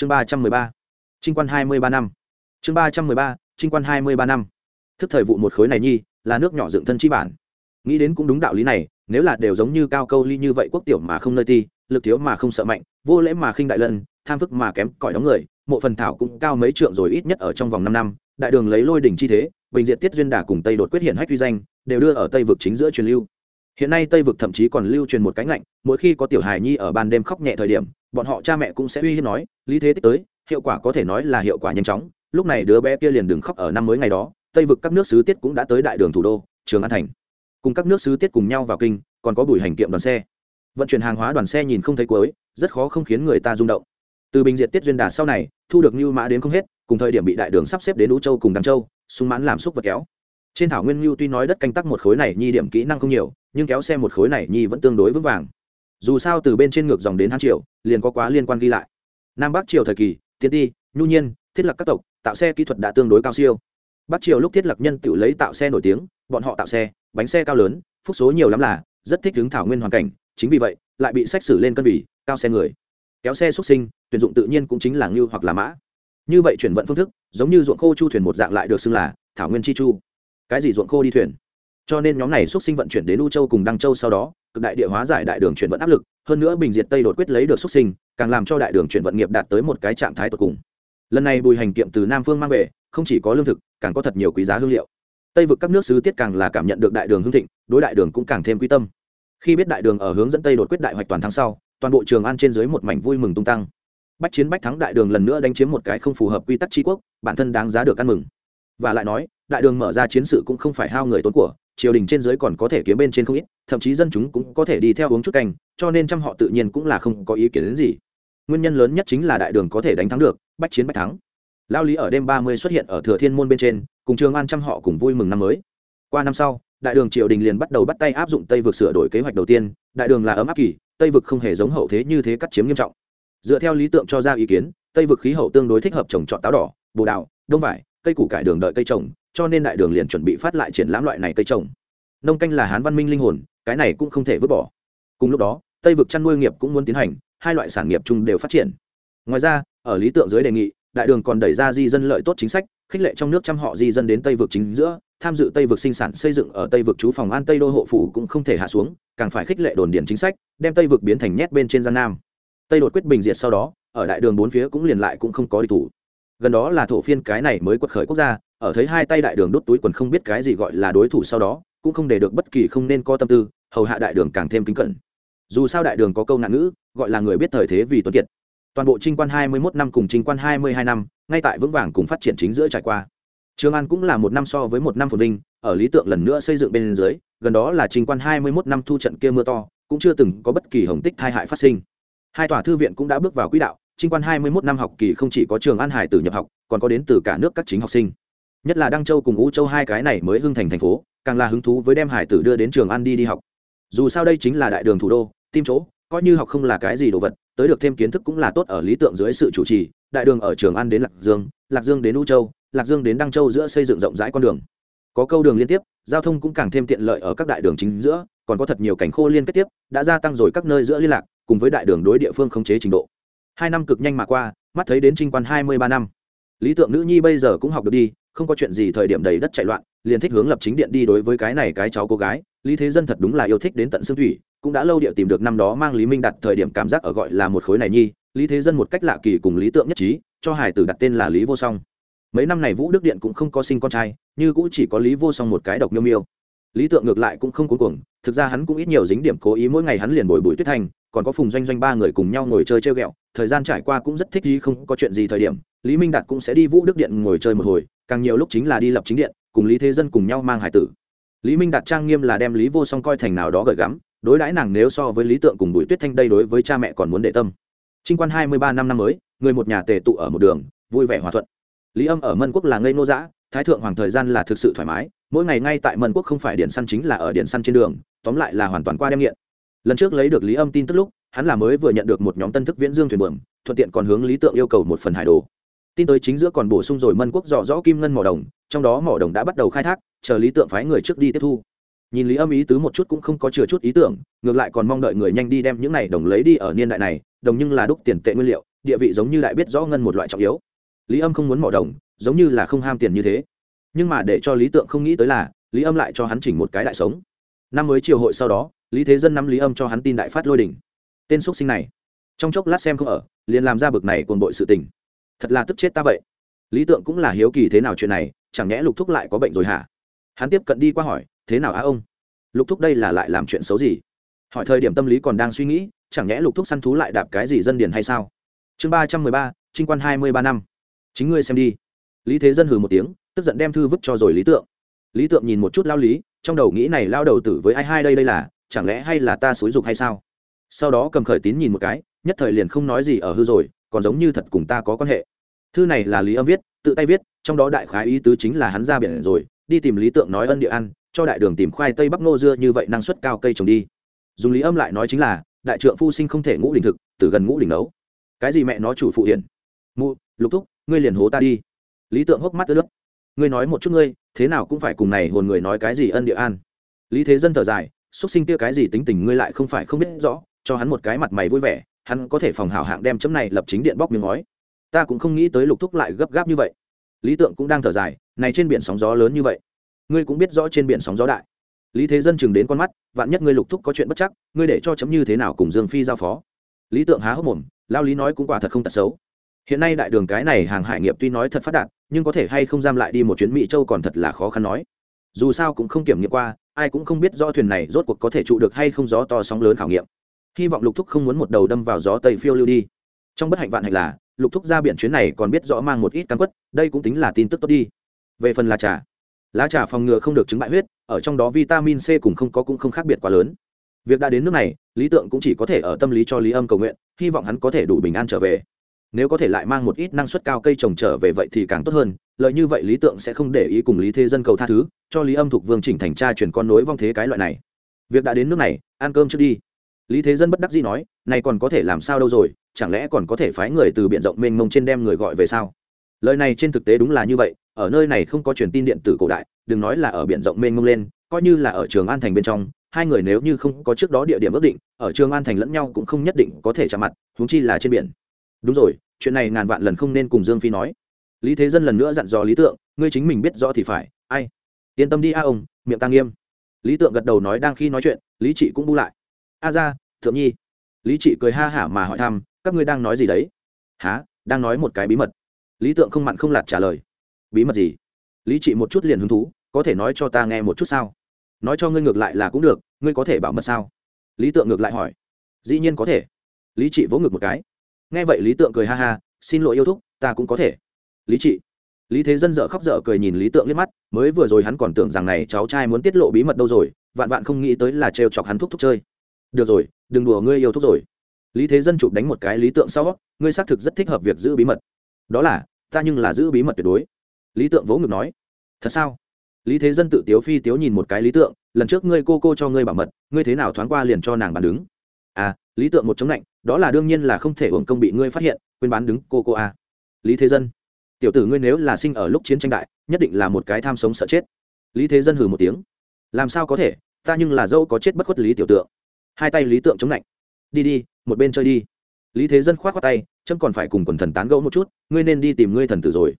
chương ba trăm mười ba. Trinh quan hai mươi ba năm. Chương ba trăm mười ba, trinh quan hai mươi ba năm. Thức thời vụ một khối này nhi, là nước nhỏ dựng thân chi bản. Nghĩ đến cũng đúng đạo lý này, nếu là đều giống như cao câu ly như vậy quốc tiểu mà không nơi ti, lực thiếu mà không sợ mạnh, vô lễ mà khinh đại lân, tham phức mà kém cỏi đóng người, mộ phần thảo cũng cao mấy trượng rồi ít nhất ở trong vòng năm năm, đại đường lấy lôi đỉnh chi thế, bình diện tiết duyên đà cùng tây đột quyết hiện hách duy danh, đều đưa ở tây vực chính giữa truyền lưu. Hiện nay tây vực thậm chí còn lưu truyền một cái ngạnh, mỗi khi có tiểu hài nhi ở ban đêm khóc nhẹ thời điểm bọn họ cha mẹ cũng sẽ uy hiếp nói, lý thế tích tới, hiệu quả có thể nói là hiệu quả nhanh chóng, lúc này đứa bé kia liền đừng khóc ở năm mới ngày đó, tây vực các nước sứ tiết cũng đã tới đại đường thủ đô, trường an thành. Cùng các nước sứ tiết cùng nhau vào kinh, còn có buổi hành kiệm đoàn xe. Vận chuyển hàng hóa đoàn xe nhìn không thấy cuối, rất khó không khiến người ta rung động. Từ bình diện tiết duyên đà sau này, thu được như mã đến không hết, cùng thời điểm bị đại đường sắp xếp đến ú châu cùng đăng châu sung mãn làm xúc vật kéo. Trên thảo nguyên lưu tuy nói đất canh tác một khối này nhi điểm kỹ năng không nhiều, nhưng kéo xe một khối này nhi vẫn tương đối vững vàng dù sao từ bên trên ngược dòng đến hán triều, liền có quá liên quan ghi lại. Nam bắc triều thời kỳ, tiên ti, nhu nhiên, thiết lập các tộc, tạo xe kỹ thuật đã tương đối cao siêu. Bắc triều lúc thiết lập nhân tự lấy tạo xe nổi tiếng, bọn họ tạo xe, bánh xe cao lớn, phúc số nhiều lắm là, rất thích ứng thảo nguyên hoàn cảnh, chính vì vậy, lại bị sách xử lên cân vị cao xe người. Kéo xe xuất sinh, tuyển dụng tự nhiên cũng chính là ngưu hoặc là mã. Như vậy chuyển vận phương thức, giống như ruộng khô chu thuyền một dạng lại được xưng là thảo nguyên chi chu. Cái gì ruộng khô đi thuyền? Cho nên nhóm này xuất sinh vận chuyển đến u châu cùng đăng châu sau đó cực đại địa hóa giải đại đường chuyển vận áp lực, hơn nữa bình diệt tây đột quyết lấy được xuất sinh, càng làm cho đại đường chuyển vận nghiệp đạt tới một cái trạng thái tột cùng. Lần này bùi hành kiệm từ nam phương mang về, không chỉ có lương thực, càng có thật nhiều quý giá hương liệu. Tây vực các nước sứ tiết càng là cảm nhận được đại đường hưng thịnh, đối đại đường cũng càng thêm quy tâm. Khi biết đại đường ở hướng dẫn tây đột quyết đại hoạch toàn thắng sau, toàn bộ trường an trên dưới một mảnh vui mừng tung tăng. Bách chiến bách thắng đại đường lần nữa đánh chiếm một cái không phù hợp quy tắc tri quốc, bản thân đáng giá được ăn mừng. Và lại nói, đại đường mở ra chiến sự cũng không phải hao người tốn của triều đình trên dưới còn có thể kiếm bên trên không ít, thậm chí dân chúng cũng có thể đi theo uống chút canh, cho nên trăm họ tự nhiên cũng là không có ý kiến đến gì. Nguyên nhân lớn nhất chính là đại đường có thể đánh thắng được, bách chiến bách thắng. Lao lý ở đêm ba mươi xuất hiện ở thừa thiên môn bên trên, cùng trường an trăm họ cùng vui mừng năm mới. Qua năm sau, đại đường triều đình liền bắt đầu bắt tay áp dụng tây vực sửa đổi kế hoạch đầu tiên, đại đường là ấm áp kỳ, tây vực không hề giống hậu thế như thế cắt chiếm nghiêm trọng. Dựa theo lý tượng cho ra ý kiến, tây vực khí hậu tương đối thích hợp trồng trọt táo đỏ, bồ đào, đông vải, cây củ cải đường đợi cây trồng cho nên đại đường liền chuẩn bị phát lại triển lãm loại này cây trồng. Nông canh là hán văn minh linh hồn, cái này cũng không thể vứt bỏ. Cùng lúc đó, tây vực chăn nuôi nghiệp cũng muốn tiến hành, hai loại sản nghiệp chung đều phát triển. Ngoài ra, ở lý tượng dưới đề nghị, đại đường còn đẩy ra di dân lợi tốt chính sách, khích lệ trong nước trăm họ di dân đến tây vực chính giữa, tham dự tây vực sinh sản xây dựng ở tây vực chú phòng an tây đô hộ phủ cũng không thể hạ xuống, càng phải khích lệ đồn điền chính sách, đem tây vực biến thành nhét bên trên gian nam. Tây đột quyết bình diệt sau đó, ở đại đường bốn phía cũng liền lại cũng không có địch thủ. Gần đó là thổ phiên cái này mới quật khởi quốc gia ở thấy hai tay đại đường đốt túi quần không biết cái gì gọi là đối thủ sau đó, cũng không để được bất kỳ không nên có tâm tư, hầu hạ đại đường càng thêm kính cẩn. Dù sao đại đường có câu nạn ngữ, gọi là người biết thời thế vì tuấn kiệt. Toàn bộ trinh quan hai mươi 21 năm cùng trinh quan hai mươi hai năm, ngay tại vững vàng cùng phát triển chính giữa trải qua. Trường an cũng là một năm so với một năm phồn vinh, ở lý tượng lần nữa xây dựng bên dưới, gần đó là trinh quan hai mươi 21 năm thu trận kia mưa to, cũng chưa từng có bất kỳ hồng tích tai hại phát sinh. Hai tòa thư viện cũng đã bước vào quỹ đạo, trinh quan hai mươi 21 năm học kỳ không chỉ có trường an hải tử nhập học, còn có đến từ cả nước các chính học sinh nhất là đăng châu cùng u châu hai cái này mới hưng thành thành phố, càng là hứng thú với đem hải tử đưa đến trường an đi đi học. Dù sao đây chính là đại đường thủ đô tim chỗ, coi như học không là cái gì đồ vật, tới được thêm kiến thức cũng là tốt ở lý tượng dưới sự chủ trì, đại đường ở trường an đến lạc dương lạc dương đến u châu, lạc dương đến đăng châu giữa xây dựng rộng rãi con đường. Có câu đường liên tiếp, giao thông cũng càng thêm tiện lợi ở các đại đường chính giữa, còn có thật nhiều cảnh khô liên kết tiếp, đã gia tăng rồi các nơi giữa liên lạc, cùng với đại đường đối địa phương khống chế trình độ. Hai năm cực nhanh mà qua, mắt thấy đến trinh quan hai mươi ba năm. Lý tượng nữ nhi bây giờ cũng học được đi không có chuyện gì thời điểm đầy đất chạy loạn, liền thích hướng lập chính điện đi đối với cái này cái cháu cô gái. Lý thế dân thật đúng là yêu thích đến tận xương thủy, cũng đã lâu địa tìm được năm đó mang lý minh đặt thời điểm cảm giác ở gọi là một khối này nhi. Lý thế dân một cách lạ kỳ cùng lý tượng nhất trí, cho hải tử đặt tên là lý vô song. Mấy năm này vũ đức điện cũng không có sinh con trai, như cũng chỉ có lý vô song một cái độc miêu miêu. Lý tượng ngược lại cũng không cuối cùng thực ra hắn cũng ít nhiều dính điểm cố ý mỗi ngày hắn liền bồi bùi tuyết thành còn có phùng doanh doanh ba người cùng nhau ngồi chơi chơi ghẹo, thời gian trải qua cũng rất thích gì không có chuyện gì thời điểm, lý minh đạt cũng sẽ đi vũ đức điện ngồi chơi một hồi càng nhiều lúc chính là đi lập chính điện, cùng lý thế dân cùng nhau mang hải tử. Lý minh đạt trang nghiêm là đem lý vô song coi thành nào đó gợi gắm, đối đãi nàng nếu so với lý tượng cùng bùi tuyết thanh đây đối với cha mẹ còn muốn để tâm. Trinh quan hai mươi ba năm năm mới, người một nhà tề tụ ở một đường, vui vẻ hòa thuận. Lý âm ở mân quốc là ngây nô giã thái thượng hoàng thời gian là thực sự thoải mái, mỗi ngày ngay tại mân quốc không phải điện săn chính là ở điện săn trên đường, tóm lại là hoàn toàn qua đem nghiện. Lần trước lấy được lý âm tin tức lúc, hắn là mới vừa nhận được một nhóm tân thức viễn dương thuyền buồm, thuận tiện còn hướng lý tượng yêu cầu một phần hải đồ tin tới chính giữa còn bổ sung rồi mân quốc dò rõ kim ngân mỏ đồng, trong đó mỏ đồng đã bắt đầu khai thác, chờ lý tượng phái người trước đi tiếp thu. Nhìn lý âm ý tứ một chút cũng không có chừa chút ý tưởng, ngược lại còn mong đợi người nhanh đi đem những này đồng lấy đi ở niên đại này, đồng nhưng là đúc tiền tệ nguyên liệu, địa vị giống như đại biết rõ ngân một loại trọng yếu. Lý âm không muốn mỏ đồng, giống như là không ham tiền như thế. Nhưng mà để cho lý tượng không nghĩ tới là, lý âm lại cho hắn chỉnh một cái đại sống. Năm mới triều hội sau đó, lý thế dân nắm lý âm cho hắn tin đại phát lôi đỉnh. Tên x sinh này, trong chốc lát xem không ở, liền làm ra bực này cuồng bội sự tình thật là tức chết ta vậy. Lý tượng cũng là hiếu kỳ thế nào chuyện này, chẳng nhẽ lục thúc lại có bệnh rồi hả? Hắn tiếp cận đi qua hỏi, thế nào á ông? Lục thúc đây là lại làm chuyện xấu gì? Hỏi thời điểm tâm lý còn đang suy nghĩ, chẳng nhẽ lục thúc săn thú lại đạp cái gì dân điền hay sao? Chương ba trăm mười ba, trinh quan hai mươi ba năm. Chính ngươi xem đi. Lý thế dân hừ một tiếng, tức giận đem thư vứt cho rồi lý tượng. Lý tượng nhìn một chút lao lý, trong đầu nghĩ này lao đầu tử với ai hai đây đây là, chẳng lẽ hay là ta xúi dục hay sao? Sau đó cầm khởi tín nhìn một cái, nhất thời liền không nói gì ở hư rồi còn giống như thật cùng ta có quan hệ. Thư này là lý âm viết, tự tay viết, trong đó đại khái ý tứ chính là hắn ra biển rồi, đi tìm lý tượng nói ân địa ăn, cho đại đường tìm khoai tây bắp nô dưa như vậy năng suất cao cây trồng đi. Dùng lý âm lại nói chính là, đại trượng phu sinh không thể ngũ đỉnh thực, từ gần ngũ đỉnh nấu. Cái gì mẹ nó chủ phụ hiển? Mụ, lục thúc, ngươi liền hố ta đi. Lý tượng hốc mắt ướt nước ngươi nói một chút ngươi, thế nào cũng phải cùng này hồn người nói cái gì ân địa an. Lý thế dân thở dài xuất sinh kia cái gì tính tình ngươi lại không phải không biết rõ, cho hắn một cái mặt mày vui vẻ hắn có thể phòng hảo hạng đem chấm này lập chính điện bóc miếng ngói. Ta cũng không nghĩ tới lục thúc lại gấp gáp như vậy. Lý tượng cũng đang thở dài, này trên biển sóng gió lớn như vậy. Ngươi cũng biết rõ trên biển sóng gió đại. Lý thế dân chừng đến con mắt, vạn nhất ngươi lục thúc có chuyện bất chắc, ngươi để cho chấm như thế nào cùng dương phi giao phó? Lý tượng há hốc mồm, lao lý nói cũng quả thật không tật xấu. Hiện nay đại đường cái này hàng hải nghiệp tuy nói thật phát đạt, nhưng có thể hay không giam lại đi một chuyến mỹ châu còn thật là khó khăn nói. Dù sao cũng không kiểm nghiệm qua, ai cũng không biết do thuyền này rốt cuộc có thể trụ được hay không gió to sóng lớn khảo nghiệm hy vọng lục thúc không muốn một đầu đâm vào gió tây phiêu lưu đi. Trong bất hạnh vạn hạnh là, lục thúc ra biển chuyến này còn biết rõ mang một ít căn quất, đây cũng tính là tin tức tốt đi. Về phần lá trà lá trà phòng ngừa không được chứng bại huyết, ở trong đó vitamin c cùng không có cũng không khác biệt quá lớn. Việc đã đến nước này, lý tượng cũng chỉ có thể ở tâm lý cho lý âm cầu nguyện, hy vọng hắn có thể đủ bình an trở về. Nếu có thể lại mang một ít năng suất cao cây trồng trở về vậy thì càng tốt hơn, lợi như vậy lý tượng sẽ không để ý cùng lý thế dân cầu tha thứ, cho lý âm thuộc vương chỉnh thành cha chuyển con nối vong thế cái loại này. Việc đã đến nước này, ăn cơm trước đi lý thế dân bất đắc dĩ nói, này còn có thể làm sao đâu rồi, chẳng lẽ còn có thể phái người từ b i ể n rộng mênh mông trên đem người gọi về sao? Lời này trên thực tế đúng là như vậy, ở nơi này không có truyền tin điện tử cổ đại, đừng nói là ở b i ể n rộng mênh mông lên, coi như là ở trường an thành bên trong, hai người nếu như không có trước đó địa điểm ước định, ở trường an thành lẫn nhau cũng không nhất định có thể chạm mặt húng chi là trên biển. Đúng rồi, chuyện này ngàn vạn lần không nên cùng dương phi nói. Lý thế dân lần nữa dặn dò lý tượng, ngươi chính mình biết rõ thì phải, ai? Yên tâm đi a ông, miệng tăng nghiêm. Lý tượng gật đầu nói đang khi nói chuyện, lý trị cũng bu lại a ra thượng nhi. Lý trị cười ha hả mà hỏi thăm, các ngươi đang nói gì đấy? Há đang nói một cái bí mật. Lý tượng không mặn không lạt trả lời. Bí mật gì? Lý trị một chút liền hứng thú, có thể nói cho ta nghe một chút sao? Nói cho ngươi ngược lại là cũng được, ngươi có thể bảo mật sao? Lý tượng ngược lại hỏi. Dĩ nhiên có thể. Lý trị vỗ ngực một cái. Nghe vậy lý tượng cười ha ha, xin lỗi yêu thúc, ta cũng có thể. Lý trị. Lý thế dân dợ khóc dở cười nhìn lý tượng liếc mắt, mới vừa rồi hắn còn tưởng rằng này cháu trai muốn tiết lộ bí mật đâu rồi, vạn vạn không nghĩ tới là trêu chọc hắn thúc thúc chơi được rồi, đừng đùa ngươi yêu thúc rồi. Lý thế dân chụp đánh một cái lý tượng sau, ngươi xác thực rất thích hợp việc giữ bí mật. Đó là, ta nhưng là giữ bí mật tuyệt đối. Lý tượng vỗ ngực nói. Thật sao? Lý thế dân tự tiếu phi tiếu nhìn một cái lý tượng, lần trước ngươi cô cô cho ngươi bảo mật, ngươi thế nào thoáng qua liền cho nàng bàn đứng? À lý tượng một chống lạnh, đó là đương nhiên là không thể hưởng công bị ngươi phát hiện, quên bán đứng cô cô à. lý thế dân. Tiểu tử ngươi nếu là sinh ở lúc chiến tranh đại, nhất định là một cái tham sống sợ chết. Lý thế dân hừ một tiếng. Làm sao có thể, ta nhưng là dâu có chết bất khuất lý tiểu tượng hai tay lý tượng chống lạnh đi đi, một bên chơi đi. Lý thế dân k h o á t khoác tay trâm còn phải cùng quần thần tán gẫu một chút, ngươi nên đi tìm ngươi thần tử rồi.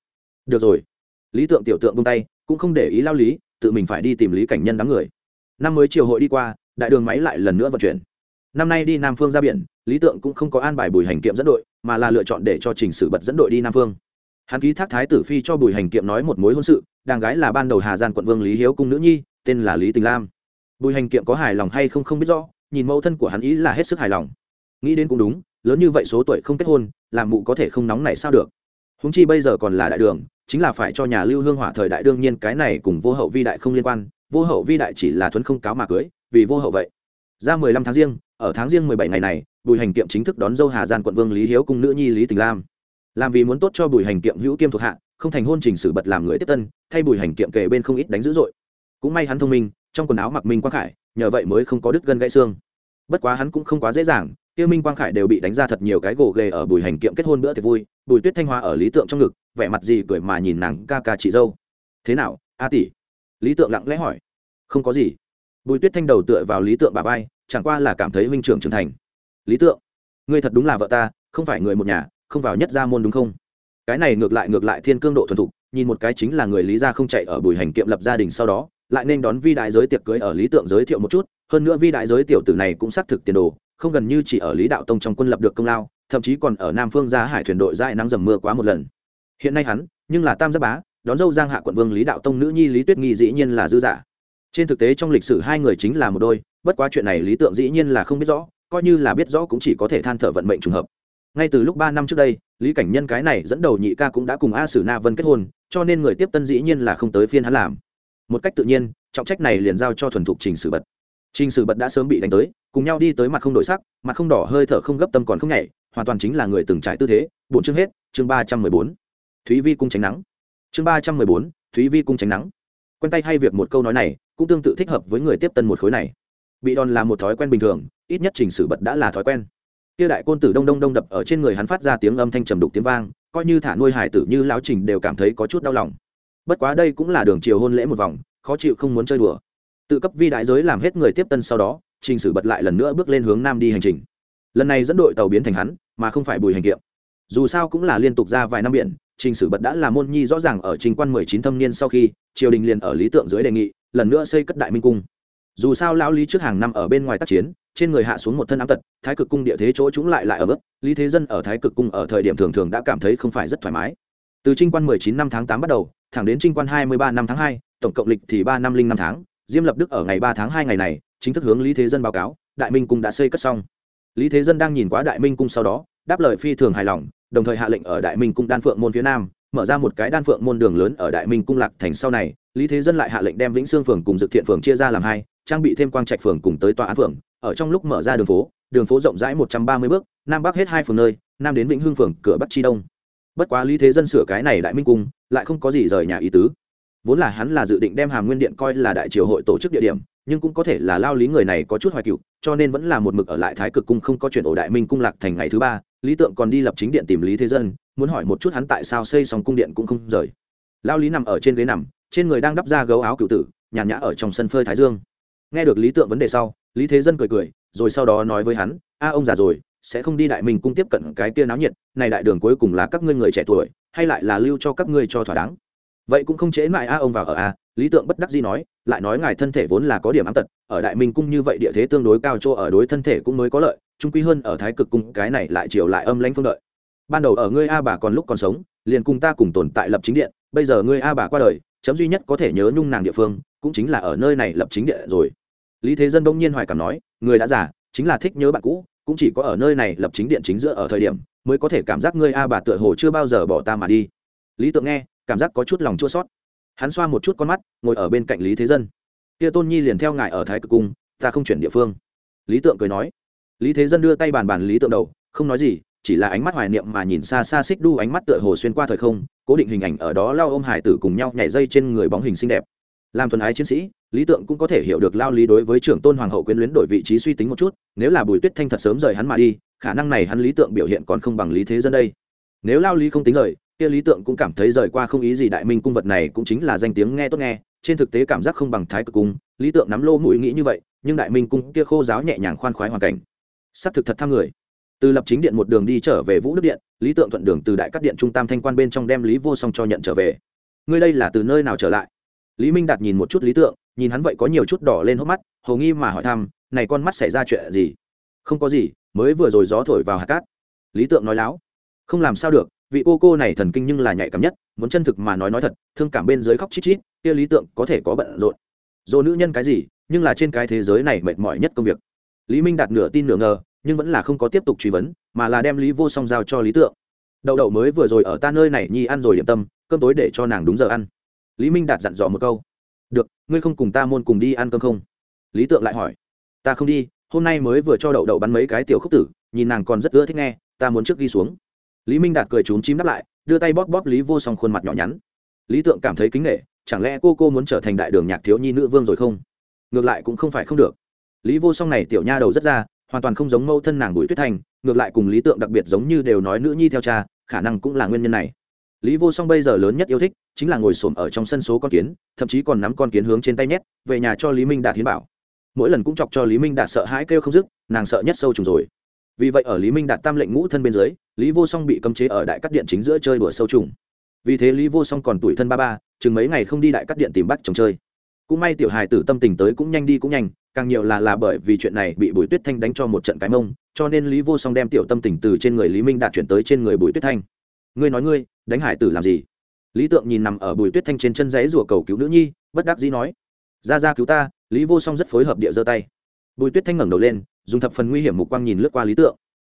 Được rồi. Lý tượng tiểu tượng bung tay, cũng không để ý lao lý, tự mình phải đi tìm lý cảnh nhân đám người. Năm mới triều hội đi qua, đại đường máy lại lần nữa vận chuyển. Năm nay đi nam phương ra biển, lý tượng cũng không có an bài bùi hành kiệm dẫn đội, mà là lựa chọn để cho trình sử bật dẫn đội đi nam phương. Hắn ký thác thái tử phi cho bùi hành kiệm nói một mối hôn sự đàng gái là ban đầu hà giang quận vương lý hiếu cung nữ nhi, tên là lý tình lam. Bùi hành kiệm có hài lòng hay không không biết rõ nhìn mẫu thân của hắn ý là hết sức hài lòng. Nghĩ đến cũng đúng, lớn như vậy số tuổi không kết hôn, làm mụ có thể không nóng này sao được. Húng chi bây giờ còn là đại đường, chính là phải cho nhà lưu hương hỏa thời đại đương nhiên cái này cùng vô hậu vi đại không liên quan, vô hậu vi đại chỉ là thuấn không cáo mà cưới, vì vô hậu vậy. Ra mười lăm tháng riêng, ở tháng riêng mười bảy ngày này, bùi hành kiệm chính thức đón dâu hà Gian quận vương lý hiếu cùng nữ nhi lý tình lam. Làm vì muốn tốt cho bùi hành kiệm hữu kiêm thuộc hạ, không thành hôn trình sử bật làm người tiếp tân, thay bùi hành kiệm kề bên không ít đánh dữ dội. Cũng may hắn thông minh, trong quần áo mặc minh quang khải nhờ vậy mới không có đứt gân gãy xương. Bất quá hắn cũng không quá dễ dàng tiêu minh quang khải đều bị đánh ra thật nhiều cái gỗ ghề ở bùi hành kiệm kết hôn bữa tiệc vui, bùi tuyết thanh hoa ở lý tượng trong ngực, vẻ mặt gì cười mà nhìn nàng ca ca chị dâu. Thế nào, a tỷ? Lý tượng lặng lẽ hỏi. Không có gì. Bùi tuyết thanh đầu tựa vào lý tượng bà vai, chẳng qua là cảm thấy huynh trưởng trưởng thành. Lý tượng, ngươi thật đúng là vợ ta, không phải người một nhà, không vào nhất gia môn đúng không? Cái này ngược lại ngược lại thiên cương độ thuần thục, nhìn một cái chính là người lý gia không chạy ở Bùi hành kiệm lập gia đình sau đó lại nên đón vi đại giới tiệc cưới ở lý tượng giới thiệu một chút, hơn nữa vi đại giới tiểu tử này cũng xác thực tiền đồ, không gần như chỉ ở lý đạo tông trong quân lập được công lao, thậm chí còn ở nam phương ra hải thuyền đội dại nắng dầm mưa quá một lần. Hiện nay hắn, nhưng là tam Giáp bá, đón dâu giang hạ quận vương lý đạo tông nữ nhi lý tuyết nghi dĩ nhiên là dư giả. Trên thực tế trong lịch sử hai người chính là một đôi, bất quá chuyện này lý tượng dĩ nhiên là không biết rõ, coi như là biết rõ cũng chỉ có thể than thở vận mệnh trùng hợp. Ngay từ lúc ba năm trước đây, lý cảnh nhân cái này dẫn đầu nhị ca cũng đã cùng a sử na vân kết hôn, cho nên người tiếp tân dĩ nhiên là không tới phiên hắn làm một cách tự nhiên, trọng trách này liền giao cho thuần thục trình sử bật. Trình sử bật đã sớm bị đánh tới, cùng nhau đi tới mặt không đổi sắc, mặt không đỏ hơi thở không gấp tâm còn không nhảy, hoàn toàn chính là người từng trải tư thế. Bổn chương hết, chương ba trăm mười bốn. Thúy vi cung tránh nắng. Chương ba trăm mười bốn, thúy vi cung tránh nắng. Quen tay hay việc một câu nói này, cũng tương tự thích hợp với người tiếp tân một khối này. Bị đòn là một thói quen bình thường, ít nhất trình sử bật đã là thói quen. Kia đại côn tử đông đông đông đập ở trên người hắn phát ra tiếng âm thanh trầm đục tiếng vang, coi như thả nuôi hải tử như lão trình đều cảm thấy có chút đau lòng bất quá đây cũng là đường chiều hôn lễ một vòng, khó chịu không muốn chơi đùa. Tự cấp vi đại giới làm hết người tiếp tân sau đó, trình sử bật lại lần nữa bước lên hướng nam đi hành trình. Lần này dẫn đội tàu biến thành hắn, mà không phải bùi hành kiệm. Dù sao cũng là liên tục ra vài năm biển, trình sử bật đã là môn nhi rõ ràng ở trình quan mười chín thâm niên sau khi, triều đình liền ở lý tượng dưới đề nghị, lần nữa xây cất đại minh cung. Dù sao lão lý trước hàng năm ở bên ngoài tác chiến, trên người hạ xuống một thân ám tật, thái cực cung địa thế chỗ chúng lại lại ở mức, lý thế dân ở thái cực cung ở thời điểm thường thường đã cảm thấy không phải rất thoải mái. Từ trinh quan mười chín năm tháng tám bắt đầu thẳng đến trinh quan hai mươi ba năm tháng hai, tổng cộng lịch thì ba năm linh năm tháng, diêm lập đức ở ngày ba tháng hai ngày này, chính thức hướng lý thế dân báo cáo, đại minh cung đã xây cất xong. Lý thế dân đang nhìn quá đại minh cung sau đó, đáp lời phi thường hài lòng, đồng thời hạ lệnh ở đại minh cung đan phượng môn phía nam, mở ra một cái đan phượng môn đường lớn ở đại minh cung lạc thành sau này, lý thế dân lại hạ lệnh đem vĩnh sương phường cùng dực thiện phường chia ra làm hai, trang bị thêm quang trạch phường cùng tới tòa án phường, ở trong lúc mở ra đường phố đường phố rộng rãi một trăm ba mươi bước, nam bắc hết hai phường nơi, nam đến vĩnh hưng phường, cửa bắc chi đông. Bất quá lý thế dân sửa cái này đại minh cung lại không có gì rời nhà ý tứ. Vốn là hắn là dự định đem hàm nguyên điện coi là đại triều hội tổ chức địa điểm, nhưng cũng có thể là lao lý người này có chút hoài cựu cho nên vẫn là một mực ở lại thái cực cung không có chuyện ổ đại minh cung lạc thành ngày thứ ba, lý tượng còn đi lập chính điện tìm lý thế dân, muốn hỏi một chút hắn tại sao xây xong cung điện cũng không rời. Lao lý nằm ở trên ghế nằm, trên người đang đắp ra gấu áo cựu tử, nhàn nhã ở trong sân phơi thái dương. Nghe được lý tượng vấn đề sau, lý thế dân cười cười, rồi sau đó nói với hắn, a ông già rồi sẽ không đi đại minh cung tiếp cận cái kia náo nhiệt, này đại đường cuối cùng là các ngươi người trẻ tuổi, hay lại là lưu cho các ngươi cho thỏa đáng. Vậy cũng không chế mãi a ông vào ở a, lý tượng bất đắc dĩ nói, lại nói ngài thân thể vốn là có điểm ám tật, ở đại minh cung như vậy địa thế tương đối cao chỗ ở đối thân thể cũng mới có lợi, trung quy hơn ở thái cực cung, cái này lại chiều lại âm lãnh phương đợi. Ban đầu ở ngươi a bà còn lúc còn sống, liền cùng ta cùng tồn tại lập chính điện, bây giờ ngươi a bà qua đời, chấm duy nhất có thể nhớ nhung nàng địa phương, cũng chính là ở nơi này lập chính điện rồi. Lý thế dân đông nhiên hoài cảm nói, người đã già, chính là thích nhớ bạn cũ cũng chỉ có ở nơi này lập chính điện chính giữa ở thời điểm mới có thể cảm giác ngươi a bà tựa hồ chưa bao giờ bỏ ta mà đi. Lý tượng nghe, cảm giác có chút lòng chua sót hắn xoa một chút con mắt, ngồi ở bên cạnh lý thế dân. Kia tôn nhi liền theo ngài ở thái cực cung, ta không chuyển địa phương. Lý tượng cười nói. Lý thế dân đưa tay bàn bàn lý tượng đầu, không nói gì, chỉ là ánh mắt hoài niệm mà nhìn xa xa xích đu ánh mắt tựa hồ xuyên qua thời không, cố định hình ảnh ở đó lao ôm hải tử cùng nhau nhảy dây trên người bóng hình xinh đẹp. Làm thuần ái chiến sĩ lý tượng cũng có thể hiểu được lao lý đối với trưởng tôn hoàng hậu quyến luyến đổi vị trí suy tính một chút, nếu là bùi tuyết thanh thật sớm rời hắn mà đi, khả năng này hắn lý tượng biểu hiện còn không bằng lý thế dân đây. Nếu lao lý không tính rời, kia lý tượng cũng cảm thấy rời qua không ý gì đại minh cung vật này cũng chính là danh tiếng nghe tốt nghe, trên thực tế cảm giác không bằng thái cực cung, lý tượng nắm lô mũi nghĩ như vậy, nhưng đại minh cung kia khô giáo nhẹ nhàng khoan khoái hoàn cảnh. Sắp thực thật tham người. Từ lập chính điện một đường đi trở về vũ đức điện, lý tượng thuận đường từ đại cắt điện trung tam thanh quan bên trong đem lý vô song cho nhận trở về. Ngươi đây là từ nơi nào trở lại? Lý minh đạt nhìn một chút lý tượng nhìn hắn vậy có nhiều chút đỏ lên hốc mắt hầu nghi mà hỏi thăm, này con mắt xảy ra chuyện gì? Không có gì, mới vừa rồi gió thổi vào hạt cát. Lý tượng nói láo, không làm sao được, vị cô cô này thần kinh nhưng là nhạy cảm nhất, muốn chân thực mà nói nói thật, thương cảm bên dưới khóc chít chít, kia lý tượng có thể có bận rộn. Dỗ nữ nhân cái gì, nhưng là trên cái thế giới này mệt mỏi nhất công việc. Lý minh đạt nửa tin nửa ngờ, nhưng vẫn là không có tiếp tục truy vấn, mà là đem lý vô song giao cho lý tượng. Đậu đậu mới vừa rồi ở ta nơi này nhi ăn rồi điểm tâm, cơm tối để cho nàng đúng giờ ăn. Lý minh đạt dặn dò một câu được, ngươi không cùng ta môn cùng đi ăn cơm không? Lý tượng lại hỏi. Ta không đi, hôm nay mới vừa cho đậu đậu bắn mấy cái tiểu khúc tử, nhìn nàng còn rất ưa thích nghe, ta muốn trước ghi xuống. Lý minh đạt cười trúng chím đáp lại, đưa tay bóp bóp lý vô song khuôn mặt nhỏ nhắn. Lý tượng cảm thấy kính nghệ chẳng lẽ cô cô muốn trở thành đại đường nhạc thiếu nhi nữ vương rồi không? Ngược lại cũng không phải không được. Lý vô song này tiểu nha đầu rất ra, hoàn toàn không giống mẫu thân nàng bùi tuyết thành, ngược lại cùng lý tượng đặc biệt giống như đều nói nữ nhi theo cha, khả năng cũng là nguyên nhân này lý vô song bây giờ lớn nhất yêu thích chính là ngồi xổm ở trong sân số con kiến, thậm chí còn nắm con kiến hướng trên tay nhét, về nhà cho lý minh đạt hiến bảo. Mỗi lần cũng chọc cho lý minh đạt sợ hãi kêu không dứt, nàng sợ nhất sâu trùng rồi. Vì vậy ở lý minh đạt tam lệnh ngũ thân bên dưới, lý vô song bị cấm chế ở đại cắt điện chính giữa chơi đùa sâu trùng. Vì thế lý vô song còn tuổi thân ba ba, chừng mấy ngày không đi đại cắt điện tìm bắt chồng chơi. Cũng may tiểu hài tử tâm tình tới cũng nhanh đi cũng nhanh, càng nhiều là là bởi vì chuyện này bị bùi tuyết thanh đánh cho một trận cái mông, cho nên lý vô song đem tiểu tâm tình từ trên người lý minh đạt chuyển tới trên người bùi tuyết thanh ngươi nói ngươi, đánh hải tử làm gì? Lý tượng nhìn nằm ở bùi tuyết thanh trên chân giấy rùa cầu cứu nữ nhi, bất đắc dĩ nói, ra ra cứu ta. Lý vô song rất phối hợp địa giơ tay. Bùi tuyết thanh ngẩng đầu lên, dùng thập phần nguy hiểm mục quang nhìn lướt qua lý tượng.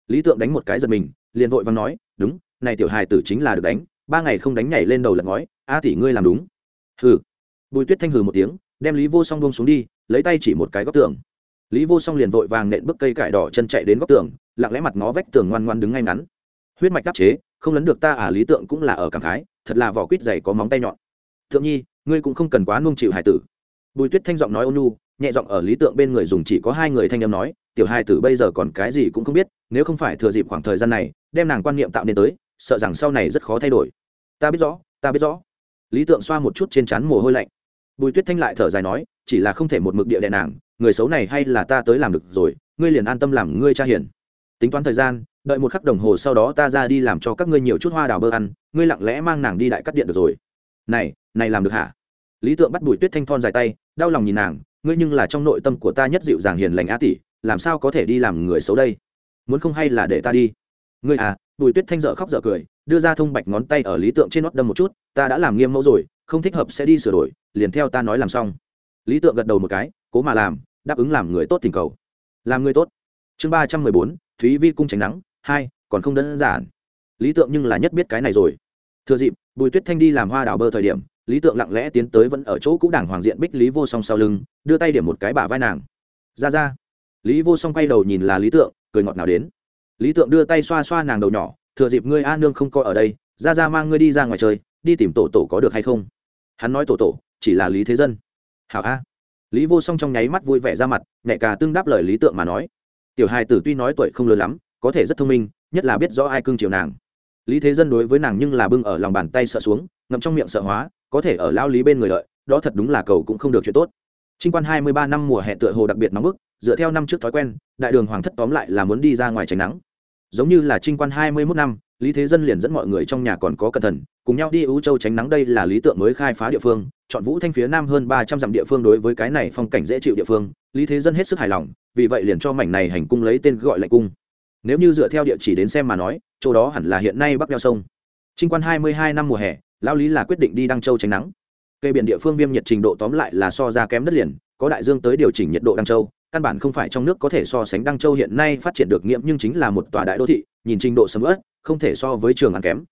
Lý tượng đánh một cái giật mình, liền vội và nói, đúng, này tiểu hài tử chính là được đánh, ba ngày không đánh nhảy lên đầu lật ngói, a tỷ ngươi làm đúng. Hừ. Bùi tuyết thanh hừ một tiếng, đem lý vô song bông xuống đi, lấy tay chỉ một cái góc tường. Lý vô song liền vội vàng nện bước cây cải đỏ chân chạy đến góc tường, lặng lẽ mặt ngó vách tường ngoan ngoan đứng ngay ngắn. Huyết mạch đắp chế không lấn được ta à lý tượng cũng là ở cảm khái, thật là vỏ quýt dày có móng tay nhọn. Thượng nhi, ngươi cũng không cần quá nung chịu hải tử. Bùi tuyết thanh giọng nói ôn nhu, nhẹ giọng ở lý tượng bên người dùng chỉ có hai người thanh âm nói, tiểu Hải tử bây giờ còn cái gì cũng không biết, nếu không phải thừa dịp khoảng thời gian này, đem nàng quan niệm tạo nên tới, sợ rằng sau này rất khó thay đổi. Ta biết rõ, ta biết rõ. Lý tượng xoa một chút trên trán mồ hôi lạnh. Bùi tuyết thanh lại thở dài nói, chỉ là không thể một mực địa đè nàng, người xấu này hay là ta tới làm được rồi, ngươi liền an tâm làm ngươi cha hiền. Tính toán thời gian đợi một khắc đồng hồ sau đó ta ra đi làm cho các ngươi nhiều chút hoa đào bơ ăn, ngươi lặng lẽ mang nàng đi đại cắt điện được rồi. Này này làm được hả? Lý tượng bắt bùi tuyết thanh thon dài tay, đau lòng nhìn nàng, ngươi nhưng là trong nội tâm của ta nhất dịu dàng hiền lành á tỷ, làm sao có thể đi làm người xấu đây? Muốn không hay là để ta đi? Ngươi à? Bùi tuyết thanh dợ khóc dợ cười, đưa ra thông bạch ngón tay ở lý tượng trên nót đâm một chút, ta đã làm nghiêm mẫu rồi, không thích hợp sẽ đi sửa đổi, liền theo ta nói làm xong. Lý tượng gật đầu một cái, cố mà làm, đáp ứng làm người tốt tình cầu. Làm người tốt. Chương ba trăm mười bốn, thúy vi cung tránh nắng hai, còn không đơn giản. Lý tượng nhưng là nhất biết cái này rồi. Thừa dịp, bùi tuyết thanh đi làm hoa đào bơ thời điểm, lý tượng lặng lẽ tiến tới vẫn ở chỗ cũ đảng hoàng diện bích lý vô song sau lưng, đưa tay điểm một cái bả vai nàng. Ra ra. Lý vô song quay đầu nhìn là lý tượng, cười ngọt nào đến. Lý tượng đưa tay xoa xoa nàng đầu nhỏ, thừa dịp ngươi a nương không coi ở đây, ra ra mang ngươi đi ra ngoài chơi, đi tìm tổ tổ có được hay không? Hắn nói tổ tổ, chỉ là lý thế dân. Hảo a. Lý vô song trong nháy mắt vui vẻ ra mặt, nhẹ cả tương đáp lời lý tượng mà nói. Tiểu hài tử tuy nói tuổi không lớn lắm có thể rất thông minh, nhất là biết rõ ai cưng chiều nàng. Lý thế dân đối với nàng nhưng là bưng ở lòng bàn tay sợ xuống, ngậm trong miệng sợ hóa, có thể ở lao lý bên người lợi đó thật đúng là cầu cũng không được chuyện tốt. Trinh quan hai mươi ba năm mùa hè tựa hồ đặc biệt nóng bức, dựa theo năm trước thói quen, đại đường hoàng thất tóm lại là muốn đi ra ngoài tránh nắng. Giống như là trinh quan hai mươi mốt năm, lý thế dân liền dẫn mọi người trong nhà còn có cẩn thận, cùng nhau đi ưu châu tránh nắng đây là lý tượng mới khai phá địa phương, chọn vũ thanh phía nam hơn ba trăm dặm địa phương đối với cái này phong cảnh dễ chịu địa phương, lý thế dân hết sức hài lòng, vì vậy liền cho mảnh này hành cung lấy tên gọi lệnh cung nếu như dựa theo địa chỉ đến xem mà nói, chỗ đó hẳn là hiện nay bắc đeo sông. Trinh quan hai mươi hai năm mùa hè lao lý là quyết định đi đăng châu tránh nắng. Cây biển địa phương viêm nhiệt trình độ tóm lại là so ra kém đất liền, có đại dương tới điều chỉnh nhiệt độ đăng châu, căn bản không phải trong nước có thể so sánh đăng châu hiện nay phát triển được nghiệm nhưng chính là một tòa đại đô thị, nhìn trình độ sầm ớt không thể so với trường ăn kém.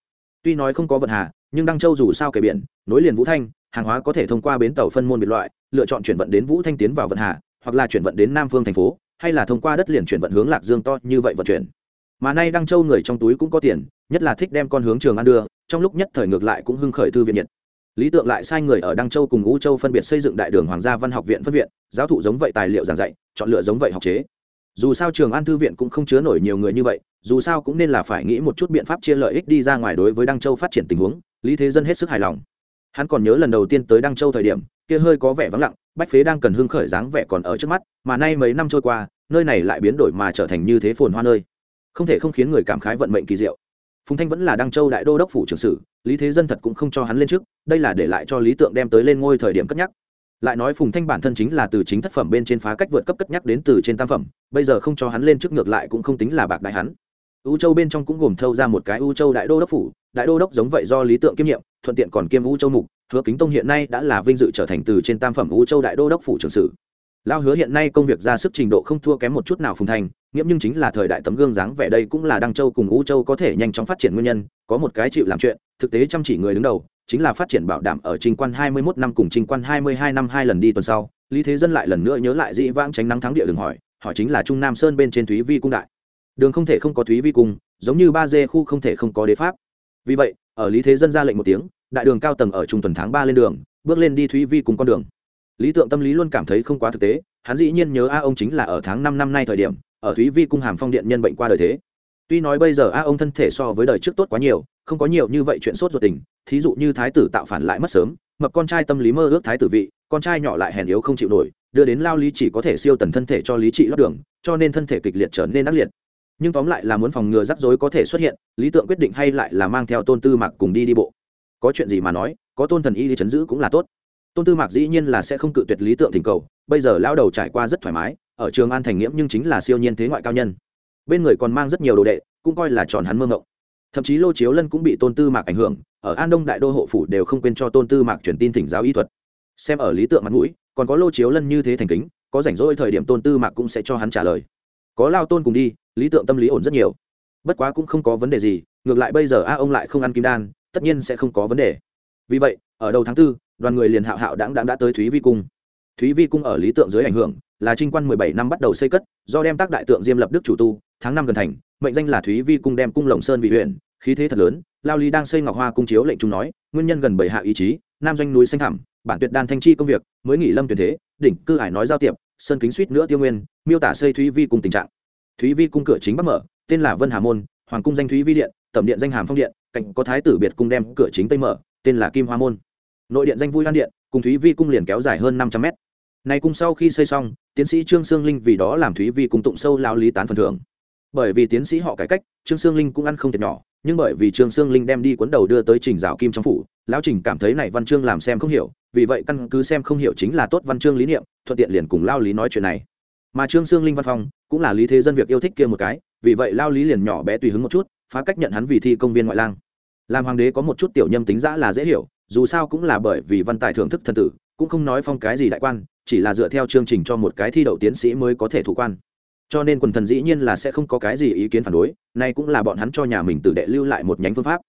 Tuy nói không có vận hà, nhưng đăng châu dù sao kề biển, nối liền vũ thanh, hàng hóa có thể thông qua bến tàu phân môn biệt loại, lựa chọn chuyển vận đến vũ thanh tiến vào vận hà, hoặc là chuyển vận đến nam phương thành phố hay là thông qua đất liền chuyển vận hướng lạc dương to như vậy vận chuyển? Mà nay đăng châu người trong túi cũng có tiền, nhất là thích đem con hướng trường ăn đưa, trong lúc nhất thời ngược lại cũng hưng khởi thư viện nhiệt. Lý tượng lại sai người ở đăng châu cùng ngũ châu phân biệt xây dựng đại đường hoàng gia văn học viện phân viện, giáo thụ giống vậy tài liệu giảng dạy, chọn lựa giống vậy học chế. Dù sao trường an thư viện cũng không chứa nổi nhiều người như vậy, dù sao cũng nên là phải nghĩ một chút biện pháp chia lợi ích đi ra ngoài đối với đăng châu phát triển tình huống, lý thế dân hết sức hài lòng. Hắn còn nhớ lần đầu tiên tới đăng châu thời điểm, kia hơi có vẻ vắng lặng bách phế đang cần hưng khởi dáng vẻ còn ở trước mắt, mà nay mấy năm trôi qua, nơi này lại biến đổi mà trở thành như thế phồn hoa nơi. Không thể không khiến người cảm khái vận mệnh kỳ diệu. Phùng thanh vẫn là đăng châu đại đô đốc phủ trưởng sử, lý thế dân thật cũng không cho hắn lên trước, đây là để lại cho lý tượng đem tới lên ngôi thời điểm cất nhắc. Lại nói phùng thanh bản thân chính là từ chính thất phẩm bên trên phá cách vượt cấp cất nhắc đến từ trên tam phẩm, bây giờ không cho hắn lên trước ngược lại cũng không tính là bạc đại hắn. U châu bên trong cũng gồm thâu ra một cái u châu đại đô đốc phủ, đại đô đốc giống vậy do lý tượng kiêm nhiệm, thuận tiện còn kiêm u châu mục hứa kính tông hiện nay đã là vinh dự trở thành từ trên tam phẩm u châu đại đô đốc phủ trưởng sử. Lao hứa hiện nay công việc ra sức trình độ không thua kém một chút nào phùng thành, nghiễm nhưng chính là thời đại tấm gương dáng vẻ đây cũng là đăng châu cùng u châu có thể nhanh chóng phát triển nguyên nhân, có một cái chịu làm chuyện, thực tế chăm chỉ người đứng đầu, chính là phát triển bảo đảm ở trình quan hai mươi 21 năm cùng trình quan hai mươi hai năm hai lần đi tuần sau, lý thế dân lại lần nữa nhớ lại dĩ vãng tránh nắng thắng địa đường hỏi hỏi chính là trung nam sơn bên trên thúy vi cung đại. Đường không thể không có thúy vi cung, giống như ba dê khu không thể không có đế pháp. Vì vậy, ở lý thế dân ra lệnh một tiếng đại đường cao tầng ở trung tuần tháng ba lên đường, bước lên đi thúy vi cùng con đường. Lý tượng tâm lý luôn cảm thấy không quá thực tế, hắn dĩ nhiên nhớ a ông chính là ở tháng năm năm nay thời điểm, ở thúy vi cung hàm phong điện nhân bệnh qua đời thế. Tuy nói bây giờ a ông thân thể so với đời trước tốt quá nhiều, không có nhiều như vậy chuyện sốt ruột tình, thí dụ như thái tử tạo phản lại mất sớm, mập con trai tâm lý mơ ước thái tử vị, con trai nhỏ lại hèn yếu không chịu nổi, đưa đến lao lý chỉ có thể siêu tần thân thể cho lý trị lót đường, cho nên thân thể kịch liệt trở nên ác liệt. Nhưng tóm lại là muốn phòng ngừa rắc rối có thể xuất hiện, lý tượng quyết định hay lại là mang theo tôn tư mạc cùng đi đi bộ có chuyện gì mà nói, có tôn thần y đi chấn giữ cũng là tốt. Tôn tư mạc dĩ nhiên là sẽ không cự tuyệt lý tượng thỉnh cầu, bây giờ lao đầu trải qua rất thoải mái, ở trường an thành nghiễm nhưng chính là siêu nhiên thế ngoại cao nhân. Bên người còn mang rất nhiều đồ đệ, cũng coi là tròn hắn mơ ngộng thậm chí lô chiếu lân cũng bị tôn tư mạc ảnh hưởng, ở an đông đại đô hộ phủ đều không quên cho tôn tư mạc truyền tin thỉnh giáo y thuật. Xem ở lý tượng mặt mũi, còn có lô chiếu lân như thế thành kính, có rảnh rỗi thời điểm tôn tư mạc cũng sẽ cho hắn trả lời. Có lao tôn cùng đi, lý tượng tâm lý ổn rất nhiều. Bất quá cũng không có vấn đề gì, ngược lại bây giờ a ông lại không ăn kim đan tất nhiên sẽ không có vấn đề. Vì vậy, ở đầu tháng tư, đoàn người liền hạo hạo đáng đáng đã tới thúy vi cung. Thúy vi cung ở lý tượng dưới ảnh hưởng, là trinh quan mười bảy năm bắt đầu xây cất, do đem tác đại tượng diêm lập đức chủ tu, tháng năm gần thành, mệnh danh là thúy vi cung đem cung lồng sơn vị huyện khí thế thật lớn, lao lý đang xây ngọc hoa cung chiếu lệnh chúng nói, nguyên nhân gần bảy hạ ý chí, nam doanh núi xanh thẳm, bản tuyệt đan thanh chi công việc, mới nghỉ lâm tuyển thế, đỉnh cư ải nói giao tiệp, sơn kính suýt nữa tiêu nguyên, miêu tả xây thúy vi cung tình trạng. Thúy vi cung cửa chính bắc mở, tên là vân hà môn, hoàng cung danh thúy vi điện, tẩm điện danh hàm phong điện cạnh có thái tử biệt cung đem cửa chính tây mở, tên là kim hoa môn. Nội điện danh vui lan điện, cùng thúy vi cung liền kéo dài hơn năm trăm mét. Này cung sau khi xây xong, tiến sĩ trương sương linh vì đó làm thúy vi cung tụng sâu lao lý tán phần thưởng. Bởi vì tiến sĩ họ cải cách, trương sương linh cũng ăn không thiệt nhỏ, nhưng bởi vì trương sương linh đem đi cuốn đầu đưa tới trình dạo kim trong phủ, lão trình cảm thấy này văn chương làm xem không hiểu, vì vậy căn cứ xem không hiểu chính là tốt văn chương lý niệm, thuận tiện liền cùng lao lý nói chuyện này. Mà trương sương linh văn phong, cũng là lý thế dân việc yêu thích kia một cái, vì vậy lao lý liền nhỏ bé tùy hứng một chút phá cách nhận hắn vì thi công viên ngoại lang. Làm hoàng đế có một chút tiểu nhâm tính giã là dễ hiểu, dù sao cũng là bởi vì văn tài thưởng thức thần tử, cũng không nói phong cái gì đại quan, chỉ là dựa theo chương trình cho một cái thi đậu tiến sĩ mới có thể thủ quan. Cho nên quần thần dĩ nhiên là sẽ không có cái gì ý kiến phản đối, nay cũng là bọn hắn cho nhà mình tự đệ lưu lại một nhánh phương pháp.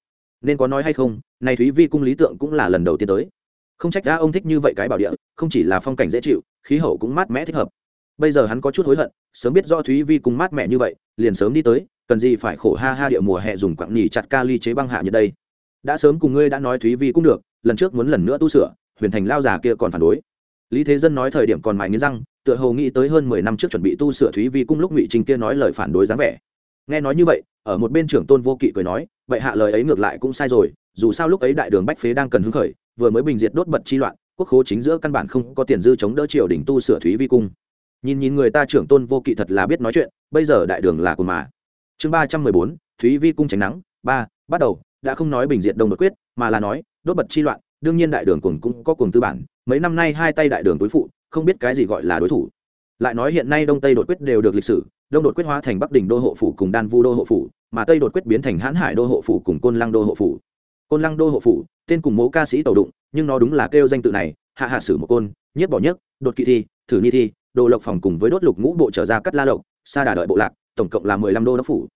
Nên có nói hay không này thúy vi cung lý tượng cũng là lần đầu tiên tới. Không trách đã ông thích như vậy cái bảo địa, không chỉ là phong cảnh dễ chịu, khí hậu cũng mát mẻ thích hợp. Bây giờ hắn có chút hối hận, sớm biết do thúy vi cung mát mẻ như vậy, liền sớm đi tới cần gì phải khổ ha ha địa mùa hè dùng quặng nhì chặt ca ly chế băng hạ như đây. Đã sớm cùng ngươi đã nói thúy vi cũng được, lần trước muốn lần nữa tu sửa, huyền thành lao già kia còn phản đối. Lý thế dân nói thời điểm còn mài nghiến răng, tựa hồ nghĩ tới hơn mười năm trước chuẩn bị tu sửa thúy vi cung lúc ngụy trình kia nói lời phản đối dáng vẻ. Nghe nói như vậy, ở một bên trưởng tôn vô kỵ cười nói vậy hạ lời ấy ngược lại cũng sai rồi, dù sao lúc ấy đại đường bách phế đang cần hứng khởi, vừa mới bình diệt đốt bật chi loạn, quốc khố chính giữa căn bản không có tiền dư chống đỡ triều đình tu sửa thúy vi cung. Nhìn nhìn người ta trưởng tôn vô kỵ thật là biết nói chuyện, bây giờ đại đường là của mà chương ba trăm mười bốn, thúy vi cung tránh nắng. Ba, bắt đầu, đã không nói bình diện đông đột quyết, mà là nói, đốt bật chi loạn, đương nhiên đại đường cùng cũng có cùng tư bản. Mấy năm nay hai tay đại đường tối phụ, không biết cái gì gọi là đối thủ. Lại nói hiện nay đông tây đột quyết đều được lịch sử, đông đột quyết hóa thành bắc đình đô hộ phủ cùng đan vu đô hộ phủ, mà tây đột quyết biến thành hãn hải đô hộ phủ cùng côn lăng đô hộ phủ. Côn lăng đô hộ phủ, tên cùng mố ca sĩ tàu đụng, nhưng nó đúng là kêu danh tự này, hạ hạ sử một côn nhất bỏ nhất, đột kỵ thi, thử nhi thi, đồ lộc phòng cùng với đốt lục ngũ bộ trở ra cắt la lộc xa đà đợi bộ lạc tổng cộng là mười lăm đô đốc phủ.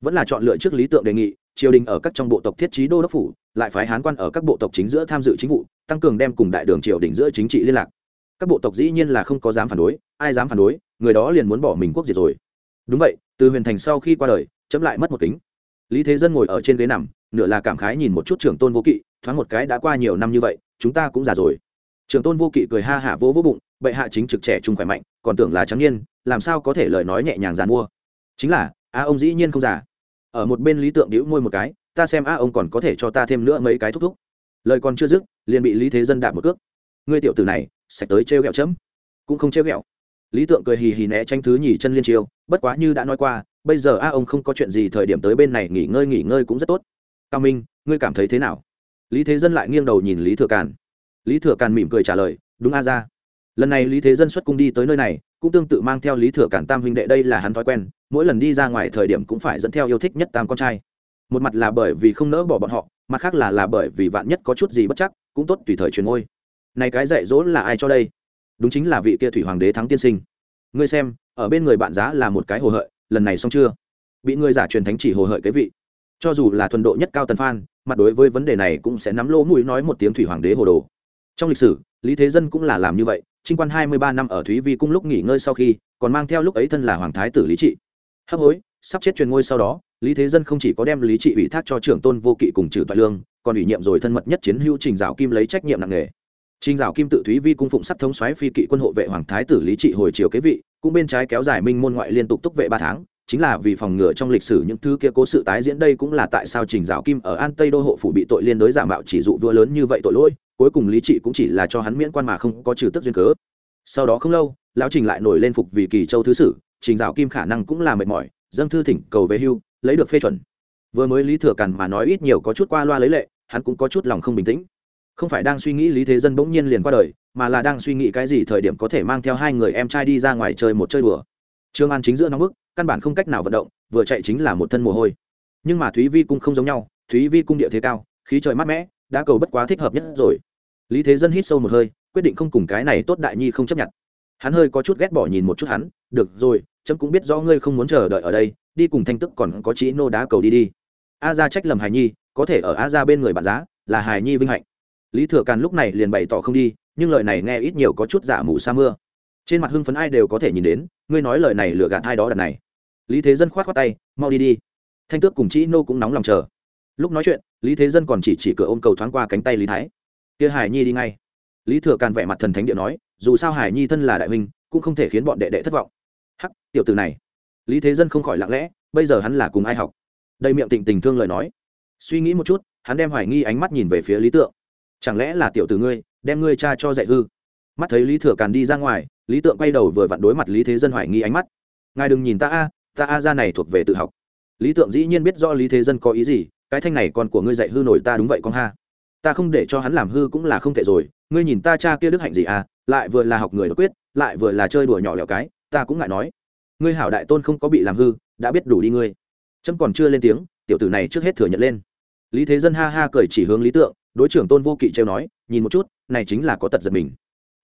Vẫn là chọn lựa trước lý tượng đề nghị, triều đình ở các trong bộ tộc thiết trí đô đốc phủ, lại phái hán quan ở các bộ tộc chính giữa tham dự chính vụ, tăng cường đem cùng đại đường triều đình giữa chính trị liên lạc. Các bộ tộc dĩ nhiên là không có dám phản đối, ai dám phản đối, người đó liền muốn bỏ mình quốc diệt rồi. Đúng vậy, từ huyền thành sau khi qua đời, chấm lại mất một kính. Lý thế dân ngồi ở trên ghế nằm, nửa là cảm khái nhìn một chút trưởng tôn vô kỵ, thoáng một cái đã qua nhiều năm như vậy, chúng ta cũng già rồi. Trưởng tôn vô kỵ cười ha hả vỗ vỗ bụng, bệ hạ chính trực trẻ trung khỏe mạnh, còn tưởng là trắng niên, làm sao có thể lời nói nhẹ nhàng dàn mua chính là, a ông dĩ nhiên không già. Ở một bên lý tượng đĩu môi một cái, ta xem a ông còn có thể cho ta thêm nữa mấy cái thúc thúc. Lời còn chưa dứt, liền bị lý thế dân đạp một cước. Ngươi tiểu tử này, sạch tới trêu ghẹo chấm. Cũng không trêu ghẹo. Lý tượng cười hì hì né tranh thứ nhì chân liên chiêu, bất quá như đã nói qua, bây giờ a ông không có chuyện gì thời điểm tới bên này nghỉ ngơi nghỉ ngơi cũng rất tốt. Cao minh, ngươi cảm thấy thế nào? Lý thế dân lại nghiêng đầu nhìn lý thừa càn. Lý thừa càn mỉm cười trả lời, đúng a ra. Lần này lý thế dân xuất cung đi tới nơi này cũng tương tự mang theo lý thừa cản tam huynh đệ đây là hắn thói quen, mỗi lần đi ra ngoài thời điểm cũng phải dẫn theo yêu thích nhất tam con trai. Một mặt là bởi vì không nỡ bỏ bọn họ, mặt khác là là bởi vì vạn nhất có chút gì bất chắc, cũng tốt tùy thời truyền ngôi. Này cái dạy dỗ là ai cho đây? Đúng chính là vị kia thủy hoàng đế thắng tiên sinh. Ngươi xem, ở bên người bạn giá là một cái hồ hợi, lần này xong chưa? Bị ngươi giả truyền thánh chỉ hồ hợi cái vị. Cho dù là thuần độ nhất cao tần phan, mặt đối với vấn đề này cũng sẽ nắm lỗ mũi nói một tiếng thủy hoàng đế hồ đồ. Trong lịch sử, lý thế dân cũng là làm như vậy trinh quan hai mươi ba năm ở thúy vi cung lúc nghỉ ngơi sau khi, còn mang theo lúc ấy thân là hoàng thái tử lý trị. Hấp hối, sắp chết truyền ngôi sau đó, lý thế dân không chỉ có đem lý trị ủy thác cho trưởng tôn vô kỵ cùng trừ toại lương, còn ủy nhiệm rồi thân mật nhất chiến hữu trình dạo kim lấy trách nhiệm nặng nề. Trình dạo kim tự thúy vi cung phụng sắp thống xoáy phi kỵ quân hộ vệ hoàng thái tử lý trị hồi chiều kế vị, cũng bên trái kéo dài minh môn ngoại liên tục túc vệ ba tháng, chính là vì phòng ngừa trong lịch sử những thứ kia cố sự tái diễn đây cũng là tại sao trình dạo kim ở an tây đô hộ phủ bị tội liên đối giả mạo chỉ dụ vua lớn như vậy tội lỗi cuối cùng lý trị cũng chỉ là cho hắn miễn quan mà không có trừ tức duyên cớ. Sau đó không lâu, lão trình lại nổi lên phục vì kỳ châu thứ sử, trình dạo kim khả năng cũng là mệt mỏi, dâng thư thỉnh cầu về hưu, lấy được phê chuẩn. Vừa mới lý thừa càn mà nói ít nhiều có chút qua loa lấy lệ, hắn cũng có chút lòng không bình tĩnh. Không phải đang suy nghĩ lý thế dân bỗng nhiên liền qua đời, mà là đang suy nghĩ cái gì thời điểm có thể mang theo hai người em trai đi ra ngoài chơi một chơi đùa. Trương an chính giữa nóng bức, căn bản không cách nào vận động, vừa chạy chính là một thân mồ hôi. Nhưng mà thúy vi cung không giống nhau, thúy vi cung địa thế cao, khí trời mát mẻ đã cầu bất quá thích hợp nhất rồi. Lý thế dân hít sâu một hơi, quyết định không cùng cái này tốt đại nhi không chấp nhận. Hắn hơi có chút ghét bỏ nhìn một chút hắn, được rồi trâm cũng biết rõ ngươi không muốn chờ đợi ở đây, đi cùng thanh tức còn có chỉ nô đá cầu đi đi. A ra trách lầm hài nhi, có thể ở a ra bên người bạn giá, là hài nhi vinh hạnh. Lý thừa càn lúc này liền bày tỏ không đi, nhưng lời này nghe ít nhiều có chút giả mù sa mưa. Trên mặt hưng phấn ai đều có thể nhìn đến, ngươi nói lời này lừa gạt ai đó đợt này. Lý thế dân khoát khoát tay, mau đi đi. Thanh tước cùng chị nô cũng nóng lòng chờ lúc nói chuyện, lý thế dân còn chỉ chỉ cửa ôm cầu thoáng qua cánh tay lý thái. Kia hải nhi đi ngay. Lý thừa càn vẻ mặt thần thánh điện nói, dù sao hải nhi thân là đại huynh, cũng không thể khiến bọn đệ đệ thất vọng. Hắc, tiểu tử này. Lý thế dân không khỏi lặng lẽ, bây giờ hắn là cùng ai học? Đây miệng tịnh tình thương lời nói. Suy nghĩ một chút, hắn đem hoài nghi ánh mắt nhìn về phía lý tượng. Chẳng lẽ là tiểu tử ngươi, đem ngươi cha cho dạy hư? Mắt thấy lý thừa càn đi ra ngoài, lý tượng quay đầu vừa vặn đối mặt lý thế dân hoài nghi ánh mắt. Ngài đừng nhìn ta a ta a ra này thuộc về tự học. Lý tượng dĩ nhiên biết do lý thế dân có ý gì cái thanh này còn của ngươi dạy hư nổi ta đúng vậy con ha. Ta không để cho hắn làm hư cũng là không thể rồi, ngươi nhìn ta cha kia đức hạnh gì à lại vừa là học người đột quyết, lại vừa là chơi đùa nhỏ lẹo cái, ta cũng ngại nói. Ngươi hảo đại tôn không có bị làm hư, đã biết đủ đi ngươi. Trâm còn chưa lên tiếng, tiểu tử này trước hết thừa nhận lên. Lý thế dân ha ha cười chỉ hướng lý tượng, đối trưởng tôn vô kỵ trêu nói, nhìn một chút, này chính là có tật giật mình.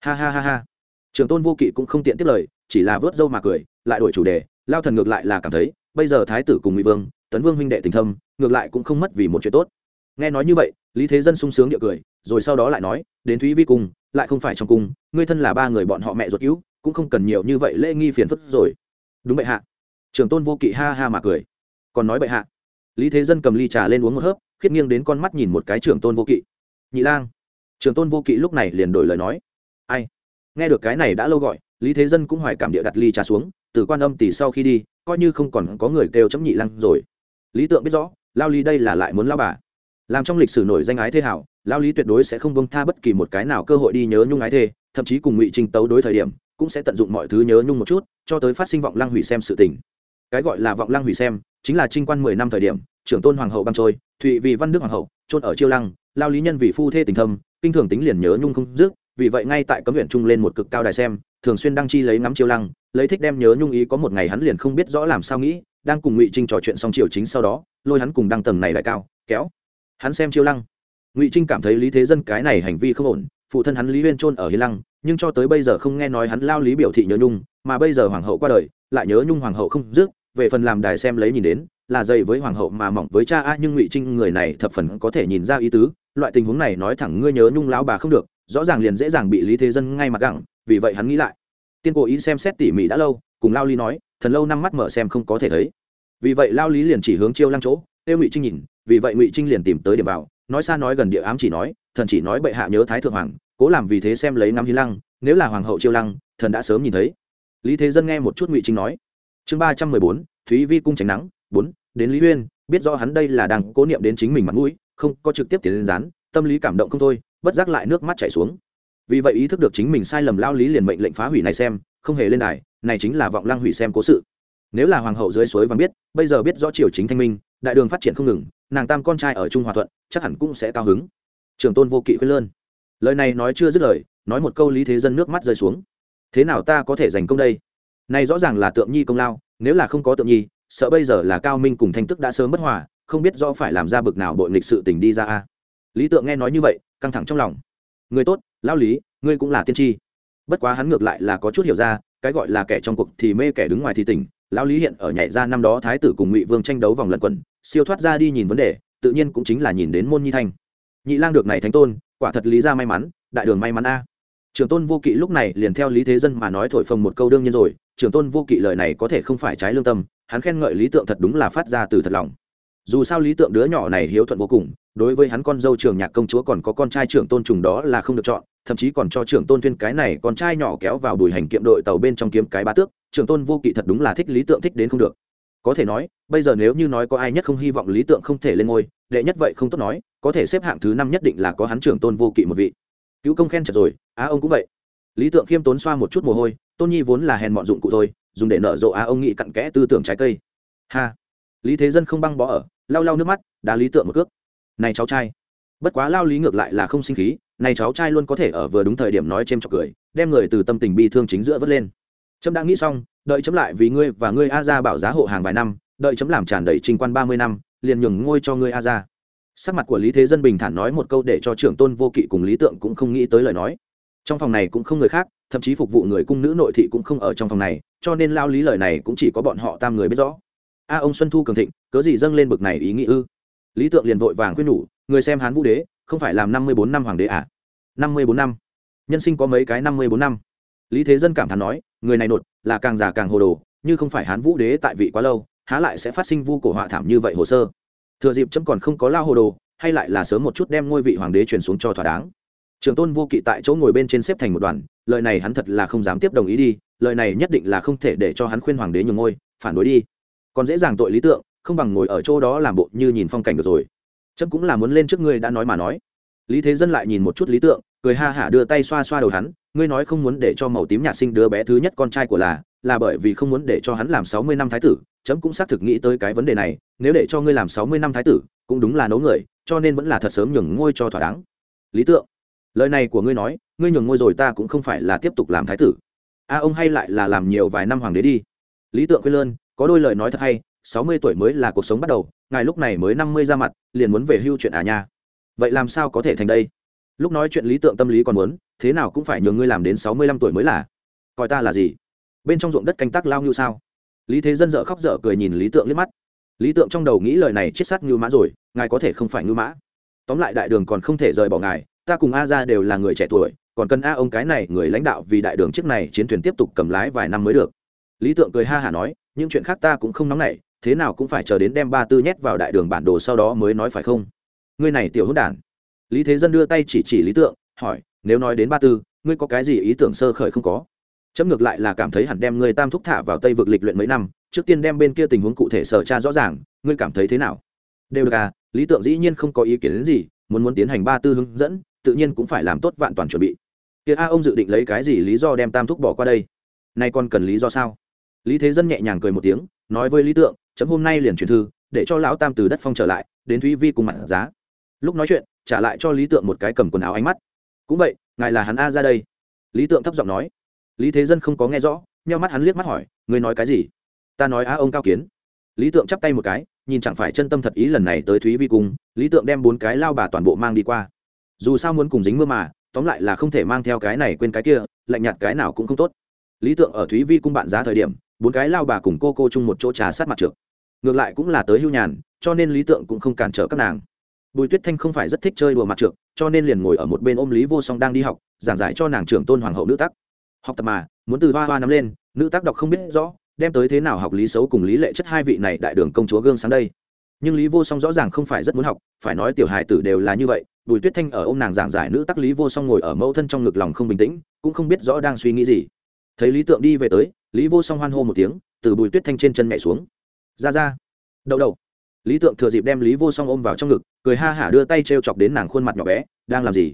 Ha ha ha ha. Trưởng tôn vô kỵ cũng không tiện tiếp lời, chỉ là vớt dâu mà cười, lại đổi chủ đề, lao thần ngược lại là cảm thấy, bây giờ thái tử cùng ngụy vương tấn vương huynh đệ tình thâm, ngược lại cũng không mất vì một chuyện tốt. Nghe nói như vậy, lý thế dân sung sướng địa cười, rồi sau đó lại nói, đến thúy vi cung, lại không phải trong cung, ngươi thân là ba người bọn họ mẹ ruột cứu, cũng không cần nhiều như vậy lễ nghi phiền phức rồi. Đúng bệ hạ. Trưởng tôn vô kỵ ha ha mà cười. Còn nói bệ hạ. Lý thế dân cầm ly trà lên uống một hớp khiết nghiêng đến con mắt nhìn một cái trưởng tôn vô kỵ. Nhị lang. Trưởng tôn vô kỵ lúc này liền đổi lời nói. Ai? Nghe được cái này đã lâu gọi, lý thế dân cũng hoài cảm địa đặt ly trà xuống, từ quan âm tỷ sau khi đi, coi như không còn có người kêu chấm nhị lăng rồi lý tượng biết rõ, lao lý đây là lại muốn lao bà. Làm trong lịch sử nổi danh ái thê hảo, lao lý tuyệt đối sẽ không bông tha bất kỳ một cái nào cơ hội đi nhớ nhung ái thê, thậm chí cùng ngụy trình tấu đối thời điểm, cũng sẽ tận dụng mọi thứ nhớ nhung một chút, cho tới phát sinh vọng lăng hủy xem sự tình. Cái gọi là vọng lăng hủy xem, chính là trinh quan mười năm thời điểm, trưởng tôn hoàng hậu băng trôi, thụy vì văn đức hoàng hậu trôn ở chiêu lăng, lao lý nhân vì phu thê tình thâm, kinh thường tính liền nhớ nhung không dứt, vì vậy ngay tại cấm huyện trung lên một cực cao đài xem, thường xuyên đăng chi lấy ngắm chiêu lăng, lấy thích đem nhớ nhung ý có một ngày hắn liền không biết rõ làm sao nghĩ đang cùng ngụy trinh trò chuyện xong chiều chính sau đó, lôi hắn cùng đăng tầng này lại cao, kéo. Hắn xem chiêu lăng. Ngụy trinh cảm thấy lý thế dân cái này hành vi không ổn, phụ thân hắn lý huyên trôn ở hiên lăng, nhưng cho tới bây giờ không nghe nói hắn lao lý biểu thị nhớ nhung, mà bây giờ hoàng hậu qua đời, lại nhớ nhung hoàng hậu không dứt, về phần làm đài xem lấy nhìn đến, là dày với hoàng hậu mà mỏng với cha a, nhưng ngụy trinh người này thập phần có thể nhìn ra ý tứ, loại tình huống này nói thẳng ngươi nhớ nhung lão bà không được, rõ ràng liền dễ dàng bị lý thế dân ngay mặt gẳng, vì vậy hắn nghĩ lại. Tiên cố ý xem xét tỉ mỉ đã lâu cùng lao lý nói, thần lâu năm mắt mở xem không có thể thấy. Vì vậy lao lý liền chỉ hướng chiêu lăng chỗ, tiêu ngụy trinh nhìn, vì vậy ngụy trinh liền tìm tới điểm vào, nói xa nói gần địa ám chỉ nói, thần chỉ nói bệ hạ nhớ thái thượng hoàng, cố làm vì thế xem lấy năm hi lăng, nếu là hoàng hậu chiêu lăng, thần đã sớm nhìn thấy. Lý thế dân nghe một chút ngụy trinh nói. Chương ba trăm mười bốn, thúy vi cung tránh nắng, bốn, đến lý huyên, biết rõ hắn đây là đang cố niệm đến chính mình mặt mũi, không, có trực tiếp tiền lên rán tâm lý cảm động không thôi, bất giác lại nước mắt chảy xuống. Vì vậy ý thức được chính mình sai lầm, lao lý liền mệnh lệnh phá hủy này xem, không hề lên đài này chính là vọng lăng hủy xem cố sự. Nếu là hoàng hậu dưới suối vàng biết, bây giờ biết rõ triều chính thanh minh, đại đường phát triển không ngừng, nàng tam con trai ở trung hòa thuận, chắc hẳn cũng sẽ cao hứng. Trường tôn vô kỵ khuyên lơn. Lời này nói chưa dứt lời, nói một câu lý thế dân nước mắt rơi xuống. Thế nào ta có thể giành công đây? Này rõ ràng là tượng nhi công lao, nếu là không có tượng nhi, sợ bây giờ là cao minh cùng thanh tức đã sớm bất hòa, không biết rõ phải làm ra bực nào bội nghịch sự tình đi ra a. Lý tượng nghe nói như vậy, căng thẳng trong lòng. Người tốt, lao lý, ngươi cũng là tiên tri. Bất quá hắn ngược lại là có chút hiểu ra cái gọi là kẻ trong cuộc thì mê kẻ đứng ngoài thì tỉnh. Lão lý hiện ở nhảy ra năm đó thái tử cùng ngụy vương tranh đấu vòng lẩn quẩn, siêu thoát ra đi nhìn vấn đề, tự nhiên cũng chính là nhìn đến môn nhi thanh. Nhị lang được này thánh tôn, quả thật lý ra may mắn, đại đường may mắn a. Trường tôn vô kỵ lúc này liền theo lý thế dân mà nói thổi phồng một câu đương nhiên rồi trường tôn vô kỵ lời này có thể không phải trái lương tâm, hắn khen ngợi lý tượng thật đúng là phát ra từ thật lòng. Dù sao lý tượng đứa nhỏ này hiếu thuận vô cùng đối với hắn con dâu trường nhạc công chúa còn có con trai trưởng tôn trùng đó là không được chọn, thậm chí còn cho trưởng tôn tuyên cái này con trai nhỏ kéo vào bùi hành kiệm đội tàu bên trong kiếm cái bá tước, trưởng tôn vô kỵ thật đúng là thích lý tượng thích đến không được. Có thể nói, bây giờ nếu như nói có ai nhất không hy vọng lý tượng không thể lên ngôi, đệ nhất vậy không tốt nói, có thể xếp hạng thứ năm nhất định là có hắn trưởng tôn vô kỵ một vị. Cứu công khen chật rồi, á ông cũng vậy. Lý tượng khiêm tốn xoa một chút mồ hôi, tôn nhi vốn là hèn mọn dụng cụ thôi, dùng để nở rộ á ông nghĩ cặn kẽ tư tưởng trái cây. Ha. Lý thế dân không băng bỏ ở, lau lau nước mắt, đá lý tượng một cước này cháu trai. Bất quá lao lý ngược lại là không sinh khí, này cháu trai luôn có thể ở vừa đúng thời điểm nói c h chọc cười, đem người từ tâm tình bi thương chính giữa vớt lên. Trâm đã nghĩ xong, đợi chấm lại vì ngươi và ngươi a ra bảo giá hộ hàng vài năm, đợi chấm làm tràn đầy trình quan ba mươi năm, liền nhường ngôi cho ngươi a ra sắc mặt của lý thế dân bình thản nói một câu để cho trưởng tôn vô kỵ cùng lý tượng cũng không nghĩ tới lời nói. Trong phòng này cũng không người khác, thậm chí phục vụ người cung nữ nội thị cũng không ở trong phòng này, cho nên lao lý lời này cũng chỉ có bọn họ tam người biết rõ. A ông xuân thu cường thịnh, cớ gì dâng lên bực này ý nghĩ ư? Lý tượng liền vội vàng khuyên nhủ, người xem hán vũ đế, không phải làm năm mươi bốn năm hoàng đế à? Năm mươi bốn năm. Nhân sinh có mấy cái năm mươi bốn năm? Lý thế dân cảm thán nói, người này nột, là càng già càng hồ đồ, như không phải hán vũ đế tại vị quá lâu, há lại sẽ phát sinh vu cổ họa thảm như vậy hồ sơ? Thừa dịp chấm còn không có lao hồ đồ, hay lại là sớm một chút đem ngôi vị hoàng đế truyền xuống cho thỏa đáng. Trường tôn vô kỵ tại chỗ ngồi bên trên xếp thành một đoàn, lời này hắn thật là không dám tiếp đồng ý đi, lời này nhất định là không thể để cho hắn khuyên hoàng đế nhường ngôi, phản đối đi. Còn dễ dàng tội lý tượng không bằng ngồi ở chỗ đó làm bộ như nhìn phong cảnh được rồi. Chấm cũng là muốn lên trước ngươi đã nói mà nói. Lý thế dân lại nhìn một chút lý tượng, cười ha hả đưa tay xoa xoa đầu hắn, ngươi nói không muốn để cho màu tím nhạt sinh đứa bé thứ nhất con trai của là là bởi vì không muốn để cho hắn làm sáu mươi năm thái tử, chấm cũng xác thực nghĩ tới cái vấn đề này, nếu để cho ngươi làm sáu mươi năm thái tử, cũng đúng là nấu người, cho nên vẫn là thật sớm nhường ngôi cho thỏa đáng. Lý tượng, lời này của ngươi nói, ngươi nhường ngôi rồi ta cũng không phải là tiếp tục làm thái tử. A, ông hay lại là làm nhiều vài năm hoàng đế đi. Lý tượng quên lơn, có đôi lời nói thật hay sáu mươi tuổi mới là cuộc sống bắt đầu, ngài lúc này mới năm mươi ra mặt, liền muốn về hưu chuyện à nha. Vậy làm sao có thể thành đây? Lúc nói chuyện lý tượng tâm lý còn muốn, thế nào cũng phải nhường ngươi làm đến sáu mươi lăm tuổi mới là. Coi ta là gì? Bên trong ruộng đất canh tác lao như sao? Lý thế dân dợ khóc dở cười nhìn lý tượng liếc mắt. Lý tượng trong đầu nghĩ lời này chết sát như mã rồi, ngài có thể không phải như mã. Tóm lại đại đường còn không thể rời bỏ ngài, ta cùng a ra đều là người trẻ tuổi, còn cần a ông cái này người lãnh đạo vì đại đường chiếc này chiến thuyền tiếp tục cầm lái vài năm mới được. Lý tượng cười ha hả nói, những chuyện khác ta cũng không nóng nảy thế nào cũng phải chờ đến đem ba tư nhét vào đại đường bản đồ sau đó mới nói phải không? Ngươi này tiểu hữu đản. Lý thế dân đưa tay chỉ chỉ lý tượng, hỏi, nếu nói đến ba tư, ngươi có cái gì ý tưởng sơ khởi không có? Chấm ngược lại là cảm thấy hẳn đem ngươi tam thúc thả vào tây vực lịch luyện mấy năm, trước tiên đem bên kia tình huống cụ thể sở tra rõ ràng, ngươi cảm thấy thế nào? Đều được à lý tượng dĩ nhiên không có ý kiến đến gì, muốn muốn tiến hành ba tư hướng dẫn, tự nhiên cũng phải làm tốt vạn toàn chuẩn bị. Kia a ông dự định lấy cái gì lý do đem tam thúc bỏ qua đây? Nay còn cần lý do sao? Lý thế dân nhẹ nhàng cười một tiếng, nói với lý tượng chấm hôm nay liền truyền thư, để cho lão tam từ đất phong trở lại, đến thúy vi cùng mặt giá. Lúc nói chuyện, trả lại cho lý tượng một cái cầm quần áo ánh mắt. Cũng vậy, ngài là hắn a ra đây. Lý tượng thấp giọng nói. Lý thế dân không có nghe rõ, nheo mắt hắn liếc mắt hỏi, ngươi nói cái gì? Ta nói a ông cao kiến. Lý tượng chắp tay một cái, nhìn chẳng phải chân tâm thật ý lần này tới thúy vi cung lý tượng đem bốn cái lao bà toàn bộ mang đi qua. Dù sao muốn cùng dính mưa mà, tóm lại là không thể mang theo cái này quên cái kia, lạnh nhạt cái nào cũng không tốt. Lý tượng ở thúy vi cung bạn giá thời điểm, bốn cái lao bà cùng cô cô chung một chỗ trà sát mặt trượt ngược lại cũng là tới hưu nhàn, cho nên lý tượng cũng không cản trở các nàng. Bùi tuyết thanh không phải rất thích chơi đùa mặt trượt cho nên liền ngồi ở một bên ôm lý vô song đang đi học, giảng giải cho nàng trưởng tôn hoàng hậu nữ tắc học tập mà, muốn từ hoa hoa nắm lên, nữ tác đọc không biết rõ, đem tới thế nào học lý xấu cùng lý lệ chất hai vị này đại đường công chúa gương sáng đây. Nhưng lý vô song rõ ràng không phải rất muốn học, phải nói tiểu hài tử đều là như vậy, bùi tuyết thanh ở ô m nàng giảng giải nữ tắc lý vô song ngồi ở mẫu thân trong ngực lòng không bình tĩnh, cũng không biết rõ đang suy nghĩ gì. Thấy lý tượng đi về tới, lý vô song hoan hô một tiếng, từ bùi tuyết thanh trên chân nhảy xuống ra ra. Đậu đậu. Lý tượng thừa dịp đem lý vô song ôm vào trong ngực, cười ha hả đưa tay t r e o chọc đến nàng khuôn mặt nhỏ bé, đang làm gì?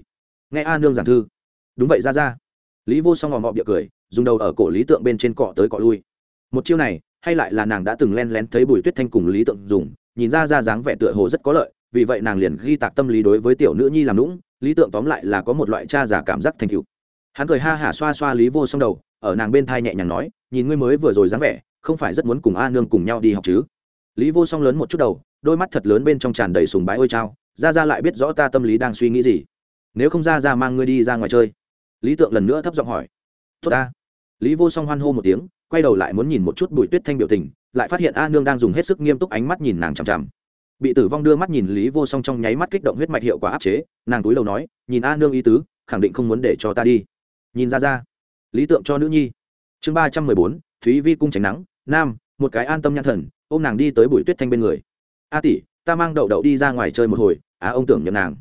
Nghe a nương giảng thư. Đúng vậy, ra ra. Lý vô song ngò mọ bịa cười, dùng đầu ở cổ lý tượng bên trên cọ tới cọ lui. Một chiêu này, hay lại là nàng đã từng len lén thấy bùi tuyết thanh cùng lý tượng dùng, nhìn ra ra dáng vẻ tựa hồ rất có lợi, vì vậy nàng liền ghi tạc tâm lý đối với tiểu nữ nhi làm lũng lý tượng tóm lại là có một loại cha giả cảm giác thành cựu hắn cười ha hả xoa xoa lý vô song đầu, ở nàng bên thai nhẹ nhàng nói, nhìn ngươi mới vừa rồi dáng vẻ không phải rất muốn cùng a nương cùng nhau đi học chứ? Lý vô song lớn một chút đầu, đôi mắt thật lớn bên trong tràn đầy sùng bái ôi trao ra ra lại biết rõ ta tâm lý đang suy nghĩ gì. Nếu không ra ra mang ngươi đi ra ngoài chơi. Lý tượng lần nữa thấp giọng hỏi. Tốt ta. Lý vô song hoan hô một tiếng, quay đầu lại muốn nhìn một chút bụi tuyết thanh biểu tình, lại phát hiện a nương đang dùng hết sức nghiêm túc ánh mắt nhìn nàng chằm chằm. Bị tử vong đưa mắt nhìn lý vô song trong nháy mắt kích động huyết mạch hiệu quả áp chế, nàng túi đầu nói, nhìn a nương ý tứ, khẳng định không muốn để cho ta đi. Nhìn ra ra lý tượng cho nữ nhi. Chương ba trăm mười bốn, thúy vi cung tránh nắng nam, một cái an tâm nhãn thần ô m nàng đi tới bụi tuyết thanh bên người. A tỷ, ta mang đậu đậu đi ra ngoài chơi một hồi, á, ông tưởng nhầm nàng.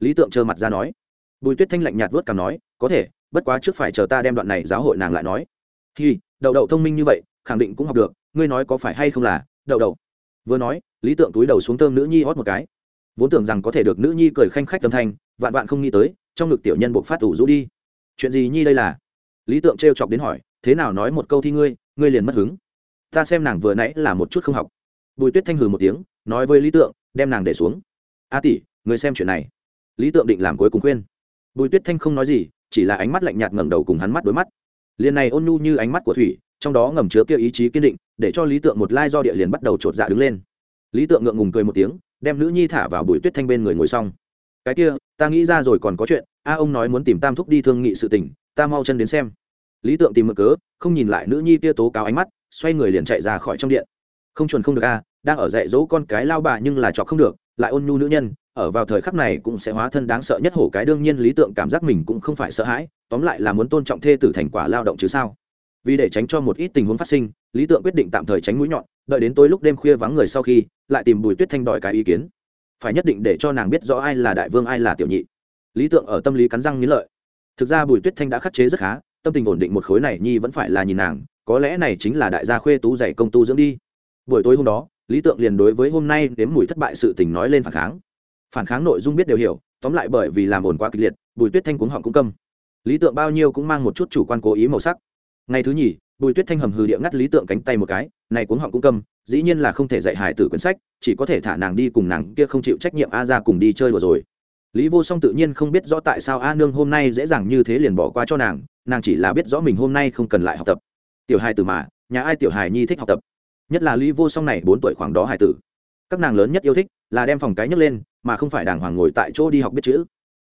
Lý tượng trơ mặt ra nói. Bùi tuyết thanh lạnh nhạt vớt cảm nói, có thể, bất quá trước phải chờ ta đem đoạn này giáo hội nàng lại nói. Hi, đậu đậu thông minh như vậy, khẳng định cũng học được, ngươi nói có phải hay không là, đậu đậu. Vừa nói, lý tượng túi đầu xuống tơm nữ nhi hót một cái. Vốn tưởng rằng có thể được nữ nhi cười khanh khách tâm thanh, vạn vạn không nghĩ tới, trong ngực tiểu nhân buộc phát ủ rũ đi. Chuyện gì nhi đây là? Lý tượng trêu chọc đến hỏi, thế nào nói một câu thi ngươi ngươi liền mất hứng ta xem nàng vừa nãy là một chút không học. Bùi tuyết thanh hừ một tiếng, nói với lý tượng, đem nàng để xuống. A tỷ, người xem chuyện này. Lý tượng định làm cuối cùng khuyên. Bùi tuyết thanh không nói gì, chỉ là ánh mắt lạnh nhạt ngẩng đầu cùng hắn mắt đối mắt. Liền này ôn nhu như ánh mắt của thủy, trong đó ngầm chứa kia ý chí kiên định, để cho lý tượng một lai do địa liền bắt đầu chột dạ đứng lên. Lý tượng ngượng ngùng cười một tiếng, đem nữ nhi thả vào bùi tuyết thanh bên người ngồi xong. Cái kia, ta nghĩ ra rồi còn có chuyện, a ông nói muốn tìm tam thúc đi thương nghị sự tình, ta mau chân đến xem. Lý tượng tìm mực cớ, không nhìn lại nữ nhi kia tố cáo ánh mắt xoay người liền chạy ra khỏi trong điện. Không chuẩn không được a, đang ở dạy dỗ con cái lao bà nhưng là chọc không được, lại ôn nhu nữ nhân, ở vào thời khắc này cũng sẽ hóa thân đáng sợ nhất hổ cái đương nhiên lý tượng cảm giác mình cũng không phải sợ hãi, tóm lại là muốn tôn trọng thê tử thành quả lao động chứ sao. Vì để tránh cho một ít tình huống phát sinh, lý tượng quyết định tạm thời tránh mũi nhọn, đợi đến tối lúc đêm khuya vắng người sau khi, lại tìm bùi tuyết thanh đòi cái ý kiến. Phải nhất định để cho nàng biết rõ ai là đại vương ai là tiểu nhị. Lý tượng ở tâm lý cắn răng nghĩ lợi. Thực ra bùi tuyết thanh đã khắc chế rất khá, tâm tình ổn định một khối này nhi vẫn phải là nhìn nàng có lẽ này chính là đại gia khuê tú dạy công tu dưỡng đi. Buổi tối hôm đó, lý tượng liền đối với hôm nay đếm mùi thất bại sự tình nói lên phản kháng. Phản kháng nội dung biết đều hiểu, tóm lại bởi vì làm ồn quá kịch liệt, bùi tuyết thanh cuống họng cũng câm. Lý tượng bao nhiêu cũng mang một chút chủ quan cố ý màu sắc. Ngày thứ nhì, bùi tuyết thanh hầm hừ địa ngắt lý tượng cánh tay một cái, này cuống họng cũng câm, dĩ nhiên là không thể dạy hải tử quyển sách, chỉ có thể thả nàng đi cùng nàng kia không chịu trách nhiệm a ra cùng đi chơi vừa rồi. Lý vô song tự nhiên không biết rõ tại sao a nương hôm nay dễ dàng như thế liền bỏ qua cho nàng nàng chỉ là biết rõ mình hôm nay không cần lại học tập tiểu hài tử mà, nhà ai tiểu hài nhi thích học tập. Nhất là lý vô song này, bốn tuổi khoảng đó hài tử. Các nàng lớn nhất yêu thích là đem phòng cái nhấc lên, mà không phải đàng hoàng ngồi tại chỗ đi học biết chữ.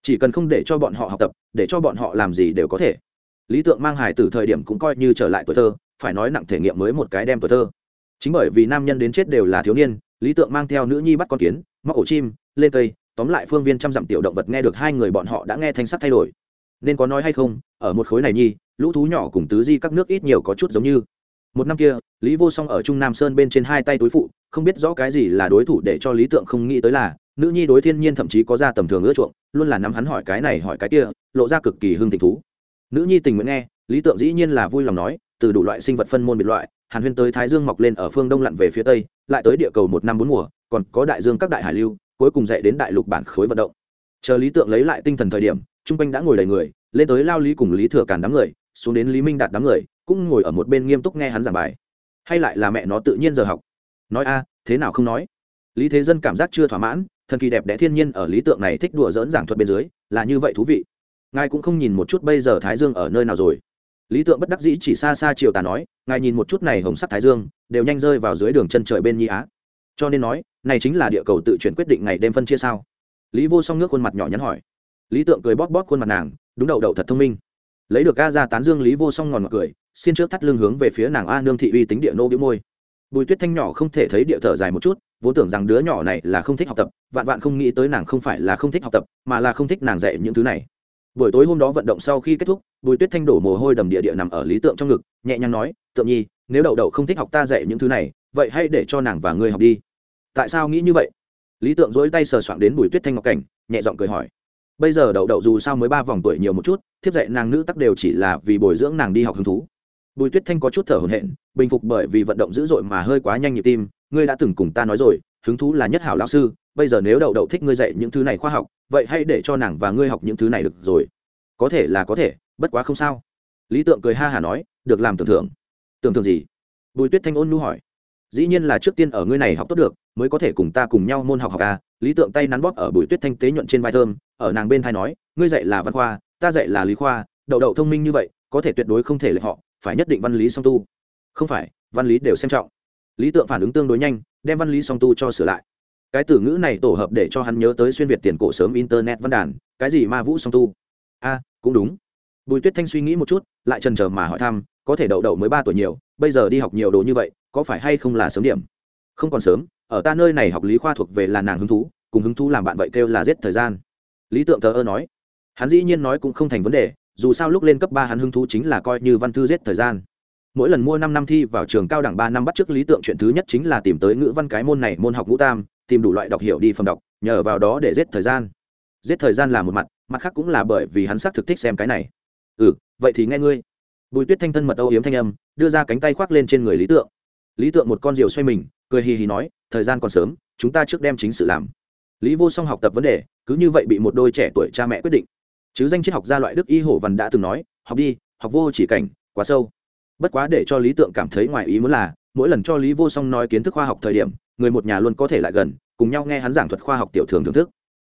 Chỉ cần không để cho bọn họ học tập, để cho bọn họ làm gì đều có thể. Lý tượng mang hài tử thời điểm cũng coi như trở lại tuổi thơ, phải nói nặng thể nghiệm mới một cái đem tuổi thơ. Chính bởi vì nam nhân đến chết đều là thiếu niên, lý tượng mang theo nữ nhi bắt con kiến, móc ổ chim, lên cây, tóm lại phương viên trăm dặm tiểu động vật nghe được hai người bọn họ đã nghe thanh sắc thay đổi nên có nói hay không, ở một khối này nhi, lũ thú nhỏ cùng tứ di các nước ít nhiều có chút giống như. Một năm kia, lý vô song ở trung nam sơn bên trên hai tay túi phụ, không biết rõ cái gì là đối thủ để cho lý tượng không nghĩ tới là, nữ nhi đối thiên nhiên thậm chí có ra tầm thường ưa chuộng, luôn là nắm hắn hỏi cái này hỏi cái kia, lộ ra cực kỳ hưng tình thú. Nữ nhi tình nguyện nghe, lý tượng dĩ nhiên là vui lòng nói, từ đủ loại sinh vật phân môn biệt loại, hàn huyên tới thái dương mọc lên ở phương đông lặn về phía tây, lại tới địa cầu một năm bốn mùa, còn có đại dương các đại hải lưu, cuối cùng dạy đến đại lục bản khối vận động. Chờ lý tượng lấy lại tinh thần thời điểm trung quanh đã ngồi đầy người, lên tới lao lý cùng lý thừa càn đám người, xuống đến lý minh đạt đám người, cũng ngồi ở một bên nghiêm túc nghe hắn giảng bài. Hay lại là mẹ nó tự nhiên giờ học. Nói a, thế nào không nói? Lý thế dân cảm giác chưa thỏa mãn, thần kỳ đẹp đẽ thiên nhiên ở lý tượng này thích đùa dỡn giảng thuật bên dưới, là như vậy thú vị. Ngài cũng không nhìn một chút bây giờ thái dương ở nơi nào rồi. Lý tượng bất đắc dĩ chỉ xa xa chiều tà nói, ngài nhìn một chút này hồng sắc thái dương, đều nhanh rơi vào dưới đường chân trời bên nhi á. Cho nên nói, này chính là địa cầu tự chuyển quyết định ngày đêm phân chia sao? Lý vô song nước khuôn mặt nhỏ nhắn hỏi lý tượng cười bóp bóp khuôn mặt nàng, đúng đầu đầu thật thông minh. Lấy được A ra tán dương lý vô song ngòn ngọt cười xin trước thắt lưng hướng về phía nàng a nương thị uy tính địa nô bĩu môi. Bùi tuyết thanh nhỏ không thể thấy địa thở dài một chút, vốn tưởng rằng đứa nhỏ này là không thích học tập, vạn vạn không nghĩ tới nàng không phải là không thích học tập, mà là không thích nàng dạy những thứ này. Buổi tối hôm đó vận động sau khi kết thúc, bùi tuyết thanh đổ mồ hôi đầm địa địa nằm ở lý tượng trong ngực, nhẹ nhàng nói, tượng nhi, nếu đậu đậu không thích học ta dạy những thứ này, vậy hãy để cho nàng và ngươi học đi. Tại sao nghĩ như vậy? Lý tượng dỗi tay sờ soạng đến bùi tuyết thanh ngọc cảnh, nhẹ giọng cười hỏi bây giờ đậu đậu dù sao mới ba vòng tuổi nhiều một chút, thiếp dạy nàng nữ tắc đều chỉ là vì bồi dưỡng nàng đi học hứng thú. Bùi tuyết thanh có chút thở hổn hển, bình phục bởi vì vận động dữ dội mà hơi quá nhanh nhịp tim, ngươi đã từng cùng ta nói rồi, hứng thú là nhất hảo lão sư, bây giờ nếu đậu đậu thích ngươi dạy những thứ này khoa học, vậy hãy để cho nàng và ngươi học những thứ này được rồi. Có thể là có thể, bất quá không sao. Lý tượng cười ha hả nói, được làm tưởng thưởng. Tưởng thưởng gì? Bùi tuyết thanh ôn nu hỏi. Dĩ nhiên là trước tiên ở ngươi này học tốt được, mới có thể cùng ta cùng nhau môn học học à. Lý tượng tay nắn bóp ở bùi tuyết thanh tế nhuận trên vai thơm ở nàng bên thai nói, ngươi dạy là văn khoa, ta dạy là lý khoa, đậu đậu thông minh như vậy, có thể tuyệt đối không thể lệch họ, phải nhất định văn lý song tu. Không phải, văn lý đều xem trọng. Lý tượng phản ứng tương đối nhanh, đem văn lý song tu cho sửa lại. Cái từ ngữ này tổ hợp để cho hắn nhớ tới xuyên việt tiền cổ sớm internet văn đàn, cái gì ma vũ song tu? A, cũng đúng. Bùi tuyết thanh suy nghĩ một chút, lại trần trờ mà hỏi thăm, có thể đậu đậu mới ba tuổi nhiều, bây giờ đi học nhiều đồ như vậy, có phải hay không là sớm điểm? Không còn sớm, ở ta nơi này học lý khoa thuộc về là nàng hứng thú, cùng hứng thú làm bạn vậy kêu là giết thời gian lý tượng thờ ơ nói. Hắn dĩ nhiên nói cũng không thành vấn đề, dù sao lúc lên cấp ba hắn hứng thú chính là coi như văn thư giết thời gian. Mỗi lần mua năm năm thi vào trường cao đẳng ba năm bắt trước lý tượng chuyện thứ nhất chính là tìm tới ngữ văn cái môn này, môn học ngũ tam, tìm đủ loại đọc hiểu đi phẩm đọc, nhờ vào đó để giết thời gian. Giết thời gian là một mặt mặt khác cũng là bởi vì hắn xác thực thích xem cái này. Ừ vậy thì nghe ngươi. Bùi tuyết thanh thân mật âu yếm thanh âm, đưa ra cánh tay khoác lên trên người lý tượng. Lý tượng một con diều xoay mình, cười hì hì nói, thời gian còn sớm, chúng ta trước đem chính sự làm lý vô song học tập vấn đề, cứ như vậy bị một đôi trẻ tuổi cha mẹ quyết định. Chứ danh triết học gia loại đức y hổ văn đã từng nói, học đi, học vô chỉ cảnh, quá sâu. Bất quá để cho lý tượng cảm thấy ngoài ý muốn là, mỗi lần cho lý vô song nói kiến thức khoa học thời điểm, người một nhà luôn có thể lại gần, cùng nhau nghe hắn giảng thuật khoa học tiểu thường thưởng thức.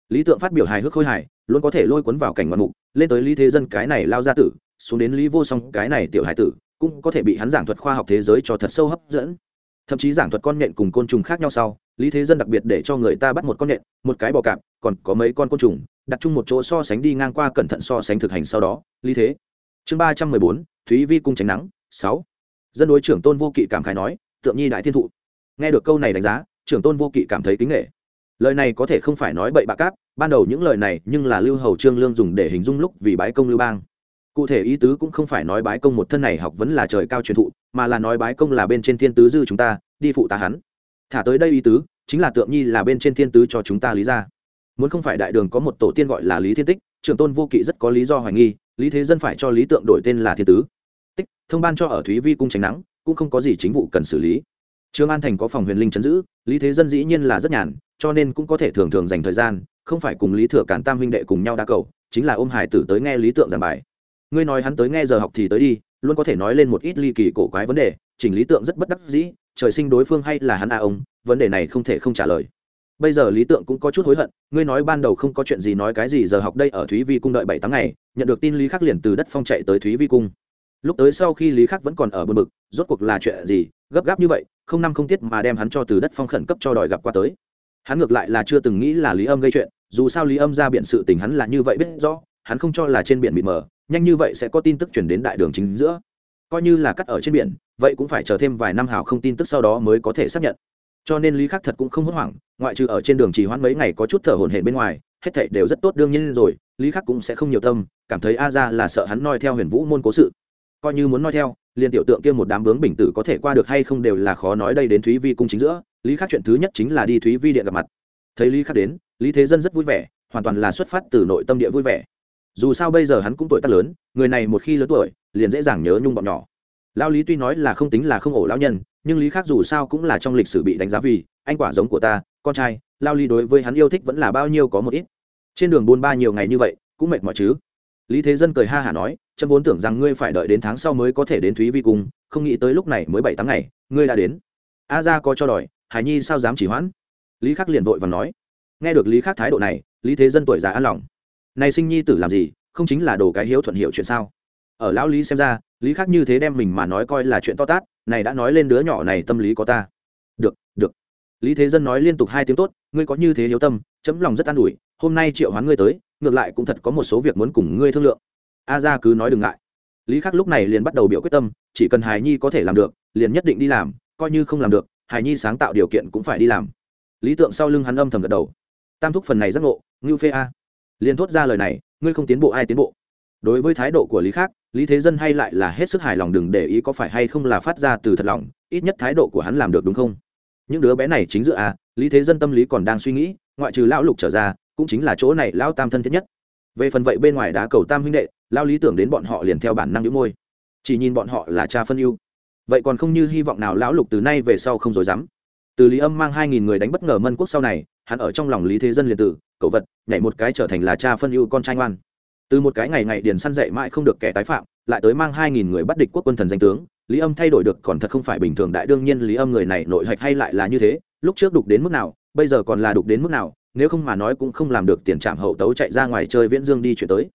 Lý tượng phát biểu hài hước khôi hài, luôn có thể lôi cuốn vào cảnh ngoạn mục, lên tới lý thế dân cái này lao ra tử, xuống đến lý vô song cái này tiểu hải tử, cũng có thể bị hắn giảng thuật khoa học thế giới cho thật sâu hấp dẫn. Thậm chí giảng thuật con nhện cùng côn trùng khác nhau sau lý thế dân đặc biệt để cho người ta bắt một con nện, một cái bò cạp còn có mấy con côn trùng đặt chung một chỗ so sánh đi ngang qua cẩn thận so sánh thực hành sau đó lý thế. Chương ba trăm mười bốn thúy vi cung tránh nắng sáu. Dân đối trưởng tôn vô kỵ cảm khái nói tượng nhi đại thiên thụ. Nghe được câu này đánh giá trưởng tôn vô kỵ cảm thấy kính nghệ lời này có thể không phải nói bậy bạ cáp ban đầu những lời này nhưng là lưu hầu trương lương dùng để hình dung lúc vì bái công lưu bang. Cụ thể ý tứ cũng không phải nói bái công một thân này học vấn là trời cao truyền thụ mà là nói bái công là bên trên thiên tứ dư chúng ta đi phụ tá hắn thả tới đây ý tứ, chính là tượng nhi là bên trên thiên tứ cho chúng ta lý ra. Muốn không phải đại đường có một tổ tiên gọi là lý thiên tích, trưởng tôn vô kỵ rất có lý do hoài nghi, lý thế dân phải cho lý tượng đổi tên là thiên tứ. Tích, thông ban cho ở thúy vi cung tránh nắng, cũng không có gì chính vụ cần xử lý. Trương an thành có phòng huyền linh chấn giữ, lý thế dân dĩ nhiên là rất nhàn, cho nên cũng có thể thường thường dành thời gian, không phải cùng lý thừa cản tam huynh đệ cùng nhau đa cầu, chính là ôm hải tử tới nghe lý tượng giảng bài. Ngươi nói hắn tới nghe giờ học thì tới đi, luôn có thể nói lên một ít ly kỳ cổ quái vấn đề, chỉnh lý tượng rất bất đắc dĩ trời sinh đối phương hay là hắn a ông, vấn đề này không thể không trả lời. Bây giờ lý tượng cũng có chút hối hận, ngươi nói ban đầu không có chuyện gì nói cái gì giờ học đây ở thúy vi cung đợi bảy tháng ngày, nhận được tin lý khắc liền từ đất phong chạy tới thúy vi cung. Lúc tới sau khi lý khắc vẫn còn ở bờ bực, rốt cuộc là chuyện gì, gấp gáp như vậy, không năm không tiết mà đem hắn cho từ đất phong khẩn cấp cho đòi gặp qua tới. Hắn ngược lại là chưa từng nghĩ là lý âm gây chuyện, dù sao lý âm ra biện sự tình hắn là như vậy biết rõ, hắn không cho là trên biển bị mờ, nhanh như vậy sẽ có tin tức chuyển đến đại đường chính giữa coi như là cắt ở trên biển, vậy cũng phải chờ thêm vài năm hào không tin tức sau đó mới có thể xác nhận. Cho nên lý khắc thật cũng không hốt hoảng, ngoại trừ ở trên đường chỉ hoãn mấy ngày có chút thở hổn hển bên ngoài, hết thảy đều rất tốt đương nhiên rồi, lý khắc cũng sẽ không nhiều tâm, cảm thấy a ra là sợ hắn noi theo huyền vũ môn cố sự. Coi như muốn noi theo, liền tiểu tượng kia một đám bướng bình tử có thể qua được hay không đều là khó nói đây đến thúy vi cung chính giữa, lý khắc chuyện thứ nhất chính là đi thúy vi điện gặp mặt. Thấy lý khắc đến, lý thế dân rất vui vẻ, hoàn toàn là xuất phát từ nội tâm địa vui vẻ dù sao bây giờ hắn cũng tuổi tác lớn, người này một khi lớn tuổi, liền dễ dàng nhớ nhung bọn nhỏ. Lao lý tuy nói là không tính là không ổ lão nhân, nhưng lý khác dù sao cũng là trong lịch sử bị đánh giá vì anh quả giống của ta, con trai lao lý đối với hắn yêu thích vẫn là bao nhiêu có một ít. Trên đường buôn ba nhiều ngày như vậy, cũng mệt mỏi chứ. Lý thế dân cười ha hả nói trâm vốn tưởng rằng ngươi phải đợi đến tháng sau mới có thể đến thúy vi cung, không nghĩ tới lúc này mới bảy tháng ngày, ngươi đã đến. A ra có cho đòi, hải nhi sao dám chỉ hoãn? Lý khắc liền vội và nói. Nghe được lý khắc thái độ này, lý thế dân tuổi già an lòng này sinh nhi tử làm gì, không chính là đồ cái hiếu thuận hiệu chuyện sao? Ở lão lý xem ra, lý khắc như thế đem mình mà nói coi là chuyện to tát, này đã nói lên đứa nhỏ này tâm lý có ta. Được được. Lý thế dân nói liên tục hai tiếng tốt, ngươi có như thế hiếu tâm, chấm lòng rất an ủi, hôm nay triệu hoán ngươi tới, ngược lại cũng thật có một số việc muốn cùng ngươi thương lượng. A ra cứ nói đừng ngại. Lý khắc lúc này liền bắt đầu biểu quyết tâm, chỉ cần hài nhi có thể làm được, liền nhất định đi làm, coi như không làm được hài nhi sáng tạo điều kiện cũng phải đi làm. Lý tượng sau lưng hắn âm thầm gật đầu. Tam thúc phần này rất ngộ, ngưu phê a liền thốt ra lời này, ngươi không tiến bộ, ai tiến bộ? Đối với thái độ của lý khác lý thế dân hay lại là hết sức hài lòng đừng để ý có phải hay không là phát ra từ thật lòng, ít nhất thái độ của hắn làm được đúng không? Những đứa bé này chính giữa à lý thế dân tâm lý còn đang suy nghĩ, ngoại trừ lão lục trở ra, cũng chính là chỗ này lão tam thân thiết nhất. Về phần vậy bên ngoài đá cầu tam huynh đệ lao lý tưởng đến bọn họ liền theo bản năng nhũ môi. Chỉ nhìn bọn họ là cha phân ưu. Vậy còn không như hy vọng nào lão lục từ nay về sau không dối dám. Từ lý âm mang hai nghìn người đánh bất ngờ mân quốc sau này hắn ở trong lòng lý thế dân liền tử cậu vật, nhảy một cái trở thành là cha phân ưu con trai ngoan. Từ một cái ngày ngày điền săn dậy mãi không được kẻ tái phạm, lại tới mang hai nghìn người bắt địch quốc quân thần danh tướng, lý âm thay đổi được còn thật không phải bình thường đại đương nhiên lý âm người này nội hạch hay lại là như thế, lúc trước đục đến mức nào, bây giờ còn là đục đến mức nào, nếu không mà nói cũng không làm được tiền trạm hậu tấu chạy ra ngoài chơi viễn dương đi chuyển tới.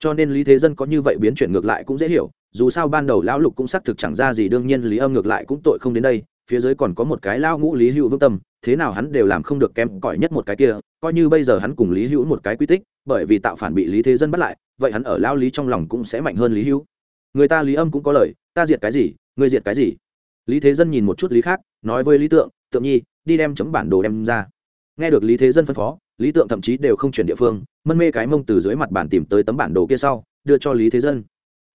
Cho nên lý thế dân có như vậy biến chuyển ngược lại cũng dễ hiểu, dù sao ban đầu lão lục cũng xác thực chẳng ra gì, đương nhiên lý âm ngược lại cũng tội không đến đây phía dưới còn có một cái lao ngũ lý hữu vương tâm, thế nào hắn đều làm không được kém cỏi nhất một cái kia, coi như bây giờ hắn cùng lý hữu một cái quy tích, bởi vì tạo phản bị lý thế dân bắt lại, vậy hắn ở lao lý trong lòng cũng sẽ mạnh hơn lý hữu. Người ta lý âm cũng có lời, ta diệt cái gì, người diệt cái gì? Lý thế dân nhìn một chút lý khác, nói với lý tượng tượng nhi, đi đem chấm bản đồ đem ra. Nghe được lý thế dân phân phó, lý tượng thậm chí đều không chuyển địa phương, mân mê cái mông từ dưới mặt bản tìm tới tấm bản đồ kia sau, đưa cho lý thế dân.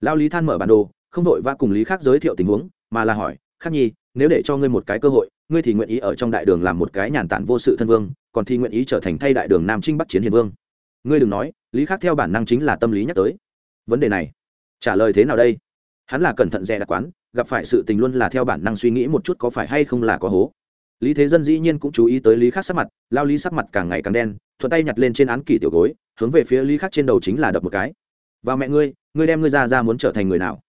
Lao lý than mở bản đồ, không đội vã cùng lý khác giới thiệu tình huống, mà là hỏi, khắc nhi nếu để cho ngươi một cái cơ hội, ngươi thì nguyện ý ở trong đại đường làm một cái nhàn tản vô sự thân vương, còn thì nguyện ý trở thành thay đại đường nam trinh bắc chiến hiền vương. Ngươi đừng nói, lý khác theo bản năng chính là tâm lý nhắc tới. Vấn đề này, trả lời thế nào đây? Hắn là cẩn thận dè đặc quán, gặp phải sự tình luôn là theo bản năng suy nghĩ một chút có phải hay không là có hố. Lý thế dân dĩ nhiên cũng chú ý tới lý khác sắc mặt, lao lý sắc mặt càng ngày càng đen, thuận tay nhặt lên trên án kỷ tiểu gối, hướng về phía lý khác trên đầu chính là đập một cái. Và mẹ ngươi ngươi đem ngươi ra ra muốn trở thành người nào?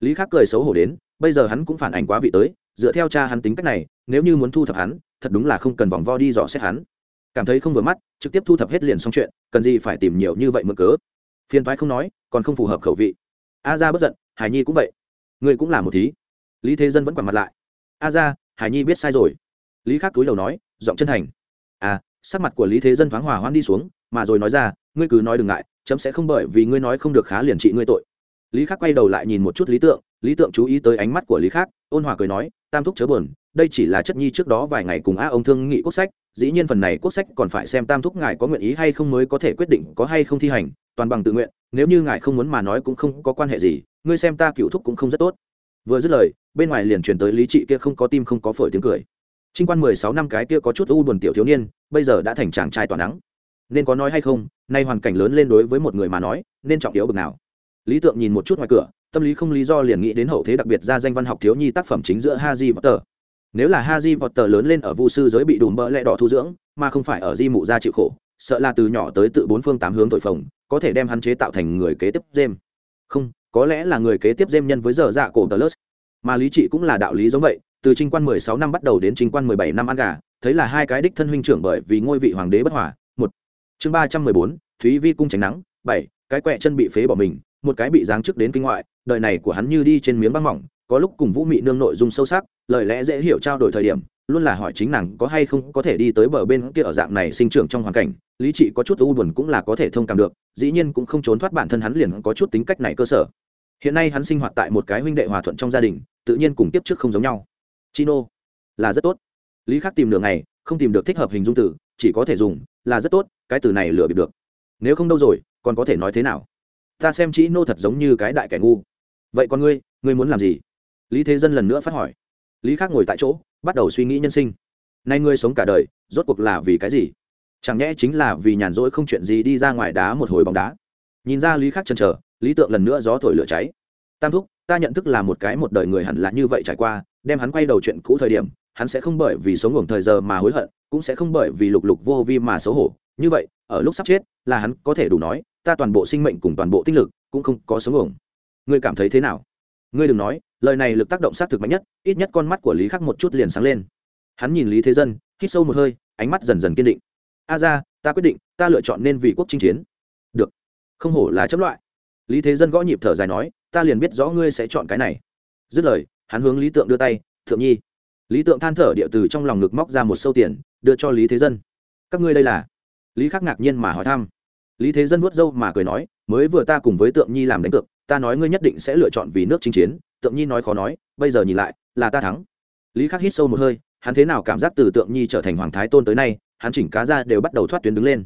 Lý khác cười xấu hổ đến, bây giờ hắn cũng phản ảnh quá vị tới dựa theo cha hắn tính cách này, nếu như muốn thu thập hắn, thật đúng là không cần vòng vo đi dò xét hắn. Cảm thấy không vừa mắt, trực tiếp thu thập hết liền xong chuyện, cần gì phải tìm nhiều như vậy mượn cớ? Phiền thoái không nói, còn không phù hợp khẩu vị. A ra bất giận, hải nhi cũng vậy. Người cũng là một thí. Lý thế dân vẫn quản mặt lại. A ra hải nhi biết sai rồi. Lý khắc túi đầu nói, giọng chân thành. À sắc mặt của lý thế dân thoáng hòa hoan đi xuống, mà rồi nói ra, ngươi cứ nói đừng ngại, chấm sẽ không bởi vì ngươi nói không được khá liền trị ngươi tội. Lý khắc quay đầu lại nhìn một chút lý tượng lý tượng chú ý tới ánh mắt của lý khắc ôn hòa cười nói, tam thúc chớ buồn, đây chỉ là chất nhi trước đó vài ngày cùng a ông thương nghị quốc sách, dĩ nhiên phần này quốc sách còn phải xem tam thúc ngài có nguyện ý hay không mới có thể quyết định có hay không thi hành, toàn bằng tự nguyện, nếu như ngài không muốn mà nói cũng không có quan hệ gì, ngươi xem ta cựu thúc cũng không rất tốt. Vừa dứt lời, bên ngoài liền truyền tới lý trị kia không có tim không có phổi tiếng cười. Trinh quan mười sáu năm cái kia có chút u buồn tiểu thiếu niên, bây giờ đã thành chàng trai toàn nắng. Nên có nói hay không, nay hoàn cảnh lớn lên đối với một người mà nói, nên trọng yếu bực nào. Lý tượng nhìn một chút ngoài cửa tâm lý không lý do liền nghĩ đến hậu thế đặc biệt ra danh văn học thiếu nhi tác phẩm chính giữa haji potter. Nếu là haji potter lớn lên ở vu sư giới bị đùm bỡ lẽ đỏ thu dưỡng, mà không phải ở di mụ gia chịu khổ, sợ là từ nhỏ tới tự bốn phương tám hướng tội phồng, có thể đem hắn chế tạo thành người kế tiếp gem không, có lẽ là người kế tiếp gem nhân với giờ dạ cổ Dallas. mà lý trị cũng là đạo lý giống vậy, từ trinh quan mười sáu năm bắt đầu đến trinh quan mười bảy năm ăn gà, thấy là hai cái đích thân huynh trưởng bởi vì ngôi vị hoàng đế bất hòa. Một, chương ba trăm mười bốn, thúy vi cung tránh nắng. Bảy, cái quẹ chân bị phế bỏ mình, một cái bị giáng chức đến kinh ngoại đời này của hắn như đi trên miếng băng mỏng, có lúc cùng vũ mị nương nội dung sâu sắc, lời lẽ dễ hiểu trao đổi thời điểm, luôn là hỏi chính nàng có hay không có thể đi tới bờ bên kia ở dạng này sinh trưởng trong hoàn cảnh, lý trị có chút u buồn cũng là có thể thông cảm được, dĩ nhiên cũng không trốn thoát bản thân hắn liền có chút tính cách này cơ sở. Hiện nay hắn sinh hoạt tại một cái huynh đệ hòa thuận trong gia đình, tự nhiên cùng tiếp trước không giống nhau. Chino, là rất tốt. Lý khắc tìm đường này không tìm được thích hợp hình dung từ, chỉ có thể dùng, là rất tốt, cái từ này lừa bịp được. Nếu không đâu rồi, còn có thể nói thế nào? Ta xem chị nô thật giống như cái đại kẻ ngu vậy còn ngươi ngươi muốn làm gì? Lý thế dân lần nữa phát hỏi. Lý khắc ngồi tại chỗ, bắt đầu suy nghĩ nhân sinh. Nay ngươi sống cả đời, rốt cuộc là vì cái gì? Chẳng nhẽ chính là vì nhàn rỗi không chuyện gì đi ra ngoài đá một hồi bóng đá? Nhìn ra lý khắc chần chờ, lý tượng lần nữa gió thổi lửa cháy. Tam thúc, ta nhận thức là một cái một đời người hẳn là như vậy trải qua, đem hắn quay đầu chuyện cũ thời điểm, hắn sẽ không bởi vì sống ngủ thời giờ mà hối hận, cũng sẽ không bởi vì lục lục vô vi mà xấu hổ. Như vậy, ở lúc sắp chết, là hắn có thể đủ nói, ta toàn bộ sinh mệnh cùng toàn bộ tinh lực cũng không có sống ngủ ngươi cảm thấy thế nào? Ngươi đừng nói, lời này lực tác động xác thực mạnh nhất, ít nhất con mắt của lý khắc một chút liền sáng lên. Hắn nhìn lý thế dân, hít sâu một hơi, ánh mắt dần dần kiên định. A ra, ta quyết định, ta lựa chọn nên vì quốc chinh chiến. Được. Không hổ là chấp loại. Lý thế dân gõ nhịp thở dài nói, ta liền biết rõ ngươi sẽ chọn cái này. Dứt lời, hắn hướng lý tượng đưa tay, thượng nhi. Lý tượng than thở địa từ trong lòng ngực móc ra một sâu tiền, đưa cho lý thế dân. Các ngươi đây là? Lý khắc ngạc nhiên mà hỏi thăm. Lý thế dân vuốt râu mà cười nói, mới vừa ta cùng với tượng nhi làm đánh cược ta nói ngươi nhất định sẽ lựa chọn vì nước chinh chiến, tượng nhi nói khó nói, bây giờ nhìn lại, là ta thắng. Lý khắc hít sâu một hơi, hắn thế nào cảm giác từ tượng nhi trở thành hoàng thái tôn tới nay, hắn chỉnh cá ra đều bắt đầu thoát tuyến đứng lên.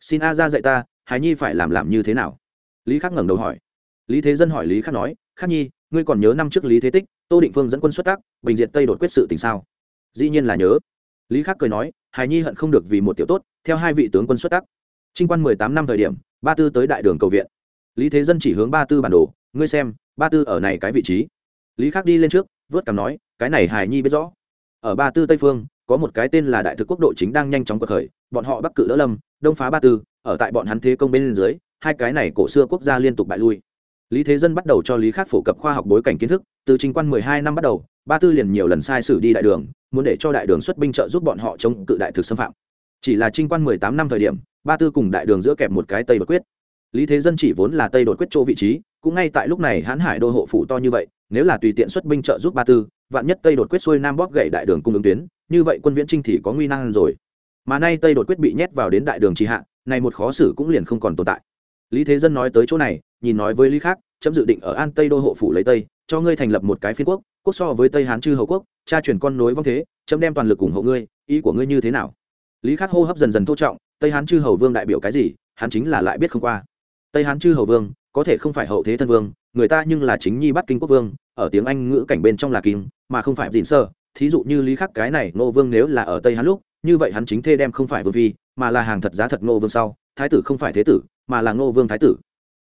Xin a ra dạy ta hài nhi phải làm làm như thế nào? Lý khắc ngẩng đầu hỏi. Lý thế dân hỏi lý khắc nói, khắc nhi, ngươi còn nhớ năm trước lý thế tích, tô định phương dẫn quân xuất tác, bình diện tây đột quyết sự tình sao? Dĩ nhiên là nhớ. Lý khắc cười nói hài nhi hận không được vì một tiểu tốt, theo hai vị tướng quân xuất tác. Trinh quan mười tám năm thời điểm, ba tư tới đại đường cầu viện lý thế dân chỉ hướng ba tư bản đồ, ngươi xem, ba tư ở này cái vị trí. Lý khắc đi lên trước, vớt cằm nói, cái này hài nhi biết rõ. Ở ba tư tây phương, có một cái tên là đại thực quốc độ chính đang nhanh chóng cuộc khởi, bọn họ bắc cự đỡ lâm, đông phá ba tư, ở tại bọn hắn thế công bên dưới, hai cái này cổ xưa quốc gia liên tục bại lui. Lý thế dân bắt đầu cho lý khắc phổ cập khoa học bối cảnh kiến thức, từ trình quan mười hai năm bắt đầu, ba tư liền nhiều lần sai sử đi đại đường, muốn để cho đại đường xuất binh trợ giúp bọn họ chống cự đại thực xâm phạm. Chỉ là trinh quan mười tám năm thời điểm, ba tư cùng đại đường giữa kẹp một cái tây Bất quyết lý thế dân chỉ vốn là tây đột quyết chỗ vị trí, cũng ngay tại lúc này hãn hải đô hộ phủ to như vậy, nếu là tùy tiện xuất binh trợ giúp ba tư, vạn nhất tây đột quyết xuôi nam bóp gậy đại đường cung ứng tuyến, như vậy quân viễn trinh thì có nguy năng rồi. Mà nay tây đột quyết bị nhét vào đến đại đường trì hạ, này một khó xử cũng liền không còn tồn tại. Lý thế dân nói tới chỗ này, nhìn nói với lý khác, chấm dự định ở an tây đô hộ phủ lấy tây, cho ngươi thành lập một cái phiên quốc quốc so với tây hán chư hầu quốc, cha truyền con nối vong thế, chấm đem toàn lực ủng hộ ngươi, ý của ngươi như thế nào? Lý khắc hô hấp dần dần thô trọng, tây hán chư hầu vương đại biểu cái gì, hắn chính là lại biết không qua tây hán chư hầu vương, có thể không phải hậu thế thân vương, người ta nhưng là chính nhi bắt kinh quốc vương, ở tiếng anh ngữ cảnh bên trong là kim mà không phải dịn sơ. Thí dụ như lý khắc cái này nô vương nếu là ở tây hán lúc, như vậy hắn chính thê đem không phải vương phi, mà là hàng thật giá thật ngô vương sau, thái tử không phải thế tử, mà là ngô vương thái tử.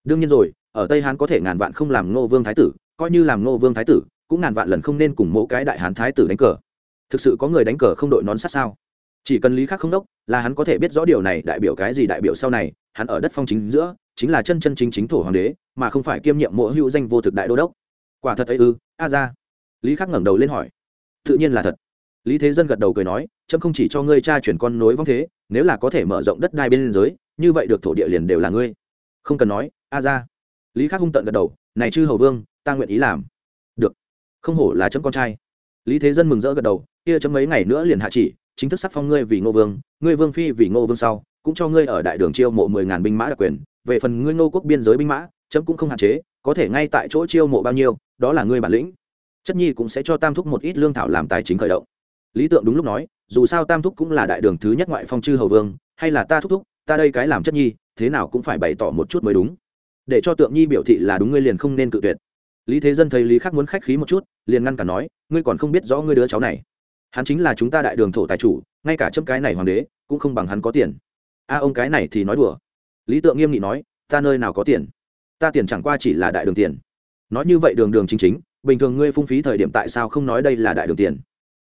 Đương nhiên rồi, ở tây hán có thể ngàn vạn không làm ngô vương thái tử, coi như làm ngô vương thái tử, cũng ngàn vạn lần không nên cùng mỗi cái đại hán thái tử đánh cờ. Thực sự có người đánh cờ không đội nón sát sao? Chỉ cần lý khắc không đốc, là hắn có thể biết rõ điều này, đại biểu cái gì, đại biểu sau này, hắn ở đất phong chính giữa, chính là chân chân chính chính thổ hoàng đế, mà không phải kiêm nhiệm mỗi hữu danh vô thực đại đô đốc. Quả thật ấy ư, a ra. Lý khắc ngẩng đầu lên hỏi. Tự nhiên là thật. Lý thế dân gật đầu cười nói trâm không chỉ cho ngươi cha chuyển con nối vong thế, nếu là có thể mở rộng đất đai bên liên giới, như vậy được thổ địa liền đều là ngươi. Không cần nói, a ra. Lý khắc hung tận gật đầu, này chư hầu vương, ta nguyện ý làm. Được. Không hổ là chấm con trai. Lý thế dân mừng rỡ gật đầu, kia chấm mấy ngày nữa liền hạ chỉ chính thức sắc phong ngươi vì ngô vương, ngươi vương phi vì ngô vương sau, cũng cho ngươi ở đại đường chiêu mộ mười ngàn binh mã đặc quyền, về phần ngươi ngô quốc biên giới binh mã, chấm cũng không hạn chế, có thể ngay tại chỗ chiêu mộ bao nhiêu, đó là ngươi bản lĩnh. Chất nhi cũng sẽ cho tam thúc một ít lương thảo làm tài chính khởi động. Lý tượng đúng lúc nói, dù sao tam thúc cũng là đại đường thứ nhất ngoại phong chư hầu vương, hay là ta thúc thúc, ta đây cái làm chất nhi, thế nào cũng phải bày tỏ một chút mới đúng. Để cho tượng nhi biểu thị là đúng ngươi liền không nên cự tuyệt. Lý thế dân thấy lý khắc muốn khách khí một chút, liền ngăn cả nói, ngươi còn không biết rõ ngươi đứa cháu này hắn chính là chúng ta đại đường thổ tài chủ, ngay cả chấm cái này hoàng đế cũng không bằng hắn có tiền. A, ông cái này thì nói đùa. Lý tượng nghiêm nghị nói, ta nơi nào có tiền? Ta tiền chẳng qua chỉ là đại đường tiền. Nói như vậy đường đường chính chính, bình thường ngươi phung phí thời điểm tại sao không nói đây là đại đường tiền?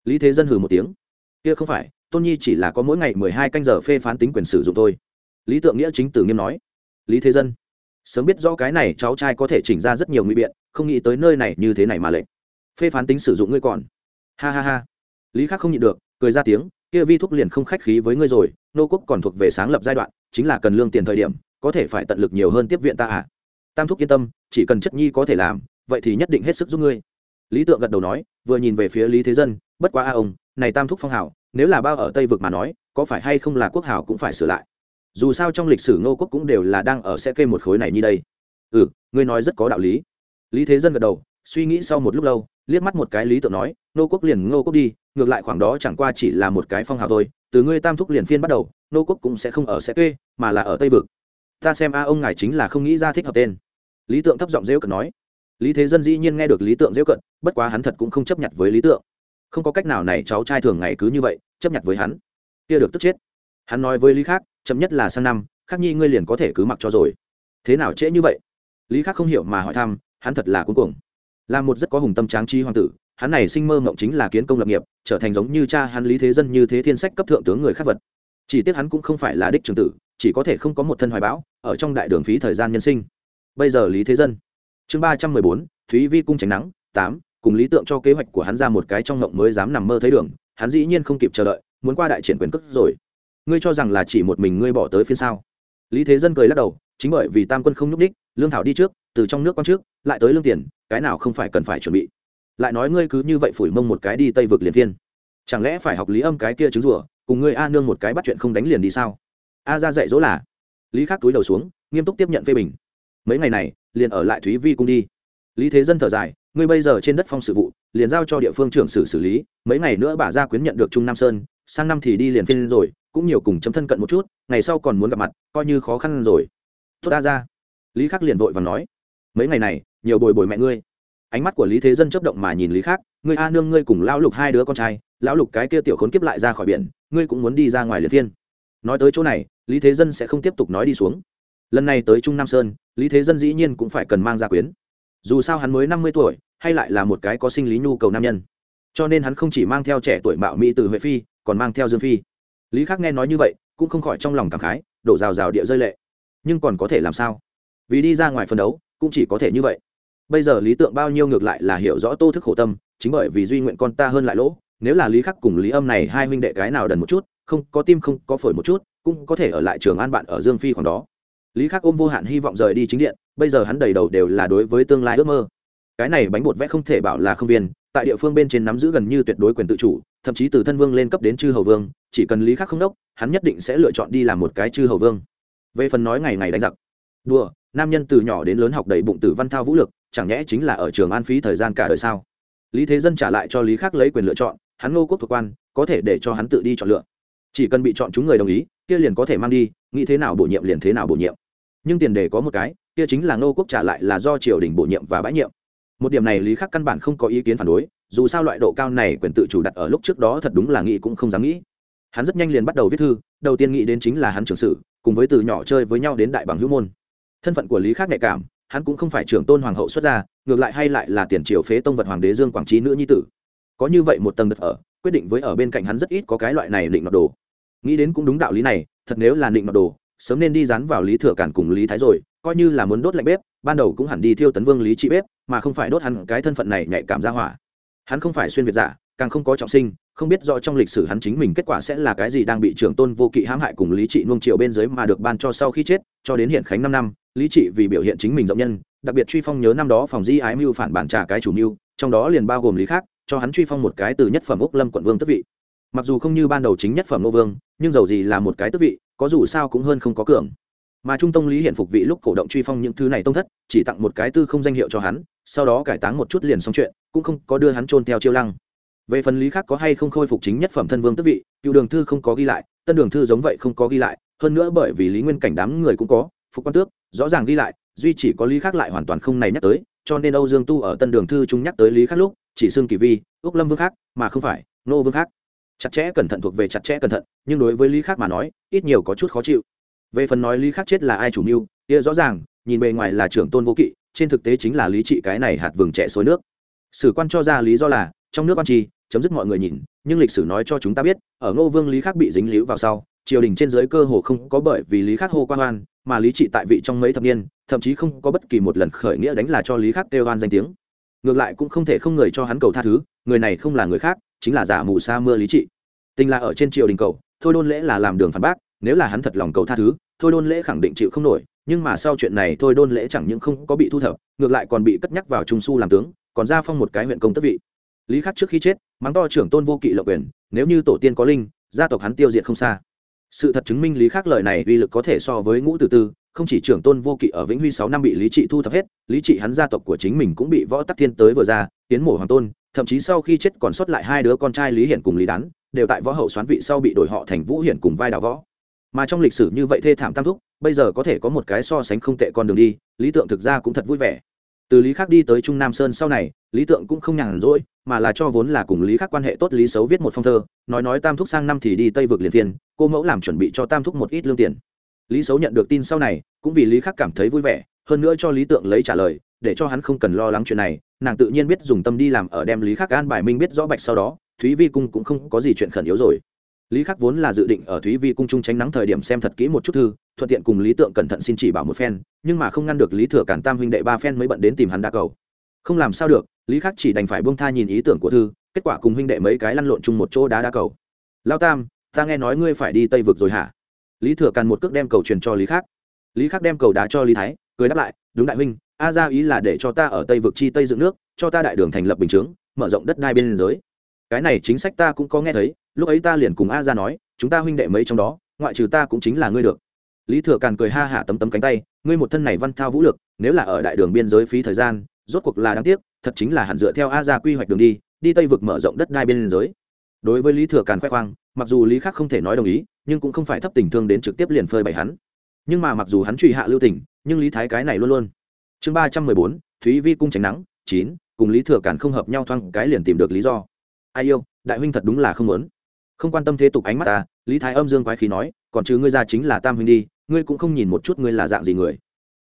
Lý thế dân hừ một tiếng. Kia không phải, tôn nhi chỉ là có mỗi ngày mười hai canh giờ phê phán tính quyền sử dụng thôi. Lý tượng nghĩa chính tử nghiêm nói. Lý thế dân, sớm biết rõ cái này cháu trai có thể chỉnh ra rất nhiều nguy biện, không nghĩ tới nơi này như thế này mà lệnh phê phán tính sử dụng ngươi còn. Ha ha ha lý khắc không nhịn được, cười ra tiếng, kia vi thúc liền không khách khí với ngươi rồi, nô quốc còn thuộc về sáng lập giai đoạn, chính là cần lương tiền thời điểm, có thể phải tận lực nhiều hơn tiếp viện ta à? Tam thúc yên tâm, chỉ cần chất nhi có thể làm, vậy thì nhất định hết sức giúp ngươi. Lý tượng gật đầu nói, vừa nhìn về phía lý thế dân, bất quá a ông, này tam thúc phong hào nếu là bao ở tây vực mà nói, có phải hay không là quốc hào cũng phải sửa lại. Dù sao trong lịch sử ngô quốc cũng đều là đang ở sẽ kê một khối này như đây. Ừ ngươi nói rất có đạo lý. Lý thế dân gật đầu, suy nghĩ sau một lúc lâu, liếc mắt một cái lý tượng nói, nô quốc liền ngô quốc đi ngược lại khoảng đó chẳng qua chỉ là một cái phong hào thôi, từ ngươi tam thúc liền phiên bắt đầu, nô quốc cũng sẽ không ở sẽ kê, mà là ở tây vực. Ta xem a ông ngài chính là không nghĩ ra thích hợp tên. Lý tượng thấp giọng dễ cận nói. Lý thế dân dĩ nhiên nghe được lý tượng rêu cận bất quá hắn thật cũng không chấp nhận với lý tượng. Không có cách nào này cháu trai thường ngày cứ như vậy, chấp nhận với hắn. Kia được tức chết. Hắn nói với lý khác chậm nhất là sang năm khác nhi ngươi liền có thể cứ mặc cho rồi. Thế nào trễ như vậy? Lý khác không hiểu mà hỏi thăm, hắn thật là cuối cùng là một rất có hùng tâm tráng trí hoàng tử hắn này sinh mơ mộng chính là kiến công lập nghiệp, trở thành giống như cha hắn lý thế dân như thế thiên sách cấp thượng tướng người khác vật. Chỉ tiếc hắn cũng không phải là đích trường tử, chỉ có thể không có một thân hoài bão, ở trong đại đường phí thời gian nhân sinh. Bây giờ lý thế dân. Chương ba trăm mười bốn, thúy vi cung tránh nắng, tám, cùng lý tượng cho kế hoạch của hắn ra một cái trong mộng mới dám nằm mơ thấy đường, hắn dĩ nhiên không kịp chờ đợi, muốn qua đại triển quyền cất rồi. Ngươi cho rằng là chỉ một mình ngươi bỏ tới phiên sao? Lý thế dân cười lắc đầu, chính bởi vì tam quân không nhúc đích lương thảo đi trước, từ trong nước con trước, lại tới lương tiền, cái nào không phải cần phải chuẩn bị? Lại nói ngươi cứ như vậy phủi mông một cái đi tây vực liền viên, chẳng lẽ phải học lý âm cái kia chứng rủa cùng ngươi a nương một cái bắt chuyện không đánh liền đi sao? A ra dạy dỗ là. Lý khắc túi đầu xuống nghiêm túc tiếp nhận phê bình. Mấy ngày này liền ở lại thúy vi cung đi. Lý thế dân thở dài ngươi bây giờ trên đất phong sự vụ liền giao cho địa phương trưởng xử xử lý mấy ngày nữa bà gia quyến nhận được trung nam sơn sang năm thì đi liền phiên rồi cũng nhiều cùng chấm thân cận một chút ngày sau còn muốn gặp mặt coi như khó khăn rồi. Tốt ta ra lý khắc liền vội và nói mấy ngày này nhiều bồi bồi mẹ ngươi ánh mắt của lý thế dân chấp động mà nhìn lý khắc ngươi a nương, ngươi cùng lão lục hai đứa con trai, lão lục cái kia tiểu khốn kiếp lại ra khỏi biển, ngươi cũng muốn đi ra ngoài liệt thiên nói tới chỗ này, lý thế dân sẽ không tiếp tục nói đi xuống. Lần này tới trung nam sơn, lý thế dân dĩ nhiên cũng phải cần mang ra quyến. Dù sao hắn mới năm mươi tuổi, hay lại là một cái có sinh lý nhu cầu nam nhân. Cho nên hắn không chỉ mang theo trẻ tuổi mạo mỹ từ huệ phi, còn mang theo dương phi. Lý khắc nghe nói như vậy, cũng không khỏi trong lòng cảm khái, đổ rào rào địa rơi lệ. Nhưng còn có thể làm sao? Vì đi ra ngoài phân đấu, cũng chỉ có thể như vậy bây giờ lý tượng bao nhiêu ngược lại là hiểu rõ tô thức khổ tâm, chính bởi vì duy nguyện con ta hơn lại lỗ, nếu là lý khắc cùng lý âm này hai huynh đệ cái nào đần một chút, không, có tim không, có phổi một chút, cũng có thể ở lại trường an bạn ở dương phi khoảng đó. Lý khắc ôm vô hạn hy vọng rời đi chính điện, bây giờ hắn đầy đầu đều là đối với tương lai ước mơ. Cái này bánh bột vẽ không thể bảo là không viên, tại địa phương bên trên nắm giữ gần như tuyệt đối quyền tự chủ, thậm chí từ thân vương lên cấp đến chư hầu vương, chỉ cần lý khắc không đốc, hắn nhất định sẽ lựa chọn đi làm một cái chư hầu vương. Về phần nói ngày ngày đánh giặc, đùa, nam nhân từ nhỏ đến lớn học đầy bụng tử văn thao vũ lực chẳng nhẽ chính là ở trường an phí thời gian cả đời sao? Lý thế dân trả lại cho lý khắc lấy quyền lựa chọn, hắn ngô quốc thuộc quan, có thể để cho hắn tự đi chọn lựa. Chỉ cần bị chọn chúng người đồng ý, kia liền có thể mang đi, nghĩ thế nào bổ nhiệm liền thế nào bổ nhiệm. Nhưng tiền đề có một cái, kia chính là ngô quốc trả lại là do triều đình bổ nhiệm và bãi nhiệm. Một điểm này lý khắc căn bản không có ý kiến phản đối, dù sao loại độ cao này quyền tự chủ đặt ở lúc trước đó thật đúng là nghĩ cũng không dám nghĩ. Hắn rất nhanh liền bắt đầu viết thư, đầu tiên nghĩ đến chính là hắn trưởng sử, cùng với từ nhỏ chơi với nhau đến đại bằng hữu môn. Thân phận của lý khắc nhạy cảm hắn cũng không phải trưởng tôn hoàng hậu xuất gia, ngược lại hay lại là tiền triều phế tông vật hoàng đế dương quảng trí nữ nhi tử. Có như vậy một tầng đất ở, quyết định với ở bên cạnh hắn rất ít có cái loại này định nọt đồ. Nghĩ đến cũng đúng đạo lý này, thật nếu là định nọt đồ, sớm nên đi dán vào lý thừa cản cùng lý thái rồi, coi như là muốn đốt lạnh bếp, ban đầu cũng hẳn đi thiêu tấn vương lý trị bếp, mà không phải đốt hắn cái thân phận này nhạy cảm ra hỏa. Hắn không phải xuyên việt giả, càng không có trọng sinh không biết rõ trong lịch sử hắn chính mình kết quả sẽ là cái gì đang bị trưởng tôn vô kỵ hãm hại cùng lý trị nuông triều bên dưới mà được ban cho sau khi chết, cho đến hiện khánh năm năm, lý trị vì biểu hiện chính mình rộng nhân, đặc biệt truy phong nhớ năm đó phòng di ái mưu phản bản trả cái chủ mưu, trong đó liền bao gồm lý khác, cho hắn truy phong một cái từ nhất phẩm úc lâm quận vương tức vị. Mặc dù không như ban đầu chính nhất phẩm nô vương, nhưng dầu gì là một cái tức vị, có dù sao cũng hơn không có cường. Mà trung tông lý hiện phục vị lúc cổ động truy phong những thứ này tông thất, chỉ tặng một cái tư không danh hiệu cho hắn, sau đó cải táng một chút liền xong chuyện, cũng không có đưa hắn trôn theo chiêu lăng về phần lý khác có hay không khôi phục chính nhất phẩm thân vương tức vị, cựu đường thư không có ghi lại, tân đường thư giống vậy không có ghi lại, hơn nữa bởi vì lý nguyên cảnh đám người cũng có, phục quan tước, rõ ràng ghi lại, duy chỉ có lý khác lại hoàn toàn không này nhắc tới, cho nên âu dương tu ở tân đường thư chúng nhắc tới lý khác lúc, chỉ xưng kỳ vi ước lâm vương khác, mà không phải, nô vương khác. Chặt chẽ cẩn thận thuộc về chặt chẽ cẩn thận, nhưng đối với lý khác mà nói, ít nhiều có chút khó chịu. Về phần nói lý khác chết là ai chủ mưu, kia rõ ràng, nhìn bề ngoài là trưởng tôn vô kỵ, trên thực tế chính là lý trị cái này hạt vừng trẻ xối nước. Sử quan cho ra lý do là, trong nước quan trì chấm dứt mọi người nhìn, nhưng lịch sử nói cho chúng ta biết, ở ngô vương lý Khắc bị dính líu vào sau, triều đình trên dưới cơ hồ không có bởi vì lý Khắc hô quan oan mà lý trị tại vị trong mấy thập niên, thậm chí không có bất kỳ một lần khởi nghĩa đánh là cho lý Khắc kêu oan danh tiếng. Ngược lại cũng không thể không người cho hắn cầu tha thứ, người này không là người khác, chính là giả mù sa mưa lý trị. Tình là ở trên triều đình cầu, thôi đôn lễ là làm đường phản bác, nếu là hắn thật lòng cầu tha thứ, thôi đôn lễ khẳng định chịu không nổi, nhưng mà sau chuyện này thôi đôn lễ chẳng những không có bị thu thập, ngược lại còn bị cất nhắc vào trung su làm tướng, còn ra phong một cái huyện công tất vị lý khắc trước khi chết, mắng to trưởng tôn vô kỵ lộc quyền, nếu như tổ tiên có linh, gia tộc hắn tiêu diệt không xa. Sự thật chứng minh lý khắc lời này uy lực có thể so với ngũ từ tư, không chỉ trưởng tôn vô kỵ ở vĩnh huy sáu năm bị lý trị thu thập hết, lý trị hắn gia tộc của chính mình cũng bị võ tắc thiên tới vừa ra, tiến mổ hoàng tôn, thậm chí sau khi chết còn sót lại hai đứa con trai lý hiển cùng lý đán, đều tại võ hậu xoán vị sau bị đổi họ thành vũ hiển cùng vai đào võ. Mà trong lịch sử như vậy thê thảm tam thúc, bây giờ có thể có một cái so sánh không tệ con đường đi, lý tượng thực ra cũng thật vui vẻ từ lý khắc đi tới trung nam sơn sau này, lý tượng cũng không nhàn rỗi, mà là cho vốn là cùng lý khắc quan hệ tốt lý xấu viết một phong thơ, nói nói tam thúc sang năm thì đi tây vực liền phiên cô mẫu làm chuẩn bị cho tam thúc một ít lương tiền. Lý xấu nhận được tin sau này, cũng vì lý khắc cảm thấy vui vẻ, hơn nữa cho lý tượng lấy trả lời, để cho hắn không cần lo lắng chuyện này, nàng tự nhiên biết dùng tâm đi làm ở đem lý khắc an bài minh biết rõ bạch sau đó, thúy vi cung cũng không có gì chuyện khẩn yếu rồi. Lý khắc vốn là dự định ở thúy vi cung trung tránh nắng thời điểm xem thật kỹ một chút thư thuận tiện cùng lý tượng cẩn thận xin chỉ bảo một phen, nhưng mà không ngăn được lý thừa cản tam huynh đệ ba phen mới bận đến tìm hắn đa cầu. Không làm sao được, lý khắc chỉ đành phải buông tha nhìn ý tưởng của thư, kết quả cùng huynh đệ mấy cái lăn lộn chung một chỗ đá đa cầu. Lao tam, ta nghe nói ngươi phải đi tây vực rồi hả? Lý thừa càn một cước đem cầu truyền cho lý khắc. Lý khắc đem cầu đá cho lý thái, cười đáp lại, đúng đại huynh, a ra ý là để cho ta ở tây vực chi tây dựng nước, cho ta đại đường thành lập bình chướng, mở rộng đất đai bên giới cái này chính sách ta cũng có nghe thấy, lúc ấy ta liền cùng a ra nói, chúng ta huynh đệ mấy trong đó, ngoại trừ ta cũng chính là ngươi được lý thừa càn cười ha hả tấm tấm cánh tay, ngươi một thân này văn thao vũ lực, nếu là ở đại đường biên giới phí thời gian, rốt cuộc là đáng tiếc, thật chính là hẳn dựa theo a ra quy hoạch đường đi đi tây vực mở rộng đất đai biên giới. Đối với lý thừa càn khoe khoang, mặc dù lý khắc không thể nói đồng ý, nhưng cũng không phải thấp tình thương đến trực tiếp liền phơi bày hắn. Nhưng mà mặc dù hắn truy hạ lưu tình nhưng lý thái cái này luôn luôn. Chương ba trăm mười bốn, thúy vi cung tránh nắng, chín, cùng lý thừa càn không hợp nhau thoang cái liền tìm được lý do. Ai yêu, đại huynh thật đúng là không muốn. Không quan tâm thế tục ánh mắt ta, lý thái âm dương quái khí nói còn chứ ngươi ra chính là tam huynh đi, ngươi cũng không nhìn một chút ngươi là dạng gì người.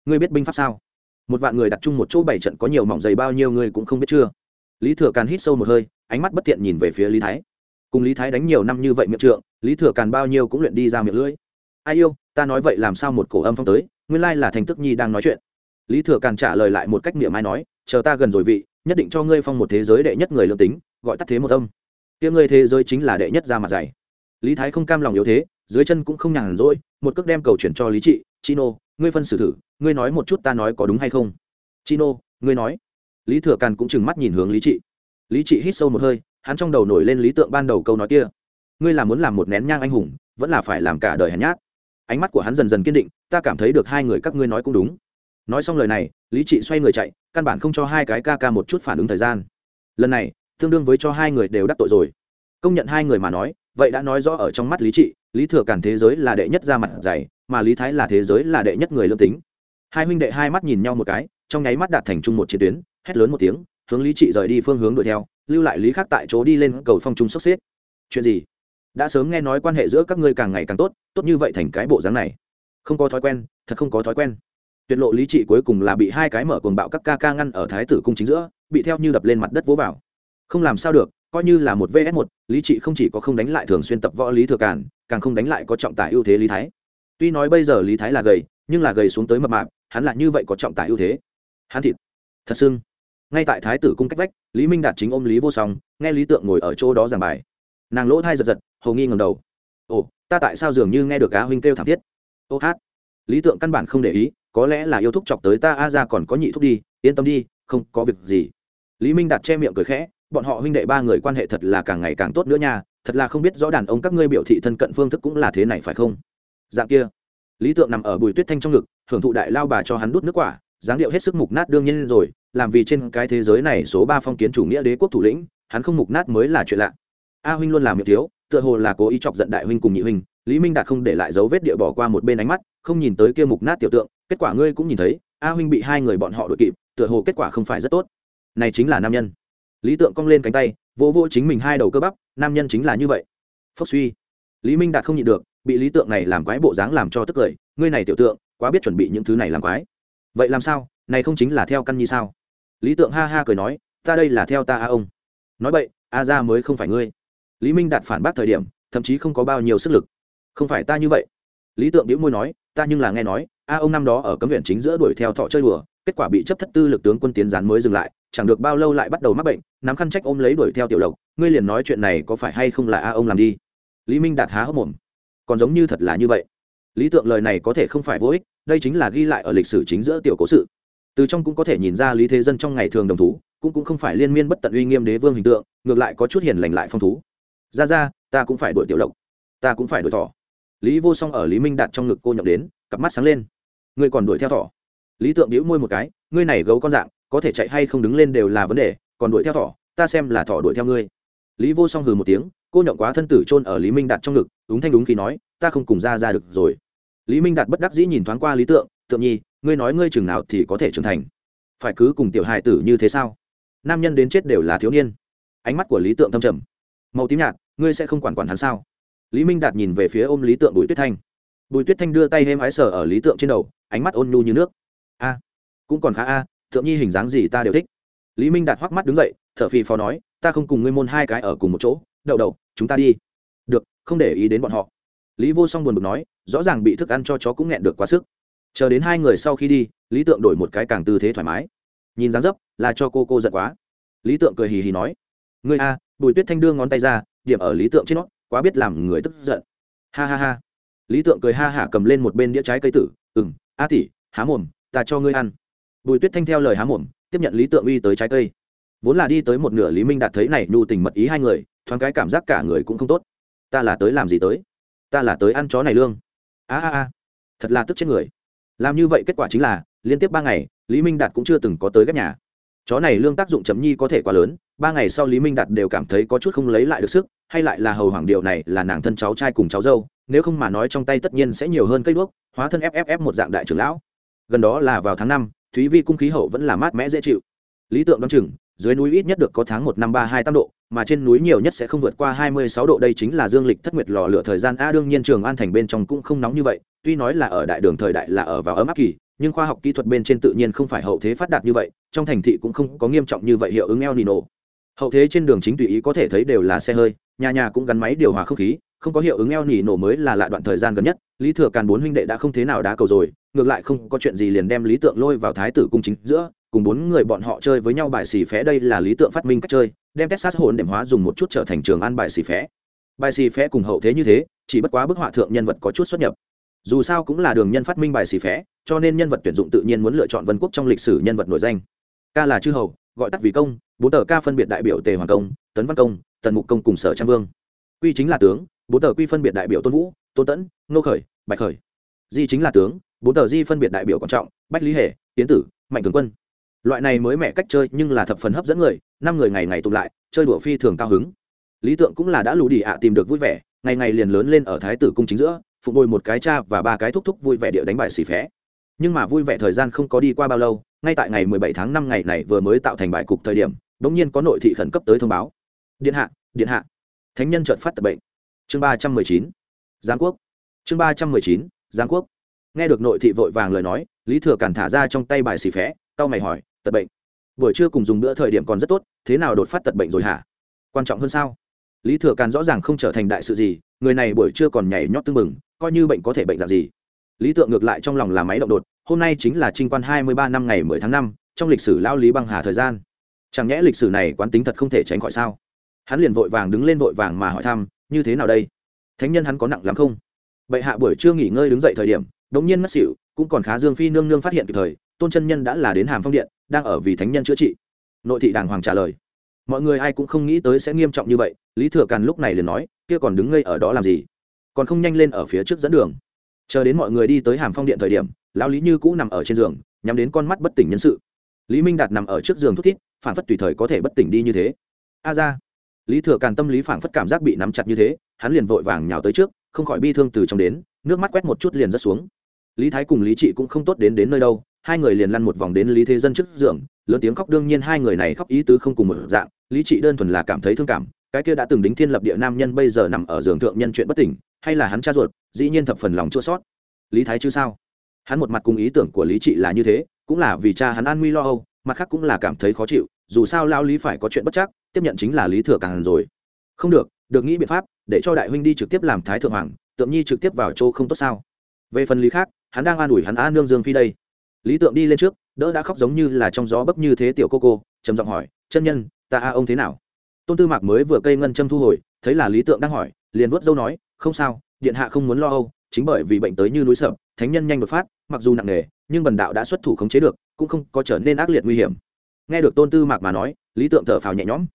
Ngươi biết binh pháp sao? Một vạn người đặt chung một chỗ bảy trận có nhiều mỏng dày bao nhiêu ngươi cũng không biết chưa? Lý thừa càn hít sâu một hơi, ánh mắt bất tiện nhìn về phía lý thái. Cùng lý thái đánh nhiều năm như vậy miệng trượng, lý thừa càn bao nhiêu cũng luyện đi ra miệng lưỡi. Ai yêu, ta nói vậy làm sao một cổ âm phong tới, nguyên lai là thành tức nhi đang nói chuyện. Lý thừa càn trả lời lại một cách miệng mai nói, chờ ta gần rồi vị, nhất định cho ngươi phong một thế giới đệ nhất người lương tính, gọi tắt thế một âm. Tiếng ngươi thế giới chính là đệ nhất ra mặt dày. Lý thái không cam lòng yếu thế dưới chân cũng không nhàn rỗi, một cước đem cầu chuyển cho lý trị. Chino, ngươi phân xử thử, ngươi nói một chút ta nói có đúng hay không? Chino, ngươi nói. Lý thừa càn cũng chừng mắt nhìn hướng lý trị. Lý trị hít sâu một hơi, hắn trong đầu nổi lên lý tượng ban đầu câu nói kia. Ngươi là muốn làm một nén nhang anh hùng, vẫn là phải làm cả đời hèn nhát? Ánh mắt của hắn dần dần kiên định, ta cảm thấy được hai người các ngươi nói cũng đúng. Nói xong lời này, lý trị xoay người chạy, căn bản không cho hai cái ca ca một chút phản ứng thời gian. Lần này, tương đương với cho hai người đều đắc tội rồi. Công nhận hai người mà nói vậy đã nói rõ ở trong mắt lý trị, lý thừa cản thế giới là đệ nhất ra mặt dày, mà lý thái là thế giới là đệ nhất người lương tính. Hai huynh đệ hai mắt nhìn nhau một cái, trong nháy mắt đạt thành chung một chiến tuyến, hét lớn một tiếng, hướng lý trị rời đi phương hướng đuổi theo, lưu lại lý khác tại chỗ đi lên cầu phong trung sốc xếp. Chuyện gì? Đã sớm nghe nói quan hệ giữa các ngươi càng ngày càng tốt tốt như vậy thành cái bộ dáng này. Không có thói quen, thật không có thói quen. Tuyệt lộ lý trị cuối cùng là bị hai cái mở cuồng bạo các ca ca ngăn ở thái tử cung chính giữa, bị theo như đập lên mặt đất vỗ vào. Không làm sao được coi như là một vs một, lý trị không chỉ có không đánh lại thường xuyên tập võ lý thừa cản càng không đánh lại có trọng tải ưu thế lý thái. Tuy nói bây giờ lý thái là gầy, nhưng là gầy xuống tới mập mạp, hắn là như vậy có trọng tải ưu thế. Hắn thịt. Thật sưng ngay tại thái tử cung cách vách, lý minh đạt chính ôm lý vô song, nghe lý tượng ngồi ở chỗ đó giảng bài. Nàng lỗ thai giật giật, hầu nghi ngầm đầu. Ồ, ta tại sao dường như nghe được cá huynh kêu thảm thiết? Ô hát. Lý tượng căn bản không để ý, có lẽ là yêu thúc chọc tới ta, a ra còn có nhị thúc đi, yên tâm đi, không có việc gì. Lý minh đạt che miệng cười khẽ bọn họ huynh đệ ba người quan hệ thật là càng ngày càng tốt nữa nha, thật là không biết rõ đàn ông các ngươi biểu thị thân cận phương thức cũng là thế này phải không? Dạng kia, lý tượng nằm ở bùi tuyết thanh trong ngực, hưởng thụ đại lao bà cho hắn đút nước quả, dáng điệu hết sức mục nát đương nhiên rồi, làm vì trên cái thế giới này số ba phong kiến chủ nghĩa đế quốc thủ lĩnh, hắn không mục nát mới là chuyện lạ. A huynh luôn làm miệng thiếu, tựa hồ là cố ý chọc giận đại huynh cùng nhị huynh, lý minh đạt không để lại dấu vết địa bỏ qua một bên ánh mắt, không nhìn tới kia mục nát tiểu tượng, kết quả ngươi cũng nhìn thấy, a huynh bị hai người bọn họ đội kịp, tựa hồ kết quả không phải rất tốt. Này chính là nam nhân lý tượng cong lên cánh tay, vỗ vỗ chính mình hai đầu cơ bắp, nam nhân chính là như vậy. Phốc suy. Lý minh đạt không nhịn được, bị lý tượng này làm quái bộ dáng làm cho tức cười, ngươi này tiểu tượng, quá biết chuẩn bị những thứ này làm quái. Vậy làm sao, này không chính là theo căn nhi sao? Lý tượng ha ha cười nói, ta đây là theo ta a ông. Nói vậy a ra mới không phải ngươi. Lý minh đạt phản bác thời điểm, thậm chí không có bao nhiêu sức lực. Không phải ta như vậy. Lý tượng đĩu môi nói, ta nhưng là nghe nói, a ông năm đó ở cấm viện chính giữa đuổi theo thọ chơi đùa kết quả bị chấp thất tư lực tướng quân tiến gián mới dừng lại, chẳng được bao lâu lại bắt đầu mắc bệnh, nắm khăn trách ôm lấy đuổi theo tiểu lộc, ngươi liền nói chuyện này có phải hay không là a ông làm đi. Lý minh đạt há hốc mồm. Còn giống như thật là như vậy. Lý tượng lời này có thể không phải vô ích, đây chính là ghi lại ở lịch sử chính giữa tiểu cố sự. Từ trong cũng có thể nhìn ra lý thế dân trong ngày thường đồng thú, cũng cũng không phải liên miên bất tận uy nghiêm đế vương hình tượng, ngược lại có chút hiền lành lại phong thú. Ra ra, ta cũng phải đuổi tiểu lộc. Ta cũng phải đuổi thỏ. Lý vô song ở lý minh đạt trong ngực cô nhậu đến, cặp mắt sáng lên. Ngươi còn đuổi theo thỏ? Lý tượng đĩu môi một cái, ngươi này gấu con dạng, có thể chạy hay không đứng lên đều là vấn đề, còn đuổi theo thỏ, ta xem là thỏ đuổi theo ngươi. Lý vô song hừ một tiếng, cô nhậu quá thân tử chôn ở lý minh đạt trong ngực đúng thanh đúng khi nói, ta không cùng ra ra được rồi. Lý minh đạt bất đắc dĩ nhìn thoáng qua lý tượng tượng nhi, ngươi nói ngươi chừng nào thì có thể trưởng thành? Phải cứ cùng tiểu hài tử như thế sao? Nam nhân đến chết đều là thiếu niên. Ánh mắt của lý tượng thâm trầm. Màu tím nhạt, ngươi sẽ không quản quản hắn sao? Lý minh đạt nhìn về phía ôm lý tượng bùi tuyết thanh. Bùi tuyết thanh đưa tay hêm ái sờ ở lý tượng trên đầu, ánh mắt ôn nhu như nước cũng còn khá a, thượng nhi hình dáng gì ta đều thích. Lý minh đạt hoắc mắt đứng dậy t h ở phì phò nói, ta không cùng ngươi môn hai cái ở cùng một chỗ, đậu đậu, chúng ta đi. Được, không để ý đến bọn họ. Lý vô song buồn bực nói, rõ ràng bị thức ăn cho chó cũng nghẹn được quá sức. Chờ đến hai người sau khi đi, lý tượng đổi một cái càng tư thế thoải mái. Nhìn dáng dấp là cho cô cô giận quá. Lý tượng cười hì hì nói, ngươi a, bùi tuyết thanh đưa ngón tay ra, điểm ở lý tượng trên nó, quá biết làm người tức giận. Ha ha ha. Lý tượng cười ha hả cầm lên một bên đĩa trái cây tử ừng a tỷ, há mồm, ta cho ngươi ăn bùi tuyết thanh theo lời há mồm, tiếp nhận lý tượng uy tới trái cây. Vốn là đi tới một nửa lý minh đạt thấy này, nhu tình mật ý hai người, thoáng cái cảm giác cả người cũng không tốt. Ta là tới làm gì tới? Ta là tới ăn chó này lương. A a a. Thật là tức chết người. Làm như vậy kết quả chính là, liên tiếp ba ngày, lý minh đạt cũng chưa từng có tới ghép nhà. Chó này lương tác dụng chấm nhi có thể quá lớn, ba ngày sau lý minh đạt đều cảm thấy có chút không lấy lại được sức, hay lại là hầu hoàng điều này là nàng thân cháu trai cùng cháu dâu, nếu không mà nói trong tay tất nhiên sẽ nhiều hơn cây đuốc, hóa thân fff một dạng đại trưởng lão. Gần đó là vào tháng năm thúy vi cung khí hậu vẫn là mát mẽ dễ chịu. Lý tượng đoán chừng, dưới núi ít nhất được có tháng một năm ba hai tám độ, mà trên núi nhiều nhất sẽ không vượt qua hai mươi sáu độ. Đây chính là dương lịch thất nguyệt lò lửa thời gian. A, đương nhiên trường an thành bên trong cũng không nóng như vậy, tuy nói là ở đại đường thời đại là ở vào ấm áp kỳ, nhưng khoa học kỹ thuật bên trên tự nhiên không phải hậu thế phát đạt như vậy, trong thành thị cũng không có nghiêm trọng như vậy hiệu ứng El Nino. Hậu thế trên đường chính tùy ý có thể thấy đều là xe hơi, nhà nhà cũng gắn máy điều hòa không khí không có hiệu ứng ngéo nỉ nổ mới là lạ đoạn thời gian gần nhất, lý thừa càn bốn huynh đệ đã không thế nào đá cầu rồi, ngược lại không có chuyện gì liền đem lý tượng lôi vào thái tử cung chính giữa, cùng bốn người bọn họ chơi với nhau bài xì phé đây là lý tượng phát minh cách chơi, đem texas hồn đệm hóa dùng một chút trở thành trường ăn bài xì phé. Bài xì phé cùng hậu thế như thế, chỉ bất quá bức họa thượng nhân vật có chút xuất nhập. Dù sao cũng là đường nhân phát minh bài xì phé, cho nên nhân vật tuyển dụng tự nhiên muốn lựa chọn vân quốc trong lịch sử nhân vật nổi danh. Ca là chư hầu, gọi tắt vì công, bốn tờ ca phân biệt đại biểu tề hoàng công, tấn văn công, tần mục công cùng sở trang vương. Quy chính là tướng bốn tờ quy phân biệt đại biểu tôn vũ, tôn tẫn nô khởi, bạch khởi. Di chính là tướng, bốn tờ di phân biệt đại biểu quan trọng, bách lý hề, tiến tử, mạnh thường quân. Loại này mới mẻ cách chơi nhưng là thập phần hấp dẫn người, năm người ngày ngày tụ lại, chơi đùa phi thường cao hứng. Lý tượng cũng là đã lù đi ạ tìm được vui vẻ, ngày ngày liền lớn lên ở thái tử cung chính giữa, phụng bồi một cái cha và ba cái thúc thúc vui vẻ địa đánh bại xì phé. Nhưng mà vui vẻ thời gian không có đi qua bao lâu, ngay tại ngày mười bảy tháng năm ngày này vừa mới tạo thành bại cục thời điểm, đống nhiên có nội thị khẩn cấp tới thông báo. Điện hạ điện hạ. Thánh nhân chợt phát tập bệnh chương ba trăm mười chín giáng quốc. Chương ba trăm mười chín giáng quốc. Nghe được nội thị vội vàng lời nói, lý thừa càn thả ra trong tay bài xì phé tao mày hỏi, tật bệnh? Buổi trưa cùng dùng bữa thời điểm còn rất tốt, thế nào đột phát tật bệnh rồi hả? Quan trọng hơn sao? Lý thừa càn rõ ràng không trở thành đại sự gì, người này buổi trưa còn nhảy nhót tưng mừng coi như bệnh có thể bệnh dạng gì. Lý tượng ngược lại trong lòng là máy động đột, hôm nay chính là trinh quan hai mươi ba năm ngày mười tháng năm, trong lịch sử lao lý băng hà thời gian. Chẳng nhẽ lịch sử này quán tính thật không thể tránh khỏi sao? Hắn liền vội vàng đứng lên vội vàng mà hỏi thăm như thế nào đây? Thánh nhân hắn có nặng lắm không? Bệ hạ buổi trưa nghỉ ngơi đứng dậy thời điểm, đống nhiên mất xỉu, cũng còn khá dương phi nương nương phát hiện kịp thời, tôn chân nhân đã là đến hàm phong điện, đang ở vì thánh nhân chữa trị. Nội thị đàng hoàng trả lời. Mọi người ai cũng không nghĩ tới sẽ nghiêm trọng như vậy, lý thừa càn lúc này liền nói, kia còn đứng ngây ở đó làm gì? Còn không nhanh lên ở phía trước dẫn đường. Chờ đến mọi người đi tới hàm phong điện thời điểm, lão lý như cũ nằm ở trên giường, nhắm đến con mắt bất tỉnh nhân sự. Lý minh đạt nằm ở trước giường thút thít, phản phất tùy thời có thể bất tỉnh đi như thế. A ra lý thừa càn tâm lý phản phất cảm giác bị nắm chặt như thế, hắn liền vội vàng nhào tới trước, không khỏi bi thương từ trong đến, nước mắt quét một chút liền rớt xuống. Lý thái cùng lý trị cũng không tốt đến đến nơi đâu, hai người liền lăn một vòng đến lý thế dân trước giường, lớn tiếng khóc đương nhiên hai người này khóc ý tứ không cùng một dạng, lý trị đơn thuần là cảm thấy thương cảm, cái kia đã từng đính thiên lập địa nam nhân bây giờ nằm ở giường thượng nhân chuyện bất tỉnh, hay là hắn cha ruột, dĩ nhiên thập phần lòng chua sót lý thái chứ sao? Hắn một mặt cùng ý tưởng của lý trị là như thế, cũng là vì cha hắn an nguy lo âu, mặt khác cũng là cảm thấy khó chịu dù sao lao lý phải có chuyện bất chắc, tiếp nhận chính là lý thừa càng rồi. Không được được nghĩ biện pháp, để cho đại huynh đi trực tiếp làm thái thượng hoàng, tượng nhi trực tiếp vào chỗ không tốt sao? Về phần lý khác, hắn đang an ủi hắn a nương dương phi đây. Lý tượng đi lên trước, đỡ đã khóc giống như là trong gió bấp như thế tiểu cô cô, trầm giọng hỏi, chân nhân, ta a ông thế nào? Tôn tư mạc mới vừa cây ngân châm thu hồi, thấy là lý tượng đang hỏi, liền vuốt dâu nói, không sao, điện hạ không muốn lo âu, chính bởi vì bệnh tới như núi sập, thánh nhân nhanh đột phát, mặc dù nặng nề, nhưng bần đạo đã xuất thủ khống chế được, cũng không có trở nên ác liệt nguy hiểm nghe được tôn tư mạc mà nói, lý tượng thở phào nhẹ nhõm.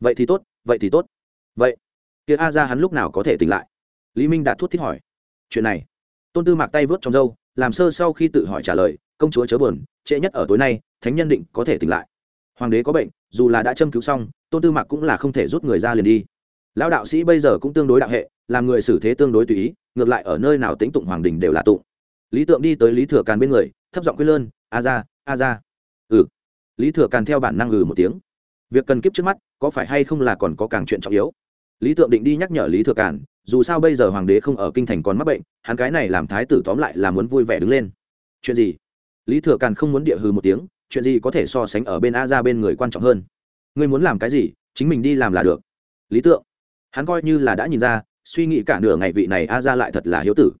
Vậy thì tốt, vậy thì tốt. Vậy, kia a ra hắn lúc nào có thể tỉnh lại? Lý minh đạt thút thích hỏi. Chuyện này, tôn tư mạc tay vớt trong dâu làm sơ sau khi tự hỏi trả lời, công chúa chớ buồn, trễ nhất ở tối nay, thánh nhân định có thể tỉnh lại. Hoàng đế có bệnh, dù là đã châm cứu xong, tôn tư mạc cũng là không thể rút người ra liền đi. Lão đạo sĩ bây giờ cũng tương đối đạo hệ, làm người xử thế tương đối tùy ý, ngược lại ở nơi nào tính tụng hoàng đình đều là tụng. Lý tượng đi tới lý thừa càn bên người, thấp giọng quyết lơn, a ra a ra ừ lý thừa càn theo bản năng ừ một tiếng. Việc cần kiếp trước mắt, có phải hay không là còn có càng chuyện trọng yếu? Lý tượng định đi nhắc nhở lý thừa càn, dù sao bây giờ hoàng đế không ở kinh thành còn mắc bệnh, hắn cái này làm thái tử tóm lại là muốn vui vẻ đứng lên. Chuyện gì? Lý thừa càn không muốn địa hư một tiếng, chuyện gì có thể so sánh ở bên a ra bên người quan trọng hơn? Ngươi muốn làm cái gì, chính mình đi làm là được. Lý tượng, hắn coi như là đã nhìn ra, suy nghĩ cả nửa ngày vị này a ra lại thật là hiếu tử.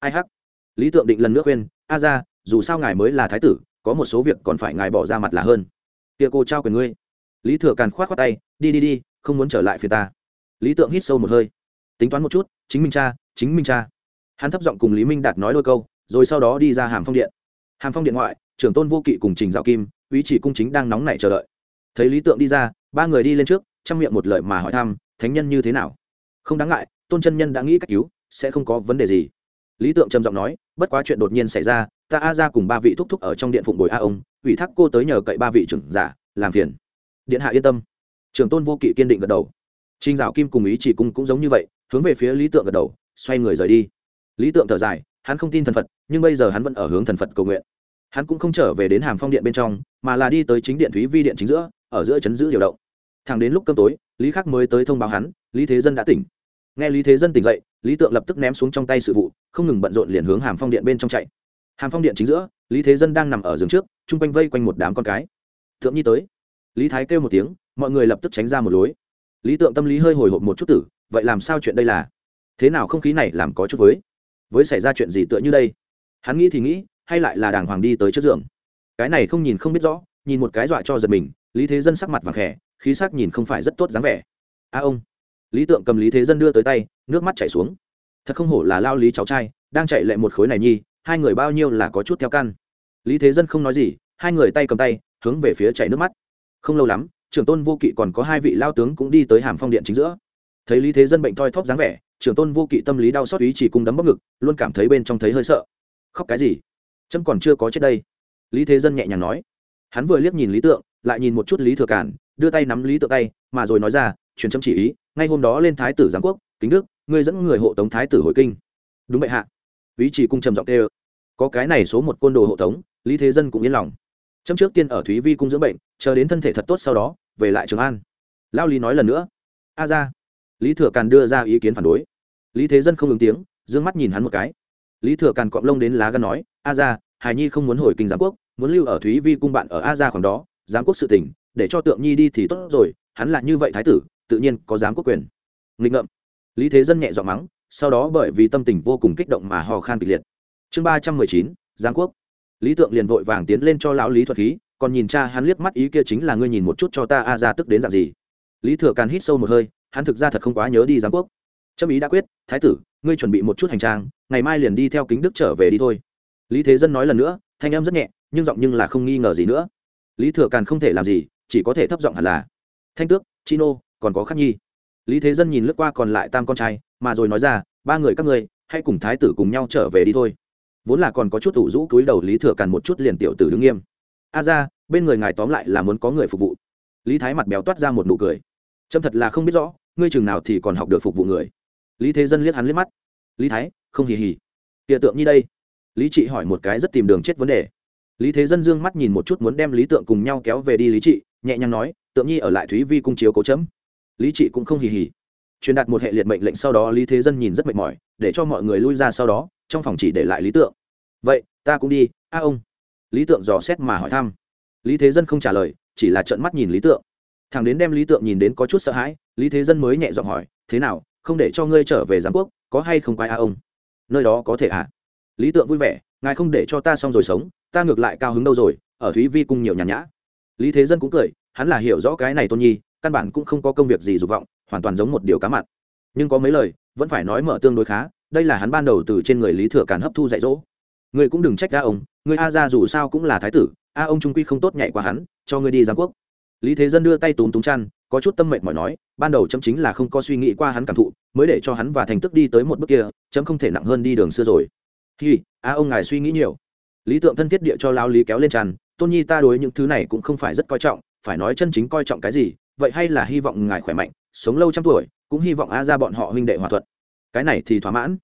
Ai hắc? Lý tượng định lần nữa khuyên, a ra dù sao ngài mới là thái tử có một số việc còn phải ngài bỏ ra mặt là hơn. Kia cô trao quyền ngươi. Lý thừa càn k h o á t khoác tay, đi đi đi, không muốn trở lại phía ta. Lý tượng hít sâu một hơi. Tính toán một chút, chính minh cha, chính minh cha. Hắn thấp giọng cùng lý minh đạt nói đôi câu, rồi sau đó đi ra hàm phong điện. Hàm phong điện ngoại, trưởng tôn vô kỵ cùng trình dạo kim, ý chỉ cung chính đang nóng nảy chờ đợi. Thấy lý tượng đi ra, ba người đi lên trước trong miệng một lời mà hỏi thăm, thánh nhân như thế nào? Không đáng ngại, tôn chân nhân đã nghĩ cách cứu, sẽ không có vấn đề gì lý tượng trầm giọng nói, bất quá chuyện đột nhiên xảy ra, ta a ra cùng ba vị thúc thúc ở trong điện phụng bồi a ông, ủy thác cô tới nhờ cậy ba vị trưởng giả, làm phiền. Điện hạ yên tâm. Trưởng tôn vô kỵ kiên định gật đầu. Trinh dạo kim cùng ý chỉ cung cũng giống như vậy, hướng về phía lý tượng gật đầu, xoay người rời đi. Lý tượng thở dài, hắn không tin thần phật, nhưng bây giờ hắn vẫn ở hướng thần phật cầu nguyện. Hắn cũng không trở về đến hàm phong điện bên trong, mà là đi tới chính điện thúy vi điện chính giữa, ở giữa chấn giữ điều động. Thẳng đến lúc cơm tối, lý khắc mới tới thông báo hắn, lý thế dân đã tỉnh nghe lý thế dân tỉnh dậy, lý tượng lập tức ném xuống trong tay sự vụ, không ngừng bận rộn liền hướng hàm phong điện bên trong chạy. Hàm phong điện chính giữa, lý thế dân đang nằm ở giường trước, chung quanh vây quanh một đám con cái. Thượng nhi tới. Lý thái kêu một tiếng, mọi người lập tức tránh ra một lối. Lý tượng tâm lý hơi hồi hộp một chút tử, vậy làm sao chuyện đây là? Thế nào không khí này làm có chút với? Với xảy ra chuyện gì tựa như đây? Hắn nghĩ thì nghĩ, hay lại là đàng hoàng đi tới trước giường. Cái này không nhìn không biết rõ, nhìn một cái dọa cho giật mình, lý thế dân sắc mặt vàng khẽ, khí sắc nhìn không phải rất tốt dáng vẻ. A ông lý tượng cầm lý thế dân đưa tới tay, nước mắt chảy xuống. Thật không hổ là lao lý cháu trai, đang chạy lệ một khối này nhi, hai người bao nhiêu là có chút theo căn. Lý thế dân không nói gì, hai người tay cầm tay, hướng về phía chảy nước mắt. Không lâu lắm, trưởng tôn vô kỵ còn có hai vị lao tướng cũng đi tới hàm phong điện chính giữa. Thấy lý thế dân bệnh thoi thóp dáng vẻ, trưởng tôn vô kỵ tâm lý đau xót ý chỉ cùng đấm bóc ngực, luôn cảm thấy bên trong thấy hơi sợ. Khóc cái gì? Trâm còn chưa có chết đây. Lý thế dân nhẹ nhàng nói. Hắn vừa liếc nhìn lý tượng lại nhìn một chút lý thừa cản, đưa tay nắm lý Tự tay, mà rồi nói ra, truyền châm chỉ ý, ngay hôm đó lên thái tử giáng quốc, kính đức, ngươi dẫn người hộ tống thái tử hồi kinh. Đúng vậy hạ. Ý chỉ cung trầm giọng tê có cái này số một côn đồ hộ tống, lý thế dân cũng yên lòng. Chấm trước tiên ở thúy vi cung dưỡng bệnh, chờ đến thân thể thật tốt sau đó, về lại trường an. Lao lý nói lần nữa. A ra. Lý thừa càn đưa ra ý kiến phản đối. Lý thế dân không ứng tiếng d ư ơ n g mắt nhìn hắn một cái. Lý thừa càn cọm lông đến lá gan nói, a ra hài nhi không muốn hồi kinh giám quốc, muốn lưu ở thúy vi cung bạn ở a ra khoảng đó giám quốc sự tỉnh để cho tượng nhi đi thì tốt rồi, hắn là như vậy thái tử, tự nhiên có giám quốc quyền. Nghịch ngợm. Lý thế dân nhẹ dọn mắng, sau đó bởi vì tâm tình vô cùng kích động mà hò khan kịch liệt. Chương ba trăm mười chín giáng quốc. Lý tượng liền vội vàng tiến lên cho lão lý thuật khí, còn nhìn cha hắn liếc mắt ý kia chính là ngươi nhìn một chút cho ta a ra tức đến dạng gì. Lý thừa càn hít sâu một hơi, hắn thực ra thật không quá nhớ đi giám quốc. Trâm ý đã quyết, thái tử, ngươi chuẩn bị một chút hành trang, ngày mai liền đi theo kính đức trở về đi thôi. Lý thế dân nói lần nữa, thanh em rất nhẹ, nhưng giọng nhưng là không nghi ngờ gì nữa lý thừa càn không thể làm gì, chỉ có thể thấp giọng hẳn là, thanh tước chino còn có khắc nhi. Lý thế dân nhìn lướt qua còn lại tam con trai, mà rồi nói ra, ba người các ngươi, hãy cùng thái tử cùng nhau trở về đi thôi. Vốn là còn có chút ủ rũ cúi đầu lý thừa càn một chút liền tiểu tử đứng nghiêm. A ra, bên người ngài tóm lại là muốn có người phục vụ. Lý thái mặt béo toát ra một nụ cười. Trâm thật là không biết rõ, ngươi chừng nào thì còn học được phục vụ người. Lý thế dân liếc hắn liếc mắt. Lý thái, không hì hì. Tiệ tượng như đây. Lý trị hỏi một cái rất tìm đường chết vấn đề lý thế dân dương mắt nhìn một chút muốn đem lý tượng cùng nhau kéo về đi lý trị, nhẹ nhàng nói, tượng nhi ở lại thúy vi cung chiếu cố chấm. Lý trị cũng không hì hì. Truyền đạt một hệ liệt mệnh lệnh sau đó lý thế dân nhìn rất mệt mỏi, để cho mọi người lui ra sau đó, trong phòng chỉ để lại lý tượng. Vậy, ta cũng đi, a ông. Lý tượng dò xét mà hỏi thăm. Lý thế dân không trả lời, chỉ là trợn mắt nhìn lý tượng. Thằng đến đem lý tượng nhìn đến có chút sợ hãi, lý thế dân mới nhẹ giọng hỏi, thế nào, không để cho ngươi trở về giám quốc, có hay không quay a ông? Nơi đó có thể à? Lý tượng vui vẻ, ngài không để cho ta xong rồi sống ta ngược lại cao hứng đâu rồi, ở thúy vi cung nhiều nhàn nhã. Lý thế dân cũng cười, hắn là hiểu rõ cái này tôn nhi, căn bản cũng không có công việc gì dục vọng, hoàn toàn giống một điều cá mặn. Nhưng có mấy lời, vẫn phải nói mở tương đối khá, đây là hắn ban đầu từ trên người lý thừa càn hấp thu dạy dỗ. Ngươi cũng đừng trách a ông, ngươi a ra dù sao cũng là thái tử, a ông trung quy không tốt nhạy qua hắn, cho ngươi đi giám quốc. Lý thế dân đưa tay túm túm chăn, có chút tâm mệnh mỏi nói, ban đầu chấm chính là không có suy nghĩ qua hắn cảm thụ, mới để cho hắn và thành tức đi tới một bước kia, chấm không thể nặng hơn đi đường xưa rồi. Hi, a ông ngài suy nghĩ nhiều lý tượng thân thiết địa cho lao lý kéo lên tràn, tôn nhi ta đối những thứ này cũng không phải rất coi trọng, phải nói chân chính coi trọng cái gì, vậy hay là hy vọng ngài khỏe mạnh, sống lâu trăm tuổi, cũng hy vọng a ra bọn họ huynh đệ hòa thuận. Cái này thì thỏa mãn.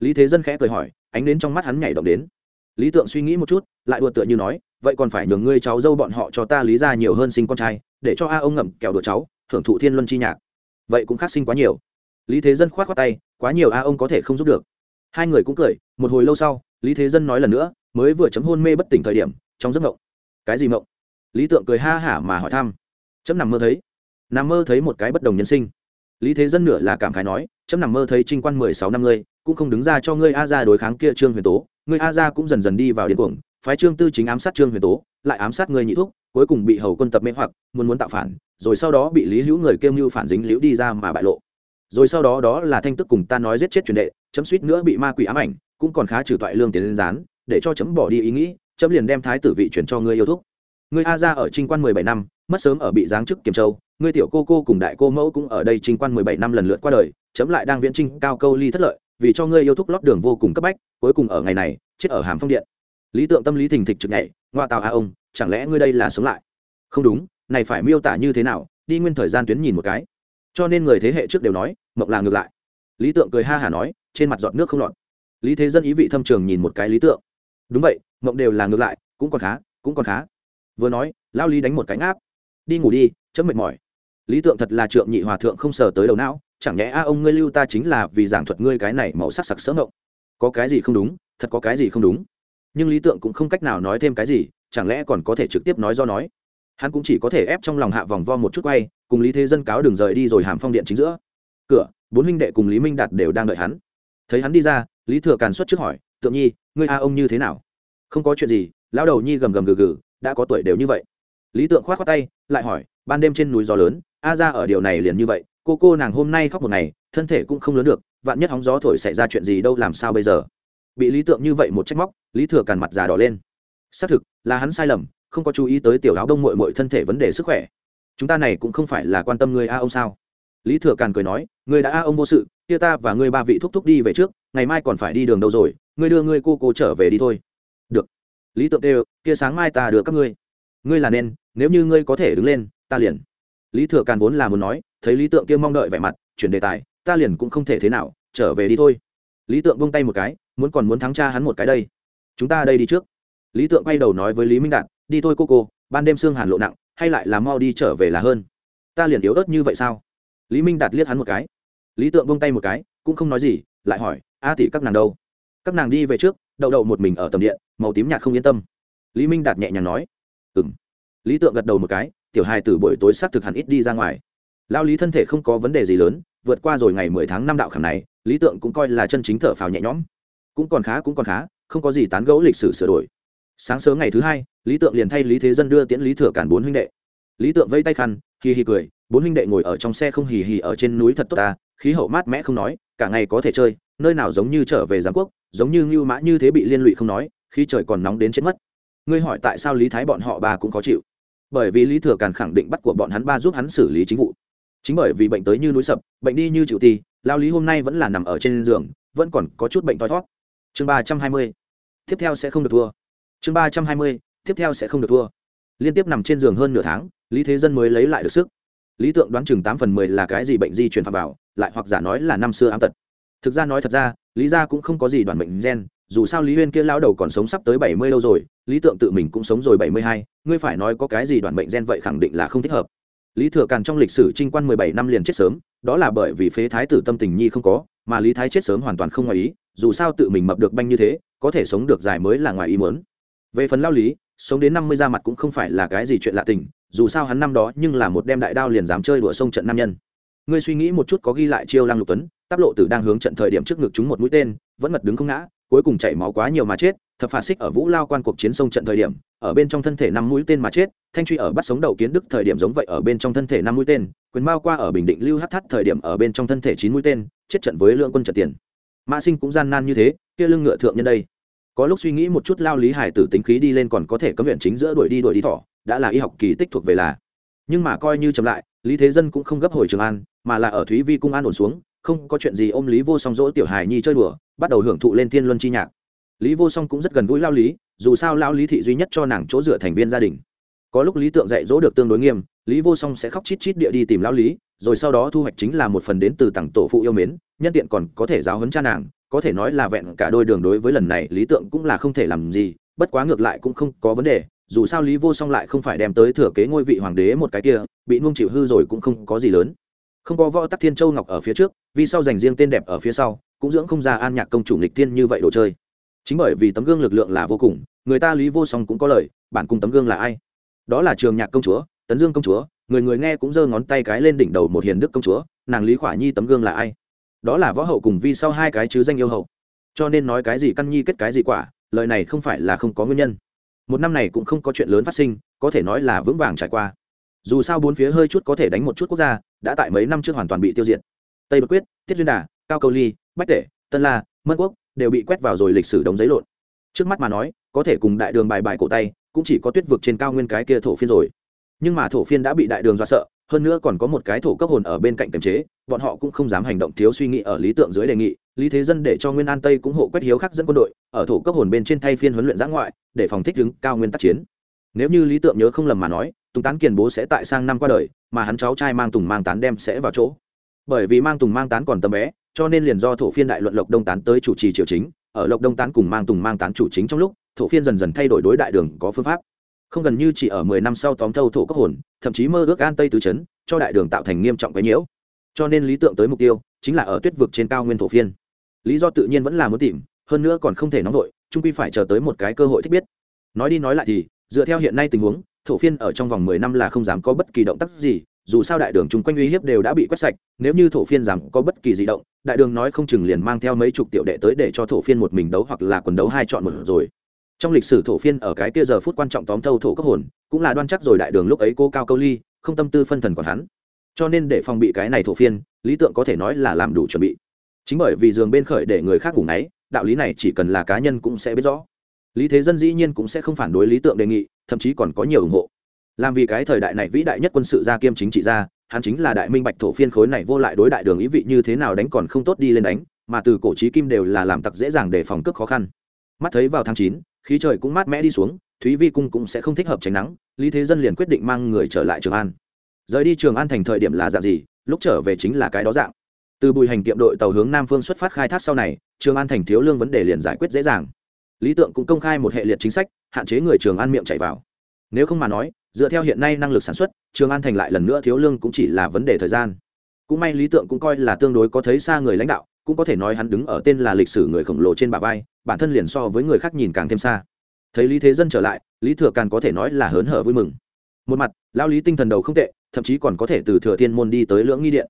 Lý thế dân khẽ cười hỏi, ánh đến trong mắt hắn nhảy động đến. Lý tượng suy nghĩ một chút, lại đùa tựa như nói, vậy còn phải nhường ngươi cháu dâu bọn họ cho ta lý ra nhiều hơn sinh con trai, để cho a ông ngậm kẹo đùa cháu, thưởng thụ thiên luân chi nhạc. Vậy cũng khác sinh quá nhiều. Lý thế dân k h o á t khoác tay, quá nhiều a ông có thể không giúp được. Hai người cũng cười, một hồi lâu sau, lý thế dân nói lần nữa mới vừa chấm hôn mê bất tỉnh thời điểm, trong giấc mộng cái gì mộng lý tượng cười ha hả mà hỏi thăm. Chấm nằm mơ thấy. Nằm mơ thấy một cái bất đồng nhân sinh. Lý thế dân nửa là cảm khái nói, chấm nằm mơ thấy trinh quan mười sáu năm ngươi, cũng không đứng ra cho ngươi a ra đối kháng kia trương huyền tố. Ngươi a ra cũng dần dần đi vào điên cuồng, phái trương tư chính ám sát trương huyền tố, lại ám sát ngươi nhị thúc, cuối cùng bị hầu quân tập mê hoặc, muốn muốn tạo phản, rồi sau đó bị lý hữu người kêu mưu phản dính liễu đi ra mà bại lộ. Rồi sau đó đó là thanh tức cùng ta nói giết chết truyền đệ, chấm suýt nữa bị ma quỷ ám ảnh, cũng còn khá trừ toại lương tiền lên gián để cho chấm bỏ đi ý nghĩ, chấm liền đem thái tử vị chuyển cho ngươi yêu thúc. Ngươi a ra ở trinh quan mười bảy năm, mất sớm ở bị giáng chức kiểm châu, ngươi tiểu cô cô cùng đại cô mẫu cũng ở đây trinh quan mười bảy năm lần lượt qua đời, chấm lại đang viễn trinh cao câu ly thất lợi, vì cho ngươi yêu thúc lót đường vô cùng cấp bách, cuối cùng ở ngày này, chết ở hàm phong điện. Lý tượng tâm lý thình thịch trực nhảy, ngoa tào a ông, chẳng lẽ ngươi đây là sống lại? Không đúng, này phải miêu tả như thế nào, đi nguyên thời gian tuyến nhìn một cái. Cho nên người thế hệ trước đều nói, mộng là ngược lại. Lý tượng cười ha hả nói, trên mặt giọt nước không lọt. Lý thế dân ý vị thâm trường nhìn một cái lý tượng đúng vậy, mộng đều là ngược lại, cũng còn khá, cũng còn khá. Vừa nói lao lý đánh một cánh áp đi ngủ đi, chấm mệt mỏi. Lý tượng thật là trượng nhị hòa thượng không sờ tới đầu não, chẳng nhẽ a ông ngươi lưu ta chính là vì giảng thuật ngươi cái này màu sắc sặc sỡ ngộng có cái gì không đúng, thật có cái gì không đúng. Nhưng lý tượng cũng không cách nào nói thêm cái gì, chẳng lẽ còn có thể trực tiếp nói do nói. Hắn cũng chỉ có thể ép trong lòng hạ vòng vo một chút quay, cùng lý thế dân cáo đường rời đi rồi hàm phong điện chính giữa. Cửa, bốn huynh đệ cùng lý minh đạt đều đang đợi hắn. Thấy hắn đi ra, lý thừa càn xuất trước hỏi, tượng nhi ngươi a ông như thế nào? Không có chuyện gì, lão đầu nhi gầm gầm gừ gừ, đã có tuổi đều như vậy. Lý tượng khoát khoát tay, lại hỏi, ban đêm trên núi gió lớn, a ra ở điều này liền như vậy, cô cô nàng hôm nay khóc một ngày, thân thể cũng không lớn được, vạn nhất hóng gió thổi xảy ra chuyện gì đâu làm sao bây giờ? Bị lý tượng như vậy một trách móc, lý thừa càn mặt già đỏ lên. Xác thực, là hắn sai lầm, không có chú ý tới tiểu áo đông mội mội thân thể vấn đề sức khỏe. Chúng ta này cũng không phải là quan tâm người a ông sao? Lý thừa càn cười nói người đã a ông vô sự, kia ta và ngươi ba vị thúc thúc đi về trước, ngày mai còn phải đi đường đâu rồi ngươi đưa ngươi cô cô trở về đi thôi. Được. Lý tượng đều kia sáng mai ta đưa các ngươi. Ngươi là nên, nếu như ngươi có thể đứng lên, ta liền. Lý thừa càn vốn là muốn nói, thấy lý tượng kia mong đợi vẻ mặt, chuyển đề tài, ta liền cũng không thể thế nào, trở về đi thôi. Lý tượng bông tay một cái, muốn còn muốn thắng cha hắn một cái đây. Chúng ta đây đi trước. Lý tượng quay đầu nói với lý minh đạt, đi thôi cô cô, ban đêm sương hàn lộ nặng, hay lại là mau đi trở về là hơn. Ta liền yếu ớt như vậy sao? Lý minh đạt liếc hắn một cái. Lý tượng bông tay một cái, cũng không nói gì, lại hỏi, a tỷ các nàng đâu? Các nàng đi về trước, đậu đậu một mình ở tầm điện, màu tím nhạt không yên tâm. Lý minh đạt nhẹ nhàng nói ừ m lý tượng gật đầu một cái, tiểu hai từ buổi tối xác thực hẳn ít đi ra ngoài. Lao lý thân thể không có vấn đề gì lớn, vượt qua rồi ngày mười tháng năm đạo khảm này, lý tượng cũng coi là chân chính thở phào nhẹ nhõm. Cũng còn khá, cũng còn khá, không có gì tán gẫu lịch sử sửa đổi. Sáng sớm ngày thứ hai, lý tượng liền thay lý thế dân đưa tiễn lý thừa cản bốn huynh đệ. Lý tượng vây tay khăn, hì hì cười, bốn huynh đệ ngồi ở trong xe không hì hì ở trên núi thật tốt ta, khí hậu mát mẽ không nói, cả ngày có thể chơi, nơi nào giống như trở về giám quốc giống như ngưu mã như thế bị liên lụy không nói, khi trời còn nóng đến chết mất. Ngươi hỏi tại sao lý thái bọn họ bà cũng khó chịu? Bởi vì lý thừa càn khẳng định bắt của bọn hắn ba giúp hắn xử lý chính vụ. Chính bởi vì bệnh tới như núi sập, bệnh đi như chịu ti lao lý hôm nay vẫn là nằm ở trên giường, vẫn còn có chút bệnh thoi thót chương ba trăm hai mươi. Tiếp theo sẽ không được thua. Chương ba trăm hai mươi. Tiếp theo sẽ không được thua. Liên tiếp nằm trên giường hơn nửa tháng, lý thế dân mới lấy lại được sức. Lý tượng đoán chừng tám phần mười là cái gì bệnh di truyền phạm vào, lại hoặc giả nói là năm xưa ám tật. Thực ra nói thật ra lý gia cũng không có gì đoàn bệnh gen, dù sao lý huyên kia lao đầu còn sống sắp tới bảy mươi lâu rồi, lý tượng tự mình cũng sống rồi bảy mươi hai, ngươi phải nói có cái gì đoàn bệnh gen vậy khẳng định là không thích hợp. Lý thừa càn trong lịch sử trinh quan mười bảy năm liền chết sớm, đó là bởi vì phế thái tử tâm tình nhi không có, mà lý thái chết sớm hoàn toàn không ngoài ý, dù sao tự mình mập được banh như thế, có thể sống được dài mới là ngoài ý muốn. Về phần lao lý, sống đến năm mươi ra mặt cũng không phải là cái gì chuyện lạ tình, dù sao hắn năm đó nhưng là một đem đại đao liền dám chơi đùa sông trận nam nhân ngươi suy nghĩ một chút có ghi lại chiêu lăng lục tuấn, táp lộ tử đang hướng trận thời điểm trước ngực chúng một mũi tên, vẫn mật đứng không ngã, cuối cùng chảy máu quá nhiều mà chết, thập phạt xích ở vũ lao quan cuộc chiến sông trận thời điểm, ở bên trong thân thể năm mũi tên mà chết, thanh truy ở bắt sống đầu kiến đức thời điểm giống vậy ở bên trong thân thể năm mũi tên, quyền mao qua ở bình định lưu hát thắt thời điểm ở bên trong thân thể chín mũi tên, chết trận với lượng quân trận tiền. Mã sinh cũng gian nan như thế, kia lưng ngựa thượng nhân đây. Có lúc suy nghĩ một chút lao lý hải tử tính khí đi lên còn có thể cấm huyện chính giữa đuổi đi đuổi đi thỏ, đã là y học kỳ tích thuộc về là. Nhưng mà coi như chậm lại, lý thế dân cũng không gấp hồi trường an mà là ở thúy vi cung an ổn xuống, không có chuyện gì ôm lý vô song dỗ tiểu hài nhi chơi đùa, bắt đầu hưởng thụ lên thiên luân chi nhạc. Lý vô song cũng rất gần gũi lao lý, dù sao lao lý thị duy nhất cho nàng chỗ dựa thành viên gia đình. Có lúc lý tượng dạy dỗ được tương đối nghiêm, lý vô song sẽ khóc chít chít địa đi tìm lao lý, rồi sau đó thu hoạch chính là một phần đến từ tặng tổ phụ yêu mến, nhân tiện còn có thể giáo hấn cha nàng, có thể nói là vẹn cả đôi đường đối với lần này, lý tượng cũng là không thể làm gì, bất quá ngược lại cũng không có vấn đề, dù sao lý vô song lại không phải đem tới thừa kế ngôi vị hoàng đế một cái kia, bị nuông chịu hư rồi cũng không có gì lớn không có võ tắc thiên châu ngọc ở phía trước, vì sau dành riêng tên đẹp ở phía sau, cũng dưỡng không ra an nhạc công chủ nghịch tiên như vậy đồ chơi. Chính bởi vì tấm gương lực lượng là vô cùng, người ta lý vô song cũng có lời, bản cùng tấm gương là ai? Đó là trường nhạc công chúa, tấn dương công chúa, người người nghe cũng giơ ngón tay cái lên đỉnh đầu một hiền đức công chúa, nàng lý khỏa nhi tấm gương là ai? Đó là võ hậu cùng vi sau hai cái chứ danh yêu hậu. Cho nên nói cái gì căn nhi kết cái gì quả, lời này không phải là không có nguyên nhân. Một năm này cũng không có chuyện lớn phát sinh, có thể nói là vững vàng trải qua. Dù sao bốn phía hơi chút có thể đánh một chút quốc gia đã tại mấy năm trước hoàn toàn bị tiêu diệt. Tây bất quyết tiết duyên đà, cao cầu ly, bách tể, tân la, mân quốc đều bị quét vào rồi lịch sử đống giấy lộn. Trước mắt mà nói, có thể cùng đại đường bài bài cổ tay, cũng chỉ có tuyết vực trên cao nguyên cái kia thổ phiên rồi. Nhưng mà thổ phiên đã bị đại đường do sợ, hơn nữa còn có một cái thổ cấp hồn ở bên cạnh kiềm chế, bọn họ cũng không dám hành động thiếu suy nghĩ ở lý tượng dưới đề nghị, lý thế dân để cho nguyên an tây cũng hộ quét hiếu khắc dẫn quân đội, ở thổ cấp hồn bên trên thay phiên huấn luyện giã ngoại, để phòng thích ứng cao nguyên tác chiến. Nếu như lý tượng nhớ không lầm mà nói tùng tán kiền bố sẽ tại sang năm qua đời, mà hắn cháu trai mang tùng mang tán đem sẽ vào chỗ. Bởi vì mang tùng mang tán còn tầm bé, cho nên liền do thổ phiên đại luận lộc đông tán tới chủ trì triều chính, ở lộc đông tán cùng mang tùng mang tán chủ chính trong lúc, thổ phiên dần dần thay đổi đối đại đường có phương pháp. Không gần như chỉ ở mười năm sau tóm thâu thổ cấp hồn, thậm chí mơ ước an tây tứ chấn, cho đại đường tạo thành nghiêm trọng cái nhiễu. Cho nên lý tượng tới mục tiêu, chính là ở tuyết vực trên cao nguyên thổ phiên. Lý do tự nhiên vẫn là muốn tìm, hơn nữa còn không thể nóng vội trung quy phải chờ tới một cái cơ hội thích biết. Nói đi nói lại thì, dựa theo hiện nay tình huống thổ phiên ở trong vòng mười năm là không dám có bất kỳ động tác gì, dù sao đại đường chung quanh uy hiếp đều đã bị quét sạch, nếu như thổ phiên dám có bất kỳ di động, đại đường nói không chừng liền mang theo mấy chục tiểu đệ tới để cho thổ phiên một mình đấu hoặc là quần đấu hai chọn một rồi. Trong lịch sử thổ phiên ở cái kia giờ phút quan trọng tóm thâu thổ cấp hồn, cũng là đoan chắc rồi đại đường lúc ấy cô cao câu ly, không tâm tư phân thần còn hắn. Cho nên để phòng bị cái này thổ phiên, lý tượng có thể nói là làm đủ chuẩn bị. Chính bởi vì giường bên khởi để người khác ngủ ngáy, đạo lý này chỉ cần là cá nhân cũng sẽ biết rõ. Lý thế dân dĩ nhiên cũng sẽ không phản đối lý tượng đề nghị thậm chí còn có nhiều ủng hộ. Làm vì cái thời đại này vĩ đại nhất quân sự gia kiêm chính trị gia, hắn chính là đại minh bạch thổ phiên khối này vô lại đối đại đường ý vị như thế nào đánh còn không tốt đi lên đánh, mà từ cổ trí kim đều là làm tặc dễ dàng để phòng cướp khó khăn. Mắt thấy vào tháng chín, khí trời cũng mát mẽ đi xuống, thúy vi cung cũng sẽ không thích hợp tránh nắng, lý thế dân liền quyết định mang người trở lại trường an. Rời đi trường an thành thời điểm là dạng gì, lúc trở về chính là cái đó dạng. Từ bùi hành kiệm đội tàu hướng nam phương xuất phát khai thác sau này, trường an thành thiếu lương vấn đề liền giải quyết dễ dàng. Lý tượng cũng công khai một hệ liệt chính sách hạn chế người trường an miệng chạy vào. Nếu không mà nói, dựa theo hiện nay năng lực sản xuất, trường an thành lại lần nữa thiếu lương cũng chỉ là vấn đề thời gian. Cũng may lý tượng cũng coi là tương đối có thấy xa người lãnh đạo, cũng có thể nói hắn đứng ở tên là lịch sử người khổng lồ trên bà vai, bản thân liền so với người khác nhìn càng thêm xa. Thấy lý thế dân trở lại, lý thừa càng có thể nói là hớn hở vui mừng. Một mặt lao lý tinh thần đầu không tệ, thậm chí còn có thể từ thừa thiên môn đi tới lưỡng nghi điện.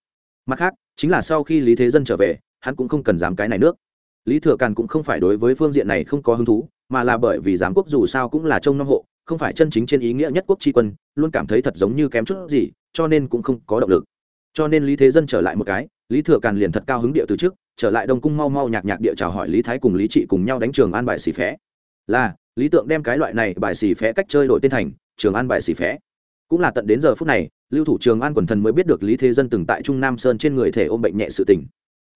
Mặt khác, chính là sau khi lý thế dân trở về, hắn cũng không cần dám cái này nước. Lý thừa càn cũng không phải đối với phương diện này không có hứng thú mà là bởi vì giám quốc dù sao cũng là trông nom hộ, không phải chân chính trên ý nghĩa nhất quốc tri quân, luôn cảm thấy thật giống như kém chút gì, cho nên cũng không có động lực. Cho nên lý thế dân trở lại một cái, lý thừa càn liền thật cao hứng địa từ trước, trở lại đông cung mau mau nhạc nhạc địa chào hỏi lý thái cùng lý trị cùng nhau đánh trường an bài xì phé. Là, lý tượng đem cái loại này bài xì phé cách chơi đổi tên thành trường an bài xì phé. Cũng là tận đến giờ phút này, lưu thủ trường an quần thần mới biết được lý thế dân từng tại trung nam sơn trên người thể ôm bệnh nhẹ sự tình.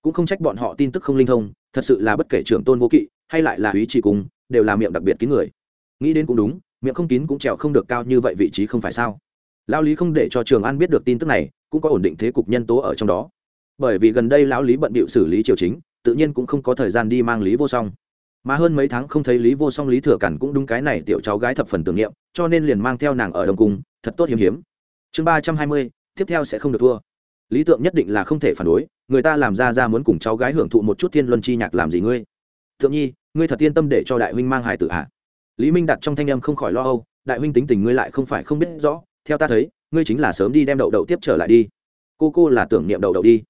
Cũng không trách bọn họ tin tức không linh thông, thật sự là bất kể trưởng tôn vô kỵ, hay lại là ý trị cùng đều là miệng đặc biệt kín người. Nghĩ đến cũng đúng, miệng không kín cũng trèo không được cao như vậy vị trí không phải sao? Lao lý không để cho trường an biết được tin tức này, cũng có ổn định thế cục nhân tố ở trong đó. Bởi vì gần đây lão lý bận bịu xử lý triều chính, tự nhiên cũng không có thời gian đi mang lý vô song. Mà hơn mấy tháng không thấy lý vô song, lý thừa cản cũng đúng cái này tiểu cháu gái thập phần tưởng niệm, cho nên liền mang theo nàng ở đồng cung, thật tốt hiếm hiếm. Chương ba trăm hai mươi, tiếp theo sẽ không được thua. Lý tượng nhất định là không thể phản đối, người ta làm ra ra muốn cùng cháu gái hưởng thụ một chút thiên luân chi nhạc làm gì ngươi? Thượng nhi, ngươi thật yên tâm để cho đại huynh mang hải tử à? lý minh đặt trong thanh âm không khỏi lo âu, đại huynh tính tình ngươi lại không phải không biết rõ, theo ta thấy, ngươi chính là sớm đi đem đậu đậu tiếp trở lại đi. Cô cô là tưởng niệm đậu đậu đi.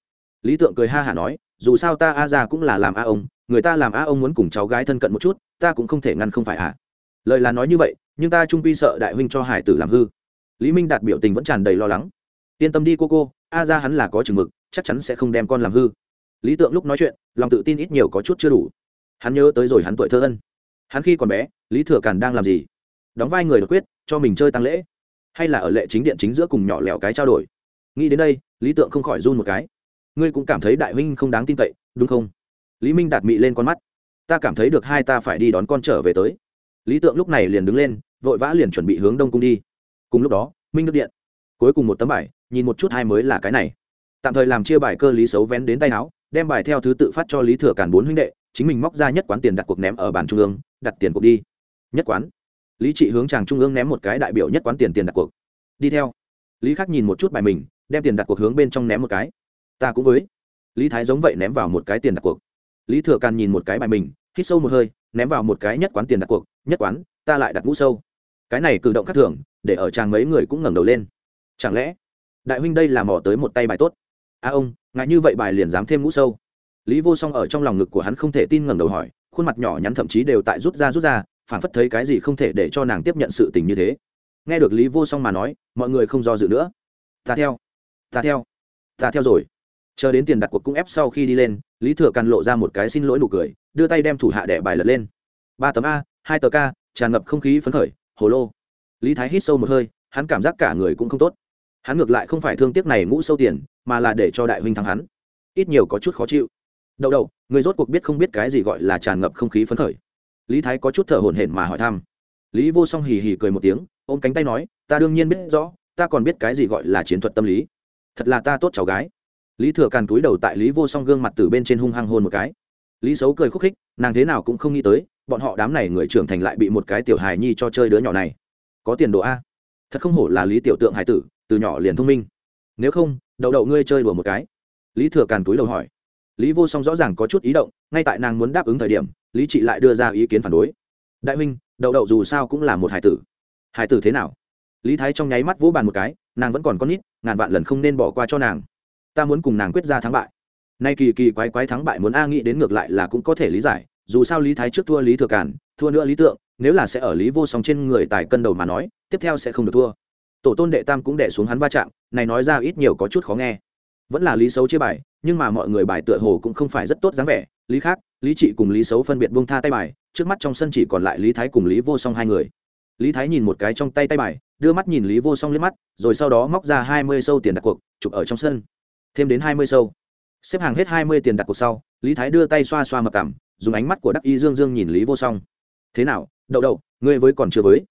Lý tượng cười ha hả nói, dù sao ta a ra cũng là làm a ông, người ta làm a ông muốn cùng cháu gái thân cận một chút, ta cũng không thể ngăn không phải à? Lời là nói như vậy, nhưng ta trung quy sợ đại huynh cho hải tử làm hư. Lý minh đạt biểu tình vẫn tràn đầy lo lắng. Yên tâm đi cô cô, a ra hắn là có chừng mực, chắc chắn sẽ không đem con làm hư. Lý tượng lúc nói chuyện, lòng tự tin ít nhiều có chút chưa đủ hắn nhớ tới rồi hắn tuổi thơ ân. Hắn khi còn bé, lý thừa càn đang làm gì? Đóng vai người đột quyết, cho mình chơi tăng lễ. Hay là ở lệ chính điện chính giữa cùng nhỏ lẻo cái trao đổi? Nghĩ đến đây, lý tượng không khỏi run một cái. Ngươi cũng cảm thấy đại huynh không đáng tin cậy, đúng không? Lý minh đạt mị lên con mắt. Ta cảm thấy được hai ta phải đi đón con trở về tới. Lý tượng lúc này liền đứng lên, vội vã liền chuẩn bị hướng đông cung đi. Cùng lúc đó, minh đức điện. Cuối cùng một tấm bài, nhìn một chút hai mới là cái này. Tạm thời làm chia bài cơ lý xấu vén đến tay áo, đem bài theo thứ tự phát cho lý thừa cản bốn huynh đệ chính mình móc ra nhất quán tiền đặt cuộc ném ở bàn trung ương, đặt tiền cuộc đi. Nhất quán. Lý trị hướng chàng trung ương ném một cái đại biểu nhất quán tiền tiền đặt cuộc. Đi theo. Lý khắc nhìn một chút bài mình, đem tiền đặt cuộc hướng bên trong ném một cái. Ta cũng với. Lý thái giống vậy ném vào một cái tiền đặt cuộc. Lý thừa càn nhìn một cái bài mình, hít sâu một hơi, ném vào một cái nhất quán tiền đặt cuộc. Nhất quán, ta lại đặt ngũ sâu. Cái này cử động khác thường, để ở chàng mấy người cũng ngẩng đầu lên. Chẳng lẽ, đại huynh đây là mò tới một tay bài tốt? A ông ngại như vậy bài liền dám thêm ngũ sâu lý vô song ở trong lòng ngực của hắn không thể tin ngẩng đầu hỏi, khuôn mặt nhỏ nhắn thậm chí đều tại rút ra rút ra phản phất thấy cái gì không thể để cho nàng tiếp nhận sự tình như thế. Nghe được lý vô song mà nói, mọi người không do dự nữa. Ta theo ta theo ta theo rồi. Chờ đến tiền đặt cuộc cũng ép sau khi đi lên, lý thừa càn lộ ra một cái xin lỗi nụ cười, đưa tay đem thủ hạ đẻ bài lật lên. Ba tấm a, hai tờ k, tràn ngập không khí phấn khởi, hồ lô. Lý thái hít sâu một hơi, hắn cảm giác cả người cũng không tốt. Hắn ngược lại không phải thương tiếc này ngũ sâu tiền, mà là để cho đại huynh thắng hắn. Ít nhiều có chút khó chịu đậu đậu, người rốt cuộc biết không biết cái gì gọi là tràn ngập không khí phấn khởi. Lý thái có chút thở hổn hển mà hỏi thăm. Lý vô song hì hì cười một tiếng, ôm cánh tay nói, ta đương nhiên biết rõ, ta còn biết cái gì gọi là chiến thuật tâm lý. Thật là ta tốt cháu gái. Lý thừa càn túi đầu tại lý vô song gương mặt từ bên trên hung hăng hôn một cái. Lý xấu cười khúc khích, nàng thế nào cũng không nghĩ tới, bọn họ đám này người trưởng thành lại bị một cái tiểu hài nhi cho chơi đứa nhỏ này. Có tiền đồ a? Thật không hổ là lý tiểu tượng hải tử, từ nhỏ liền thông minh. Nếu không, đậu đậu ngươi chơi đùa một cái. Lý thừa càn túi đầu hỏi lý vô song rõ ràng có chút ý động, ngay tại nàng muốn đáp ứng thời điểm, lý trị lại đưa ra ý kiến phản đối. Đại huynh, đậu đậu dù sao cũng là một hải tử. Hải tử thế nào? Lý thái trong nháy mắt vỗ bàn một cái, nàng vẫn còn con nít, ngàn vạn lần không nên bỏ qua cho nàng. Ta muốn cùng nàng quyết ra thắng bại. Nay kỳ kỳ quái quái thắng bại muốn a nghĩ đến ngược lại là cũng có thể lý giải, dù sao lý thái trước thua lý thừa cản thua nữa lý tượng, nếu là sẽ ở lý vô song trên người tài cân đầu mà nói, tiếp theo sẽ không được thua. Tổ tôn đệ tam cũng đẻ xuống hắn va chạm, này nói ra ít nhiều có chút khó nghe vẫn là lý xấu chia bài, nhưng mà mọi người bài tựa hồ cũng không phải rất tốt dáng vẻ. Lý khác, lý trị cùng lý xấu phân biệt bông tha tay bài, trước mắt trong sân chỉ còn lại lý thái cùng lý vô song hai người. Lý thái nhìn một cái trong tay tay bài, đưa mắt nhìn lý vô song liếc mắt, rồi sau đó móc ra hai mươi sâu tiền đặt cuộc, chụp ở trong sân. Thêm đến hai mươi sâu. Xếp hàng hết hai mươi tiền đặt cuộc sau, lý thái đưa tay xoa xoa mặc cảm, dùng ánh mắt của đắc y dương dương nhìn lý vô song. Thế nào, đậu đậu, ngươi với còn chưa với?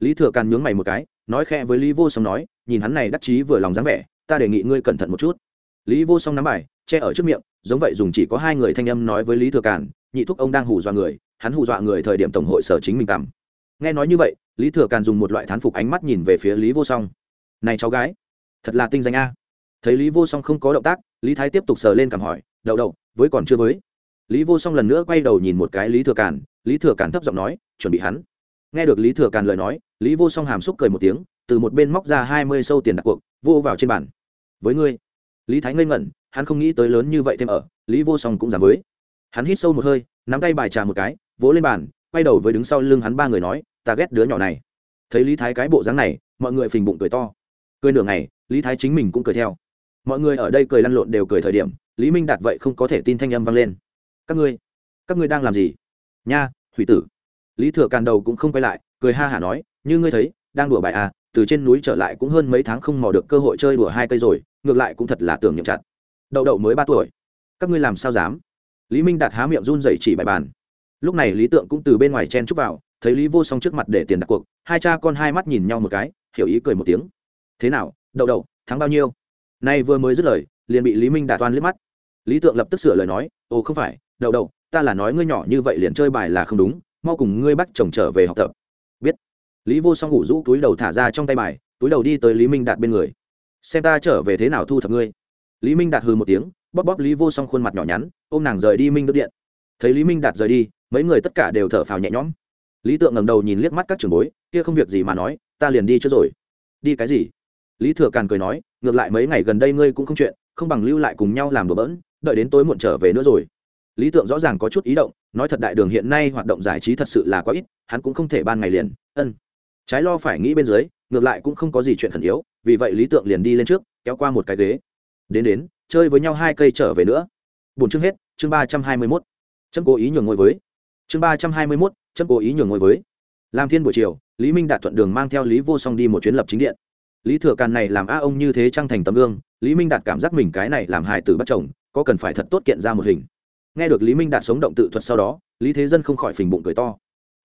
Lý thừa càn nhướng mày một cái, nói khẽ với lý vô song nói, nhìn hắn này đắc chí vừa lòng dáng vẻ, ta đề nghị ngươi cẩn thận một chút lý vô song nắm bài, che ở trước miệng, giống vậy dùng chỉ có hai người thanh âm nói với lý thừa càn, nhị thúc ông đang hù dọa người, hắn hù dọa người thời điểm tổng hội sở chính mình tầm nghe nói như vậy, lý thừa càn dùng một loại thán phục ánh mắt nhìn về phía lý vô song. Này cháu gái, thật là tinh danh a. Thấy lý vô song không có động tác, lý thái tiếp tục sờ lên cảm hỏi, đậu đậu, với còn chưa với? Lý vô song lần nữa quay đầu nhìn một cái lý thừa càn, lý thừa càn thấp giọng nói, chuẩn bị hắn. Nghe được lý thừa càn lời nói, lý vô song hàm xúc cười một tiếng, từ một bên móc ra hai mươi sâu tiền đặt cuộc, vô vào trên bàn. Với ngươi lý thái ngây ngẩn, hắn không nghĩ tới lớn như vậy thêm ở, lý vô song cũng giảm với. Hắn hít sâu một hơi, nắm tay bài trà một cái, vỗ lên bàn, quay đầu với đứng sau lưng hắn ba người nói, ta ghét đứa nhỏ này. Thấy lý thái cái bộ dáng này, mọi người phình bụng cười to. Cười nửa ngày, lý thái chính mình cũng cười theo. Mọi người ở đây cười lăn lộn đều cười thời điểm, lý minh đạt vậy không có thể tin thanh âm vang lên. Các ngươi các ngươi đang làm gì? Nha hủy tử. Lý thừa càn đầu cũng không quay lại, cười ha hả nói, như ngươi thấy, đang đùa bài à từ trên núi trở lại cũng hơn mấy tháng không mò được cơ hội chơi đùa hai cây rồi, ngược lại cũng thật là tưởng nhậm chặt. Đậu đậu mới ba tuổi. Các ngươi làm sao dám? Lý minh đạt há miệng run dậy chỉ bài bàn. Lúc này lý tượng cũng từ bên ngoài chen chúc vào, thấy lý vô song trước mặt để tiền đặt cuộc, hai cha con hai mắt nhìn nhau một cái, hiểu ý cười một tiếng. Thế nào, đậu đậu, thắng bao nhiêu? Nay vừa mới dứt lời, liền bị lý minh đạt toan liếc mắt. Lý tượng lập tức sửa lời nói, ồ, không phải, đậu đậu, ta là nói ngươi nhỏ như vậy liền chơi bài là không đúng, mau cùng ngươi bắt chồng trở về học tập lý vô song ngủ rũ túi đầu thả ra trong tay bài, túi đầu đi tới lý minh đạt bên người. Xem ta trở về thế nào thu thập ngươi? Lý minh đạt hừ một tiếng, bóp bóp lý vô song khuôn mặt nhỏ nhắn, ôm nàng rời đi minh đức điện. Thấy lý minh đạt rời đi, mấy người tất cả đều thở phào nhẹ nhõm. Lý tượng ngẩng đầu nhìn liếc mắt các trường bối, kia không việc gì mà nói, ta liền đi trước rồi. Đi cái gì? Lý thừa càn cười nói, ngược lại mấy ngày gần đây ngươi cũng không chuyện, không bằng lưu lại cùng nhau làm đồ bỡn, đợi đến tối muộn trở về nữa rồi. Lý tượng rõ ràng có chút ý động, nói thật đại đường hiện nay hoạt động giải trí thật sự là quá ít, hắn cũng không thể ban ngày liền. Ân trái lo phải nghĩ bên dưới, ngược lại cũng không có gì chuyện khẩn yếu, vì vậy lý tượng liền đi lên trước, kéo qua một cái ghế. Đến đến, chơi với nhau hai cây trở về nữa. Bốn chương hết, chương ba trăm hai mươi mốt. Chấm cố ý nhường ngôi với. Chương ba trăm hai mươi mốt, chấm cố ý nhường ngôi với. Làm thiên buổi chiều, lý minh đạt thuận đường mang theo lý vô song đi một chuyến lập chính điện. Lý thừa càn này làm a ông như thế trăng thành tấm gương, lý minh đạt cảm giác mình cái này làm hài tử bắt chồng, có cần phải thật tốt kiện ra một hình. Nghe được lý minh đạt sống động tự thuật sau đó, lý thế dân không khỏi phình bụng cười to.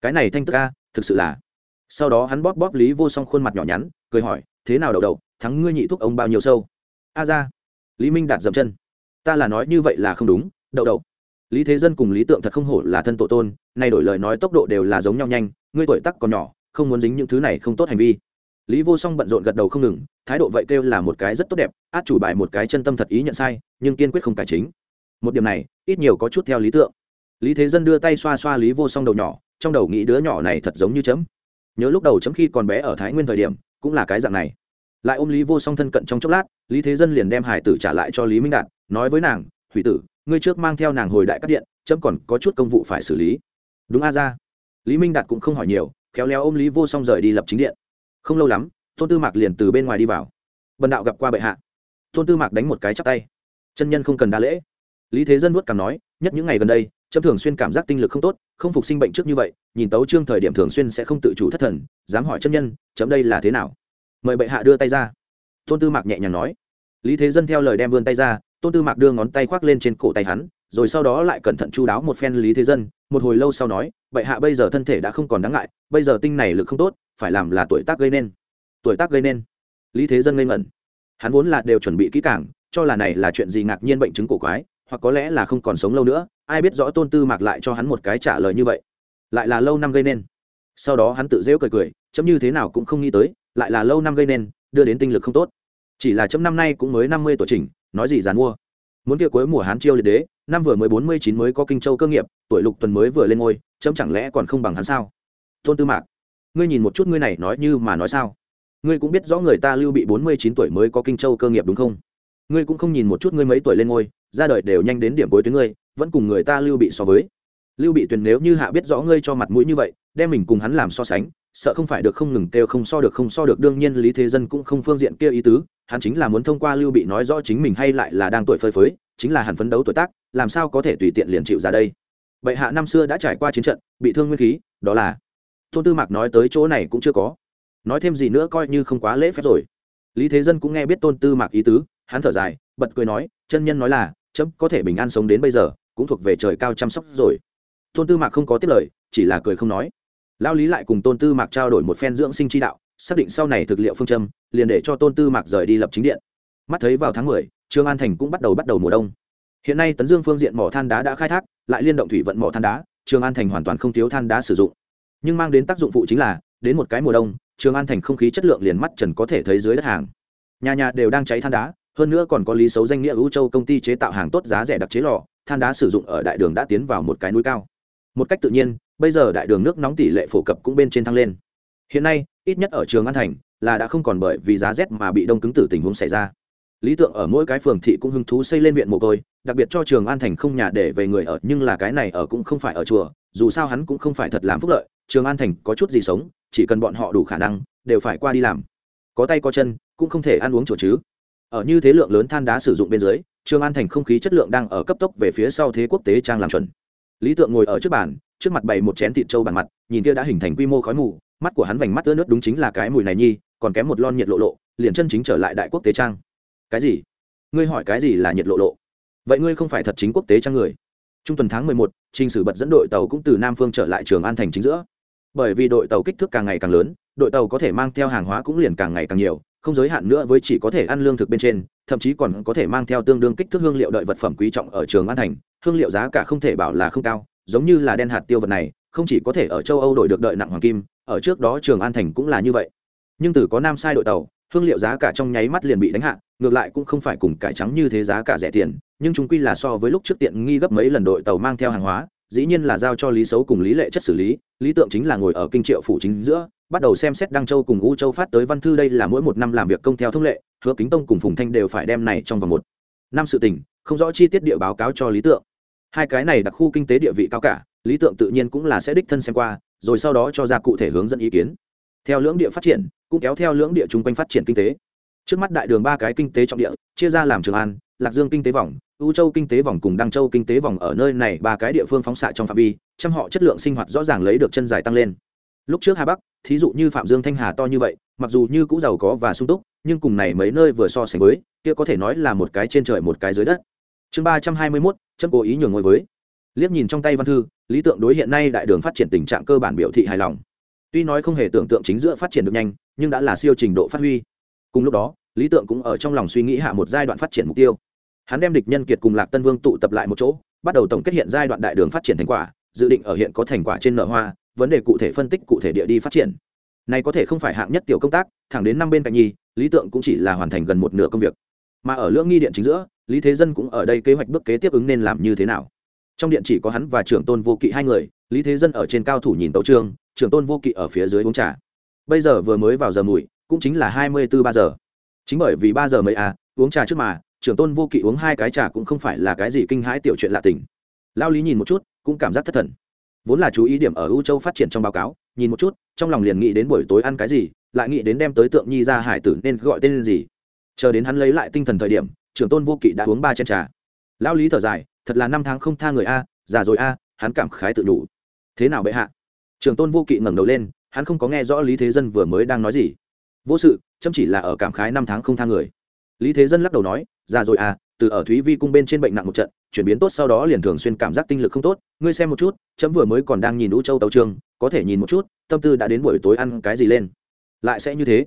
Cái này thanh tức a, thực sự là sau đó hắn bóp bóp lý vô song khuôn mặt nhỏ nhắn, cười hỏi, thế nào đầu đầu thắng ngươi nhị thúc ông bao nhiêu sâu? A ra. Lý minh đạt dậm chân. Ta là nói như vậy là không đúng, đậu đậu. Lý thế dân cùng lý tượng thật không hổ là thân tổ tôn, nay đổi lời nói tốc độ đều là giống nhau nhanh, ngươi tuổi tắc còn nhỏ, không muốn dính những thứ này không tốt hành vi. Lý vô song bận rộn gật đầu không ngừng, thái độ vậy kêu là một cái rất tốt đẹp, át chủ bài một cái chân tâm thật ý nhận sai, nhưng kiên quyết không cải chính. Một điểm này, ít nhiều có chút theo lý tượng. Lý thế dân đưa tay xoa xoa lý vô song đầu nhỏ, trong đầu nghĩ đứa nhỏ này thật giống như chấm nhớ lúc đầu chấm khi còn bé ở thái nguyên thời điểm, cũng là cái dạng này. Lại ôm lý vô song thân cận trong chốc lát, lý thế dân liền đem hải tử trả lại cho lý minh đạt, nói với nàng hủy tử, ngươi trước mang theo nàng hồi đại cắt điện, chấm còn có chút công vụ phải xử lý. Đúng a ra. Lý minh đạt cũng không hỏi nhiều, khéo léo ôm lý vô song rời đi lập chính điện. Không lâu lắm, tôn tư mạc liền từ bên ngoài đi vào. Bần đạo gặp qua bệ hạ. Tôn tư mạc đánh một cái chắp tay. Chân nhân không cần đa lễ. Lý thế dân vuốt cằm nói, nhất những ngày gần đây trâm thường xuyên cảm giác tinh lực không tốt, không phục sinh bệnh trước như vậy, nhìn tấu trương thời điểm thường xuyên sẽ không tự chủ thất thần, dám hỏi chân nhân, chấm đây là thế nào? Mời bệ hạ đưa tay ra. Tôn tư mạc nhẹ nhàng nói. Lý thế dân theo lời đem vươn tay ra, tôn tư mạc đưa ngón tay khoác lên trên cổ tay hắn, rồi sau đó lại cẩn thận chu đáo một phen lý thế dân, một hồi lâu sau nói, bệ hạ bây giờ thân thể đã không còn đáng ngại, bây giờ tinh này lực không tốt, phải làm là tuổi tác gây nên. Tuổi tác gây nên? Lý thế dân ngây ngẩn. Hắn vốn là đều chuẩn bị kỹ càng, cho là này là chuyện gì ngạc nhiên bệnh chứng cổ quái, hoặc có lẽ là không còn sống lâu nữa ai biết rõ tôn tư mạc lại cho hắn một cái trả lời như vậy. Lại là lâu năm gây nên. Sau đó hắn tự dễu cười cười, chấm như thế nào cũng không nghĩ tới, lại là lâu năm gây nên, đưa đến tinh lực không tốt. Chỉ là chấm năm nay cũng mới năm mươi tuổi trình nói gì dàn mua. Muốn kia cuối mùa hán chiêu liệt đế, năm vừa mới bốn mươi chín mới có kinh châu cơ nghiệp, tuổi lục tuần mới vừa lên ngôi, chấm chẳng lẽ còn không bằng hắn sao? Tôn tư mạc, ngươi nhìn một chút ngươi này nói như mà nói sao? Ngươi cũng biết rõ người ta lưu bị bốn mươi chín tuổi mới có kinh châu cơ nghiệp đúng không? Ngươi cũng không nhìn một chút ngươi mấy tuổi lên ngôi, ra đời đều nhanh đến điểm cuối tuyến ngươi vẫn cùng người ta lưu bị so với. Lưu bị tuyền nếu như hạ biết rõ ngươi cho mặt mũi như vậy, đem mình cùng hắn làm so sánh, sợ không phải được không ngừng kêu không so được không so được, đương nhiên lý thế dân cũng không phương diện kia ý tứ, hắn chính là muốn thông qua lưu bị nói rõ chính mình hay lại là đang tuổi phơi phới, chính là hẳn phấn đấu tuổi tác, làm sao có thể tùy tiện liền chịu ra đây. Bệ hạ năm xưa đã trải qua chiến trận, bị thương nguyên khí, đó là. Tôn tư mạc nói tới chỗ này cũng chưa có. Nói thêm gì nữa coi như không quá lễ phép rồi. Lý thế dân cũng nghe biết tôn tư mạc ý tứ, hắn thở dài, bật cười nói, chân nhân nói là, chấm có thể bình an sống đến bây giờ cũng thuộc về trời cao chăm sóc rồi. Tôn tư mạc không có tiết lời, chỉ là cười không nói. Lao lý lại cùng tôn tư mạc trao đổi một phen dưỡng sinh chi đạo, xác định sau này thực liệu phương châm, liền để cho tôn tư mạc rời đi lập chính điện. Mắt thấy vào tháng mười, trương an thành cũng bắt đầu bắt đầu mùa đông. Hiện nay tấn dương phương diện mỏ than đá đã khai thác, lại liên động thủy vận mỏ than đá trường an thành hoàn toàn không thiếu than đá sử dụng. Nhưng mang đến tác dụng phụ chính là, đến một cái mùa đông trường an thành không khí chất lượng liền mắt trần có thể thấy dưới đất hàng. Nhà nhà đều đang cháy than đá, hơn nữa còn có lý xấu danh nghĩa ưu châu công ty chế tạo hàng tốt giá rẻ đặc chế lò than đá sử dụng ở đại đường đã tiến vào một cái núi cao. Một cách tự nhiên, bây giờ đại đường nước nóng tỷ lệ phổ cập cũng bên trên thăng lên. Hiện nay, ít nhất ở trường an thành là đã không còn bởi vì giá rét mà bị đông cứng tử tình huống xảy ra. Lý tượng ở mỗi cái phường thị cũng hứng thú xây lên viện mồ côi, đặc biệt cho trường an thành không nhà để về người ở, nhưng là cái này ở cũng không phải ở chùa, dù sao hắn cũng không phải thật làm phúc lợi, trường an thành có chút gì sống, chỉ cần bọn họ đủ khả năng, đều phải qua đi làm. Có tay có chân, cũng không thể ăn uống chùa chứ. Ở như thế lượng lớn than đá sử dụng bên dưới trường an thành không khí chất lượng đang ở cấp tốc về phía sau thế quốc tế trang làm chuẩn. Lý tượng ngồi ở trước bàn trước mặt bày một chén thịt trâu bàn mặt nhìn kia đã hình thành quy mô khói mù mắt của hắn vành mắt ướt nước đúng chính là cái mùi này nhi còn kém một lon nhiệt lộ lộ liền chân chính trở lại đại quốc tế trang. Cái gì? Ngươi hỏi cái gì là nhiệt lộ lộ? Vậy ngươi không phải thật chính quốc tế trang người. Trung tuần tháng mười một, trình sử bật dẫn đội tàu cũng từ nam phương trở lại trường an thành chính giữa. Bởi vì đội tàu kích thước càng ngày càng lớn đội tàu có thể mang theo hàng hóa cũng liền càng ngày càng nhiều không giới hạn nữa với chỉ có thể ăn lương thực bên trên, thậm chí còn có thể mang theo tương đương kích thước hương liệu đợi vật phẩm quý trọng ở trường an thành. Hương liệu giá cả không thể bảo là không cao, giống như là đen hạt tiêu vật này, không chỉ có thể ở châu âu đổi được đợi nặng hoàng kim, ở trước đó trường an thành cũng là như vậy. Nhưng từ có nam sai đội tàu, hương liệu giá cả trong nháy mắt liền bị đánh hạ, ngược lại cũng không phải cùng cải trắng như thế giá cả rẻ tiền, nhưng chúng quy là so với lúc trước tiện nghi gấp mấy lần đội tàu mang theo hàng hóa, dĩ nhiên là giao cho lý xấu cùng lý lệ chất xử lý lý tượng chính là ngồi ở kinh triệu phủ chính giữa bắt đầu xem xét đăng châu cùng u châu phát tới văn thư đây là mỗi một năm làm việc công theo thông lệ, hứa kính tông cùng phùng thanh đều phải đem này trong vòng một năm sự tình, không rõ chi tiết địa báo cáo cho lý tượng. Hai cái này đặc khu kinh tế địa vị cao cả, lý tượng tự nhiên cũng là sẽ đích thân xem qua, rồi sau đó cho ra cụ thể hướng dẫn ý kiến. Theo lưỡng địa phát triển, cũng kéo theo lưỡng địa chung quanh phát triển kinh tế. Trước mắt đại đường ba cái kinh tế trọng địa, chia ra làm trường an, lạc dương kinh tế vòng, u châu kinh tế vòng cùng đăng châu kinh tế vòng ở nơi này ba cái địa phương phóng xạ trong phạm vi, trăm họ chất lượng sinh hoạt rõ ràng lấy được chân dài tăng lên lúc trước hà bắc, thí dụ như phạm dương thanh hà to như vậy, mặc dù như cũng giàu có và sung túc, nhưng cùng này mấy nơi vừa so sánh với, kia có thể nói là một cái trên trời một cái dưới đất. Chương ba trăm hai mươi mốt chân cố ý nhường ngồi với. Liếc nhìn trong tay văn thư, lý tượng đối hiện nay đại đường phát triển tình trạng cơ bản biểu thị hài lòng. Tuy nói không hề tưởng tượng chính giữa phát triển được nhanh, nhưng đã là siêu trình độ phát huy. Cùng lúc đó, lý tượng cũng ở trong lòng suy nghĩ hạ một giai đoạn phát triển mục tiêu. Hắn đem địch nhân kiệt cùng lạc tân vương tụ tập lại một chỗ, bắt đầu tổng kết hiện giai đoạn đại đường phát triển thành quả, dự định ở hiện có thành quả trên nợ hoa vấn đề cụ thể phân tích cụ thể địa đi phát triển. Này có thể không phải hạng nhất tiểu công tác, thẳng đến năm bên cạnh nhi lý tượng cũng chỉ là hoàn thành gần một nửa công việc. Mà ở lưỡng nghi điện chính giữa, lý thế dân cũng ở đây kế hoạch bước kế tiếp ứng nên làm như thế nào. Trong điện chỉ có hắn và trưởng tôn vô kỵ hai người, lý thế dân ở trên cao thủ nhìn tấu trương trưởng tôn vô kỵ ở phía dưới uống trà. Bây giờ vừa mới vào giờ mùi, cũng chính là hai mươi bốn ba giờ. Chính bởi vì ba giờ mấy à uống trà trước mà, trưởng tôn vô kỵ uống hai cái trà cũng không phải là cái gì kinh hãi tiểu chuyện lạ tình. Lao lý nhìn một chút, cũng cảm giác thất thần vốn là chú ý điểm ở u châu phát triển trong báo cáo, nhìn một chút, trong lòng liền nghĩ đến buổi tối ăn cái gì, lại nghĩ đến đem tới tượng nhi ra hải tử nên gọi tên gì. Chờ đến hắn lấy lại tinh thần thời điểm, trưởng tôn vô kỵ đã uống ba chén trà. Lao lý thở dài, thật là năm tháng không tha người a, già rồi a, hắn cảm khái tự đủ. Thế nào bệ hạ? Trưởng tôn vô kỵ ngẩng đầu lên, hắn không có nghe rõ lý thế dân vừa mới đang nói gì. Vô sự chăm chỉ là ở cảm khái năm tháng không tha người. Lý thế dân lắc đầu nói, già rồi à từ ở thúy vi cung bên trên bệnh nặng một trận, chuyển biến tốt sau đó liền thường xuyên cảm giác tinh lực không tốt. Ngươi xem một chút, chấm vừa mới còn đang nhìn u châu tàu trường, có thể nhìn một chút, tâm tư đã đến buổi tối ăn cái gì lên. Lại sẽ như thế.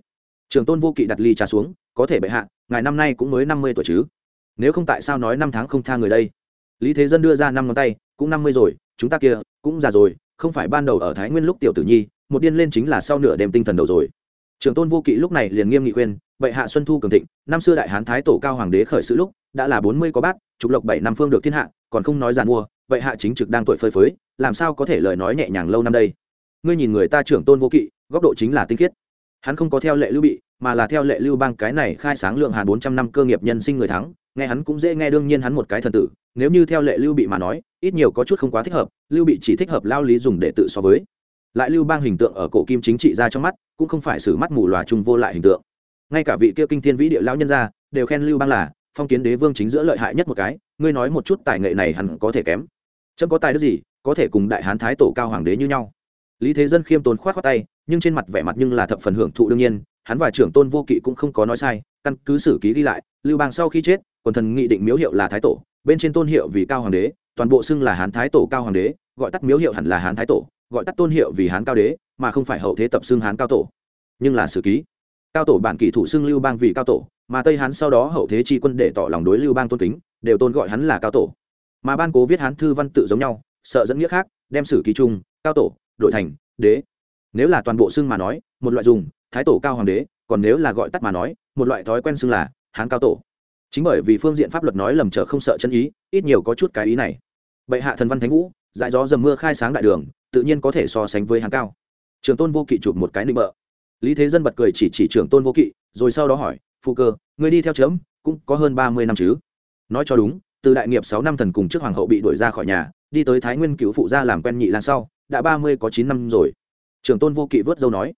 Trường tôn vô kỵ đặt ly trà xuống, có thể bệ hạ, ngài năm nay cũng mới năm mươi tuổi chứ? Nếu không tại sao nói năm tháng không tha người đây? Lý thế dân đưa ra năm ngón tay, cũng năm mươi rồi, chúng ta kia, cũng già rồi, không phải ban đầu ở thái nguyên lúc tiểu tử nhi, một điên lên chính là sau nửa đêm tinh thần đầu rồi. Trường tôn vô kỵ lúc này liền nghiêm nghị khuyên, bệ hạ xuân thu cường thịnh, năm xưa đại hán thái tổ cao hoàng đế khởi sự lúc đã là bốn mươi có bát, trục lộc bảy năm phương được thiên hạ, còn không nói giàn mua, vậy hạ chính trực đang tuổi phơi phới, làm sao có thể lời nói nhẹ nhàng lâu năm đây? Ngươi nhìn người ta trưởng tôn vô kỵ, góc độ chính là tinh khiết. Hắn không có theo lệ lưu bị, mà là theo lệ lưu bang cái này khai sáng lượng hàn bốn trăm năm cơ nghiệp nhân sinh người thắng, nghe hắn cũng dễ nghe đương nhiên hắn một cái thần tử, nếu như theo lệ lưu bị mà nói, ít nhiều có chút không quá thích hợp, lưu bị chỉ thích hợp lao lý dùng để tự so với. Lại lưu bang hình tượng ở cổ kim chính trị ra trong mắt, cũng không phải xử mắt mù loà chung vô lại hình tượng. Ngay cả vị kia kinh thiên vĩ địa lão nhân gia đều khen lưu bang là phong kiến đế vương chính giữa lợi hại nhất một cái, ngươi nói một chút tài nghệ này hẳn có thể kém. Chấm có tài đức gì, có thể cùng đại hán thái tổ cao hoàng đế như nhau. Lý thế dân khiêm tốn khoát khoát tay, nhưng trên mặt vẻ mặt nhưng là thập phần hưởng thụ đương nhiên, hắn và trưởng tôn vô kỵ cũng không có nói sai, căn cứ sử ký ghi lại, lưu bang sau khi chết, quần thần nghị định miếu hiệu là thái tổ, bên trên tôn hiệu vì cao hoàng đế, toàn bộ xưng là hán thái tổ cao hoàng đế, gọi tắt miếu hiệu hẳn là hán thái tổ, gọi tắt tôn hiệu vì hán cao đế, mà không phải hậu thế tập xưng hán cao tổ. Nhưng là sử ký cao tổ bản kỷ thủ xưng lưu bang vì cao tổ, mà tây hán sau đó hậu thế tri quân để tỏ lòng đối lưu bang tôn kính, đều tôn gọi hắn là cao tổ. Mà ban cố viết hán thư văn tự giống nhau, sợ dẫn nghĩa khác, đem sử ký chung, cao tổ, đội thành, đế. Nếu là toàn bộ xưng mà nói, một loại dùng, thái tổ cao hoàng đế, còn nếu là gọi tắt mà nói, một loại thói quen xưng là hán cao tổ. Chính bởi vì phương diện pháp luật nói lầm trở không sợ chân ý, ít nhiều có chút cái ý này. Bệ hạ thần văn thánh vũ, dại gió dầm mưa khai sáng đại đường, tự nhiên có thể so sánh với hán cao. Trường tôn vô kỵ chụp một cái nịnh bợ lý thế dân bật cười chỉ chỉ trưởng tôn vô kỵ rồi sau đó hỏi phụ cơ người đi theo chớm, cũng có hơn ba mươi năm chứ? Nói cho đúng từ đại nghiệp sáu năm thần cùng trước hoàng hậu bị đuổi ra khỏi nhà đi tới thái nguyên cựu phụ gia làm quen nhị lang sau đã ba mươi có chín năm rồi. Trường tôn vô kỵ vớt dâu nói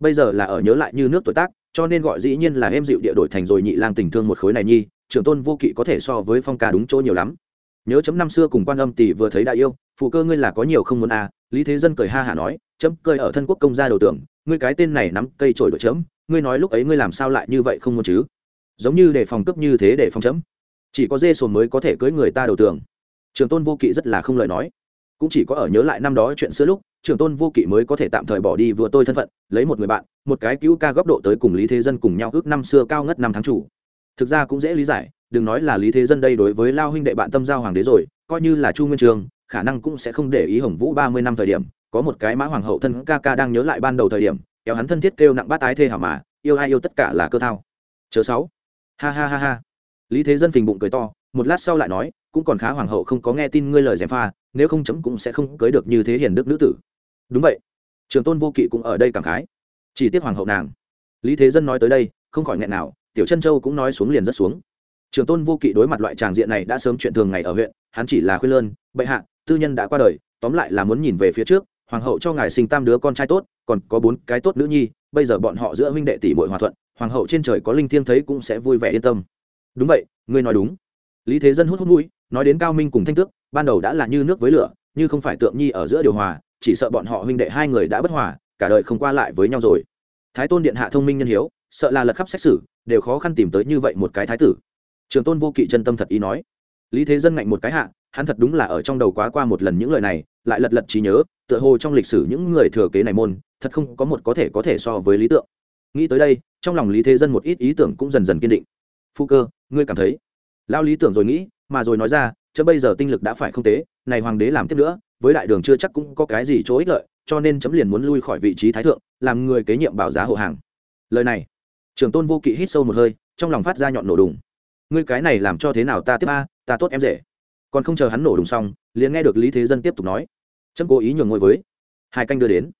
bây giờ là ở nhớ lại như nước tuổi tác cho nên gọi dĩ nhiên là em dịu địa đổi thành rồi nhị lang tình thương một khối này nhi trường tôn vô kỵ có thể so với phong ca đúng chỗ nhiều lắm. Nhớ chấm năm xưa cùng quan âm tỷ vừa thấy đại yêu phụ cơ ngươi là có nhiều không muốn à? Lý thế dân cười ha hả nói chấm cười ở thân quốc công gia đầu tưởng ngươi cái tên này nắm cây trổi đội chấm, ngươi nói lúc ấy ngươi làm sao lại như vậy không muốn chứ? Giống như để phòng cấp như thế để phòng chấm. Chỉ có dê sồn mới có thể cưới người ta đầu tường. trường tôn vô kỵ rất là không lời nói. Cũng chỉ có ở nhớ lại năm đó chuyện xưa lúc, trường tôn vô kỵ mới có thể tạm thời bỏ đi vừa tôi thân phận, lấy một người bạn, một cái cứu ca góc độ tới cùng lý thế dân cùng nhau ước năm xưa cao ngất năm tháng chủ. Thực ra cũng dễ lý giải, đừng nói là lý thế dân đây đối với lao huynh đệ bạn tâm giao hoàng đế rồi, coi như là chu nguyên trường, khả năng cũng sẽ không để ý hồng vũ ba mươi năm thời điểm có một cái mã hoàng hậu thân ca ca đang nhớ lại ban đầu thời điểm, kéo hắn thân thiết kêu nặng bát ái thê hảo mà, yêu ai yêu tất cả là cơ thao. Chớ sáu. Ha ha ha ha. Lý thế dân phình bụng cười to, một lát sau lại nói, cũng còn khá hoàng hậu không có nghe tin ngươi lời gièm pha, nếu không chấm cũng sẽ không cưới được như thế hiền đức nữ tử. Đúng vậy. Trường tôn vô kỵ cũng ở đây cảm khái. Chỉ tiếc hoàng hậu nàng. Lý thế dân nói tới đây, không khỏi nghẹn nào, tiểu chân châu cũng nói xuống liền rất xuống. Trường tôn vô kỵ đối mặt loại tràng diện này đã sớm chuyện thường ngày ở huyện, hắn chỉ là khuyên lơn, bệ hạ, tư nhân đã qua đời, tóm lại là muốn nhìn về phía trước hoàng hậu cho ngài sinh tam đứa con trai tốt, còn có bốn cái tốt nữ nhi, bây giờ bọn họ giữa huynh đệ tỷ bội hòa thuận, hoàng hậu trên trời có linh thiêng thấy cũng sẽ vui vẻ yên tâm. Đúng vậy, ngươi nói đúng. Lý thế dân hút hút mũi, nói đến cao minh cùng thanh tước, ban đầu đã là như nước với lửa, như không phải tượng nhi ở giữa điều hòa, chỉ sợ bọn họ huynh đệ hai người đã bất hòa, cả đời không qua lại với nhau rồi. Thái tôn điện hạ thông minh nhân hiếu, sợ là lật khắp xét xử, đều khó khăn tìm tới như vậy một cái thái tử. Trường tôn vô kỵ chân tâm thật ý nói. Lý thế dân ngạnh một cái hạ, hắn thật đúng là ở trong đầu quá qua một lần những lời này lại lật lật trí nhớ, tựa hồ trong lịch sử những người thừa kế này môn, thật không có một có thể có thể so với lý tượng nghĩ tới đây, trong lòng lý thế dân một ít ý tưởng cũng dần dần kiên định. Phu cơ, ngươi cảm thấy? Lao lý tưởng rồi nghĩ, mà rồi nói ra, chớ bây giờ tinh lực đã phải không tế, này hoàng đế làm tiếp nữa, với đại đường chưa chắc cũng có cái gì chỗ ích lợi, cho nên chấm liền muốn lui khỏi vị trí thái thượng, làm người kế nhiệm bảo giá hộ hàng. Lời này trưởng tôn vô kỵ hít sâu một hơi, trong lòng phát ra nhọn nổ đùng. Ngươi cái này làm cho thế nào ta tiếp a, ta tốt em rể. Còn không chờ hắn nổ đùng xong liền nghe được lý thế dân tiếp tục nói trâm cố ý nhường ngôi với. Hai canh đưa đến.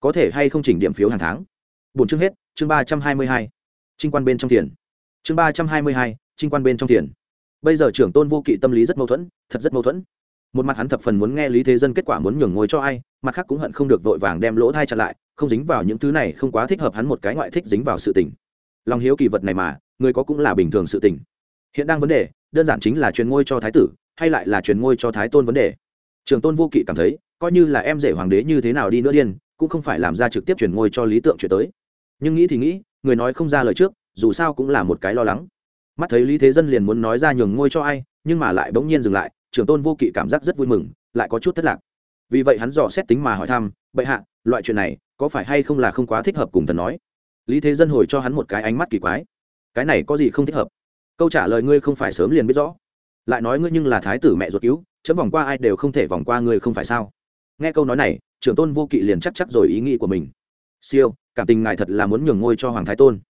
Có thể hay không chỉnh điểm phiếu hàng tháng? Bốn chương hết, chương ba trăm hai mươi hai. Trinh quan bên trong tiền. Chương ba trăm hai mươi hai, trinh quan bên trong tiền. Bây giờ trưởng tôn vô kỵ tâm lý rất mâu thuẫn, thật rất mâu thuẫn. Một mặt hắn thập phần muốn nghe lý thế dân kết quả muốn nhường ngôi cho ai, mặt khác cũng hận không được vội vàng đem lỗ thai chặt lại, không dính vào những thứ này không quá thích hợp hắn một cái ngoại thích dính vào sự tình. Lòng hiếu kỳ vật này mà, người có cũng là bình thường sự tình. Hiện đang vấn đề, đơn giản chính là truyền ngôi cho thái tử hay lại là truyền ngôi cho thái tôn vấn đề? Trường tôn vô kỵ cảm thấy, coi như là em rể hoàng đế như thế nào đi nữa điên, cũng không phải làm ra trực tiếp truyền ngôi cho lý tượng chuyển tới. Nhưng nghĩ thì nghĩ, người nói không ra lời trước, dù sao cũng là một cái lo lắng. Mắt thấy lý thế dân liền muốn nói ra nhường ngôi cho ai, nhưng mà lại bỗng nhiên dừng lại, trường tôn vô kỵ cảm giác rất vui mừng, lại có chút thất lạc. Vì vậy hắn dò xét tính mà hỏi thăm, bệ hạ, loại chuyện này, có phải hay không là không quá thích hợp cùng thần nói? Lý thế dân hồi cho hắn một cái ánh mắt kỳ quái. Cái này có gì không thích hợp? Câu trả lời ngươi không phải sớm liền biết rõ lại nói ngươi nhưng là thái tử mẹ ruột cứu, chấm vòng qua ai đều không thể vòng qua ngươi không phải sao? Nghe câu nói này, trưởng tôn vô kỵ liền chắc chắc rồi ý nghĩ của mình. Siêu, cảm tình ngài thật là muốn nhường ngôi cho hoàng thái tôn.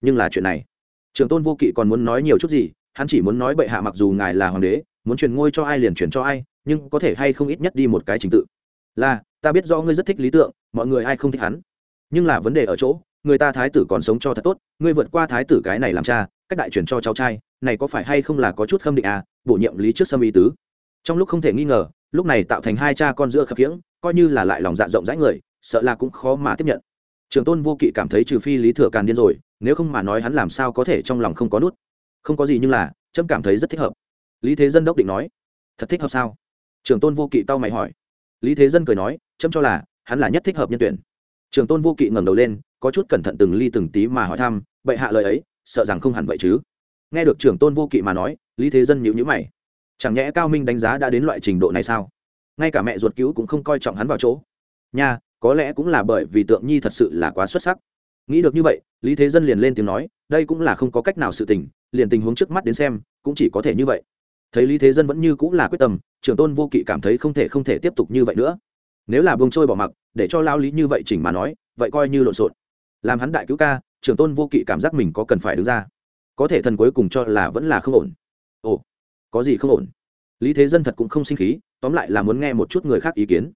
Nhưng là chuyện này, trưởng tôn vô kỵ còn muốn nói nhiều chút gì, hắn chỉ muốn nói bệ hạ mặc dù ngài là hoàng đế, muốn truyền ngôi cho ai liền truyền cho ai, nhưng có thể hay không ít nhất đi một cái trình tự. Là, ta biết rõ ngươi rất thích lý tượng, mọi người ai không thích hắn. Nhưng là vấn đề ở chỗ, người ta thái tử còn sống cho thật tốt, ngươi vượt qua thái tử cái này làm cha, cách đại truyền cho cháu trai, này có phải hay không là có chút khâm định à? Bổ nhiệm lý trước sâm ý tứ. Trong lúc không thể nghi ngờ, lúc này tạo thành hai cha con giữa khập khiễng, coi như là lại lòng dạ rộng rãi người, sợ là cũng khó mà tiếp nhận. Trường tôn vô kỵ cảm thấy trừ phi lý thừa càn điên rồi, nếu không mà nói hắn làm sao có thể trong lòng không có nút. Không có gì nhưng là, trâm cảm thấy rất thích hợp. Lý thế dân đốc định nói, thật thích hợp sao? Trường tôn vô kỵ tao mày hỏi. Lý thế dân cười nói, trâm cho là, hắn là nhất thích hợp nhân tuyển. Trường tôn vô kỵ ngẩng đầu lên, có chút cẩn thận từng ly từng tí mà hỏi thăm, bệ hạ lời ấy, sợ rằng không hẳn vậy chứ? Nghe được trưởng tôn vô kỵ mà nói, lý thế dân nhíu nhíu mày. Chẳng nhẽ cao minh đánh giá đã đến loại trình độ này sao? Ngay cả mẹ ruột cứu cũng không coi trọng hắn vào chỗ. Nha, có lẽ cũng là bởi vì tượng nhi thật sự là quá xuất sắc. Nghĩ được như vậy, lý thế dân liền lên tiếng nói, đây cũng là không có cách nào sự tình, liền tình huống trước mắt đến xem, cũng chỉ có thể như vậy. Thấy lý thế dân vẫn như cũng là quyết tâm, trưởng tôn vô kỵ cảm thấy không thể không thể tiếp tục như vậy nữa. Nếu là bông trôi bỏ mặc, để cho lao lý như vậy chỉnh mà nói, vậy coi như lộn xộn. Làm hắn đại cứu ca, trưởng tôn vô kỵ cảm giác mình có cần phải đứng ra có thể thần cuối cùng cho là vẫn là không ổn. Ồ, có gì không ổn? Lý thế dân thật cũng không sinh khí, tóm lại là muốn nghe một chút người khác ý kiến.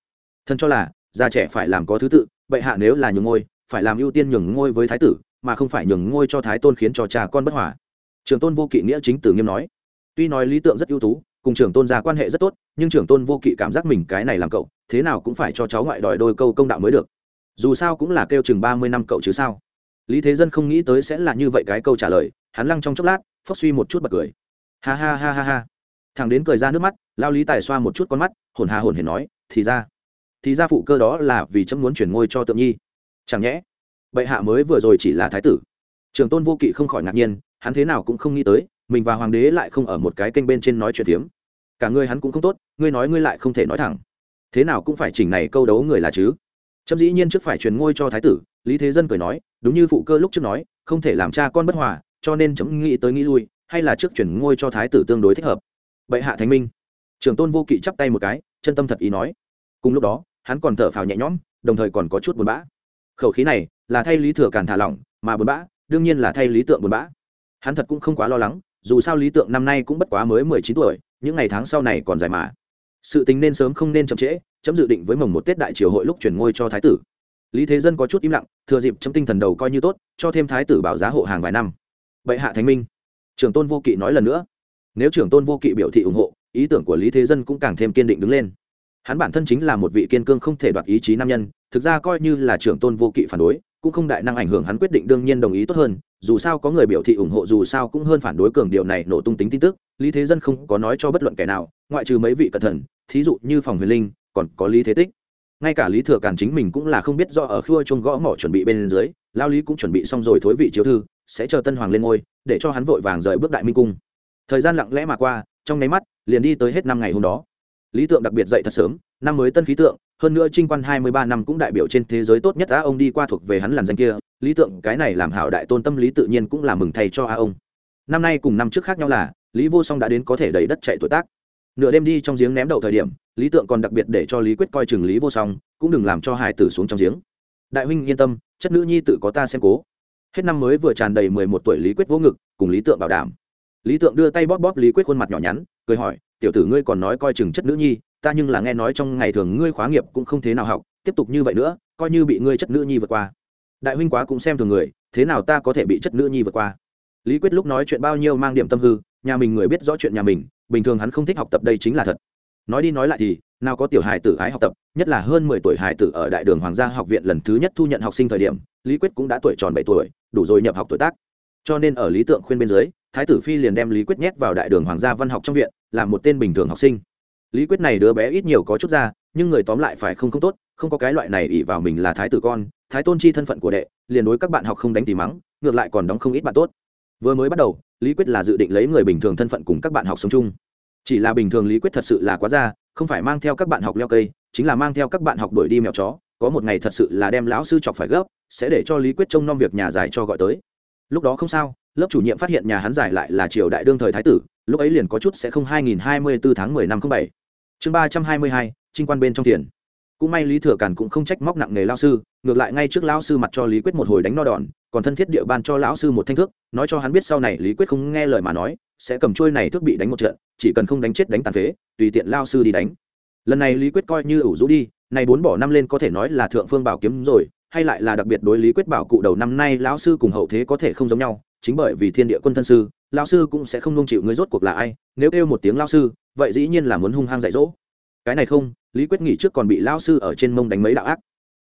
Thần cho là, già trẻ phải làm có thứ tự, bệ hạ nếu là nhường ngôi, phải làm ưu tiên nhường ngôi với thái tử, mà không phải nhường ngôi cho thái tôn khiến cho cha con bất hòa. Trường tôn vô kỵ nghĩa chính tử nghiêm nói. Tuy nói lý tượng rất ưu tú, cùng trưởng tôn gia quan hệ rất tốt, nhưng trưởng tôn vô kỵ cảm giác mình cái này làm cậu, thế nào cũng phải cho cháu ngoại đòi đôi câu công đạo mới được. Dù sao cũng là kêu chừng ba mươi năm cậu chứ sao? Lý thế dân không nghĩ tới sẽ là như vậy cái câu trả lời hắn lăng trong chốc lát phốc suy một chút bật cười. Ha ha ha ha ha. Thằng đến cười ra nước mắt, lao lý tài xoa một chút con mắt, hồn hà hồn hề nói, thì ra thì ra phụ cơ đó là vì chấm muốn chuyển ngôi cho tượng nhi. Chẳng nhẽ, bệ hạ mới vừa rồi chỉ là thái tử. Trường tôn vô kỵ không khỏi ngạc nhiên, hắn thế nào cũng không nghĩ tới, mình và hoàng đế lại không ở một cái kênh bên trên nói chuyện tiếm cả ngươi hắn cũng không tốt, ngươi nói ngươi lại không thể nói thẳng. Thế nào cũng phải chỉnh này câu đấu người là chứ? Chấm dĩ nhiên trước phải truyền ngôi cho thái tử, lý thế dân cười nói, đúng như phụ cơ lúc trước nói, không thể làm cha con bất hòa cho nên chấm nghĩ tới nghĩ lui, hay là trước chuyển ngôi cho thái tử tương đối thích hợp. Bệ hạ thánh minh. Trưởng tôn vô kỵ chắp tay một cái, chân tâm thật ý nói. Cùng lúc đó, hắn còn thở phào nhẹ nhõm, đồng thời còn có chút buồn bã. Khẩu khí này là thay lý thừa càn thả lỏng, mà buồn bã, đương nhiên là thay lý tượng buồn bã. Hắn thật cũng không quá lo lắng, dù sao lý tượng năm nay cũng bất quá mới mười chín tuổi, những ngày tháng sau này còn dài mà. Sự tính nên sớm không nên chậm trễ, chấm dự định với mồng một tết đại triều hội lúc chuyển ngôi cho thái tử. Lý thế dân có chút im lặng, thừa dịp chấm tinh thần đầu coi như tốt, cho thêm thái tử bảo giá hộ hàng vài năm bệ hạ thánh minh. Trưởng tôn vô kỵ nói lần nữa. Nếu trưởng tôn vô kỵ biểu thị ủng hộ, ý tưởng của lý thế dân cũng càng thêm kiên định đứng lên. Hắn bản thân chính là một vị kiên cương không thể đoạt ý chí nam nhân, thực ra coi như là trưởng tôn vô kỵ phản đối, cũng không đại năng ảnh hưởng hắn quyết định đương nhiên đồng ý tốt hơn, dù sao có người biểu thị ủng hộ dù sao cũng hơn phản đối cường điều này nổ tung tính tin tức, lý thế dân không có nói cho bất luận kẻ nào, ngoại trừ mấy vị cẩn thận, thí dụ như phòng huyền linh, còn có lý thế tích. Ngay cả lý thừa càn chính mình cũng là không biết do ở khua chung gõ mỏ chuẩn bị bên dưới, lao lý cũng chuẩn bị xong rồi thối vị chiếu thư sẽ chờ tân hoàng lên ngôi, để cho hắn vội vàng rời bước đại minh cung. Thời gian lặng lẽ mà qua, trong nháy mắt, liền đi tới hết năm ngày hôm đó. Lý tượng đặc biệt dậy thật sớm, năm mới tân khí tượng, hơn nữa trinh quan hai mươi ba năm cũng đại biểu trên thế giới tốt nhất á ông đi qua thuộc về hắn làn danh kia, lý tượng, cái này làm hảo đại tôn tâm lý tự nhiên cũng là mừng thầy cho a ông. Năm nay cùng năm trước khác nhau là, lý vô song đã đến có thể đầy đất chạy tuổi tác. Nửa đêm đi trong giếng ném đậu thời điểm, lý tượng còn đặc biệt để cho lý quyết coi chừng lý vô song, cũng đừng làm cho hải tử xuống trong giếng. Đại huynh yên tâm, chất nữ nhi tự có ta xem cố hết năm mới vừa tràn đầy mười một tuổi lý quyết vô ngực, cùng lý tượng bảo đảm. Lý tượng đưa tay bóp bóp lý quyết khuôn mặt nhỏ nhắn, cười hỏi, tiểu tử ngươi còn nói coi chừng chất nữ nhi, ta nhưng là nghe nói trong ngày thường ngươi khóa nghiệp cũng không thế nào học, tiếp tục như vậy nữa, coi như bị ngươi chất nữ nhi vượt qua. Đại huynh quá cũng xem thường người, thế nào ta có thể bị chất nữ nhi vượt qua? Lý quyết lúc nói chuyện bao nhiêu mang điểm tâm hư, nhà mình người biết rõ chuyện nhà mình, bình thường hắn không thích học tập đây chính là thật. Nói đi nói lại thì, nào có tiểu hài tử ái học tập, nhất là hơn mười tuổi hài tử ở đại đường hoàng gia học viện lần thứ nhất thu nhận học sinh thời điểm lý quyết cũng đã tuổi tròn bảy tuổi, đủ rồi nhập học tuổi tác. Cho nên ở lý tượng khuyên bên dưới, thái tử phi liền đem lý quyết nhét vào đại đường hoàng gia văn học trong viện, làm một tên bình thường học sinh. Lý quyết này đứa bé ít nhiều có chút ra, nhưng người tóm lại phải không không tốt, không có cái loại này ỉ vào mình là thái tử con, thái tôn chi thân phận của đệ, liền đối các bạn học không đánh tìm mắng, ngược lại còn đóng không ít bạn tốt. Vừa mới bắt đầu, lý quyết là dự định lấy người bình thường thân phận cùng các bạn học sống chung. Chỉ là bình thường lý quyết thật sự là quá ra, không phải mang theo các bạn học leo cây, chính là mang theo các bạn học đuổi đi mèo chó, có một ngày thật sự là đem lão sư chọc phải gấp sẽ để cho lý quyết trông nom việc nhà giải cho gọi tới. Lúc đó không sao lớp chủ nhiệm phát hiện nhà hắn giải lại là triều đại đương thời thái tử lúc ấy liền có chút sẽ không 2024 tháng 10 năm 07. chương 322, trinh quan bên trong tiền. Cũng may lý thừa càn cũng không trách móc nặng nghề lao sư ngược lại ngay trước lão sư mặt cho lý quyết một hồi đánh no đòn còn thân thiết địa ban cho lão sư một thanh thước nói cho hắn biết sau này lý quyết không nghe lời mà nói sẽ cầm chuôi này thước bị đánh một trận chỉ cần không đánh chết đánh tàn phế tùy tiện lao sư đi đánh. Lần này lý quyết coi như ủ rũ đi này bốn bỏ năm lên có thể nói là thượng phương bảo kiếm rồi hay lại là đặc biệt đối lý quyết bảo cụ đầu năm nay lão sư cùng hậu thế có thể không giống nhau, chính bởi vì thiên địa quân thân sư, lão sư cũng sẽ không nung chịu người rốt cuộc là ai, nếu kêu một tiếng lão sư, vậy dĩ nhiên là muốn hung hăng dạy dỗ. Cái này không, lý quyết nghỉ trước còn bị lão sư ở trên mông đánh mấy đạo ác.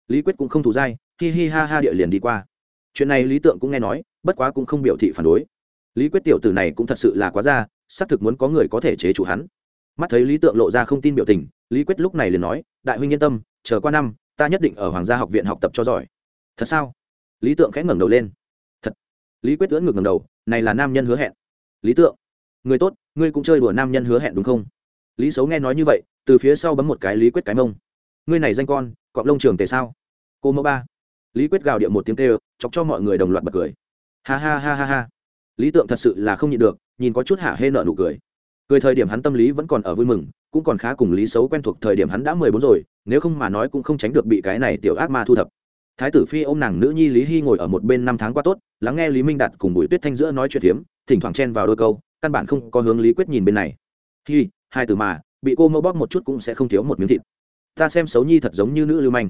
Lý quyết cũng không thù dai, hi hi ha ha địa liền đi qua. Chuyện này lý tượng cũng nghe nói, bất quá cũng không biểu thị phản đối. Lý quyết tiểu tử này cũng thật sự là quá ra, xác thực muốn có người có thể chế chủ hắn. Mắt thấy lý tượng lộ ra không tin biểu tình, lý quyết lúc này liền nói, đại huynh yên tâm, chờ qua năm ta nhất định ở hoàng gia học viện học tập cho giỏi. Thật sao? Lý tượng khẽ ngẩng đầu lên. Thật. Lý quyết ưỡn ngược ngẩng đầu, này là nam nhân hứa hẹn. Lý tượng, người tốt, ngươi cũng chơi đùa nam nhân hứa hẹn đúng không? Lý xấu nghe nói như vậy, từ phía sau bấm một cái lý quyết cái mông. Ngươi này danh con, cọp lông trường tề sao? Cô mẫu ba. Lý quyết gào điệu một tiếng kêu, chọc cho mọi người đồng loạt bật cười. Ha ha ha ha ha. Lý tượng thật sự là không nhịn được, nhìn có chút hả hê nợ nụ cười cười thời điểm hắn tâm lý vẫn còn ở vui mừng, cũng còn khá cùng lý xấu quen thuộc thời điểm hắn đã mười bốn rồi, nếu không mà nói cũng không tránh được bị cái này tiểu ác ma thu thập. Thái tử phi ô m nàng nữ nhi lý hy ngồi ở một bên năm tháng qua tốt, lắng nghe lý minh đạt cùng bùi tuyết thanh giữa nói chuyện phiếm, thỉnh thoảng chen vào đôi câu, căn bản không có hướng lý quyết nhìn bên này. Hi, hai từ mà, bị cô mơ bóp một chút cũng sẽ không thiếu một miếng thịt. Ta xem xấu nhi thật giống như nữ lưu manh.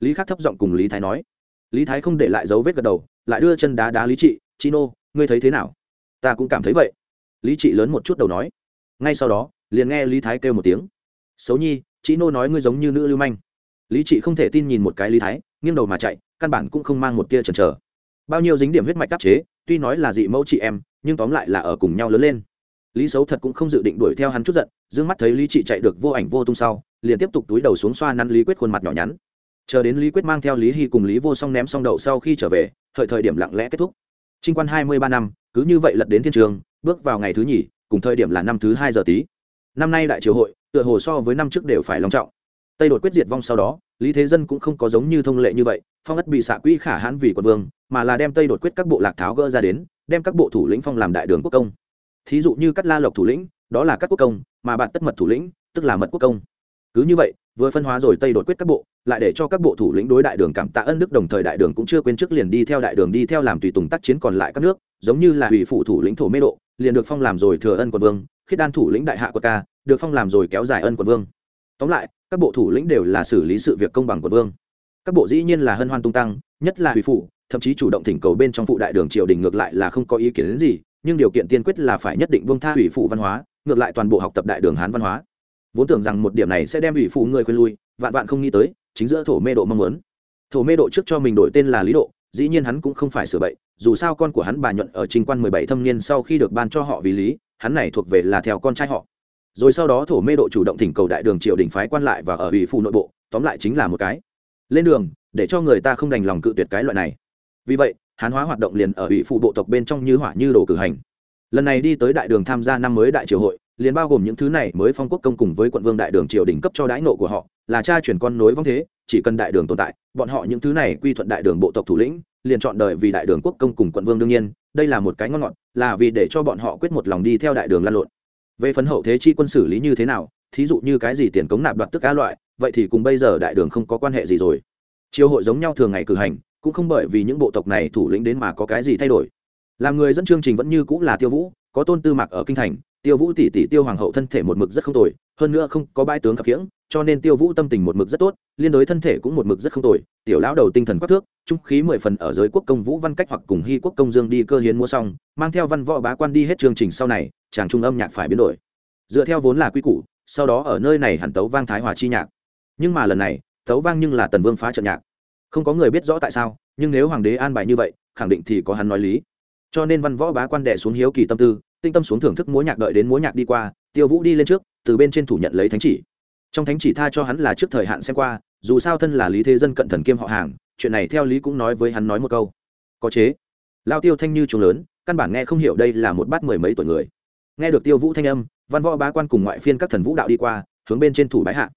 Lý khắc thấp giọng cùng lý thái nói. Lý thái không để lại dấu vết gật đầu, lại đưa chân đá đá lý trị. Chi nô ngươi thấy thế nào? Ta cũng cảm thấy vậy. Lý trị lớn một chút đầu nói ngay sau đó, liền nghe lý thái kêu một tiếng. Xấu nhi chị nô nói ngươi giống như nữ lưu manh. Lý chị không thể tin nhìn một cái lý thái, nghiêng đầu mà chạy, căn bản cũng không mang một tia chần chờ. Bao nhiêu dính điểm huyết mạch đắc chế, tuy nói là dị mẫu chị em, nhưng tóm lại là ở cùng nhau lớn lên. Lý xấu thật cũng không dự định đuổi theo hắn chút giận d ư ơ n g mắt thấy lý chị chạy được vô ảnh vô tung sau, liền tiếp tục túi đầu xuống xoa năn lý quyết khuôn mặt nhỏ nhắn. Chờ đến lý quyết mang theo lý hy cùng lý vô song ném xong đậu sau khi trở về, thời thời điểm lặng lẽ kết thúc. Trinh quan hai mươi ba năm, cứ như vậy lật đến thiên trường, bước vào ngày thứ nhì cùng thời điểm là năm thứ hai giờ tí. Năm nay đại triều hội, tựa hồ so với năm trước đều phải long trọng. Tây đột quyết diệt vong sau đó, lý thế dân cũng không có giống như thông lệ như vậy, phong ất bị xạ quỹ khả hãn vì quân vương, mà là đem tây đột quyết các bộ lạc tháo gỡ ra đến, đem các bộ thủ lĩnh phong làm đại đường quốc công. Thí dụ như cắt la lộc thủ lĩnh, đó là các quốc công, mà bạn tất mật thủ lĩnh, tức là mật quốc công cứ như vậy vừa phân hóa rồi tây đột quyết các bộ lại để cho các bộ thủ lĩnh đối đại đường cảm tạ ân đức đồng thời đại đường cũng chưa quên trước liền đi theo đại đường đi theo làm tùy tùng tác chiến còn lại các nước giống như là ủy phủ thủ lĩnh thổ mê độ liền được phong làm rồi thừa ân quận vương khiết đan thủ lĩnh đại hạ quận ca được phong làm rồi kéo dài ân quận vương. Tóm lại các bộ thủ lĩnh đều là xử lý sự việc công bằng quận vương. Các bộ dĩ nhiên là hân hoan tung tăng nhất là ủy phủ, thậm chí chủ động thỉnh cầu bên trong phụ đại đường triều đình ngược lại là không có ý kiến đến gì nhưng điều kiện tiên quyết là phải nhất định vương tha ủy phủ văn hóa ngược lại toàn bộ học tập đại đường hán văn hóa vốn tưởng rằng một điểm này sẽ đem ủy phụ người khuyên lui, vạn vạn không nghĩ tới, chính giữa thổ mê độ mong muốn. Thổ mê độ trước cho mình đổi tên là lý độ, dĩ nhiên hắn cũng không phải sửa bậy, dù sao con của hắn bà nhuận ở trình quan mười bảy thâm niên sau khi được ban cho họ vì lý, hắn này thuộc về là theo con trai họ. Rồi sau đó thổ mê độ chủ động thỉnh cầu đại đường triều đình phái quan lại và ở ủy phụ nội bộ, tóm lại chính là một cái. Lên đường, để cho người ta không đành lòng cự tuyệt cái loại này. Vì vậy, hán hóa hoạt động liền ở ủy phụ bộ tộc bên trong như hỏa như đồ cử hành. Lần này đi tới đại đường tham gia năm mới đại triều hội liền bao gồm những thứ này mới phong quốc công cùng với quận vương đại đường triều đình cấp cho đãi nộ của họ, là cha chuyển con nối vong thế, chỉ cần đại đường tồn tại, bọn họ những thứ này quy thuận đại đường bộ tộc thủ lĩnh, liền chọn đời vì đại đường quốc công cùng quận vương đương nhiên, đây là một cái ngon ngọt, là vì để cho bọn họ quyết một lòng đi theo đại đường lan lộn. Về phấn hậu thế chi quân xử lý như thế nào, thí dụ như cái gì tiền cống nạp đoạt tức cá loại, vậy thì cùng bây giờ đại đường không có quan hệ gì rồi. Triều hội giống nhau thường ngày cử hành, cũng không bởi vì những bộ tộc này thủ lĩnh đến mà có cái gì thay đổi. Làm người dẫn chương trình vẫn như cũng là tiêu vũ, có tôn tư mạc ở kinh thành tiêu vũ tỷ tỷ, tiêu hoàng hậu thân thể một mực rất không tồi, hơn nữa không có bãi tướng khập khiễng, cho nên tiêu vũ tâm tình một mực rất tốt, liên đối thân thể cũng một mực rất không tồi. Tiểu lão đầu tinh thần quắc thước, trung khí mười phần ở giới quốc công vũ văn cách hoặc cùng hy quốc công dương đi cơ hiến mua xong, mang theo văn võ bá quan đi hết chương trình sau này, chàng trung âm nhạc phải biến đổi. Dựa theo vốn là quy củ, sau đó ở nơi này hẳn tấu vang thái hòa chi nhạc. Nhưng mà lần này, tấu vang nhưng là tần vương phá trận nhạc. Không có người biết rõ tại sao, nhưng nếu hoàng đế an bài như vậy, khẳng định thì có hắn nói lý. Cho nên văn võ bá quan đệ xuống hiếu kỳ tâm tư tinh tâm xuống thưởng thức múa nhạc đợi đến múa nhạc đi qua, tiêu vũ đi lên trước, từ bên trên thủ nhận lấy thánh chỉ. Trong thánh chỉ tha cho hắn là trước thời hạn xem qua, dù sao thân là lý thế dân cận thần kiêm họ hàng, chuyện này theo lý cũng nói với hắn nói một câu. Có chế. Lao tiêu thanh như chúng lớn, căn bản nghe không hiểu đây là một bát mười mấy tuổi người. Nghe được tiêu vũ thanh âm, văn võ bá quan cùng ngoại phiên các thần vũ đạo đi qua, hướng bên trên thủ bái hạ.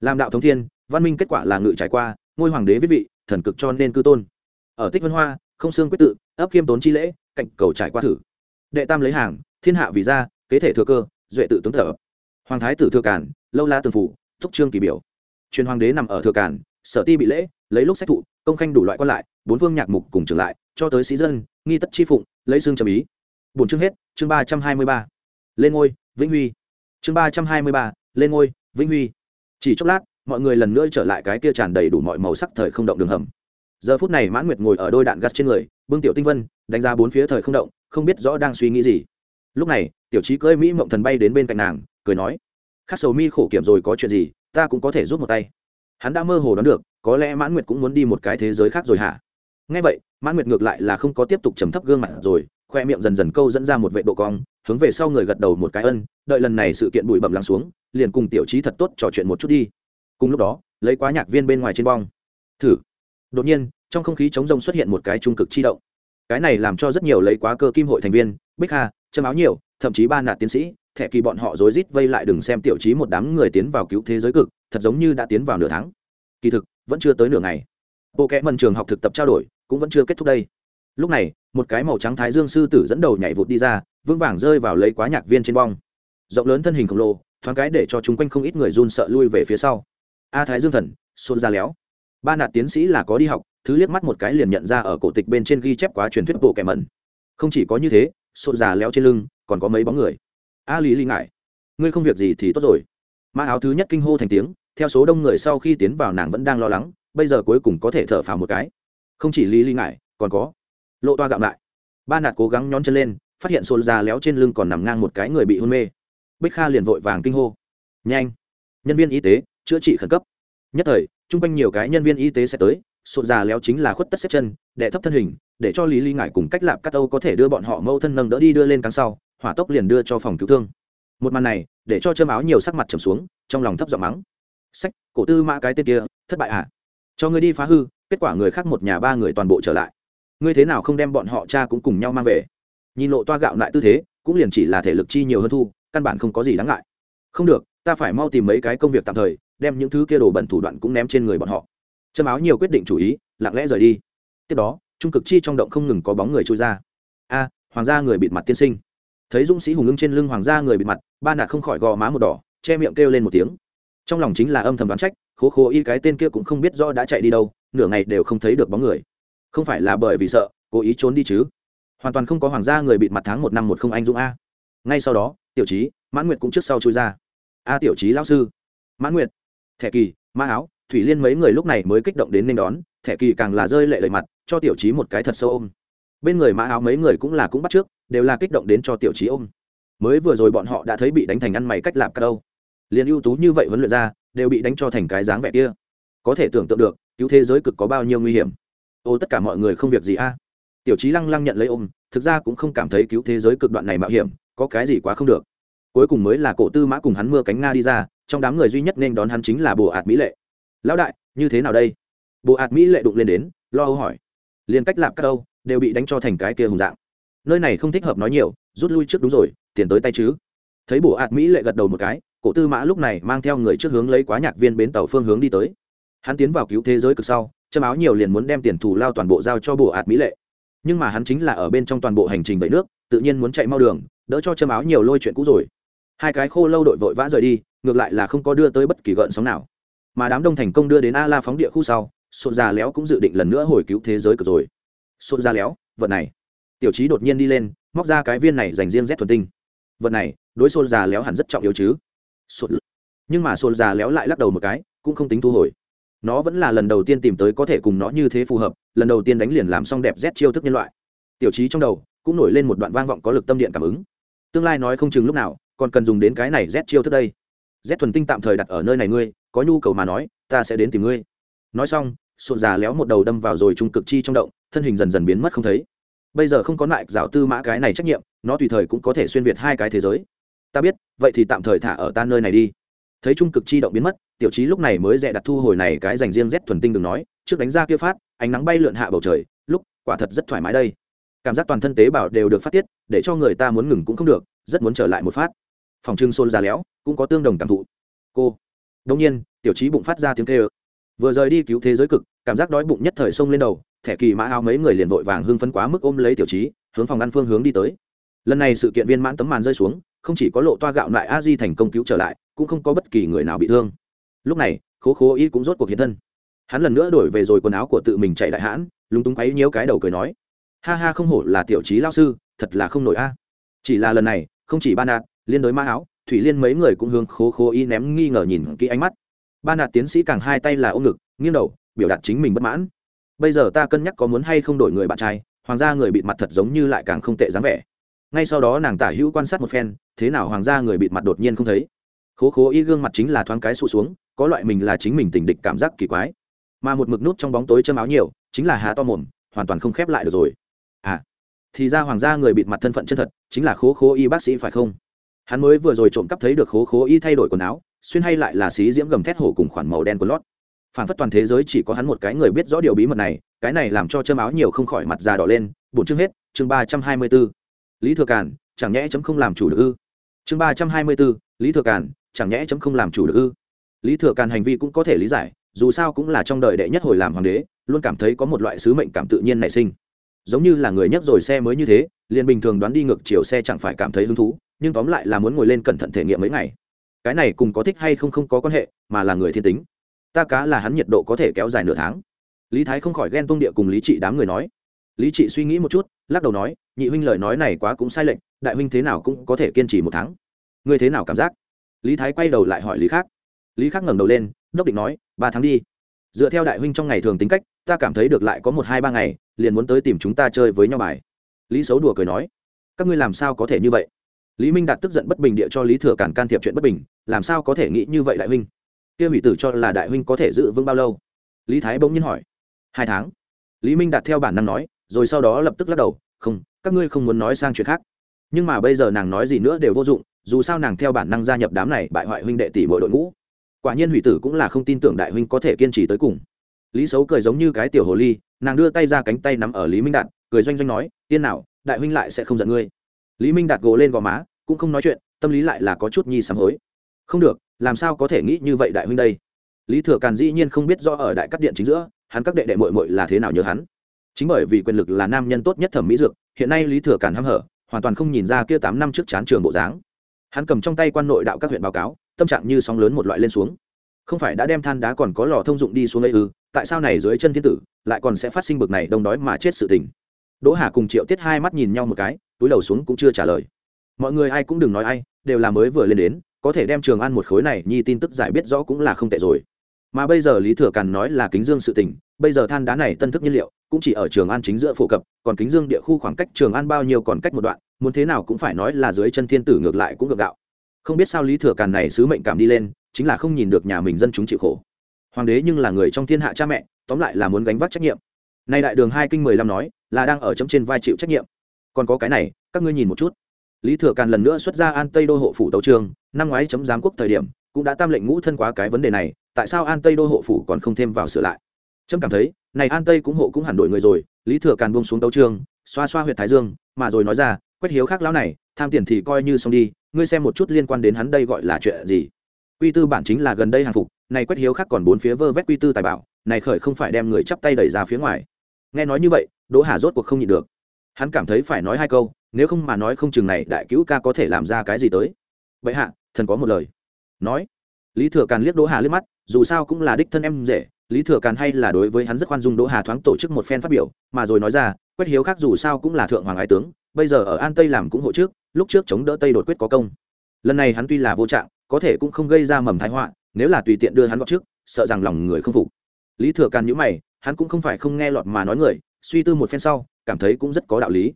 Làm đạo thống thiên, văn minh kết quả là ngự trải qua, ngôi hoàng đế viết vị, thần cực cho nên cư tôn. Ở tích vân hoa, không xương quyết tự, ấp khiêm tốn chi lễ, cạnh cầu trải qua thử. Đệ tam lấy hàng thiên hạ vì gia, kế thể thừa cơ, duệ tự tướng thở. Hoàng thái tử thừa cản lâu la tường phủ, thúc trương kỳ biểu. Truyền hoàng đế nằm ở thừa cản sở ti bị lễ, lấy lúc sách thụ, công khanh đủ loại quan lại, bốn phương nhạc mục cùng trưởng lại, cho tới sĩ dân, nghi tất chi phụng, lấy xương trầm ý. Bổn chương hết, chương ba trăm hai mươi ba. Lên ngôi, vĩnh huy. Chương ba trăm hai mươi ba, lên ngôi, vĩnh huy. Chỉ chốc lát, mọi người lần nữa trở lại cái kia tràn đầy đủ mọi màu sắc thời không động đường hầm. Giờ phút này mãn nguyệt ngồi ở đôi đạn gas trên người, bưng tiểu tinh vân, đánh ra bốn phía thời không động, không biết rõ đang suy nghĩ gì lúc này, tiểu trí cưỡi mỹ mộng thần bay đến bên cạnh nàng, cười nói, khắc sầu mi khổ kiểm rồi có chuyện gì, ta cũng có thể giúp một tay. Hắn đã mơ hồ đoán được, có lẽ mãn nguyệt cũng muốn đi một cái thế giới khác rồi hả? Ngay vậy, mãn nguyệt ngược lại là không có tiếp tục trầm thấp gương mặt rồi, khoe miệng dần dần câu dẫn ra một vệ độ cong, hướng về sau người gật đầu một cái ân, đợi lần này sự kiện bụi bẩm lắng xuống, liền cùng tiểu trí thật tốt trò chuyện một chút đi. Cùng lúc đó, lấy quá nhạc viên bên ngoài trên bong. Thử. Đột nhiên, trong không khí chống rông xuất hiện một cái trung cực chi động. Cái này làm cho rất nhiều lấy quá cơ kim hội thành viên, bích hà châm áo nhiều, thậm chí ba nạt tiến sĩ, thẻ kỳ bọn họ rối rít vây lại đừng xem tiểu trí một đám người tiến vào cứu thế giới cực, thật giống như đã tiến vào nửa tháng. Kỳ thực, vẫn chưa tới nửa ngày. Bộ kẽ mần trường học thực tập trao đổi cũng vẫn chưa kết thúc đây. Lúc này, một cái màu trắng thái dương sư tử dẫn đầu nhảy vụt đi ra, vững vàng rơi vào lấy quá nhạc viên trên bong. Rộng lớn thân hình khổng lồ, thoáng cái để cho chúng quanh không ít người run sợ lui về phía sau. A thái dương thần xôn ra léo. Ba nạt tiến sĩ là có đi học, thứ liếc mắt một cái liền nhận ra ở cổ tịch bên trên ghi chép quá truyền thuyết bộ kẻ mẩn không chỉ có như thế xôn già léo trên lưng, còn có mấy bóng người. A lý lý ngại, ngươi không việc gì thì tốt rồi. Mã áo thứ nhất kinh hô thành tiếng, theo số đông người sau khi tiến vào nàng vẫn đang lo lắng, bây giờ cuối cùng có thể thở phào một cái. Không chỉ lý lý ngại, còn có lộ toa gạo lại. Ba nạt cố gắng nhón chân lên, phát hiện xôn già léo trên lưng còn nằm ngang một cái người bị hôn mê. Bích kha liền vội vàng kinh hô. Nhanh, nhân viên y tế, chữa trị khẩn cấp. Nhất thời, chung quanh nhiều cái nhân viên y tế sẽ tới sộn già léo chính là khuất tất xếp chân đệ thấp thân hình để cho lý ly ngải cùng cách lạp cắt âu có thể đưa bọn họ mâu thân nâng đỡ đi đưa lên cắn sau, hỏa tốc liền đưa cho phòng cứu thương. Một màn này, để cho châm áo nhiều sắc mặt trầm xuống, trong lòng thấp giọng mắng. Sách, cổ tư mã cái tên kia, thất bại à? Cho ngươi đi phá hư, kết quả người khác một nhà ba người toàn bộ trở lại. Ngươi thế nào không đem bọn họ cha cũng cùng nhau mang về? Nhìn lộ toa gạo lại tư thế, cũng liền chỉ là thể lực chi nhiều hơn thu, căn bản không có gì đáng ngại. Không được, ta phải mau tìm mấy cái công việc tạm thời, đem những thứ kia đồ bẩn thủ đoạn cũng ném trên người bọn họ. Châm áo nhiều quyết định chủ ý, lặng lẽ rời đi. Tiếp đó trung cực chi trong động không ngừng có bóng người trôi ra. A, hoàng gia người bịt mặt tiên sinh. Thấy dũng sĩ hùng ưng trên lưng hoàng gia người bịt mặt, ba nạt không khỏi gò má một đỏ, che miệng kêu lên một tiếng. Trong lòng chính là âm thầm đoán trách, khố khố y cái tên kia cũng không biết do đã chạy đi đâu, nửa ngày đều không thấy được bóng người. Không phải là bởi vì sợ, cố ý trốn đi chứ? Hoàn toàn không có hoàng gia người bịt mặt tháng một năm một không anh dũng a. Ngay sau đó, tiểu trí, mãn nguyệt cũng trước sau chui ra. A tiểu trí lao sư. Mãn nguyệt. Thẻ kỳ, ma áo, thủy liên mấy người lúc này mới kích động đến nên đón, thẻ kỳ càng là rơi lệ lời mặt cho tiểu trí một cái thật sâu ôm. Bên người mã áo mấy người cũng là cũng bắt trước, đều là kích động đến cho tiểu trí ôm. Mới vừa rồi bọn họ đã thấy bị đánh thành ăn mày cách lạp cả đâu. Liền ưu tú như vậy huấn luyện ra, đều bị đánh cho thành cái dáng vẻ kia. Có thể tưởng tượng được, cứu thế giới cực có bao nhiêu nguy hiểm. Ô, tất cả mọi người không việc gì a. Tiểu trí lăng lăng nhận lấy ôm, thực ra cũng không cảm thấy cứu thế giới cực đoạn này mạo hiểm, có cái gì quá không được. Cuối cùng mới là cổ tư mã cùng hắn mưa cánh nga đi ra, trong đám người duy nhất nên đón hắn chính là bồ ạt mỹ lệ. Lão đại, như thế nào đây? Bồ ạt mỹ lệ đụng lên đến, lo âu hỏi liền cách lạp các âu đều bị đánh cho thành cái kia hùng dạng. Nơi này không thích hợp nói nhiều, rút lui trước đúng rồi, tiền tới tay chứ. Thấy bộ ạt mỹ lệ gật đầu một cái, cổ tư mã lúc này mang theo người trước hướng lấy quá nhạc viên bến tàu phương hướng đi tới. Hắn tiến vào cứu thế giới cực sau, châm áo nhiều liền muốn đem tiền thù lao toàn bộ giao cho bộ ạt mỹ lệ. Nhưng mà hắn chính là ở bên trong toàn bộ hành trình vậy nước, tự nhiên muốn chạy mau đường, đỡ cho châm áo nhiều lôi chuyện cũ rồi. Hai cái khô lâu đội vội vã rời đi, ngược lại là không có đưa tới bất kỳ gợn sóng nào. Mà đám đông thành công đưa đến a la phóng địa khu sau sộn già léo cũng dự định lần nữa hồi cứu thế giới cực rồi. Sộn già léo, vật này. Tiểu trí đột nhiên đi lên, móc ra cái viên này dành riêng rét thuần tinh. Vật này, đối sộn già léo hẳn rất trọng yếu chứ. Sộn nhưng mà sộn già léo lại lắc đầu một cái, cũng không tính thu hồi. Nó vẫn là lần đầu tiên tìm tới có thể cùng nó như thế phù hợp, lần đầu tiên đánh liền làm xong đẹp rét chiêu thức nhân loại. Tiểu trí trong đầu, cũng nổi lên một đoạn vang vọng có lực tâm điện cảm ứng. Tương lai nói không chừng lúc nào, còn cần dùng đến cái này rét chiêu thức đây. Rét thuần tinh tạm thời đặt ở nơi này ngươi, có nhu cầu mà nói, ta sẽ đến tìm ngươi nói xong sụn già léo một đầu đâm vào rồi trung cực chi trong động, thân hình dần dần biến mất không thấy. Bây giờ không có lại dạo tư mã cái này trách nhiệm, nó tùy thời cũng có thể xuyên việt hai cái thế giới. Ta biết, vậy thì tạm thời thả ở ta nơi này đi. Thấy trung cực chi động biến mất, tiểu trí lúc này mới dẹ đặt thu hồi này cái dành riêng rét thuần tinh đừng nói, trước đánh ra kia phát, ánh nắng bay lượn hạ bầu trời, lúc, quả thật rất thoải mái đây. Cảm giác toàn thân tế bào đều được phát tiết, để cho người ta muốn ngừng cũng không được, rất muốn trở lại một phát. Phòng trưng xôn ra léo, cũng có tương đồng cảm thụ. Cô. Đông nhiên, tiểu trí bụng phát ra tiếng kêu vừa rời đi cứu thế giới cực, cảm giác đói bụng nhất thời xông lên đầu, thẻ kỳ mã áo mấy người liền vội vàng hưng phấn quá mức ôm lấy tiểu trí, hướng phòng ăn phương hướng đi tới. Lần này sự kiện viên mãn tấm màn rơi xuống, không chỉ có lộ toa gạo lại a di thành công cứu trở lại, cũng không có bất kỳ người nào bị thương. Lúc này, khố khố y cũng rốt cuộc hiện thân. Hắn lần nữa đổi về rồi quần áo của tự mình chạy đại hãn, lúng túng quấy nhiễu cái đầu cười nói, ha ha, không hổ là tiểu trí lao sư, thật là không nổi a. Chỉ là lần này, không chỉ ban đạt, liên đối mã áo, thủy liên mấy người cũng hướng khố khố y ném nghi ngờ nhìn kỹ ánh mắt ba nạt tiến sĩ càng hai tay là ôm ngực, nghiêng đầu, biểu đạt chính mình bất mãn. Bây giờ ta cân nhắc có muốn hay không đổi người bạn trai, hoàng gia người bịt mặt thật giống như lại càng không tệ dáng vẻ. Ngay sau đó nàng tả hữu quan sát một phen, thế nào hoàng gia người bịt mặt đột nhiên không thấy. Khố khố y gương mặt chính là thoáng cái sụt xuống, có loại mình là chính mình tình địch cảm giác kỳ quái. Mà một mực nút trong bóng tối châm áo nhiều, chính là hà to mồm, hoàn toàn không khép lại được rồi. À thì ra hoàng gia người bịt mặt thân phận chân thật, chính là khố khố y bác sĩ phải không? Hắn mới vừa rồi trộm cắp thấy được khố khố y thay đổi quần áo xuyên hay lại là xí diễm gầm thét hổ cùng khoản màu đen của lót. Phản phất toàn thế giới chỉ có hắn một cái người biết rõ điều bí mật này, cái này làm cho châm áo nhiều không khỏi mặt già đỏ lên bổn chương hết, chương ba trăm hai mươi b ố lý thừa càn, chẳng nhẽ chấm không làm chủ được ư? Chương ba trăm hai mươi b ố lý thừa càn, chẳng nhẽ chấm không làm chủ được ư? Lý thừa càn hành vi cũng có thể lý giải, dù sao cũng là trong đời đệ nhất hồi làm hoàng đế, luôn cảm thấy có một loại sứ mệnh cảm tự nhiên nảy sinh. Giống như là người nhấc rồi xe mới như thế, liền bình thường đoán đi ngược chiều xe chẳng phải cảm thấy hứng thú, nhưng tóm lại là muốn ngồi lên cẩn thận thể nghiệm mấy ngày cái này cùng có thích hay không không có quan hệ, mà là người thiên tính. Ta cá là hắn nhiệt độ có thể kéo dài nửa tháng. Lý thái không khỏi ghen tuông địa cùng lý trị đám người nói. Lý trị suy nghĩ một chút, lắc đầu nói, nhị huynh lời nói này quá cũng sai lệch, đại huynh thế nào cũng có thể kiên trì một tháng. Ngươi thế nào cảm giác? Lý thái quay đầu lại hỏi lý khác lý khác ngẩng đầu lên, đốc định nói, ba tháng đi. Dựa theo đại huynh trong ngày thường tính cách, ta cảm thấy được lại có một hai ba ngày, liền muốn tới tìm chúng ta chơi với nhau bài. Lý xấu đùa cười nói, các ngươi làm sao có thể như vậy? Lý minh đạt tức giận bất bình địa cho lý thừa cản can thiệp chuyện bất bình, làm sao có thể nghĩ như vậy đại huynh? Kia hủy tử cho là đại huynh có thể giữ vững bao lâu? Lý thái bỗng nhiên hỏi. Hai tháng. Lý minh đạt theo bản năng nói, rồi sau đó lập tức lắc đầu, không, các ngươi không muốn nói sang chuyện khác. Nhưng mà bây giờ nàng nói gì nữa đều vô dụng, dù sao nàng theo bản năng gia nhập đám này bại hoại huynh đệ tỷ bội đội ngũ. Quả nhiên hủy tử cũng là không tin tưởng đại huynh có thể kiên trì tới cùng. Lý xấu cười giống như cái tiểu hồ ly, nàng đưa tay ra cánh tay nắm ở lý minh đạt, cười doanh doanh nói tiên nào, đại huynh lại sẽ không giận ngươi lý minh đạt gỗ lên gò má, cũng không nói chuyện, tâm lý lại là có chút nhi sám hối. Không được, làm sao có thể nghĩ như vậy đại huynh đây? Lý thừa càn dĩ nhiên không biết do ở đại cắt điện chính giữa, hắn các đệ đệ mội mội là thế nào nhớ hắn. Chính bởi vì quyền lực là nam nhân tốt nhất thẩm mỹ dược, hiện nay lý thừa càn hăm hở, hoàn toàn không nhìn ra kia tám năm trước chán trường bộ dáng. Hắn cầm trong tay quan nội đạo các huyện báo cáo, tâm trạng như sóng lớn một loại lên xuống. Không phải đã đem than đá còn có lò thông dụng đi xuống ấy ư, tại sao này dưới chân thiên tử, lại còn sẽ phát sinh bực này đông đói mà chết sự tình. Đỗ hà cùng triệu tiết hai mắt nhìn nhau một cái túi đầu xuống cũng chưa trả lời. Mọi người ai cũng đừng nói ai, đều là mới vừa lên đến, có thể đem trường ăn một khối này nhi tin tức giải biết rõ cũng là không tệ rồi. Mà bây giờ lý thừa càn nói là kính dương sự tình, bây giờ than đá này tân thức nhiên liệu, cũng chỉ ở trường an chính giữa phổ cập, còn kính dương địa khu khoảng cách trường an bao nhiêu còn cách một đoạn, muốn thế nào cũng phải nói là dưới chân thiên tử ngược lại cũng ngược gạo. Không biết sao lý thừa càn này sứ mệnh cảm đi lên, chính là không nhìn được nhà mình dân chúng chịu khổ. Hoàng đế nhưng là người trong thiên hạ cha mẹ, tóm lại là muốn gánh vác trách nhiệm. Nay đại đường hai kinh mười lăm nói, là đang ở chấm trên vai chịu trách nhiệm còn có cái này, các ngươi nhìn một chút. Lý thừa càn lần nữa xuất ra an tây đô hộ phủ tấu trường năm ngoái chấm giám quốc thời điểm, cũng đã tam lệnh ngũ thân quá cái vấn đề này, tại sao an tây đô hộ phủ còn không thêm vào sửa lại? Trâm cảm thấy, này an tây cũng hộ cũng hẳn đổi người rồi, lý thừa càn buông xuống tấu trường xoa xoa huyện thái dương, mà rồi nói ra quét hiếu khác lão này, tham tiền thì coi như xong đi, ngươi xem một chút liên quan đến hắn đây gọi là chuyện gì? Quy tư bản chính là gần đây hàng phục, này quét hiếu khác còn bốn phía vơ vét quy tư tài bảo, này khởi không phải đem người chắp tay đẩy ra phía ngoài. Nghe nói như vậy, đỗ hà rốt cuộc không nhịn được hắn cảm thấy phải nói hai câu, nếu không mà nói không chừng này đại cứu ca có thể làm ra cái gì tới. Vậy hạ, thần có một lời. Nói. Lý thừa càn liếc đỗ hà liếc mắt, dù sao cũng là đích thân em rể, lý thừa càn hay là đối với hắn rất khoan dung đỗ hà thoáng tổ chức một phen phát biểu, mà rồi nói ra quét hiếu khác dù sao cũng là thượng hoàng ái tướng, bây giờ ở an tây làm cũng hộ trước lúc trước chống đỡ tây đột quyết có công. Lần này hắn tuy là vô trạng, có thể cũng không gây ra mầm thái họa, nếu là tùy tiện đưa hắn gọt trước sợ rằng lòng người không phục. Lý thừa càn nhữ mày, hắn cũng không phải không nghe lọt mà nói người, suy tư một phen sau cảm thấy cũng rất có đạo lý.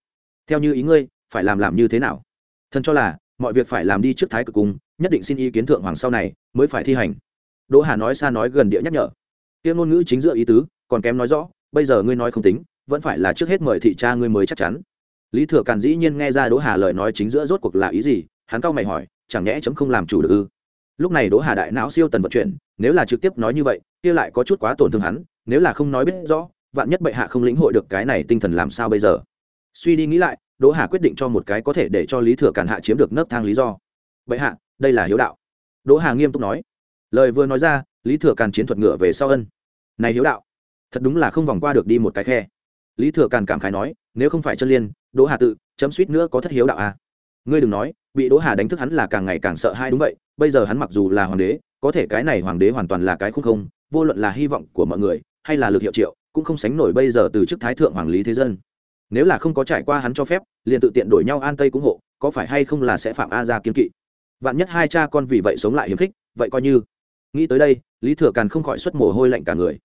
Theo như ý ngươi, phải làm làm như thế nào? Thần cho là, mọi việc phải làm đi trước thái cực cung, nhất định xin ý kiến thượng hoàng sau này, mới phải thi hành. Đỗ hà nói xa nói gần địa nhắc nhở. Kia ngôn ngữ chính giữa ý tứ, còn kém nói rõ, bây giờ ngươi nói không tính, vẫn phải là trước hết mời thị cha ngươi mới chắc chắn. Lý thừa càn dĩ nhiên nghe ra đỗ hà lời nói chính giữa rốt cuộc là ý gì, hắn cau mày hỏi, chẳng nhẽ chấm không làm chủ được ư? Lúc này đỗ hà đại não siêu tần vận chuyển, nếu là trực tiếp nói như vậy, kia lại có chút quá tổn thương hắn, nếu là không nói biết rõ vạn nhất bệ hạ không lĩnh hội được cái này tinh thần làm sao bây giờ? Suy đi nghĩ lại, đỗ hà quyết định cho một cái có thể để cho lý thừa càn hạ chiếm được nấc thang lý do. Bệ hạ, đây là hiếu đạo. Đỗ hà nghiêm túc nói. Lời vừa nói ra, lý thừa càn chiến thuật ngựa về sau ân. Này hiếu đạo, thật đúng là không vòng qua được đi một cái khe. Lý thừa càn cảm khái nói, nếu không phải chân liên, đỗ hà tự, chấm suýt nữa có thất hiếu đạo à. ngươi đừng nói, bị đỗ hà đánh thức hắn là càng ngày càng sợ hai đúng vậy, bây giờ hắn mặc dù là hoàng đế, có thể cái này hoàng đế hoàn toàn là cái khúc không, vô luận là hy vọng của mọi người, hay là lực hiệu triệu cũng không sánh nổi bây giờ từ chức thái thượng hoàng lý thế dân. Nếu là không có trải qua hắn cho phép, liền tự tiện đổi nhau an tây cũng hộ, có phải hay không là sẽ phạm a ra kiên kỵ? Vạn nhất hai cha con vì vậy sống lại hiếm khích, vậy coi như. Nghĩ tới đây, lý thừa càn không khỏi xuất mồ hôi lạnh cả người.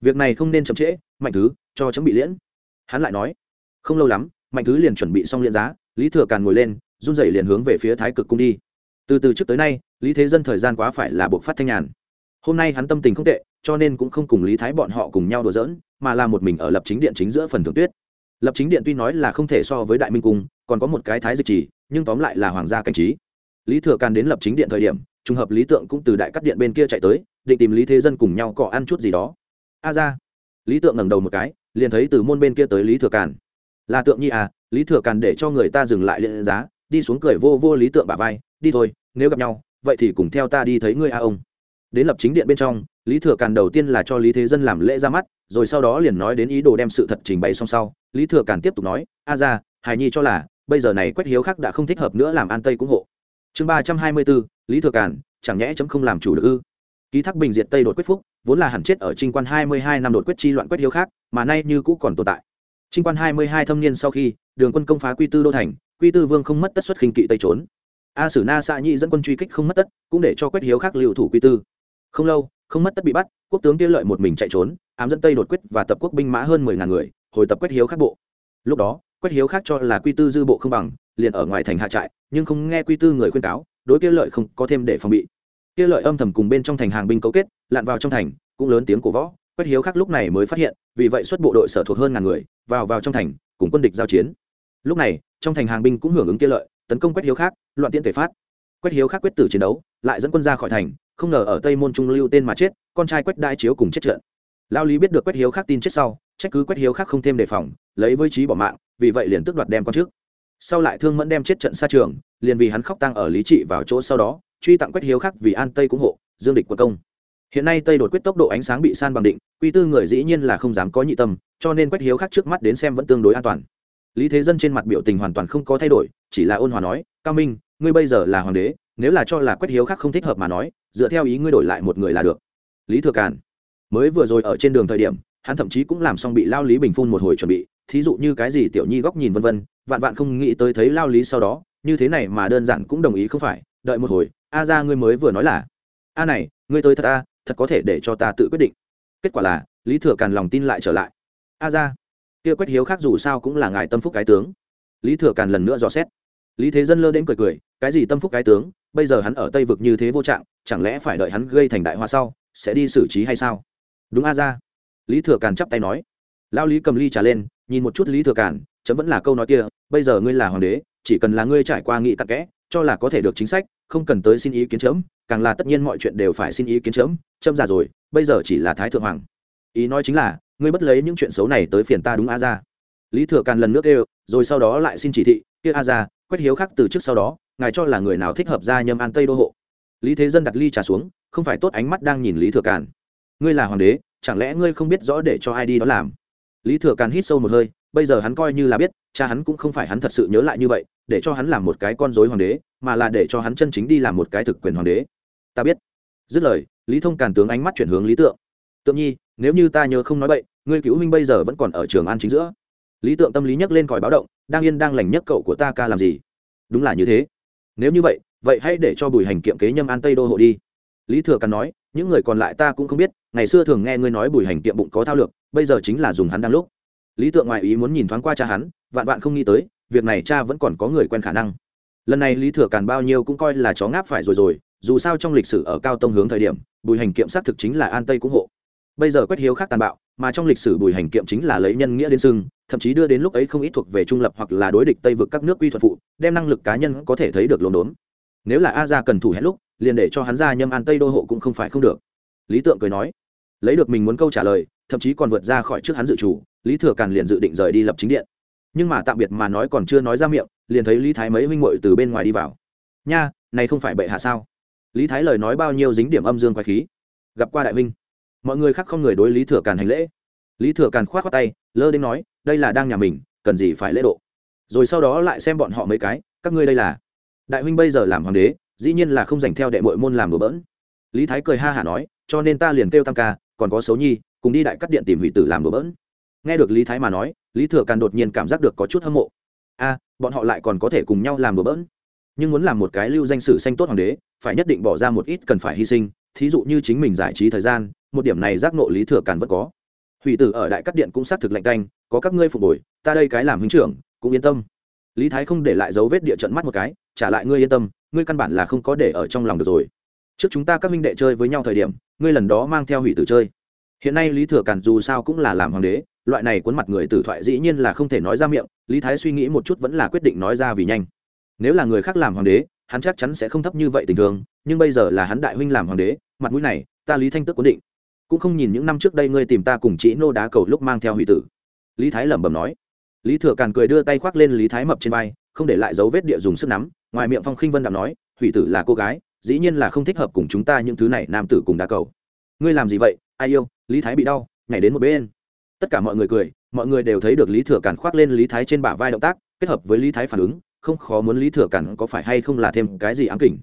Việc này không nên chậm trễ, mạnh thứ, cho chấm bị liễn. Hắn lại nói, không lâu lắm, mạnh thứ liền chuẩn bị xong liễn giá, lý thừa càn ngồi lên, run rẩy liền hướng về phía thái cực cung đi. Từ từ trước tới nay, lý thế dân thời gian quá phải là buộc phát thanh nhàn. Hôm nay hắn tâm tình không tệ, cho nên cũng không cùng lý thái bọn họ cùng nhau đùa giỡn mà là một mình ở lập chính điện chính giữa phần thượng tuyết. Lập chính điện tuy nói là không thể so với đại minh cung, còn có một cái thái dịch trì, nhưng tóm lại là hoàng gia cảnh trí. Lý thừa càn đến lập chính điện thời điểm, trùng hợp lý tượng cũng từ đại cắt điện bên kia chạy tới, định tìm lý thế dân cùng nhau cọ ăn chút gì đó. A ra. Lý tượng ngẩng đầu một cái, liền thấy từ môn bên kia tới lý thừa càn là tượng nhi à lý thừa càn để cho người ta dừng lại liên giá, đi xuống cười vô vô lý tượng bả vai, đi thôi, nếu gặp nhau, vậy thì cùng theo ta đi thấy ngươi a ông đến lập chính điện bên trong, lý thừa càn đầu tiên là cho lý thế dân làm lễ ra mắt, rồi sau đó liền nói đến ý đồ đem sự thật trình bày xong sau, lý thừa càn tiếp tục nói, a ra, hài nhi cho là, bây giờ này quét hiếu khác đã không thích hợp nữa làm an tây cũng hộ. Chương ba trăm hai mươi bốn lý thừa càn, chẳng nhẽ chấm không làm chủ được ư? Ký thác bình diện tây đột quyết phúc, vốn là hẳn chết ở trinh quan hai mươi hai năm đột quyết chi loạn quét hiếu khác mà nay như cũ còn tồn tại. Trinh quan hai mươi hai thâm niên sau khi, đường quân công phá quy tư đô thành, quy tư vương không mất tất xuất khinh kỵ tây trốn. A sử na xạ nhị dẫn quân truy kích không mất tất, cũng để cho quét hiếu khác liệu thủ quy tư không lâu, không mất tất bị bắt, quốc tướng tiên lợi một mình chạy trốn, ám dẫn tây đột quyết và tập quốc binh mã hơn mười ngàn người, hồi tập quét hiếu Khắc bộ. Lúc đó quét hiếu khác cho là quy tư dư bộ không bằng, liền ở ngoài thành hạ trại, nhưng không nghe quy tư người khuyên cáo, đối kia lợi không có thêm để phòng bị. Kia lợi âm thầm cùng bên trong thành hàng binh cấu kết, lặn vào trong thành, cũng lớn tiếng cổ võ quét hiếu khắc lúc này mới phát hiện, vì vậy xuất bộ đội sở thuộc hơn ngàn người, vào vào trong thành, cùng quân địch giao chiến. Lúc này, trong thành hàng binh cũng hưởng ứng kia lợi, tấn công quét hiếu khắc, loạn tiễn thể phát. Quách hiếu khắc quyết tử chiến đấu, lại dẫn quân ra khỏi thành, không ngờ ở tây môn trung lưu tên mà chết, con trai Quách đại chiếu cùng chết trận. Lao lý biết được Quách hiếu khắc tin chết sau, trách cứ Quách hiếu khắc không thêm đề phòng, lấy với trí bỏ mạng, vì vậy liền tức đoạt đem con trước. Sau lại thương mẫn đem chết trận xa trường, liền vì hắn khóc tăng ở lý trị vào chỗ sau đó, truy tặng Quách hiếu khắc vì an tây cũng hộ, dương địch quân công. Hiện nay tây đột quyết tốc độ ánh sáng bị san bằng định, quy tư người dĩ nhiên là không dám có nhị tâm, cho nên Quách hiếu khắc trước mắt đến xem vẫn tương đối an toàn. Lý thế dân trên mặt biểu tình hoàn toàn không có thay đổi, chỉ là ôn hòa nói, cao minh ngươi bây giờ là hoàng đế, nếu là cho là Quách hiếu khác không thích hợp mà nói, dựa theo ý ngươi đổi lại một người là được. Lý thừa càn, mới vừa rồi ở trên đường thời điểm, hắn thậm chí cũng làm xong bị lao lý bình phun một hồi chuẩn bị, thí dụ như cái gì tiểu nhi góc nhìn vân vân, vạn vạn không nghĩ tới thấy lao lý sau đó, như thế này mà đơn giản cũng đồng ý không phải, đợi một hồi, a ra ngươi mới vừa nói là, a này, ngươi tới thật a, thật có thể để cho ta tự quyết định. Kết quả là, lý thừa càn lòng tin lại trở lại. A ra, kia Quách hiếu khác dù sao cũng là ngài tâm phúc cái tướng. Lý thừa càn lần nữa dò xét lý thế dân lơ đến cười cười, cái gì tâm phúc cái tướng, bây giờ hắn ở tây vực như thế vô trạng, chẳng lẽ phải đợi hắn gây thành đại hoa sau, sẽ đi xử trí hay sao? Đúng a ra. Lý thừa càn chắp tay nói. Lao lý cầm ly trà lên, nhìn một chút lý thừa càn, chấm vẫn là câu nói kia, bây giờ ngươi là hoàng đế, chỉ cần là ngươi trải qua nghị tắc kẽ, cho là có thể được chính sách, không cần tới xin ý kiến chấm, càng là tất nhiên mọi chuyện đều phải xin ý kiến chấm chấm già rồi, bây giờ chỉ là thái thượng hoàng. Ý nói chính là, ngươi bất lấy những chuyện xấu này tới phiền ta đúng a ra. Lý thừa càn lần nước đều rồi sau đó lại xin chỉ thị, kia a ra quét hiếu khắc từ trước sau đó, ngài cho là người nào thích hợp gia nhâm an tây đô hộ? Lý thế dân đặt ly trà xuống, không phải tốt ánh mắt đang nhìn lý thừa càn. Ngươi là hoàng đế, chẳng lẽ ngươi không biết rõ để cho ai đi đó làm? Lý thừa càn hít sâu một hơi, bây giờ hắn coi như là biết, cha hắn cũng không phải hắn thật sự nhớ lại như vậy, để cho hắn làm một cái con dối hoàng đế, mà là để cho hắn chân chính đi làm một cái thực quyền hoàng đế. Ta biết. Dứt lời, lý thông càn tướng ánh mắt chuyển hướng lý tượng. Tượng nhi, nếu như ta nhớ không nói bậy, ngươi cứu huynh bây giờ vẫn còn ở trường an chính giữa. Lý tượng tâm lý nhấc lên còi báo động đang yên đang lành nhất cậu của ta ca làm gì? Đúng là như thế. Nếu như vậy vậy hãy để cho bùi hành kiệm kế nhâm an tây đô hộ đi. Lý thừa càn nói, những người còn lại ta cũng không biết, ngày xưa thường nghe ngươi nói bùi hành kiệm bụng có thao lược, bây giờ chính là dùng hắn đang lúc. Lý tượng ngoại ý muốn nhìn thoáng qua cha hắn, vạn vạn không nghĩ tới, việc này cha vẫn còn có người quen khả năng. Lần này lý thừa càn bao nhiêu cũng coi là chó ngáp phải rồi rồi, dù sao trong lịch sử ở cao tông hướng thời điểm, bùi hành kiệm xác thực chính là an tây cũng hộ. Bây giờ quét hiếu khác tàn bạo mà trong lịch sử bùi hành kiệm chính là lấy nhân nghĩa đến sưng thậm chí đưa đến lúc ấy không ít thuộc về trung lập hoặc là đối địch tây vực các nước quy thuật phụ, đem năng lực cá nhân có thể thấy được lồn đốn nếu là a ra cần thủ hết lúc, liền để cho hắn ra nhâm an tây đô hộ cũng không phải không được. Lý tượng cười nói, lấy được mình muốn câu trả lời, thậm chí còn vượt ra khỏi trước hắn dự chủ, lý thừa càn liền dự định rời đi lập chính điện. Nhưng mà tạm biệt mà nói còn chưa nói ra miệng, liền thấy lý thái mấy huynh muội từ bên ngoài đi vào. Nha, này không phải bệ hạ sao? Lý thái lời nói bao nhiêu dính điểm âm dương quái khí. Gặp qua đại huynh mọi người khác không người đối lý thừa càn hành lễ. Lý thừa càn k h o á t khoác tay, lơ đến nói, đây là đang nhà mình, cần gì phải lễ độ? Rồi sau đó lại xem bọn họ mấy cái, các ngươi đây là? Đại huynh bây giờ làm hoàng đế, dĩ nhiên là không dành theo đệ mội môn làm bừa bỡn. Lý thái cười ha hả nói, cho nên ta liền kêu tam ca, còn có xấu nhi, cùng đi đại cắt điện tìm hủy tử làm bừa bỡn. Nghe được lý thái mà nói, lý thừa càn đột nhiên cảm giác được có chút hâm mộ. A, bọn họ lại còn có thể cùng nhau làm bừa bỡn? Nhưng muốn làm một cái lưu danh sử xanh tốt hoàng đế, phải nhất định bỏ ra một ít cần phải hy sinh, thí dụ như chính mình giải trí thời gian một điểm này giác nộ lý thừa càn vẫn có. Hủy tử ở đại cắt điện cũng xác thực lạnh canh, có các ngươi phục hồi ta đây cái làm hứng trưởng, cũng yên tâm. Lý thái không để lại dấu vết địa trận mắt một cái, trả lại ngươi yên tâm, ngươi căn bản là không có để ở trong lòng được rồi. Trước chúng ta các minh đệ chơi với nhau thời điểm, ngươi lần đó mang theo hủy tử chơi. Hiện nay lý thừa càn dù sao cũng là làm hoàng đế, loại này cuốn mặt người tử thoại dĩ nhiên là không thể nói ra miệng, lý thái suy nghĩ một chút vẫn là quyết định nói ra vì nhanh. Nếu là người khác làm hoàng đế, hắn chắc chắn sẽ không thấp như vậy tình thường nhưng bây giờ là hắn đại huynh làm hoàng đế, mặt mũi này, ta lý thanh tức quyết định cũng không nhìn những năm trước đây ngươi tìm ta cùng chị nô đá cầu lúc mang theo hủy tử. Lý thái lẩm bẩm nói. Lý thừa càn cười đưa tay khoác lên lý thái mập trên vai, không để lại dấu vết địa dùng sức nắm, ngoài miệng phong khinh vân đạm nói, hủy tử là cô gái, dĩ nhiên là không thích hợp cùng chúng ta những thứ này nam tử cùng đá cầu. Ngươi làm gì vậy? Ai yêu? Lý thái bị đau, nhảy đến một bên. Tất cả mọi người cười, mọi người đều thấy được lý thừa càn khoác lên lý thái trên bả vai động tác, kết hợp với lý thái phản ứng, không khó muốn lý thừa càn có phải hay không là thêm cái gì ám kỉnh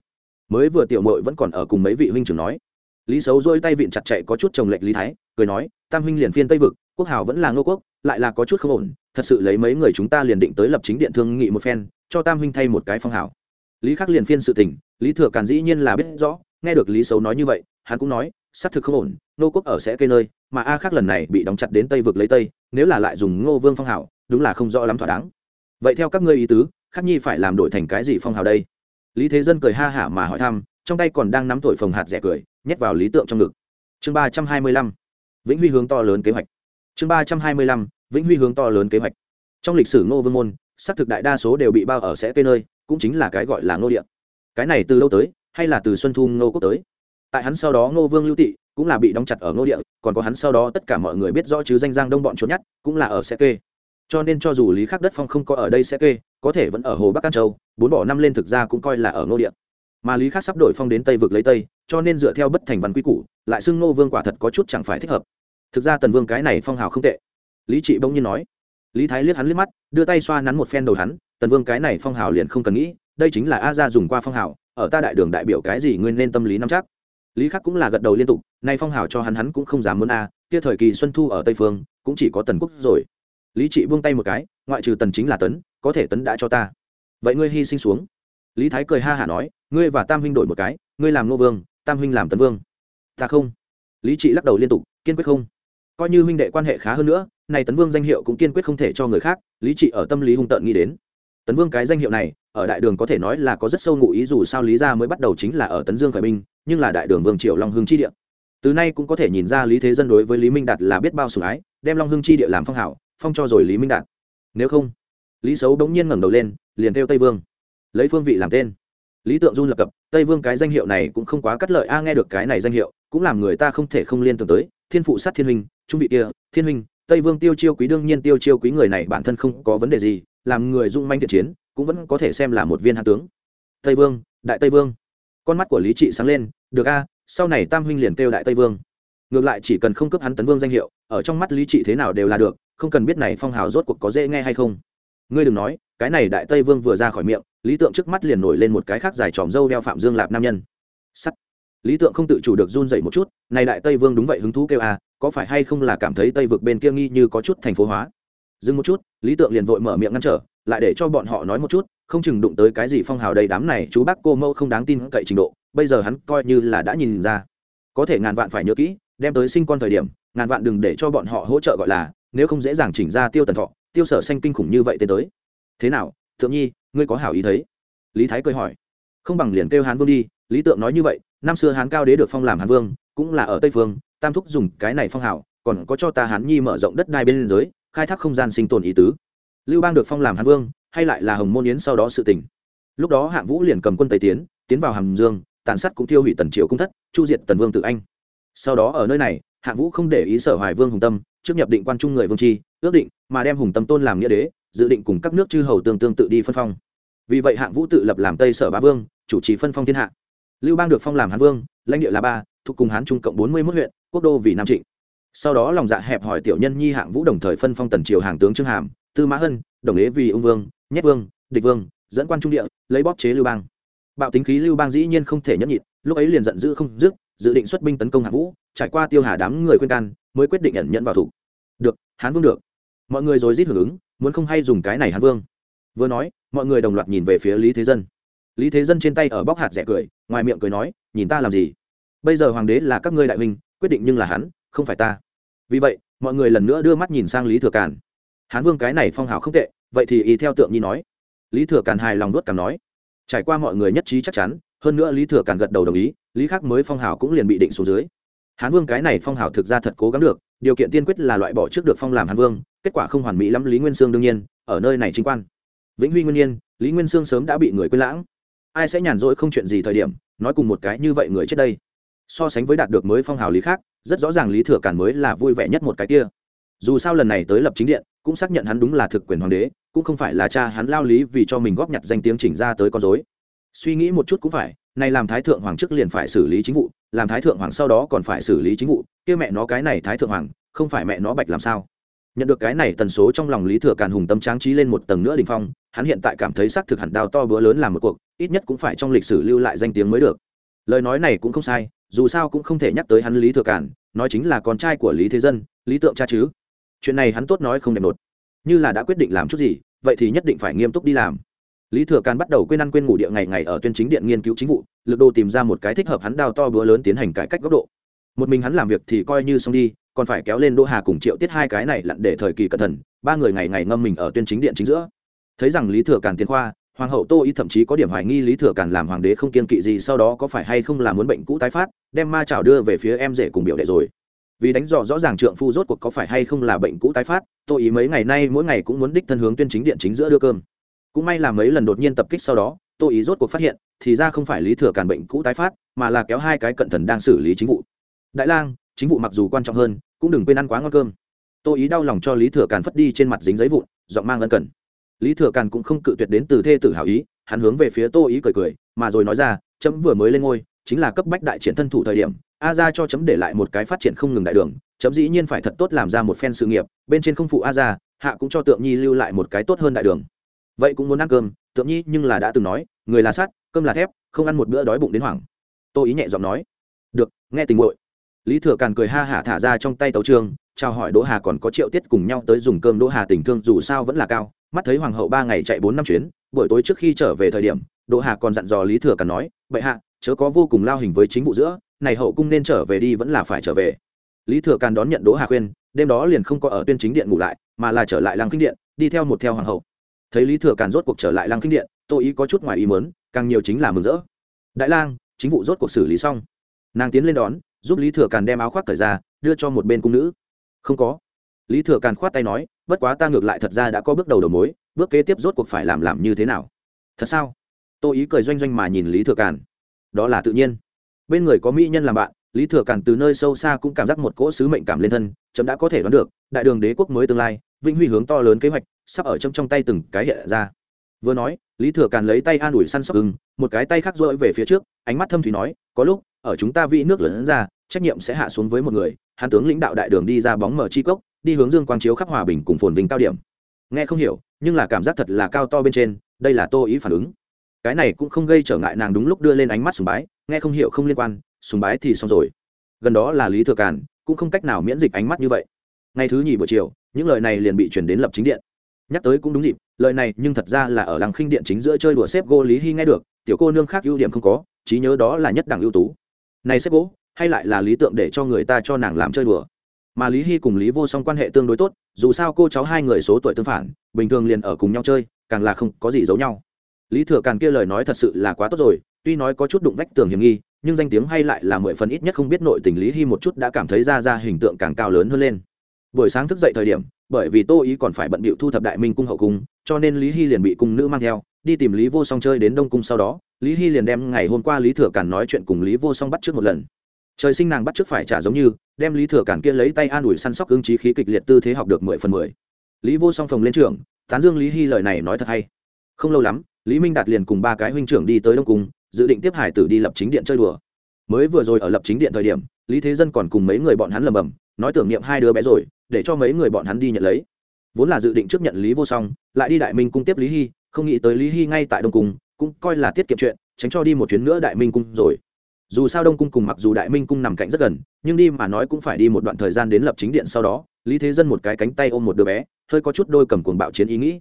mới vừa tiểu mội vẫn còn ở cùng mấy vị huynh trưởng nói lý xấu dôi tay vịn chặt chạy có chút chồng lệch lý thái, cười nói, tam huynh liền phiên tây vực, quốc hào vẫn là ngô quốc, lại là có chút không ổn, thật sự lấy mấy người chúng ta liền định tới lập chính điện thương nghị một phen, cho tam huynh thay một cái phong hảo lý khắc liền phiên sự tình, lý thừa càn dĩ nhiên là biết rõ, nghe được lý xấu nói như vậy, hắn cũng nói, xác thực không ổn, Ngô quốc ở sẽ cây nơi, mà a khác lần này bị đóng chặt đến tây vực lấy tây, nếu là lại dùng ngô vương phong hảo đúng là không rõ lắm thỏa đáng. Vậy theo các ngươi ý tứ, khắc nhi phải làm đổi thành cái gì phong hào đây? Lý thế dân cười ha hả mà hỏi thăm, trong tay còn đang nắm thổi phồng hạt rẻ cười nhét vào lý tượng trong ngực. Chương ba trăm hai mươi lăm, vĩnh huy hướng to lớn kế hoạch. Chương ba trăm hai mươi lăm, vĩnh huy hướng to lớn kế hoạch. Trong lịch sử ngô vương môn, xác thực đại đa số đều bị bao ở sẽ cây nơi, cũng chính là cái gọi là ngô địa. Cái này từ đâu tới, hay là từ xuân thu ngô quốc tới? Tại hắn sau đó ngô vương lưu tị cũng là bị đóng chặt ở ngô địa, còn có hắn sau đó tất cả mọi người biết rõ chứ danh giang đông bọn trốn nhất cũng là ở sẽ kê. Cho nên cho dù lý khắc đất phong không có ở đây sẽ kê, có thể vẫn ở hồ bắc can châu, bốn bỏ năm lên thực ra cũng coi là ở ngô địa mà lý khắc sắp đổi phong đến tây vực lấy tây, cho nên dựa theo bất thành văn quy củ, lại xưng ngô vương quả thật có chút chẳng phải thích hợp. Thực ra tần vương cái này phong hào không tệ. Lý trị bỗng nhiên nói. Lý thái liếc hắn liếc mắt, đưa tay xoa nắn một phen đầu hắn, tần vương cái này phong hào liền không cần nghĩ, đây chính là a gia dùng qua phong hào, ở ta đại đường đại biểu cái gì nguyên nên tâm lý nắm chắc. Lý khắc cũng là gật đầu liên tục, nay phong hào cho hắn hắn cũng không dám muốn a, kia thời kỳ xuân thu ở tây phương, cũng chỉ có tần quốc rồi. Lý trị buông tay một cái, ngoại trừ tần chính là tấn, có thể tấn đã cho ta. Vậy ngươi hy sinh xuống. Lý thái cười ha hả nói ngươi và tam huynh đổi một cái, ngươi làm nô vương, tam huynh làm tấn vương. Ta không. Lý trị lắc đầu liên tục, kiên quyết không. Coi như huynh đệ quan hệ khá hơn nữa, này tấn vương danh hiệu cũng kiên quyết không thể cho người khác, lý trị ở tâm lý hung tợn nghĩ đến. Tấn vương cái danh hiệu này, ở đại đường có thể nói là có rất sâu ngụ ý dù sao lý gia mới bắt đầu chính là ở tấn dương khởi binh, nhưng là đại đường vương triều long hưng chi địa. Từ nay cũng có thể nhìn ra lý thế dân đối với lý minh đạt là biết bao sủng ái, đem long hưng chi địa làm phong hảo, phong cho rồi lý minh đạt. Nếu không, lý xấu bỗng nhiên ngẩng đầu lên, liền theo tây vương. Lấy phương vị làm tên lý tượng run lập cập, tây vương cái danh hiệu này cũng không quá cắt lợi, a, nghe được cái này danh hiệu, cũng làm người ta không thể không liên tưởng tới, thiên phụ sát thiên huynh, trung vị kia, thiên huynh, tây vương tiêu chiêu quý, đương nhiên tiêu chiêu quý người này bản thân không có vấn đề gì, làm người dung manh thiện chiến, cũng vẫn có thể xem là một viên hạ tướng. Tây vương, đại tây vương. Con mắt của lý trị sáng lên, được a, sau này tam huynh liền kêu đại tây vương. Ngược lại chỉ cần không cấp hắn tấn vương danh hiệu, ở trong mắt lý trị thế nào đều là được, không cần biết này phong hào rốt cuộc có dễ nghe hay không. Ngươi đừng nói cái này đại tây vương vừa ra khỏi miệng, lý tượng trước mắt liền nổi lên một cái khác dài tròm dâu đeo phạm dương lạp nam nhân. Sắt. Lý tượng không tự chủ được run dậy một chút, này đại tây vương đúng vậy hứng thú kêu à có phải hay không là cảm thấy tây vực bên kia nghi như có chút thành phố hóa? Dừng một chút, lý tượng liền vội mở miệng ngăn trở, lại để cho bọn họ nói một chút, không chừng đụng tới cái gì phong hào đầy đám này, chú bác cô mâu không đáng tin cậy trình độ, bây giờ hắn coi như là đã nhìn ra. Có thể ngàn vạn phải nhớ kỹ, đem tới sinh con thời điểm, ngàn vạn đừng để cho bọn họ hỗ trợ gọi là, nếu không dễ dàng chỉnh ra tiêu tần thọ, tiêu sở xanh kinh khủng như vậy tới tới thế nào, thượng nhi, ngươi có hảo ý thấy? Lý thái cười hỏi. Không bằng liền kêu hán vương đi, lý tượng nói như vậy, năm xưa hán cao đế được phong làm hán vương, cũng là ở tây phương, tam thúc dùng cái này phong hảo, còn có cho ta hán nhi mở rộng đất đai bên giới khai thác không gian sinh tồn ý tứ. Lưu bang được phong làm hán vương, hay lại là hồng môn yến sau đó sự tình. Lúc đó hạng vũ liền cầm quân tây tiến tiến vào hàm dương, tàn sát cũng tiêu hủy tần triều cung thất, chu diệt tần vương tự anh. Sau đó ở nơi này, hạng vũ không để ý sở hoài vương hùng tâm, trước nhập định quan trung người vương tri, ước định mà đem hùng tâm tôn làm nghĩa đế dự định cùng các nước chư hầu tương tương tự đi phân phong. Vì vậy hạng vũ tự lập làm tây sở bá vương, chủ trì phân phong thiên hạ. Lưu bang được phong làm hán vương, lãnh địa là ba, thuộc cùng hán trung cộng bốn mươi mốt huyện, quốc đô vì nam trịnh. Sau đó lòng dạ hẹp hỏi tiểu nhân nhi hạng vũ đồng thời phân phong tần triều hàng tướng trương hàm, tư mã hân, đồng ế vì ung vương, nhét vương, địch vương, dẫn quan trung địa, lấy bóp chế lưu bang. Bạo tính khí lưu bang dĩ nhiên không thể nhẫn nhịn, lúc ấy liền giận dữ không dứt, dự định xuất binh tấn công hạng vũ, trải qua tiêu hà đám người khuyên can, mới quyết định nhận nhận vào thủ. Được, hán vương được. Mọi người rồi rít hưởng ứng muốn không hay dùng cái này hán vương. Vừa nói, mọi người đồng loạt nhìn về phía lý thế dân. Lý thế dân trên tay ở bóc hạt rẻ cười, ngoài miệng cười nói, nhìn ta làm gì? Bây giờ hoàng đế là các ngươi đại huynh, quyết định nhưng là hắn, không phải ta. Vì vậy, mọi người lần nữa đưa mắt nhìn sang lý thừa càn. Hán vương cái này phong hào không tệ, vậy thì ý theo tượng nhi nói. Lý thừa càn hài lòng đốt cảm nói. Trải qua mọi người nhất trí chắc chắn, hơn nữa lý thừa càn gật đầu đồng ý, lý khác mới phong hào cũng liền bị định xuống dưới. Hán vương cái này phong hào thực ra thật cố gắng được điều kiện tiên quyết là loại bỏ trước được phong làm hán vương, kết quả không hoàn mỹ lắm lý nguyên sương đương nhiên, ở nơi này chính quan. Vĩnh huy nguyên nhiên lý nguyên sương sớm đã bị người quên lãng. Ai sẽ nhàn rỗi không chuyện gì thời điểm, nói cùng một cái như vậy người trước đây. So sánh với đạt được mới phong hào lý khác, rất rõ ràng lý thừa cản mới là vui vẻ nhất một cái kia. Dù sao lần này tới lập chính điện, cũng xác nhận hắn đúng là thực quyền hoàng đế, cũng không phải là cha hắn lao lý vì cho mình góp nhặt danh tiếng chỉnh ra tới con dối suy nghĩ một chút cũng phải nay làm thái thượng hoàng trước liền phải xử lý chính vụ làm thái thượng hoàng sau đó còn phải xử lý chính vụ, kia mẹ nó cái này thái thượng hoàng, không phải mẹ nó bạch làm sao? Nhận được cái này tần số trong lòng lý thừa càn hùng tâm tráng trí lên một tầng nữa đình phong, hắn hiện tại cảm thấy xác thực hẳn đào to bữa lớn làm một cuộc, ít nhất cũng phải trong lịch sử lưu lại danh tiếng mới được. Lời nói này cũng không sai, dù sao cũng không thể nhắc tới hắn lý thừa càn, nói chính là con trai của lý thế dân, lý tượng cha chứ. Chuyện này hắn tốt nói không đẹp nột. Như là đã quyết định làm chút gì, vậy thì nhất định phải nghiêm túc đi làm lý thừa càn bắt đầu quên ăn quên ngủ địa ngày ngày ở tuyên chính điện nghiên cứu chính vụ, lực đô tìm ra một cái thích hợp hắn đào to bữa lớn tiến hành cải cách góc độ. Một mình hắn làm việc thì coi như xong đi, còn phải kéo lên đô hà cùng triệu tiết hai cái này lặn để thời kỳ cẩn thận, ba người ngày ngày ngâm mình ở tuyên chính điện chính giữa. Thấy rằng lý thừa càn tiến khoa, hoàng hậu tô ý thậm chí có điểm hoài nghi lý thừa càn làm hoàng đế không kiên kỵ gì sau đó có phải hay không là muốn bệnh cũ tái phát, đem ma chảo đưa về phía em rể cùng biểu đệ rồi. Vì đánh dò rõ ràng trượng phu rốt cuộc có phải hay không là bệnh cũ tái phát, tô ý mấy ngày nay mỗi ngày cũng muốn đích thân hướng tuyên chính điện chính giữa đưa cơm cũng may là mấy lần đột nhiên tập kích sau đó, tô ý rốt cuộc phát hiện, thì ra không phải lý thừa càn bệnh cũ tái phát, mà là kéo hai cái cận thần đang xử lý chính vụ. Đại lang, chính vụ mặc dù quan trọng hơn, cũng đừng quên ăn quá ngon cơm. Tô ý đau lòng cho lý thừa càn phất đi trên mặt dính giấy vụn, giọng mang ân cần. Lý thừa càn cũng không cự tuyệt đến từ thê tử hảo ý, hắn hướng về phía tô ý cười cười, mà rồi nói ra, chấm vừa mới lên ngôi, chính là cấp bách đại triển thân thủ thời điểm, a ra cho chấm để lại một cái phát triển không ngừng đại đường, chấm dĩ nhiên phải thật tốt làm ra một phen sự nghiệp, bên trên không phụ a ra, hạ cũng cho tượng nhi lưu lại một cái tốt hơn đại đường vậy cũng muốn ăn cơm tượng nhi nhưng là đã từng nói, người là sắt, cơm là thép, không ăn một bữa đói bụng đến hoảng. Tôi ý nhẹ giọng nói. Được, nghe tình muội. Lý thừa càn cười ha hả thả ra trong tay tấu trương chào hỏi đỗ hà còn có triệu tiết cùng nhau tới dùng cơm đỗ hà tình thương dù sao vẫn là cao. Mắt thấy hoàng hậu ba ngày chạy bốn năm chuyến, buổi tối trước khi trở về thời điểm, đỗ hà còn dặn dò lý thừa càn nói, bệ hạ, chớ có vô cùng lao hình với chính vụ giữa, này hậu cung nên trở về đi vẫn là phải trở về. Lý thừa càn đón nhận đỗ hà khuyên, đêm đó liền không có ở tuyên chính điện ngủ lại, mà là trở lại làng kinh điện, đi theo một theo hoàng hậu thấy lý thừa càn rốt cuộc trở lại lăng kinh điện tôi ý có chút ngoài ý mớn càng nhiều chính là mừng rỡ. Đại lang, chính vụ rốt cuộc xử lý xong. Nàng tiến lên đón, giúp lý thừa càn đem áo khoác cởi ra, đưa cho một bên cung nữ. Không có. Lý thừa càn khoát tay nói, bất quá ta ngược lại thật ra đã có bước đầu đầu mối, bước kế tiếp rốt cuộc phải làm làm như thế nào? Thật sao? Tôi ý cười doanh doanh mà nhìn lý thừa càn. Đó là tự nhiên. Bên người có mỹ nhân làm bạn, lý thừa càn từ nơi sâu xa cũng cảm giác một cỗ sứ mệnh cảm lên thân chấm đã có thể đoán được, đại đường đế quốc mới tương lai, vinh huy hướng to lớn kế hoạch sắp ở trong trong tay từng cái hiện ra. Vừa nói, lý thừa càn lấy tay an ủi săn sóc ưng, một cái tay khác rỗi về phía trước, ánh mắt thâm thủy nói, có lúc, ở chúng ta vị nước lớn ra, trách nhiệm sẽ hạ xuống với một người hán tướng lãnh đạo đại đường đi ra bóng mở chi cốc, đi hướng dương quang chiếu khắp hòa bình cùng phồn vinh cao điểm. Nghe không hiểu, nhưng là cảm giác thật là cao to bên trên, đây là tô ý phản ứng. Cái này cũng không gây trở ngại nàng đúng lúc đưa lên ánh mắt sùng bái, nghe không hiểu không liên quan, sùng bái thì xong rồi. Gần đó là lý thừa càn, cũng không cách nào miễn dịch ánh mắt như vậy. Ngày thứ nhì buổi chiều, những lời này liền bị chuyển đến lập chính điện nhắc tới cũng đúng dịp, lời này nhưng thật ra là ở làng khinh điện chính giữa chơi đùa xếp gỗ lý hy nghe được, tiểu cô nương khác ưu điểm không có, trí nhớ đó là nhất đẳng ưu tú. Này xếp gỗ, hay lại là lý tượng để cho người ta cho nàng làm chơi đùa. Mà lý hy cùng lý vô song quan hệ tương đối tốt, dù sao cô cháu hai người số tuổi tương phản, bình thường liền ở cùng nhau chơi, càng là không có gì giấu nhau. Lý thừa càng kia lời nói thật sự là quá tốt rồi, tuy nói có chút đụng vách tường hiểm nghi, nhưng danh tiếng hay lại là mười phần ít nhất không biết nội tình lý hy một chút đã cảm thấy ra ra hình tượng càng cao lớn hơn lên buổi sáng thức dậy thời điểm, bởi vì tô ý còn phải bận bịu thu thập đại minh cung hậu cung, cho nên lý hy liền bị cung nữ mang theo, đi tìm lý vô song chơi đến đông cung sau đó, lý hy liền đem ngày hôm qua lý thừa càn nói chuyện cùng lý vô song bắt trước một lần. Trời sinh nàng bắt trước phải trả giống như, đem lý thừa càn kia lấy tay an ủi săn sóc ứng trí khí kịch liệt tư thế học được mười phần mười. Lý vô song phồng lên trường tán dương lý hy lời này nói thật hay. Không lâu lắm, lý minh đạt liền cùng ba cái huynh trưởng đi tới đông cung, dự định tiếp hải tử đi lập chính điện chơi đùa. Mới vừa rồi ở lập chính điện thời điểm, lý thế dân còn cùng mấy người bọn hắn lầm bầm nói tưởng niệm hai đứa bé rồi, để cho mấy người bọn hắn đi nhận lấy. Vốn là dự định trước nhận lý vô song, lại đi đại minh cung tiếp lý hy, không nghĩ tới lý hy ngay tại đông cung, cũng coi là tiết kiệm chuyện, tránh cho đi một chuyến nữa đại minh cung rồi. Dù sao đông cung cùng mặc dù đại minh cung nằm cạnh rất gần, nhưng đi mà nói cũng phải đi một đoạn thời gian đến lập chính điện sau đó, lý thế dân một cái cánh tay ôm một đứa bé, hơi có chút đôi cầm cuồng bạo chiến ý nghĩ.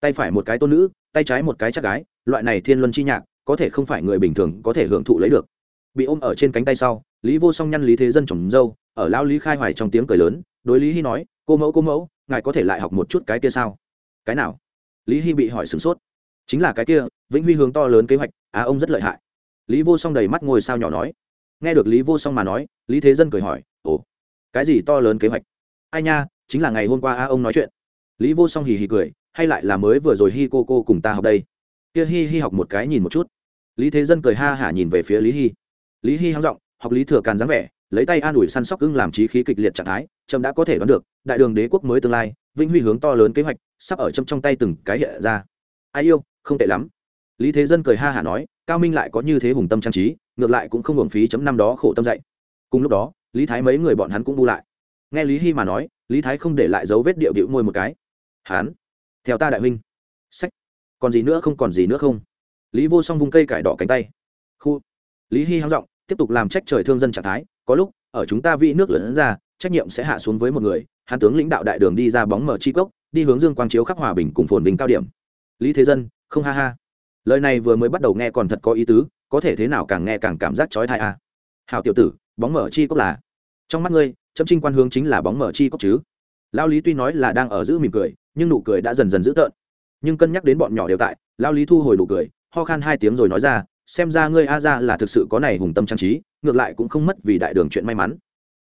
Tay phải một cái tôn nữ, tay trái một cái chắc gái, loại này thiên luân chi nhạc, có thể không phải người bình thường có thể hưởng thụ lấy được. Bị ôm ở trên cánh tay sau, lý vô song nhăn lý thế dân trồng dâu ở lao lý khai hoài trong tiếng cười lớn, đối lý hy nói, cô mẫu cô mẫu, ngài có thể lại học một chút cái kia sao? Cái nào? Lý hy bị hỏi sửng sốt. Chính là cái kia, vĩnh huy hướng to lớn kế hoạch, á ông rất lợi hại. Lý vô song đầy mắt ngồi sao nhỏ nói. Nghe được lý vô song mà nói, lý thế dân cười hỏi, ồ, cái gì to lớn kế hoạch? Ai nha, chính là ngày hôm qua a ông nói chuyện. Lý vô song hì hì cười, hay lại là mới vừa rồi hi cô cô cùng ta học đây. Kia hi hi học một cái nhìn một chút. Lý thế dân cười ha hả nhìn về phía lý hi. Lý hi hăng giọng, học lý thừa càn dáng vẻ lấy tay an ủi săn sóc ưng làm trí khí kịch liệt trạng thái, trâm đã có thể đoán được, đại đường đế quốc mới tương lai vinh huy hướng to lớn kế hoạch, sắp ở trâm trong tay từng cái hiện ra. Ai yêu, không tệ lắm. Lý thế dân cười ha hả nói, cao minh lại có như thế hùng tâm trang trí, ngược lại cũng không hưởng phí chấm năm đó khổ tâm dạy. Cùng lúc đó, lý thái mấy người bọn hắn cũng bu lại. Nghe lý hy mà nói, lý thái không để lại dấu vết điệu điệu môi một cái. Hán theo ta đại huynh. Sách. Còn gì nữa không còn gì nữa không? Lý vô song vung cây cải đỏ cánh tay. Khu. Lý hy hăng giọng tiếp tục làm trách trời thương dân trạng thái, có lúc, ở chúng ta vị nước lớn ra, trách nhiệm sẽ hạ xuống với một người, hán tướng lãnh đạo đại đường đi ra bóng mở chi cốc, đi hướng dương quang chiếu khắp hòa bình cùng phồn vinh cao điểm. Lý thế dân, không ha ha. Lời này vừa mới bắt đầu nghe còn thật có ý tứ, có thể thế nào càng nghe càng cảm giác trói thai à. hào tiểu tử, bóng mở chi cốc là? Trong mắt ngươi chấm trinh quan hướng chính là bóng mở chi cốc chứ? Lao lý tuy nói là đang ở giữ mỉm cười, nhưng nụ cười đã dần dần dữ tợn. Nhưng cân nhắc đến bọn nhỏ đều tại lao lý thu hồi nụ cười, ho khan hai tiếng rồi nói ra xem ra ngươi a ra là thực sự có này hùng tâm trang trí, ngược lại cũng không mất vì đại đường chuyện may mắn.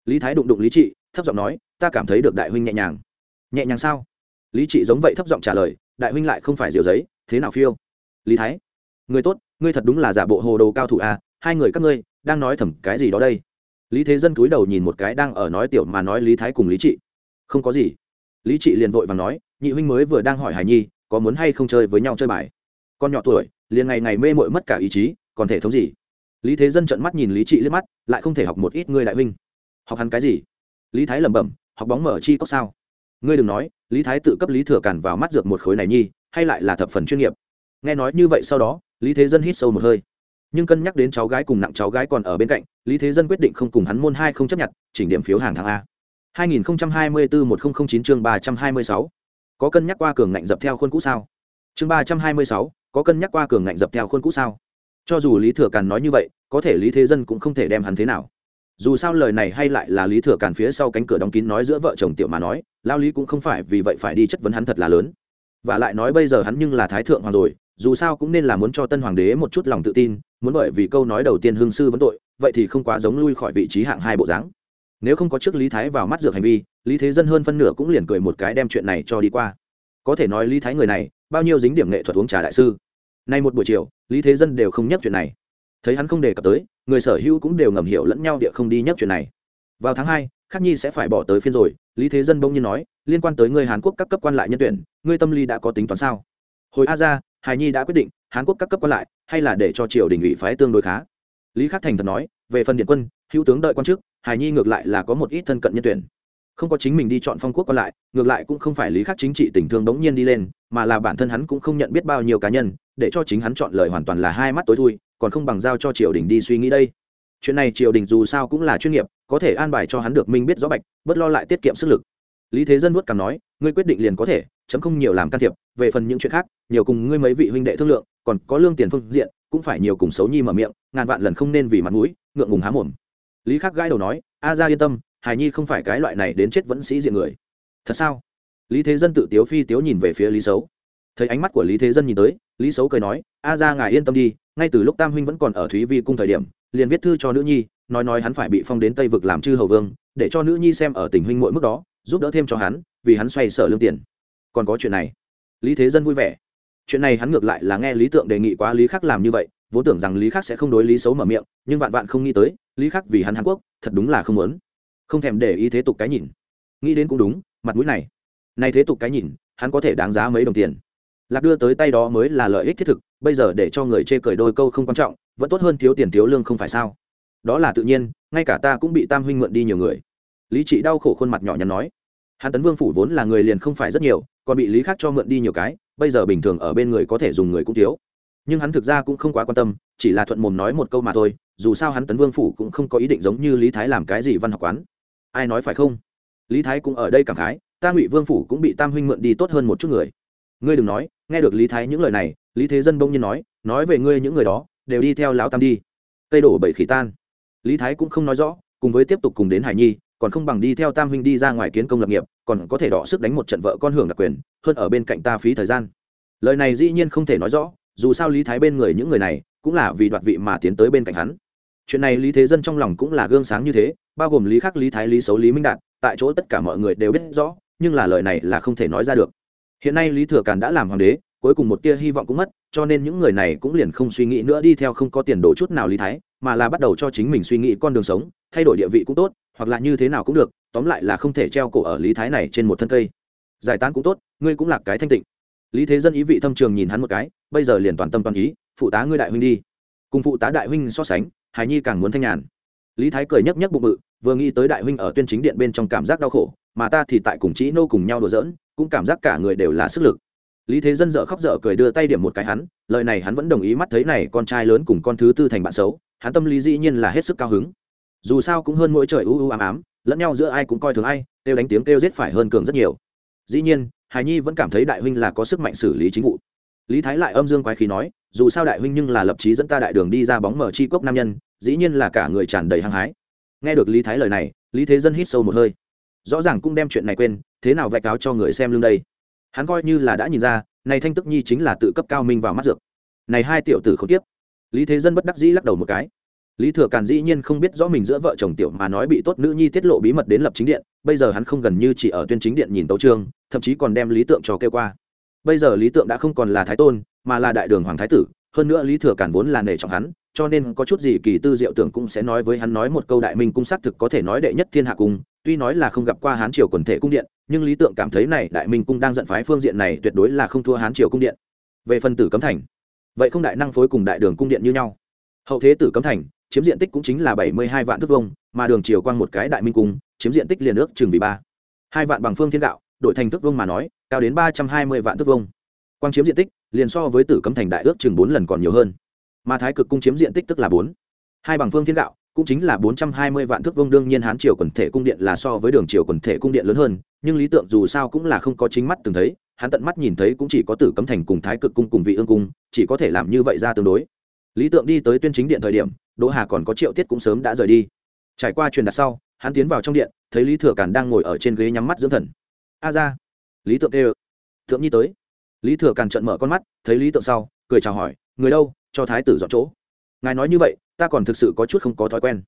Lý thái đụng đụng lý trị, thấp giọng nói, ta cảm thấy được đại huynh nhẹ nhàng. Nhẹ nhàng sao? Lý trị giống vậy thấp giọng trả lời, đại huynh lại không phải diều giấy, thế nào phiêu? Lý thái, người tốt, ngươi thật đúng là giả bộ hồ đồ cao thủ à hai người các ngươi đang nói thầm cái gì đó đây? Lý thế dân cúi đầu nhìn một cái đang ở nói tiểu mà nói lý thái cùng lý trị. Không có gì. Lý trị liền vội và nói, nhị huynh mới vừa đang hỏi hải nhi, có muốn hay không chơi với nhau chơi bài? Con nhỏ tuổi liền ngày ngày mê mội mất cả ý chí còn thể thống gì? Lý thế dân trợn mắt nhìn lý trị liếc mắt lại không thể học một ít ngươi đại huynh. Học hắn cái gì? Lý thái lẩm bẩm học bóng mở chi có sao? Ngươi đừng nói lý thái tự cấp lý thừa cản vào mắt dược một khối này nhi hay lại là thập phần chuyên nghiệp. Nghe nói như vậy sau đó lý thế dân hít sâu một hơi. Nhưng cân nhắc đến cháu gái cùng nặng cháu gái còn ở bên cạnh lý thế dân quyết định không cùng hắn môn hai không chấp nhận chỉnh điểm phiếu hàng tháng a. 2024-1009 chương 326. có cân nhắc qua cường ngạnh dập theo khuôn cũ sao? Chương 326, có cân nhắc qua cường ngạnh dập theo khuôn cũ sao? Cho dù lý thừa càn nói như vậy, có thể lý thế dân cũng không thể đem hắn thế nào. Dù sao lời này hay lại là lý thừa càn phía sau cánh cửa đóng kín nói giữa vợ chồng tiểu mà nói, lao lý cũng không phải vì vậy phải đi chất vấn hắn thật là lớn. Và lại nói bây giờ hắn nhưng là thái thượng hoàng rồi, dù sao cũng nên là muốn cho tân hoàng đế một chút lòng tự tin, muốn bởi vì câu nói đầu tiên hương sư vấn tội, vậy thì không quá giống lui khỏi vị trí hạng hai bộ dáng. Nếu không có trước lý thái vào mắt dược hành vi, lý thế dân hơn phân nửa cũng liền cười một cái đem chuyện này cho đi qua. Có thể nói lý thái người này, bao nhiêu dính điểm nghệ thuật uống trà đại sư nay một buổi chiều, lý thế dân đều không nhắc chuyện này. Thấy hắn không đề cập tới, người sở hữu cũng đều ngầm hiểu lẫn nhau địa không đi nhắc chuyện này. Vào tháng hai, khắc nhi sẽ phải bỏ tới phiên rồi, lý thế dân bỗng nhiên nói, liên quan tới người hàn quốc các cấp quan lại nhân tuyển, ngươi tâm lý đã có tính toán sao? Hồi a ra hài nhi đã quyết định, hàn quốc các cấp quan lại, hay là để cho triều đình ủy phái tương đối khá? Lý khắc thành thật nói, về phần điện quân, hữu tướng đợi quan chức hài nhi ngược lại là có một ít thân cận nhân tuyển. Không có chính mình đi chọn phong quốc quan lại, ngược lại cũng không phải lý khắc chính trị tình thương đống nhiên đi lên, mà là bản thân hắn cũng không nhận biết bao nhiêu cá nhân để cho chính hắn chọn lời hoàn toàn là hai mắt tối thui, còn không bằng giao cho triều đình đi suy nghĩ đây. Chuyện này triều đình dù sao cũng là chuyên nghiệp, có thể an bài cho hắn được minh biết rõ bạch, bớt lo lại tiết kiệm sức lực. Lý thế dân vuốt cằm nói, ngươi quyết định liền có thể, chấm không nhiều làm can thiệp, về phần những chuyện khác, nhiều cùng ngươi mấy vị huynh đệ thương lượng, còn có lương tiền phương diện, cũng phải nhiều cùng xấu nhi mở miệng, ngàn vạn lần không nên vì mặt mũi, ngượng ngùng há mồm. Lý khắc gãi đầu nói, a ra yên tâm, hài nhi không phải cái loại này đến chết vẫn sĩ diện người. Thật sao? Lý thế dân tự tiếu phi tiếu nhìn về phía lý xấu thấy ánh mắt của lý thế dân nhìn tới, lý xấu cười nói, a ra ngài yên tâm đi, ngay từ lúc tam huynh vẫn còn ở thúy vi cung thời điểm, liền viết thư cho nữ nhi, nói nói hắn phải bị phong đến tây vực làm chư hầu vương, để cho nữ nhi xem ở tình huynh mỗi mức đó, giúp đỡ thêm cho hắn, vì hắn xoay sở lương tiền. Còn có chuyện này. Lý thế dân vui vẻ. Chuyện này hắn ngược lại là nghe lý tượng đề nghị quá lý khắc làm như vậy, vốn tưởng rằng lý khắc sẽ không đối lý xấu mở miệng, nhưng vạn vạn không nghĩ tới, lý khắc vì hắn hàn quốc, thật đúng là không muốn. Không thèm để ý thế tục cái nhìn. Nghĩ đến cũng đúng, mặt mũi này. Này thế tục cái nhìn, hắn có thể đáng giá mấy đồng tiền lạc đưa tới tay đó mới là lợi ích thiết thực, bây giờ để cho người chê cười đôi câu không quan trọng, vẫn tốt hơn thiếu tiền thiếu lương không phải sao? Đó là tự nhiên, ngay cả ta cũng bị tam huynh mượn đi nhiều người. Lý trị đau khổ khuôn mặt nhỏ nhắn nói. Hắn tấn vương phủ vốn là người liền không phải rất nhiều, còn bị lý khác cho mượn đi nhiều cái, bây giờ bình thường ở bên người có thể dùng người cũng thiếu. Nhưng hắn thực ra cũng không quá quan tâm, chỉ là thuận mồm nói một câu mà thôi, dù sao hắn tấn vương phủ cũng không có ý định giống như lý thái làm cái gì văn học quán. Ai nói phải không? Lý thái cũng ở đây cảm khái, ta ngụy vương phủ cũng bị tam huynh mượn đi tốt hơn một chút người. Ngươi đừng nói nghe được lý thái những lời này, lý thế dân bỗng nhiên nói nói về ngươi những người đó, đều đi theo lão tam đi. Cây đổ bảy khỉ tan. Lý thái cũng không nói rõ, cùng với tiếp tục cùng đến hải nhi, còn không bằng đi theo tam huynh đi ra ngoài kiến công lập nghiệp, còn có thể đọ sức đánh một trận vợ con hưởng đặc quyền, hơn ở bên cạnh ta phí thời gian. Lời này dĩ nhiên không thể nói rõ, dù sao lý thái bên người những người này, cũng là vì đoạt vị mà tiến tới bên cạnh hắn. Chuyện này lý thế dân trong lòng cũng là gương sáng như thế, bao gồm lý khắc, lý thái, lý xấu, lý minh đạt, tại chỗ tất cả mọi người đều biết rõ, nhưng là lời này là không thể nói ra được hiện nay lý thừa càn đã làm hoàng đế, cuối cùng một tia hy vọng cũng mất, cho nên những người này cũng liền không suy nghĩ nữa đi theo không có tiền đồ chút nào lý thái, mà là bắt đầu cho chính mình suy nghĩ con đường sống, thay đổi địa vị cũng tốt, hoặc là như thế nào cũng được, tóm lại là không thể treo cổ ở lý thái này trên một thân cây. Giải tán cũng tốt, ngươi cũng là cái thanh tịnh. Lý thế dân ý vị thâm trường nhìn hắn một cái, bây giờ liền toàn tâm toàn ý, phụ tá ngươi đại huynh đi. Cùng phụ tá đại huynh so sánh, hài nhi càng muốn thanh nhàn. Lý thái cười nhấc nhấc bụng bự, vừa nghĩ tới đại huynh ở tuyên chính điện bên trong cảm giác đau khổ, mà ta thì tại cùng chị nô cùng nhau đùa giỡn cũng cảm giác cả người đều là sức lực. Lý thế dân dợ khóc dở cười đưa tay điểm một cái hắn, lời này hắn vẫn đồng ý mắt thấy này con trai lớn cùng con thứ tư thành bạn xấu, hắn tâm lý dĩ nhiên là hết sức cao hứng. Dù sao cũng hơn mỗi trời u u ám ám, lẫn nhau giữa ai cũng coi thường ai, kêu đánh tiếng kêu giết phải hơn cường rất nhiều. Dĩ nhiên hài nhi vẫn cảm thấy đại huynh là có sức mạnh xử lý chính vụ. Lý thái lại âm dương quái khí nói, dù sao đại huynh nhưng là lập trí dẫn ta đại đường đi ra bóng mở chi cốc nam nhân, dĩ nhiên là cả người tràn đầy hăng hái. Nghe được lý thái lời này, lý thế dân hít sâu một hơi. Rõ ràng cũng đem chuyện này quên thế nào vạch cáo cho người xem lưng đây? Hắn coi như là đã nhìn ra, này thanh tức nhi chính là tự cấp cao minh vào mắt dược. Này hai tiểu tử không tiếp lý thế dân bất đắc dĩ lắc đầu một cái. Lý thừa càn dĩ nhiên không biết rõ mình giữa vợ chồng tiểu mà nói bị tốt nữ nhi tiết lộ bí mật đến lập chính điện, bây giờ hắn không gần như chỉ ở tuyên chính điện nhìn tấu trương thậm chí còn đem lý tượng cho kêu qua. Bây giờ lý tượng đã không còn là thái tôn, mà là đại đường hoàng thái tử, hơn nữa lý thừa càn vốn là nể trọng hắn, cho nên có chút gì kỳ tư diệu tưởng cũng sẽ nói với hắn nói một câu đại minh cung xác thực có thể nói đệ nhất thiên hạ cung, tuy nói là không gặp qua hán triều quần thể cung điện nhưng lý tượng cảm thấy này đại minh cung đang giận phái phương diện này tuyệt đối là không thua hán triều cung điện. Về phần tử cấm thành, vậy không đại năng phối cùng đại đường cung điện như nhau. Hậu thế tử cấm thành, chiếm diện tích cũng chính là bảy mươi hai vạn thước vông mà đường triều quang một cái đại minh cung, chiếm diện tích liền ước chừng vì ba. Hai vạn bằng phương thiên đạo, đổi thành thước vông mà nói, cao đến ba trăm hai mươi vạn thước vông quang chiếm diện tích, liền so với tử cấm thành đại ước chừng bốn lần còn nhiều hơn. Mà thái cực cung chiếm diện tích tức là bốn. Hai bằng phương thiên đạo cũng chính là bốn trăm hai mươi vạn thước vuông, đương nhiên hán triều quần thể cung điện là so với đường triều quần thể cung điện lớn hơn, nhưng lý tượng dù sao cũng là không có chính mắt từng thấy, hắn tận mắt nhìn thấy cũng chỉ có tử cấm thành cùng thái cực cung cùng vị ương cung, chỉ có thể làm như vậy ra tương đối. Lý tượng đi tới tuyên chính điện thời điểm, đỗ hà còn có triệu tiết cũng sớm đã rời đi. Trải qua truyền đặt sau, hắn tiến vào trong điện, thấy lý thừa càn đang ngồi ở trên ghế nhắm mắt dưỡng thần. A gia lý tượng kêu. Thượng nhi tới. Lý thừa càn trợn mở con mắt, thấy lý tượng sau, cười chào hỏi, người đâu? Cho thái tử dọn chỗ. Ngài nói như vậy ta còn thực sự có chút không có thói quen.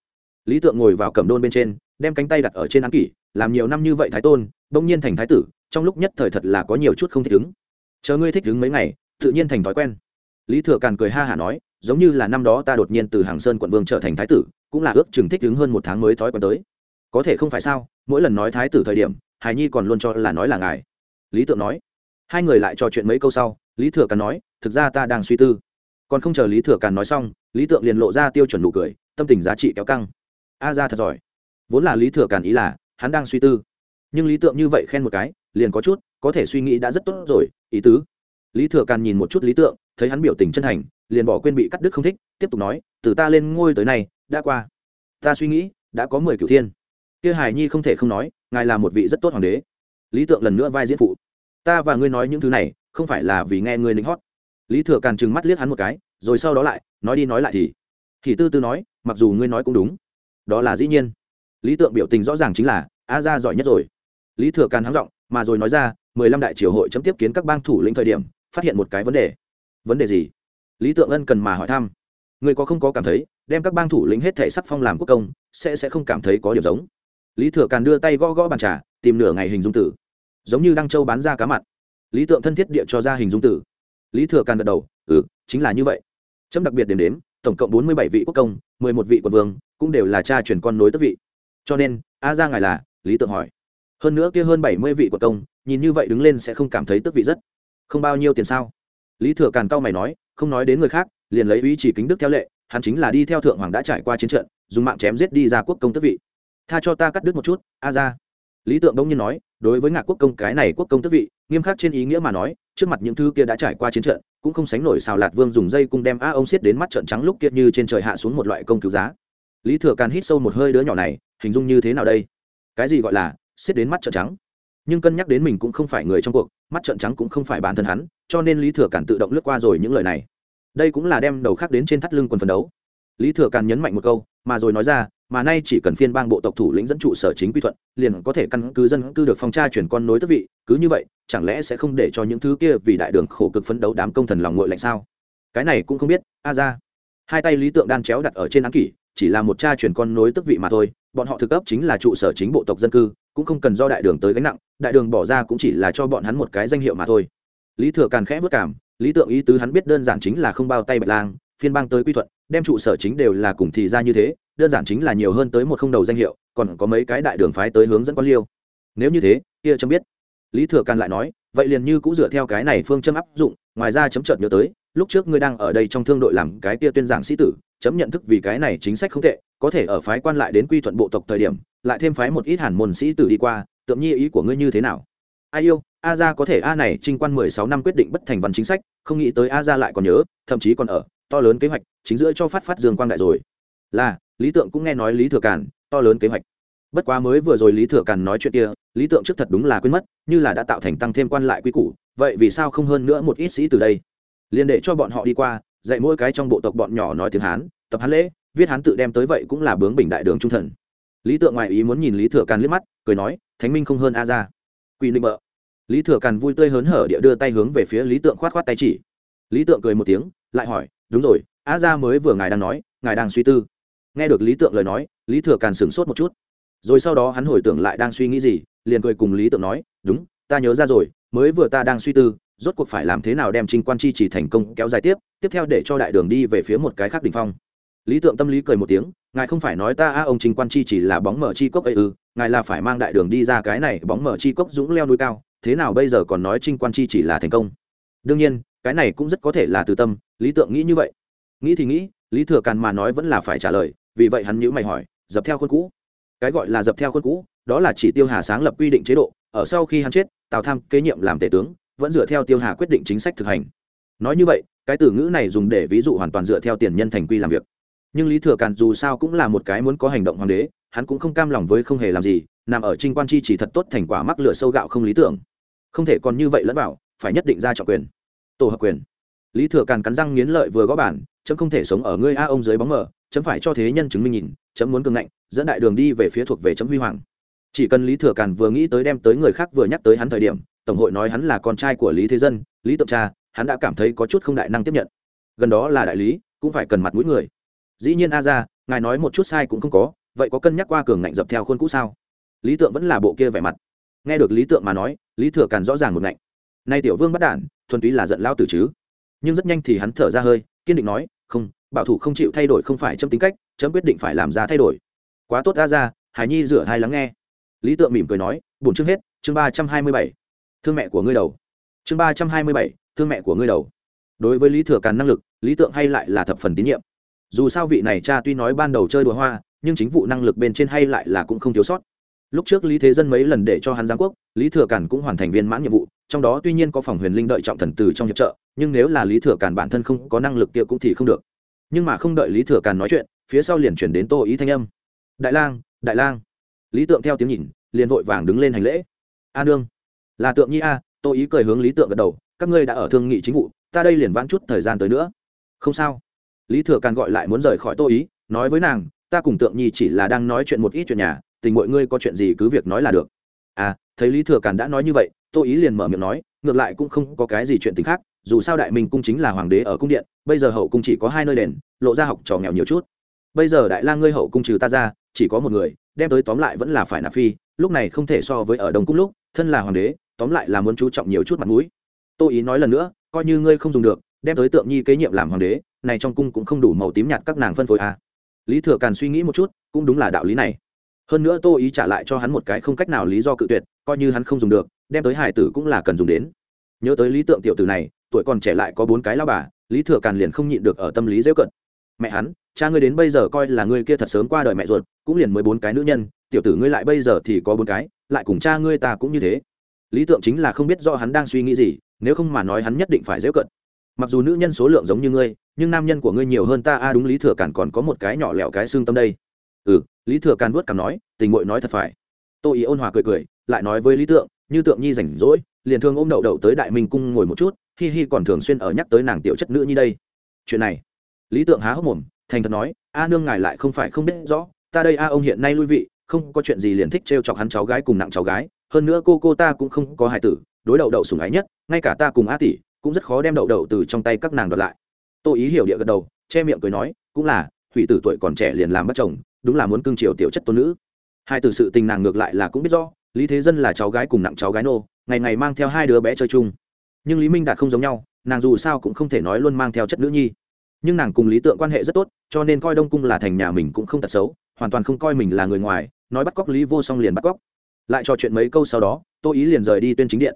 Lý tượng ngồi vào cầm đôn bên trên, đem cánh tay đặt ở trên án kỷ, làm nhiều năm như vậy thái tôn, bỗng nhiên thành thái tử, trong lúc nhất thời thật là có nhiều chút không thích ứng. Chờ ngươi thích ứng mấy ngày, tự nhiên thành thói quen. Lý thừa càn cười ha hả nói, giống như là năm đó ta đột nhiên từ hàng sơn quận vương trở thành thái tử, cũng là ước chừng thích ứng hơn một tháng mới thói quen tới. Có thể không phải sao, mỗi lần nói thái tử thời điểm hài nhi còn luôn cho là nói là ngài. Lý tượng nói. Hai người lại trò chuyện mấy câu sau, lý thừa càn nói, thực ra ta đang suy tư còn không chờ lý thừa càn nói xong, lý tượng liền lộ ra tiêu chuẩn nụ cười, tâm tình giá trị kéo căng. A ra thật giỏi. Vốn là lý thừa càn ý là, hắn đang suy tư. Nhưng lý tượng như vậy khen một cái, liền có chút, có thể suy nghĩ đã rất tốt rồi, ý tứ. Lý thừa càn nhìn một chút lý tượng, thấy hắn biểu tình chân thành, liền bỏ quên bị cắt đứt không thích, tiếp tục nói, từ ta lên ngôi tới nay, đã qua. Ta suy nghĩ, đã có mười cửu thiên. Kia hải nhi không thể không nói, ngài là một vị rất tốt hoàng đế. Lý tượng lần nữa vai diễn phụ. Ta và ngươi nói những thứ này, không phải là vì nghe ngươi lính hót lý thừa càn trừng mắt liếc hắn một cái, rồi sau đó lại, nói đi nói lại thì. Thì tư tư nói, mặc dù ngươi nói cũng đúng. Đó là dĩ nhiên. Lý tượng biểu tình rõ ràng chính là, a ra giỏi nhất rồi. Lý thừa càn hắng giọng, mà rồi nói ra, mười lăm đại triều hội chấm tiếp kiến các bang thủ lĩnh thời điểm, phát hiện một cái vấn đề. Vấn đề gì? Lý tượng ân cần mà hỏi thăm. Người có không có cảm thấy, đem các bang thủ lĩnh hết thể sắc phong làm quốc công, sẽ sẽ không cảm thấy có điểm giống? Lý thừa càn đưa tay gõ gõ bàn trà, tìm nửa ngày hình dung tử. Giống như đăng châu bán ra cá mặt lý tượng thân thiết địa cho ra hình dung tử lý thừa càn gật đầu ừ chính là như vậy. Trâm đặc biệt điểm đến, tổng cộng bốn mươi bảy vị quốc công, mười một vị quận vương, cũng đều là cha truyền con nối tất vị. Cho nên, a ra ngài là, lý tượng hỏi. Hơn nữa kia hơn bảy mươi vị quận công, nhìn như vậy đứng lên sẽ không cảm thấy tức vị rất. Không bao nhiêu tiền sao? Lý thừa càn cao mày nói, không nói đến người khác, liền lấy ý chỉ kính đức theo lệ, hắn chính là đi theo thượng hoàng đã trải qua chiến trận, dùng mạng chém giết đi ra quốc công tức vị. Tha cho ta cắt đứt một chút, a ra. Lý tượng đông nhiên nói, đối với ngạc quốc công cái này quốc công tức vị, nghiêm khắc trên ý nghĩa mà nói trước mặt những thứ kia đã trải qua chiến trận, cũng không sánh nổi xào lạt vương dùng dây cung đem a ông xiết đến mắt trận trắng lúc kia như trên trời hạ xuống một loại công cứu giá. Lý thừa càn hít sâu một hơi đứa nhỏ này, hình dung như thế nào đây? Cái gì gọi là xiết đến mắt trận trắng? Nhưng cân nhắc đến mình cũng không phải người trong cuộc, mắt trận trắng cũng không phải bản thân hắn, cho nên lý thừa càn tự động lướt qua rồi những lời này. Đây cũng là đem đầu khác đến trên thắt lưng quần phấn đấu. Lý thừa càn nhấn mạnh một câu, mà rồi nói ra mà nay chỉ cần phiên bang bộ tộc thủ lĩnh dẫn trụ sở chính quy thuận, liền có thể căn cứ dân cư được phong tra chuyển con nối tức vị, cứ như vậy, chẳng lẽ sẽ không để cho những thứ kia vì đại đường khổ cực phấn đấu đám công thần lòng ngội lạnh sao? Cái này cũng không biết, a ra. Hai tay lý tượng đan chéo đặt ở trên án kỷ, chỉ là một cha chuyển con nối tức vị mà thôi, bọn họ thực cấp chính là trụ sở chính bộ tộc dân cư, cũng không cần do đại đường tới gánh nặng, đại đường bỏ ra cũng chỉ là cho bọn hắn một cái danh hiệu mà thôi. Lý thừa càn khẽ vất cảm, lý tượng ý tứ hắn biết đơn giản chính là không bao tay bạch lang, phiên bang tới quy thuận, đem trụ sở chính đều là cùng thì ra như thế đơn giản chính là nhiều hơn tới một không đầu danh hiệu, còn có mấy cái đại đường phái tới hướng dẫn quan liêu. Nếu như thế, kia chấm biết. Lý thừa càn lại nói, vậy liền như cũng dựa theo cái này phương châm áp dụng, ngoài ra chấm chợt nhớ tới, lúc trước ngươi đang ở đây trong thương đội làm cái kia tuyên giảng sĩ tử, chấm nhận thức vì cái này chính sách không tệ, có thể ở phái quan lại đến quy thuận bộ tộc thời điểm, lại thêm phái một ít hàn môn sĩ tử đi qua, tượng nhi ý của ngươi như thế nào? Ai yêu, a gia có thể a này trinh quan mười sáu năm quyết định bất thành văn chính sách, không nghĩ tới a gia lại còn nhớ, thậm chí còn ở, to lớn kế hoạch, chính giữa cho phát phát dương quang đại rồi. Là lý tượng cũng nghe nói lý thừa càn, to lớn kế hoạch. Bất quá mới vừa rồi lý thừa càn nói chuyện kia, lý tượng trước thật đúng là quên mất, như là đã tạo thành tăng thêm quan lại quy củ, vậy vì sao không hơn nữa một ít sĩ từ đây? Liền để cho bọn họ đi qua, dạy mỗi cái trong bộ tộc bọn nhỏ nói tiếng hán, tập hán lễ, viết hán tự đem tới vậy cũng là bướng bình đại đường trung thần. Lý tượng ngoại ý muốn nhìn lý thừa càn liếc mắt, cười nói, thánh minh không hơn a ra quy định bợ. Lý thừa càn vui tươi hớn hở địa đưa tay hướng về phía lý tượng khoát khoát tay chỉ. Lý tượng cười một tiếng, lại hỏi, đúng rồi, A ra mới vừa ngài đang nói, ngài đang suy tư nghe được lý tượng lời nói, lý thừa càn sửng sốt một chút. Rồi sau đó hắn hồi tưởng lại đang suy nghĩ gì, liền cười cùng lý tượng nói, đúng, ta nhớ ra rồi, mới vừa ta đang suy tư, rốt cuộc phải làm thế nào đem trinh quan chi chỉ thành công kéo dài tiếp tiếp theo để cho đại đường đi về phía một cái khác đ ỉ n h phong. Lý tượng tâm lý cười một tiếng, ngài không phải nói ta a ông trinh quan chi chỉ là bóng mở chi cốc ấy ư, ngài là phải mang đại đường đi ra cái này bóng mở chi cốc dũng leo núi cao, thế nào bây giờ còn nói trinh quan chi chỉ là thành công? Đương nhiên, cái này cũng rất có thể là từ tâm, lý tượng nghĩ như vậy. Nghĩ thì nghĩ, lý thừa càn mà nói vẫn là phải trả lời vì vậy hắn nhữ mày hỏi, dập theo khuôn cũ. Cái gọi là dập theo khuôn cũ, đó là chỉ tiêu hà sáng lập quy định chế độ, ở sau khi hắn chết, tào tham kế nhiệm làm tể tướng, vẫn dựa theo tiêu hà quyết định chính sách thực hành. Nói như vậy, cái từ ngữ này dùng để ví dụ hoàn toàn dựa theo tiền nhân thành quy làm việc. Nhưng lý thừa càn dù sao cũng là một cái muốn có hành động hoàng đế, hắn cũng không cam lòng với không hề làm gì, nằm ở trinh quan chi chỉ thật tốt thành quả mắc lửa sâu gạo không lý tưởng. Không thể còn như vậy lẫn vào, phải nhất định ra trọng quyền. Tổ hợp quyền. Lý thừa càn cắn răng nghiến lợi vừa gõ bản chấm không thể sống ở ngươi a ông dưới bóng mờ chấm phải cho thế nhân chứng minh nhìn, chấm muốn cường ngạnh, dẫn đại đường đi về phía thuộc về chấm huy hoàng. Chỉ cần lý thừa càn vừa nghĩ tới đem tới người khác vừa nhắc tới hắn thời điểm, tổng hội nói hắn là con trai của lý thế dân, lý tượng cha, hắn đã cảm thấy có chút không đại năng tiếp nhận. Gần đó là đại lý, cũng phải cần mặt mũi người. Dĩ nhiên a ra, ngài nói một chút sai cũng không có, vậy có cân nhắc qua cường ngạnh dập theo khuôn cũ sao? Lý tượng vẫn là bộ kia vẻ mặt. Nghe được lý tượng mà nói, lý thừa càn rõ ràng một ngạnh. Nay tiểu vương bắt đản, thuần túy là giận lao tử chứ. Nhưng rất nhanh thì hắn thở ra hơi, kiên định nói, không bảo thủ không chịu thay đổi không phải chấm tính cách, chấm quyết định phải làm ra thay đổi. Quá tốt, ra ra, hải nhi rửa hai lắng nghe. Lý tượng mỉm cười nói, bổn chương hết, chương ba trăm hai mươi bảy. Thương mẹ của ngươi đầu. Chương ba trăm hai mươi bảy, thương mẹ của ngươi đầu. Đối với lý thừa càn năng lực, lý tượng hay lại là thập phần tín nhiệm. Dù sao vị này cha tuy nói ban đầu chơi đùa hoa, nhưng chính vụ năng lực bên trên hay lại là cũng không thiếu sót. Lúc trước lý thế dân mấy lần để cho hắn giáng quốc, lý thừa càn cũng hoàn thành viên mãn nhiệm vụ, trong đó tuy nhiên có phòng huyền linh đợi trọng thần từ trong hiệp trợ, nhưng nếu là lý thừa càn bản thân không có năng lực kia cũng thì không được nhưng mà không đợi lý thừa càn nói chuyện, phía sau liền chuyển đến tô ý thanh âm. Đại lang đại lang. Lý tượng theo tiếng nhìn, liền vội vàng đứng lên hành lễ. A nương. Là tượng nhi a, tô ý cười hướng lý tượng gật đầu, các ngươi đã ở thương nghị chính vụ, ta đây liền vãn chút thời gian tới nữa. Không sao. Lý thừa càn gọi lại muốn rời khỏi tô ý, nói với nàng, ta cùng tượng nhi chỉ là đang nói chuyện một ít chuyện nhà, tình mọi ngươi có chuyện gì cứ việc nói là được. À thấy lý thừa càn đã nói như vậy, tô ý liền mở miệng nói ngược lại cũng không có cái gì chuyện tình khác, dù sao đại minh cung chính là hoàng đế ở cung điện, bây giờ hậu cung chỉ có hai nơi đền, lộ ra học trò nghèo nhiều chút. Bây giờ đại la ngươi hậu cung trừ ta ra, chỉ có một người, đem tới tóm lại vẫn là phải nạp phi, lúc này không thể so với ở đông cung lúc, thân là hoàng đế, tóm lại là muốn chú trọng nhiều chút mặt mũi. Tô ý nói lần nữa, coi như ngươi không dùng được, đem tới tượng nhi kế nhiệm làm hoàng đế, này trong cung cũng không đủ màu tím nhạt các nàng phân phối à. lý thừa càn suy nghĩ một chút, cũng đúng là đạo lý này. Hơn nữa tô ý trả lại cho hắn một cái không cách nào lý do cự tuyệt, coi như hắn không dùng được, đem tới hải tử cũng là cần dùng đến nhớ tới lý tượng tiểu tử này, tuổi còn trẻ lại có bốn cái lao bà, lý thừa càn liền không nhịn được ở tâm lý dễ cận mẹ hắn, cha ngươi đến bây giờ coi là ngươi kia thật sớm qua đời mẹ ruột, cũng liền mới bốn cái nữ nhân, tiểu tử ngươi lại bây giờ thì có bốn cái, lại cùng cha ngươi ta cũng như thế. Lý tượng chính là không biết do hắn đang suy nghĩ gì, nếu không mà nói hắn nhất định phải dễ cận mặc dù nữ nhân số lượng giống như ngươi, nhưng nam nhân của ngươi nhiều hơn ta, a, đúng lý thừa càn còn có một cái nhỏ lẹo cái xương tâm đây. Ừ lý thừa càn vuốt cằm nói, tình mội nói thật phải. Tô ý ôn hòa cười cười, lại nói với lý tượng như tượng nhi rảnh rỗi, liền thường ôm đậu đậu tới đại minh cung ngồi một chút, hi hi còn thường xuyên ở nhắc tới nàng tiểu chất nữ như đây. Chuyện này, lý tượng há hốc mồm, thành thật nói, a nương ngài lại không phải không biết rõ, ta đây a ông hiện nay lui vị, không có chuyện gì liền thích trêu chọc hắn cháu gái cùng nặng cháu gái, hơn nữa cô cô ta cũng không có hài tử, đối đậu đậu sủng ái nhất, ngay cả ta cùng a tỷ cũng rất khó đem đậu đậu từ trong tay các nàng đoạt lại. Tô ý hiểu địa gật đầu, che miệng cười nói, cũng là, hủy tử tuổi còn trẻ liền làm bắt chồng, đúng là muốn cưng chiều tiểu chất tôn nữ. Hai từ sự tình nàng ngược lại là cũng biết rõ lý thế dân là cháu gái cùng nặng cháu gái nô, ngày ngày mang theo hai đứa bé chơi chung. Nhưng lý minh đạt không giống nhau, nàng dù sao cũng không thể nói luôn mang theo chất nữ nhi. Nhưng nàng cùng lý tượng quan hệ rất tốt, cho nên coi đông cung là thành nhà mình cũng không tật xấu, hoàn toàn không coi mình là người ngoài, nói bắt cóc lý vô song liền bắt cóc. Lại trò chuyện mấy câu sau đó, tô ý liền rời đi tuyên chính điện.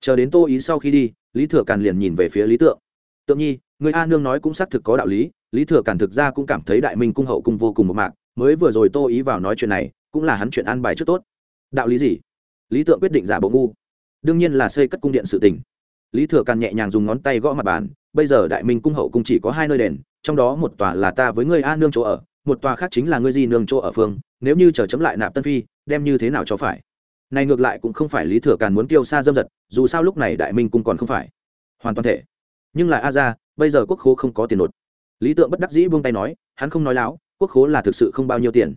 Chờ đến tô ý sau khi đi, lý thừa càn liền nhìn về phía lý tượng. Tượng nhi, người a nương nói cũng xác thực có đạo lý lý thừa càn thực ra cũng cảm thấy đại minh cung hậu cung vô cùng một mạc, mới vừa rồi tô ý vào nói chuyện này, cũng là hắn chuyện an bài trước tốt đạo lý gì? Lý tượng quyết định giả bộ ngu. Đương nhiên là xây cất cung điện sự tình. Lý thừa càn nhẹ nhàng dùng ngón tay gõ mặt bàn, bây giờ đại minh cung hậu cung chỉ có hai nơi đền, trong đó một tòa là ta với ngươi a nương chỗ ở, một tòa khác chính là ngươi di nương chỗ ở phương, nếu như chờ chấm lại nạp tân phi, đem như thế nào cho phải? Này ngược lại cũng không phải lý thừa càn muốn tiêu xa dâm dật, dù sao lúc này đại minh cung còn không phải. Hoàn toàn thể. Nhưng là a ra bây giờ quốc khố không có tiền nột. Lý tượng bất đắc dĩ buông tay nói, hắn không nói láo, quốc khố là thực sự không bao nhiêu tiền.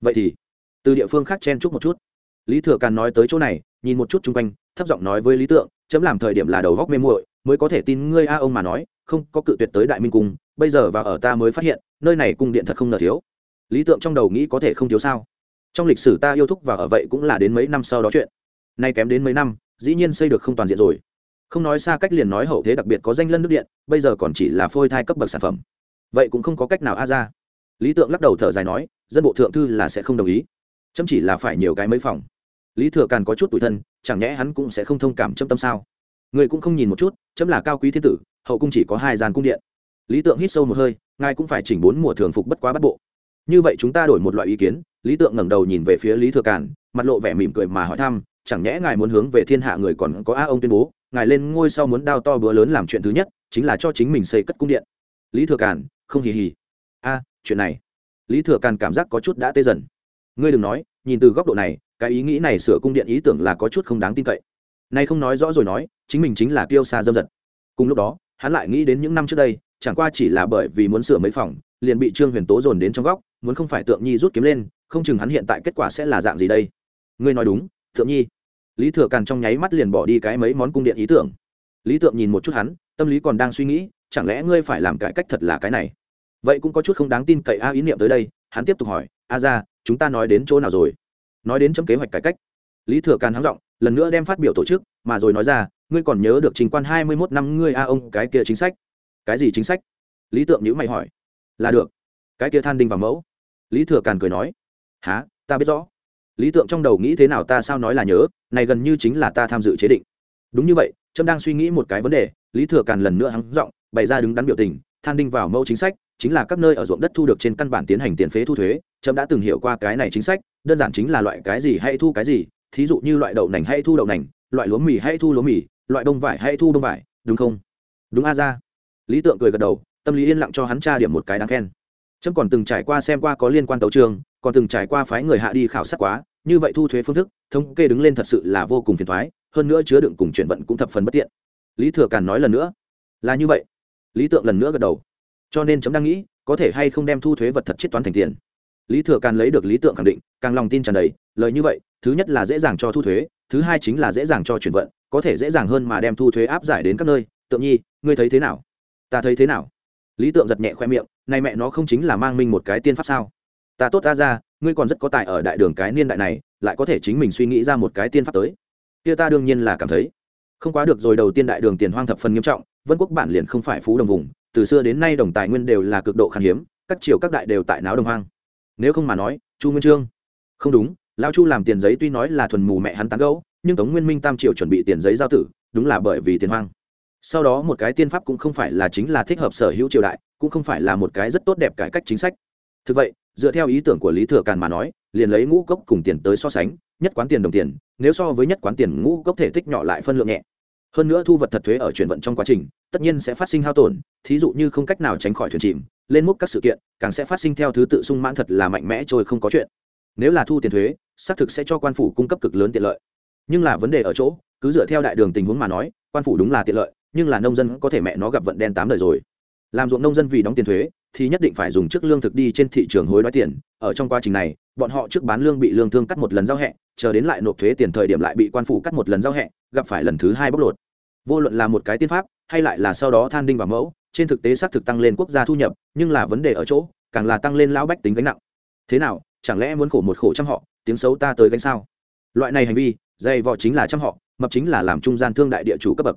Vậy thì, từ địa phương khác chen chúc một chút lý thừa càn nói tới chỗ này, nhìn một chút chung quanh, thấp giọng nói với lý tượng, chấm làm thời điểm là đầu góc mê muội, mới có thể tin ngươi a ông mà nói, không, có cự tuyệt tới đại minh cung, bây giờ và ở ta mới phát hiện, nơi này cung điện thật không nợ thiếu. Lý tượng trong đầu nghĩ có thể không thiếu sao? Trong lịch sử ta yêu thúc và ở vậy cũng là đến mấy năm sau đó chuyện. Nay kém đến mấy năm, dĩ nhiên xây được không toàn diện rồi. Không nói xa cách liền nói hậu thế đặc biệt có danh lân nước điện, bây giờ còn chỉ là phôi thai cấp bậc sản phẩm. Vậy cũng không có cách nào a ra. Lý tượng lắc đầu thở dài nói, dân bộ thượng thư là sẽ không đồng ý. Chấm chỉ là phải nhiều cái mấy phòng lý thừa càn có chút tủi thân, chẳng nhẽ hắn cũng sẽ không thông cảm châm tâm sao? Người cũng không nhìn một chút, chấm là cao quý thiên tử, hậu cung chỉ có hai gian cung điện. Lý tượng hít sâu một hơi, ngài cũng phải chỉnh bốn mùa thường phục bất quá bắt bộ. Như vậy chúng ta đổi một loại ý kiến, lý tượng ngẩng đầu nhìn về phía lý thừa càn, mặt lộ vẻ mỉm cười mà hỏi thăm, chẳng nhẽ ngài muốn hướng về thiên hạ người còn có a ông tuyên bố, ngài lên ngôi sau muốn đao to bữa lớn làm chuyện thứ nhất, chính là cho chính mình xây cất cung điện. Lý thừa càn, không hì hì. A, chuyện này. Lý thừa càn cảm giác có chút đã tê dần. Ngươi đừng nói, nhìn từ góc độ này cái ý nghĩ này sửa cung điện ý tưởng là có chút không đáng tin cậy. Nay không nói rõ rồi nói, chính mình chính là kiêu xa dâm dật cùng lúc đó, hắn lại nghĩ đến những năm trước đây, chẳng qua chỉ là bởi vì muốn sửa mấy phòng, liền bị trương huyền tố dồn đến trong góc, muốn không phải tượng nhi rút kiếm lên, không chừng hắn hiện tại kết quả sẽ là dạng gì đây? Ngươi nói đúng, tượng nhi. Lý thừa càn trong nháy mắt liền bỏ đi cái mấy món cung điện ý tưởng. Lý tượng nhìn một chút hắn, tâm lý còn đang suy nghĩ, chẳng lẽ ngươi phải làm cải cách thật là cái này? Vậy cũng có chút không đáng tin cậy a, ý niệm tới đây, hắn tiếp tục hỏi, a ra, chúng ta nói đến chỗ nào rồi? Nói đến chấm kế hoạch cải cách. Lý thừa càn hắng giọng, lần nữa đem phát biểu tổ chức, mà rồi nói ra, ngươi còn nhớ được trình quan hai mươi mốt năm ngươi a ông, cái kia chính sách. Cái gì chính sách? Lý tượng nhữ mày hỏi. Là được. Cái kia than đinh và mẫu. Lý thừa càn cười nói. Há ta biết rõ. Lý tượng trong đầu nghĩ thế nào ta sao nói là nhớ, này gần như chính là ta tham dự chế định. Đúng như vậy trâm đang suy nghĩ một cái vấn đề, lý thừa càn lần nữa hắng giọng, bày ra đứng đắn biểu tình, than đinh vào mẫu chính sách chính là các nơi ở ruộng đất thu được trên căn bản tiến hành tiền phế thu thuế, trâm đã từng hiểu qua cái này chính sách, đơn giản chính là loại cái gì hay thu cái gì, thí dụ như loại đậu nành hay thu đậu nành, loại lúa mì hay thu lúa mì, loại đông vải hay thu đông vải, đúng không? Đúng a ra lý tượng cười gật đầu, tâm lý yên lặng cho hắn tra điểm một cái đáng khen. Trâm còn từng trải qua xem qua có liên quan tấu trường còn từng trải qua phái người hạ đi khảo sát quá, như vậy thu thuế phương thức, thống kê đứng lên thật sự là vô cùng phiền thoái hơn nữa chứa đựng cùng chuyển vận cũng thập phần bất tiện. Lý thừa càn nói lần nữa, là như vậy. Lý tượng lần nữa gật đầu cho nên chấm đang nghĩ, có thể hay không đem thu thuế vật thật chiết toán thành tiền. Lý thừa càn lấy được lý tượng khẳng định, càng lòng tin tràn đầy, lời như vậy, thứ nhất là dễ dàng cho thu thuế, thứ hai chính là dễ dàng cho chuyển vận, có thể dễ dàng hơn mà đem thu thuế áp giải đến các nơi. Tượng nhi, ngươi thấy thế nào? Ta thấy thế nào? Lý tượng giật nhẹ khoe miệng nay mẹ nó không chính là mang minh một cái tiên pháp sao? Ta tốt ta ra, ngươi còn rất có tài ở đại đường cái niên đại này, lại có thể chính mình suy nghĩ ra một cái tiên pháp tới. Kia ta đương nhiên là cảm thấy. Không quá được rồi, đầu tiên đại đường tiền hoang thập phần nghiêm trọng, vân quốc bản liền không phải phú đồng vùng từ xưa đến nay đồng tài nguyên đều là cực độ khan hiếm các triều các đại đều tại náo đồng hoang. Nếu không mà nói chu nguyên trương. Không đúng lao chu làm tiền giấy tuy nói là thuần mù mẹ hắn tán gẫu, nhưng tống nguyên minh tam triều chuẩn bị tiền giấy giao tử đúng là bởi vì tiền hoang. Sau đó một cái tiên pháp cũng không phải là chính là thích hợp sở hữu triều đại cũng không phải là một cái rất tốt đẹp cải cách chính sách. Thực vậy dựa theo ý tưởng của lý thừa càn mà nói liền lấy ngũ cốc cùng tiền tới so sánh nhất quán tiền đồng tiền nếu so với nhất quán tiền ngũ cốc thể tích nhỏ lại phân lượng nhẹ hơn nữa thu vật thật thuế ở chuyển vận trong quá trình, tất nhiên sẽ phát sinh hao tổn, thí dụ như không cách nào tránh khỏi thuyền chìm, lên mức các sự kiện, càng sẽ phát sinh theo thứ tự sung mãn thật là mạnh mẽ trôi không có chuyện. Nếu là thu tiền thuế, xác thực sẽ cho quan phủ cung cấp cực lớn tiện lợi. Nhưng là vấn đề ở chỗ, cứ dựa theo đại đường tình huống mà nói, quan phủ đúng là tiện lợi, nhưng là nông dân có thể mẹ nó gặp vận đen tám đời rồi. Làm ruộng nông dân vì đóng tiền thuế, thì nhất định phải dùng trước lương thực đi trên thị trường hối đoái tiền. Ở trong quá trình này, bọn họ trước bán lương bị lương thương cắt một lần giao hẹ, chờ đến lại nộp thuế tiền thời điểm lại bị quan phủ cắt một lần giao hẹ, gặp phải lần thứ hai bóc lột vô luận là một cái tiên pháp, hay lại là sau đó than đinh và mẫu, trên thực tế xác thực tăng lên quốc gia thu nhập, nhưng là vấn đề ở chỗ, càng là tăng lên lão bách tính gánh nặng. Thế nào, chẳng lẽ muốn khổ một khổ trăm họ, tiếng xấu ta tới gánh sao? Loại này hành vi, dày vò chính là trăm họ, mập chính là làm trung gian thương đại địa chủ cấp bậc.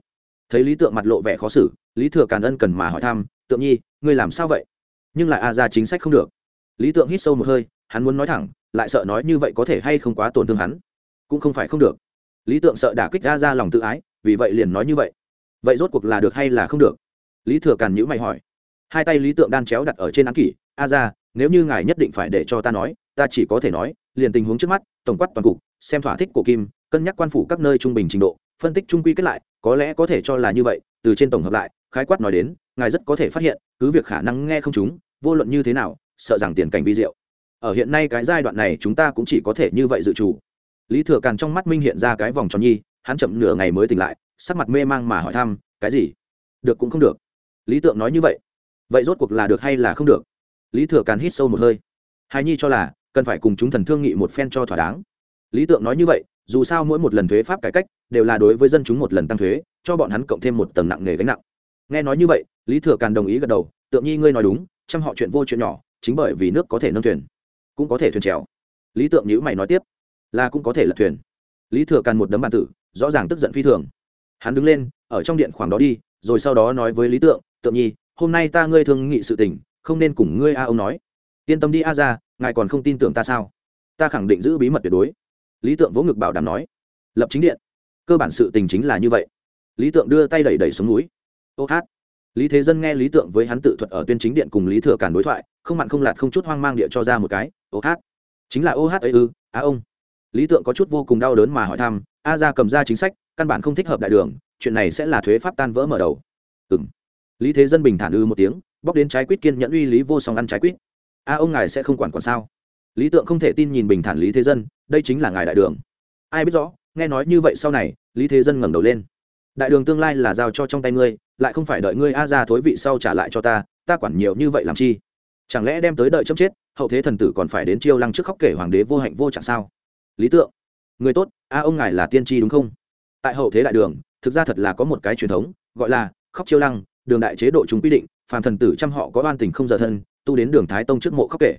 Thấy lý tượng mặt lộ vẻ khó xử, lý thừa càn ân cần mà hỏi thăm, tượng nhi, ngươi làm sao vậy? Nhưng lại a ra chính sách không được. Lý tượng hít sâu một hơi, hắn muốn nói thẳng, lại sợ nói như vậy có thể hay không quá tổn thương hắn. Cũng không phải không được. Lý tượng sợ đả kích a ra lòng tự ái vì vậy liền nói như vậy. Vậy rốt cuộc là được hay là không được? Lý thừa càn nhữ mày hỏi. Hai tay lý tượng đan chéo đặt ở trên án kỷ. A ra, nếu như ngài nhất định phải để cho ta nói, ta chỉ có thể nói, liền tình huống trước mắt, tổng quát toàn cục, xem thỏa thích của kim, cân nhắc quan phủ các nơi trung bình trình độ, phân tích trung quy kết lại, có lẽ có thể cho là như vậy, từ trên tổng hợp lại, khái quát nói đến, ngài rất có thể phát hiện, cứ việc khả năng nghe không chúng vô luận như thế nào, sợ rằng tiền cảnh vi diệu. Ở hiện nay cái giai đoạn này chúng ta cũng chỉ có thể như vậy dự trù. Lý thừa càn trong mắt minh hiện ra cái vòng tròn nhi hắn chậm nửa ngày mới tỉnh lại, sắc mặt mê mang mà hỏi thăm, cái gì? Được cũng không được. Lý tượng nói như vậy. Vậy rốt cuộc là được hay là không được? Lý thừa càn hít sâu một hơi. Hài nhi cho là cần phải cùng chúng thần thương nghị một phen cho thỏa đáng. Lý tượng nói như vậy, dù sao mỗi một lần thuế pháp cải cách đều là đối với dân chúng một lần tăng thuế, cho bọn hắn cộng thêm một tầng nặng nề gánh nặng. Nghe nói như vậy, lý thừa càn đồng ý gật đầu, tượng nhi ngươi nói đúng chăm họ chuyện vô chuyện nhỏ, chính bởi vì nước có thể nâng thuyền, cũng có thể thuyền trèo. Lý tượng nhữ mày nói tiếp, là cũng có thể lật thuyền. Lý thừa càn một đấm bàn tử rõ ràng tức giận phi thường. Hắn đứng lên, ở trong điện khoảng đó đi, rồi sau đó nói với lý tượng tượng nhi, hôm nay ta ngươi thương nghị sự tình, không nên cùng ngươi a ông nói. Yên tâm đi a ra ngài còn không tin tưởng ta sao? Ta khẳng định giữ bí mật tuyệt đối. Lý tượng vỗ ngực bảo đảm nói. Lập chính điện. Cơ bản sự tình chính là như vậy. Lý tượng đưa tay đẩy đẩy xuống núi. Ô hát. Lý thế dân nghe lý tượng với hắn tự thuật ở tuyên chính điện cùng lý thừa càn đối thoại, không mặn không lạt không chút hoang mang địa cho ra một cái. Ô hát. Chính là ô hát ấy ư á ông. Lý tượng có chút vô cùng đau đớn mà hỏi thăm a ra cầm ra chính sách, căn bản không thích hợp đại đường, chuyện này sẽ là thuế pháp tan vỡ mở đầu. Ừ m lý thế dân bình thản ư một tiếng, bóc đến trái quýt kiên nhẫn uy lý vô song ăn trái quýt. A, ông ngài sẽ không quản quản sao? Lý tượng không thể tin nhìn bình thản lý thế dân, đây chính là ngài đại đường. Ai biết rõ, nghe nói như vậy sau này, lý thế dân ngẩng đầu lên. Đại đường tương lai là giao cho trong tay ngươi, lại không phải đợi ngươi a ra thối vị sau trả lại cho ta ta quản nhiều như vậy làm chi? Chẳng lẽ đem tới đợi chấm chết, hậu thế thần tử còn phải đến chiêu lăng trước khóc kể hoàng đế vô hạnh vô chẳng sao? Lý tượng người tốt, a, ông ngài là tiên tri đúng không? Tại hậu thế đại đường, thực ra thật là có một cái truyền thống, gọi là khóc chiêu lăng, đường đại chế độ chúng quy định, phàm thần tử trăm họ có oan tình không giờ thân, tu đến đường thái tông trước mộ khóc kể.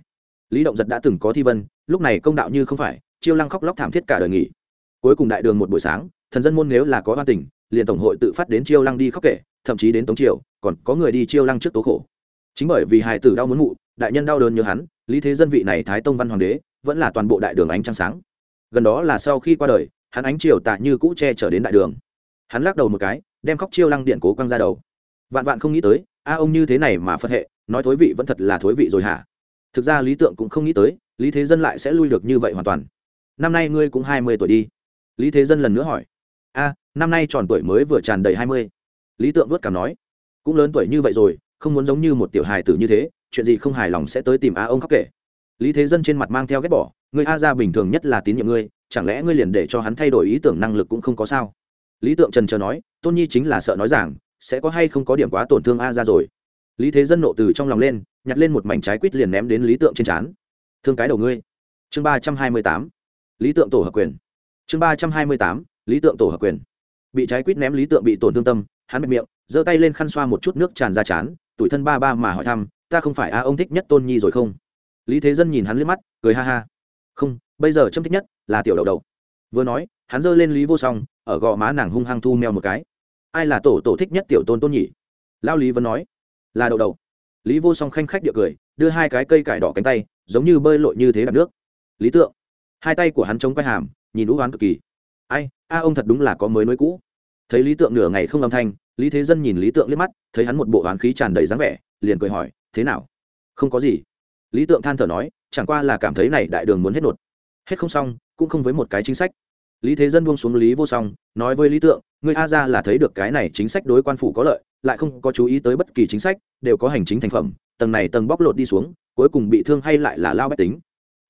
Lý động giật đã từng có thi vân, lúc này công đạo như không phải, chiêu lăng khóc lóc thảm thiết cả đời nghỉ. Cuối cùng đại đường một buổi sáng, thần dân môn nếu là có oan tình, liền tổng hội tự phát đến chiêu lăng đi khóc kể, thậm chí đến tống triều, còn có người đi chiêu lăng trước tố khổ. Chính bởi vì hài tử đau muốn ngụ đại nhân đau đớn như hắn, lý thế dân vị này thái tông văn hoàng đế, vẫn là toàn bộ đại đường ánh trăng sáng gần đó là sau khi qua đời, hắn ánh chiều tạ như cũ che trở đến đại đường. Hắn lắc đầu một cái, đem khóc chiêu lăng điện cố quăng ra đầu. Vạn vạn không nghĩ tới, a ông như thế này mà phật hệ, nói thối vị vẫn thật là thối vị rồi hả? Thực ra lý tượng cũng không nghĩ tới, lý thế dân lại sẽ lui được như vậy hoàn toàn. Năm nay ngươi cũng hai mươi tuổi đi. Lý thế dân lần nữa hỏi. A, năm nay tròn tuổi mới vừa tràn đầy hai mươi. Lý tượng vớt cảm nói. Cũng lớn tuổi như vậy rồi, không muốn giống như một tiểu hài tử như thế, chuyện gì không hài lòng sẽ tới tìm a ông khóc kể. Lý thế dân trên mặt mang theo ghét bỏ người a gia bình thường nhất là tín nhiệm ngươi, chẳng lẽ ngươi liền để cho hắn thay đổi ý tưởng năng lực cũng không có sao? Lý tượng trần chờ nói, tôn nhi chính là sợ nói rằng sẽ có hay không có điểm quá tổn thương a ra rồi? Lý thế dân nộ từ trong lòng lên, nhặt lên một mảnh trái quýt liền ném đến lý tượng trên trán. Thương cái đầu ngươi. Chương ba trăm hai mươi tám. Lý tượng tổ hợp quyền. Chương ba trăm hai mươi tám. Lý tượng tổ hợp quyền. Bị trái quýt ném lý tượng bị tổn thương tâm, hắn bẹp miệng, giơ tay lên khăn xoa một chút nước tràn ra chán tủi thân ba ba mà hỏi thăm, ta không phải a ông thích nhất tôn nhi rồi không? Lý thế dân nhìn hắn liếc mắt, cười ha ha không, bây giờ châm thích nhất là tiểu đậu đậu. Vừa nói, hắn giơ lên lý vô song, ở gò má nàng hung hăng thu meo một cái. Ai là tổ tổ thích nhất tiểu tôn tôn nhỉ? Lao lý vẫn nói, là đậu đậu. Lý vô song khanh khách địa cười, đưa hai cái cây cải đỏ cánh tay, giống như bơi lội như thế đạp nước. Lý tượng, hai tay của hắn chống quay hàm, nhìn ú oán cực kỳ. Ai, a ông thật đúng là có mới nối cũ. Thấy lý tượng nửa ngày không âm thanh, lý thế dân nhìn lý tượng liếc mắt, thấy hắn một bộ oán khí tràn đầy dáng vẻ, liền cười hỏi, thế nào? Không có gì. Lý tượng than thở nói chẳng qua là cảm thấy này đại đường muốn hết nột. Hết không xong, cũng không với một cái chính sách. Lý thế dân buông xuống lý vô song, nói với lý tượng người a ra là thấy được cái này chính sách đối quan phủ có lợi, lại không có chú ý tới bất kỳ chính sách, đều có hành chính thành phẩm, tầng này tầng bóc lột đi xuống, cuối cùng bị thương hay lại là lao bách tính.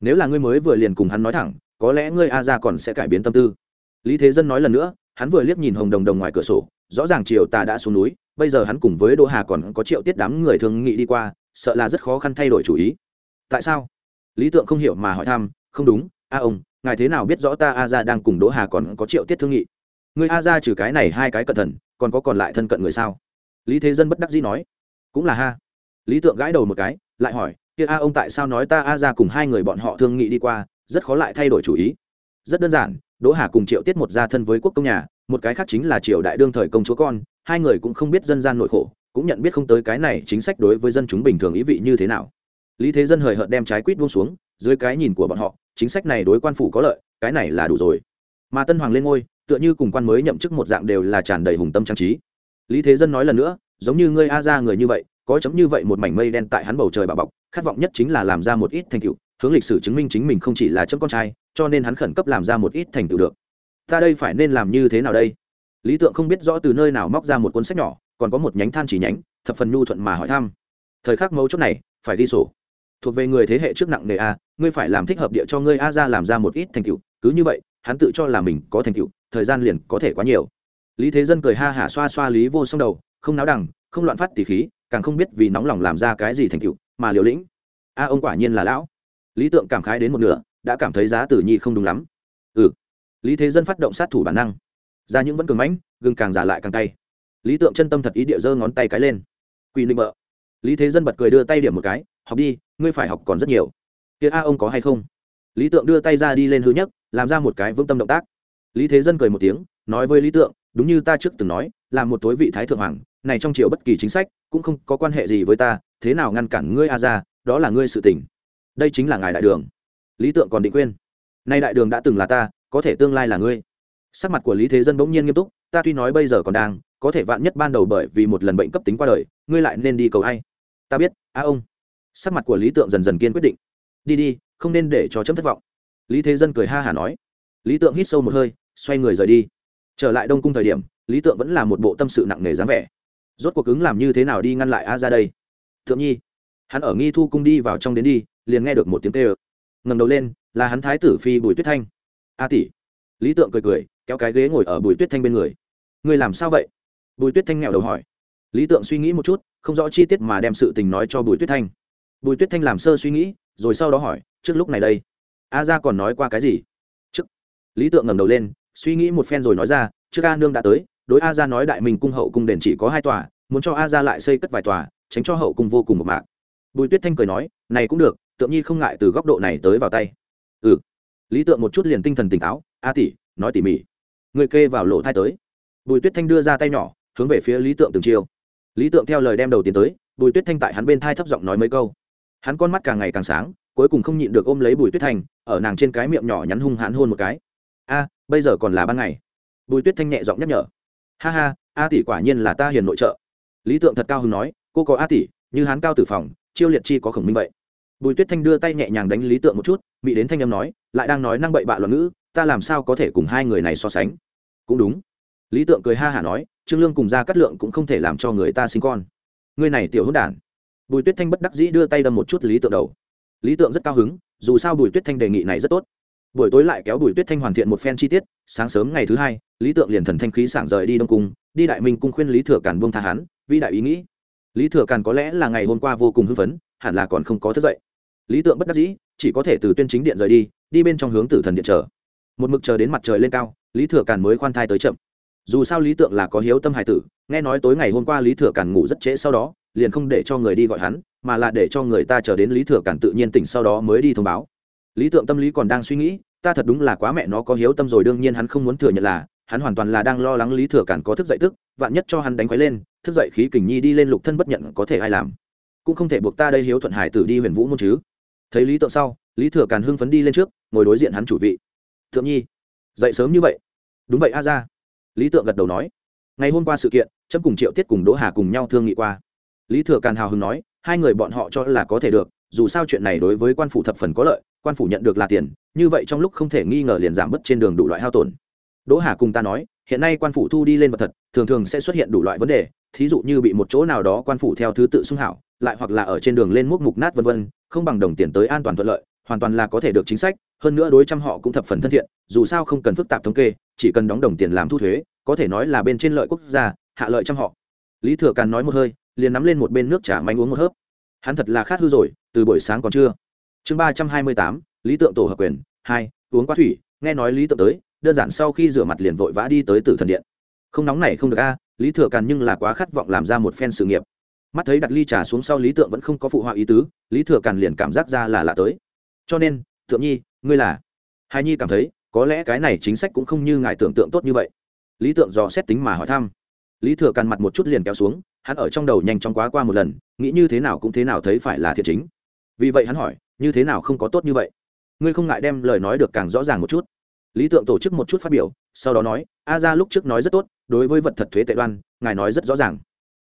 Nếu là ngươi mới vừa liền cùng hắn nói thẳng, có lẽ ngươi a ra còn sẽ cải biến tâm tư. Lý thế dân nói lần nữa, hắn vừa liếc nhìn hồng đồng đồng ngoài cửa sổ, rõ ràng triều tà đã xuống núi, bây giờ hắn cùng với đỗ hà còn có triệu tiết đám người thương nghị đi qua, sợ là rất khó khăn thay đổi chủ ý. Tại sao? Lý tượng không hiểu mà hỏi thăm, không đúng, a ông, ngài thế nào biết rõ ta a ra đang cùng đỗ hà còn có triệu tiết thương nghị? Người a ra trừ cái này hai cái cẩn thận, còn có còn lại thân cận người sao? Lý thế dân bất đắc dĩ nói. Cũng là ha. Lý tượng gãi đầu một cái, lại hỏi, kia a ông tại sao nói ta a ra cùng hai người bọn họ thương nghị đi qua, rất khó lại thay đổi chủ ý? Rất đơn giản, đỗ hà cùng triệu tiết một gia thân với quốc công nhà, một cái khác chính là triều đại đương thời công chúa con, hai người cũng không biết dân gian nội khổ, cũng nhận biết không tới cái này chính sách đối với dân chúng bình thường ý vị như thế nào lý thế dân hời hợt đem trái quýt buông xuống, dưới cái nhìn của bọn họ, chính sách này đối quan phủ có lợi, cái này là đủ rồi. Mà tân hoàng lên ngôi, tựa như cùng quan mới nhậm chức một dạng đều là tràn đầy hùng tâm trang trí. Lý thế dân nói lần nữa, giống như ngươi a ra người như vậy, có chấm như vậy một mảnh mây đen tại hắn bầu trời bà bọc, khát vọng nhất chính là làm ra một ít thành tựu, hướng lịch sử chứng minh chính mình không chỉ là chấm con trai, cho nên hắn khẩn cấp làm ra một ít thành tựu được. Ta đây phải nên làm như thế nào đây? Lý tượng không biết rõ từ nơi nào móc ra một cuốn sách nhỏ, còn có một nhánh than chỉ nhánh, thập phần nhu thuận mà hỏi thăm. Thời khắc mấu chốt này, phải ghi sổ thuộc về người thế hệ trước nặng nề a, ngươi phải làm thích hợp địa cho ngươi a ra làm ra một ít thành tựu, cứ như vậy, hắn tự cho là mình có thành tựu, thời gian liền có thể quá nhiều. Lý thế dân cười ha hả xoa xoa lý vô song đầu, không náo đằng, không loạn phát tỉ khí, càng không biết vì nóng lòng làm ra cái gì thành tựu, mà liều lĩnh. A ông quả nhiên là lão. Lý tượng cảm khái đến một nửa, đã cảm thấy giá tử nhi không đúng lắm. Ừ. Lý thế dân phát động sát thủ bản năng. Ra những vẫn cường mãnh, gừng càng giả lại càng tay lý tượng chân tâm thật ý địa giơ ngón tay cái lên. Quỳ nịnh bợ. Lý thế dân bật cười đưa tay điểm một cái học đi, ngươi phải học còn rất nhiều. Kia a ông có hay không? Lý tượng đưa tay ra đi lên hư nhất, làm ra một cái vững tâm động tác. Lý thế dân cười một tiếng, nói với lý tượng, đúng như ta trước từng nói, là một tối vị thái thượng hoàng, này trong triều bất kỳ chính sách cũng không có quan hệ gì với ta, thế nào ngăn cản ngươi a ra, đó là ngươi sự tình. Đây chính là ngài đại đường. Lý tượng còn định quên nay đại đường đã từng là ta, có thể tương lai là ngươi. Sắc mặt của lý thế dân bỗng nhiên nghiêm túc, ta tuy nói bây giờ còn đang, có thể vạn nhất ban đầu bởi vì một lần bệnh cấp tính qua đời, ngươi lại nên đi cầu ai? Ta biết, a ông sắc mặt của lý tượng dần dần kiên quyết định. Đi đi, không nên để cho chấm thất vọng. Lý thế dân cười ha hả nói. Lý tượng hít sâu một hơi, xoay người rời đi. Trở lại đông cung thời điểm, lý tượng vẫn là một bộ tâm sự nặng nề dáng vẻ. Rốt cuộc ứng làm như thế nào đi ngăn lại a ra đây? Thượng nhi, hắn ở nghi thu cung đi vào trong đến đi, liền nghe được một tiếng tê ơ ngầm đầu lên, là hắn thái tử phi bùi tuyết thanh. A tỷ. Lý tượng cười cười, kéo cái ghế ngồi ở bùi tuyết thanh bên người. Người làm sao vậy? Bùi tuyết thanh nghèo đầu hỏi. Lý tượng suy nghĩ một chút, không rõ chi tiết mà đem sự tình nói cho bùi tuyết thanh bùi tuyết thanh làm sơ suy nghĩ, rồi sau đó hỏi, trước lúc này đây, a ra còn nói qua cái gì? Trước. Lý tượng ngẩng đầu lên, suy nghĩ một phen rồi nói ra, trước a nương đã tới, đối a ra nói đại minh cung hậu cung đền chỉ có hai tòa, muốn cho a ra lại xây cất vài tòa, tránh cho hậu cung vô cùng một mạng bùi tuyết thanh cười nói, này cũng được, tượng nhi không ngại từ góc độ này tới vào tay. Ừ. Lý tượng một chút liền tinh thần tỉnh táo, a tỷ, nói tỉ mỉ. Người kê vào lỗ thai tới. Bùi tuyết thanh đưa ra tay nhỏ, hướng về phía lý tượng từng chiều. lý tượng theo lời đem đầu tiến tới, bùi tuyết thanh tại hắn bên thai thấp giọng nói mấy câu hắn con mắt càng ngày càng sáng, cuối cùng không nhịn được ôm lấy bùi tuyết thanh, ở nàng trên cái miệng nhỏ nhắn hung hãn hôn một cái. A, bây giờ còn là ban ngày. Bùi tuyết thanh nhẹ giọng nhắc nhở. Ha ha, a tỷ quả nhiên là ta hiền nội trợ. Lý tượng thật cao hứng nói, cô có a tỷ, như hắn cao tử phòng, chiêu liệt chi có khổng minh vậy. Bùi tuyết thanh đưa tay nhẹ nhàng đánh lý tượng một chút bị đến thanh âm nói, lại đang nói năng bậy bạ luận ngữ, ta làm sao có thể cùng hai người này so sánh? Cũng đúng. Lý tượng cười ha hả nói, trương lương cùng ra cắt lượng cũng không thể làm cho người ta sinh con. Ngươi này tiểu hữu đản bùi tuyết thanh bất đắc dĩ đưa tay đâm một chút lý tượng đầu. Lý tượng rất cao hứng, dù sao bùi tuyết thanh đề nghị này rất tốt. Buổi tối lại kéo bùi tuyết thanh hoàn thiện một phen chi tiết, sáng sớm ngày thứ hai, lý tượng liền thần thanh khí sảng rời đi đông cung, đi đại minh cung khuyên lý thừa càn buông tha hắn, vĩ đại ý nghĩ. Lý thừa càn có lẽ là ngày hôm qua vô cùng hưng phấn, hẳn là còn không có thức dậy. Lý tượng bất đắc dĩ, chỉ có thể từ tuyên chính điện rời đi đi bên trong hướng tử thần điện chờ. Một mực chờ đến mặt trời lên cao, lý thừa càn mới khoan thai tới chậm. Dù sao lý tượng là có hiếu tâm hải tử, nghe nói tối ngày hôm qua lý thừa càn ngủ rất trễ sau đó liền không để cho người đi gọi hắn, mà là để cho người ta chờ đến lý thừa Cản tự nhiên tỉnh sau đó mới đi thông báo. Lý tượng tâm lý còn đang suy nghĩ, ta thật đúng là quá mẹ nó có hiếu tâm rồi, đương nhiên hắn không muốn thừa nhận là, hắn hoàn toàn là đang lo lắng lý thừa Cản có thức dậy tức, vạn nhất cho hắn đánh quấy lên, thức dậy khí kình nhi đi lên lục thân bất nhận có thể ai làm. Cũng không thể buộc ta đây hiếu thuận hải tử đi huyền vũ môn chứ. Thấy lý tượng sau, lý thừa càn hưng phấn đi lên trước, ngồi đối diện hắn chủ vị. Thượng nhi, dậy sớm như vậy. Đúng vậy a ra. Lý tượng gật đầu nói. Ngày hôm qua sự kiện, trâm cùng triệu tiết cùng đỗ hà cùng nhau thương nghị qua lý thừa càn hào hứng nói, hai người bọn họ cho là có thể được, dù sao chuyện này đối với quan phủ thập phần có lợi, quan phủ nhận được là tiền, như vậy trong lúc không thể nghi ngờ liền giảm bớt trên đường đủ loại hao tổn. Đỗ hà cùng ta nói, hiện nay quan phủ thu đi lên vật thật, thường thường sẽ xuất hiện đủ loại vấn đề, thí dụ như bị một chỗ nào đó quan phủ theo thứ tự xung hảo, lại hoặc là ở trên đường lên múc mục nát vân vân, không bằng đồng tiền tới an toàn thuận lợi, hoàn toàn là có thể được chính sách, hơn nữa đối trăm họ cũng thập phần thân thiện, dù sao không cần phức tạp thống kê, chỉ cần đóng đồng tiền làm thu thuế, có thể nói là bên trên lợi quốc gia, hạ lợi trăm họ. Lý thừa càn nói một hơi liền nắm lên một bên nước trà manh uống một hớp. Hắn thật là khát hư rồi, từ buổi sáng còn chưa. Chương ba trăm hai mươi tám, lý tượng tổ hợp quyền hai, uống quá thủy, nghe nói lý tượng tới, đơn giản sau khi rửa mặt liền vội vã đi tới tử thần điện. Không nóng này không được a à, lý thừa càn nhưng là quá khát vọng làm ra một phen sự nghiệp. Mắt thấy đặt ly trà xuống sau lý tượng vẫn không có phụ họa ý tứ, lý thừa càn liền cảm giác ra là lạ tới. Cho nên, thượng nhi, ngươi là? Hai nhi cảm thấy, có lẽ cái này chính sách cũng không như ngài tưởng tượng tốt như vậy. Lý tượng dò xét tính mà hỏi thăm. Lý thừa càn mặt một chút liền kéo xuống hắn ở trong đầu nhanh chóng quá qua một lần, nghĩ như thế nào cũng thế nào thấy phải là thiệt chính. Vì vậy hắn hỏi, như thế nào không có tốt như vậy? Ngươi không ngại đem lời nói được càng rõ ràng một chút. Lý tượng tổ chức một chút phát biểu, sau đó nói, a ra lúc trước nói rất tốt, đối với vật thật thuế tệ đoan, ngài nói rất rõ ràng.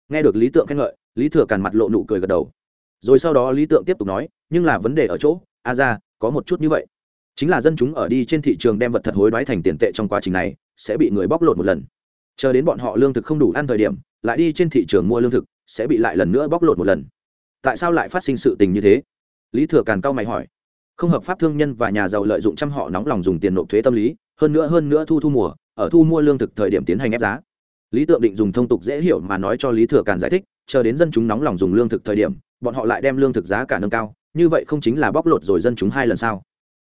Nghe được lý tượng khen ngợi, lý thừa càn mặt lộ nụ cười gật đầu. Rồi sau đó lý tượng tiếp tục nói, nhưng là vấn đề ở chỗ, a ra có một chút như vậy. Chính là dân chúng ở đi trên thị trường đem vật thật hối đoái thành tiền tệ trong quá trình này, sẽ bị người bóc lột một lần. Chờ đến bọn họ lương thực không đủ ăn thời điểm lại đi trên thị trường mua lương thực, sẽ bị lại lần nữa bóc lột một lần. Tại sao lại phát sinh sự tình như thế? Lý thừa càn cao mày hỏi. Không hợp pháp thương nhân và nhà giàu lợi dụng trăm họ nóng lòng dùng tiền nộp thuế tâm lý, hơn nữa hơn nữa thu thu mùa, ở thu mua lương thực thời điểm tiến hành ép giá. Lý tượng định dùng thông tục dễ hiểu mà nói cho lý thừa càn giải thích, chờ đến dân chúng nóng lòng dùng lương thực thời điểm, bọn họ lại đem lương thực giá cả nâng cao, như vậy không chính là bóc lột rồi dân chúng hai lần sao?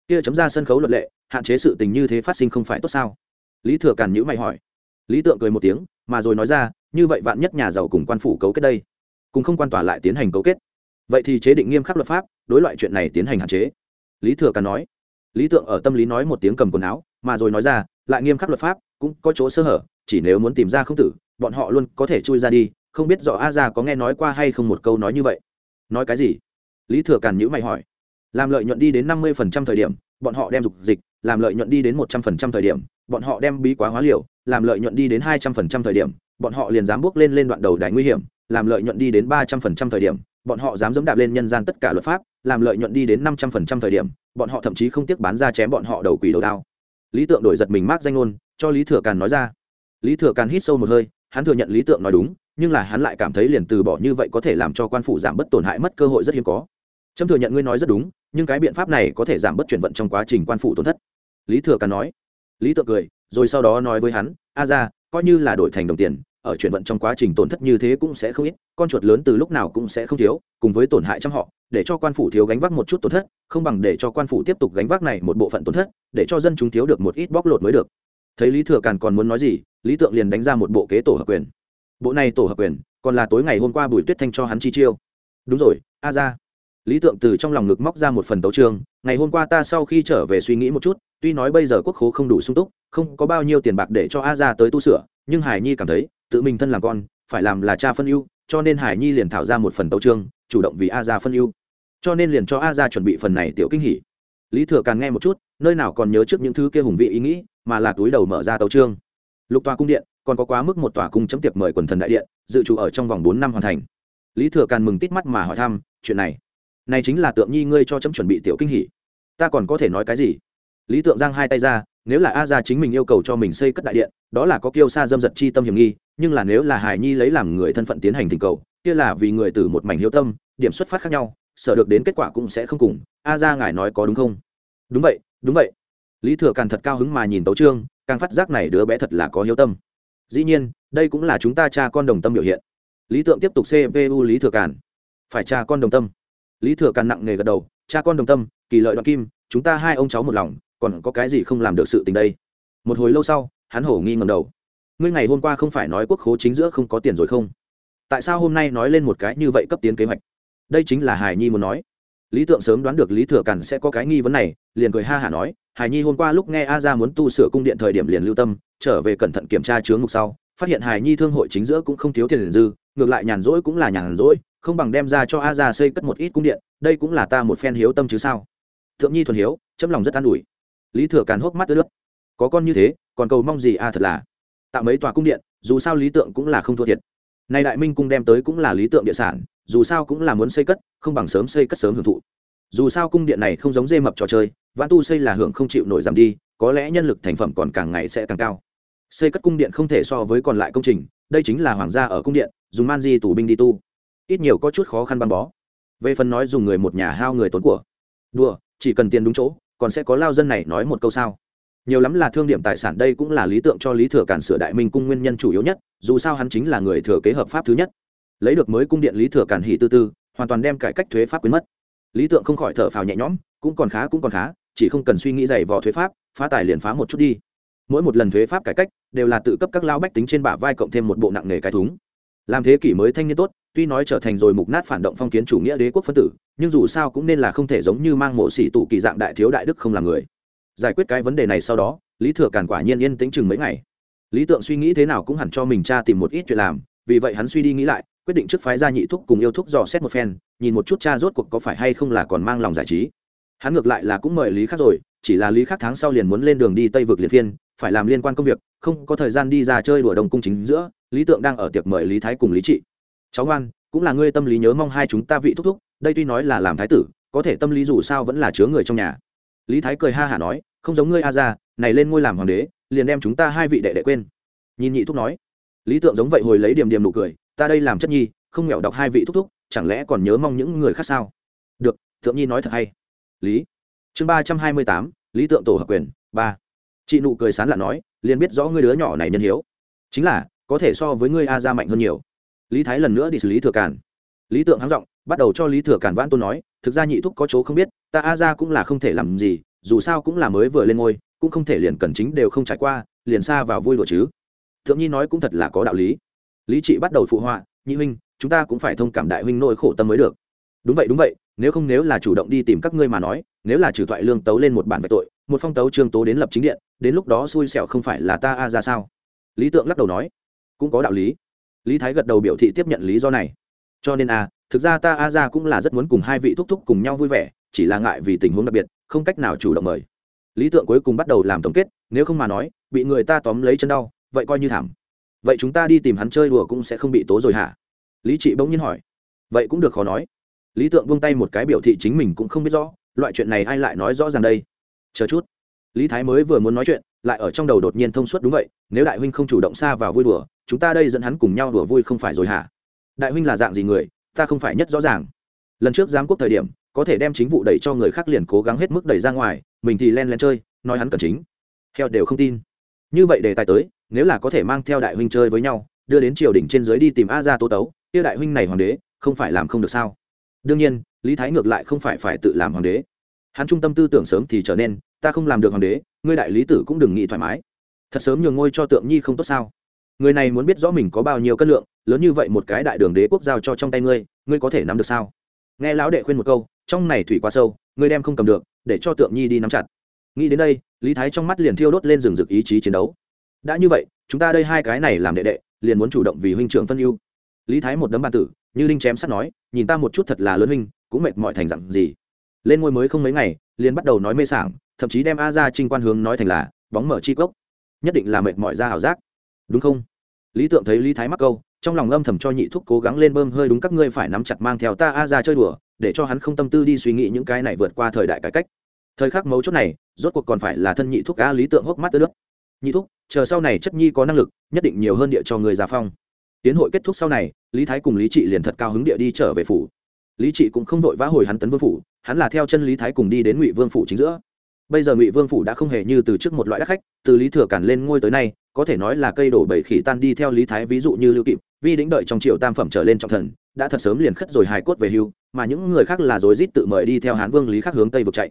Kia chấm ra sân khấu luật lệ, hạn chế sự tình như thế phát sinh không phải tốt sao? Lý thừa càn nhữ mày hỏi. Lý tượng cười một tiếng, mà rồi nói ra như vậy vạn nhất nhà giàu cùng quan phủ cấu kết đây, cùng không quan tòa lại tiến hành cấu kết. Vậy thì chế định nghiêm khắc luật pháp, đối loại chuyện này tiến hành hạn chế. Lý thừa càn nói. Lý tượng ở tâm lý nói một tiếng cầm quần áo, mà rồi nói ra, lại nghiêm khắc luật pháp, cũng có chỗ sơ hở, chỉ nếu muốn tìm ra không tử, bọn họ luôn có thể chui ra đi, không biết rõ a ra có nghe nói qua hay không một câu nói như vậy. Nói cái gì? Lý thừa càn nhữ mày hỏi. Làm lợi nhuận đi đến năm mươi thời điểm, bọn họ đem dục dịch, làm lợi nhuận đi đến một trăm linh thời điểm, bọn họ đem bí quá hóa liều, làm lợi nhuận đi đến hai trăm linh thời điểm bọn họ liền dám bước lên lên đoạn đầu đài nguy hiểm, làm lợi nhuận đi đến ba trăm linh thời điểm, bọn họ dám dẫm đạp lên nhân gian tất cả luật pháp, làm lợi nhuận đi đến năm trăm linh thời điểm, bọn họ thậm chí không tiếc bán ra chém bọn họ đầu quỷ đầu đao. Lý tượng đổi giật mình mác danh ngôn, cho lý thừa càn nói ra. Lý thừa càn hít sâu một hơi, hắn thừa nhận lý tượng nói đúng, nhưng là hắn lại cảm thấy liền từ bỏ như vậy có thể làm cho quan phủ giảm bất tổn hại mất cơ hội rất hiếm có. Trâm thừa nhận ngươi nói rất đúng, nhưng cái biện pháp này có thể giảm bất chuyển vận trong quá trình quan phủ tổn thất. Lý thừa càn nói. Lý tượng cười, rồi sau đó nói với hắn, a ra, coi như là đổi thành đồng tiền ở chuyển vận trong quá trình tổn thất như thế cũng sẽ không ít, con chuột lớn từ lúc nào cũng sẽ không thiếu, cùng với tổn hại trong họ, để cho quan phủ thiếu gánh vác một chút tổn thất, không bằng để cho quan phủ tiếp tục gánh vác này một bộ phận tổn thất, để cho dân chúng thiếu được một ít bóc lột mới được. Thấy lý thừa càn còn muốn nói gì, lý tượng liền đánh ra một bộ kế tổ hợp quyền. Bộ này tổ hợp quyền, còn là tối ngày hôm qua bùi tuyết thanh cho hắn chi chiêu. Đúng rồi, a ra. Lý tượng từ trong lòng ngực móc ra một phần tấu trường ngày hôm qua ta sau khi trở về suy nghĩ một chút, tuy nói bây giờ quốc khố không đủ sung túc, không có bao nhiêu tiền bạc để cho a ra tới tu sửa, nhưng hải nhi cảm thấy tự mình thân làm con, phải làm là cha phân ưu, cho nên hải nhi liền thảo ra một phần tấu trương chủ động vì a ra phân ưu. Cho nên liền cho a ra chuẩn bị phần này tiểu kinh hỉ. Lý thừa càng nghe một chút, nơi nào còn nhớ trước những thứ kia hùng vị ý nghĩ, mà là túi đầu mở ra tấu trương lục tòa cung điện, còn có quá mức một tòa cung chấm tiệc mời quần thần đại điện, dự trù ở trong vòng bốn năm hoàn thành. Lý thừa càn mừng tít mắt mà hỏi thăm, chuyện này này chính là tượng nhi ngươi cho chấm chuẩn bị tiểu kinh hỉ. Ta còn có thể nói cái gì? Lý tượng giang hai tay ra nếu là a gia chính mình yêu cầu cho mình xây cất đại điện, đó là có kiêu xa dâm giật chi tâm hiểm nghi, nhưng là nếu là hải nhi lấy làm người thân phận tiến hành thỉnh cầu, kia là vì người từ một mảnh hiếu tâm, điểm xuất phát khác nhau, sợ được đến kết quả cũng sẽ không cùng. A gia ngài nói có đúng không? Đúng vậy đúng vậy. Lý thừa càng thật cao hứng mà nhìn tấu trương, càng phát giác này đứa bé thật là có hiếu tâm. Dĩ nhiên, đây cũng là chúng ta cha con đồng tâm biểu hiện. Lý tượng tiếp tục cpu lý thừa càn. Phải cha con đồng tâm. Lý thừa càn nặng nghề gật đầu, cha con đồng tâm, kỳ lợi đoạn kim, chúng ta hai ông cháu một lòng còn có cái gì không làm được sự tình đây? Một hồi lâu sau, hắn hổ nghi ngầm đầu. Ngươi ngày hôm qua không phải nói quốc khố chính giữa không có tiền rồi không? Tại sao hôm nay nói lên một cái như vậy cấp tiến kế hoạch? Đây chính là hải nhi muốn nói. Lý tượng sớm đoán được lý thừa càn sẽ có cái nghi vấn này, liền cười ha hả nói, hải nhi hôm qua lúc nghe a ra muốn tu sửa cung điện thời điểm liền lưu tâm, trở về cẩn thận kiểm tra chướng mục sau, phát hiện hải nhi thương hội chính giữa cũng không thiếu tiền liền dư, ngược lại nhàn rỗi cũng là nhàn rỗi, không bằng đem ra cho a ra xây cất một ít cung điện, đây cũng là ta một phen hiếu tâm chứ sao? Thượng nhi thuần hiếu, chấm lòng rất an ủi lý thừa càn hốc mắt ướt nước có con như thế, còn cầu mong gì a thật là. Tạo mấy tòa cung điện, dù sao lý tượng cũng là không thua thiệt. Nay đại minh cung đem tới cũng là lý tượng địa sản, dù sao cũng là muốn xây cất, không bằng sớm xây cất sớm hưởng thụ. Dù sao cung điện này không giống dê mập trò chơi, vãn tu xây là hưởng không chịu nổi giảm đi, có lẽ nhân lực thành phẩm còn càng ngày sẽ càng cao. Xây cất cung điện không thể so với còn lại công trình, đây chính là hoàng gia ở cung điện, dùng man di tù binh đi tu. Ít nhiều có chút khó khăn băng bó. Về phần nói dùng người một nhà hao người tốn của. Đùa, chỉ cần tiền đúng chỗ còn sẽ có lao dân này nói một câu sao? Nhiều lắm là thương điểm tài sản đây cũng là lý tượng cho lý thừa cản sửa đại minh cung nguyên nhân chủ yếu nhất, dù sao hắn chính là người thừa kế hợp pháp thứ nhất. Lấy được mới cung điện lý thừa cản hỉ tư tư, hoàn toàn đem cải cách thuế pháp quyến mất. Lý tượng không khỏi thở phào nhẹ nhõm, cũng còn khá, cũng còn khá, chỉ không cần suy nghĩ dày vò thuế pháp, phá tài liền phá một chút đi. Mỗi một lần thuế pháp cải cách, đều là tự cấp các lao bách tính trên bả vai cộng thêm một bộ nặng nghề cái thúng. Làm thế kỷ mới thanh niên tốt tuy nói trở thành rồi mục nát phản động phong kiến chủ nghĩa đế quốc phân tử, nhưng dù sao cũng nên là không thể giống như mang mộ sĩ tụ kỳ dạng đại thiếu đại đức không làm người. Giải quyết cái vấn đề này sau đó, lý thừa càn quả nhiên yên tĩnh chừng mấy ngày. Lý tượng suy nghĩ thế nào cũng hẳn cho mình cha tìm một ít chuyện làm, vì vậy hắn suy đi nghĩ lại, quyết định trước phái ra nhị thúc cùng yêu thúc dò xét một phen, nhìn một chút cha rốt cuộc có phải hay không là còn mang lòng giải trí. Hắn ngược lại là cũng mời lý khác rồi, chỉ là lý khác tháng sau liền muốn lên đường đi tây vực liệt phiên, phải làm liên quan công việc, không có thời gian đi ra chơi đùa đồng cung chính giữa, lý tượng đang ở tiệc mời lý thái cùng lý trị cháu ngoan, cũng là ngươi tâm lý nhớ mong hai chúng ta vị thúc thúc, đây tuy nói là làm thái tử, có thể tâm lý dù sao vẫn là chứa người trong nhà. Lý thái cười ha hả nói, không giống ngươi a ra, này lên ngôi làm hoàng đế, liền đem chúng ta hai vị đệ đệ quên. Nhìn nhị thúc nói, lý tượng giống vậy hồi lấy điểm điểm nụ cười, ta đây làm chất nhi, không nghèo đọc hai vị thúc thúc, chẳng lẽ còn nhớ mong những người khác sao? Được, thượng nhi nói thật hay. Lý, chương ba trăm hai mươi tám, lý tượng tổ hợp quyền, ba. Chị nụ cười sán lạ nói, liền biết rõ ngươi đứa nhỏ này nhân hiếu. Chính là, có thể so với ngươi a ra mạnh hơn nhiều lý thái lần nữa đi xử lý thừa cản. lý tượng háng giọng, bắt đầu cho lý thừa cản vãn tôn nói, thực ra nhị thúc có chỗ không biết, ta a ra cũng là không thể làm gì, dù sao cũng là mới vừa lên ngôi, cũng không thể liền cần chính đều không trải qua, liền xa vào vui lụa chứ. Thượng nhi nói cũng thật là có đạo lý. Lý trị bắt đầu phụ họa, nhị huynh, chúng ta cũng phải thông cảm đại huynh nỗi khổ tâm mới được. Đúng vậy đúng vậy, nếu không nếu là chủ động đi tìm các ngươi mà nói, nếu là trừ thoại lương tấu lên một bản về tội, một phong tấu trương tố đến lập chính điện, đến lúc đó xui xẻo không phải là ta a ra sao? Lý tượng lắc đầu nói, cũng có đạo lý lý thái gật đầu biểu thị tiếp nhận lý do này. Cho nên a thực ra ta, a ra cũng là rất muốn cùng hai vị thúc thúc cùng nhau vui vẻ, chỉ là ngại vì tình huống đặc biệt, không cách nào chủ động mời. Lý tượng cuối cùng bắt đầu làm tổng kết, nếu không mà nói, bị người ta tóm lấy chân đau, vậy coi như thảm. Vậy chúng ta đi tìm hắn chơi đùa cũng sẽ không bị tố rồi hả? Lý trị bỗng nhiên hỏi. Vậy cũng được khó nói. Lý tượng vung tay một cái biểu thị chính mình cũng không biết rõ, loại chuyện này ai lại nói rõ ràng đây? Chờ chút. Lý thái mới vừa muốn nói chuyện, lại ở trong đầu đột nhiên thông suốt đúng vậy, nếu đại huynh không chủ động xa vào vui đùa chúng ta đây dẫn hắn cùng nhau đùa vui không phải rồi hả? Đại huynh là dạng gì người? Ta không phải nhất rõ ràng. Lần trước giám quốc thời điểm, có thể đem chính vụ đẩy cho người khác liền cố gắng hết mức đẩy ra ngoài, mình thì len len chơi, nói hắn cần chính. Theo đều không tin. Như vậy đề tài tới, nếu là có thể mang theo đại huynh chơi với nhau, đưa đến triều đình trên dưới đi tìm a ra tố tấu, kia đại huynh này hoàng đế, không phải làm không được sao? Đương nhiên, lý thái ngược lại không phải phải tự làm hoàng đế. Hắn trung tâm tư tưởng sớm thì trở nên, ta không làm được hoàng đế, ngươi đại lý tử cũng đừng nghĩ thoải mái. Thật sớm nhường ngôi cho tượng nhi không tốt sao? Người này muốn biết rõ mình có bao nhiêu cân lượng, lớn như vậy một cái đại đường đế quốc giao cho trong tay ngươi ngươi có thể nắm được sao? Nghe lão đệ khuyên một câu, trong này thủy quá sâu, ngươi đem không cầm được, để cho tượng nhi đi nắm chặt. Nghĩ đến đây, lý thái trong mắt liền thiêu đốt lên rừng rực ý chí chiến đấu. Đã như vậy, chúng ta đây hai cái này làm đệ đệ, liền muốn chủ động vì huynh trưởng phân ưu. Lý thái một đấm bàn tử, như đinh chém sắt nói, nhìn ta một chút thật là lớn huynh, cũng mệt mỏi thành dặn gì. Lên ngôi mới không mấy ngày, liền bắt đầu nói mê sảng, thậm chí đem a ra trinh quan hướng nói thành là, bóng mở chi cốc. Nhất định là mệt mỏi ra ảo giác. Đúng không? Lý tượng thấy lý thái mắc câu, trong lòng âm thầm cho nhị thúc cố gắng lên bơm hơi đúng các ngươi phải nắm chặt mang theo ta a ra chơi đùa, để cho hắn không tâm tư đi suy nghĩ những cái này vượt qua thời đại cải cách. Thời khắc mấu chốt này, rốt cuộc còn phải là thân nhị thúc a lý tượng hốc mắt ướt nước. Nhị thúc, chờ sau này chất nhi có năng lực, nhất định nhiều hơn địa cho người già phong. Tiến hội kết thúc sau này, lý thái cùng lý trị liền thật cao hứng địa đi trở về phủ. Lý trị cũng không vội vã hồi hắn tấn vương phủ, hắn là theo chân lý thái cùng đi đến ngụy vương phủ chính giữa. Bây giờ ngụy vương phủ đã không hề như từ trước một loại đắc khách, từ lý thừa cản lên ngôi tới nay có thể nói là cây đổ bầy khỉ tan đi theo lý thái, ví dụ như lưu kịp vi đĩnh đợi trong triệu tam phẩm trở lên trọng thần, đã thật sớm liền khất rồi hài cốt về hưu, mà những người khác là rối rít tự mời đi theo hán vương lý khắc hướng tây vực chạy.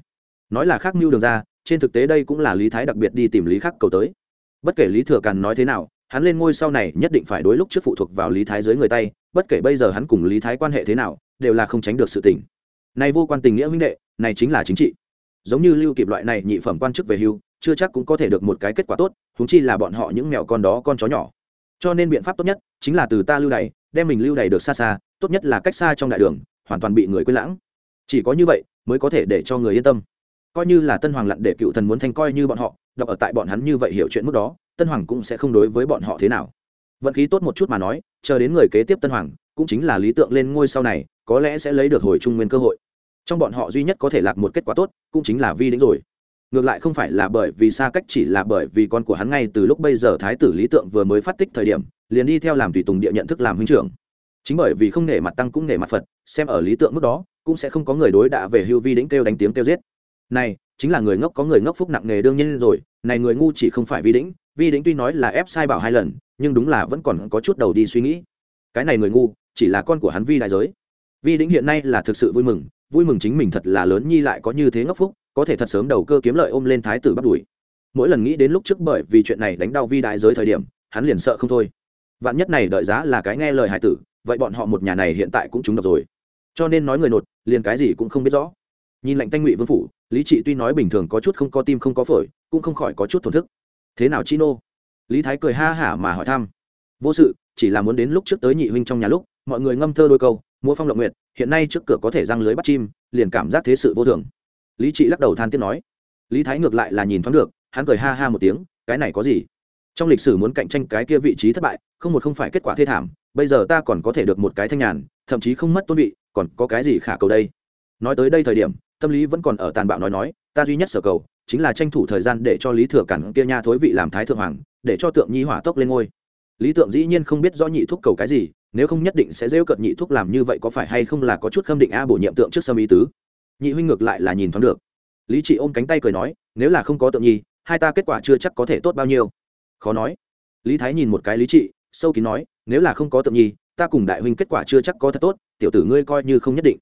Nói là khác mưu đường ra, trên thực tế đây cũng là lý thái đặc biệt đi tìm lý khắc cầu tới. Bất kể lý thừa càn nói thế nào, hắn lên ngôi sau này nhất định phải đối lúc trước phụ thuộc vào lý thái dưới người tay, bất kể bây giờ hắn cùng lý thái quan hệ thế nào, đều là không tránh được sự tình. Này vô quan tình nghĩa huynh đệ, này chính là chính trị. Giống như lưu kịp loại này nhị phẩm quan chức về hưu chưa chắc cũng có thể được một cái kết quả tốt húng chi là bọn họ những mèo con đó con chó nhỏ. Cho nên biện pháp tốt nhất chính là từ ta lưu đày, đem mình lưu đày được xa xa, tốt nhất là cách xa trong đại đường, hoàn toàn bị người quên lãng. Chỉ có như vậy mới có thể để cho người yên tâm. Coi như là tân hoàng lặn để cựu thần muốn thanh coi như bọn họ, đọc ở tại bọn hắn như vậy hiểu chuyện mức đó, tân hoàng cũng sẽ không đối với bọn họ thế nào. Vận khí tốt một chút mà nói, chờ đến người kế tiếp tân hoàng, cũng chính là lý tượng lên ngôi sau này, có lẽ sẽ lấy được hồi trung nguyên cơ hội. Trong bọn họ duy nhất có thể lạc một kết quả tốt, cũng chính là vi đĩnh rồi ngược lại không phải là bởi vì xa cách chỉ là bởi vì con của hắn ngay từ lúc bây giờ thái tử lý tượng vừa mới phát tích thời điểm, liền đi theo làm tùy tùng địa nhận thức làm huynh trưởng. Chính bởi vì không nể mặt tăng cũng nể mặt phật, xem ở lý tượng mức đó, cũng sẽ không có người đối đạ về hưu vi đĩnh kêu đánh tiếng kêu giết. Này, chính là người ngốc có người ngốc phúc nặng nề đương nhiên rồi, này người ngu chỉ không phải vi đĩnh vi đĩnh tuy nói là ép sai bảo hai lần, nhưng đúng là vẫn còn có chút đầu đi suy nghĩ. Cái này người ngu, chỉ là con của hắn vi đại giới. Vi đĩnh hiện nay là thực sự vui mừng vui mừng chính mình thật là lớn nhi lại có như thế ngốc phúc có thể thật sớm đầu cơ kiếm lợi ôm lên thái tử bắt đuổi. Mỗi lần nghĩ đến lúc trước bởi vì chuyện này đánh đau vi đại giới thời điểm, hắn liền sợ không thôi. Vạn nhất này đợi giá là cái nghe lời hải tử, vậy bọn họ một nhà này hiện tại cũng trúng độc rồi. Cho nên nói người nột, liền cái gì cũng không biết rõ. Nhìn lạnh tanh ngụy vương phủ, lý trị tuy nói bình thường có chút không có tim không có phổi, cũng không khỏi có chút thổn thức. Thế nào chi nô lý thái cười ha hả mà hỏi thăm. Vô sự, chỉ là muốn đến lúc trước tới nhị huynh trong nhà lúc, mọi người ngâm thơ đôi câu mua phong lộng nguyệt, hiện nay trước cửa có thể răng lưới bắt chim, liền cảm giác thế sự vô thường lý trị lắc đầu than tiếc nói, lý thái ngược lại là nhìn thoáng được, hắn cười ha ha một tiếng, cái này có gì? Trong lịch sử muốn cạnh tranh cái kia vị trí thất bại, không một không phải kết quả thê thảm, bây giờ ta còn có thể được một cái thanh nhàn, thậm chí không mất tôn vị, còn có cái gì khả cầu đây? Nói tới đây thời điểm, tâm lý vẫn còn ở tàn bạo nói nói, ta duy nhất sở cầu, chính là tranh thủ thời gian để cho lý thừa cản kia nha thối vị làm thái thượng hoàng, để cho tượng nhi hỏa tốc lên ngôi. Lý tượng dĩ nhiên không biết rõ nhị thúc cầu cái gì, nếu không nhất định sẽ rêu cận nhị thúc làm như vậy có phải hay không là có chút khâm định a bổ nhiệm tượng trước sâm ý tứ nhị huynh ngược lại là nhìn thoáng được. Lý trị ôm cánh tay cười nói, nếu là không có tượng nhi, hai ta kết quả chưa chắc có thể tốt bao nhiêu. Khó nói. Lý thái nhìn một cái lý trị, sâu kín nói, nếu là không có tượng nhi, ta cùng đại huynh kết quả chưa chắc có thật tốt, tiểu tử ngươi coi như không nhất định.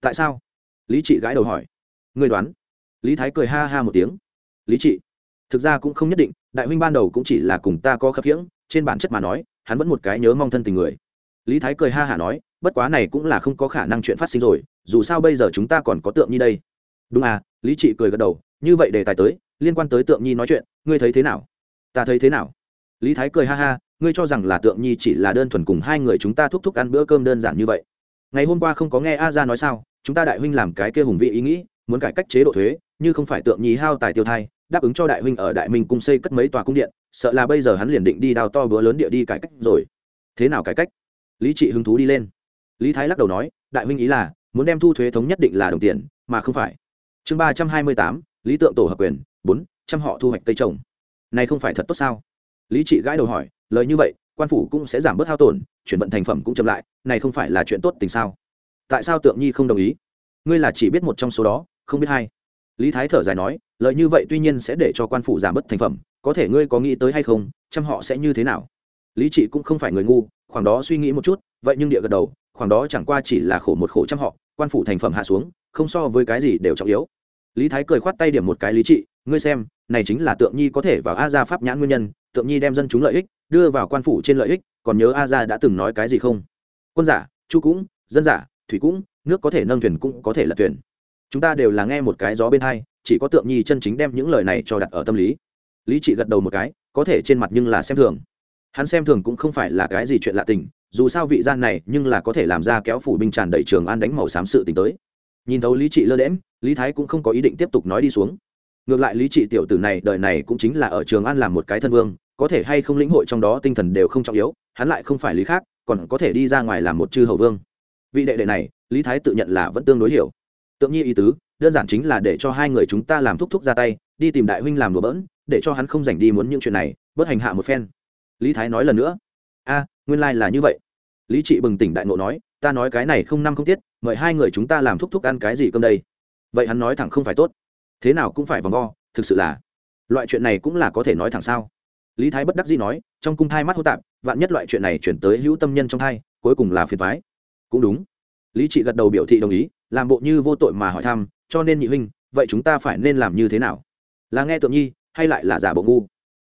Tại sao? Lý trị gãi đầu hỏi. Ngươi đoán. Lý thái cười ha ha một tiếng. Lý trị, thực ra cũng không nhất định, đại huynh ban đầu cũng chỉ là cùng ta có khập khiễng, trên bản chất mà nói, hắn vẫn một cái nhớ mong thân tình người lý thái cười ha hả nói, bất quá này cũng là không có khả năng chuyện phát sinh rồi, dù sao bây giờ chúng ta còn có tượng nhi đây. Đúng à lý trị cười gật đầu, như vậy đề tài tới, liên quan tới tượng nhi nói chuyện, ngươi thấy thế nào? Ta thấy thế nào? Lý thái cười ha ha, ngươi cho rằng là tượng nhi chỉ là đơn thuần cùng hai người chúng ta thúc thúc ăn bữa cơm đơn giản như vậy? Ngày hôm qua không có nghe a ra nói sao, chúng ta đại huynh làm cái kia hùng vị ý nghĩ, muốn cải cách chế độ thuế, như không phải tượng nhi hao tài tiêu thai, đáp ứng cho đại huynh ở đại minh cung xây cất mấy tòa cung điện, sợ là bây giờ hắn liền định đi đào to bữa lớn địa đi cải cách rồi. Thế nào cải cách? Lý trị hứng thú đi lên. Lý thái lắc đầu nói, đại huynh ý là, muốn đem thu thuế thống nhất định là đồng tiền, mà không phải. Chương ba trăm hai mươi tám, lý tượng tổ hợp quyền, bốn, trăm họ thu hoạch cây trồng. Này không phải thật tốt sao? Lý trị gãi đầu hỏi, lời như vậy, quan phủ cũng sẽ giảm bớt hao tổn, chuyển vận thành phẩm cũng chậm lại, này không phải là chuyện tốt tình sao? Tại sao tượng nhi không đồng ý? Ngươi là chỉ biết một trong số đó, không biết hai. Lý thái thở dài nói lợi như vậy tuy nhiên sẽ để cho quan phủ giảm bớt thành phẩm, có thể ngươi có nghĩ tới hay không chăm họ sẽ như thế nào? Lý trị cũng không phải người ngu khoảng đó suy nghĩ một chút, vậy nhưng địa gật đầu, khoảng đó chẳng qua chỉ là khổ một khổ trăm họ, quan phủ thành phẩm hạ xuống, không so với cái gì đều trọng yếu. Lý thái cười khoát tay điểm một cái lý trị, ngươi xem, này chính là tượng nhi có thể vào a gia pháp nhãn nguyên nhân, tượng nhi đem dân chúng lợi ích đưa vào quan phủ trên lợi ích, còn nhớ a gia đã từng nói cái gì không? Quân giả, chu cũng, dân giả, thủy cũng, nước có thể nâng thuyền cũng có thể là thuyền. Chúng ta đều là nghe một cái gió bên hai, chỉ có tượng nhi chân chính đem những lời này cho đặt ở tâm lý. Lý trị gật đầu một cái, có thể trên mặt nhưng là xem thường hắn xem thường cũng không phải là cái gì chuyện lạ tình, dù sao vị gian này nhưng là có thể làm ra kéo phủ binh tràn đầy trường an đánh màu xám sự tình tới. Nhìn thấu lý trị lơ đễm lý thái cũng không có ý định tiếp tục nói đi xuống. Ngược lại lý trị tiểu tử này, đời này cũng chính là ở trường an làm một cái thân vương, có thể hay không lĩnh hội trong đó tinh thần đều không trọng yếu, hắn lại không phải lý khác, còn có thể đi ra ngoài làm một chư hầu vương. Vị đệ đệ này, lý thái tự nhận là vẫn tương đối hiểu. Tượng nhi ý tứ, đơn giản chính là để cho hai người chúng ta làm thúc thúc ra tay, đi tìm đại huynh làm đùa bỡn, để cho hắn không dành đi muốn những chuyện này, bớt hành hạ một phen lý thái nói lần nữa. A, nguyên lai là như vậy. Lý trị bừng tỉnh đại nộ nói, ta nói cái này không năm không tiết, mời hai người chúng ta làm thúc thúc ăn cái gì cơm đây? Vậy hắn nói thẳng không phải tốt. Thế nào cũng phải vòng vo, thực sự là, loại chuyện này cũng là có thể nói thẳng sao? Lý thái bất đắc dĩ nói, trong cung thai mắt hô tạp, vạn nhất loại chuyện này chuyển tới hữu tâm nhân trong thai, cuối cùng là phiền thoái cũng đúng. Lý trị gật đầu biểu thị đồng ý, làm bộ như vô tội mà hỏi thăm, cho nên nhị huynh, vậy chúng ta phải nên làm như thế nào? Là nghe tượng nhi, hay lại là giả bộ ngu?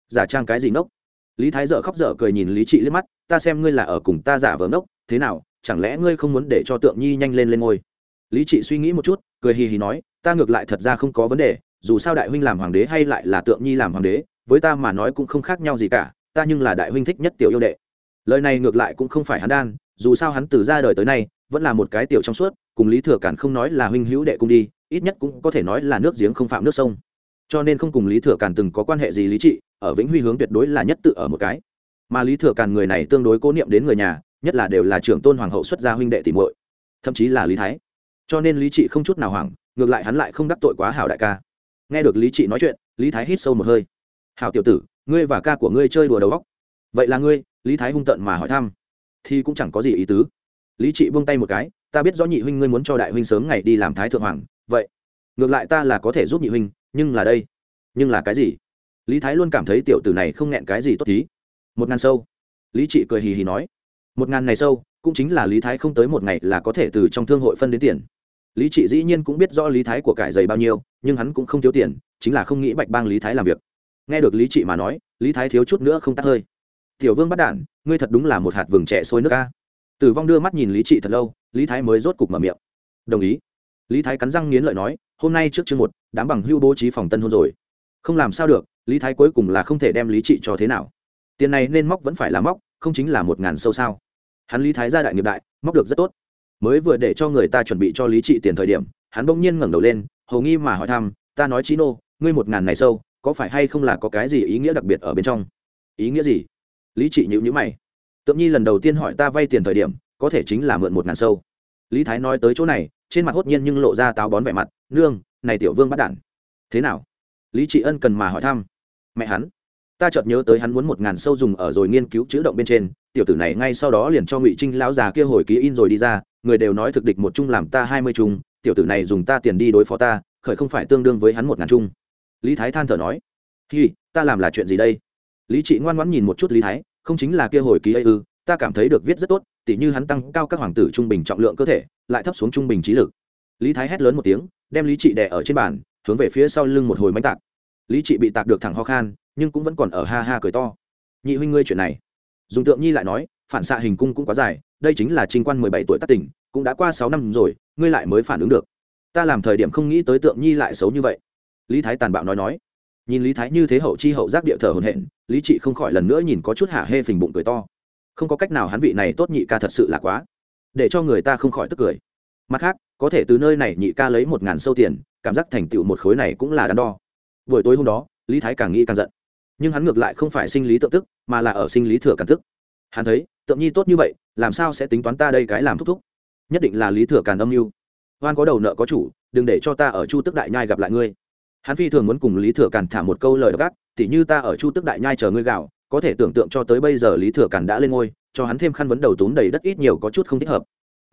Giả trang cái gì ngốc? Lý thái dở khóc dở cười nhìn lý trị liếc mắt, ta xem ngươi là ở cùng ta giả vờ ngốc, thế nào, chẳng lẽ ngươi không muốn để cho tượng nhi nhanh lên lên ngôi? Lý trị suy nghĩ một chút, cười hì hì nói, ta ngược lại thật ra không có vấn đề, dù sao đại huynh làm hoàng đế hay lại là tượng nhi làm hoàng đế, với ta mà nói cũng không khác nhau gì cả, ta nhưng là đại huynh thích nhất tiểu yêu đệ. Lời này ngược lại cũng không phải hắn đan, dù sao hắn từ ra đời tới nay, vẫn là một cái tiểu trong suốt, cùng lý thừa cản không nói là huynh hữu đệ cung đi, ít nhất cũng có thể nói là nước giếng không phạm nước sông cho nên không cùng lý thừa Càn từng có quan hệ gì lý trị, ở vĩnh huy hướng tuyệt đối là nhất tự ở một cái. Mà lý thừa Càn người này tương đối cố niệm đến người nhà, nhất là đều là trưởng tôn hoàng hậu xuất gia huynh đệ tỷ muội, thậm chí là lý thái. Cho nên lý trị không chút nào hoảng, ngược lại hắn lại không đắc tội quá hảo đại ca. Nghe được lý trị nói chuyện, lý thái hít sâu một hơi. Hảo tiểu tử, ngươi và ca của ngươi chơi đùa đầu góc vậy là ngươi? Lý thái hung tận mà hỏi thăm. Thì cũng chẳng có gì ý tứ. Lý trị buông tay một cái, ta biết rõ nhị huynh ngươi muốn cho đại huynh sớm ngày đi làm thái thượng hoàng, vậy ngược lại ta là có thể giúp nhị huynh nhưng là đây, nhưng là cái gì? Lý thái luôn cảm thấy tiểu tử này không nghẹn cái gì tốt tí một ngàn sâu. Lý trị cười hì hì nói. Một ngàn này sâu, cũng chính là lý thái không tới một ngày là có thể từ trong thương hội phân đến tiền. Lý trị dĩ nhiên cũng biết rõ lý thái của cải dày bao nhiêu, nhưng hắn cũng không thiếu tiền, chính là không nghĩ bạch bang lý thái làm việc. Nghe được lý trị mà nói, lý thái thiếu chút nữa không tắt hơi. Tiểu vương bắt đản ngươi thật đúng là một hạt vừng trẻ sôi nước ca tử vong đưa mắt nhìn lý trị thật lâu, lý thái mới rốt cục mở miệng. Đồng ý lý thái cắn răng nghiến lợi nói, hôm nay trước chương một, đám bằng hưu bố trí phòng tân hôn rồi. Không làm sao được, lý thái cuối cùng là không thể đem lý trị cho thế nào. Tiền này nên móc vẫn phải là móc, không chính là một ngàn sâu sao? Hắn lý thái gia đại nghiệp đại, móc được rất tốt. Mới vừa để cho người ta chuẩn bị cho lý trị tiền thời điểm, hắn bỗng nhiên ngẩng đầu lên hầu nghi mà hỏi thăm, ta nói chí nô, ngươi một ngàn này sâu, có phải hay không là có cái gì ý nghĩa đặc biệt ở bên trong? Ý nghĩa gì? Lý trị nhữ nhữ mày. Tượng nhi lần đầu tiên hỏi ta vay tiền thời điểm, có thể chính là mượn một ngàn sâu. Lý thái nói tới chỗ này trên mặt hốt nhiên nhưng lộ ra táo bón vẻ mặt, nương, này tiểu vương bắt đản. Thế nào? Lý trị ân cần mà hỏi thăm. Mẹ hắn, ta chợt nhớ tới hắn muốn một ngàn sâu dùng ở rồi nghiên cứu chữ động bên trên, tiểu tử này ngay sau đó liền cho ngụy trinh lão già kia hồi ký in rồi đi ra, người đều nói thực địch một chung làm ta hai mươi chung, tiểu tử này dùng ta tiền đi đối phó ta, khởi không phải tương đương với hắn một ngàn chung. Lý thái than thở nói. Hi, ta làm là chuyện gì đây? Lý trị ngoan ngoãn nhìn một chút lý thái, không chính là kia hồi ký ấy ư, ta cảm thấy được viết rất tốt tỉ như hắn tăng cao các hoàng tử trung bình trọng lượng cơ thể, lại thấp xuống trung bình trí lực. Lý thái hét lớn một tiếng, đem lý trị đè ở trên bàn, hướng về phía sau lưng một hồi mánh tạc. Lý trị bị tạc được thẳng ho khan, nhưng cũng vẫn còn ở ha ha cười to. Nhị huynh ngươi chuyện này. Dùng tượng nhi lại nói, phản xạ hình cung cũng quá dài, đây chính là trinh quan mười bảy tuổi tác tỉnh, cũng đã qua sáu năm rồi, ngươi lại mới phản ứng được. Ta làm thời điểm không nghĩ tới tượng nhi lại xấu như vậy. Lý thái tàn bạo nói nói. Nhìn lý thái như thế hậu chi hậu giác địa thờ hồn hện lý trị không khỏi lần nữa nhìn có chút hả hê phình bụng cười to không có cách nào hắn vị này tốt nhị ca thật sự là quá, để cho người ta không khỏi tức cười. Mặt khác, có thể từ nơi này nhị ca lấy một ngàn sâu tiền, cảm giác thành tựu một khối này cũng là đắn đo. Buổi tối hôm đó, lý thái càng nghĩ càng giận. Nhưng hắn ngược lại không phải sinh lý tự tức, mà là ở sinh lý thừa càng tức. Hắn thấy, tượng nhi tốt như vậy, làm sao sẽ tính toán ta đây cái làm thúc thúc? Nhất định là lý thừa Càng âm mưu. Oan có đầu nợ có chủ, đừng để cho ta ở chu tức đại nhai gặp lại ngươi. Hắn phi thường muốn cùng lý thừa càn thả một câu lời gác tỉ như ta ở chu tức đại nhai chờ ngươi gạo có thể tưởng tượng cho tới bây giờ lý thừa càn đã lên ngôi, cho hắn thêm khăn vấn đầu tốn đầy đất ít nhiều có chút không thích hợp.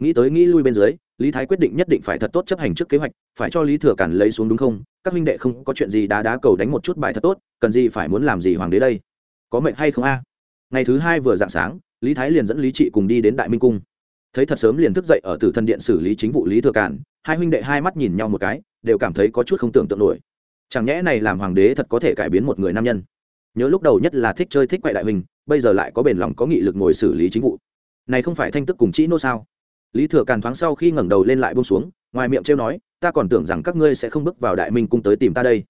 Nghĩ tới nghĩ lui bên dưới, lý thái quyết định nhất định phải thật tốt chấp hành trước kế hoạch, phải cho lý thừa càn lấy xuống đúng không? Các huynh đệ không có chuyện gì đá đá cầu đánh một chút bài thật tốt, cần gì phải muốn làm gì hoàng đế đây? Có mệnh hay không a? Ngày thứ hai vừa dạng sáng, lý thái liền dẫn lý trị cùng đi đến đại minh cung. Thấy thật sớm liền thức dậy ở tử thần điện xử lý chính vụ lý thừa càn, hai huynh đệ hai mắt nhìn nhau một cái, đều cảm thấy có chút không tưởng tượng nổi. Chẳng nhẽ này làm hoàng đế thật có thể cải biến một người nam nhân? Nhớ lúc đầu nhất là thích chơi thích quậy đại hình bây giờ lại có bền lòng có nghị lực ngồi xử lý chính vụ. Này không phải thanh tức cùng chỉ nô sao? Lý thừa càn thoáng sau khi ngẩng đầu lên lại bông xuống, ngoài miệng trêu nói, ta còn tưởng rằng các ngươi sẽ không bước vào đại minh cung tới tìm ta đây.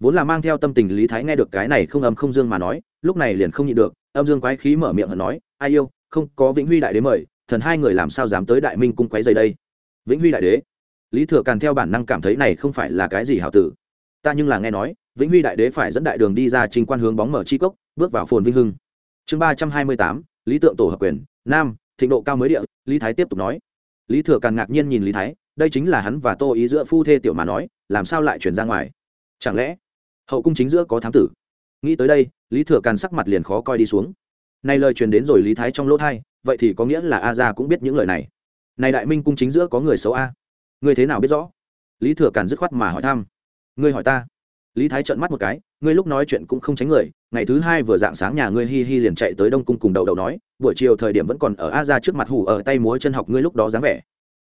Vốn là mang theo tâm tình lý thái nghe được cái này không âm không dương mà nói, lúc này liền không nhịn được, âm dương quái khí mở miệng hận nói, ai yêu, không có vĩnh huy đại đế mời, thần hai người làm sao dám tới đại minh cung quấy dày đây? Vĩnh huy đại đế? Lý thừa càn theo bản năng cảm thấy này không phải là cái gì hảo tử. Ta nhưng là nghe nói vĩnh huy đại đế phải dẫn đại đường đi ra trình quan hướng bóng mở chi cốc, bước vào phồn vinh hưng. Chương ba trăm hai mươi tám, lý tượng tổ hợp quyền, nam, thịnh độ cao mới địa, lý thái tiếp tục nói. Lý thừa càng ngạc nhiên nhìn lý thái, đây chính là hắn và tô ý giữa phu thê tiểu mà nói, làm sao lại chuyển ra ngoài? Chẳng lẽ, hậu cung chính giữa có thám tử? Nghĩ tới đây, lý thừa càn sắc mặt liền khó coi đi xuống. Nay lời truyền đến rồi lý thái trong lỗ thai, vậy thì có nghĩa là a gia cũng biết những lời này. Này đại minh cung chính giữa có người xấu a. Ngươi thế nào biết rõ? Lý thừa càn dứt khoát mà hỏi thăm. Ngươi hỏi ta lý thái trợn mắt một cái, ngươi lúc nói chuyện cũng không tránh người, ngày thứ hai vừa dạng sáng nhà ngươi hi hi liền chạy tới đông cung cùng đầu đầu nói, buổi chiều thời điểm vẫn còn ở a ra trước mặt hủ ở tay múa chân học ngươi lúc đó dáng vẻ.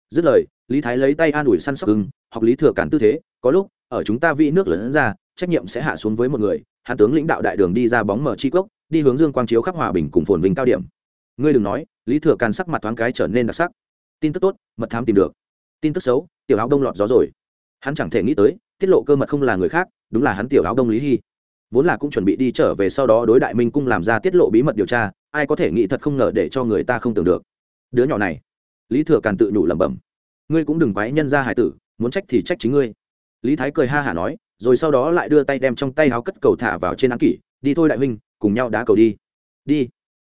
Dứt lời, lý thái lấy tay an ủi săn sóc ưng học lý thừa cản tư thế, có lúc, ở chúng ta vị nước lớn ra, trách nhiệm sẽ hạ xuống với một người hạ tướng lãnh đạo đại đường đi ra bóng mở chi cốc, đi hướng dương quang chiếu khắp hòa bình cùng phồn vinh cao điểm. Ngươi đừng nói, lý thừa càn sắc mặt thoáng cái trở nên đặc sắc. Tin tức tốt, mật thám tìm được. Tin tức xấu, tiểu áo đông lọt gió rồi. Hắn chẳng thể nghĩ tới tiết lộ cơ mật không là người khác, đúng là hắn tiểu áo đông lý hy. Vốn là cũng chuẩn bị đi trở về sau đó đối đại minh cung làm ra tiết lộ bí mật điều tra, ai có thể nghĩ thật không ngờ để cho người ta không tưởng được. Đứa nhỏ này, lý thừa càn tự nhủ lẩm bẩm. Ngươi cũng đừng quái nhân ra hải tử, muốn trách thì trách chính ngươi. Lý thái cười ha hả nói, rồi sau đó lại đưa tay đem trong tay áo cất cầu thả vào trên án kỷ, đi thôi đại huynh, cùng nhau đá cầu đi. Đi.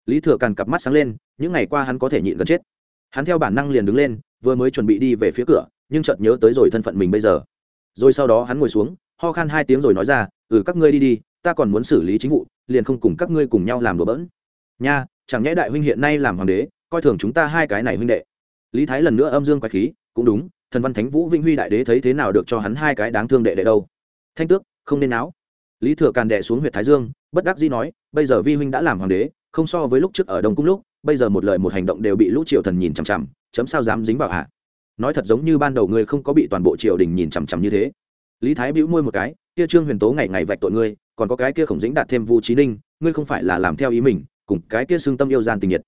Lý thừa càn cặp mắt sáng lên, những ngày qua hắn có thể nhịn gần chết. Hắn theo bản năng liền đứng lên, vừa mới chuẩn bị đi về phía cửa, nhưng chợt nhớ tới rồi thân phận mình bây giờ rồi sau đó hắn ngồi xuống, ho khan hai tiếng rồi nói ra ừ các ngươi đi đi, ta còn muốn xử lý chính vụ, liền không cùng các ngươi cùng nhau làm đùa bỡn. Nha, chẳng nhẽ đại huynh hiện nay làm hoàng đế, coi thường chúng ta hai cái này huynh đệ. Lý thái lần nữa âm dương quái khí, cũng đúng, thần văn thánh vũ vinh huy đại đế thấy thế nào được cho hắn hai cái đáng thương đệ đệ đâu. Thanh tước, không nên áo lý thừa càn đệ xuống huyện thái dương, bất đắc dĩ nói, bây giờ vi huynh đã làm hoàng đế, không so với lúc trước ở đông cung lúc, bây giờ một lời một hành động đều bị lũ triều thần nhìn chằm chằm, chấm sao dám dính vào hạ nói thật giống như ban đầu ngươi không có bị toàn bộ triều đình nhìn chằm chằm như thế. Lý thái bĩu môi một cái, kia trương huyền tố ngày ngày vạch tội ngươi, còn có cái kia khổng dĩnh đạt thêm vu trí ninh, ngươi không phải là làm theo ý mình, cùng cái kia xương tâm yêu gian tình nhiệt.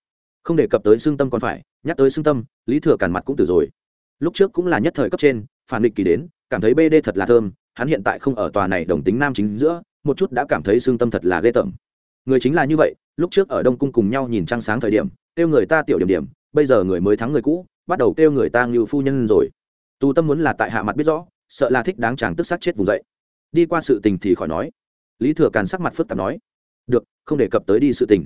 Không đề cập tới xương tâm còn phải, nhắc tới xương tâm, lý thừa cản mặt cũng tử rồi. Lúc trước cũng là nhất thời cấp trên, phản địch kỳ đến, cảm thấy bd thật là thơm, hắn hiện tại không ở tòa này đồng tính nam chính giữa, một chút đã cảm thấy xương tâm thật là ghê tởm. Người chính là như vậy, lúc trước ở đông cung cùng nhau nhìn trăng sáng thời điểm, kêu người ta tiểu điểm điểm, bây giờ người mới thắng người cũ bắt đầu kêu người ta ngưu phu nhân rồi. Tu tâm muốn là tại hạ mặt biết rõ, sợ là thích đáng chàng tức sát chết vùng dậy. Đi qua sự tình thì khỏi nói. Lý thừa càn sắc mặt phức tạp nói. Được, không đề cập tới đi sự tình.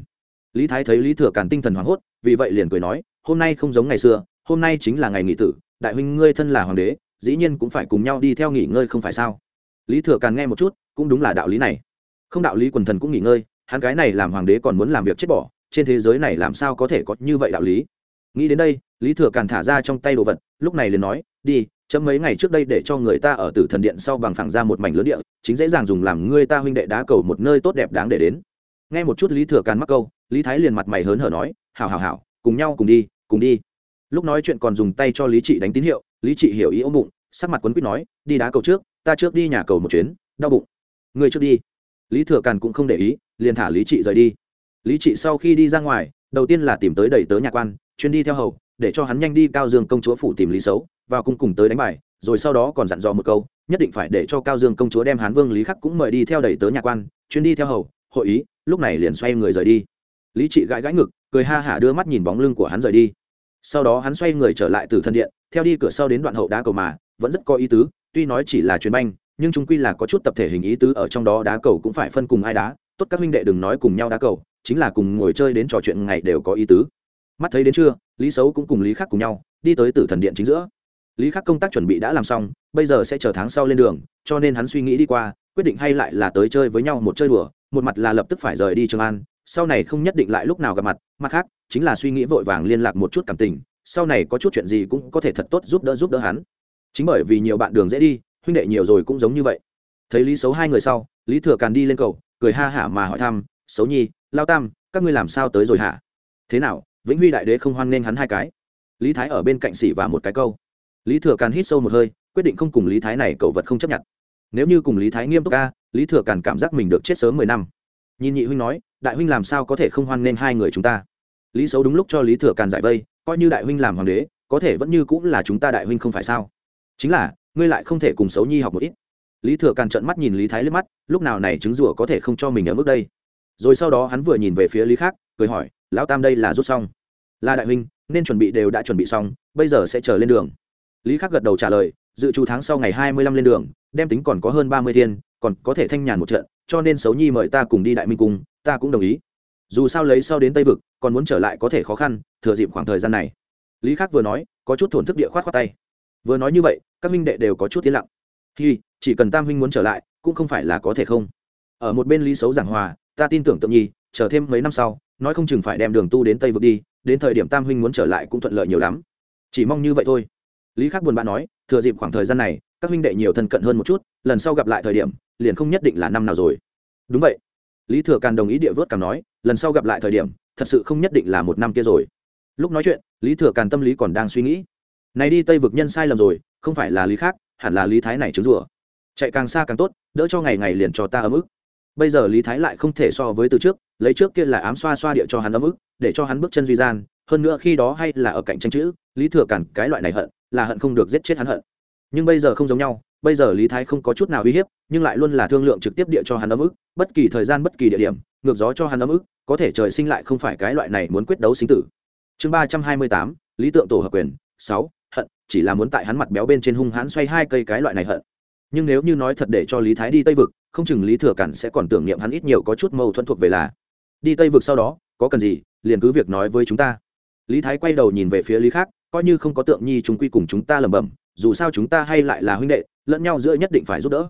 Lý thái thấy lý thừa càn tinh thần hoảng hốt, vì vậy liền cười nói, hôm nay không giống ngày xưa, hôm nay chính là ngày nghỉ tử, đại huynh ngươi thân là hoàng đế, dĩ nhiên cũng phải cùng nhau đi theo nghỉ ngơi không phải sao? Lý thừa càn nghe một chút, cũng đúng là đạo lý này. Không đạo lý quần thần cũng nghỉ ngơi, hắn cái này làm hoàng đế còn muốn làm việc chết bỏ, trên thế giới này làm sao có thể có như vậy đạo lý? Nghĩ đến đây lý thừa càn thả ra trong tay đồ vật, lúc này liền nói, đi, chấm mấy ngày trước đây để cho người ta ở tử thần điện sau bằng phẳng ra một mảnh lớn địa, chính dễ dàng dùng làm ngươi ta huynh đệ đá cầu một nơi tốt đẹp đáng để đến. Nghe một chút lý thừa càn mắc câu, lý thái liền mặt mày hớn hở nói, hảo hảo hảo, cùng nhau cùng đi cùng đi. Lúc nói chuyện còn dùng tay cho lý trị đánh tín hiệu, lý trị hiểu ý ôm bụng, sắc mặt quấn quýt nói, đi đá cầu trước, ta trước đi nhà cầu một chuyến, đau bụng. Người trước đi. Lý thừa càn cũng không để ý, liền thả lý trị rời đi. Lý trị sau khi đi ra ngoài, đầu tiên là tìm tới đầy tớ nhà quan chuyên đi theo hầu, để cho hắn nhanh đi cao dương công chúa phủ tìm lý xấu, vào cung cùng tới đánh bài, rồi sau đó còn dặn dò một câu, nhất định phải để cho cao dương công chúa đem hán vương lý khắc cũng mời đi theo đầy tớ nhà quan, chuyên đi theo hầu, hội ý, lúc này liền xoay người rời đi. Lý trị gãi gãi ngực, cười ha hả đưa mắt nhìn bóng lưng của hắn rời đi. Sau đó hắn xoay người trở lại từ thân điện, theo đi cửa sau đến đoạn hậu đá cầu mà, vẫn rất có ý tứ, tuy nói chỉ là chuyến banh, nhưng chúng quy là có chút tập thể hình ý tứ ở trong đó đá cầu cũng phải phân cùng ai đá, tốt các huynh đệ đừng nói cùng nhau đá cầu, chính là cùng ngồi chơi đến trò chuyện ngày đều có ý tứ mắt thấy đến trưa, lý xấu cũng cùng lý khắc cùng nhau, đi tới tử thần điện chính giữa. Lý khắc công tác chuẩn bị đã làm xong, bây giờ sẽ chờ tháng sau lên đường, cho nên hắn suy nghĩ đi qua, quyết định hay lại là tới chơi với nhau một chơi đùa, một mặt là lập tức phải rời đi trường an, sau này không nhất định lại lúc nào gặp mặt mặt khác, chính là suy nghĩ vội vàng liên lạc một chút cảm tình, sau này có chút chuyện gì cũng có thể thật tốt giúp đỡ giúp đỡ hắn. Chính bởi vì nhiều bạn đường dễ đi, huynh đệ nhiều rồi cũng giống như vậy. Thấy lý xấu hai người sau, lý thừa càn đi lên cầu, cười ha hả mà hỏi thăm xấu nhi, lao tam, các ngươi làm sao tới rồi hả? Thế nào vĩnh huy đại đế không hoan nghênh hắn hai cái. Lý thái ở bên cạnh xỉ và một cái câu. Lý thừa càn hít sâu một hơi, quyết định không cùng lý thái này cậu vật không chấp nhận. Nếu như cùng lý thái nghiêm túc ca, lý thừa càn cảm giác mình được chết sớm mười năm. Nhìn nhị huynh nói, đại huynh làm sao có thể không hoan nghênh hai người chúng ta? Lý xấu đúng lúc cho lý thừa càn giải vây, coi như đại huynh làm hoàng đế, có thể vẫn như cũng là chúng ta đại huynh không phải sao? Chính là, ngươi lại không thể cùng xấu nhi học một ít. Lý thừa càn trợn mắt nhìn lý thái liếc mắt, lúc nào này trứng rủa có thể không cho mình ở mức đây? Rồi sau đó hắn vừa nhìn về phía lý khác cười hỏi, lão tam đây là rút xong? Là đại huynh, nên chuẩn bị đều đã chuẩn bị xong, bây giờ sẽ chờ lên đường. Lý khắc gật đầu trả lời, dự trù tháng sau ngày hai mươi lăm lên đường, đem tính còn có hơn ba mươi thiên, còn có thể thanh nhàn một trận, cho nên xấu nhi mời ta cùng đi đại minh cung, ta cũng đồng ý. Dù sao lấy sau đến tây vực, còn muốn trở lại có thể khó khăn, thừa dịp khoảng thời gian này. Lý khắc vừa nói, có chút thổn thức địa khoát khoát tay. Vừa nói như vậy, các minh đệ đều có chút tiến lặng. Khi chỉ cần tam huynh muốn trở lại, cũng không phải là có thể không. Ở một bên lý xấu giảng hòa ta tin tưởng tượng nhi, chờ thêm mấy năm sau, nói không chừng phải đem đường tu đến tây vực đi, đến thời điểm tam huynh muốn trở lại cũng thuận lợi nhiều lắm. Chỉ mong như vậy thôi. Lý khắc buồn bã nói, thừa dịp khoảng thời gian này, các huynh đệ nhiều thân cận hơn một chút, lần sau gặp lại thời điểm, liền không nhất định là năm nào rồi. Đúng vậy. Lý thừa càn đồng ý địa vớt càng nói, lần sau gặp lại thời điểm, thật sự không nhất định là một năm kia rồi. Lúc nói chuyện, lý thừa càn tâm lý còn đang suy nghĩ. Này đi tây vực nhân sai lầm rồi, không phải là lý khác hẳn là lý thái này trứng rủa. Chạy càng xa càng tốt, đỡ cho ngày ngày liền cho ta ấm ức bây giờ lý thái lại không thể so với từ trước, lấy trước kia là ám xoa xoa địa cho hắn ấm ức, để cho hắn bước chân duy gian, hơn nữa khi đó hay là ở cạnh tranh chữ, lý thừa cản cái loại này hận, là hận không được giết chết hắn hận. Nhưng bây giờ không giống nhau, bây giờ lý thái không có chút nào uy hiếp, nhưng lại luôn là thương lượng trực tiếp địa cho hắn ấm ức, bất kỳ thời gian bất kỳ địa điểm, ngược gió cho hắn ấm ức, có thể trời sinh lại không phải cái loại này muốn quyết đấu sinh tử. Chương ba trăm hai mươi tám, lý tượng tổ hợp quyền, sáu, hận, chỉ là muốn tại hắn mặt béo bên trên hung hãn xoay hai cây cái loại này hận. Nhưng nếu như nói thật để cho lý thái đi tây vực không chừng lý thừa cản sẽ còn tưởng niệm hắn ít nhiều có chút mâu thuẫn thuộc về là, đi tây vực sau đó, có cần gì, liền cứ việc nói với chúng ta. Lý thái quay đầu nhìn về phía lý khác, coi như không có tượng nhi chúng quy cùng chúng ta lẩm bẩm, dù sao chúng ta hay lại là huynh đệ, lẫn nhau giữa nhất định phải giúp đỡ.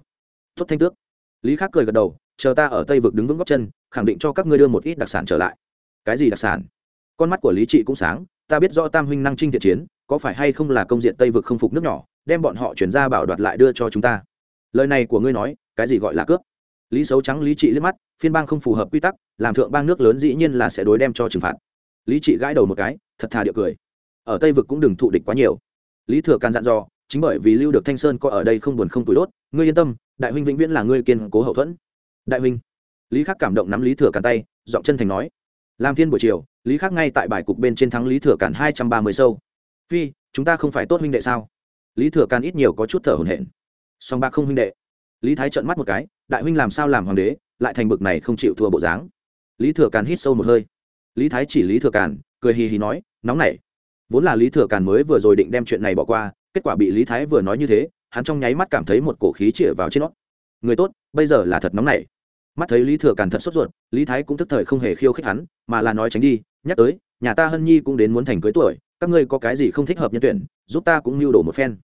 Tốt thanh tước. Lý khác cười gật đầu, chờ ta ở tây vực đứng vững góc chân, khẳng định cho các ngươi đưa một ít đặc sản trở lại. Cái gì đặc sản? Con mắt của lý trị cũng sáng, ta biết rõ tam huynh năng trinh thiện chiến, có phải hay không là công diện tây vực không phục nước nhỏ, đem bọn họ chuyển ra bảo đoạt lại đưa cho chúng ta lời này của ngươi nói, cái gì gọi là cướp? Lý xấu trắng, lý trị liếc mắt, phiên bang không phù hợp quy tắc, làm thượng bang nước lớn dĩ nhiên là sẽ đối đem cho trừng phạt. Lý trị gãi đầu một cái, thật thà địa cười. Ở tây vực cũng đừng thụ địch quá nhiều. Lý thừa càn dặn dò, chính bởi vì lưu được thanh sơn có ở đây không buồn không tủi đốt, ngươi yên tâm, đại huynh vĩnh viễn là ngươi kiên cố hậu thuẫn. Đại huynh. Lý khắc cảm động nắm lý thừa càn tay, giọng chân thành nói. Làm thiên buổi chiều, lý khắc ngay tại bài cục bên trên thắng lý thừa càn hai trăm ba mươi sâu. Phi, chúng ta không phải tốt huynh đệ sao? Lý thừa càn ít nhiều có chút thở hổn hển song bạc không huynh đệ. Lý thái trợn mắt một cái, đại huynh làm sao làm hoàng đế, lại thành bực này không chịu thua bộ dáng. Lý thừa càn hít sâu một hơi. Lý thái chỉ lý thừa càn, cười hì hì nói, nóng nảy. Vốn là lý thừa càn mới vừa rồi định đem chuyện này bỏ qua, kết quả bị lý thái vừa nói như thế, hắn trong nháy mắt cảm thấy một cổ khí chĩa vào trên nó. Người tốt, bây giờ là thật nóng nảy. Mắt thấy lý thừa càn thật sốt ruột, lý thái cũng thức thời không hề khiêu khích hắn, mà là nói tránh đi, nhắc tới, nhà ta hân nhi cũng đến muốn thành cưới tuổi, các ngươi có cái gì không thích hợp nhân tuyển, giúp ta cũng mưu đồ một phen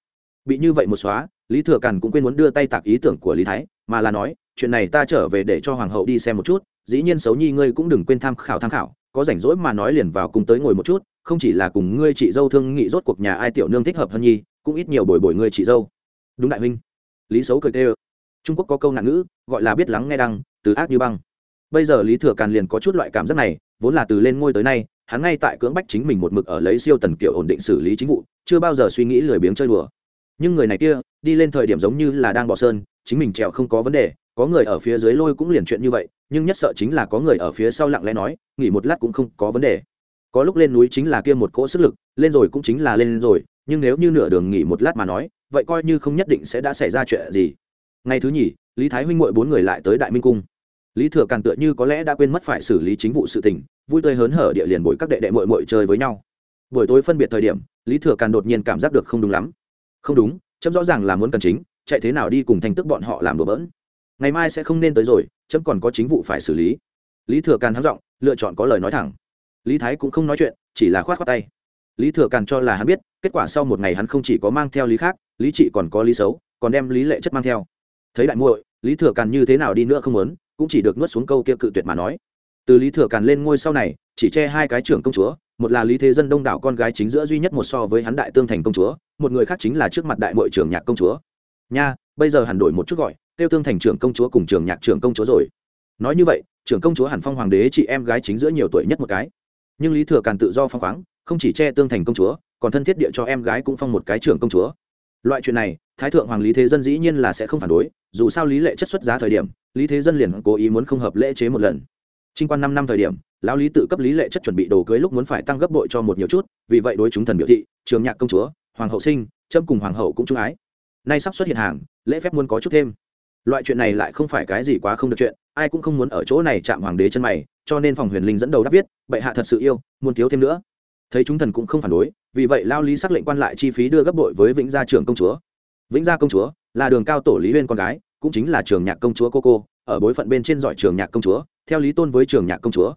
bị như vậy một xóa, lý thừa càn cũng quên muốn đưa tay tạc ý tưởng của lý thái, mà là nói, chuyện này ta trở về để cho hoàng hậu đi xem một chút, dĩ nhiên xấu nhi ngươi cũng đừng quên tham khảo tham khảo, có rảnh rỗi mà nói liền vào cùng tới ngồi một chút, không chỉ là cùng ngươi chị dâu thương nghị rốt cuộc nhà ai tiểu nương thích hợp hơn nhi, cũng ít nhiều bồi bồi ngươi chị dâu. Đúng đại huynh. Lý xấu cười tê trung quốc có câu nạn ngữ, gọi là biết lắng nghe đăng, từ ác như băng. Bây giờ lý thừa càn liền có chút loại cảm giác này, vốn là từ lên ngôi tới nay, hắn ngay tại cưỡng bách chính mình một mực ở lấy siêu tần kiểu ổn định xử lý chính vụ, chưa bao giờ suy nghĩ lười biếng chơi đùa nhưng người này kia, đi lên thời điểm giống như là đang bỏ sơn, chính mình trèo không có vấn đề, có người ở phía dưới lôi cũng liền chuyện như vậy, nhưng nhất sợ chính là có người ở phía sau lặng lẽ nói, nghỉ một lát cũng không có vấn đề. Có lúc lên núi chính là kia một cỗ sức lực, lên rồi cũng chính là lên rồi, nhưng nếu như nửa đường nghỉ một lát mà nói, vậy coi như không nhất định sẽ đã xảy ra chuyện gì. Ngày thứ nhì, lý thái huynh mội bốn người lại tới đại minh cung. Lý thừa càn tựa như có lẽ đã quên mất phải xử lý chính vụ sự tình, vui tươi hớn hở địa liền bồi các đệ đệ mội mội chơi với nhau. Buổi tối phân biệt thời điểm, lý thừa càn đột nhiên cảm giác được không đúng lắm không đúng chấm rõ ràng là muốn cần chính, chạy thế nào đi cùng thành tức bọn họ làm đồ bỡn. Ngày mai sẽ không nên tới rồi chấm còn có chính vụ phải xử lý. Lý thừa càn hắng giọng, lựa chọn có lời nói thẳng. Lý thái cũng không nói chuyện, chỉ là khoát khoát tay. Lý thừa càn cho là hắn biết, kết quả sau một ngày hắn không chỉ có mang theo lý khác, lý trị còn có lý xấu, còn đem lý lệ chất mang theo. Thấy đại muội, lý thừa càn như thế nào đi nữa không muốn, cũng chỉ được nuốt xuống câu kia cự tuyệt mà nói. Từ lý thừa càn lên ngôi sau này, chỉ che hai cái trưởng công chúa, một là lý thế dân đông đảo con gái chính giữa duy nhất một so với hắn đại tương thành công chúa một người khác chính là trước mặt đại mội trưởng nhạc công chúa. Nha, bây giờ hẳn đổi một chút gọi, tiêu tương thành trưởng công chúa cùng trường nhạc trưởng công chúa rồi. Nói như vậy, trưởng công chúa hẳn phong hoàng đế chị em gái chính giữa nhiều tuổi nhất một cái. Nhưng lý thừa càn tự do phong khoáng, không chỉ che tương thành công chúa, còn thân thiết địa cho em gái cũng phong một cái trưởng công chúa. Loại chuyện này, thái thượng hoàng lý thế dân dĩ nhiên là sẽ không phản đối, dù sao lý lệ chất xuất giá thời điểm, lý thế dân liền cố ý muốn không hợp lễ chế một lần. Trinh quan năm năm thời điểm, lão lý tự cấp lý lệ chất chuẩn bị đồ cưới lúc muốn phải tăng gấp bội cho một nhiều chút, vì vậy đối chúng thần biểu thị, trường nhạc công chúa hoàng hậu sinh trâm cùng hoàng hậu cũng trung ái. Nay sắp xuất hiện hàng, lễ phép muốn có chút thêm. Loại chuyện này lại không phải cái gì quá không được chuyện, ai cũng không muốn ở chỗ này chạm hoàng đế chân mày, cho nên phòng huyền linh dẫn đầu đáp viết, bệ hạ thật sự yêu, muốn thiếu thêm nữa. Thấy chúng thần cũng không phản đối, vì vậy lao lý xác lệnh quan lại chi phí đưa gấp bội với vĩnh gia trưởng công chúa. Vĩnh gia công chúa là đường cao tổ lý huyên con gái, cũng chính là trường nhạc công chúa cô cô, ở bối phận bên trên giỏi trường nhạc công chúa, theo lý tôn với trường nhạc công chúa.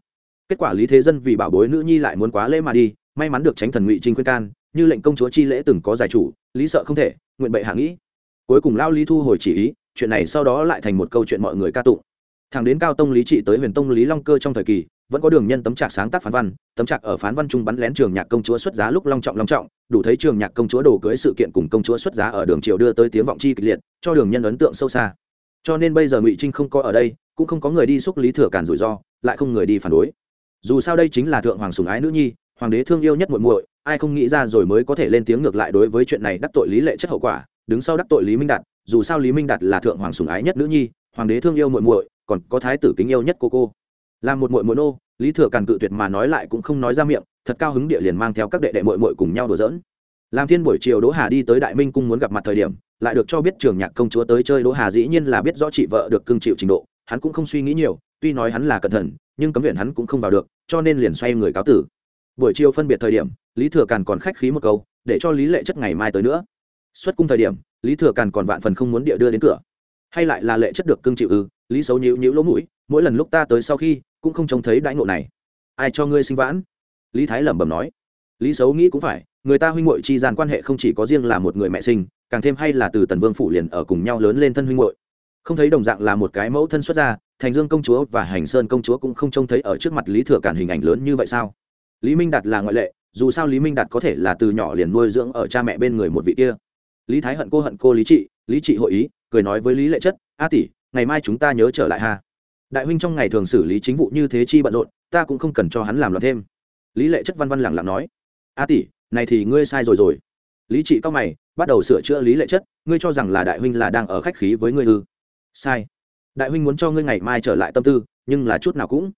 Kết quả lý thế dân vì bảo bối nữ nhi lại muốn quá lễ mà đi, may mắn được tránh thần ngụy trinh khuyên can như lệnh công chúa chi lễ từng có giải chủ, lý sợ không thể, nguyện bệ hạ nghĩ. Cuối cùng lao lý thu hồi chỉ ý, chuyện này sau đó lại thành một câu chuyện mọi người ca tụng. Thẳng đến cao tông lý trị tới huyền tông lý long cơ trong thời kỳ, vẫn có đường nhân tấm trạc sáng tác phán văn, tấm trạc ở phán văn trung bắn lén trường nhạc công chúa xuất giá lúc long trọng long trọng, đủ thấy trường nhạc công chúa đổ cưới sự kiện cùng công chúa xuất giá ở đường triều đưa tới tiếng vọng chi kịch liệt, cho đường nhân ấn tượng sâu xa. Cho nên bây giờ ngụy trinh không có ở đây, cũng không có người đi xúc lý thừa càn rủi ro, lại không người đi phản đối. Dù sao đây chính là thượng hoàng sùng ái nữ nhi hoàng đế thương yêu nhất muội muội, ai không nghĩ ra rồi mới có thể lên tiếng ngược lại đối với chuyện này đắc tội lý lệ chất hậu quả, đứng sau đắc tội lý minh đạt, dù sao lý minh đạt là thượng hoàng sủng ái nhất nữ nhi, hoàng đế thương yêu muội muội, còn có thái tử kính yêu nhất cô cô. Là một muội muội nô, lý thừa càn cự tuyệt mà nói lại cũng không nói ra miệng, thật cao hứng địa liền mang theo các đệ đệ muội muội cùng nhau đùa giỡn. Làm thiên buổi chiều đỗ hà đi tới đại minh cung muốn gặp mặt thời điểm, lại được cho biết trường nhạc công chúa tới chơi đỗ hà dĩ nhiên là biết rõ chị vợ được cưng chịu trình độ, hắn cũng không suy nghĩ nhiều, tuy nói hắn là cẩn thận, nhưng cấm viện hắn cũng không vào được, cho nên liền xoay người cáo tử buổi chiều phân biệt thời điểm, lý thừa càn còn khách khí một câu, để cho lý lệ chất ngày mai tới nữa. Xuất cung thời điểm, lý thừa càn còn vạn phần không muốn địa đưa đến cửa. Hay lại là lệ chất được cưng chịu ư, lý xấu nhíu nhíu lỗ mũi, mỗi lần lúc ta tới sau khi, cũng không trông thấy đãi ngộ này. Ai cho ngươi sinh vãn? Lý thái lẩm bẩm nói. Lý xấu nghĩ cũng phải, người ta huynh muội chi gian quan hệ không chỉ có riêng là một người mẹ sinh, càng thêm hay là từ tần vương phủ liền ở cùng nhau lớn lên thân huynh muội. Không thấy đồng dạng là một cái mẫu thân xuất ra thành dương công chúa và hành sơn công chúa cũng không trông thấy ở trước mặt lý thừa cản hình ảnh lớn như vậy sao? Lý minh đạt là ngoại lệ, dù sao lý minh đạt có thể là từ nhỏ liền nuôi dưỡng ở cha mẹ bên người một vị kia. Lý thái hận cô hận cô lý trị lý trị hội ý, cười nói với lý lệ chất, a tỷ, ngày mai chúng ta nhớ trở lại ha. Đại huynh trong ngày thường xử lý chính vụ như thế chi bận rộn, ta cũng không cần cho hắn làm loạn thêm. Lý lệ chất văn văn lẳng lặng nói, a tỷ, này thì ngươi sai rồi rồi. Lý trị cao mày, bắt đầu sửa chữa lý lệ chất, ngươi cho rằng là đại huynh là đang ở khách khí với ngươi ư? Sai. Đại huynh muốn cho ngươi ngày mai trở lại tâm tư, nhưng là chút nào cũng.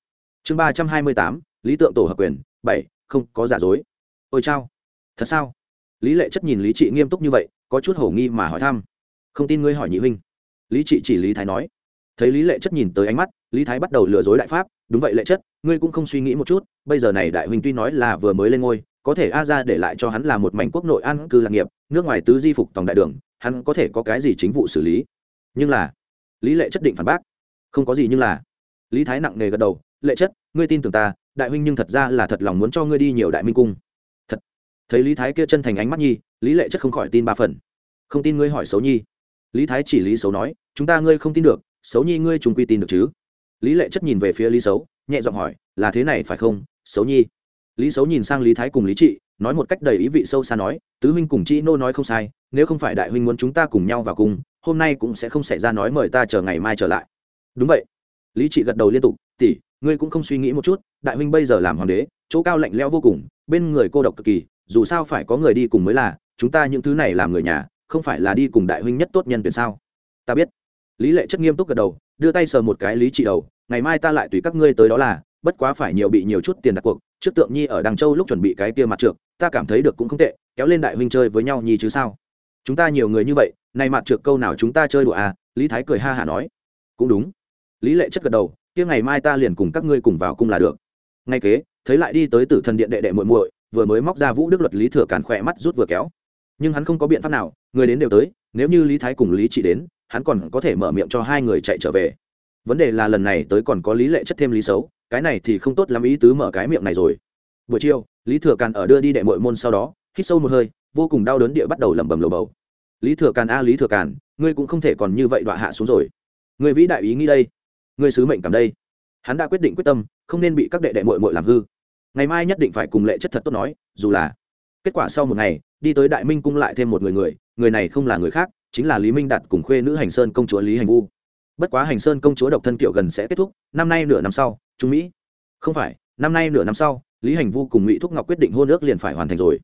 Chương ba trăm hai mươi tám, lý tượng tổ hợp quyền bảy, không có giả dối. Ôi chao. Thật sao? Lý lệ chất nhìn lý trị nghiêm túc như vậy, có chút hổ nghi mà hỏi thăm. Không tin ngươi hỏi nhị huynh. Lý trị chỉ lý thái nói. Thấy lý lệ chất nhìn tới ánh mắt, lý thái bắt đầu lừa dối đại pháp. Đúng vậy lệ chất, ngươi cũng không suy nghĩ một chút, bây giờ này đại huynh tuy nói là vừa mới lên ngôi, có thể a ra để lại cho hắn là một mảnh quốc nội an cư lạc nghiệp, nước ngoài tứ di phục tòng đại đường, hắn có thể có cái gì chính vụ xử lý? Nhưng là, lý lệ chất định phản bác. Không có gì nhưng là. Lý thái nặng nề gật đầu, lệ chất, ngươi tin tưởng ta đại huynh nhưng thật ra là thật lòng muốn cho ngươi đi nhiều đại minh cung. Thật. Thấy lý thái kia chân thành ánh mắt nhi, lý lệ chất không khỏi tin ba phần. Không tin ngươi hỏi xấu nhi. Lý thái chỉ lý xấu nói, chúng ta ngươi không tin được, xấu nhi ngươi chúng quy tin được chứ? Lý lệ chất nhìn về phía lý xấu, nhẹ giọng hỏi, là thế này phải không, xấu nhi? Lý xấu nhìn sang lý thái cùng lý trị, nói một cách đầy ý vị sâu xa nói, tứ huynh cùng chị nô nói không sai, nếu không phải đại huynh muốn chúng ta cùng nhau vào cùng hôm nay cũng sẽ không xảy ra nói mời ta chờ ngày mai trở lại. Đúng vậy. Lý trị gật đầu liên tục, tỷ ngươi cũng không suy nghĩ một chút, đại huynh bây giờ làm hoàng đế, chỗ cao lạnh leo vô cùng, bên người cô độc cực kỳ, dù sao phải có người đi cùng mới là, chúng ta những thứ này làm người nhà, không phải là đi cùng đại huynh nhất tốt nhân tuyển sao? Ta biết. Lý lệ chất nghiêm túc gật đầu, đưa tay sờ một cái lý trị đầu, ngày mai ta lại tùy các ngươi tới đó là, bất quá phải nhiều bị nhiều chút tiền đặt cuộc, trước tượng nhi ở đằng châu lúc chuẩn bị cái kia mặt trượt ta cảm thấy được cũng không tệ, kéo lên đại huynh chơi với nhau nhi chứ sao? Chúng ta nhiều người như vậy, nay mặt trượt câu nào chúng ta chơi đùa à? Lý thái cười ha hả nói. Cũng đúng. Lý lệ chất gật đầu kia ngày mai ta liền cùng các ngươi cùng vào cung là được. Ngay kế, thấy lại đi tới tử thần điện đệ đệ muội muội, vừa mới móc ra vũ đức luật lý thừa càn khỏe mắt rút vừa kéo. Nhưng hắn không có biện pháp nào, người đến đều tới, nếu như lý thái cùng lý trị đến, hắn còn có thể mở miệng cho hai người chạy trở về. Vấn đề là lần này tới còn có lý lệ chất thêm lý xấu, cái này thì không tốt lắm ý tứ mở cái miệng này rồi. Buổi chiều, lý thừa càn ở đưa đi đệ mội môn sau đó, hít sâu một hơi, vô cùng đau đớn địa bắt đầu lẩm bẩm lầu bầu. Lý thừa càn a, lý thừa càn, ngươi cũng không thể còn như vậy đọa hạ xuống rồi. Người vĩ đại ý nghĩ đây người sứ mệnh cảm đây. Hắn đã quyết định quyết tâm, không nên bị các đệ đệ mội mội làm hư. Ngày mai nhất định phải cùng lệ chất thật tốt nói, dù là kết quả sau một ngày, đi tới đại minh cung lại thêm một người người người này không là người khác, chính là lý minh đạt cùng khuê nữ hành sơn công chúa lý hành vu. Bất quá hành sơn công chúa độc thân kiệu gần sẽ kết thúc, năm nay nửa năm sau trung mỹ. Không phải, năm nay nửa năm sau, lý hành vu cùng ngụy thúc ngọc quyết định hôn ước liền phải hoàn thành rồi.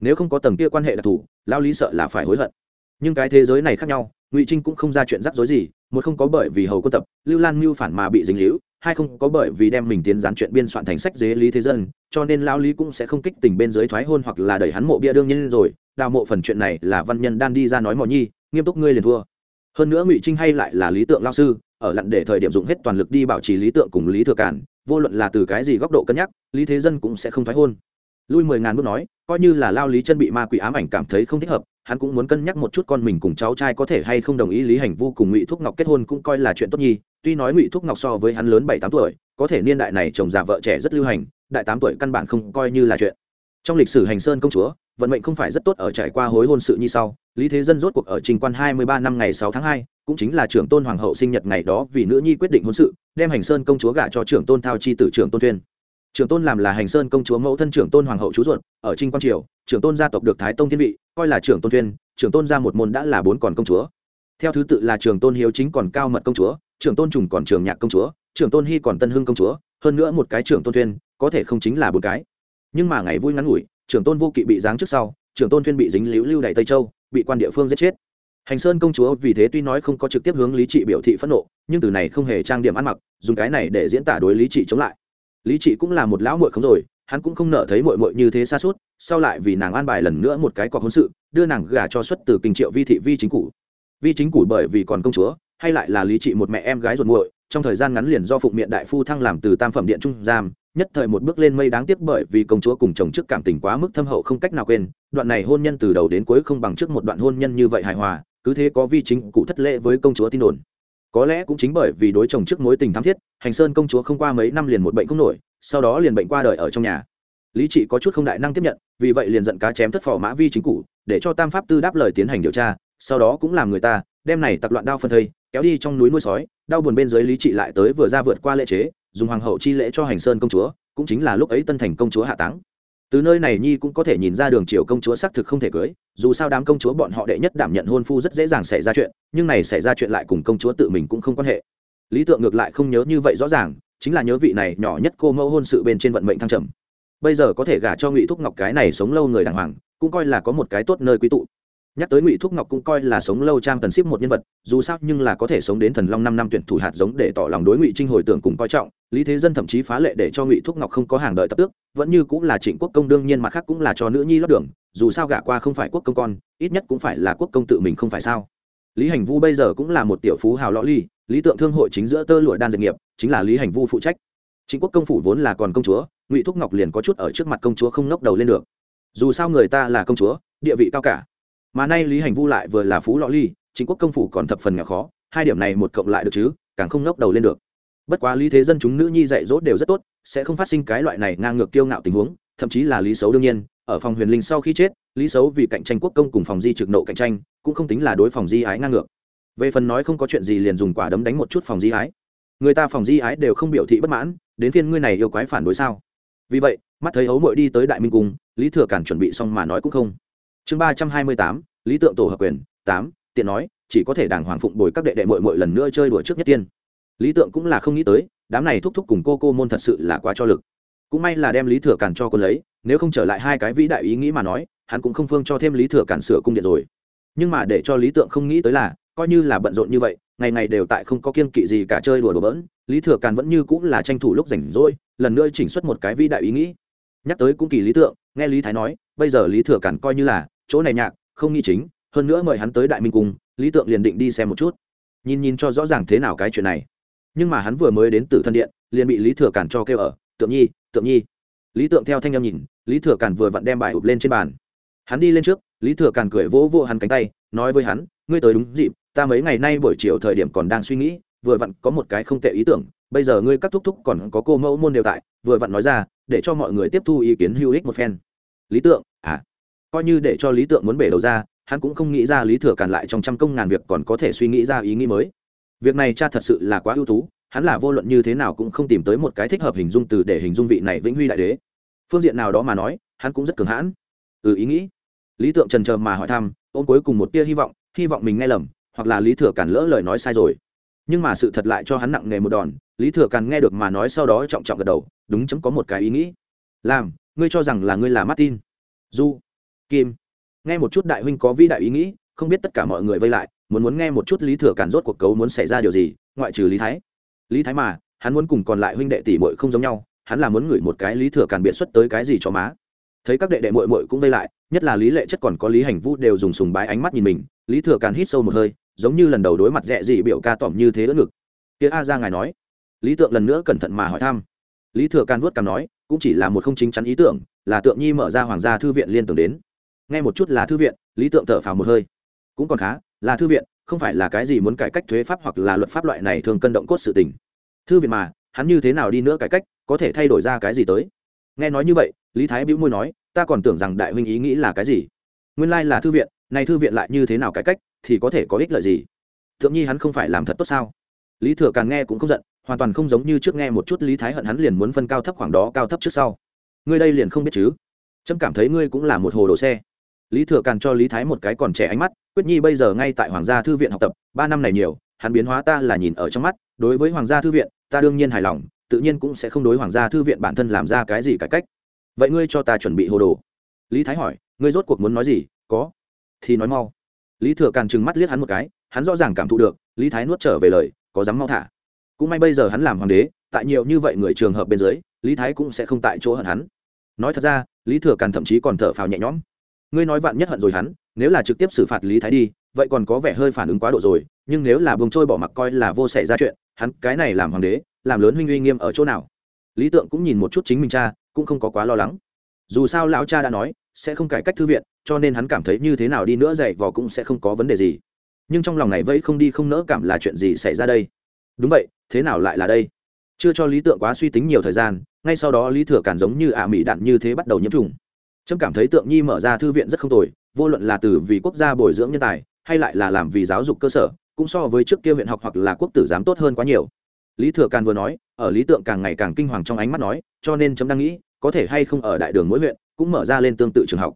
Nếu không có tầng kia quan hệ đặc thù lao lý sợ là phải hối hận. Nhưng cái thế giới này khác nhau ngụy trinh cũng không ra chuyện rắc rối gì một không có bởi vì hầu quân tập lưu lan mưu phản mà bị dính líu hai không có bởi vì đem mình tiến dán chuyện biên soạn thành sách dế lý thế dân cho nên lao lý cũng sẽ không kích tình bên dưới thoái hôn hoặc là đẩy hắn mộ bia đương nhiên rồi đào mộ phần chuyện này là văn nhân đan đi ra nói mò nhi nghiêm túc ngươi liền thua hơn nữa ngụy trinh hay lại là lý tượng lao sư ở lặn để thời điểm dùng hết toàn lực đi bảo trì lý tượng cùng lý thừa cản vô luận là từ cái gì góc độ cân nhắc lý thế dân cũng sẽ không thoái hôn lui mười ngàn bước nói coi như là lao lý chân bị ma quỷ ám ảnh cảm thấy không thích hợp hắn cũng muốn cân nhắc một chút con mình cùng cháu trai có thể hay không đồng ý lý hành vu cùng ngụy thúc ngọc kết hôn cũng coi là chuyện tốt nhi. Tuy nói ngụy thúc ngọc so với hắn lớn bảy tám tuổi, có thể niên đại này chồng già vợ trẻ rất lưu hành, đại tám tuổi căn bản không coi như là chuyện. Trong lịch sử hành sơn công chúa, vận mệnh không phải rất tốt ở trải qua hối hôn sự như sau. Lý thế dân rốt cuộc ở trình quan hai mươi ba năm ngày sáu tháng hai, cũng chính là trưởng tôn hoàng hậu sinh nhật ngày đó vì nữ nhi quyết định hôn sự, đem hành sơn công chúa gả cho trưởng tôn thao chi tử trưởng tôn tuyên. Trưởng tôn làm là hành sơn công chúa mẫu thân trưởng tôn hoàng hậu chú ruột, ở trinh quan triều trưởng tôn gia tộc được thái tông thiên vị, coi là trưởng tôn thiên. trưởng tôn gia một môn đã là bốn còn công chúa. Theo thứ tự là trưởng tôn hiếu chính còn cao mật công chúa, trưởng tôn trùng còn trường nhạc công chúa, trưởng tôn hy còn tân hưng công chúa, hơn nữa một cái trưởng tôn thiên, có thể không chính là bốn cái. Nhưng mà ngày vui ngắn ngủi, trưởng tôn vô kỵ bị giáng trước sau, trưởng tôn thiên bị dính liễu lưu đày tây châu, bị quan địa phương giết chết. Hành sơn công chúa vì thế tuy nói không có trực tiếp hướng lý trị biểu thị phẫn nộ, nhưng từ này không hề trang điểm ăn mặc, dùng cái này để diễn tả đối lý trị chống lại. Lý trị cũng là một lão muội không rồi hắn cũng không nợ thấy muội muội như thế xa suốt, sau lại vì nàng an bài lần nữa một cái cọc hôn sự, đưa nàng gả cho xuất từ kinh triệu vi thị vi chính cụ vi chính cụ bởi vì còn công chúa, hay lại là lý trị một mẹ em gái ruột muội, trong thời gian ngắn liền do phụng miện đại phu thăng làm từ tam phẩm điện trung giam, nhất thời một bước lên mây đáng tiếc bởi vì công chúa cùng chồng trước cảm tình quá mức thâm hậu không cách nào quên, đoạn này hôn nhân từ đầu đến cuối không bằng trước một đoạn hôn nhân như vậy hài hòa, cứ thế có vi chính cụ thất lễ với công chúa tin đồn. Có lẽ cũng chính bởi vì đối chồng trước mối tình thắm thiết, hành sơn công chúa không qua mấy năm liền một bệnh không nổi sau đó liền bệnh qua đời ở trong nhà. Lý trị có chút không đại năng tiếp nhận, vì vậy liền giận cá chém thất phò mã vi chính cụ để cho tam pháp tư đáp lời tiến hành điều tra, sau đó cũng làm người ta, đem này tặc loạn đao phân thây, kéo đi trong núi nuôi sói, đau buồn bên dưới lý trị lại tới vừa ra vượt qua lễ chế, dùng hoàng hậu chi lễ cho hành sơn công chúa, cũng chính là lúc ấy tân thành công chúa hạ táng. Từ nơi này nhi cũng có thể nhìn ra đường triều công chúa xác thực không thể cưới, dù sao đám công chúa bọn họ đệ nhất đảm nhận hôn phu rất dễ dàng xảy ra chuyện, nhưng này xảy ra chuyện lại cùng công chúa tự mình cũng không quan hệ. Lý tượng ngược lại không nhớ như vậy rõ ràng chính là nhớ vị này nhỏ nhất cô mẫu hôn sự bên trên vận mệnh thăng trầm. Bây giờ có thể gả cho ngụy thúc ngọc cái này sống lâu người đàng hoàng, cũng coi là có một cái tốt nơi quý tụ. Nhắc tới ngụy thúc ngọc cũng coi là sống lâu trang cần ship một nhân vật, dù sao nhưng là có thể sống đến thần long năm năm tuyển thủ hạt giống để tỏ lòng đối ngụy trinh hồi tưởng cùng coi trọng, lý thế dân thậm chí phá lệ để cho ngụy thúc ngọc không có hàng đợi tập tước, vẫn như cũng là trịnh quốc công đương nhiên mặt khác cũng là cho nữ nhi lót đường, dù sao gả qua không phải quốc công con, ít nhất cũng phải là quốc công tự mình không phải sao. Lý hành vu bây giờ cũng là một tiểu phú hào lõ ly, lý tượng thương hội chính giữa tơ lụa đan dệt nghiệp chính là lý hành vu phụ trách chính quốc công phủ vốn là còn công chúa ngụy thúc ngọc liền có chút ở trước mặt công chúa không ngóc đầu lên được dù sao người ta là công chúa địa vị cao cả mà nay lý hành vu lại vừa là phú lọ ly chính quốc công phủ còn thập phần nhỏ khó hai điểm này một cộng lại được chứ càng không ngóc đầu lên được bất quá lý thế dân chúng nữ nhi dạy dỗ đều rất tốt sẽ không phát sinh cái loại này ngang ngược kiêu ngạo tình huống thậm chí là lý xấu đương nhiên ở phòng huyền linh sau khi chết lý xấu vì cạnh tranh quốc công cùng phòng di trực nộ cạnh tranh cũng không tính là đối phòng di ái ngang ngược về phần nói không có chuyện gì liền dùng quả đấm đánh một chút phòng di ái người ta phòng di ái đều không biểu thị bất mãn, đến phiên ngươi này yêu quái phản đối sao? Vì vậy, mắt thấy ấu mội đi tới đại minh cung, lý thừa cản chuẩn bị xong mà nói cũng không. Chương ba trăm hai mươi tám, lý tượng tổ hợp quyền, tám, tiện nói, chỉ có thể đàng hoàng phụng bồi các đệ đệ mội mội lần nữa chơi đùa trước nhất tiên. Lý tượng cũng là không nghĩ tới, đám này thúc thúc cùng cô cô môn thật sự là quá cho lực. Cũng may là đem lý thừa cản cho cô lấy, nếu không trở lại hai cái vĩ đại ý nghĩ mà nói, hắn cũng không phương cho thêm lý thừa cản sửa cung điện rồi. Nhưng mà để cho lý tượng không nghĩ tới là, coi như là bận rộn như vậy ngày ngày đều tại không có kiên kỵ gì cả chơi đùa đùa bỡn, lý thừa càn vẫn như cũng là tranh thủ lúc rảnh rỗi, lần nữa chỉnh xuất một cái vĩ đại ý nghĩ. Nhắc tới cũng kỳ lý tượng, nghe lý thái nói, bây giờ lý thừa càn coi như là chỗ này nhạc, không nghĩ chính, hơn nữa mời hắn tới đại minh cung, lý tượng liền định đi xem một chút. Nhìn nhìn cho rõ ràng thế nào cái chuyện này. Nhưng mà hắn vừa mới đến từ thân điện, liền bị lý thừa càn cho kêu ở, tượng nhi tượng nhi. Lý tượng theo thanh em nhìn, lý thừa càn vừa vặn đem bài ụp lên trên bàn. Hắn đi lên trước, lý thừa càn cười vỗ vỗ hắn cánh tay, nói với hắn, ngươi tới đúng dịp ta mấy ngày nay buổi chiều thời điểm còn đang suy nghĩ, vừa vặn có một cái không tệ ý tưởng, bây giờ ngươi các thúc thúc còn có cô mẫu môn đều tại, vừa vặn nói ra, để cho mọi người tiếp thu ý kiến hữu ích một phen. Lý tượng à coi như để cho lý tượng muốn bể đầu ra, hắn cũng không nghĩ ra lý thừa càn lại trong trăm công ngàn việc còn có thể suy nghĩ ra ý nghĩ mới. Việc này cha thật sự là quá ưu tú, hắn là vô luận như thế nào cũng không tìm tới một cái thích hợp hình dung từ để hình dung vị này vĩnh huy đại đế. Phương diện nào đó mà nói, hắn cũng rất cường hãn. Ừ ý nghĩ. Lý tượng trần trờ mà hỏi thăm, ôm cuối cùng một tia hy vọng hy vọng mình nghe lầm hoặc là lý thừa càn lỡ lời nói sai rồi. Nhưng mà sự thật lại cho hắn nặng nề một đòn, lý thừa càn nghe được mà nói sau đó trọng trọng gật đầu, đúng chấm có một cái ý nghĩ. Làm, ngươi cho rằng là ngươi là martin? Du kim. Nghe một chút đại huynh có vĩ đại ý nghĩ, không biết tất cả mọi người vây lại, muốn muốn nghe một chút lý thừa càn rốt cuộc cấu muốn xảy ra điều gì, ngoại trừ lý thái. Lý thái mà, hắn muốn cùng còn lại huynh đệ tỷ muội không giống nhau, hắn là muốn gửi một cái lý thừa càn biện xuất tới cái gì cho má. Thấy các đệ đệ muội muội cũng vây lại, nhất là lý lệ chất còn có lý hành vũ đều dùng sùng bái ánh mắt nhìn mình, lý thừa càn hít sâu một hơi giống như lần đầu đối mặt rẽ dị biểu ca tỏm như thế đỡ ngực. Kia a ra ngài nói. Lý tượng lần nữa cẩn thận mà hỏi thăm. Lý thừa can vuốt cằm nói, cũng chỉ là một không chính chắn ý tưởng, là tượng nhi mở ra hoàng gia thư viện liên tưởng đến. Nghe một chút là thư viện, lý tượng thở phào một hơi. Cũng còn khá, là thư viện, không phải là cái gì muốn cải cách thuế pháp hoặc là luật pháp loại này thường cân động cốt sự tình. Thư viện mà, hắn như thế nào đi nữa cải cách, có thể thay đổi ra cái gì tới? Nghe nói như vậy, lý thái bĩu môi nói, ta còn tưởng rằng đại huynh ý nghĩ là cái gì? Nguyên lai là thư viện, này thư viện lại như thế nào cải cách thì có thể có ích lợi gì? Thượng nhi hắn không phải làm thật tốt sao? Lý thừa càng nghe cũng không giận, hoàn toàn không giống như trước nghe một chút lý thái hận hắn liền muốn phân cao thấp khoảng đó, cao thấp trước sau. Ngươi đây liền không biết chứ? Trâm cảm thấy ngươi cũng là một hồ đồ xe. Lý thừa càng cho lý thái một cái còn trẻ ánh mắt, quyết nhi bây giờ ngay tại hoàng gia thư viện học tập, ba năm này nhiều, hắn biến hóa ta là nhìn ở trong mắt, đối với hoàng gia thư viện, ta đương nhiên hài lòng, tự nhiên cũng sẽ không đối hoàng gia thư viện bản thân làm ra cái gì cải cách. Vậy ngươi cho ta chuẩn bị hồ đồ. Lý thái hỏi, ngươi rốt cuộc muốn nói gì? Có. Thì nói mau lý thừa càn trừng mắt liếc hắn một cái, hắn rõ ràng cảm thụ được, lý thái nuốt trở về lời, có dám mau thả. Cũng may bây giờ hắn làm hoàng đế, tại nhiều như vậy người trường hợp bên dưới, lý thái cũng sẽ không tại chỗ hận hắn. Nói thật ra, lý thừa càn thậm chí còn thở phào nhẹ nhõm. Ngươi nói vạn nhất hận rồi hắn, nếu là trực tiếp xử phạt lý thái đi, vậy còn có vẻ hơi phản ứng quá độ rồi, nhưng nếu là bông trôi bỏ mặc coi là vô xảy ra chuyện, hắn cái này làm hoàng đế, làm lớn huynh uy nghiêm ở chỗ nào? Lý tượng cũng nhìn một chút chính mình cha, cũng không có quá lo lắng. Dù sao lão cha đã nói, sẽ không cải cách thư viện cho nên hắn cảm thấy như thế nào đi nữa dạy vò cũng sẽ không có vấn đề gì. Nhưng trong lòng này vẫy không đi không nỡ cảm là chuyện gì xảy ra đây? Đúng vậy, thế nào lại là đây? Chưa cho lý tượng quá suy tính nhiều thời gian, ngay sau đó lý thừa cản giống như ả à mỹ đạn như thế bắt đầu nhiễm trùng. Trâm cảm thấy tượng nhi mở ra thư viện rất không tồi, vô luận là từ vì quốc gia bồi dưỡng nhân tài, hay lại là làm vì giáo dục cơ sở, cũng so với trước kia huyện học hoặc là quốc tử giám tốt hơn quá nhiều. Lý thừa càn vừa nói, ở lý tượng càng ngày càng kinh hoàng trong ánh mắt nói, cho nên chấm đang nghĩ, có thể hay không ở đại đường mỗi huyện, cũng mở ra lên tương tự trường học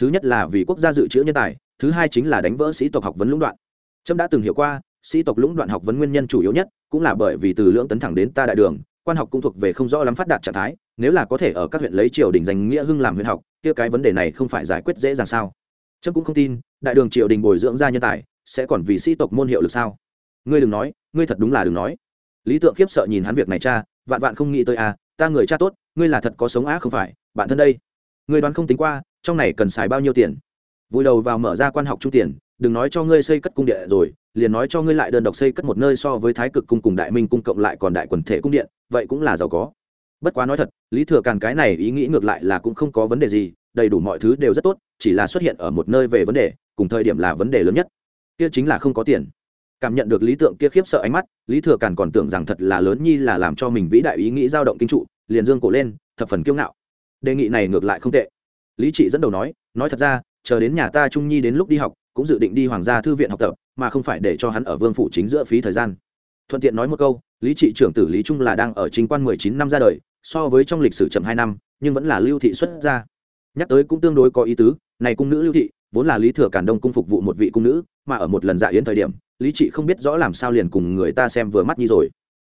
thứ nhất là vì quốc gia dự trữ nhân tài, thứ hai chính là đánh vỡ sĩ tộc học vấn lũng đoạn. Trâm đã từng hiểu qua, sĩ tộc lũng đoạn học vấn nguyên nhân chủ yếu nhất cũng là bởi vì từ lưỡng tấn thẳng đến ta đại đường, quan học cũng thuộc về không rõ lắm phát đạt trạng thái, nếu là có thể ở các huyện lấy triều đình danh nghĩa hưng làm huyện học, kia cái vấn đề này không phải giải quyết dễ dàng sao? Trâm cũng không tin, đại đường triều đình bồi dưỡng ra nhân tài, sẽ còn vì sĩ tộc môn hiệu lực sao? Ngươi đừng nói, ngươi thật đúng là đừng nói. Lý tượng khiếp sợ nhìn hắn việc này cha, vạn vạn không nghĩ tới à ta người cha tốt, ngươi là thật có sống á không phải, bạn thân đây. Ngươi đoán không tính qua trong này cần xài bao nhiêu tiền? Vui đầu vào mở ra quan học trung tiền, đừng nói cho ngươi xây cất cung điện rồi, liền nói cho ngươi lại đơn độc xây cất một nơi so với thái cực cung cùng đại minh cung cộng lại còn đại quần thể cung điện, vậy cũng là giàu có. Bất quá nói thật, lý thừa càn cái này ý nghĩ ngược lại là cũng không có vấn đề gì, đầy đủ mọi thứ đều rất tốt, chỉ là xuất hiện ở một nơi về vấn đề, cùng thời điểm là vấn đề lớn nhất. Kia chính là không có tiền. Cảm nhận được lý tượng kia khiếp sợ ánh mắt, lý thừa càn còn tưởng rằng thật là lớn nhi là làm cho mình vĩ đại ý nghĩ dao động kinh trụ, liền dương cổ lên, thập phần kiêu ngạo. Đề nghị này ngược lại không tệ lý trị dẫn đầu nói nói thật ra, chờ đến nhà ta trung nhi đến lúc đi học, cũng dự định đi hoàng gia thư viện học tập, mà không phải để cho hắn ở vương phủ chính giữa phí thời gian. Thuận tiện nói một câu, lý trị trưởng tử lý trung là đang ở chính quan mười chín năm ra đời, so với trong lịch sử chậm hai năm, nhưng vẫn là lưu thị xuất gia. Nhắc tới cũng tương đối có ý tứ, này cung nữ lưu thị, vốn là lý thừa cản đông cung phục vụ một vị cung nữ, mà ở một lần dạ yến thời điểm, lý trị không biết rõ làm sao liền cùng người ta xem vừa mắt nhi rồi.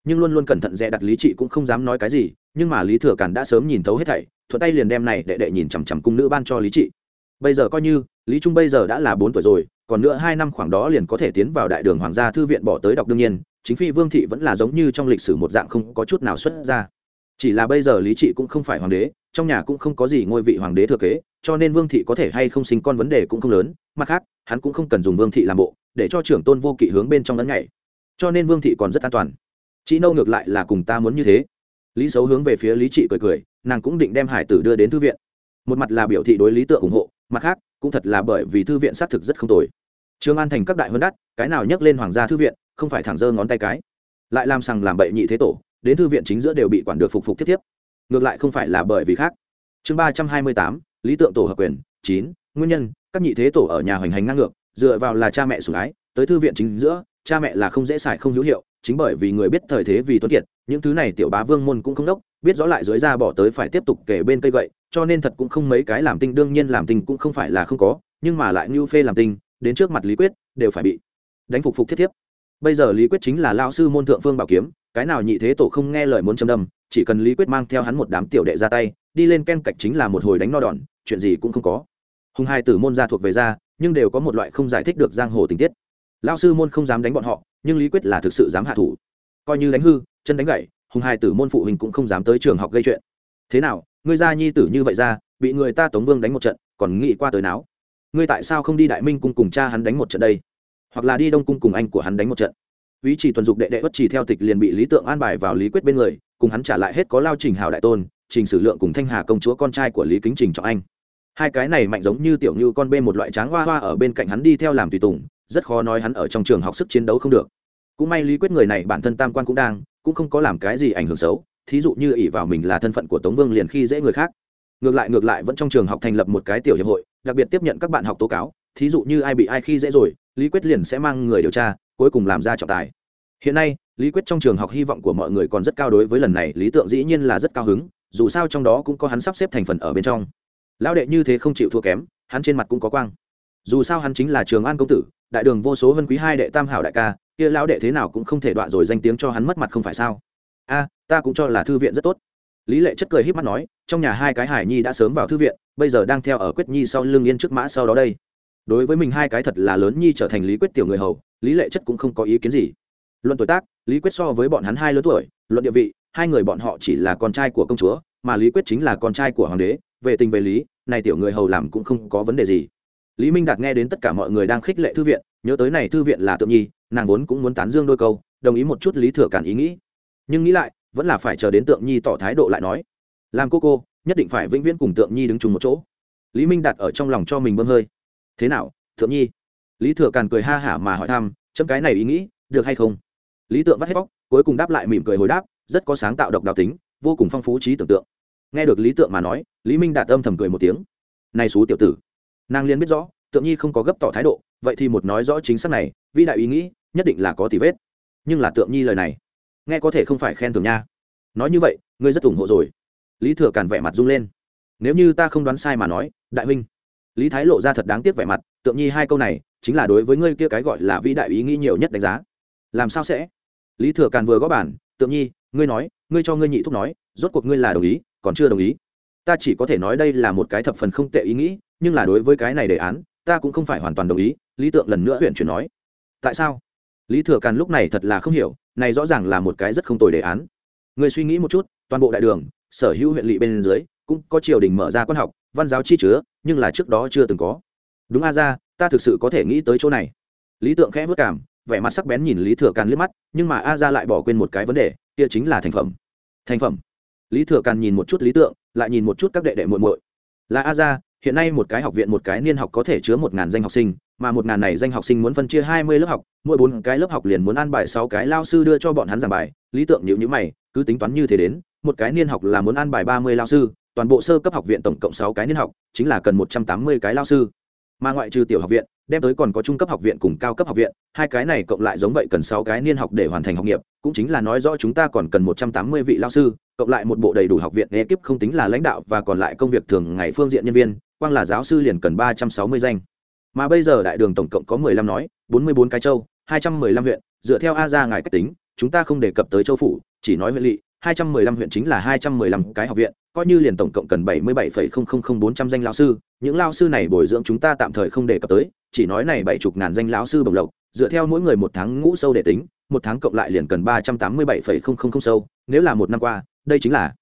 Nhưng luôn luôn cẩn thận dè đặt lý trị cũng không dám nói cái gì nhưng mà lý thừa càn đã sớm nhìn thấu hết thảy, thuận tay liền đem này đệ đệ nhìn chằm chằm cung nữ ban cho lý trị. Bây giờ coi như, lý trung bây giờ đã là bốn tuổi rồi, còn nữa hai năm khoảng đó liền có thể tiến vào đại đường hoàng gia thư viện bỏ tới đọc đương nhiên, chính phi vương thị vẫn là giống như trong lịch sử một dạng không có chút nào xuất ra. Chỉ là bây giờ lý trị cũng không phải hoàng đế, trong nhà cũng không có gì ngôi vị hoàng đế thừa kế, cho nên vương thị có thể hay không sinh con vấn đề cũng không lớn, mặt khác, hắn cũng không cần dùng vương thị làm bộ, để cho trưởng tôn vô kỵ hướng bên trong lẫn nhảy. Cho nên vương thị còn rất an toàn. Chị nâu ngược lại là cùng ta muốn như thế lý xấu hướng về phía lý trị cười cười, nàng cũng định đem hải tử đưa đến thư viện. Một mặt là biểu thị đối lý tượng ủng hộ, mặt khác, cũng thật là bởi vì thư viện xác thực rất không tồi. Trương an thành các đại hơn đắt cái nào nhắc lên hoàng gia thư viện, không phải thẳng giơ ngón tay cái. Lại làm sằng làm bậy nhị thế tổ, đến thư viện chính giữa đều bị quản được phục phục tiếp tiếp ngược lại không phải là bởi vì khác. Chương ba trăm hai mươi tám, lý tượng tổ hợp quyền, chín, nguyên nhân, các nhị thế tổ ở nhà hoành hành ngang ngược, dựa vào là cha mẹ sủng ái, tới thư viện chính giữa, cha mẹ là không dễ xài không hữu hiệu chính bởi vì người biết thời thế vì tuấn kiệt, những thứ này tiểu bá vương môn cũng không đốc, biết rõ lại dưới ra bỏ tới phải tiếp tục kể bên cây gậy, cho nên thật cũng không mấy cái làm tinh, đương nhiên làm tinh cũng không phải là không có, nhưng mà lại như phê làm tinh, đến trước mặt lý quyết, đều phải bị đánh phục phục thiết thiếp. Bây giờ lý quyết chính là lao sư môn thượng phương bảo kiếm, cái nào nhị thế tổ không nghe lời muốn châm đâm, chỉ cần lý quyết mang theo hắn một đám tiểu đệ ra tay, đi lên ken cạch chính là một hồi đánh no đòn, chuyện gì cũng không có. Hùng hai tử môn gia thuộc về ra nhưng đều có một loại không giải thích được giang hồ tình tiết. Lao sư môn không dám đánh bọn họ nhưng lý quyết là thực sự dám hạ thủ. Coi như đánh hư, chân đánh gậy, hùng hai tử môn phụ huynh cũng không dám tới trường học gây chuyện. Thế nào, ngươi gia nhi tử như vậy ra, bị người ta tống vương đánh một trận, còn nghĩ qua tới não ngươi tại sao không đi đại minh cung cùng cha hắn đánh một trận đây? Hoặc là đi đông cung cùng anh của hắn đánh một trận? Ý chỉ tuần dục đệ đệ bất chỉ theo tịch liền bị lý tượng an bài vào lý quyết bên người, cùng hắn trả lại hết có lao trình hào đại tôn, trình sử lượng cùng thanh hà công chúa con trai của lý kính trình trọng anh. Hai cái này mạnh giống như tiểu như con bê một loại tráng hoa hoa ở bên cạnh hắn đi theo làm tùy tùng rất khó nói hắn ở trong trường học sức chiến đấu không được. Cũng may lý quyết người này bản thân tam quan cũng đang, cũng không có làm cái gì ảnh hưởng xấu, thí dụ như ỷ vào mình là thân phận của tống vương liền khi dễ người khác. Ngược lại ngược lại vẫn trong trường học thành lập một cái tiểu hiệp hội, đặc biệt tiếp nhận các bạn học tố cáo, thí dụ như ai bị ai khi dễ rồi, lý quyết liền sẽ mang người điều tra, cuối cùng làm ra trọng tài. Hiện nay, lý quyết trong trường học hy vọng của mọi người còn rất cao đối với lần này, lý tượng dĩ nhiên là rất cao hứng, dù sao trong đó cũng có hắn sắp xếp thành phần ở bên trong. Lão đệ như thế không chịu thua kém, hắn trên mặt cũng có quang. Dù sao hắn chính là trường an công tử đại đường vô số vân quý hai đệ tam hảo đại ca, kia lão đệ thế nào cũng không thể đoạn rồi danh tiếng cho hắn mất mặt không phải sao? A, ta cũng cho là thư viện rất tốt. Lý lệ chất cười h í p mắt nói, trong nhà hai cái hải nhi đã sớm vào thư viện, bây giờ đang theo ở quyết nhi sau lưng yên trước mã sau đó đây. Đối với mình hai cái thật là lớn nhi trở thành lý quyết tiểu người hầu, lý lệ chất cũng không có ý kiến gì. Luận tuổi tác, lý quyết so với bọn hắn hai lớn tuổi, luận địa vị, hai người bọn họ chỉ là con trai của công chúa, mà lý quyết chính là con trai của hoàng đế, về tình về lý, này tiểu người hầu làm cũng không có vấn đề gì lý minh đạt nghe đến tất cả mọi người đang khích lệ thư viện, nhớ tới này thư viện là tượng nhi, nàng vốn cũng muốn tán dương đôi câu, đồng ý một chút lý thừa cản ý nghĩ. Nhưng nghĩ lại, vẫn là phải chờ đến tượng nhi tỏ thái độ lại nói. Làm cô cô, nhất định phải vĩnh viễn cùng tượng nhi đứng chung một chỗ. Lý minh đạt ở trong lòng cho mình bơm hơi. Thế nào thượng nhi? Lý thừa càn cười ha hả mà hỏi thăm, chấm cái này ý nghĩ, được hay không? Lý tượng vắt hết bóc, cuối cùng đáp lại mỉm cười hồi đáp, rất có sáng tạo độc đáo tính, vô cùng phong phú trí tưởng tượng. Nghe được lý tượng mà nói, lý minh đạt âm thầm cười một tiếng. Này xú tiểu tử nàng liền biết rõ, tượng nhi không có gấp tỏ thái độ, vậy thì một nói rõ chính xác này, vĩ đại ý nghĩ, nhất định là có tỷ vết. Nhưng là tượng nhi lời này, nghe có thể không phải khen thường nha. Nói như vậy, ngươi rất ủng hộ rồi. Lý thừa càn vẻ mặt rung lên. Nếu như ta không đoán sai mà nói, đại huynh. Lý thái lộ ra thật đáng tiếc vẻ mặt, tượng nhi hai câu này, chính là đối với ngươi kia cái gọi là vĩ đại ý nghĩ nhiều nhất đánh giá. Làm sao sẽ? Lý thừa càn vừa gõ bản tượng nhi, ngươi nói, ngươi cho ngươi nhị thúc nói, rốt cuộc ngươi là đồng ý, còn chưa đồng ý. Ta chỉ có thể nói đây là một cái thập phần không tệ ý nghĩ nhưng là đối với cái này đề án, ta cũng không phải hoàn toàn đồng ý, lý tượng lần nữa huyện chuyển nói. Tại sao? Lý thừa càn lúc này thật là không hiểu, này rõ ràng là một cái rất không tồi đề án. Người suy nghĩ một chút, toàn bộ đại đường, sở hữu huyện lỵ bên dưới, cũng có triều đình mở ra quan học, văn giáo chi chứa, nhưng là trước đó chưa từng có. Đúng a ra, ta thực sự có thể nghĩ tới chỗ này. Lý tượng khẽ vất cảm, vẻ mặt sắc bén nhìn lý thừa càn liếc mắt, nhưng mà a ra lại bỏ quên một cái vấn đề, kia chính là thành phẩm. Thành phẩm. Lý thừa càn nhìn một chút lý tượng, lại nhìn một chút các đệ đệ muội muội. Là a ra hiện nay một cái học viện, một cái niên học có thể chứa một ngàn danh học sinh, mà một ngàn này danh học sinh muốn phân chia hai mươi lớp học, mỗi bốn cái lớp học liền muốn ăn bài sáu cái lao sư đưa cho bọn hắn giảng bài. Lý tưởng nhữ nhữ mày, cứ tính toán như thế đến, một cái niên học là muốn ăn bài ba mươi lao sư, toàn bộ sơ cấp học viện tổng cộng sáu cái niên học, chính là cần một trăm tám mươi cái lao sư. Mà ngoại trừ tiểu học viện, đem tới còn có trung cấp học viện cùng cao cấp học viện, hai cái này cộng lại giống vậy cần sáu cái niên học để hoàn thành học nghiệp, cũng chính là nói rõ chúng ta còn cần một trăm tám mươi vị lao sư, cộng lại một bộ đầy đủ học viện, ekip không tính là lãnh đạo và còn lại công việc thường ngày phương diện nhân viên quang là giáo sư liền cần ba trăm sáu mươi danh. Mà bây giờ đại đường tổng cộng có mười lăm nói, bốn mươi bốn cái châu, hai trăm mười lăm huyện, dựa theo a ra ngài cách tính, chúng ta không đề cập tới châu phủ, chỉ nói huyện lỵ, hai trăm mười lăm huyện chính là hai trăm mười lăm cái học viện, coi như liền tổng cộng cần bảy mươi bảy bốn trăm danh lao sư. Những lao sư này bồi dưỡng chúng ta tạm thời không đề cập tới, chỉ nói này bảy chục ngàn danh lão sư bồng lộc, dựa theo mỗi người một tháng ngũ sâu để tính, một tháng cộng lại liền cần ba trăm tám mươi bảy sâu, nếu là một năm qua, đây chính là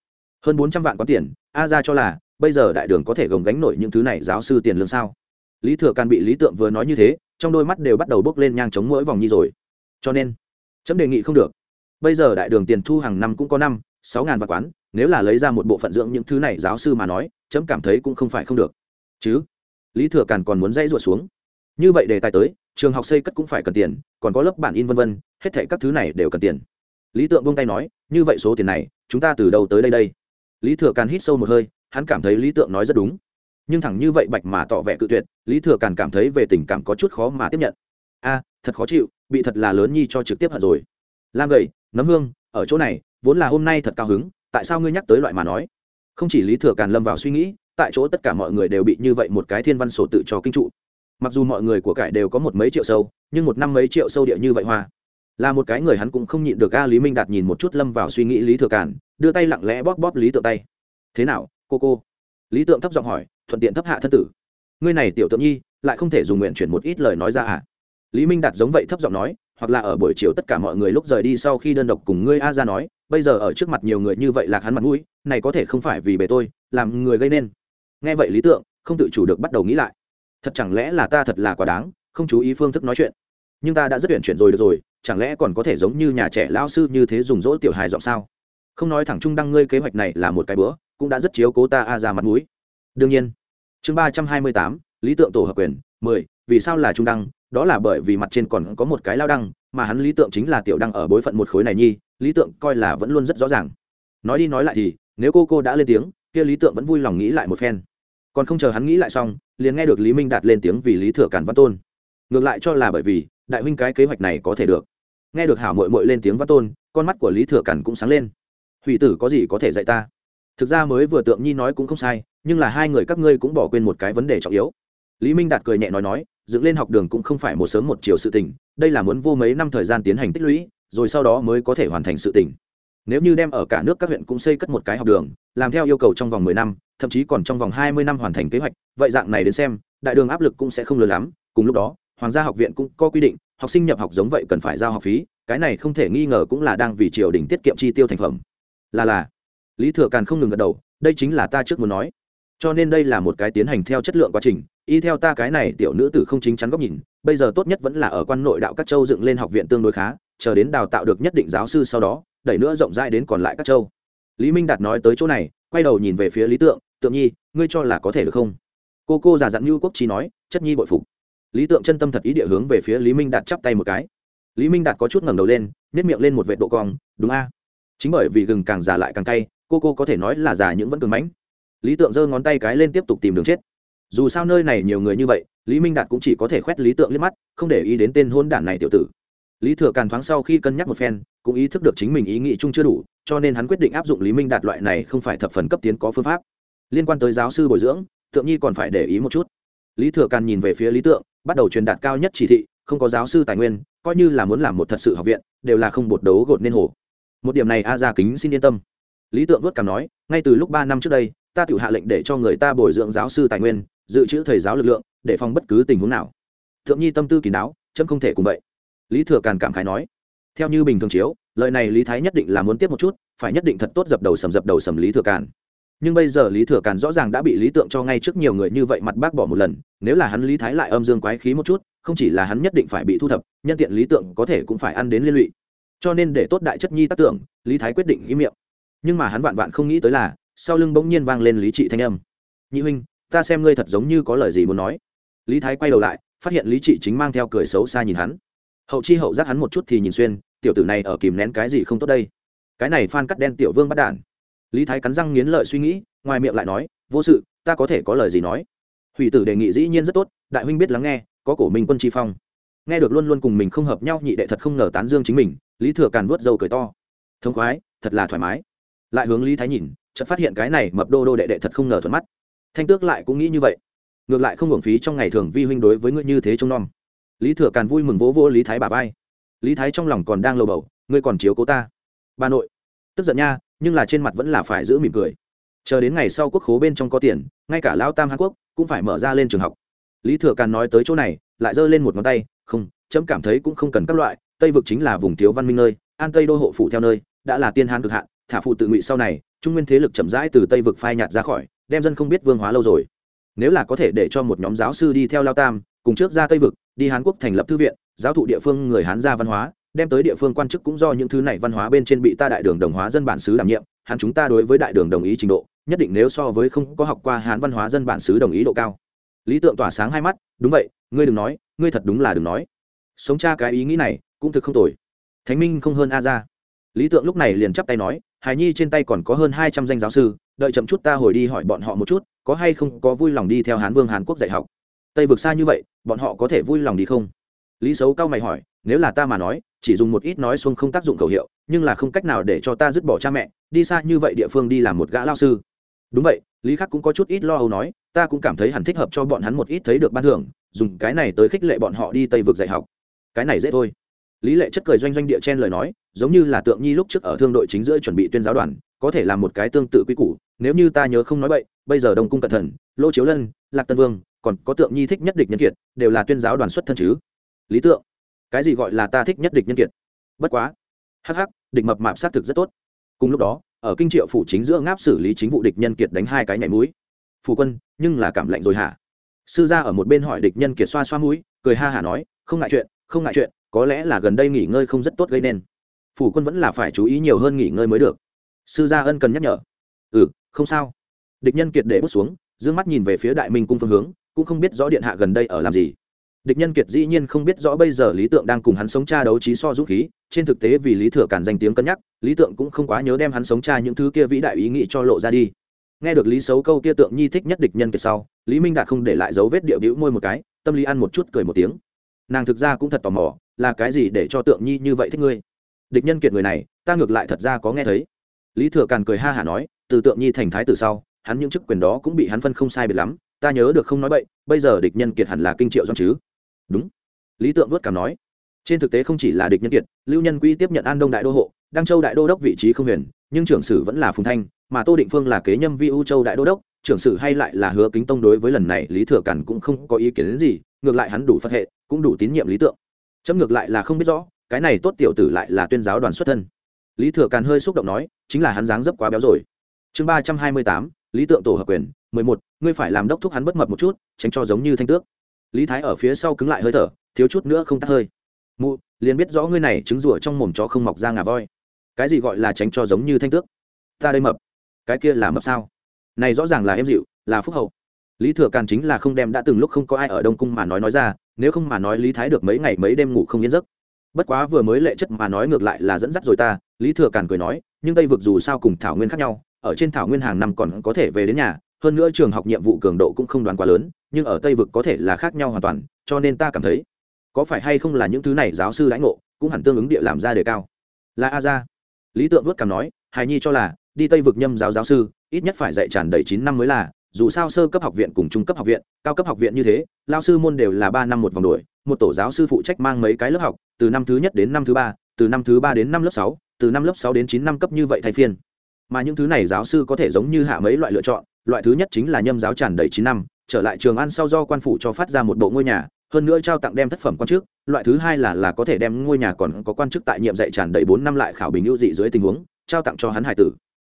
hơn bốn trăm vạn có tiền. A ra cho là bây giờ đại đường có thể gồng gánh nổi những thứ này giáo sư tiền lương sao? Lý thừa càn bị lý tượng vừa nói như thế, trong đôi mắt đều bắt đầu bốc lên nhang chống mỗi vòng nhi rồi. Cho nên, chấm đề nghị không được. Bây giờ đại đường tiền thu hàng năm cũng có năm, sáu ngàn vạn quán, nếu là lấy ra một bộ phận dưỡng những thứ này giáo sư mà nói, chấm cảm thấy cũng không phải không được. Chứ, lý thừa càn còn muốn dãy ruột xuống. Như vậy đề tài tới, trường học xây cất cũng phải cần tiền, còn có lớp bản in vân vân, hết thảy các thứ này đều cần tiền. Lý tượng buông tay nói, như vậy số tiền này, chúng ta từ đâu tới đây đây? Lý thừa càn hít sâu một hơi hắn cảm thấy lý tượng nói rất đúng. Nhưng thẳng như vậy bạch mà tỏ vẻ cự tuyệt, lý thừa càn cảm thấy về tình cảm có chút khó mà tiếp nhận. A, thật khó chịu, bị thật là lớn nhi cho trực tiếp hận rồi. Lam gầy, nấm hương, ở chỗ này, vốn là hôm nay thật cao hứng, tại sao ngươi nhắc tới loại mà nói? Không chỉ lý thừa càn lâm vào suy nghĩ, tại chỗ tất cả mọi người đều bị như vậy một cái thiên văn sổ tự cho kinh trụ. Mặc dù mọi người của cải đều có một mấy triệu sâu, nhưng một năm mấy triệu sâu địa như vậy hoa. Là một cái người hắn cũng không nhịn được a lý minh đạt nhìn một chút lâm vào suy nghĩ lý thừa càn, đưa tay lặng lẽ bóp bóp lý tượng tay thế nào, cô cô? Lý tượng thấp giọng hỏi, thuận tiện thấp hạ thân tử. Ngươi này tiểu tượng nhi, lại không thể dùng nguyện chuyển một ít lời nói ra à? Lý minh đạt giống vậy thấp giọng nói, hoặc là ở buổi chiều tất cả mọi người lúc rời đi sau khi đơn độc cùng ngươi a ra nói, bây giờ ở trước mặt nhiều người như vậy lạc hắn mặt mũi, này có thể không phải vì bề tôi, làm người gây nên. Nghe vậy lý tượng, không tự chủ được bắt đầu nghĩ lại. Thật chẳng lẽ là ta thật là quá đáng, không chú ý phương thức nói chuyện? Nhưng ta đã rất tuyển chuyển rồi được rồi, chẳng lẽ còn có thể giống như nhà trẻ lão sư như thế dùng dỗ tiểu hài giọng sao? Không nói thẳng trung đăng ngươi kế hoạch này là một cái bữa cũng đã rất chiếu cố ta a ra mặt mũi. Đương nhiên. Chương ba trăm hai mươi tám, lý tượng tổ hợp quyền, mười, vì sao là trung đăng? Đó là bởi vì mặt trên còn có một cái lao đăng, mà hắn lý tượng chính là tiểu đăng ở bối phận một khối này nhi, lý tượng coi là vẫn luôn rất rõ ràng. Nói đi nói lại thì, nếu cô cô đã lên tiếng, kia lý tượng vẫn vui lòng nghĩ lại một phen. Còn không chờ hắn nghĩ lại xong, liền nghe được lý minh đạt lên tiếng vì lý thừa cản văn tôn. Ngược lại cho là bởi vì, đại huynh cái kế hoạch này có thể được. Nghe được hảo mội mội lên tiếng văn tôn, con mắt của lý thừa cản cũng sáng lên. Hủy tử có gì có thể dạy ta? Thực ra mới vừa tượng nhi nói cũng không sai, nhưng là hai người các ngươi cũng bỏ quên một cái vấn đề trọng yếu. Lý minh đạt cười nhẹ nói nói, dựng lên học đường cũng không phải một sớm một chiều sự tình, đây là muốn vô mấy năm thời gian tiến hành tích lũy, rồi sau đó mới có thể hoàn thành sự tình. Nếu như đem ở cả nước các huyện cũng xây cất một cái học đường, làm theo yêu cầu trong vòng mười năm, thậm chí còn trong vòng hai mươi năm hoàn thành kế hoạch, vậy dạng này đến xem, đại đường áp lực cũng sẽ không lớn lắm. Cùng lúc đó, hoàng gia học viện cũng có quy định, học sinh nhập học giống vậy cần phải giao học phí, cái này không thể nghi ngờ cũng là đang vì triều đình tiết kiệm chi tiêu thành phẩm. Là là lý thừa càn không ngừng gật đầu, đây chính là ta trước muốn nói. Cho nên đây là một cái tiến hành theo chất lượng quá trình, y theo ta cái này tiểu nữ tử không chính chắn góc nhìn, bây giờ tốt nhất vẫn là ở quan nội đạo các châu dựng lên học viện tương đối khá, chờ đến đào tạo được nhất định giáo sư sau đó, đẩy nữa rộng rãi đến còn lại các châu. Lý minh đạt nói tới chỗ này, quay đầu nhìn về phía lý tượng tượng nhi, ngươi cho là có thể được không? Cô cô già dặn như quốc trí nói, chất nhi bội phục. Lý tượng chân tâm thật ý địa hướng về phía lý minh đạt chắp tay một cái. Lý minh đạt có chút ngẩng đầu lên nếp miệng lên một vệ độ cong, đúng a. Chính bởi vì gừng càng già lại càng cay cô cô có thể nói là già những vẫn cường mãnh. Lý tượng giơ ngón tay cái lên tiếp tục tìm đường chết. Dù sao nơi này nhiều người như vậy, lý minh đạt cũng chỉ có thể khoét lý tượng liếc mắt, không để ý đến tên hôn đản này tiểu tử. Lý thừa càn thoáng sau khi cân nhắc một phen, cũng ý thức được chính mình ý nghĩ chung chưa đủ, cho nên hắn quyết định áp dụng lý minh đạt loại này không phải thập phần cấp tiến có phương pháp. Liên quan tới giáo sư bồi dưỡng, tượng nhi còn phải để ý một chút. Lý thừa càn nhìn về phía lý tượng, bắt đầu truyền đạt cao nhất chỉ thị, không có giáo sư tài nguyên, coi như là muốn làm một thật sự học viện, đều là không bột đấu gột nên hồ một điểm này a gia kính xin yên tâm lý tượng vớt cảm nói, ngay từ lúc ba năm trước đây, ta tự hạ lệnh để cho người ta bồi dưỡng giáo sư tài nguyên, dự trữ thầy giáo lực lượng, để phòng bất cứ tình huống nào. Thượng nhi tâm tư kỳ đáo, chấm không thể cùng vậy. Lý thừa càn cảm khái nói, theo như bình thường chiếu, lời này lý thái nhất định là muốn tiếp một chút, phải nhất định thật tốt dập đầu sầm dập đầu sầm lý thừa càn. Nhưng bây giờ lý thừa càn rõ ràng đã bị lý tượng cho ngay trước nhiều người như vậy mặt bác bỏ một lần, nếu là hắn lý thái lại âm dương quái khí một chút, không chỉ là hắn nhất định phải bị thu thập, nhân tiện lý tượng có thể cũng phải ăn đến liên lụy. Cho nên để tốt đại chất nhi tác tưởng, lý thái quyết định ý miệng nhưng mà hắn vạn vạn không nghĩ tới là, sau lưng bỗng nhiên vang lên lý trị thanh âm. Nhị huynh, ta xem ngươi thật giống như có lời gì muốn nói. Lý thái quay đầu lại, phát hiện lý trị chính mang theo cười xấu xa nhìn hắn. Hậu chi hậu giác hắn một chút thì nhìn xuyên, tiểu tử này ở kìm nén cái gì không tốt đây? Cái này phan cắt đen tiểu vương bắt đản. Lý thái cắn răng nghiến lợi suy nghĩ, ngoài miệng lại nói, vô sự, ta có thể có lời gì nói? Hủy tử đề nghị dĩ nhiên rất tốt, đại huynh biết lắng nghe, có cổ minh quân tri phong. Nghe được luôn luôn cùng mình không hợp nhau, nhị đệ thật không ngờ tán dương chính mình, lý thừa càn vớt dâu cười to. Thông khoái, thật là thoải mái lại hướng lý thái nhìn, chợt phát hiện cái này mập đô đô đệ đệ thật không ngờ thuận mắt. Thanh tước lại cũng nghĩ như vậy. Ngược lại không hưởng phí trong ngày thường vi huynh đối với ngươi như thế trông nom. Lý thừa càn vui mừng vỗ vỗ lý thái bà vai. Lý thái trong lòng còn đang lầu bầu, ngươi còn chiếu cố ta. Bà nội. Tức giận nha, nhưng là trên mặt vẫn là phải giữ mỉm cười. Chờ đến ngày sau quốc khố bên trong có tiền, ngay cả lao tam hàn quốc cũng phải mở ra lên trường học. Lý thừa càn nói tới chỗ này, lại giơ lên một ngón tay, không, chấm cảm thấy cũng không cần các loại, tây vực chính là vùng thiếu văn minh nơi, an tây đô hộ phủ theo nơi, đã là tiên hán cực hạn thả phụ tự ngụy sau này, trung nguyên thế lực chậm rãi từ tây vực phai nhạt ra khỏi, đem dân không biết vương hóa lâu rồi. Nếu là có thể để cho một nhóm giáo sư đi theo lao tam, cùng trước ra tây vực, đi hán quốc thành lập thư viện, giáo thụ địa phương người hán gia văn hóa, đem tới địa phương quan chức cũng do những thứ này văn hóa bên trên bị ta đại đường đồng hóa dân bản xứ đảm nhiệm hán chúng ta đối với đại đường đồng ý trình độ, nhất định nếu so với không có học qua hán văn hóa dân bản xứ đồng ý độ cao. Lý tượng tỏa sáng hai mắt, đúng vậy, ngươi đừng nói, ngươi thật đúng là đừng nói. Sống cha cái ý nghĩ này, cũng thực không tồi. Thánh minh không hơn a ra lý tượng lúc này liền chắp tay nói hài nhi trên tay còn có hơn hai trăm danh giáo sư, đợi chậm chút ta hồi đi hỏi bọn họ một chút, có hay không có vui lòng đi theo hán vương hàn quốc dạy học. Tây vực xa như vậy, bọn họ có thể vui lòng đi không? Lý xấu cao mày hỏi, nếu là ta mà nói, chỉ dùng một ít nói xuông không tác dụng khẩu hiệu, nhưng là không cách nào để cho ta dứt bỏ cha mẹ, đi xa như vậy địa phương đi làm một gã lao sư. Đúng vậy, lý khắc cũng có chút ít lo âu nói, ta cũng cảm thấy hẳn thích hợp cho bọn hắn một ít thấy được ban thưởng, dùng cái này tới khích lệ bọn họ đi tây vực dạy học. Cái này dễ thôi. Lý lệ chất cười doanh doanh địa chen lời nói giống như là tượng nhi lúc trước ở thương đội chính giữa chuẩn bị tuyên giáo đoàn, có thể làm một cái tương tự quy củ, nếu như ta nhớ không nói bậy, bây giờ đông cung cẩn thận, lô chiếu lân, lạc tân vương, còn có tượng nhi thích nhất địch nhân kiệt, đều là tuyên giáo đoàn xuất thân chứ? Lý tượng, cái gì gọi là ta thích nhất địch nhân kiệt? Bất quá. Hắc hắc, địch mập mạp xác thực rất tốt. Cùng lúc đó, ở kinh triệu phủ chính giữa ngáp xử lý chính vụ địch nhân kiệt đánh hai cái nhảy mũi. Phủ quân, nhưng là cảm lạnh rồi hả? Sư gia ở một bên hỏi địch nhân kiệt xoa xoa mũi, cười ha hả nói, không ngại chuyện, không ngại chuyện, có lẽ là gần đây nghỉ ngơi không rất tốt gây nên phủ quân vẫn là phải chú ý nhiều hơn nghỉ ngơi mới được. Sư gia ân cần nhắc nhở. Ừ không sao. Địch nhân kiệt để bước xuống d ư ơ n g mắt nhìn về phía đại minh cung phương hướng, cũng không biết rõ điện hạ gần đây ở làm gì. Địch nhân kiệt dĩ nhiên không biết rõ bây giờ lý tượng đang cùng hắn sống cha đấu trí so dũng khí, trên thực tế vì lý thừa cản danh tiếng cân nhắc, lý tượng cũng không quá nhớ đem hắn sống cha những thứ kia vĩ đại ý nghĩ cho lộ ra đi. Nghe được lý xấu câu kia tượng nhi thích nhất địch nhân kiệt sau, lý minh đạt không để lại dấu vết điệu đĩu môi một cái, tâm lý ăn một chút cười một tiếng. Nàng thực ra cũng thật tò mò, là cái gì để cho tượng nhi như vậy thích ngươi? Địch nhân kiệt người này, ta ngược lại thật ra có nghe thấy. Lý thừa càn cười ha hả nói, từ tượng nhi thành thái từ sau, hắn những chức quyền đó cũng bị hắn phân không sai biệt lắm, ta nhớ được không nói bậy, bây giờ địch nhân kiệt hẳn là kinh triệu doan chứ. Đúng. Lý tượng vớt cảm nói, trên thực tế không chỉ là địch nhân kiệt, lưu nhân quỹ tiếp nhận an đông đại đô hộ, đăng châu đại đô đốc vị trí không huyền, nhưng trưởng sử vẫn là phùng thanh, mà tô định phương là kế nhâm vi u châu đại đô đốc, trưởng sử hay lại là hứa kính tông đối với lần này lý thừa càn cũng không có ý kiến gì, ngược lại hắn đủ phân hệ, cũng đủ tín nhiệm lý tượng. Chấm ngược lại là không biết rõ cái này tốt tiểu tử lại là tuyên giáo đoàn xuất thân. Lý thừa càn hơi xúc động nói, chính là hắn dáng dấp quá béo rồi. Chương ba trăm hai mươi tám, lý tượng tổ hợp quyền, mười một, ngươi phải làm đốc thúc hắn bất mập một chút, tránh cho giống như thanh tước. Lý thái ở phía sau cứng lại hơi thở, thiếu chút nữa không tắt hơi. Mụ, liền biết rõ ngươi này trứng rủa trong mồm chó không mọc ra ngà voi. Cái gì gọi là tránh cho giống như thanh tước? Ta đây mập. Cái kia là mập sao? Này rõ ràng là em dịu, là phúc hậu. Lý thừa càn chính là không đem đã từng lúc không có ai ở đông cung mà nói nói ra, nếu không mà nói lý thái được mấy ngày mấy đêm ngủ không yên giấc bất quá vừa mới lệ chất mà nói ngược lại là dẫn dắt rồi ta, lý thừa càn cười nói, nhưng tây vực dù sao cùng thảo nguyên khác nhau, ở trên thảo nguyên hàng năm còn có thể về đến nhà, hơn nữa trường học nhiệm vụ cường độ cũng không đoán quá lớn, nhưng ở tây vực có thể là khác nhau hoàn toàn, cho nên ta cảm thấy, có phải hay không là những thứ này giáo sư lãnh ngộ, cũng hẳn tương ứng địa làm ra đề cao. Là a ra lý tượng vớt cảm nói, hài nhi cho là, đi tây vực nhâm giáo giáo sư, ít nhất phải dạy tràn đầy chín năm mới là, dù sao sơ cấp học viện cùng trung cấp học viện, cao cấp học viện như thế, lao sư môn đều là ba năm một vòng đuổi một tổ giáo sư phụ trách mang mấy cái lớp học, từ năm thứ nhất đến năm thứ ba, từ năm thứ ba đến năm lớp sáu, từ năm lớp sáu đến chín năm cấp như vậy thay phiên. Mà những thứ này giáo sư có thể giống như hạ mấy loại lựa chọn, loại thứ nhất chính là nhâm giáo tràn đầy chín năm, trở lại trường ăn sau do quan phủ cho phát ra một bộ ngôi nhà, hơn nữa trao tặng đem thất phẩm quan chức, loại thứ hai là là có thể đem ngôi nhà còn có quan chức tại nhiệm dạy tràn đầy bốn năm lại khảo bình ưu dị dưới tình huống, trao tặng cho hắn hải tử.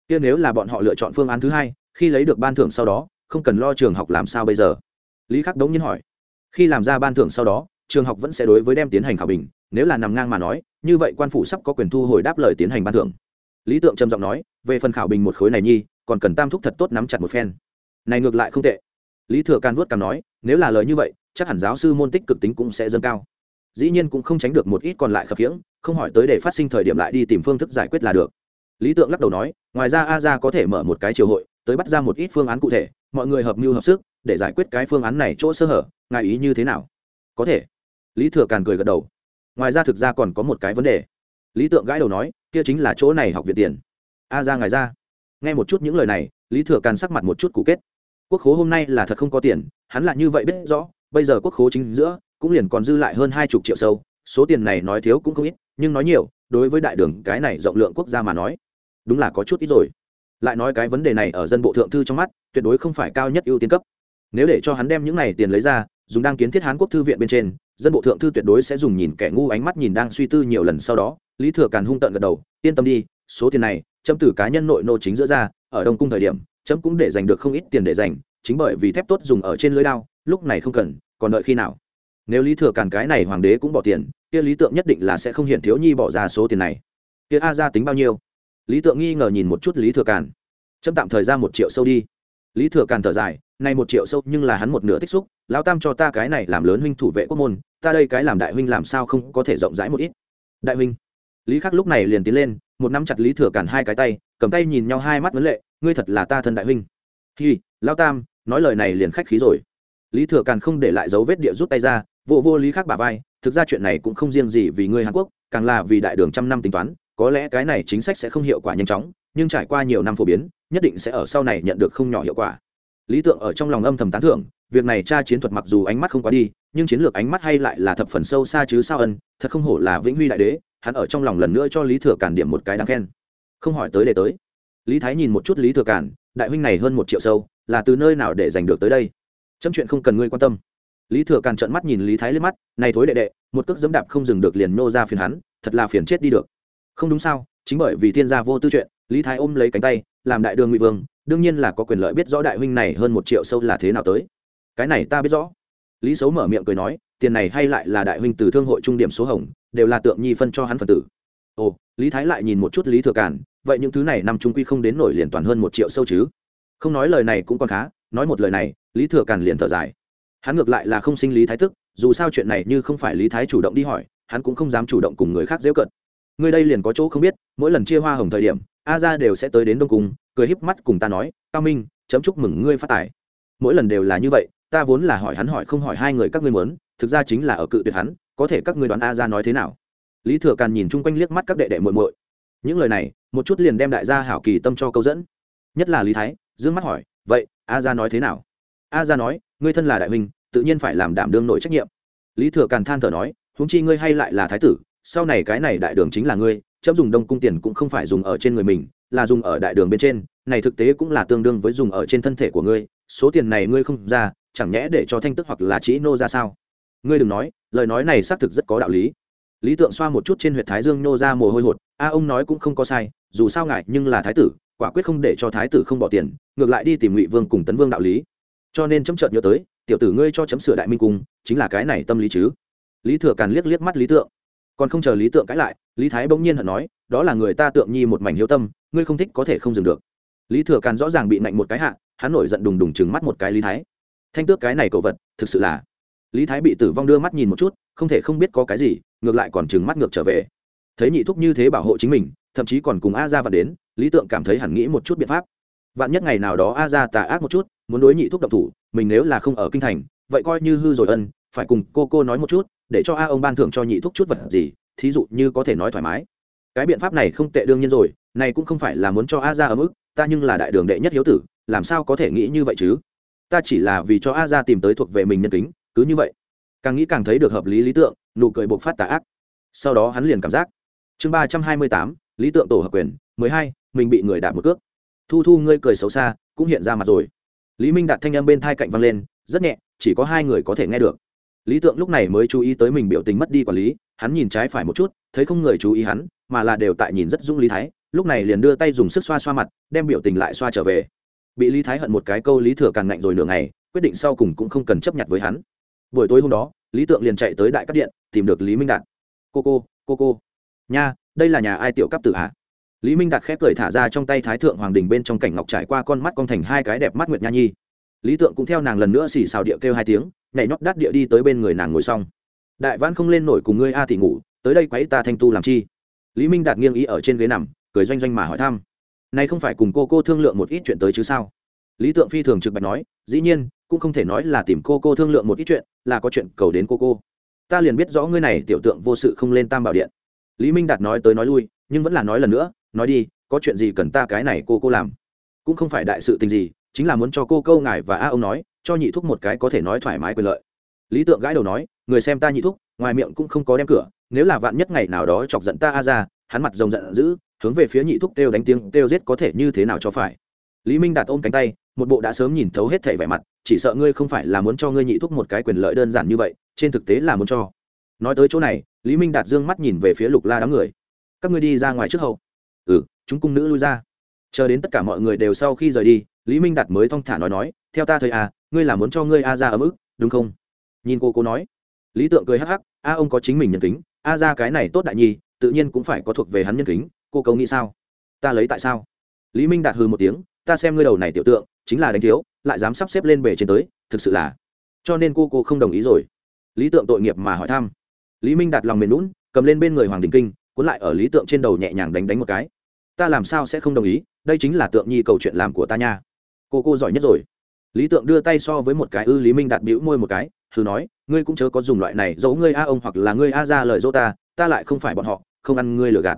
Kia nếu là bọn họ lựa chọn phương án thứ hai, khi lấy được ban thưởng sau đó, không cần lo trường học làm sao bây giờ? Lý khắc đống nhiên hỏi. Khi làm ra ban thưởng sau đó trường học vẫn sẽ đối với đem tiến hành khảo bình, nếu là nằm ngang mà nói, như vậy quan phủ sắp có quyền thu hồi đáp lời tiến hành ban thưởng. Lý tượng trầm giọng nói, về phần khảo bình một khối này nhi, còn cần tam thúc thật tốt nắm chặt một phen. Này ngược lại không tệ. Lý thừa can vuốt cằm nói, nếu là lời như vậy, chắc hẳn giáo sư môn tích cực tính cũng sẽ dâng cao. Dĩ nhiên cũng không tránh được một ít còn lại khập khiễng, không hỏi tới để phát sinh thời điểm lại đi tìm phương thức giải quyết là được. Lý tượng lắc đầu nói, ngoài ra a ra có thể mở một cái triều hội, tới bắt ra một ít phương án cụ thể, mọi người hợp mưu hợp sức, để giải quyết cái phương án này chỗ sơ hở, ngài ý như thế nào? Có thể lý thừa càn cười gật đầu. Ngoài ra thực ra còn có một cái vấn đề. Lý tượng gãi đầu nói, kia chính là chỗ này học viện tiền. A ra ngài ra. Nghe một chút những lời này, lý thừa càn sắc mặt một chút cụ kết. Quốc khố hôm nay là thật không có tiền, hắn lại như vậy biết rõ, bây giờ quốc khố chính giữa, cũng liền còn dư lại hơn hai chục triệu sâu, số tiền này nói thiếu cũng không ít, nhưng nói nhiều, đối với đại đường cái này rộng lượng quốc gia mà nói, đúng là có chút ít rồi. Lại nói cái vấn đề này ở dân bộ thượng thư trong mắt, tuyệt đối không phải cao nhất ưu tiên cấp. Nếu để cho hắn đem những này tiền lấy ra, dùng đang kiến thiết hán quốc thư viện bên trên dân bộ thượng thư tuyệt đối sẽ dùng nhìn kẻ ngu ánh mắt nhìn đang suy tư nhiều lần sau đó. Lý thừa càn hung tận gật đầu, yên tâm đi, số tiền này, chấm từ cá nhân nội nô chính giữa ra, ở đông cung thời điểm, chấm cũng để dành được không ít tiền để dành chính bởi vì thép tốt dùng ở trên lưới đao, lúc này không cần, còn đợi khi nào? Nếu lý thừa càn cái này hoàng đế cũng bỏ tiền, kia lý tượng nhất định là sẽ không hiện thiếu nhi bỏ ra số tiền này. Kia a ra tính bao nhiêu? Lý tượng nghi ngờ nhìn một chút lý thừa càn. Chấm tạm thời ra một triệu sâu đi. Lý thừa càn thở dài này một triệu sâu, nhưng là hắn một nửa tích xúc, lão tam cho ta cái này làm lớn huynh thủ vệ quốc môn, ta đây cái làm đại huynh làm sao không có thể rộng rãi một ít. Đại huynh. Lý khắc lúc này liền tiến lên, một nắm chặt lý thừa Cản hai cái tay, cầm tay nhìn nhau hai mắt vấn lệ, ngươi thật là ta thân đại huynh. Hi, lão tam, nói lời này liền khách khí rồi. Lý thừa Cản không để lại dấu vết địa rút tay ra vô vô lý khắc bà vai, thực ra chuyện này cũng không riêng gì vì ngươi hàn quốc, càng là vì đại đường trăm năm tính toán, có lẽ cái này chính sách sẽ không hiệu quả nhanh chóng, nhưng trải qua nhiều năm phổ biến, nhất định sẽ ở sau này nhận được không nhỏ hiệu quả lý tượng ở trong lòng âm thầm tán thưởng, việc này tra chiến thuật mặc dù ánh mắt không quá đi, nhưng chiến lược ánh mắt hay lại là thập phần sâu xa chứ sao ân, thật không hổ là vĩnh huy đại đế, hắn ở trong lòng lần nữa cho lý thừa cản điểm một cái đáng khen. Không hỏi tới để tới. Lý thái nhìn một chút lý thừa cản đại huynh này hơn một triệu sâu, là từ nơi nào để giành được tới đây? Chấm chuyện không cần ngươi quan tâm. Lý thừa càn trợn mắt nhìn lý thái lên mắt, này thối đệ đệ, một cước dẫm đạp không dừng được liền nô ra phiền hắn, thật là phiền chết đi được. Không đúng sao, chính bởi vì thiên gia vô tư chuyện, lý thái ôm lấy cánh tay, làm đại đường ngụy vương đương nhiên là có quyền lợi biết rõ đại huynh này hơn một triệu sâu là thế nào tới. Cái này ta biết rõ. Lý xấu mở miệng cười nói, tiền này hay lại là đại huynh từ thương hội trung điểm số hồng, đều là tượng nhi phân cho hắn phần tử. Ồ, lý thái lại nhìn một chút lý thừa cản vậy những thứ này nằm trung quy không đến nổi liền toàn hơn một triệu sâu chứ? Không nói lời này cũng còn khá, nói một lời này, lý thừa cản liền thở dài. Hắn ngược lại là không sinh lý thái tức, dù sao chuyện này như không phải lý thái chủ động đi hỏi, hắn cũng không dám chủ động cùng người khác dễ cận Ngươi đây liền có chỗ không biết, mỗi lần chia hoa hồng thời điểm, a ra đều sẽ tới đến đông cung, cười híp mắt cùng ta nói, cao minh, chấm chúc mừng ngươi phát tài. Mỗi lần đều là như vậy, ta vốn là hỏi hắn hỏi không hỏi hai người các ngươi muốn, thực ra chính là ở cự tuyệt hắn, có thể các ngươi đoán a ra nói thế nào? Lý thừa càn nhìn chung quanh liếc mắt các đệ đệ muội muội. Những lời này, một chút liền đem đại gia hảo kỳ tâm cho câu dẫn. Nhất là lý thái, dương mắt hỏi, vậy, a ra nói thế nào? A ra nói, ngươi thân là đại huynh, tự nhiên phải làm đảm đương nội trách nhiệm. Lý thừa càn than thở nói, huống chi ngươi hay lại là thái tử sau này cái này đại đường chính là ngươi, chấm dùng đông cung tiền cũng không phải dùng ở trên người mình, là dùng ở đại đường bên trên. Này thực tế cũng là tương đương với dùng ở trên thân thể của ngươi. Số tiền này ngươi không ra, chẳng nhẽ để cho thanh tức hoặc là chỉ nô ra sao? Ngươi đừng nói, lời nói này xác thực rất có đạo lý. Lý tượng xoa một chút trên huyện thái dương nô ra mồ hôi hột. A, ông nói cũng không có sai, dù sao ngại nhưng là thái tử, quả quyết không để cho thái tử không bỏ tiền, ngược lại đi tìm ngụy vương cùng tấn vương đạo lý. Cho nên chấm chợt nhớ tới, tiểu tử ngươi cho chấm sửa đại minh cung, chính là cái này tâm lý chứ. Lý thừa càn liếc liếc mắt lý tượng còn không chờ lý tượng cãi lại, lý thái bỗng nhiên hận nói, đó là người ta tượng nhi một mảnh hiếu tâm, ngươi không thích có thể không dừng được. Lý thừa càn rõ ràng bị nạnh một cái hạ, hắn nổi giận đùng đùng chừng mắt một cái lý thái. Thanh tước cái này cậu vật, thực sự là lý thái bị tử vong đưa mắt nhìn một chút, không thể không biết có cái gì, ngược lại còn chừng mắt ngược trở về. Thấy nhị thúc như thế bảo hộ chính mình, thậm chí còn cùng a ra và đến, lý tượng cảm thấy hẳn nghĩ một chút biện pháp. Vạn nhất ngày nào đó a ra tà ác một chút, muốn đối nhị thúc độc thủ, mình nếu là không ở kinh thành, vậy coi như hư rồi ân, phải cùng cô cô nói một chút để cho a ông ban thưởng cho nhị thúc chút vật gì, thí dụ như có thể nói thoải mái. Cái biện pháp này không tệ đương nhiên rồi, này cũng không phải là muốn cho a ra ở mức ta nhưng là đại đường đệ nhất hiếu tử, làm sao có thể nghĩ như vậy chứ? Ta chỉ là vì cho a ra tìm tới thuộc về mình nhân tính cứ như vậy. Càng nghĩ càng thấy được hợp lý lý tượng, nụ cười bộc phát tà ác. Sau đó hắn liền cảm giác. Chương ba trăm hai mươi tám, lý tượng tổ hợp quyền, mười hai, mình bị người đạp một cước. Thu thu, ngươi cười xấu xa, cũng hiện ra mặt rồi. Lý minh đặt thanh âm bên thai cạnh văng lên, rất nhẹ, chỉ có hai người có thể nghe được lý tượng lúc này mới chú ý tới mình biểu tình mất đi quản lý, hắn nhìn trái phải một chút, thấy không người chú ý hắn, mà là đều tại nhìn rất dung lý thái, lúc này liền đưa tay dùng sức xoa xoa mặt, đem biểu tình lại xoa trở về. Bị lý thái hận một cái câu lý thừa càng ngạnh rồi nửa ngày, quyết định sau cùng cũng không cần chấp nhận với hắn. Buổi tối hôm đó, lý tượng liền chạy tới đại cát điện, tìm được lý minh đạt. Cô cô cô cô. Nha, đây là nhà ai tiểu cấp tử hạ lý minh đạt khép cười thả ra trong tay thái thượng hoàng đình bên trong cảnh ngọc trải qua con mắt con thành hai cái đẹp mắt nguyệt nha nhi lý tượng cũng theo nàng lần nữa xì xào địa kêu hai tiếng, nhảy nhót đắt địa đi tới bên người nàng ngồi xong. Đại văn không lên nổi cùng ngươi a thì ngủ, tới đây quấy ta thanh tu làm chi? Lý minh đạt nghiêng ý ở trên ghế nằm, cười doanh doanh mà hỏi thăm. Nay không phải cùng cô cô thương lượng một ít chuyện tới chứ sao? Lý tượng phi thường trực bạch nói, dĩ nhiên, cũng không thể nói là tìm cô cô thương lượng một ít chuyện, là có chuyện cầu đến cô cô. Ta liền biết rõ ngươi này tiểu tượng vô sự không lên tam bảo điện. Lý minh đạt nói tới nói lui, nhưng vẫn là nói lần nữa, nói đi, có chuyện gì cần ta cái này cô cô làm? Cũng không phải đại sự tình gì chính là muốn cho cô câu ngài và a ông nói, cho nhị thúc một cái có thể nói thoải mái quyền lợi. Lý tượng gãi đầu nói, người xem ta nhị thúc, ngoài miệng cũng không có đem cửa, nếu là vạn nhất ngày nào đó chọc giận ta a ra, hắn mặt rồng giận dữ, hướng về phía nhị thúc kêu đánh tiếng, kêu giết có thể như thế nào cho phải. Lý minh đạt ôm cánh tay, một bộ đã sớm nhìn thấu hết thể vẻ mặt, chỉ sợ ngươi không phải là muốn cho ngươi nhị thúc một cái quyền lợi đơn giản như vậy, trên thực tế là muốn cho. Nói tới chỗ này, lý minh đạt dương mắt nhìn về phía lục la đám người. Các ngươi đi ra ngoài trước hậu. Ừ chúng cung nữ lui ra chờ đến tất cả mọi người đều sau khi rời đi, lý minh đạt mới thong thả nói nói, theo ta thời à ngươi là muốn cho ngươi a ra ở mức đúng không? Nhìn cô cô nói. Lý tượng cười hắc hắc, a ông có chính mình nhân kính, a ra cái này tốt đại nhi, tự nhiên cũng phải có thuộc về hắn nhân kính, cô câu nghĩ sao? Ta lấy tại sao? Lý minh đạt hừ một tiếng, ta xem ngươi đầu này tiểu tượng, chính là đánh thiếu, lại dám sắp xếp lên bể trên tới, thực sự là. Cho nên cô cô không đồng ý rồi. Lý tượng tội nghiệp mà hỏi thăm. Lý minh đạt lòng mềm lún cầm lên bên người hoàng đình kinh, cuốn lại ở lý tượng trên đầu nhẹ nhàng đánh đánh một cái. Ta làm sao sẽ không đồng ý? Đây chính là tượng nhi cầu chuyện làm của ta nha. Cô cô giỏi nhất rồi. Lý tượng đưa tay so với một cái ư lý minh đạt bĩu môi một cái, thử nói, ngươi cũng chớ có dùng loại này giấu ngươi a ông hoặc là ngươi a ra lời dỗ ta ta lại không phải bọn họ, không ăn ngươi lừa gạt.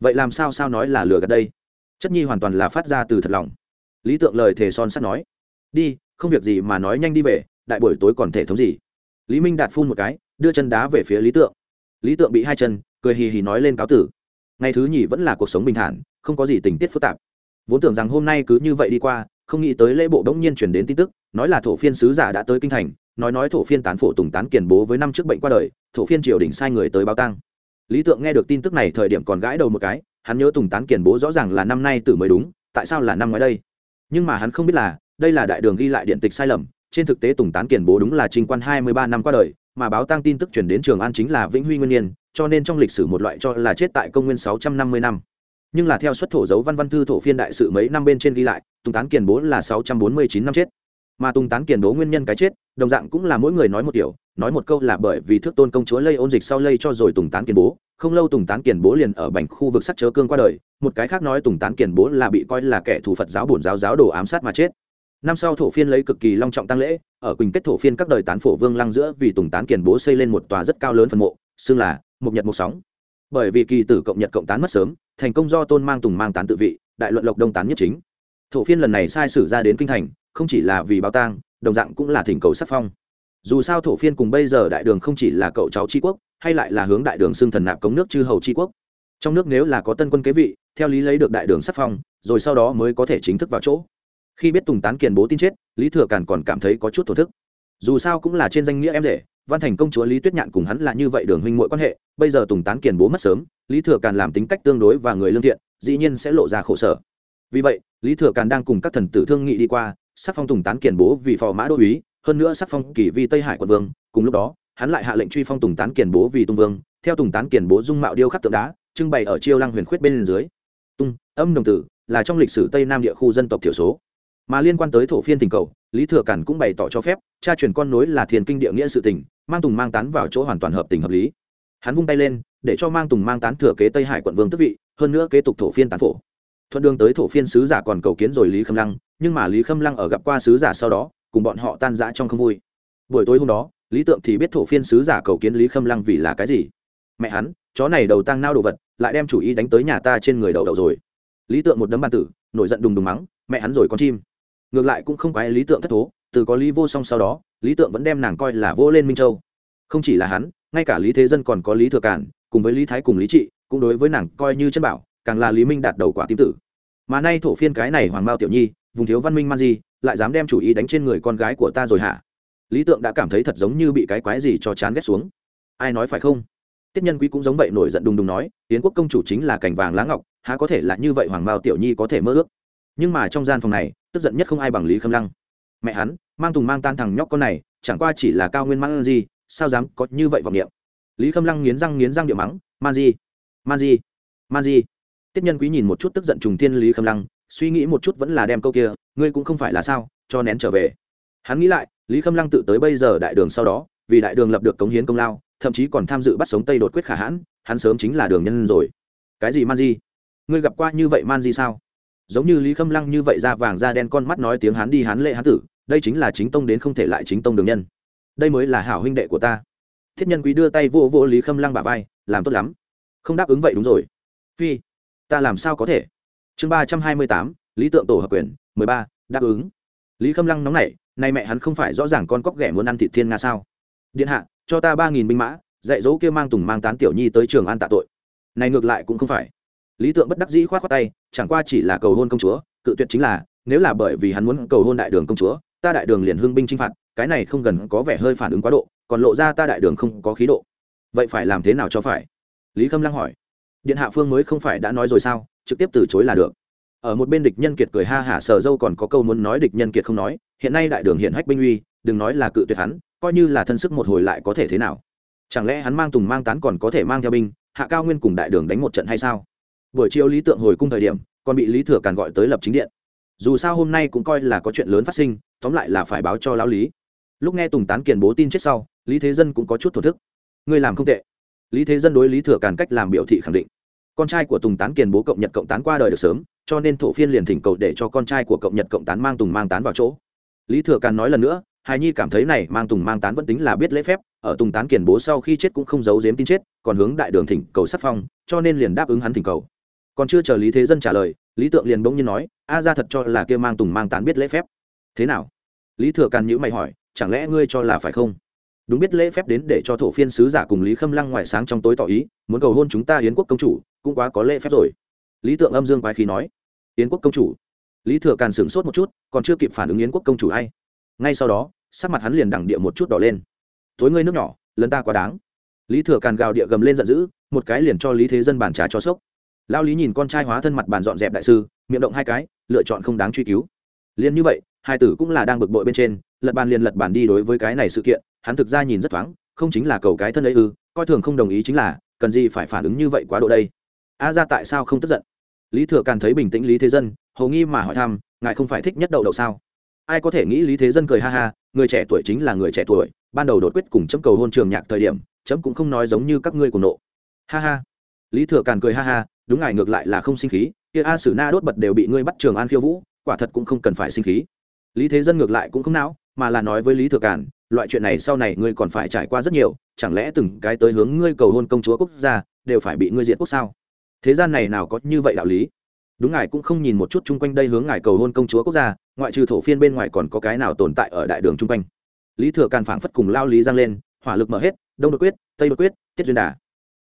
Vậy làm sao sao nói là lừa gạt đây? Chất nhi hoàn toàn là phát ra từ thật lòng. Lý tượng lời thề son sắt nói, đi, không việc gì mà nói nhanh đi về, đại buổi tối còn thể thống gì? Lý minh đạt phun một cái, đưa chân đá về phía lý tượng. Lý tượng bị hai chân, cười hì hì nói lên cáo tử. Ngày thứ nhì vẫn là cuộc sống bình thản, không có gì tình tiết phức tạp vốn tưởng rằng hôm nay cứ như vậy đi qua, không nghĩ tới lễ bộ bỗng nhiên chuyển đến tin tức, nói là thổ phiên sứ giả đã tới kinh thành, nói nói thổ phiên tán phổ tùng tán kiền bố với năm trước bệnh qua đời, thổ phiên triều đình sai người tới báo tăng lý tượng nghe được tin tức này thời điểm còn gãi đầu một cái, hắn nhớ tùng tán kiền bố rõ ràng là năm nay tử mới đúng, tại sao là năm ngoái đây? Nhưng mà hắn không biết là, đây là đại đường ghi lại điện tịch sai lầm, trên thực tế tùng tán kiền bố đúng là trinh quan hai mươi ba năm qua đời, mà báo tăng tin tức chuyển đến trường an chính là vĩnh huy nguyên niên cho nên trong lịch sử một loại cho là chết tại công nguyên sáu trăm năm mươi năm nhưng là theo xuất thổ dấu văn văn thư thổ phiên đại sự mấy năm bên trên ghi lại, tùng tán kiền bố là sáu trăm bốn mươi chín năm chết. Mà tùng tán kiền bố nguyên nhân cái chết, đồng dạng cũng là mỗi người nói một kiểu, nói một câu là bởi vì thước tôn công chúa lây ôn dịch sau lây cho rồi tùng tán kiền bố. Không lâu tùng tán kiền bố liền ở bành khu vực sắt chớ cương qua đời, một cái khác nói tùng tán kiền bố là bị coi là kẻ thù phật giáo bổn giáo giáo đồ ám sát mà chết. Năm sau thổ phiên lấy cực kỳ long trọng tăng lễ, ở quỳnh kết thổ phiên các đời tán phổ vương lăng giữa vì tùng tán kiền bố xây lên một tòa rất cao lớn phần mộ, xưng là một nhật một sóng. Bởi vì kỳ tử cộng nhật cộng tán mất sớm thành công do tôn mang tùng mang tán tự vị, đại luận lộc đông tán nhất chính. Thổ phiên lần này sai sử ra đến kinh thành, không chỉ là vì báo tang, đồng dạng cũng là thỉnh cầu sắc phong. Dù sao thổ phiên cùng bây giờ đại đường không chỉ là cậu cháu tri quốc, hay lại là hướng đại đường xưng thần nạp cống nước chư hầu tri quốc. Trong nước nếu là có tân quân kế vị, theo lý lấy được đại đường sắc phong, rồi sau đó mới có thể chính thức vào chỗ. Khi biết tùng tán kiền bố tin chết, lý thừa càn còn cảm thấy có chút thổ thức. Dù sao cũng là trên danh nghĩa em rể, văn thành công chúa lý tuyết nhạn cùng hắn là như vậy đường huynh mỗi quan hệ, bây giờ tùng tán kiền bố mất sớm lý thừa càn làm tính cách tương đối và người lương thiện, dĩ nhiên sẽ lộ ra khổ sở. Vì vậy, lý thừa càn đang cùng các thần tử thương nghị đi qua, sắc phong tùng tán kiền bố vì phò mã đô uý, hơn nữa sắc phong kỳ vi tây hải quận vương. Cùng lúc đó, hắn lại hạ lệnh truy phong tùng tán kiền bố vì tung vương. Theo tùng tán kiền bố dung mạo điêu khắc tượng đá, trưng bày ở chiêu lăng huyền khuyết bên dưới. Tung, âm đồng tử, là trong lịch sử tây nam địa khu dân tộc thiểu số. Mà liên quan tới thổ phiên tình cầu, lý thừa cản cũng bày tỏ cho phép, cha truyền con nối là thiền kinh địa nghĩa sự tình, mang tùng mang tán vào chỗ hoàn toàn hợp tình hợp lý hắn vung tay lên, để cho mang tùng mang tán thừa kế tây hải quận vương tức vị, hơn nữa kế tục thổ phiên tán phổ. Thuận đường tới thổ phiên sứ giả còn cầu kiến rồi lý khâm lăng, nhưng mà lý khâm lăng ở gặp qua sứ giả sau đó, cùng bọn họ tan rã trong không vui. Buổi tối hôm đó, lý tượng thì biết thổ phiên sứ giả cầu kiến lý khâm lăng vì là cái gì. Mẹ hắn, chó này đầu tăng nao đồ vật, lại đem chủ ý đánh tới nhà ta trên người đầu đầu rồi. Lý tượng một đấm bàn tử, nổi giận đùng đùng mắng, mẹ hắn rồi con chim. Ngược lại cũng không quái lý tượng thất thố, từ có lý vô song sau đó, lý tượng vẫn đem nàng coi là vô lên minh châu không chỉ là hắn, ngay cả lý thế dân còn có lý thừa cản cùng với lý thái cùng lý trị, cũng đối với nàng coi như chân bảo, càng là lý minh đạt đầu quả tím tử. Mà nay thổ phiên cái này hoàng mao tiểu nhi, vùng thiếu văn minh man di, lại dám đem chủ ý đánh trên người con gái của ta rồi hả? Lý tượng đã cảm thấy thật giống như bị cái quái gì cho chán ghét xuống. Ai nói phải không? Tiết nhân quý cũng giống vậy nổi giận đùng đùng nói tiến quốc công chủ chính là cảnh vàng lá ngọc, há có thể là như vậy hoàng mao tiểu nhi có thể mơ ước? Nhưng mà trong gian phòng này, tức giận nhất không ai bằng lý khâm lăng. Mẹ hắn, mang tùng mang tan thằng nhóc con này, chẳng qua chỉ là cao nguyên man gì? Sao dám có như vậy vọng niệm? Lý khâm lăng nghiến răng nghiến răng điệu mắng, man di man di man di. Tiết nhân quý nhìn một chút tức giận trùng thiên lý khâm lăng, suy nghĩ một chút vẫn là đem câu kia, ngươi cũng không phải là sao, cho nén trở về. Hắn nghĩ lại, lý khâm lăng tự tới bây giờ đại đường sau đó, vì đại đường lập được cống hiến công lao, thậm chí còn tham dự bắt sống tây đột quyết khả hãn, hắn sớm chính là đường nhân rồi. Cái gì man di? Ngươi gặp qua như vậy man di sao? Giống như lý khâm lăng như vậy da vàng da đen con mắt nói tiếng hắn đi hắn lệ hắn tử, đây chính là chính tông đến không thể lại chính tông đường nhân đây mới là hảo huynh đệ của ta. Thiết nhân quý đưa tay vô vô lý khâm lăng bả vai, làm tốt lắm. Không đáp ứng vậy đúng rồi. Phi, ta làm sao có thể? Chương ba trăm hai mươi tám, lý tượng tổ hợp quyền, mười ba, đáp ứng. Lý khâm lăng nóng nảy, nay mẹ hắn không phải rõ ràng con cóc ghẻ muốn ăn thịt thiên nga sao? Điện hạ, cho ta ba nghìn binh mã, dạy dỗ kia mang tùng mang tán tiểu nhi tới trường an tạ tội. Này ngược lại cũng không phải. Lý tượng bất đắc dĩ khoát khoát tay, chẳng qua chỉ là cầu hôn công chúa, cự tuyệt chính là, nếu là bởi vì hắn muốn cầu hôn đại đường công chúa, ta đại đường liền hưng binh chinh phạt cái này không gần có vẻ hơi phản ứng quá độ, còn lộ ra ta đại đường không có khí độ. Vậy phải làm thế nào cho phải? Lý khâm lăng hỏi. Điện hạ phương mới không phải đã nói rồi sao? Trực tiếp từ chối là được. Ở một bên địch nhân kiệt cười ha hả sờ dâu còn có câu muốn nói địch nhân kiệt không nói, hiện nay đại đường hiện hách binh uy, đừng nói là cự tuyệt hắn, coi như là thân sức một hồi lại có thể thế nào? Chẳng lẽ hắn mang tùng mang tán còn có thể mang theo binh, hạ cao nguyên cùng đại đường đánh một trận hay sao? Buổi chiều lý tượng hồi cung thời điểm, còn bị lý thừa càn gọi tới lập chính điện. Dù sao hôm nay cũng coi là có chuyện lớn phát sinh, tóm lại là phải báo cho lão lý lúc nghe tùng tán kiền bố tin chết sau, lý thế dân cũng có chút thổ thức. Ngươi làm không tệ. Lý thế dân đối lý thừa càn cách làm biểu thị khẳng định. Con trai của tùng tán kiền bố cộng nhật cộng tán qua đời được sớm, cho nên thổ phiên liền thỉnh cầu để cho con trai của cộng nhật cộng tán mang tùng mang tán vào chỗ. Lý thừa càn nói lần nữa, hài nhi cảm thấy này mang tùng mang tán vẫn tính là biết lễ phép, ở tùng tán kiền bố sau khi chết cũng không giấu giếm tin chết, còn hướng đại đường thỉnh cầu sắc phong, cho nên liền đáp ứng hắn thỉnh cầu. Còn chưa chờ lý thế dân trả lời, lý tượng liền bỗng nhiên nói, a ra thật cho là kia mang tùng mang tán biết lễ phép. Thế nào? Lý thừa càn nhữ mày hỏi chẳng lẽ ngươi cho là phải không? Đúng biết lễ phép đến để cho thổ phiên sứ giả cùng lý khâm lăng ngoại sáng trong tối tỏ ý, muốn cầu hôn chúng ta yến quốc công chủ, cũng quá có lễ phép rồi. Lý tượng âm dương quái khí nói. Yến quốc công chủ. Lý thừa càn sửng sốt một chút, còn chưa kịp phản ứng yến quốc công chủ hay ngay sau đó, sắc mặt hắn liền đẳng địa một chút đỏ lên. Tối ngươi nước nhỏ, lần ta quá đáng. Lý thừa càn gào địa gầm lên giận dữ, một cái liền cho lý thế dân bàn trà cho sốc. Lao lý nhìn con trai hóa thân mặt bàn dọn dẹp đại sư, miệng động hai cái, lựa chọn không đáng truy cứu. Liền như vậy, hai tử cũng là đang bực bội bên trên lật bàn liền lật bàn đi đối với cái này sự kiện, hắn thực ra nhìn rất thoáng, không chính là cầu cái thân ấy ư, coi thường không đồng ý chính là, cần gì phải phản ứng như vậy quá độ đây. A ra tại sao không tức giận? Lý thừa càn thấy bình tĩnh lý thế dân hầu nghi mà hỏi thăm, ngài không phải thích nhất đậu đậu sao? Ai có thể nghĩ lý thế dân cười ha ha, người trẻ tuổi chính là người trẻ tuổi, ban đầu đột quyết cùng chấm cầu hôn trường nhạc thời điểm, chấm cũng không nói giống như các ngươi cùng nộ. Ha ha. Lý thừa càn cười ha ha, đúng ngài ngược lại là không sinh khí, kia a sử na đốt bật đều bị ngươi bắt trường an khiêu vũ, quả thật cũng không cần phải sinh khí. Lý thế dân ngược lại cũng không não mà là nói với lý thừa Cản, loại chuyện này sau này ngươi còn phải trải qua rất nhiều chẳng lẽ từng cái tới hướng ngươi cầu hôn công chúa quốc gia đều phải bị ngươi diệt quốc sao? Thế gian này nào có như vậy đạo lý? Đúng ngài cũng không nhìn một chút chung quanh đây hướng ngài cầu hôn công chúa quốc gia ngoại trừ thổ phiên bên ngoài còn có cái nào tồn tại ở đại đường chung quanh? Lý thừa càn phảng phất cùng lao lý giang lên hỏa lực mở hết đông đột quyết tây đột quyết tiết duyên đà.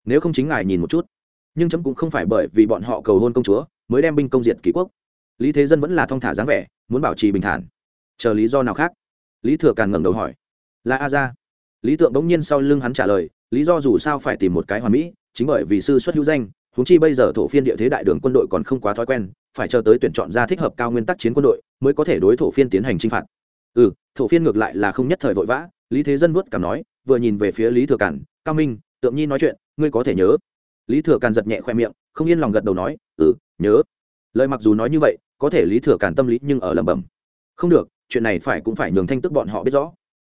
Nếu không chính ngài nhìn một chút nhưng chấm cũng không phải bởi vì bọn họ cầu hôn công chúa mới đem binh công diệt kỷ quốc. Lý thế dân vẫn là thong thả dáng vẻ muốn bảo trì bình thản. Chờ lý do nào khác? Lý thừa càn ngẩng đầu hỏi. Là a ra lý tượng bỗng nhiên sau lưng hắn trả lời, lý do dù sao phải tìm một cái hoàn mỹ, chính bởi vì sư xuất hữu danh, huống chi bây giờ thổ phiên địa thế đại đường quân đội còn không quá thói quen, phải chờ tới tuyển chọn ra thích hợp cao nguyên tắc chiến quân đội mới có thể đối thổ phiên tiến hành chinh phạt. Ừ thổ phiên ngược lại là không nhất thời vội vã, lý thế dân vuốt cảm nói, vừa nhìn về phía lý thừa cản cao minh, tượng nhi nói chuyện, ngươi có thể nhớ. Lý thừa càn giật nhẹ khoe miệng, không yên lòng gật đầu nói ừ nhớ. Lời mặc dù nói như vậy, có thể lý thừa càn tâm lý nhưng ở lẩm bẩm. Không được chuyện này phải cũng phải nhường thanh tức bọn họ biết rõ.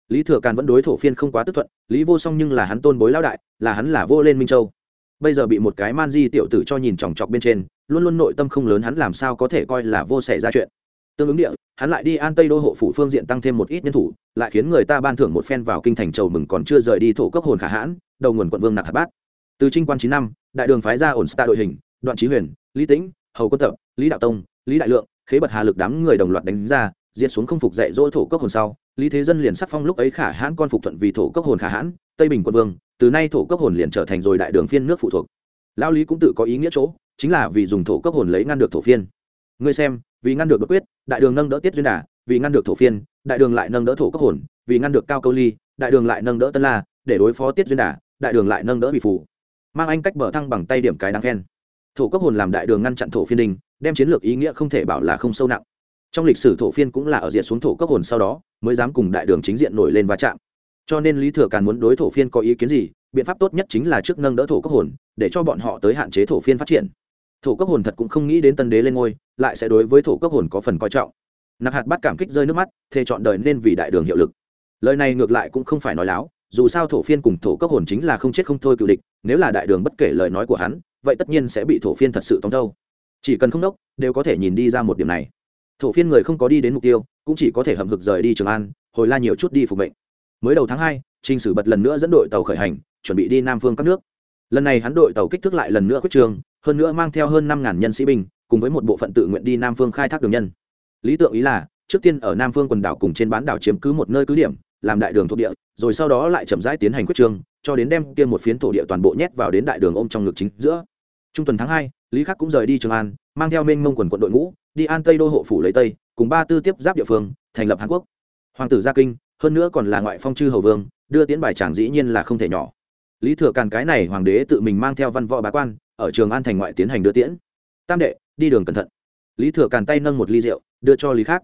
Lý thừa càn vẫn đối thổ phiên không quá tức thuận, lý vô song nhưng là hắn tôn bối lão đại, là hắn là vô lên minh châu. Bây giờ bị một cái man di tiểu tử cho nhìn chòng chọc bên trên, luôn luôn nội tâm không lớn hắn làm sao có thể coi là vô xảy ra chuyện. Tương ứng địa, hắn lại đi an tây đô hộ phủ phương diện tăng thêm một ít nhân thủ, lại khiến người ta ban thưởng một phen vào kinh thành chầu mừng còn chưa rời đi thổ cấp hồn khả hãn, đầu nguồn quận vương nặc hạt bát. Từ trinh quan chín năm, đại đường phái ra ổn sta đội hình, đoạn trí huyền, lý tĩnh, hầu quân tập, lý đạo tông, lý đại lượng, khế bật hà lực đám người đồng loạt đánh ra diệt xuống không phục dạy dỗ thổ cốc hồn sau, lý thế dân liền sắc phong lúc ấy khả hãn con phục thuận vì thổ cốc hồn khả hãn, tây bình quân vương, từ nay thổ cốc hồn liền trở thành rồi đại đường phiên nước phụ thuộc. Lao lý cũng tự có ý nghĩa chỗ, chính là vì dùng thổ cốc hồn lấy ngăn được thổ phiên. Ngươi xem, vì ngăn được đột quyết, đại đường nâng đỡ tiết duyên đà, vì ngăn được thổ phiên, đại đường lại nâng đỡ thổ cốc hồn, vì ngăn được cao câu ly, đại đường lại nâng đỡ tân la, để đối phó tiết duyên đà, đại đường lại nâng đỡ bị phủ mang anh cách bờ thăng bằng tay điểm cái đáng khen. Thổ cốc hồn làm đại đường ngăn chặn thổ phiên đình, đem chiến lược ý nghĩa không thể bảo là không sâu nặng trong lịch sử thổ phiên cũng là ở diện xuống thổ cấp hồn sau đó, mới dám cùng đại đường chính diện nổi lên va chạm. Cho nên lý thừa càn muốn đối thổ phiên có ý kiến gì, biện pháp tốt nhất chính là trước nâng đỡ thổ cấp hồn, để cho bọn họ tới hạn chế thổ phiên phát triển. Thổ cấp hồn thật cũng không nghĩ đến tân đế lên ngôi, lại sẽ đối với thổ cấp hồn có phần coi trọng. Nặc hạt bắt cảm kích rơi nước mắt, thề chọn đời nên vì đại đường hiệu lực. Lời này ngược lại cũng không phải nói láo, dù sao thổ phiên cùng thổ cấp hồn chính là không chết không thôi cựu địch, nếu là đại đường bất kể lời nói của hắn, vậy tất nhiên sẽ bị thổ phiên thật sự tống đâu chỉ cần không đốc, đều có thể nhìn đi ra một điểm này thổ phiên người không có đi đến mục tiêu, cũng chỉ có thể hầm hực rời đi trường an, hồi la nhiều chút đi phục mệnh. Mới đầu tháng hai, trình sử bật lần nữa dẫn đội tàu khởi hành, chuẩn bị đi nam phương các nước. Lần này hắn đội tàu kích thước lại lần nữa quyết trường, hơn nữa mang theo hơn năm ngàn nhân sĩ binh, cùng với một bộ phận tự nguyện đi nam phương khai thác đường nhân. Lý tượng ý là, trước tiên ở nam phương quần đảo cùng trên bán đảo chiếm cứ một nơi cứ điểm, làm đại đường thuộc địa, rồi sau đó lại chậm rãi tiến hành quyết trường, cho đến đem kia một phiến thổ địa toàn bộ nhét vào đến đại đường ôm trong ngực chính giữa. Trung tuần tháng hai, lý khắc cũng rời đi trường an mang theo mênh mông quần quận đội ngũ, đi an tây đô hộ phủ lấy tây, cùng ba tư tiếp giáp địa phương, thành lập hàn quốc. Hoàng tử gia kinh, hơn nữa còn là ngoại phong chư hầu vương, đưa tiễn bài tràng dĩ nhiên là không thể nhỏ. Lý thừa càn cái này hoàng đế tự mình mang theo văn võ bá quan, ở trường an thành ngoại tiến hành đưa tiễn. Tam đệ, đi đường cẩn thận. Lý thừa càn tay nâng một ly rượu, đưa cho lý khắc.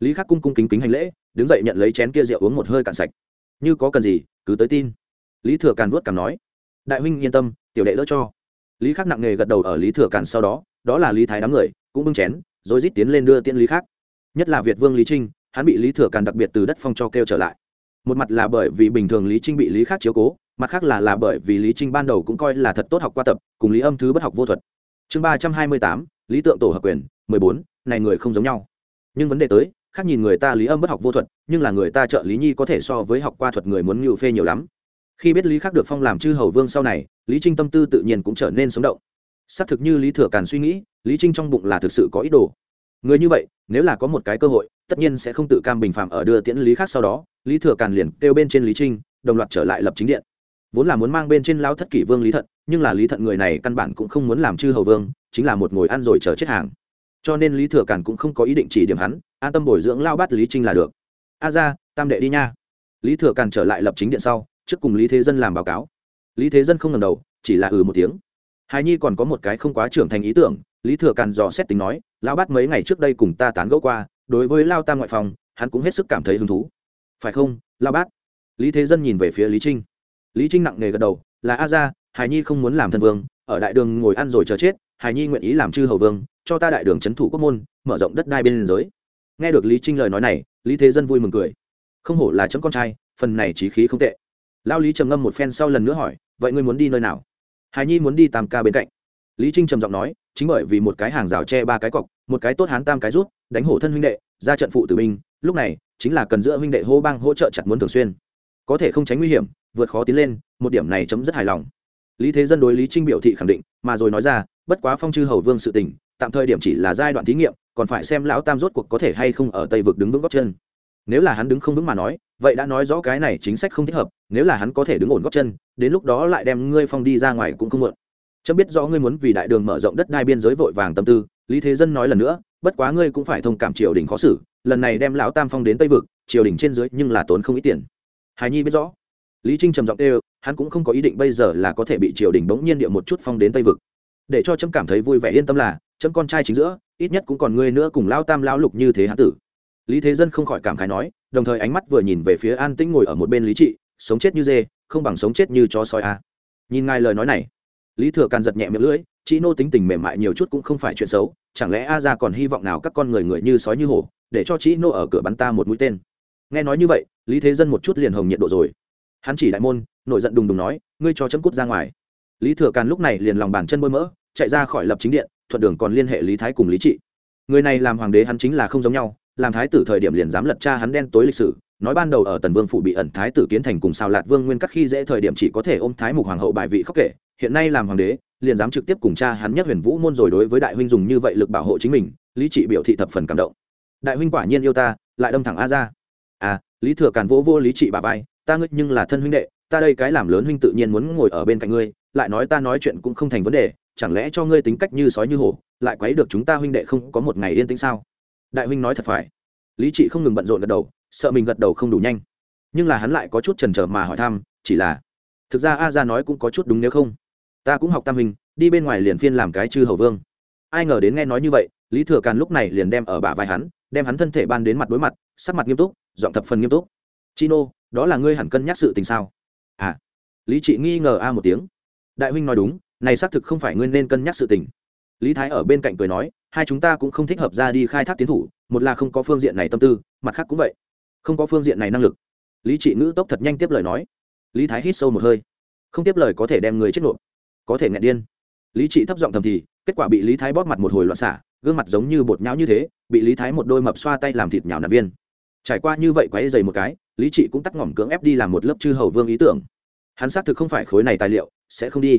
Lý khắc cung cung kính kính hành lễ, đứng dậy nhận lấy chén kia rượu uống một hơi cạn sạch. Như có cần gì, cứ tới tin. Lý thừa càn vuốt cảm nói, đại huynh yên tâm, tiểu đệ đỡ cho. Lý khắc nặng nề gật đầu ở lý thừa càn sau đó đó là lý thái đám người cũng bưng chén rồi rít tiến lên đưa tiễn lý khác, nhất là việt vương lý trinh hắn bị lý thừa càn đặc biệt từ đất phong cho kêu trở lại. Một mặt là bởi vì bình thường lý trinh bị lý khác chiếu cố mặt khác là là bởi vì lý trinh ban đầu cũng coi là thật tốt học qua tập cùng lý âm thứ bất học vô thuật. Chương ba trăm hai mươi tám lý tượng tổ hợp quyền mười bốn này người không giống nhau. Nhưng vấn đề tới khác nhìn người ta lý âm bất học vô thuật nhưng là người ta trợ lý nhi có thể so với học qua thuật người muốn ngự phê nhiều lắm. Khi biết lý khắc được phong làm chư hầu vương sau này lý trinh tâm tư tự nhiên cũng trở nên sống động xác thực như lý thừa càn suy nghĩ, lý trinh trong bụng là thực sự có ý đồ. Người như vậy, nếu là có một cái cơ hội, tất nhiên sẽ không tự cam bình phạm ở đưa tiễn lý khác sau đó, lý thừa càn liền kêu bên trên lý trinh, đồng loạt trở lại lập chính điện. Vốn là muốn mang bên trên lao thất kỷ vương lý thận, nhưng là lý thận người này căn bản cũng không muốn làm chư hầu vương, chính là một ngồi ăn rồi chờ chết hàng. Cho nên lý thừa càn cũng không có ý định chỉ điểm hắn, an tâm bồi dưỡng lao bắt lý trinh là được. A ra, tam đệ đi nha. Lý thừa càn trở lại lập chính điện sau, trước cùng lý thế dân làm báo cáo. Lý thế dân không ngầm đầu, chỉ là ừ một tiếng hài nhi còn có một cái không quá trưởng thành ý tưởng, lý thừa càn dò xét tính nói lao bắt mấy ngày trước đây cùng ta tán gẫu qua, đối với lao tam ngoại phòng, hắn cũng hết sức cảm thấy hứng thú. Phải không lao bát? Lý thế dân nhìn về phía lý trinh. Lý trinh nặng nề gật đầu, là a ra hài nhi không muốn làm thân vương, ở đại đường ngồi ăn rồi chờ chết hài nhi nguyện ý làm chư hầu vương, cho ta đại đường c h ấ n thủ quốc môn, mở rộng đất đai bên liên giới. Nghe được lý trinh lời nói này, lý thế dân vui mừng cười. Không hổ là chấm con trai, phần này trí khí không tệ. Lao lý trầm ngâm một phen sau lần nữa hỏi, vậy ngươi muốn đi nơi nào? Hài nhi muốn đi tam ca bên cạnh. Lý trinh trầm giọng nói, chính bởi vì một cái hàng rào tre ba cái cọc, một cái tốt hán tam cái rút, đánh hổ thân huynh đệ, ra trận phụ tử binh, lúc này, chính là cần giữa huynh đệ hô bang hỗ trợ chặt muốn thường xuyên. Có thể không tránh nguy hiểm, vượt khó tiến lên, một điểm này chấm rất hài lòng. Lý thế dân đối lý trinh biểu thị khẳng định, mà rồi nói ra, bất quá phong chư hầu vương sự tình, tạm thời điểm chỉ là giai đoạn thí nghiệm, còn phải xem lão tam rốt cuộc có thể hay không ở tây vực đứng vững góc chân. Nếu là hắn đứng không vững mà nói, vậy đã nói rõ cái này chính sách không thích hợp, nếu là hắn có thể đứng ổn góc chân đến lúc đó lại đem ngươi phong đi ra ngoài cũng không mượn chấm biết rõ ngươi muốn vì đại đường mở rộng đất đai biên giới vội vàng tâm tư, lý thế dân nói lần nữa, bất quá ngươi cũng phải thông cảm triều đình khó xử, lần này đem lão tam phong đến tây vực, triều đình trên dưới nhưng là tốn không ít tiền. Hài nhi biết rõ. Lý trinh trầm giọng kêu, hắn cũng không có ý định bây giờ là có thể bị triều đình bỗng nhiên địa một chút phong đến tây vực. Để cho trâm cảm thấy vui vẻ yên tâm là trâm con trai chính giữa, ít nhất cũng còn ngươi nữa cùng lao tam lao lục như thế hán tử. Lý thế dân không khỏi cảm khái nói, đồng thời ánh mắt vừa nhìn về phía an tĩnh ngồi ở một bên lý trị, sống chết như dê không bằng sống chết như chó sói a nhìn ngài lời nói này, lý thừa càn giật nhẹ miệng lưỡi chị nô tính tình mềm mại nhiều chút cũng không phải chuyện xấu, chẳng lẽ a ra còn hy vọng nào các con người người như sói như hổ, để cho chị nô ở cửa bắn ta một mũi tên? Nghe nói như vậy, lý thế dân một chút liền hồng nhiệt độ rồi. Hắn chỉ đại môn, nổi giận đùng đùng nói, ngươi cho chấm cút ra ngoài. Lý thừa càn lúc này liền lòng bàn chân bôi mỡ, chạy ra khỏi lập chính điện, thuận đường còn liên hệ lý thái cùng lý trị. Người này làm hoàng đế hắn chính là không giống nhau, làm thái tử thời điểm liền dám lật cha hắn đen tối lịch sử nói ban đầu ở tần vương phủ bị ẩn thái tử kiến thành cùng sao lạt vương nguyên các khi dễ thời điểm chỉ có thể ôm thái mục hoàng hậu bài vị khóc kể, hiện nay làm hoàng đế, liền dám trực tiếp cùng cha hắn nhất huyền vũ môn rồi đối với đại huynh dùng như vậy lực bảo hộ chính mình, lý trị biểu thị thập phần cảm động. Đại huynh quả nhiên yêu ta, lại đâm thẳng a ra à lý thừa càn vỗ vô lý trị bà vai, ta ngươi nhưng là thân huynh đệ, ta đây cái làm lớn huynh tự nhiên muốn ngồi ở bên cạnh ngươi, lại nói ta nói chuyện cũng không thành vấn đề, chẳng lẽ cho ngươi tính cách như sói như hổ, lại quấy được chúng ta huynh đệ không có một ngày yên tĩnh sao? Đại huynh nói thật phải. Lý trị không ngừng bận rộn gật đầu sợ mình gật đầu không đủ nhanh. Nhưng là hắn lại có chút trần trở mà hỏi thăm, chỉ là, thực ra a ra nói cũng có chút đúng nếu không. Ta cũng học tam hình, đi bên ngoài liền phiên làm cái chư hầu vương. Ai ngờ đến nghe nói như vậy, lý thừa càn lúc này liền đem ở bả vai hắn, đem hắn thân thể ban đến mặt đối mặt, sắc mặt nghiêm túc, giọng thập phần nghiêm túc. Chino, đó là ngươi hẳn cân nhắc sự tình sao? À. Lý trị nghi ngờ a một tiếng. Đại huynh nói đúng, này xác thực không phải ngươi nên cân nhắc sự tình. Lý thái ở bên cạnh cười nói, hai chúng ta cũng không thích hợp ra đi khai thác tiến thủ, một là không có phương diện này tâm tư, mặt khác cũng vậy không có phương diện này năng lực. Lý trị ngữ tốc thật nhanh tiếp lời nói. Lý thái hít sâu một hơi. Không tiếp lời có thể đem người chết nộp. Có thể nghẹn điên. Lý trị thấp giọng thầm thì, kết quả bị lý thái bóp mặt một hồi loạn xả gương mặt giống như bột nhão như thế, bị lý thái một đôi mập xoa tay làm thịt nhào nạp viên. Trải qua như vậy quáy dày một cái, lý trị cũng tắt ngỏm cưỡng ép đi làm một lớp chư hầu vương ý tưởng. Hắn xác thực không phải khối này tài liệu, sẽ không đi.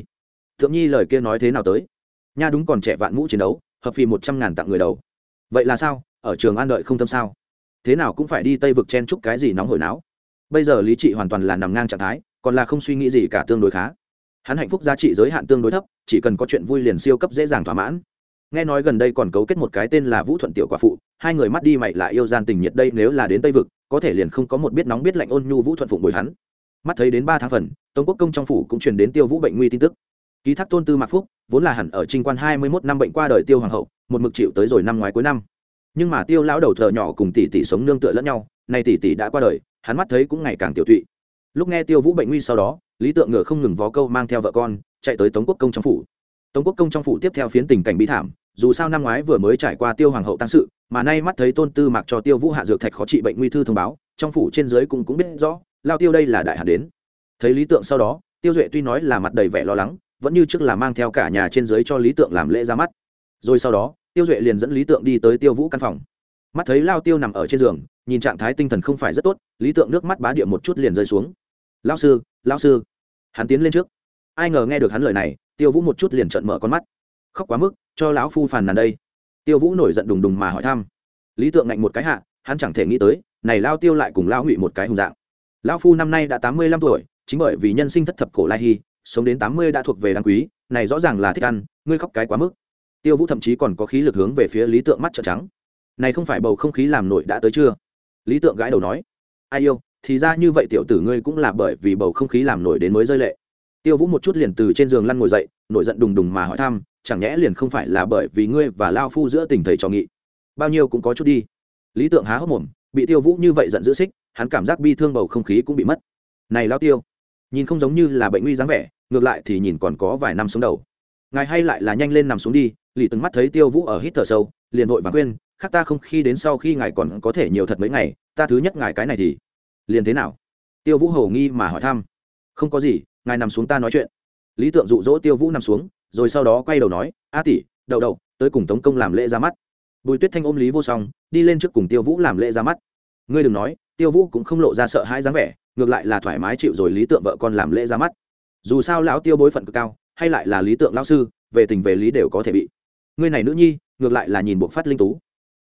Thượng nhi lời kia nói thế nào tới? Nha đúng còn trẻ vạn mũ chiến đấu, hợp phì một trăm ngàn tặng người đầu. Vậy là sao? Ở trường an đợi không tâm sao? Thế nào cũng phải đi tây vực chen chúc cái gì nóng hổi não bây giờ lý trị hoàn toàn là nằm ngang trạng thái, còn là không suy nghĩ gì cả tương đối khá. Hắn hạnh phúc giá trị giới hạn tương đối thấp, chỉ cần có chuyện vui liền siêu cấp dễ dàng thỏa mãn. Nghe nói gần đây còn cấu kết một cái tên là vũ thuận tiểu quả phụ, hai người mắt đi mày lại yêu gian tình nhiệt đây nếu là đến tây vực, có thể liền không có một biết nóng biết lạnh ôn nhu vũ thuận phụng bồi hắn. Mắt thấy đến ba tháng phần, tống quốc công trong phủ cũng truyền đến tiêu vũ bệnh nguy tin tức. Ký thác tôn tư mạc phúc, vốn là hẳn ở trinh quan hai mươi mốt năm bệnh qua đời tiêu hoàng hậu, một mực chịu tới rồi năm ngoái cuối năm nhưng mà tiêu lão đầu thợ nhỏ cùng tỷ tỷ sống nương tựa lẫn nhau, nay tỷ tỷ đã qua đời, hắn mắt thấy cũng ngày càng tiểu tụy. Lúc nghe tiêu vũ bệnh nguy sau đó, lý tượng ngựa không ngừng vó câu mang theo vợ con, chạy tới tống quốc công trong phủ. Tống quốc công trong phủ tiếp theo phiến tình cảnh bi thảm, dù sao năm ngoái vừa mới trải qua tiêu hoàng hậu tăng sự, mà nay mắt thấy tôn tư mặc cho tiêu vũ hạ dược thạch khó trị bệnh nguy thư thông báo, trong phủ trên dưới cũng cũng biết rõ, lao tiêu đây là đại hạn đến. Thấy lý tượng sau đó, tiêu duệ tuy nói là mặt đầy vẻ lo lắng, vẫn như trước là mang theo cả nhà trên dưới cho lý tượng làm lễ ra mắt. Rồi sau đó tiêu duệ liền dẫn lý tượng đi tới tiêu vũ căn phòng. Mắt thấy lao tiêu nằm ở trên giường, nhìn trạng thái tinh thần không phải rất tốt, lý tượng nước mắt bá địa một chút liền rơi xuống. Lao sư lao sư. Hắn tiến lên trước. Ai ngờ nghe được hắn lời này, tiêu vũ một chút liền trợn mở con mắt. Khóc quá mức, cho lão phu phàn nàn đây. Tiêu vũ nổi giận đùng đùng mà hỏi thăm. Lý tượng ngạnh một cái hạ, hắn chẳng thể nghĩ tới, này lao tiêu lại cùng lao ngụy một cái hùng dạng. Lao phu năm nay đã tám mươi lăm tuổi, chính bởi vì nhân sinh thất thập cổ lai hy, sống đến tám mươi đã thuộc về đáng quý, này rõ ràng là thích ăn, ngươi khóc cái quá mức tiêu vũ thậm chí còn có khí lực hướng về phía lý tượng mắt trợn trắng. Này không phải bầu không khí làm nổi đã tới chưa? Lý tượng gãi đầu nói. Ai yêu, thì ra như vậy tiểu tử ngươi cũng là bởi vì bầu không khí làm nổi đến mới rơi lệ. Tiêu vũ một chút liền từ trên giường lăn ngồi dậy, nổi giận đùng đùng mà hỏi thăm, chẳng nhẽ liền không phải là bởi vì ngươi và lao phu giữa tình thầy trò nghị? Bao nhiêu cũng có chút đi. Lý tượng há hốc mồm, bị tiêu vũ như vậy giận dữ xích, hắn cảm giác bi thương bầu không khí cũng bị mất. Này lao tiêu, nhìn không giống như là bệnh nguy dáng vẻ, ngược lại thì nhìn còn có vài năm sống đầu. Ngài hay lại là nhanh lên nằm xuống đi lì từng mắt thấy tiêu vũ ở hít thở sâu, liền vội và khuyên, khác ta không khi đến sau khi ngài còn có thể nhiều thật mấy ngày, ta thứ nhất ngài cái này thì liền thế nào? Tiêu vũ hầu nghi mà hỏi thăm, không có gì, ngài nằm xuống ta nói chuyện. Lý tượng dụ dỗ tiêu vũ nằm xuống, rồi sau đó quay đầu nói, a tỷ, đậu đậu, tới cùng tống công làm lễ ra mắt. Bùi tuyết thanh ôm lý vô song, đi lên trước cùng tiêu vũ làm lễ ra mắt. Ngươi đừng nói, tiêu vũ cũng không lộ ra sợ hãi dáng vẻ, ngược lại là thoải mái chịu rồi lý tượng vợ con làm lễ ra mắt. Dù sao lão tiêu bối phận cực cao, hay lại là lý tượng lão sư, về tình về lý đều có thể bị ngươi này nữ nhi, ngược lại là nhìn bộ phát linh tú.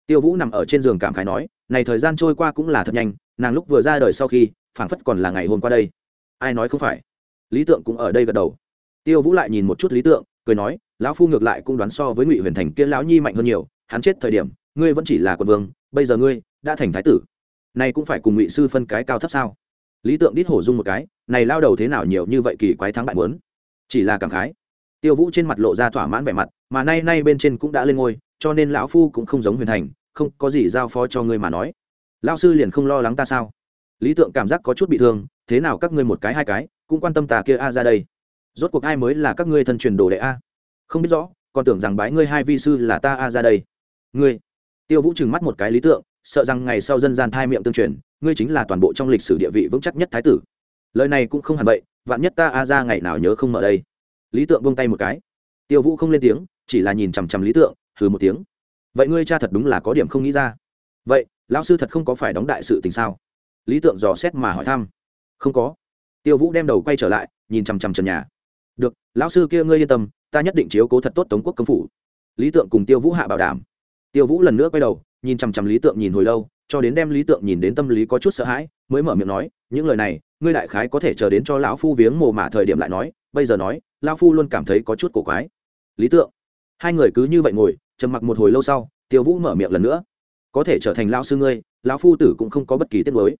Tiêu vũ nằm ở trên giường cảm khái nói, này thời gian trôi qua cũng là thật nhanh, nàng lúc vừa ra đời sau khi, phảng phất còn là ngày hôm qua đây. Ai nói không phải? Lý tượng cũng ở đây gật đầu. Tiêu vũ lại nhìn một chút lý tượng, cười nói, lão phu ngược lại cũng đoán so với ngụy huyền thành kia lão nhi mạnh hơn nhiều, hắn chết thời điểm, ngươi vẫn chỉ là quân vương, bây giờ ngươi đã thành thái tử. Này cũng phải cùng ngụy sư phân cái cao thấp sao? Lý tượng đít hổ dung một cái, này lao đầu thế nào nhiều như vậy kỳ quái thắng bại muốn? Chỉ là cảm khái. Tiêu vũ trên mặt lộ ra thỏa mãn vẻ mặt mà nay nay bên trên cũng đã lên ngôi, cho nên lão phu cũng không giống huyền thành, không có gì giao phó cho ngươi mà nói. Lão sư liền không lo lắng ta sao? Lý tượng cảm giác có chút bị thương, thế nào các ngươi một cái hai cái, cũng quan tâm tà kia a ra đây. Rốt cuộc ai mới là các ngươi thân truyền đồ đệ a? Không biết rõ, còn tưởng rằng bái ngươi hai vi sư là ta a ra đây. Ngươi. Tiêu vũ trừng mắt một cái lý tượng, sợ rằng ngày sau dân gian thai miệng tương truyền, ngươi chính là toàn bộ trong lịch sử địa vị vững chắc nhất thái tử. Lời này cũng không hẳn vậy, vạn nhất ta a ra ngày nào nhớ không mở đây. Lý tượng buông tay một cái. Tiêu vũ không lên tiếng chỉ là nhìn chằm chằm lý tượng, hừ một tiếng. Vậy ngươi cha thật đúng là có điểm không nghĩ ra. Vậy, lão sư thật không có phải đóng đại sự tình sao? Lý tượng dò xét mà hỏi thăm. Không có. Tiêu vũ đem đầu quay trở lại, nhìn chằm chằm trần nhà. Được, lão sư kia ngươi yên tâm, ta nhất định chiếu cố thật tốt tống quốc công phủ. Lý tượng cùng tiêu vũ hạ bảo đảm. Tiêu vũ lần nữa quay đầu, nhìn chằm chằm lý tượng nhìn hồi lâu, cho đến đem lý tượng nhìn đến tâm lý có chút sợ hãi, mới mở miệng nói, những lời này, ngươi đại khái có thể chờ đến cho lão phu viếng mồ mả thời điểm lại nói. Bây giờ nói, lão phu luôn cảm thấy có chút cổ quái. Lý tượng hai người cứ như vậy ngồi, trầm mặc một hồi lâu sau, tiêu vũ mở miệng lần nữa. Có thể trở thành lão sư ngươi, lão phu tử cũng không có bất kỳ tiết mới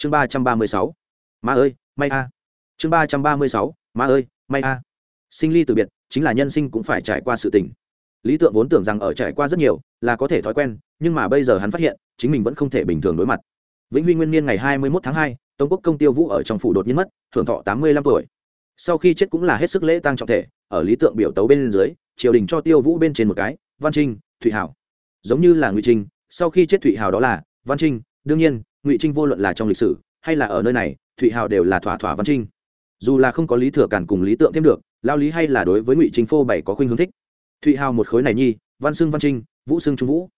chương ba trăm ba mươi sáu. Ma ơi, may a. Chương ba trăm ba mươi sáu. Ma ơi, may a. Sinh ly từ biệt, chính là nhân sinh cũng phải trải qua sự tình. Lý tượng vốn tưởng rằng ở trải qua rất nhiều là có thể thói quen, nhưng mà bây giờ hắn phát hiện, chính mình vẫn không thể bình thường đối mặt. Vĩnh huy nguyên niên ngày hai mươi một tháng hai, tống quốc công tiêu vũ ở trong phủ đột nhiên mất thường thọ tám mươi lăm tuổi. Sau khi chết cũng là hết sức lễ tăng trọng thể, ở lý tượng biểu tấu bên dưới triều đình cho tiêu vũ bên trên một cái, văn trinh, thụy hảo. Giống như là ngụy trinh, sau khi chết thụy Hảo đó là văn trinh, đương nhiên, ngụy trinh vô luận là trong lịch sử hay là ở nơi này, thụy Hảo đều là thỏa thỏa văn trinh. Dù là không có lý thừa cản cùng lý tượng thêm được, lao lý hay là đối với ngụy trinh phô bày có khuynh hướng thích. Thụy hào một khối này nhi, văn xưng văn trinh, vũ xưng trung vũ.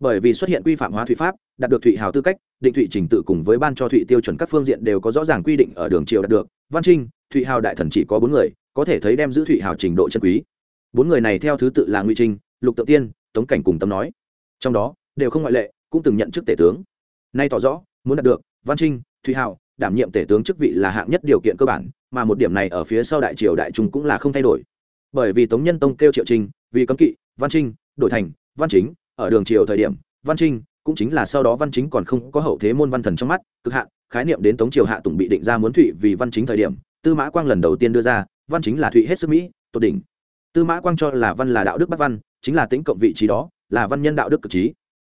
Bởi vì xuất hiện quy phạm hóa thụy pháp, đạt được thụy hào tư cách, định thụy trình tự cùng với ban cho thụy tiêu chuẩn các phương diện đều có rõ ràng quy định ở đường triều đạt được. Văn trinh, thụy hào đại thần chỉ có bốn người, có thể thấy đem giữ thụy hào trình độ chân quý bốn người này theo thứ tự là ngụy trinh lục tự tiên, tống cảnh cùng tâm nói. Trong đó, đều không ngoại lệ, cũng từng nhận chức tể tướng. Nay tỏ rõ, muốn đạt được, văn trinh, thụy hào, đảm nhiệm tể tướng chức vị là hạng nhất điều kiện cơ bản, mà một điểm này ở phía sau đại triều đại trung cũng là không thay đổi. Bởi vì tống nhân tông kêu triệu trinh vì cấm kỵ, văn trinh, đổi thành văn chính, ở đường triều thời điểm, văn trinh cũng chính là sau đó văn chính còn không có hậu thế môn văn thần trong mắt, cực hạn, khái niệm đến tống triều hạ tùng bị định ra muốn thụy vì văn chính thời điểm, tư mã quang lần đầu tiên đưa ra, văn chính là thụy hết sức mỹ, tột đỉnh tư mã quang cho là văn là đạo đức bắc văn, chính là tính cộng vị trí đó, là văn nhân đạo đức cực trí.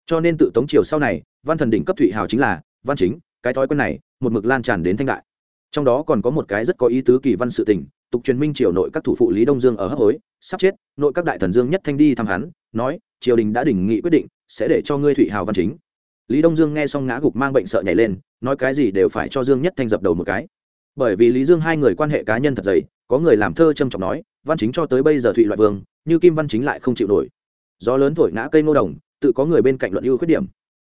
Cho nên tự tống triều sau này, văn thần đỉnh cấp thụy hào chính là văn chính, cái thói quen này, một mực lan tràn đến thanh đại. Trong đó còn có một cái rất có ý tứ kỳ văn sự tình, tục truyền minh triều nội các thủ phụ lý đông dương ở hấp hối, sắp chết, nội các đại thần dương nhất thanh đi thăm hắn, nói, triều đình đã đình nghị quyết định, sẽ để cho ngươi thụy hào văn chính. Lý đông dương nghe xong ngã gục mang bệnh sợ nhảy lên, nói cái gì đều phải cho dương nhất thanh dập đầu một cái. Bởi vì lý dương hai người quan hệ cá nhân thật dày, có người làm thơ trầm trọng nói văn chính cho tới bây giờ thụy loại vương, như kim văn chính lại không chịu nổi. Gió lớn thổi ngã cây ngô đồng, tự có người bên cạnh luận ưu khuyết điểm.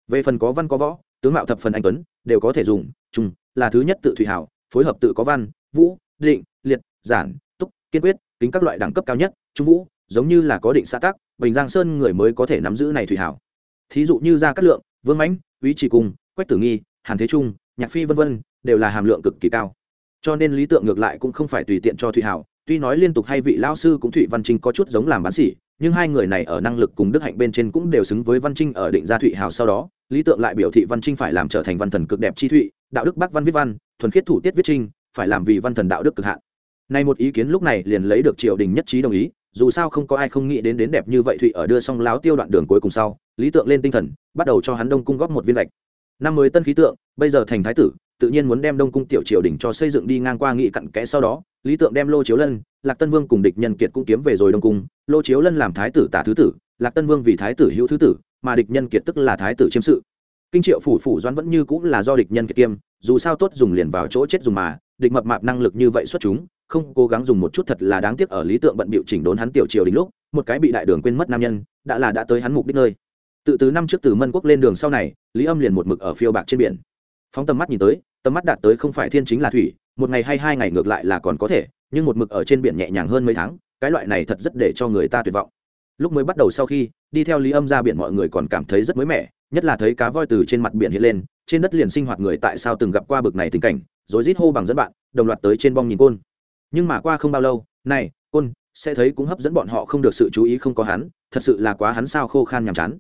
Về phần có văn có võ, tướng mạo thập phần anh tuấn, đều có thể dùng chung là thứ nhất tự thủy hảo, phối hợp tự có văn, vũ, định, liệt, giản, túc, kiên quyết tính các loại đẳng cấp cao nhất, trung vũ, giống như là có định xã tác bình giang sơn người mới có thể nắm giữ này thủy hảo. Thí dụ như gia cát lượng, vương mãnh úy chỉ cung, quách tử nghi, hàn thế trung, nhạc phi vân vân, đều là hàm lượng cực kỳ cao. Cho nên lý tượng ngược lại cũng không phải tùy tiện cho thủy hảo tuy nói liên tục hay vị lao sư cũng thụy văn trinh có chút giống làm bán sỉ, nhưng hai người này ở năng lực cùng đức hạnh bên trên cũng đều xứng với văn trinh ở định gia thụy hào sau đó. Lý tượng lại biểu thị văn trinh phải làm trở thành văn thần cực đẹp chi thụy, đạo đức bác văn viết văn, thuần khiết thủ tiết viết trinh phải làm vì văn thần đạo đức cực hạn. Nay một ý kiến lúc này liền lấy được triều đình nhất trí đồng ý, dù sao không có ai không nghĩ đến đến đẹp như vậy thụy ở đưa xong láo tiêu đoạn đường cuối cùng sau, lý tượng lên tinh thần, bắt đầu cho hắn đông cung góp một viên lệch năm mới tân khí tượng, bây giờ thành thái tử tự nhiên muốn đem đông cung tiểu triều đình cho xây dựng đi ngang qua nghị cặn kẽ sau đó, lý tượng đem lô chiếu lân, lạc tân vương cùng địch nhân kiệt cũng kiếm về rồi đông cung. Lô chiếu lân làm thái tử tả thứ tử, lạc tân vương vì thái tử hữu thứ tử, mà địch nhân kiệt tức là thái tử chiêm sự. Kinh triệu phủ phủ doãn vẫn như cũng là do địch nhân kiệt kiêm, dù sao tốt dùng liền vào chỗ chết dùng mà, địch mập mạp năng lực như vậy xuất chúng, không cố gắng dùng một chút thật là đáng tiếc ở lý tượng bận bịu chỉnh đốn hắn tiểu triều đình lúc, một cái bị đại đường quên mất nam nhân, đã là đã tới hắn mục đích nơi. Tự từ năm trước từ mân quốc lên đường sau này, lý âm liền một mực ở phiêu bạc trên biển phóng tầm mắt nhìn tới, tầm mắt đạt tới không phải thiên chính là thủy, một ngày hay hai ngày ngược lại là còn có thể, nhưng một mực ở trên biển nhẹ nhàng hơn mấy tháng, cái loại này thật rất để cho người ta tuyệt vọng. Lúc mới bắt đầu sau khi, đi theo lý âm ra biển mọi người còn cảm thấy rất mới mẻ, nhất là thấy cá voi từ trên mặt biển hiện lên, trên đất liền sinh hoạt người tại sao từng gặp qua bực này tình cảnh rồi rít hô bằng dẫn bạn, đồng loạt tới trên bong nhìn côn. Nhưng mà qua không bao lâu, này, côn, sẽ thấy cũng hấp dẫn bọn họ không được sự chú ý không có hắn, thật sự là quá hắn sao khô khan nhàm chán.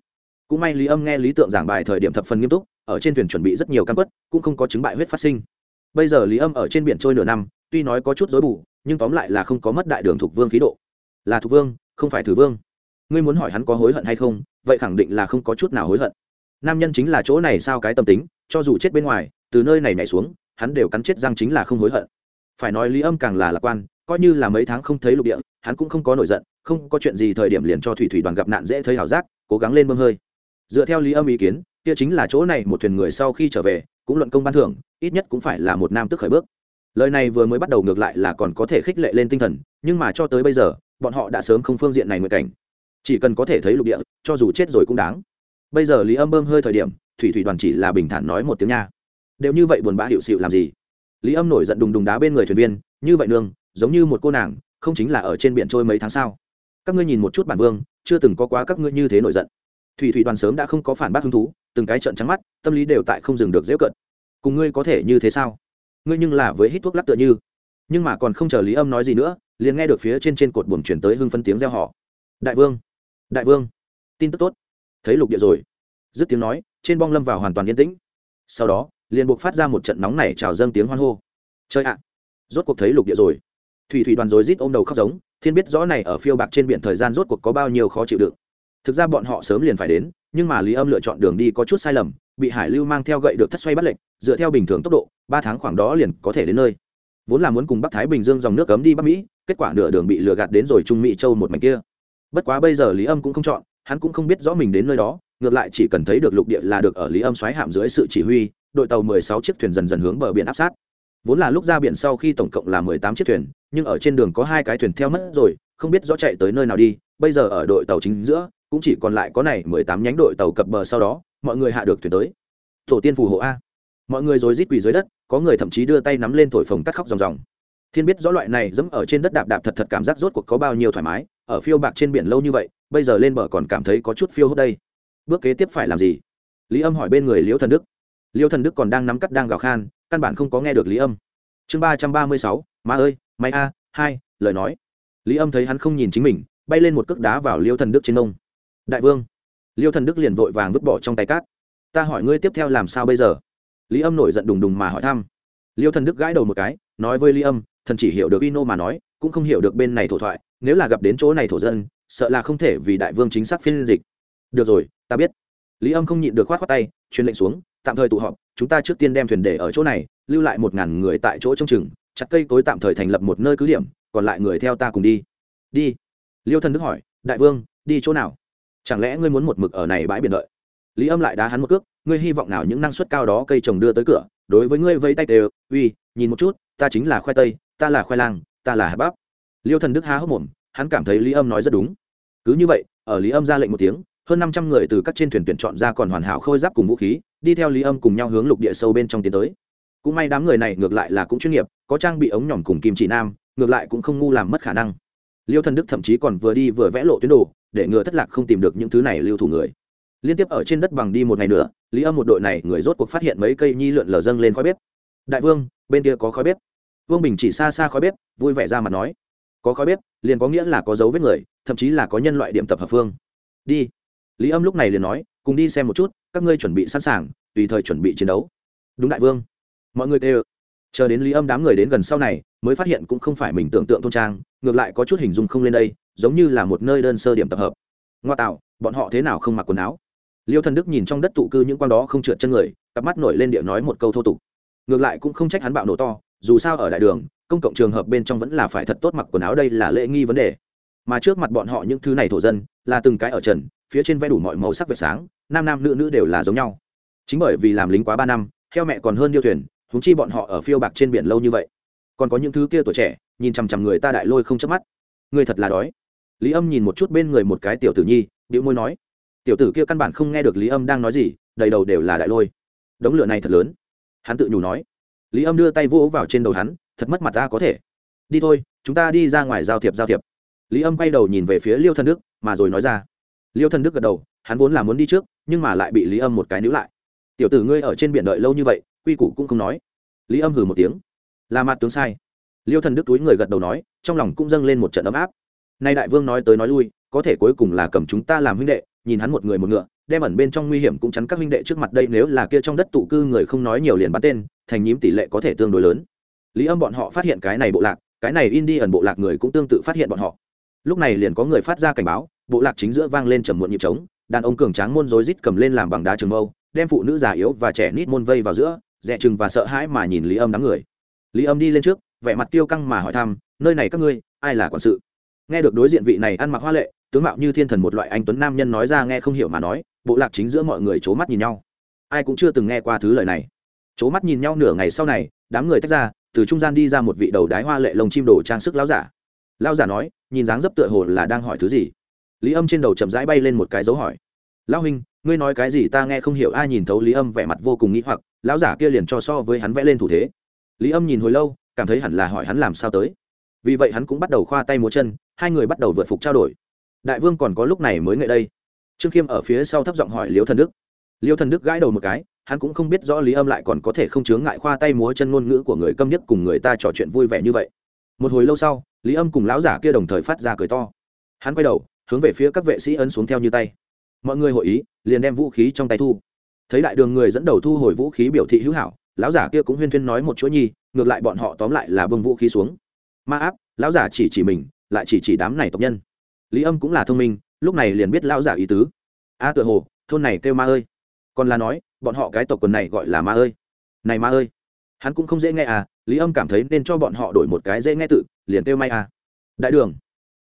Cũng may lý âm nghe lý tượng giảng bài thời điểm thập phần nghiêm túc ở trên thuyền chuẩn bị rất nhiều căn quất, cũng không có chứng bại huyết phát sinh. Bây giờ lý âm ở trên biển trôi nửa năm, tuy nói có chút dối bù, nhưng tóm lại là không có mất đại đường thuộc vương khí độ. Là thuộc vương, không phải thử vương. Ngươi muốn hỏi hắn có hối hận hay không, vậy khẳng định là không có chút nào hối hận. Nam nhân chính là chỗ này sao cái tâm tính, cho dù chết bên ngoài, từ nơi này nhảy xuống, hắn đều cắn chết răng chính là không hối hận. Phải nói lý âm càng là lạc quan, coi như là mấy tháng không thấy lục địa, hắn cũng không có nổi giận, không có chuyện gì thời điểm liền cho thủy thủy đoàn gặp nạn dễ thấy hảo giác, cố gắng lên bơm hơi. Dựa theo lý âm ý kiến kia chính là chỗ này một thuyền người sau khi trở về, cũng luận công ban thưởng, ít nhất cũng phải là một nam tức khởi bước. Lời này vừa mới bắt đầu ngược lại là còn có thể khích lệ lên tinh thần, nhưng mà cho tới bây giờ, bọn họ đã sớm không phương diện này nguyện cảnh. Chỉ cần có thể thấy lục địa, cho dù chết rồi cũng đáng. Bây giờ lý âm bơm hơi thời điểm, thủy thủy đoàn chỉ là bình thản nói một tiếng nha. Đều như vậy buồn bã hiệu xịu làm gì? Lý âm nổi giận đùng đùng đá bên người thuyền viên, như vậy nương, giống như một cô nàng, không chính là ở trên biển trôi mấy tháng sao? Các ngươi nhìn một chút bản vương, chưa từng có quá các ngươi như thế nổi giận. Thủy thủy đoàn sớm đã không có phản bác hứng thú từng cái trận trắng mắt, tâm lý đều tại không dừng được dễ cận. Cùng ngươi có thể như thế sao? Ngươi nhưng là với hít thuốc lắc tựa như. Nhưng mà còn không chờ lý âm nói gì nữa, liền nghe được phía trên trên cột buồm chuyển tới hưng phân tiếng reo họ đại vương! Đại vương! Tin tức tốt. Thấy lục địa rồi. Dứt tiếng nói, trên bong lâm vào hoàn toàn yên tĩnh. Sau đó, liền buộc phát ra một trận nóng này trào dâng tiếng hoan hô. Chơi ạ! Rốt cuộc thấy lục địa rồi. Thủy thủy đoàn rối rít ôm đầu khóc giống, thiên biết rõ này ở phiêu bạc trên biển thời gian rốt cuộc có bao nhiêu khó chịu đựng thực ra bọn họ sớm liền phải đến, nhưng mà lý âm lựa chọn đường đi có chút sai lầm, bị hải lưu mang theo gậy được thất xoay bắt lệnh, dựa theo bình thường tốc độ, ba tháng khoảng đó liền có thể đến nơi. Vốn là muốn cùng bắc thái bình dương dòng nước cấm đi bắc mỹ, kết quả nửa đường bị lừa gạt đến rồi trung mỹ châu một mảnh kia. Bất quá bây giờ lý âm cũng không chọn, hắn cũng không biết rõ mình đến nơi đó, ngược lại chỉ cần thấy được lục địa là được ở lý âm xoáy hạm dưới sự chỉ huy, đội tàu mười sáu chiếc thuyền dần dần hướng bờ biển áp sát. Vốn là lúc ra biển sau khi tổng cộng là mười tám chiếc thuyền, nhưng ở trên đường có hai cái thuyền theo mất rồi, không biết rõ chạy tới nơi nào đi, bây giờ ở đội tàu chính giữa cũng chỉ còn lại có này mười tám nhánh đội tàu cập bờ sau đó, mọi người hạ được thuyền tới. Tổ tiên phù hộ a. Mọi người rồi rít quỳ dưới đất, có người thậm chí đưa tay nắm lên thổi phồng cắt khóc ròng ròng. Thiên biết rõ loại này dẫm ở trên đất đạp đạp thật thật cảm giác rốt cuộc có bao nhiêu thoải mái, ở phiêu bạc trên biển lâu như vậy, bây giờ lên bờ còn cảm thấy có chút phiêu hốt đây. Bước kế tiếp phải làm gì? Lý âm hỏi bên người liễu thần đức. Liễu thần đức còn đang nắm cắt đang gào khan, căn bản không có nghe được lý âm. Chương ba trăm ba mươi sáu, má ơi máy a, hai, lời nói. Lý âm thấy hắn không nhìn chính mình, bay lên một cước đá vào liễu thần đức trên nông đại vương. Liêu thần đức liền vội vàng vứt bỏ trong tay cát. Ta hỏi ngươi tiếp theo làm sao bây giờ? Lý âm nổi giận đùng đùng mà hỏi thăm. Liêu thần đức gãi đầu một cái, nói với lý âm, thần chỉ hiểu được ino mà nói, cũng không hiểu được bên này thổ thoại, nếu là gặp đến chỗ này thổ dân, sợ là không thể vì đại vương chính xác phiên dịch. Được rồi, ta biết. Lý âm không nhịn được khoát khoát tay, truyền lệnh xuống, tạm thời tụ họp, chúng ta trước tiên đem thuyền để ở chỗ này, lưu lại một ngàn người tại chỗ trong chừng, chặt cây cối tạm thời thành lập một nơi cứ điểm, còn lại người theo ta cùng đi. Đi. Liêu thần đức hỏi, đại vương, đi chỗ nào? Chẳng lẽ ngươi muốn một mực ở này bãi biển đợi? Lý âm lại đá hắn một cước, ngươi hy vọng nào những năng suất cao đó cây trồng đưa tới cửa, đối với ngươi vây tay đều, uy, nhìn một chút, ta chính là khoai tây, ta là khoai lang, ta là hạt bắp. Liêu thần đức há hốc mồm, hắn cảm thấy lý âm nói rất đúng. Cứ như vậy, ở lý âm ra lệnh một tiếng, hơn năm trăm người từ các trên thuyền tuyển chọn ra còn hoàn hảo khôi giáp cùng vũ khí, đi theo lý âm cùng nhau hướng lục địa sâu bên trong tiến tới. Cũng may đám người này ngược lại là cũng chuyên nghiệp, có trang bị ống nhỏm cùng kim chỉ nam, ngược lại cũng không ngu làm mất khả năng. Liêu thần đức thậm chí còn vừa đi vừa vẽ lộ tuyến đồ để ngừa thất lạc không tìm được những thứ này lưu thủ người. Liên tiếp ở trên đất bằng đi một ngày nữa, lý âm một đội này người rốt cuộc phát hiện mấy cây nhi lượn lờ dâng lên khói bếp. Đại vương, bên kia có khói bếp. Vương bình chỉ xa xa khói bếp, vui vẻ ra mặt nói, có khói bếp, liền có nghĩa là có dấu vết người, thậm chí là có nhân loại điểm tập hợp phương. Đi. Lý âm lúc này liền nói, cùng đi xem một chút, các ngươi chuẩn bị sẵn sàng, tùy thời chuẩn bị chiến đấu. Đúng đại vương. Mọi người đều chờ đến lý âm đám người đến gần sau này, mới phát hiện cũng không phải mình tưởng tượng thôn trang, ngược lại có chút hình dung không lên đây giống như là một nơi đơn sơ điểm tập hợp. Ngoa tạo, bọn họ thế nào không mặc quần áo? Liêu thần đức nhìn trong đất tụ cư những quan đó không trượt chân người, cặp mắt nổi lên địa nói một câu thô tục. Ngược lại cũng không trách hắn bạo nổ to, dù sao ở đại đường, công cộng trường hợp bên trong vẫn là phải thật tốt mặc quần áo đây là lễ nghi vấn đề. Mà trước mặt bọn họ những thứ này thổ dân, là từng cái ở trần, phía trên vẽ đủ mọi màu sắc vệt sáng, nam nam nữ nữ đều là giống nhau. Chính bởi vì làm lính quá ba năm theo mẹ còn hơn điêu thuyền húng chi bọn họ ở phiêu bạc trên biển lâu như vậy. Còn có những thứ kia tuổi trẻ, nhìn chằm chằm người ta đại lôi không chớp mắt. Người thật là đói lý âm nhìn một chút bên người một cái tiểu tử nhi điệu môi nói, tiểu tử kia căn bản không nghe được lý âm đang nói gì, đầy đầu đều là đại lôi. Đống lửa này thật lớn. Hắn tự nhủ nói. Lý âm đưa tay vỗ vào trên đầu hắn, thật mất mặt ta có thể. Đi thôi, chúng ta đi ra ngoài giao thiệp giao thiệp. Lý âm quay đầu nhìn về phía liêu thần đức, mà rồi nói ra. Liêu thần đức gật đầu, hắn vốn là muốn đi trước, nhưng mà lại bị lý âm một cái níu lại. Tiểu tử ngươi ở trên biển đợi lâu như vậy, quy củ cũng không nói. Lý âm hừ một tiếng. Là mặt tướng sai. Liêu thần đức túi người gật đầu nói, trong lòng cũng dâng lên một trận ấm áp nay đại vương nói tới nói lui, có thể cuối cùng là cầm chúng ta làm huynh đệ, nhìn hắn một người một ngựa, đem ẩn bên trong nguy hiểm cũng chắn các huynh đệ trước mặt đây nếu là kia trong đất tụ cư người không nói nhiều liền bắn tên, thành nhím tỷ lệ có thể tương đối lớn. Lý âm bọn họ phát hiện cái này bộ lạc, cái này in đi ẩn bộ lạc người cũng tương tự phát hiện bọn họ. Lúc này liền có người phát ra cảnh báo, bộ lạc chính giữa vang lên trầm muộn nhịp trống, đàn ông cường tráng môn rối rít cầm lên làm bằng đá trường mâu, đem phụ nữ già yếu và trẻ nít môn vây vào giữa, dè chừng và sợ hãi mà nhìn lý âm đám người. Lý âm đi lên trước, vẻ mặt tiêu căng mà hỏi thăm, nơi này các ngươi, ai là quản sự? Nghe được đối diện vị này ăn mặc hoa lệ, tướng mạo như thiên thần một loại anh tuấn nam nhân nói ra nghe không hiểu mà nói, bộ lạc chính giữa mọi người c h ố mắt nhìn nhau. Ai cũng chưa từng nghe qua thứ lời này. C h ố mắt nhìn nhau nửa ngày sau này, đám người tách ra, từ trung gian đi ra một vị đầu đái hoa lệ lồng chim đồ trang sức lão giả. Lão giả nói, nhìn dáng dấp tựa hồ là đang hỏi thứ gì. Lý âm trên đầu chậm rãi bay lên một cái dấu hỏi. Lão huynh, ngươi nói cái gì ta nghe không hiểu, ai nhìn thấu lý âm vẻ mặt vô cùng nghĩ hoặc, lão giả kia liền cho so với hắn vẽ lên thủ thế. Lý âm nhìn hồi lâu, cảm thấy hẳn là hỏi hắn làm sao tới. Vì vậy hắn cũng bắt đầu khoa tay múa chân hai người bắt đầu vượt phục trao đổi. Đại vương còn có lúc này mới ngại đây. Trương khiêm ở phía sau thấp giọng hỏi liêu thần đức. Liêu thần đức gãi đầu một cái, hắn cũng không biết rõ lý âm lại còn có thể không chướng ngại khoa tay múa chân ngôn ngữ của người câm nhất cùng người ta trò chuyện vui vẻ như vậy. Một hồi lâu sau, lý âm cùng lão giả kia đồng thời phát ra cười to. Hắn quay đầu, hướng về phía các vệ sĩ ấn xuống theo như tay. Mọi người hội ý, liền đem vũ khí trong tay thu. Thấy đại đường người dẫn đầu thu hồi vũ khí biểu thị hữu hảo, lão giả kia cũng huyên thuyên nói một chuỗi nhi, ngược lại bọn họ tóm lại là bông vũ khí xuống. Ma áp, lão giả chỉ chỉ mình lại chỉ chỉ đám này tộc nhân. Lý âm cũng là thông minh lúc này liền biết lão giả ý tứ. A à, tựa hồ thôn này kêu ma ơi. Còn là nói bọn họ cái tộc quần này gọi là ma ơi. Này ma ơi. Hắn cũng không dễ nghe à lý âm cảm thấy nên cho bọn họ đổi một cái dễ nghe tự liền kêu may à. Đại đường.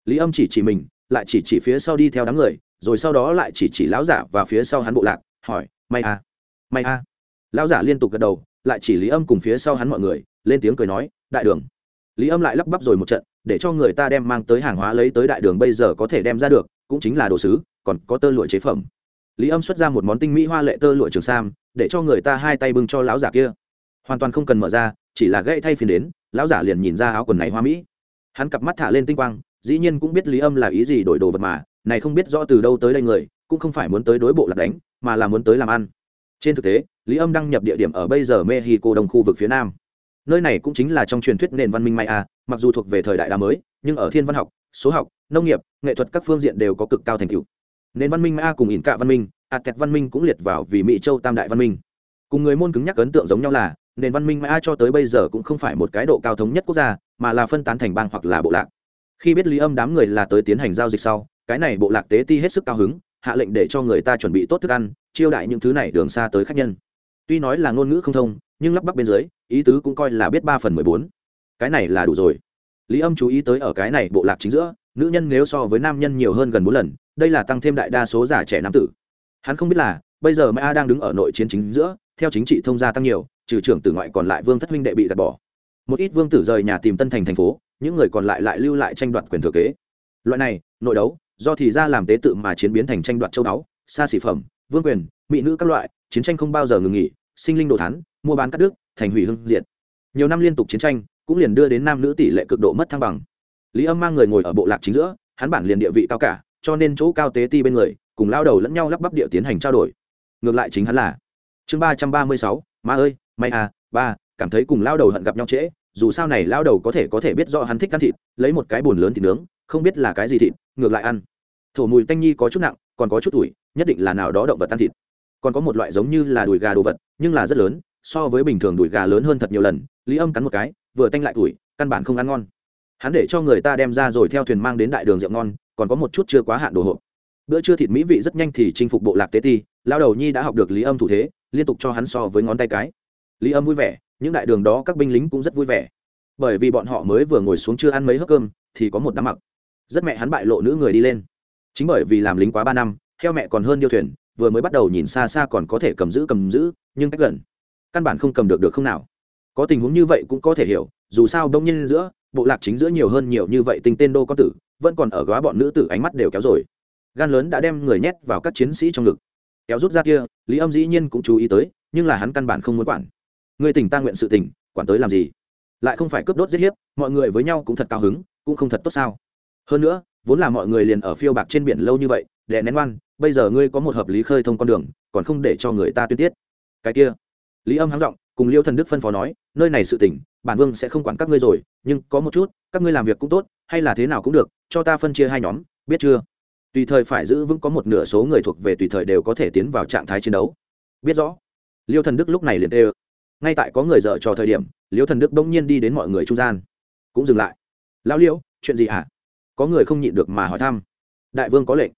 Lý âm chỉ chỉ mình lại chỉ chỉ phía sau đi theo đám người rồi sau đó lại chỉ chỉ lão giả và phía sau hắn bộ lạc hỏi may à? May à? Lão giả liên tục gật đầu lại chỉ lý âm cùng phía sau hắn mọi người lên tiếng cười nói đại đường. Lý âm lại lắp bắp rồi một trận để cho người ta đem mang tới hàng hóa lấy tới đại đường bây giờ có thể đem ra được, cũng chính là đồ sứ, còn có tơ lụa chế phẩm. Lý âm xuất ra một món tinh mỹ hoa lệ tơ lụa trường sam, để cho người ta hai tay bưng cho lão giả kia. Hoàn toàn không cần mở ra, chỉ là gãy thay phiền đến, lão giả liền nhìn ra áo quần này hoa mỹ. Hắn cặp mắt thả lên tinh quang, dĩ nhiên cũng biết lý âm là ý gì đổi đồ vật mà, này không biết rõ từ đâu tới đây người, cũng không phải muốn tới đối bộ lạc đánh, mà là muốn tới làm ăn. Trên thực tế, lý âm đăng nhập địa điểm ở bây giờ mexico đông khu vực phía nam. Nơi này cũng chính là trong truyền thuyết nền văn minh maya mặc dù thuộc về thời đại đá mới, nhưng ở thiên văn học, số học, nông nghiệp, nghệ thuật các phương diện đều có cực cao thành tựu. Nền văn minh maya cùng ỉn cạ văn minh, ạt kẹt văn minh cũng liệt vào vì mỹ châu tam đại văn minh. Cùng người môn cứng nhắc ấn tượng giống nhau là, nền văn minh maya cho tới bây giờ cũng không phải một cái độ cao thống nhất quốc gia, mà là phân tán thành bang hoặc là bộ lạc. Khi biết lý âm đám người là tới tiến hành giao dịch sau, cái này bộ lạc tế ti hết sức cao hứng, hạ lệnh để cho người ta chuẩn bị tốt thức ăn, chiêu đại những thứ này đường xa tới khách nhân. Tuy nói là ngôn ngữ không thông, nhưng lắp bắp bên dưới, ý tứ cũng coi là biết ba phần mười bốn cái này là đủ rồi. Lý âm chú ý tới ở cái này bộ lạc chính giữa nữ nhân nếu so với nam nhân nhiều hơn gần bốn lần đây là tăng thêm đại đa số già trẻ nam tử. Hắn không biết là bây giờ mã đang đứng ở nội chiến chính giữa theo chính trị thông gia tăng nhiều trừ trưởng tử ngoại còn lại vương thất huynh đệ bị gạt bỏ. Một ít vương tử rời nhà tìm tân thành thành phố những người còn lại lại lưu lại tranh đoạt quyền thừa kế. Loại này nội đấu do thì ra làm tế tự mà chiến biến thành tranh đoạt châu đáo, xa xỉ phẩm vương quyền mỹ nữ các loại chiến tranh không bao giờ ngừng nghỉ sinh linh đồ thán mua bán cắt đức thành hủy hưng diện nhiều năm liên tục chiến tranh cũng liền đưa đến nam nữ tỷ lệ cực độ mất thăng bằng. Lý âm mang người ngồi ở bộ lạc chính giữa, hắn bản liền địa vị cao cả, cho nên chỗ cao tế ti bên người, cùng lao đầu lẫn nhau lắp bắp địa tiến hành trao đổi. Ngược lại chính hắn là chương ba trăm ba mươi sáu, ma ơi, may à ba, cảm thấy cùng lao đầu hận gặp nhau trễ, dù sao này lao đầu có thể có thể biết rõ hắn thích ăn thịt, lấy một cái bùn lớn thịt nướng, không biết là cái gì thịt, ngược lại ăn. Thổ mùi tanh nhi có chút nặng, còn có chút ủi nhất định là nào đó động vật ăn thịt. Còn có một loại giống như là đùi gà đồ vật, nhưng là rất lớn, so với bình thường đùi gà lớn hơn thật nhiều lần, lý âm cắn một cái vừa tanh lại tuổi, căn bản không ăn ngon. Hắn để cho người ta đem ra rồi theo thuyền mang đến đại đường rượu ngon, còn có một chút chưa quá hạn đồ hộp. Bữa trưa thịt mỹ vị rất nhanh thì chinh phục bộ lạc tế ti lao đầu nhi đã học được lý âm thủ thế, liên tục cho hắn so với ngón tay cái. Lý âm vui vẻ, những đại đường đó các binh lính cũng rất vui vẻ. Bởi vì bọn họ mới vừa ngồi xuống chưa ăn mấy hớp cơm, thì có một đám mặc. Rất mẹ hắn bại lộ nữ người đi lên. Chính bởi vì làm lính quá ba năm theo mẹ còn hơn điêu thuyền, vừa mới bắt đầu nhìn xa xa còn có thể cầm giữ cầm giữ, nhưng cách gần, căn bản không cầm được được không nào có tình huống như vậy cũng có thể hiểu, dù sao đông nhân giữa, bộ lạc chính giữa nhiều hơn nhiều như vậy tình tên đô có tử, vẫn còn ở góa bọn nữ tử ánh mắt đều kéo rồi. Gan lớn đã đem người nhét vào các chiến sĩ trong ngực. Kéo rút ra kia, lý âm dĩ nhiên cũng chú ý tới, nhưng là hắn căn bản không muốn quản. Người tỉnh ta nguyện sự tỉnh, quản tới làm gì? Lại không phải cướp đốt giết hiếp, mọi người với nhau cũng thật cao hứng, cũng không thật tốt sao? Hơn nữa, vốn là mọi người liền ở phiêu bạc trên biển lâu như vậy để nén oan, bây giờ ngươi có một hợp lý khơi thông con đường, còn không để cho người ta tuyên tiết. Cái kia, lý âm háng g cùng liêu thần đức phân phó nói, nơi này sự tỉnh bản vương sẽ không quản các ngươi rồi, nhưng có một chút, các ngươi làm việc cũng tốt, hay là thế nào cũng được, cho ta phân chia hai nhóm, biết chưa? Tùy thời phải giữ vững có một nửa số người thuộc về tùy thời đều có thể tiến vào trạng thái chiến đấu. Biết rõ. Liêu thần đức lúc này liền tê ngay tại có người dở trò thời điểm, liêu thần đức bỗng nhiên đi đến mọi người trung gian. Cũng dừng lại. Lão liêu, chuyện gì hả? À? có người không nhịn được mà hỏi thăm. Đại vương có lệnh.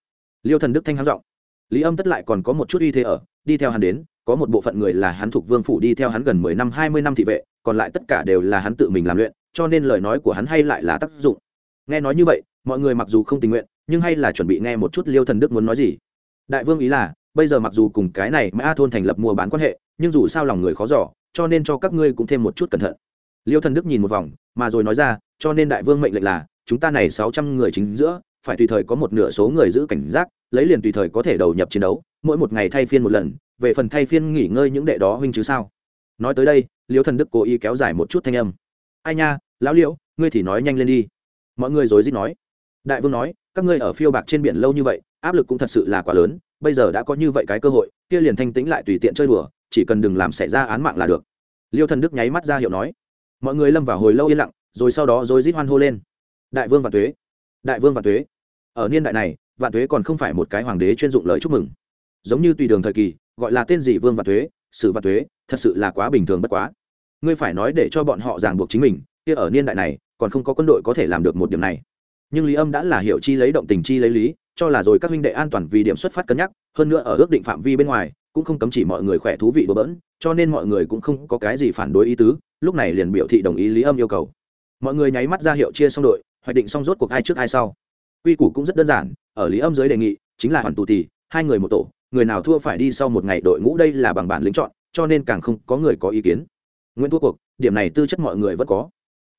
Liêu thần đức thanh hắng giọng. Lý âm tất lại còn có một chút uy thế ở, đi theo hắn đến có một bộ phận người là hắn thuộc vương phủ đi theo hắn gần mười năm, hai mươi năm thị vệ, còn lại tất cả đều là hắn tự mình làm luyện, cho nên lời nói của hắn hay lại là tác dụng. Nghe nói như vậy, mọi người mặc dù không tình nguyện, nhưng hay là chuẩn bị nghe một chút liêu thần đức muốn nói gì. Đại vương ý là, bây giờ mặc dù cùng cái này mã thôn thành lập mua bán quan hệ, nhưng dù sao lòng người khó giỏ cho nên cho các ngươi cũng thêm một chút cẩn thận. Liêu thần đức nhìn một vòng, mà rồi nói ra, cho nên đại vương mệnh lệnh là, chúng ta này sáu trăm người chính giữa, phải tùy thời có một nửa số người giữ cảnh giác, lấy liền tùy thời có thể đầu nhập chiến đấu, mỗi một ngày thay phiên một lần về phần thay phiên nghỉ ngơi những đệ đó huynh chứ sao? Nói tới đây liêu thần đức cố ý kéo dài một chút thanh âm. Ai nha, lão liễu, ngươi thì nói nhanh lên đi. Mọi người rối rít nói. Đại vương nói, các ngươi ở phiêu bạc trên biển lâu như vậy, áp lực cũng thật sự là quá lớn, bây giờ đã có như vậy cái cơ hội, kia liền thanh tĩnh lại tùy tiện chơi đùa, chỉ cần đừng làm xảy ra án mạng là được. Liêu thần đức nháy mắt ra hiệu nói. Mọi người lâm vào hồi lâu yên lặng, rồi sau đó rối rít hoan hô lên. Đại vương và tuế, đại vương và tuế. Ở niên đại này, vạn tuế còn không phải một cái hoàng đế chuyên dụng lời chúc mừng giống như tùy đường thời kỳ gọi là tên gì vương vạn thuế, sự vạn thuế, thật sự là quá bình thường bất quá. Ngươi phải nói để cho bọn họ ràng buộc chính mình kia ở niên đại này còn không có quân đội có thể làm được một điểm này. Nhưng lý âm đã là hiểu chi lấy động tình chi lấy lý cho là rồi các huynh đệ an toàn vì điểm xuất phát cân nhắc hơn nữa ở ước định phạm vi bên ngoài cũng không cấm chỉ mọi người khỏe thú vị bừa bỡn cho nên mọi người cũng không có cái gì phản đối ý tứ lúc này liền biểu thị đồng ý lý âm yêu cầu. Mọi người nháy mắt ra hiệu chia xong đội hoạch định xong rốt cuộc ai trước ai sau. Quy củ cũng rất đơn giản ở lý âm giới đề nghị chính là hoàn tù tì hai người một tổ người nào thua phải đi sau một ngày đội ngũ đây là bằng bản lĩnh chọn, cho nên càng không có người có ý kiến. Nguyễn thua cuộc, điểm này tư chất mọi người vẫn có.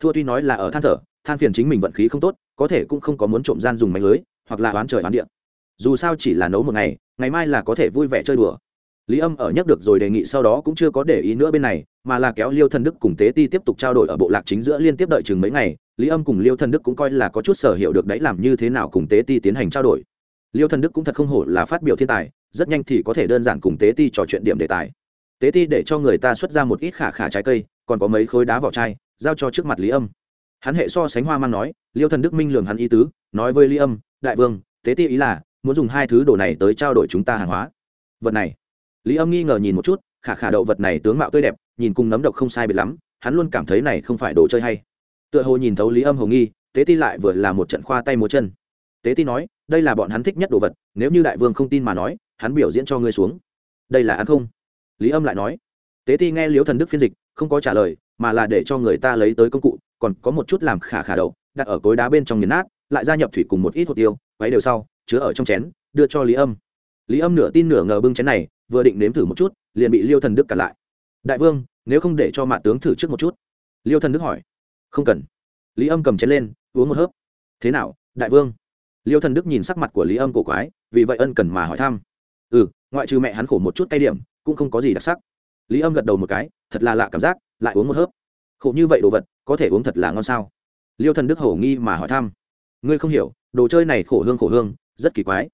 Thua tuy nói là ở than thở, than phiền chính mình vận khí không tốt, có thể cũng không có muốn trộm gian dùng mánh lưới, hoặc là oán trời oán điện dù sao chỉ là nấu một ngày ngày mai là có thể vui vẻ chơi đùa. Lý âm ở nhắc được rồi đề nghị sau đó cũng chưa có để ý nữa bên này, mà là kéo liêu thần đức cùng tế ti tiếp tục trao đổi ở bộ lạc chính giữa liên tiếp đợi chừng mấy ngày. Lý âm cùng liêu thần đức cũng coi là có chút sở hiểu được đấy làm như thế nào cùng tế ti tiến hành trao đổi. Liêu thần đức cũng thật không hổ là phát biểu thiên tài rất nhanh thì có thể đơn giản cùng tế ti trò chuyện điểm đề tài. Tế ti để cho người ta xuất ra một ít khả khả trái cây, còn có mấy khối đá vỏ chai, giao cho trước mặt lý âm. Hắn hệ so sánh hoa mang nói, liêu thần đức minh lường hắn ý tứ, nói với lý âm, đại vương, tế ti ý là, muốn dùng hai thứ đồ này tới trao đổi chúng ta hàng hóa vật này, lý âm nghi ngờ nhìn một chút, khả khả đậu vật này tướng mạo tươi đẹp, nhìn cùng nấm độc không sai biệt lắm, hắn luôn cảm thấy này không phải đồ chơi hay. Tựa hồ nhìn thấu lý âm hồng nghi, tế ti lại vừa là một trận khoa tay múa chân. Tế ti nói, đây là bọn hắn thích nhất đồ vật, nếu như đại vương không tin mà nói hắn biểu diễn cho ngươi xuống. Đây là ăn không? Lý âm lại nói. Tế ti nghe liếu thần đức phiên dịch, không có trả lời, mà là để cho người ta lấy tới công cụ, còn có một chút làm khả khả đậu đặt ở cối đá bên trong nghiền nát, lại gia nhập thủy cùng một ít hột tiêu, quấy đều sau, chứa ở trong chén, đưa cho lý âm. Lý âm nửa tin nửa ngờ bưng chén này, vừa định nếm thử một chút, liền bị liêu thần đức cản lại. Đại vương, nếu không để cho mạ tướng thử trước một chút. Liêu thần đức hỏi. Không cần. Lý âm cầm chén lên, uống một hớp. Thế nào, đại vương? Liêu thần đức nhìn sắc mặt của lý âm cổ quái, vì vậy ân cần mà hỏi thăm ngoại trừ mẹ hắn khổ một chút cay điểm, cũng không có gì đặc sắc. Lý âm gật đầu một cái, thật là lạ cảm giác, lại uống một hớp. Khổ như vậy đồ vật, có thể uống thật là ngon sao? Liêu thần đức hổ nghi mà hỏi thăm. Ngươi không hiểu, đồ chơi này khổ hương khổ hương, rất kỳ quái.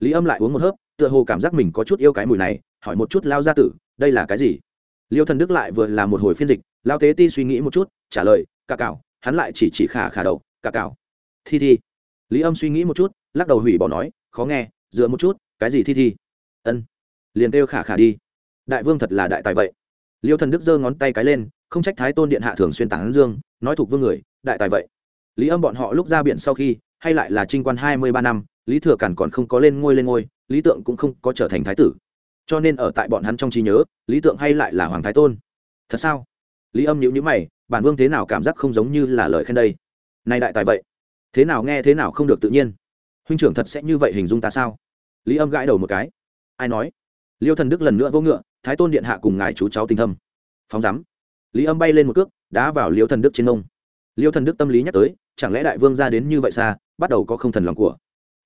Lý âm lại uống một hớp, tựa hồ cảm giác mình có chút yêu cái mùi này, hỏi một chút lao gia tử, đây là cái gì? Liêu thần đức lại vừa là một hồi phiên dịch, lao tế ti suy nghĩ một chút, trả lời, cà cào hắn lại chỉ chỉ khả khả đầu cà cào thi thi. Lý âm suy nghĩ một chút, lắc đầu hủy bỏ nói, khó nghe, dựa một chút, cái gì thi thi? Ân liền kêu khả khả đi đại vương thật là đại tài vậy liêu thần đức giơ ngón tay cái lên không trách thái tôn điện hạ thường xuyên tán dương nói thuộc vương người đại tài vậy lý âm bọn họ lúc ra biển sau khi hay lại là trinh quan hai mươi ba năm lý thừa cản còn không có lên ngôi lên ngôi lý tượng cũng không có trở thành thái tử cho nên ở tại bọn hắn trong trí nhớ lý tượng hay lại là hoàng thái tôn thật sao lý âm nhữ nhữ mày bản vương thế nào cảm giác không giống như là lời khen đây này đại tài vậy thế nào nghe thế nào không được tự nhiên huynh trưởng thật sẽ như vậy hình dung ta sao lý âm gãi đầu một cái ai nói? Liêu thần đức lần nữa vô ngựa, thái tôn điện hạ cùng ngài chú cháu tình thâm. Phóng rắm lý âm bay lên một cước, đá vào liêu thần đức trên nông liêu thần đức tâm lý nhắc tới, chẳng lẽ đại vương ra đến như vậy xa, bắt đầu có không thần lòng của.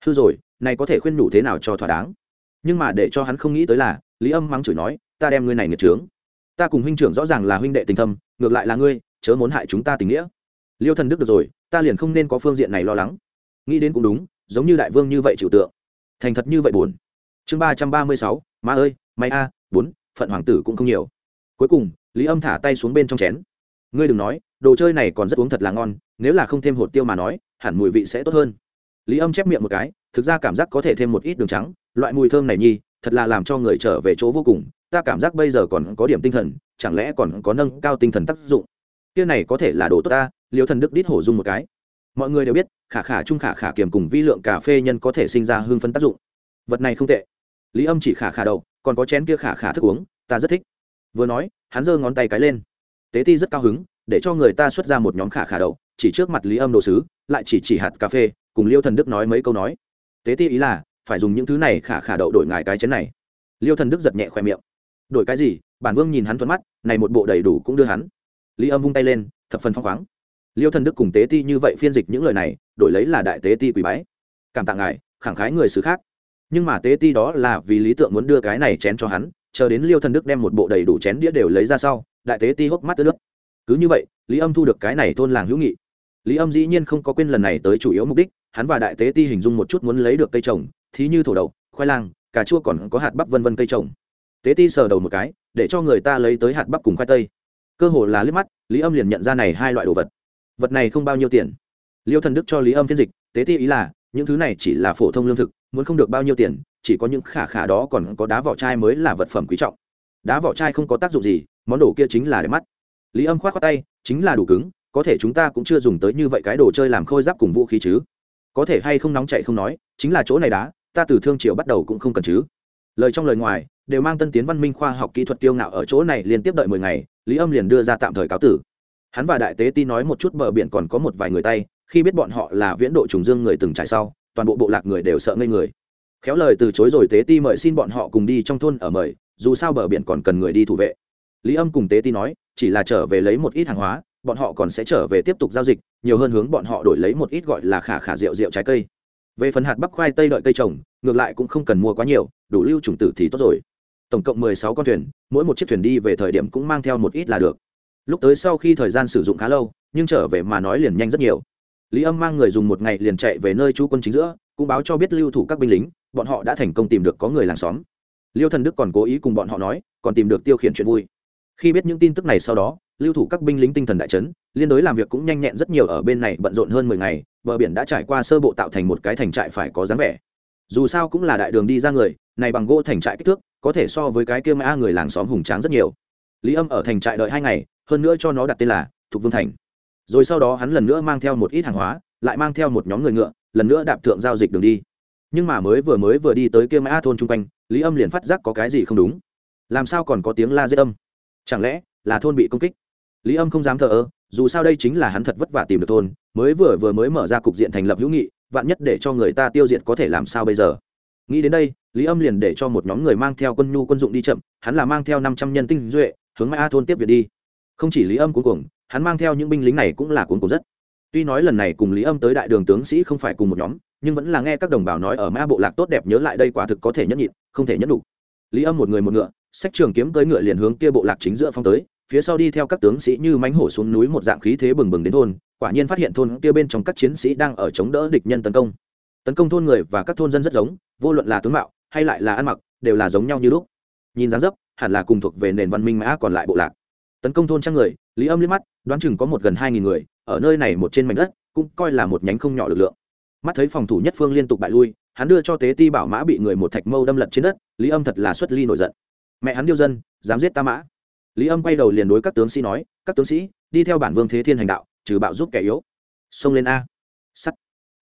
Hư rồi, này có thể khuyên nhủ thế nào cho thỏa đáng? Nhưng mà để cho hắn không nghĩ tới là, lý âm mắng chửi nói, ta đem ngươi này nghiệt trướng. Ta cùng huynh trưởng rõ ràng là huynh đệ tình thâm, ngược lại là ngươi, chớ muốn hại chúng ta tình nghĩa. Liêu thần đức được rồi, ta liền không nên có phương diện này lo lắng. Nghĩ đến cũng đúng, giống như đại vương như vậy chịu tượng. Thành thật như vậy buồn chương ba trăm ba mươi sáu má ơi, may a, bốn, phận hoàng tử cũng không nhiều. Cuối cùng, lý âm thả tay xuống bên trong chén. Ngươi đừng nói, đồ chơi này còn rất uống thật là ngon, nếu là không thêm hột tiêu mà nói, hẳn mùi vị sẽ tốt hơn. Lý âm chép miệng một cái, thực ra cảm giác có thể thêm một ít đường trắng, loại mùi thơm này nhi, thật là làm cho người trở về chỗ vô cùng, ta cảm giác bây giờ còn có điểm tinh thần, chẳng lẽ còn có nâng cao tinh thần tác dụng? Kia này có thể là đồ tốt ta liêu thần đức đít hổ dung một cái. Mọi người đều biết, khả khả trung khả khả kiềm cùng vi lượng cà phê nhân có thể sinh ra hương phân tác dụng vật này không tệ. Lý âm chỉ khả khả đầu còn có chén kia khả khả thức uống ta rất thích. Vừa nói hắn giơ ngón tay cái lên. Tế ti rất cao hứng để cho người ta xuất ra một nhóm khả khả đầu, chỉ trước mặt lý âm đồ sứ lại chỉ chỉ hạt cà phê cùng liêu thần đức nói mấy câu nói. Tế ti ý là phải dùng những thứ này khả khả đậu đổi ngài cái chén này. Liêu thần đức giật nhẹ khoe miệng. Đổi cái gì? Bản vương nhìn hắn thuận mắt này một bộ đầy đủ cũng đưa hắn. Lý âm vung tay lên thập phần phong khoáng. Liêu thần đức cùng tế ti như vậy phiên dịch những lời này đổi lấy là đại tế ti quỳ bái. Cảm tạ ngài khẳng khái người xứ khác nhưng mà tế ti đó là vì lý tượng muốn đưa cái này chén cho hắn, chờ đến liêu thần đức đem một bộ đầy đủ chén đĩa đều lấy ra sau, đại tế ti hốc mắt tứ nước. Cứ như vậy, lý âm thu được cái này thôn làng hữu nghị. Lý âm dĩ nhiên không có quên lần này tới chủ yếu mục đích, hắn và đại tế ti hình dung một chút muốn lấy được cây trồng, thí như thổ đậu, khoai lang, cà chua còn có hạt bắp vân vân cây trồng. Tế ti sờ đầu một cái, để cho người ta lấy tới hạt bắp cùng khoai tây. Cơ hồ là liếc mắt, lý âm liền nhận ra này hai loại đồ vật. Vật này không bao nhiêu tiền. Liêu thần đức cho lý âm phiên dịch, tế ti ý là, những thứ này chỉ là phổ thông lương thực muốn không được bao nhiêu tiền, chỉ có những khả khả đó còn có đá vỏ chai mới là vật phẩm quý trọng. Đá vỏ chai không có tác dụng gì, món đồ kia chính là để mắt. Lý âm khoát o tay, chính là đủ cứng, có thể chúng ta cũng chưa dùng tới như vậy cái đồ chơi làm khôi giáp cùng vũ khí chứ. Có thể hay không nóng chạy không nói, chính là chỗ này đá, ta từ thương triệu bắt đầu cũng không cần chứ. Lời trong lời ngoài, đều mang tân tiến văn minh khoa học kỹ thuật kiêu ngạo ở chỗ này liên tiếp đợi mười ngày, lý âm liền đưa ra tạm thời cáo tử. Hắn và đại tế ti nói một chút bờ biển còn có một vài người tay, khi biết bọn họ là viễn độ trùng dương người từng trải sau toàn bộ bộ lạc người đều sợ ngây người. Khéo lời từ chối rồi tế ti mời xin bọn họ cùng đi trong thôn ở mời, dù sao bờ biển còn cần người đi thủ vệ. Lý âm cùng tế ti nói, chỉ là trở về lấy một ít hàng hóa, bọn họ còn sẽ trở về tiếp tục giao dịch, nhiều hơn hướng bọn họ đổi lấy một ít gọi là khả khả rượu rượu trái cây. Về phần hạt bắp khoai tây đợi cây trồng, ngược lại cũng không cần mua quá nhiều, đủ lưu trùng tử thì tốt rồi. Tổng cộng mười sáu con thuyền, mỗi một chiếc thuyền đi về thời điểm cũng mang theo một ít là được. Lúc tới sau khi thời gian sử dụng khá lâu, nhưng trở về mà nói liền nhanh rất nhiều lý âm mang người dùng một ngày liền chạy về nơi chú quân chính giữa, cũng báo cho biết lưu thủ các binh lính, bọn họ đã thành công tìm được có người làng xóm. Liêu thần đức còn cố ý cùng bọn họ nói, còn tìm được tiêu khiển chuyện vui. Khi biết những tin tức này sau đó, lưu thủ các binh lính tinh thần đại chấn, liên đối làm việc cũng nhanh nhẹn rất nhiều ở bên này bận rộn hơn mười ngày, bờ biển đã trải qua sơ bộ tạo thành một cái thành trại phải có dáng vẻ. Dù sao cũng là đại đường đi ra người, này bằng gỗ thành trại kích thước, có thể so với cái kia mã người làng xóm hùng tráng rất nhiều. Lý âm ở thành trại đợi hai ngày, hơn nữa cho nó đặt tên là thục vương thành rồi sau đó hắn lần nữa mang theo một ít hàng hóa, lại mang theo một nhóm người ngựa, lần nữa đạp thượng giao dịch đường đi. Nhưng mà mới vừa mới vừa đi tới kia mã thôn chung quanh, lý âm liền phát giác có cái gì không đúng. Làm sao còn có tiếng la giết âm? Chẳng lẽ là thôn bị công kích? Lý âm không dám thờ ơ, dù sao đây chính là hắn thật vất vả tìm được thôn, mới vừa vừa mới mở ra cục diện thành lập hữu nghị, vạn nhất để cho người ta tiêu diệt có thể làm sao bây giờ? Nghĩ đến đây, lý âm liền để cho một nhóm người mang theo quân nhu quân dụng đi chậm, hắn là mang theo năm trăm nhân tinh duệ, hướng mã thôn tiếp viện đi. Không chỉ lý âm cuối cùng hắn mang theo những binh lính này cũng là cuốn cùng rất. Tuy nói lần này cùng lý âm tới đại đường tướng sĩ không phải cùng một nhóm, nhưng vẫn là nghe các đồng bào nói ở mã bộ lạc tốt đẹp nhớ lại đây quả thực có thể nhẫn nhịn, không thể nhẫn đủ. Lý âm một người một ngựa sách trường kiếm tới ngựa liền hướng kia bộ lạc chính giữa phong tới, phía sau đi theo các tướng sĩ như mánh hổ xuống núi một dạng khí thế bừng bừng đến thôn, quả nhiên phát hiện thôn kia bên trong các chiến sĩ đang ở chống đỡ địch nhân tấn công. Tấn công thôn người và các thôn dân rất giống, vô luận là tướng mạo hay lại là ăn mặc, đều là giống nhau như lúc. Nhìn dáng dấp, hẳn là cùng thuộc về nền văn minh mã còn lại bộ lạc tấn công thôn trang người, lý âm liếc mắt, đoán chừng có một gần hai nghìn người, ở nơi này một trên mảnh đất, cũng coi là một nhánh không nhỏ lực lượng. Mắt thấy phòng thủ nhất phương liên tục bại lui, hắn đưa cho tế ti bảo mã bị người một thạch mâu đâm lật trên đất, lý âm thật là xuất ly nổi giận. Mẹ hắn điêu dân, dám giết ta mã. Lý âm quay đầu liền đối các tướng sĩ nói, các tướng sĩ, đi theo bản vương thế thiên hành đạo, trừ bạo giúp kẻ yếu. Xông lên a. Sắt.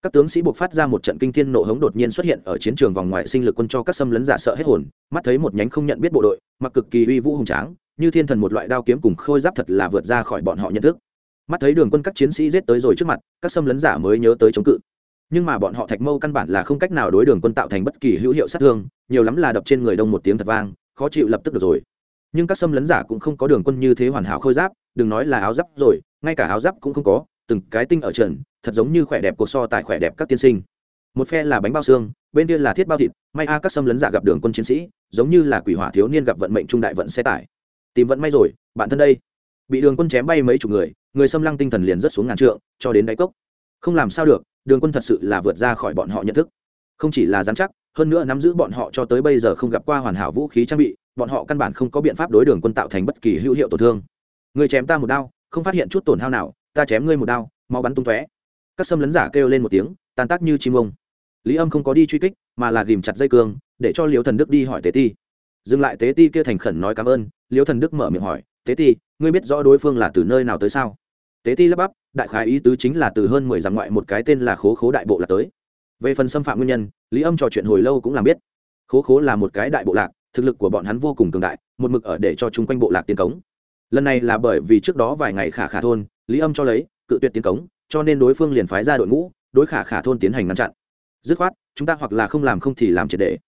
Các tướng sĩ buộc phát ra một trận kinh thiên nộ hống đột nhiên xuất hiện ở chiến trường vòng ngoài sinh lực quân cho các xâm lấn giả sợ hết hồn, mắt thấy một nhánh không nhận biết bộ đội, mặc cực kỳ uy vũ hùng tráng như thiên thần một loại đao kiếm cùng khôi giáp thật là vượt ra khỏi bọn họ nhận thức. Mắt thấy đường quân các chiến sĩ giết tới rồi trước mặt, các xâm lấn giả mới nhớ tới chống cự. Nhưng mà bọn họ thạch mâu căn bản là không cách nào đối đường quân tạo thành bất kỳ hữu hiệu sát thương, nhiều lắm là đập trên người đông một tiếng thật vang, khó chịu lập tức được rồi. Nhưng các xâm lấn giả cũng không có đường quân như thế hoàn hảo khôi giáp, đừng nói là áo giáp rồi, ngay cả áo giáp cũng không có, từng cái tinh ở trần, thật giống như khỏe đẹp cuộc so tài khỏe đẹp các tiên sinh. Một phe là bánh bao xương, bên kia là thiết bao thịt, may a các xâm lấn giả gặp đường quân chiến sĩ, giống như là quỷ hỏa thiếu niên gặp vận mệnh trung đại vận xe tải tìm vẫn may rồi, bạn thân đây. Bị đường quân chém bay mấy chục người người xâm lăng tinh thần liền rất xuống ngàn trượng, cho đến đáy cốc. Không làm sao được, đường quân thật sự là vượt ra khỏi bọn họ nhận thức. Không chỉ là dám chắc, hơn nữa nắm giữ bọn họ cho tới bây giờ không gặp qua hoàn hảo vũ khí trang bị, bọn họ căn bản không có biện pháp đối đường quân tạo thành bất kỳ hữu hiệu tổn thương. Người chém ta một đao, không phát hiện chút tổn hao nào, ta chém ngươi một đao, máu bắn tung tóe. Các xâm lấn giả kêu lên một tiếng, tan tác như chim ông. Lý âm không có đi truy kích, mà là ghìm chặt dây cương, để cho liễu thần đức đi hỏi tế ti dừng lại tế ti kia thành khẩn nói cảm ơn, liễu thần đức mở miệng hỏi, tế ti, ngươi biết rõ đối phương là từ nơi nào tới sao? Tế ti lắp bắp, đại khái ý tứ chính là từ hơn mười dặm ngoại một cái tên là khố khố đại bộ lạc tới. Về phần xâm phạm nguyên nhân, lý âm trò chuyện hồi lâu cũng làm biết. Khố khố là một cái đại bộ lạc, thực lực của bọn hắn vô cùng cường đại, một mực ở để cho chung quanh bộ lạc tiến cống. Lần này là bởi vì trước đó vài ngày khả khả thôn, lý âm cho lấy, cự tuyệt tiến cống, cho nên đối phương liền phái ra đội ngũ, đối khả khả thôn tiến hành ngăn chặn. Dứt khoát, chúng ta hoặc là không làm không thì làm triệt để.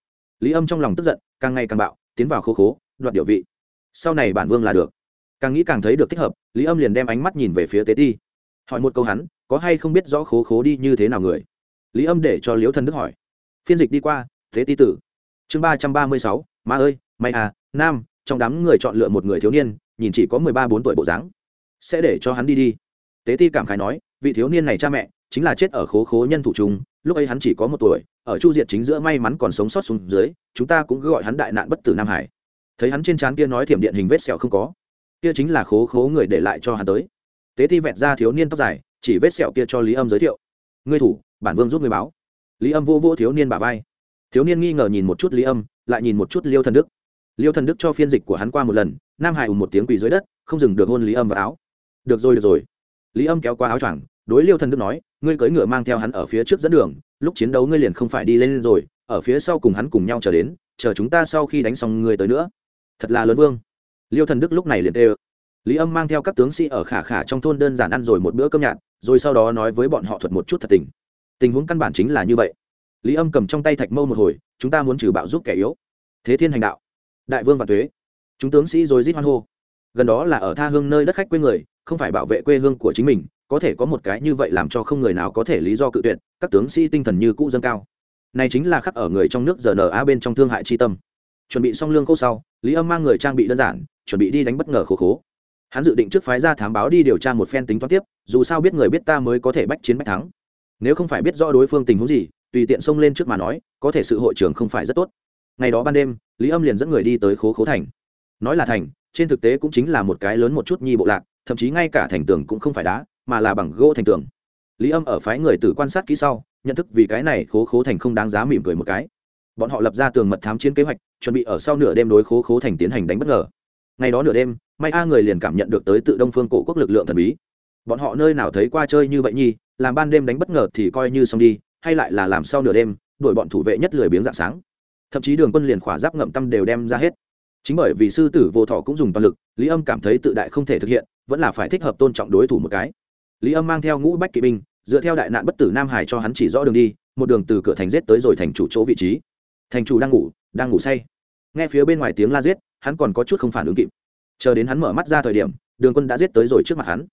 Lý âm trong lòng tức giận, càng ngày càng bạo tiến vào khố khố, đoạt điệu vị. Sau này bản vương là được. Càng nghĩ càng thấy được thích hợp, lý âm liền đem ánh mắt nhìn về phía tế ti. Hỏi một câu hắn, có hay không biết rõ khố khố đi như thế nào người? Lý âm để cho liễu thần đức hỏi. Phiên dịch đi qua thế ti tử. Chương ba trăm ba mươi sáu, ma ơi, may à nam, trong đám người chọn lựa một người thiếu niên, nhìn chỉ có mười ba bốn tuổi bộ dáng. Sẽ để cho hắn đi đi. Tế ti cảm khái nói, vị thiếu niên này cha mẹ chính là chết ở khố khố nhân thủ trung lúc ấy hắn chỉ có một tuổi, ở chu diệt chính giữa may mắn còn sống sót xuống dưới, chúng ta cũng gọi hắn đại nạn bất tử nam hải. Thấy hắn trên trán kia nói thiểm điện hình vết sẹo không có, kia chính là khố khố người để lại cho hắn tới. Tế thi vẹn ra thiếu niên tóc dài, chỉ vết sẹo kia cho lý âm giới thiệu. Ngươi thủ, bản vương giúp người báo. Lý âm vô vô thiếu niên bà vai. Thiếu niên nghi ngờ nhìn một chút lý âm, lại nhìn một chút liêu thần đức. Liêu thần đức cho phiên dịch của hắn qua một lần, nam hải ùn một tiếng quỳ dưới đất, không dừng được hôn lý âm vào áo. Được rồi được rồi. Lý âm kéo qua áo choàng, đối liêu thần đức nói ngươi cưỡi ngựa mang theo hắn ở phía trước dẫn đường, lúc chiến đấu ngươi liền không phải đi lên rồi, ở phía sau cùng hắn cùng nhau chờ đến, chờ chúng ta sau khi đánh xong ngươi tới nữa. Thật là lớn vương. Liêu thần đức lúc này liền tê ơ. Lý âm mang theo các tướng sĩ ở khả khả trong thôn đơn giản ăn rồi một bữa cơm nhạt, rồi sau đó nói với bọn họ thuật một chút thật tình. Tình huống căn bản chính là như vậy. Lý âm cầm trong tay thạch mâu một hồi, chúng ta muốn trừ bạo giúp kẻ yếu. Thế thiên hành đạo. Đại vương và thuế chúng tướng sĩ rồi rít hoan hô. Gần đó là ở tha hương nơi đất khách quê người, không phải bảo vệ quê hương của chính mình có thể có một cái như vậy làm cho không người nào có thể lý do cự tuyệt, các tướng sĩ tinh thần như cũ dâng cao. Này chính là khắc ở người trong nước giờ a bên trong thương hại chi tâm. Chuẩn bị xong lương khô sau, lý âm mang người trang bị đơn giản, chuẩn bị đi đánh bất ngờ khổ khố. Hắn dự định trước phái ra thám báo đi điều tra một phen tính toán tiếp, dù sao biết người biết ta mới có thể bách chiến bách thắng. Nếu không phải biết rõ đối phương tình huống gì, tùy tiện xông lên trước mà nói, có thể sự hội trưởng không phải rất tốt. Ngày đó ban đêm, lý âm liền dẫn người đi tới khố khố thành. Nói là thành, trên thực tế cũng chính là một cái lớn một chút nhi bộ lạc, thậm chí ngay cả thành tường cũng không phải đá mà là bằng gỗ thành tường. Lý âm ở phái người tử quan sát kỹ sau, nhận thức vì cái này khố khố thành không đáng giá mỉm cười một cái. Bọn họ lập ra tường mật thám chiến kế hoạch, chuẩn bị ở sau nửa đêm đối khố khố thành tiến hành đánh bất ngờ. Ngày đó nửa đêm, may a người liền cảm nhận được tới tự đông phương cổ quốc lực lượng thần bí. Bọn họ nơi nào thấy qua chơi như vậy nhi làm ban đêm đánh bất ngờ thì coi như xong đi, hay lại là làm sau nửa đêm, đuổi bọn thủ vệ nhất lười biếng dạng sáng. Thậm chí đường quân liền khỏa giáp ngậm tâm đều đem ra hết. Chính bởi vì sư tử vô thọ cũng dùng toàn lực, lý âm cảm thấy tự đại không thể thực hiện, vẫn là phải thích hợp tôn trọng đối thủ một cái lý âm mang theo ngũ bách kỵ binh, dựa theo đại nạn bất tử nam hải cho hắn chỉ rõ đường đi, một đường từ cửa thành giết tới rồi thành chủ chỗ vị trí. Thành chủ đang ngủ đang ngủ say. Nghe phía bên ngoài tiếng la giết, hắn còn có chút không phản ứng kịp. Chờ đến hắn mở mắt ra thời điểm, đường quân đã giết tới rồi trước mặt hắn.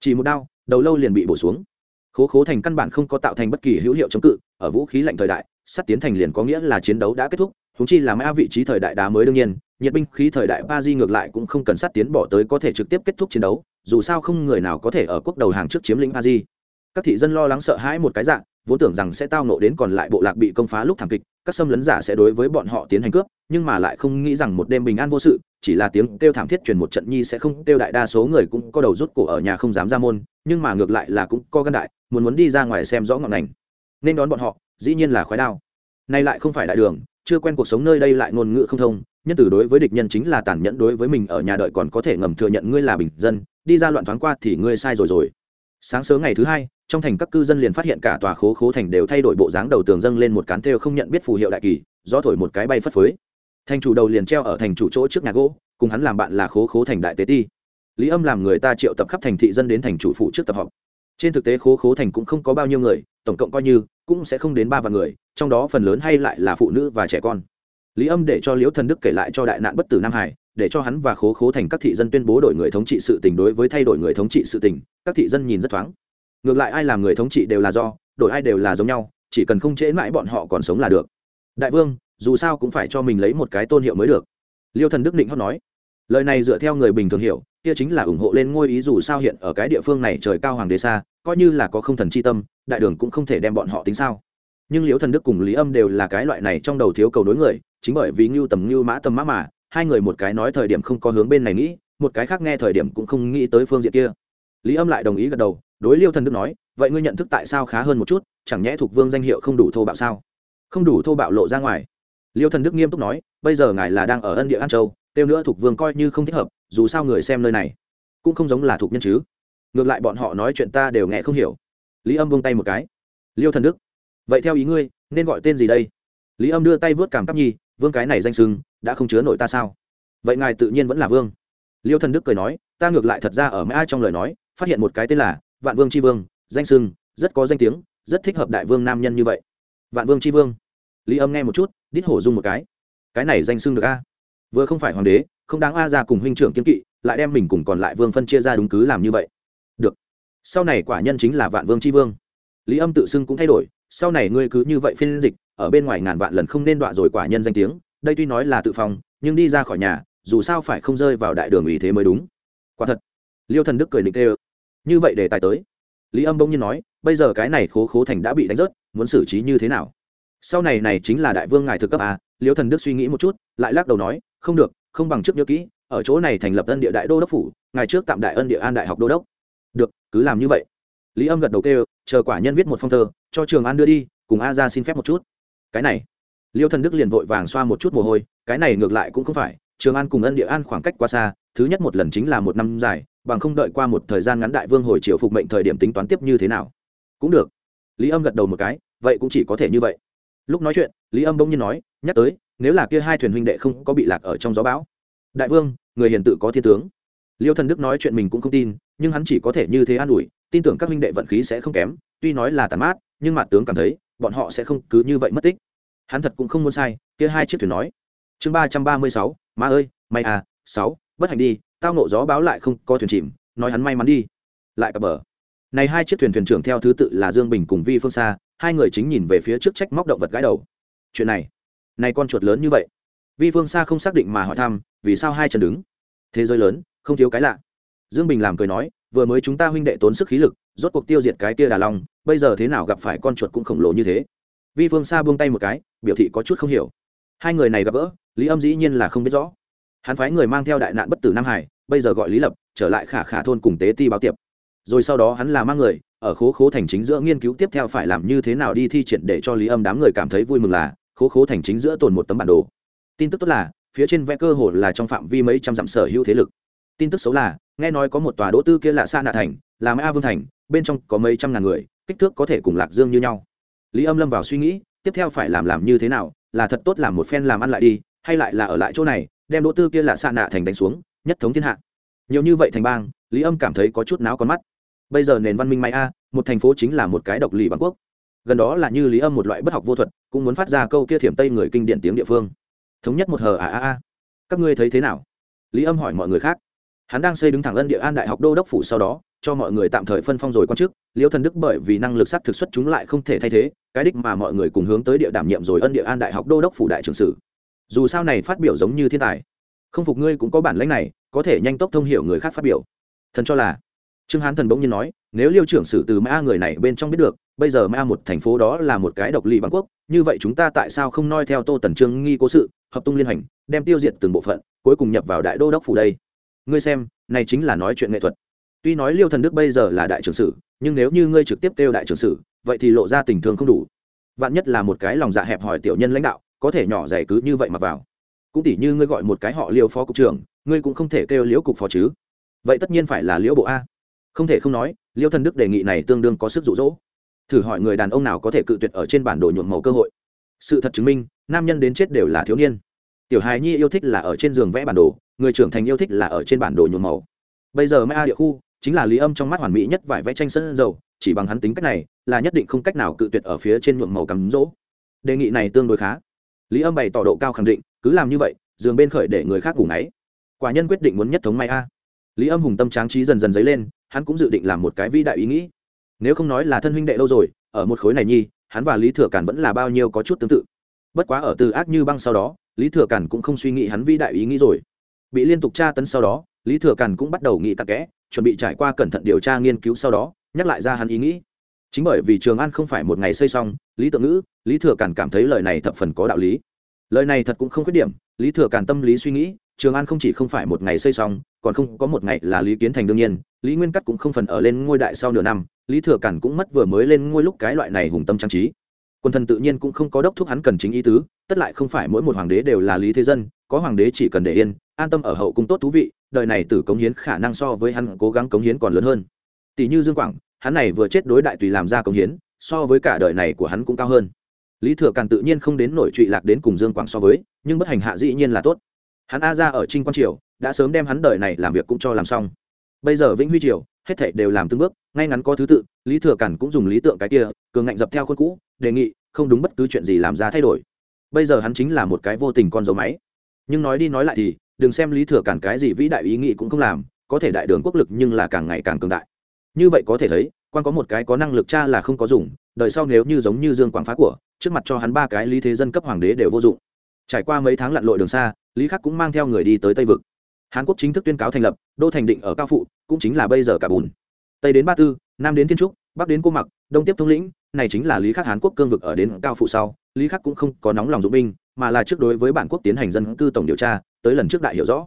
Chỉ một đao, đầu lâu liền bị bổ xuống. Khố khố thành căn bản không có tạo thành bất kỳ hữu hiệu chống cự, ở vũ khí lạnh thời đại, sắt tiến thành liền có nghĩa là chiến đấu đã kết thúc húng chi là mã vị trí thời đại đá mới đương nhiên nhiệt binh khí thời đại ba di ngược lại cũng không cần sát tiến bỏ tới có thể trực tiếp kết thúc chiến đấu, dù sao không người nào có thể ở quốc đầu hàng trước chiếm lĩnh ba di các thị dân lo lắng sợ hãi một cái dạng, vốn tưởng rằng sẽ tao nộ đến còn lại bộ lạc bị công phá lúc thảm kịch, các xâm lấn giả sẽ đối với bọn họ tiến hành cướp, nhưng mà lại không nghĩ rằng một đêm bình an vô sự, chỉ là tiếng kêu thảm thiết truyền một trận nhi sẽ không kêu đại đa số người cũng có đầu rút cổ ở nhà không dám ra môn, nhưng mà ngược lại là cũng có gan đại, muốn muốn đi ra ngoài xem rõ ngọn ngành nên đón bọn họ, dĩ nhiên là khói đao. Nay lại không phải đại đường chưa quen cuộc sống nơi đây lại ngôn ngữ không thông, nhân tử đối với địch nhân chính là tàn nhẫn, đối với mình ở nhà đợi còn có thể ngầm thừa nhận ngươi là bình dân, đi ra loạn thoáng qua thì ngươi sai rồi rồi. Sáng sớm ngày thứ hai, trong thành các cư dân liền phát hiện cả tòa khố khố thành đều thay đổi bộ dáng đầu tường dâng lên một cán thêu không nhận biết phù hiệu đại kỳ do thổi một cái bay phất phới. Thành chủ đầu liền treo ở thành chủ chỗ trước nhà gỗ, cùng hắn làm bạn là khố khố thành đại tế ti. Lý âm làm người ta triệu tập khắp thành thị dân đến thành chủ phụ trước tập họp trên thực tế khố khố thành cũng không có bao nhiêu người, tổng cộng coi như, cũng sẽ không đến ba vạn người, trong đó phần lớn hay lại là phụ nữ và trẻ con. Lý âm để cho liễu thần đức kể lại cho đại nạn bất tử nam hải, để cho hắn và khố khố thành các thị dân tuyên bố đổi người thống trị sự tình đối với thay đổi người thống trị sự tình, các thị dân nhìn rất thoáng. Ngược lại ai làm người thống trị đều là do, đổi ai đều là giống nhau, chỉ cần không trễ mãi bọn họ còn sống là được. Đại vương, dù sao cũng phải cho mình lấy một cái tôn hiệu mới được. Liêu thần đức định hót nói. Lời này dựa theo người bình thường hiểu kia chính là ủng hộ lên ngôi ý dù sao hiện ở cái địa phương này trời cao hoàng đế xa, coi như là có không thần c h i tâm, đại đường cũng không thể đem bọn họ tính sao. Nhưng liễu thần đức cùng lý âm đều là cái loại này trong đầu thiếu cầu đối người, chính bởi vì ngưu tầm ngưu mã tầm mã mà, hai người một cái nói thời điểm không có hướng bên này nghĩ, một cái khác nghe thời điểm cũng không nghĩ tới phương diện kia. Lý âm lại đồng ý gật đầu, đối liêu thần đức nói, vậy ngươi nhận thức tại sao khá hơn một chút, chẳng nhẽ thuộc vương danh hiệu không đủ thô bạo sao? Không đủ thô bạo lộ ra ngoài. Liêu thần đức nghiêm túc nói, bây giờ ngài là đang ở ân địa an châu kêu nữa thuộc vương coi như không thích hợp dù sao người xem nơi này cũng không giống là thuộc nhân chứ. Ngược lại bọn họ nói chuyện ta đều nghe không hiểu. Lý âm vung tay một cái. Liêu thần đức, vậy theo ý ngươi, nên gọi tên gì đây? Lý âm đưa tay vớt cảm cắp nhi, vương cái này danh sưng, đã không chứa nổi ta sao? Vậy ngài tự nhiên vẫn là vương. Liêu thần đức cười nói, ta ngược lại thật ra ở mãi trong lời nói, phát hiện một cái tên là vạn vương c h i vương, danh sưng, rất có danh tiếng, rất thích hợp đại vương nam nhân như vậy. Vạn vương c h i vương. Lý âm nghe một chút, đít hổ dung một cái. Cái này danh sưng được a? Vừa không phải hoàng đế không đáng a ra cùng huynh trưởng kiên kỵ, lại đem mình cùng còn lại vương phân chia ra đúng cứ làm như vậy. Được. Sau này quả nhân chính là vạn vương c h i vương. Lý âm tự xưng cũng thay đổi, sau này ngươi cứ như vậy phiên dịch, ở bên ngoài ngàn vạn lần không nên đọa rồi quả nhân danh tiếng, đây tuy nói là tự phòng nhưng đi ra khỏi nhà, dù sao phải không rơi vào đại đường ủy thế mới đúng. Quả thật. Liêu thần đức cười nịnh tê như vậy để tài tới. Lý âm bỗng nhiên nói, bây giờ cái này khố khố thành đã bị đánh rớt, muốn xử trí như thế nào? Sau này này chính là đại vương ngài thực cấp à liêu thần đức suy nghĩ một chút, lại lắc đầu nói, không được không bằng trước nhớ kỹ, ở chỗ này thành lập ân địa đại đô đốc phủ ngài trước tạm đại ân địa an đại học đô đốc. Được, cứ làm như vậy. Lý âm gật đầu kêu, chờ quả nhân viết một phong thơ, cho trường an đưa đi, cùng a ra xin phép một chút. Cái này, liêu thần đức liền vội vàng xoa một chút mồ hôi, cái này ngược lại cũng không phải, trường an cùng ân địa an khoảng cách quá xa, thứ nhất một lần chính là một năm dài, bằng không đợi qua một thời gian ngắn đại vương hồi triều phục mệnh thời điểm tính toán tiếp như thế nào. Cũng được. Lý âm gật đầu một cái, vậy cũng chỉ có thể như vậy. Lúc nói chuyện, lý âm bỗng nhiên nói, nhắc tới nếu là kia hai thuyền huynh đệ không có bị lạc ở trong gió bão. Đại vương, người hiền tự có thiên tướng. Liêu thần đức nói chuyện mình cũng không tin, nhưng hắn chỉ có thể như thế an ủi, tin tưởng các huynh đệ vận khí sẽ không kém, tuy nói là tàn mát, nhưng mặt tướng cảm thấy, bọn họ sẽ không cứ như vậy mất tích. Hắn thật cũng không muốn sai, kia hai chiếc thuyền nói. Chương ba trăm ba mươi sáu, ma ơi, may à sáu, bất hạnh đi, tao nộ gió báo lại không có thuyền chìm, nói hắn may mắn đi. Lại cập bờ. Này hai chiếc thuyền thuyền trưởng theo thứ tự là dương bình cùng vi phương xa hai người chính nhìn về phía trước trách móc động vật gái đầu. Chuyện này này con chuột lớn như vậy. Vi phương xa không xác định mà hỏi thăm, vì sao hai chân đứng? Thế giới lớn, không thiếu cái lạ. Dương bình làm cười nói, vừa mới chúng ta huynh đệ tốn sức khí lực, rốt cuộc tiêu diệt cái kia đà long, bây giờ thế nào gặp phải con chuột cũng khổng lồ như thế. Vi phương xa buông tay một cái, biểu thị có chút không hiểu. Hai người này gặp gỡ, lý âm dĩ nhiên là không biết rõ. Hắn phái người mang theo đại nạn bất tử nam hải, bây giờ gọi lý lập, trở lại khả khả thôn cùng tế ti báo tiệp. Rồi sau đó hắn là mang người, ở khố khố thành chính giữa nghiên cứu tiếp theo phải làm như thế nào đi thi triển để cho lý âm đám người cảm thấy vui mừng là khố khố thành chính giữa tồn một tấm bản đồ. Tin tức tốt là, phía trên vẽ cơ hồ là trong phạm vi mấy trăm dặm sở hữu thế lực. Tin tức xấu là, nghe nói có một tòa đỗ tư kia lạ xa nạ thành, là a vương thành, bên trong có mấy trăm ngàn người, kích thước có thể cùng lạc dương như nhau. Lý âm lâm vào suy nghĩ, tiếp theo phải làm làm như thế nào, là thật tốt làm một phen làm ăn lại đi, hay lại là ở lại chỗ này, đem đỗ tư kia lạ xa nạ thành đánh xuống, nhất thống thiên hạ. Nhiều như vậy thành bang, lý âm cảm thấy có chút náo con mắt. Bây giờ nền văn minh may a, một thành phố chính là một cái độc lì bằng quốc gần đó là như lý âm một loại bất học vô thuật, cũng muốn phát ra câu kia thiểm tây người kinh điển tiếng địa phương. Thống nhất một hờ à à à. Các ngươi thấy thế nào? Lý âm hỏi mọi người khác. Hắn đang xây đứng thẳng ân địa an đại học đô đốc phủ sau đó, cho mọi người tạm thời phân phong rồi quan chức. Liêu thần đức bởi vì năng lực sắc thực xuất chúng lại không thể thay thế, cái đích mà mọi người cùng hướng tới địa đảm nhiệm rồi ân địa an đại học đô đốc phủ đại trưởng sử. Dù sao này phát biểu giống như thiên tài. Không phục ngươi cũng có bản lãnh này, có thể nhanh tốc thông hiểu người khác phát biểu. Thần cho là. Trương hán thần bỗng nhiên nói, nếu liêu trưởng sử từ ma người này bên trong biết được bây giờ ma một thành phố đó là một cái độc lì bằng quốc, như vậy chúng ta tại sao không noi theo tô tần trương nghi cố sự, hợp tung liên hành, đem tiêu diệt từng bộ phận, cuối cùng nhập vào đại đô đốc phủ đây? Ngươi xem, này chính là nói chuyện nghệ thuật. Tuy nói liêu thần đức bây giờ là đại trưởng sử, nhưng nếu như ngươi trực tiếp kêu đại trưởng sử, vậy thì lộ ra tình thương không đủ. Vạn nhất là một cái lòng dạ hẹp hỏi tiểu nhân lãnh đạo, có thể nhỏ dày cứ như vậy mà vào. Cũng tỉ như ngươi gọi một cái họ liêu phó cục trưởng, ngươi cũng không thể kêu liễu cục phó chứ. Vậy tất nhiên phải là liễu bộ a. Không thể không nói, liêu thần đức đề nghị này tương đương có sức rụ rỗ thử hỏi người đàn ông nào có thể cự tuyệt ở trên bản đồ nhuộm màu cơ hội. Sự thật chứng minh, nam nhân đến chết đều là thiếu niên. Tiểu hài nhi yêu thích là ở trên giường vẽ bản đồ, người trưởng thành yêu thích là ở trên bản đồ nhuộm màu. Bây giờ mai a địa khu chính là lý âm trong mắt hoàn mỹ nhất vải vẽ tranh sân dầu, chỉ bằng hắn tính cách này là nhất định không cách nào cự tuyệt ở phía trên nhuộm màu cắm rỗ. Đề nghị này tương đối khá. Lý âm bày tỏ độ cao khẳng định, cứ làm như vậy, giường bên khởi để người khác ngủ ngáy. Quả nhân quyết định muốn nhất thống may a lý âm hùng tâm tráng trí dần dần dấy lên, hắn cũng dự định làm một cái vĩ đại ý nghĩ nếu không nói là thân huynh đệ lâu rồi, ở một khối này nhi, hắn và lý thừa càn vẫn là bao nhiêu có chút tương tự. Bất quá ở từ ác như băng sau đó, lý thừa càn cũng không suy nghĩ hắn vĩ đại ý nghĩ rồi. Bị liên tục tra tấn sau đó, lý thừa càn cũng bắt đầu nghĩ tắc kẽ, chuẩn bị trải qua cẩn thận điều tra nghiên cứu sau đó, nhắc lại ra hắn ý nghĩ. Chính bởi vì trường an không phải một ngày xây xong, lý tượng ngữ, lý thừa càn cảm thấy lời này thập phần có đạo lý. Lời này thật cũng không khuyết điểm, lý thừa càn tâm lý suy nghĩ, trường an không chỉ không phải một ngày xây xong còn không có một ngày là lý kiến thành đương nhiên, lý nguyên cắt cũng không phần ở lên ngôi đại sau nửa năm, lý thừa cản cũng mất vừa mới lên ngôi lúc cái loại này hùng tâm trang trí. Quân thần tự nhiên cũng không có đốc thúc hắn cần chính ý tứ, tất lại không phải mỗi một hoàng đế đều là lý thế dân, có hoàng đế chỉ cần để yên, an tâm ở hậu cung tốt thú vị, đời này tử cống hiến khả năng so với hắn cố gắng cống hiến còn lớn hơn. Tỷ như dương quảng, hắn này vừa chết đối đại tùy làm ra cống hiến, so với cả đời này của hắn cũng cao hơn. Lý thừa càn tự nhiên không đến nổi trụy lạc đến cùng dương quảng so với, nhưng bất hành hạ dĩ nhiên là tốt. Hắn a ra ở trinh quan triều đã sớm đem hắn đời này làm việc cũng cho làm xong. Bây giờ vĩnh huy triều, hết thảy đều làm từng bước, ngay ngắn có thứ tự, lý thừa cản cũng dùng lý tượng cái kia, cường ngạnh dập theo khuôn cũ, đề nghị, không đúng bất cứ chuyện gì làm ra thay đổi. Bây giờ hắn chính là một cái vô tình con dấu máy. Nhưng nói đi nói lại thì, đừng xem lý thừa cản cái gì vĩ đại ý nghĩ cũng không làm, có thể đại đường quốc lực nhưng là càng ngày càng cường đại. Như vậy có thể thấy, quan có một cái có năng lực cha là không có dùng, đời sau nếu như giống như dương quảng phá của, trước mặt cho hắn ba cái lý thế dân cấp hoàng đế đều vô dụng. Trải qua mấy tháng lặn lội đường xa, lý khắc cũng mang theo người đi tới tây vực hàn quốc chính thức tuyên cáo thành lập, đô thành định ở cao phụ, cũng chính là bây giờ cả bùn. Tây đến ba tư, nam đến thiên trúc, bắc đến cô mặc, đông tiếp thông lĩnh, này chính là lý khắc Hán quốc cương vực ở đến cao phụ sau, lý khắc cũng không có nóng lòng dụng binh, mà là trước đối với bản quốc tiến hành dân cư tổng điều tra, tới lần trước đại hiểu rõ.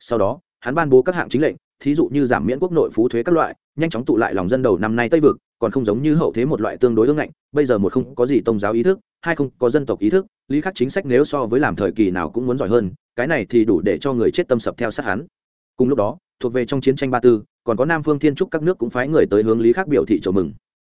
Sau đó, hắn ban bố các hạng chính lệnh, thí dụ như giảm miễn quốc nội phú thuế các loại, nhanh chóng tụ lại lòng dân đầu năm nay tây vực, còn không giống như hậu thế một loại tương đối ương ngạnh, bây giờ một không có gì tôn giáo ý thức, hai không có dân tộc ý thức, lý khắc chính sách nếu so với làm thời kỳ nào cũng muốn giỏi hơn cái này thì đủ để cho người chết tâm sập theo sát hắn. Cùng lúc đó, thuộc về trong chiến tranh ba tư, còn có nam phương thiên trúc các nước cũng phái người tới hướng lý khắc biểu thị chào mừng.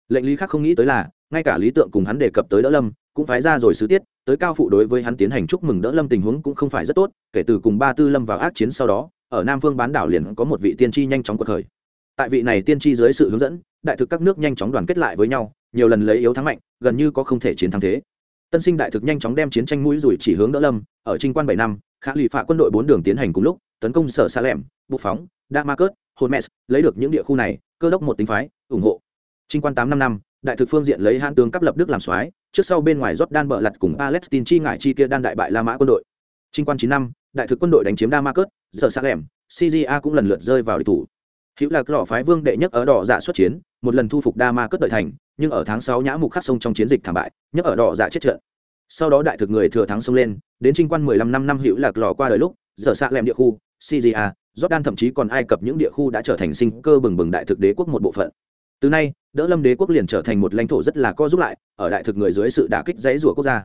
Lệnh lý khắc không nghĩ tới là, ngay cả lý tượng cùng hắn đề cập tới đỡ lâm, cũng phái ra rồi sứ tiết, tới cao phụ đối với hắn tiến hành chúc mừng đỡ lâm tình huống cũng không phải rất tốt, kể từ cùng ba tư lâm vào ác chiến sau đó, ở nam phương bán đảo liền có một vị tiên tri nhanh chóng cuộc khởi. Tại vị này tiên tri dưới sự hướng dẫn, đại thực các nước nhanh chóng đoàn kết lại với nhau, nhiều lần lấy yếu thắng mạnh, gần như có không thể chiến thắng thế. Tân sinh đại thực nhanh chóng đem chiến tranh mũi rủi chỉ hướng đỡ lâm, ở trinh quan bảy năm khả lụy phạ quân đội bốn đường tiến hành cùng lúc, tấn công sở xa lẻm, bục phóng, damascus holmes lấy được những địa khu này, cơ đốc một tính phái, ủng hộ. Trinh quan tám năm năm, đại thực phương diện lấy hãn tướng cấp lập đức làm soái, trước sau bên ngoài jordan bợ lặt cùng palestine chi ngại chi kia đan đại bại la mã quân đội. Trinh quan chín năm, đại thực quân đội đánh chiếm damascus, sở xa lẻm cja cũng lần lượt rơi vào địch thủ. Hữu lạc lọ phái vương đệ nhất ở đỏ dạ xuất chiến, một lần thu phục damascus đợi thành, nhưng ở tháng sáu nhã mục khắc sông trong chiến dịch thảm bại nhất ở đỏ dạ chết trận sau đó đại thực người thừa thắng xông lên, đến trinh quan mười lăm năm năm hữu lạc lò qua đời lúc, giờ xạ lẹm địa khu, syria, jordan thậm chí còn ai cập những địa khu đã trở thành sinh cơ bừng bừng đại thực đế quốc một bộ phận. Từ nay, đỡ lâm đế quốc liền trở thành một lãnh thổ rất là co giúp lại, ở đại thực người dưới sự đả kích dãy rủa quốc gia.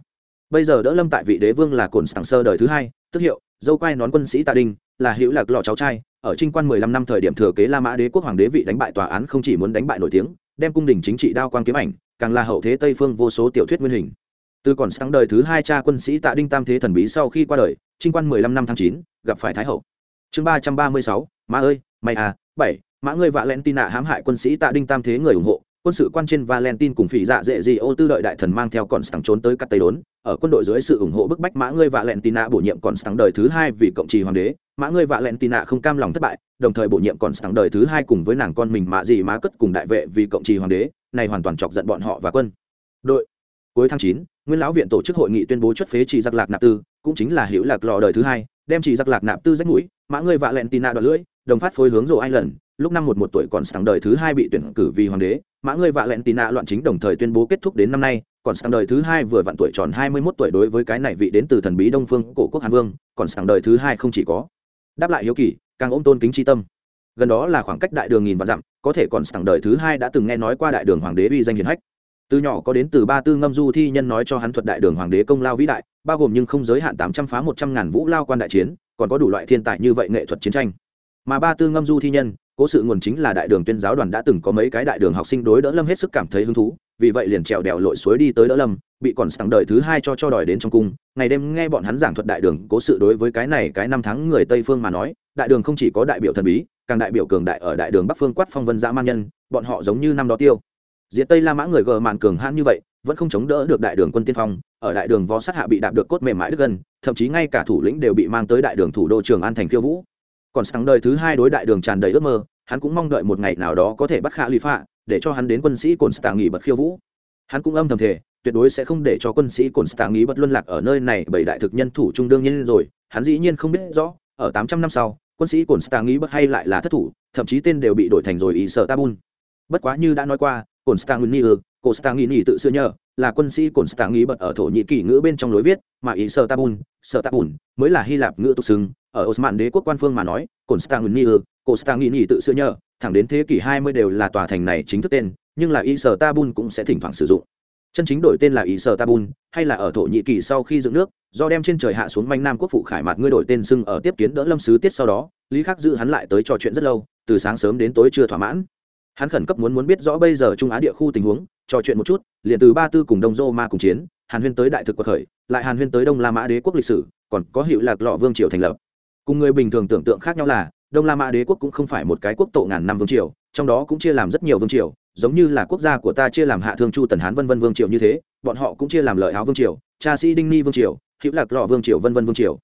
Bây giờ đỡ lâm tại vị đế vương là cồn sảng sơ đời thứ hai, tức hiệu, dâu quai nón quân sĩ tạ đinh, là hữu lạc lò cháu trai, ở trinh quan mười lăm năm thời điểm thừa kế la mã đế quốc hoàng đế vị đánh bại tòa án không chỉ muốn đánh bại nổi tiếng, đem cung đình chính trị đao quang kiếm ảnh, càng là hậu thế tây phương vô số tiểu thuyết nguyên hình từ còn sáng đời thứ hai cha quân sĩ tạ đinh tam thế thần bí sau khi qua đời trinh quan mười lăm năm tháng chín gặp phải thái hậu chương ba trăm ba mươi sáu má ơi mày à bảy mã ngươi vạ len tin nạ hãm hại quân sĩ tạ đinh tam thế người ủng hộ quân sự quan trên Valentine cùng phỉ dạ dễ gì ô tư đợi đại thần mang theo còn sáng trốn tới cắt tây đốn, ở quân đội dưới sự ủng hộ bức bách mã ngươi Valentina bổ nhiệm còn sáng đời thứ hai vì cộng trì hoàng đế, mã ngươi Valentina không cam lòng thất bại, đồng thời bổ nhiệm còn sáng đời thứ hai cùng với nàng con mình mạ gì má cất cùng đại vệ vì cộng trì hoàng đế, này hoàn toàn chọc giận bọn họ và quân. Đội. Cuối tháng chín, Nguyên lão viện tổ chức hội nghị tuyên bố chất phế chỉ giặc lạc nạp tư, cũng chính là hữu lạc lò đời thứ hai, đem chỉ giặc lạc nạp tư rách mũi, mã ngươi tina đoạn lưỡi, đồng phát phối hướng rồ ai lần, lúc năm một một tuổi còn sáng đời thứ hai bị tuyển cử vì hoàng đế mã ngươi vạ lẹn tì nạ loạn chính đồng thời tuyên bố kết thúc đến năm nay còn sáng đời thứ hai vừa vặn tuổi tròn hai mươi 21 tuổi đối với cái này vị đến từ thần bí đông phương cổ quốc hàn vương còn sáng đời thứ hai không chỉ có. Đáp lại hiếu kỳ càng ôm tôn kính tri tâm. Gần đó là khoảng cách đại đường nghìn vạn dặm có thể còn sáng đời thứ hai đã từng nghe nói qua đại đường hoàng đế uy danh hiền hách từ nhỏ có đến từ ba tư ngâm du thi nhân nói cho hắn thuật đại đường hoàng đế công lao vĩ đại, bao gồm nhưng không giới hạn tám trăm phá một trăm ngàn vũ lao quan đại chiến, còn có đủ loại thiên tài như vậy nghệ thuật chiến tranh. Mà ba tư ngâm du thi nhân, cố sự nguồn chính là đại đường tuyên giáo đoàn đã từng có mấy cái đại đường học sinh đối đỡ lâm hết sức cảm thấy hứng thú, vì vậy liền trèo đèo lội suối đi tới đỡ lâm, bị còn sẵn đời thứ hai cho cho đòi đến trong cung. Ngày đêm nghe bọn hắn giảng thuật đại đường, cố sự đối với cái này cái năm tháng người tây phương mà nói, đại đường không chỉ có đại biểu thần bí, càng đại biểu cường đại ở đại đường bắc phương quát phong vân dã man nhân, bọn họ giống như năm đó tiêu diệt tây la mã người gờ màn cường hãn như vậy, vẫn không chống đỡ được đại đường quân tiên phong, ở đại đường võ sát hạ bị đạp được cốt mềm mãi đứt gân, thậm chí ngay cả thủ lĩnh đều bị mang tới đại đường thủ đô trường an thành khiêu vũ. Còn sáng đời thứ hai đối đại đường tràn đầy ước mơ, hắn cũng mong đợi một ngày nào đó có thể bắt khả lý phạ để cho hắn đến quân sĩ cồn stạng nghỉ bật khiêu vũ. Hắn cũng âm thầm thể tuyệt đối sẽ không để cho quân sĩ cồn stạng nghỉ bật luân lạc ở nơi này bởi đại thực nhân thủ trung đương nhiên rồi, hắn dĩ nhiên không biết rõ, ở tám trăm năm sau, quân sĩ cồn stạng nghỉ bật hay lại là thất thủ, thậm chí tên đều bị đổi thành rồi ý sợ tabun bất quá như đã nói qua cồn stạng nghỉ tự xưa nhờ là quân sĩ cồn bật ở thổ nhĩ kỳ ngữ bên trong lối viết mà ý sở tabun sở tabun mới là hy lạp ngữ tục xưng ở Osman đế quốc quan phương mà nói, Constantinople, Constantinople tự xưa nhờ, thẳng đến thế kỷ 20 đều là tòa thành này chính thức tên, nhưng là Istanbul cũng sẽ thỉnh thoảng sử dụng. Chân chính đổi tên là Istanbul, hay là ở Thổ Nhĩ Kỳ sau khi dựng nước, do đem trên trời hạ xuống manh nam quốc phụ khải mặt ngươi đổi tên xưng ở tiếp kiến đỡ lâm sứ tiết sau đó, Lý Khắc giữ hắn lại tới trò chuyện rất lâu, từ sáng sớm đến tối chưa thỏa mãn. Hắn khẩn cấp muốn muốn biết rõ bây giờ Trung Á địa khu tình huống, trò chuyện một chút, liền từ Ba Tư cùng Đông Dô Ma cùng chiến, Hàn Huyên tới đại thực quật khởi, lại Hàn Huyên tới Đông La Mã đế quốc lịch sử, còn có hiệu lạc lọ vương triều thành lập. Cùng người bình thường tưởng tượng khác nhau là đông la mã đế quốc cũng không phải một cái quốc tổ ngàn năm vương triều trong đó cũng chia làm rất nhiều vương triều giống như là quốc gia của ta chia làm hạ thương chu tần hán vân vân vương triều như thế bọn họ cũng chia làm lợi áo vương triều cha sĩ đinh ni vương triều hữu lạc lọ vương triều vân vân vương triều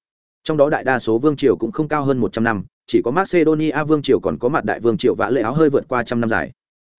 trong đó đại đa số vương triều cũng không cao hơn một trăm năm, chỉ có macedonia vương triều còn có mặt đại vương triều vã lệ áo hơi vượt qua trăm năm dài.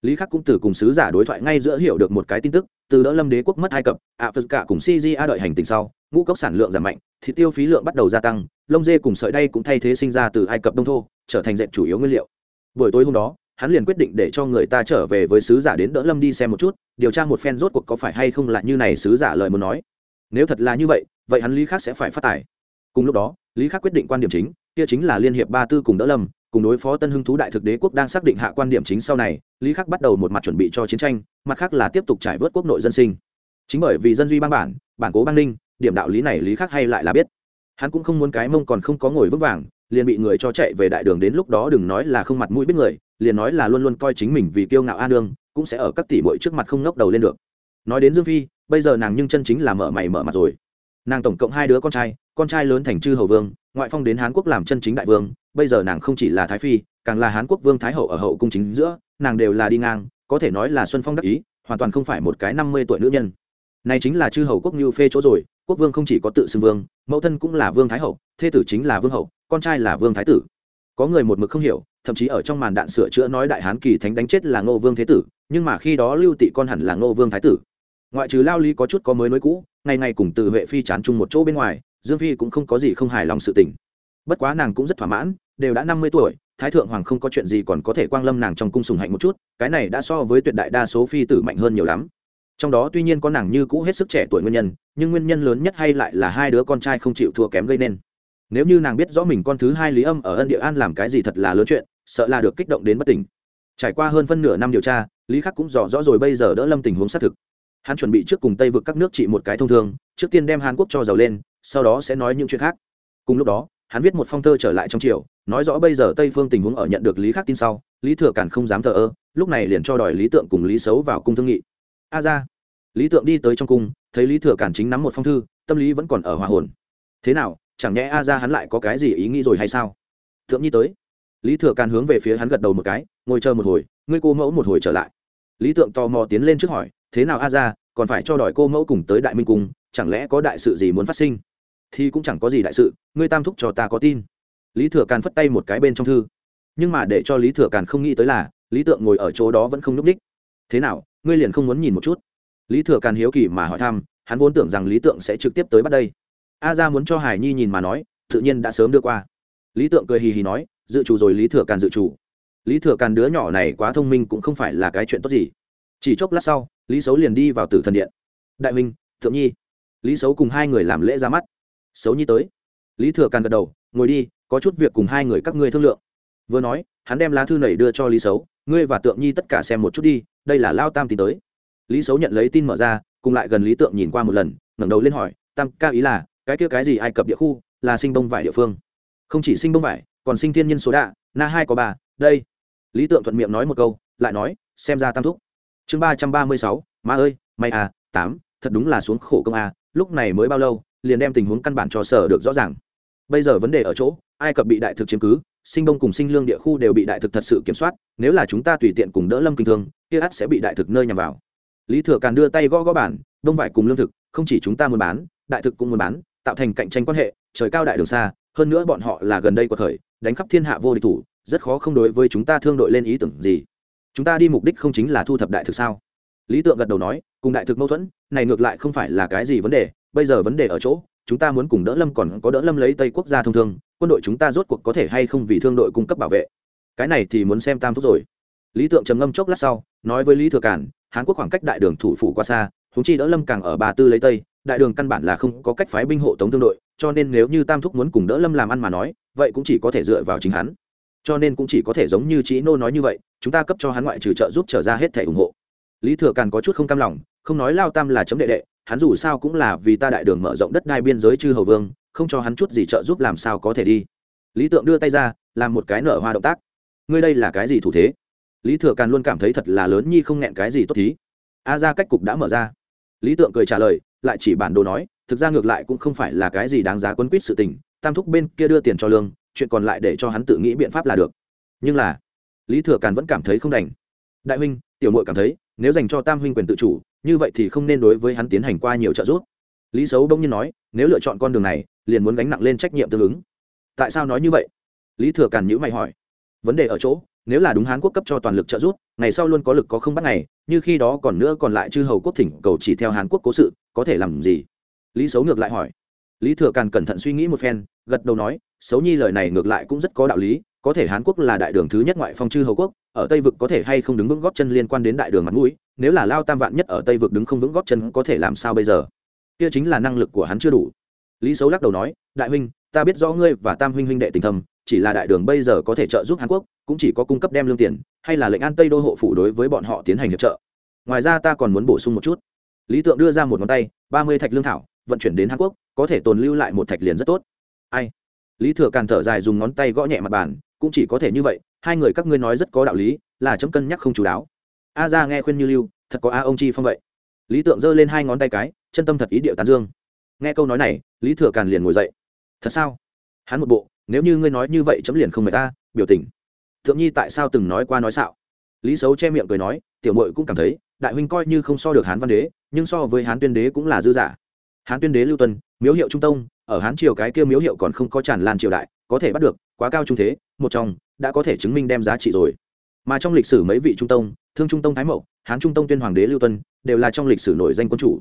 Lý khắc cũng từ cùng sứ giả đối thoại ngay giữa hiểu được một cái tin tức, từ đỡ lâm đế quốc mất hai cập ạ phật cả cùng Syria a đợi hành tình sau, ngũ cốc sản lượng giảm mạnh thì tiêu phí lượng bắt đầu gia tăng, lông dê cùng sợi đay cũng thay thế sinh ra từ ai cập đông thô, trở thành dệt chủ yếu nguyên liệu. Buổi tối hôm đó, hắn liền quyết định để cho người ta trở về với sứ giả đến đỡ lâm đi xem một chút, điều tra một phen rốt cuộc có phải hay không là như này sứ giả lời muốn nói. Nếu thật là như vậy vậy hắn lý khác sẽ phải phát tài cùng lúc đó, lý khắc quyết định quan điểm chính, kia chính là liên hiệp ba tư cùng đỡ lâm, cùng đối phó tân hưng thú đại thực đế quốc đang xác định hạ quan điểm chính sau này, lý khắc bắt đầu một mặt chuẩn bị cho chiến tranh, mặt khác là tiếp tục trải vớt quốc nội dân sinh. Chính bởi vì dân duy bang bản bản cố bang ninh, điểm đạo lý này lý khắc hay lại là biết. Hắn cũng không muốn cái mông còn không có ngồi vững vàng, liền bị người cho chạy về đại đường đến lúc đó đừng nói là không mặt mũi biết người, liền nói là luôn luôn coi chính mình vì kiêu ngạo a nương, cũng sẽ ở các tỷ bội trước mặt không ngóc đầu lên được. Nói đến dương phi, bây giờ nàng nhưng chân chính là mở mày mở mặt rồi nàng tổng cộng hai đứa con trai con trai lớn thành chư hầu vương, ngoại phong đến hán quốc làm chân chính đại vương, bây giờ nàng không chỉ là thái phi, càng là hán quốc vương thái hậu ở hậu cung chính giữa, nàng đều là đi ngang, có thể nói là xuân phong đắc ý, hoàn toàn không phải một cái năm mươi tuổi nữ nhân. Này chính là chư hầu quốc như phê chỗ rồi, quốc vương không chỉ có tự xưng vương, mẫu thân cũng là vương thái hậu, thê tử chính là vương hậu, con trai là vương thái tử. Có người một mực không hiểu, thậm chí ở trong màn đạn sửa chữa nói đại hán kỳ thánh đánh chết là ngô vương thế tử, nhưng mà khi đó lưu tị con hẳn là ngô vương thái tử ngoại trừ lao lý có chút có mới nối cũ, ngày ngày cùng từ huệ phi chán chung một chỗ bên ngoài, dương phi cũng không có gì không hài lòng sự tình. Bất quá nàng cũng rất thỏa mãn, đều đã năm mươi tuổi, thái thượng hoàng không có chuyện gì còn có thể quang lâm nàng trong cung sùng hạnh một chút, cái này đã so với tuyệt đại đa số phi tử mạnh hơn nhiều lắm. Trong đó tuy nhiên có nàng như cũ hết sức trẻ tuổi nguyên nhân, nhưng nguyên nhân lớn nhất hay lại là hai đứa con trai không chịu thua kém gây nên. Nếu như nàng biết rõ mình con thứ hai lý âm ở ân địa an làm cái gì thật là lớn chuyện, sợ là được kích động đến bất tỉnh. Trải qua hơn phân nửa năm điều tra, lý khắc cũng rõ rõ rồi bây giờ đỡ lâm tình huống xác thực hắn chuẩn bị trước cùng tây vực các nước trị một cái thông thường trước tiên đem hàn quốc cho giàu lên, sau đó sẽ nói những chuyện khác. Cùng lúc đó, hắn viết một phong thơ trở lại trong triều, nói rõ bây giờ tây phương tình huống ở nhận được lý khắc tin sau, lý thừa cản không dám thờ ơ, lúc này liền cho đòi lý tượng cùng lý xấu vào cung thương nghị. A ra! Lý tượng đi tới trong cung, thấy lý thừa cản chính nắm một phong thư, tâm lý vẫn còn ở hòa hồn. Thế nào, chẳng nhẽ a ra hắn lại có cái gì ý nghĩ rồi hay sao? Thượng nhi tới. Lý thừa càn hướng về phía hắn gật đầu một cái, ngồi chờ một hồi, ngươi cô mẫu một hồi trở lại. Lý tượng tò mò tiến lên trước hỏi thế nào a ra, còn phải cho đòi cô mẫu cùng tới đại minh cung, chẳng lẽ có đại sự gì muốn phát sinh? Thì cũng chẳng có gì đại sự, ngươi tam thúc cho ta có tin. Lý thừa càn phất tay một cái bên trong thư. Nhưng mà để cho lý thừa càn không nghĩ tới là, lý tượng ngồi ở chỗ đó vẫn không n ú c ních. Thế nào, ngươi liền không muốn nhìn một chút? Lý thừa càn hiếu kỳ mà hỏi thăm, hắn vốn tưởng rằng lý tượng sẽ trực tiếp tới bắt đây. A ra muốn cho hải nhi nhìn mà nói, tự nhiên đã sớm đưa qua. Lý tượng cười hì hì nói, dự chủ rồi lý thừa càn dự chủ. Lý thừa càn đứa nhỏ này quá thông minh cũng không phải là cái chuyện tốt gì. Chỉ chốc lát sau lý xấu liền đi vào tử thần điện. Đại minh thượng nhi. Lý xấu cùng hai người làm lễ ra mắt. Xấu nhi tới. Lý thừa càn gật đầu, ngồi đi, có chút việc cùng hai người các ngươi thương lượng. Vừa nói, hắn đem lá thư này đưa cho lý xấu ngươi và tượng nhi tất cả xem một chút đi, đây là lao tam tin tới. Lý xấu nhận lấy tin mở ra, cùng lại gần lý tượng nhìn qua một lần, ngẩng đầu lên hỏi, tam, ca ý là, cái kia cái gì ai cập địa khu, là sinh bông vải địa phương? Không chỉ sinh bông vải, còn sinh thiên nhân số đạ, na hai có bà. đây. Lý tượng thuận miệng nói một câu, lại nói, xem ra tam thúc chương ba trăm ba mươi sáu, ma ơi, may à tám, thật đúng là xuống khổ công a, lúc này mới bao lâu, liền đem tình huống căn bản cho sở được rõ ràng. Bây giờ vấn đề ở chỗ, ai cập bị đại thực chiếm cứ, sinh đông cùng sinh lương địa khu đều bị đại thực thật sự kiểm soát, nếu là chúng ta tùy tiện cùng đỡ lâm kinh thương, kia ắt sẽ bị đại thực nơi nhằm vào. Lý thừa càn đưa tay gõ gõ bản đông vải cùng lương thực, không chỉ chúng ta muốn bán, đại thực cũng muốn bán, tạo thành cạnh tranh quan hệ, trời cao đại đường xa, hơn nữa bọn họ là gần đây của thời, đánh khắp thiên hạ vô địch thủ, rất khó không đối với chúng ta thương đội lên ý tưởng gì chúng ta đi mục đích không chính là thu thập đại thực sao? Lý tượng gật đầu nói, cùng đại thực mâu thuẫn, này ngược lại không phải là cái gì vấn đề, bây giờ vấn đề ở chỗ, chúng ta muốn cùng đỡ lâm còn có đỡ lâm lấy tây quốc gia thông thương, quân đội chúng ta rốt cuộc có thể hay không vì thương đội cung cấp bảo vệ? Cái này thì muốn xem tam thúc rồi. Lý tượng trầm ngâm chốc lát sau, nói với lý thừa cản hán quốc khoảng cách đại đường thủ phủ qua xa húng chi đỡ lâm càng ở bà tư lấy tây, đại đường căn bản là không có cách phái binh hộ tống thương đội, cho nên nếu như tam thúc muốn cùng đỡ lâm làm ăn mà nói, vậy cũng chỉ có thể dựa vào chính hắn cho nên cũng chỉ có thể giống như chị nô nói như vậy, chúng ta cấp cho hắn ngoại trừ trợ giúp trở ra hết thẻ ủng hộ. Lý thừa càn có chút không cam lòng, không nói lao tam là chấm đệ đệ, hắn dù sao cũng là vì ta đại đường mở rộng đất đai biên giới chư hầu vương, không cho hắn chút gì trợ giúp làm sao có thể đi. Lý tượng đưa tay ra, làm một cái nở hoa động tác. Ngươi đây là cái gì thủ thế? Lý thừa càn luôn cảm thấy thật là lớn nhi không nghẹn cái gì tốt thí. A ra cách cục đã mở ra. Lý tượng cười trả lời, lại chỉ bản đồ nói, thực ra ngược lại cũng không phải là cái gì đáng giá quấn quýt sự tình, tam thúc bên kia đưa tiền cho lương chuyện còn lại để cho hắn tự nghĩ biện pháp là được. Nhưng là, lý thừa càn vẫn cảm thấy không đành. Đại huynh, tiểu mội cảm thấy, nếu dành cho tam huynh quyền tự chủ, như vậy thì không nên đối với hắn tiến hành qua nhiều trợ giúp. Lý xấu đông nhiên nói, nếu lựa chọn con đường này, liền muốn gánh nặng lên trách nhiệm tương ứng. Tại sao nói như vậy? Lý thừa càn nhữ mày hỏi. Vấn đề ở chỗ, nếu là đúng hán quốc cấp cho toàn lực trợ giúp, ngày sau luôn có lực có không bắt ngày, như khi đó còn nữa còn lại chư hầu quốc thỉnh cầu chỉ theo hán quốc cố sự, có thể làm gì? Lý xấu ngược lại hỏi lý thừa càn cẩn thận suy nghĩ một phen, gật đầu nói, xấu nhi lời này ngược lại cũng rất có đạo lý, có thể hán quốc là đại đường thứ nhất ngoại phong chư hầu quốc, ở tây vực có thể hay không đứng vững góp chân liên quan đến đại đường mặt mũi, nếu là lao tam vạn nhất ở tây vực đứng không vững góp chân có thể làm sao bây giờ? Kia chính là năng lực của hắn chưa đủ. Lý xấu lắc đầu nói, đại huynh, ta biết rõ ngươi và tam huynh huynh đệ tình thầm chỉ là đại đường bây giờ có thể trợ giúp hàn quốc, cũng chỉ có cung cấp đem lương tiền, hay là lệnh an tây đô hộ phủ đối với bọn họ tiến hành hiệp trợ. Ngoài ra ta còn muốn bổ sung một chút. Lý tượng đưa ra một ngón tay, ba mươi thạch lương thảo vận chuyển đến hàn quốc, có thể tồn lưu lại một thạch liền rất tốt. Ai? Lý thừa càn thở dài dùng ngón tay gõ nhẹ mặt bàn, cũng chỉ có thể như vậy, hai người các ngươi nói rất có đạo lý, là chấm cân nhắc không chú đáo. A ra nghe khuyên như lưu, thật có a ông chi phong vậy. Lý tượng giơ lên hai ngón tay cái, chân tâm thật ý điệu tán dương. Nghe câu nói này, lý thừa càn liền ngồi dậy. Thật sao? Hắn một bộ, nếu như ngươi nói như vậy chấm liền không mệt ta, biểu tình. Thượng nhi tại sao từng nói qua nói xạo? Lý xấu che miệng cười nói, tiểu mội cũng cảm thấy, đại huynh coi như không so được hán văn đế, nhưng so với hán tuyên đế cũng là dư giả hán tuyên đế lưu tuân, miếu hiệu trung tông, ở hán triều cái kia miếu hiệu còn không có tràn lan triều đại, có thể bắt được, quá cao trung thế, một trong, đã có thể chứng minh đem giá trị rồi. Mà trong lịch sử mấy vị trung tông, thương trung tông thái mậu, hán trung tông tuyên hoàng đế lưu tuân, đều là trong lịch sử nổi danh quân chủ.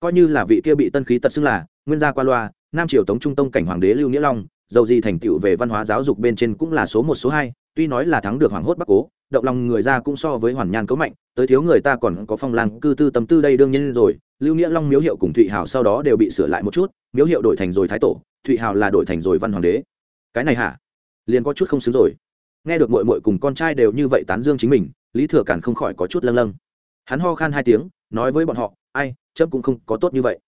Coi như là vị kia bị tân khí tật xưng là nguyên gia qua loa, nam triều tống trung tông cảnh hoàng đế lưu nghĩa long, dầu gì thành tựu về văn hóa giáo dục bên trên cũng là số một, số hai tuy nói là thắng được hoàng hốt bắc cố, động lòng người ra cũng so với hoàn nhan cấu mạnh, tới thiếu người ta còn có phong lang, cư tư tâm tư đây đương nhiên rồi, lưu nghĩa long, miếu hiệu cùng thụy hảo sau đó đều bị sửa lại một chút, miếu hiệu đổi thành rồi thái tổ, thụy hào là đổi thành rồi văn hoàng đế. Cái này hả? Liền có chút không xứng rồi. Nghe được mội mội cùng con trai đều như vậy tán dương chính mình, lý thừa càn không khỏi có chút lâng lâng. Hắn ho khan hai tiếng, nói với bọn họ, ai trâm cũng không có tốt như vậy.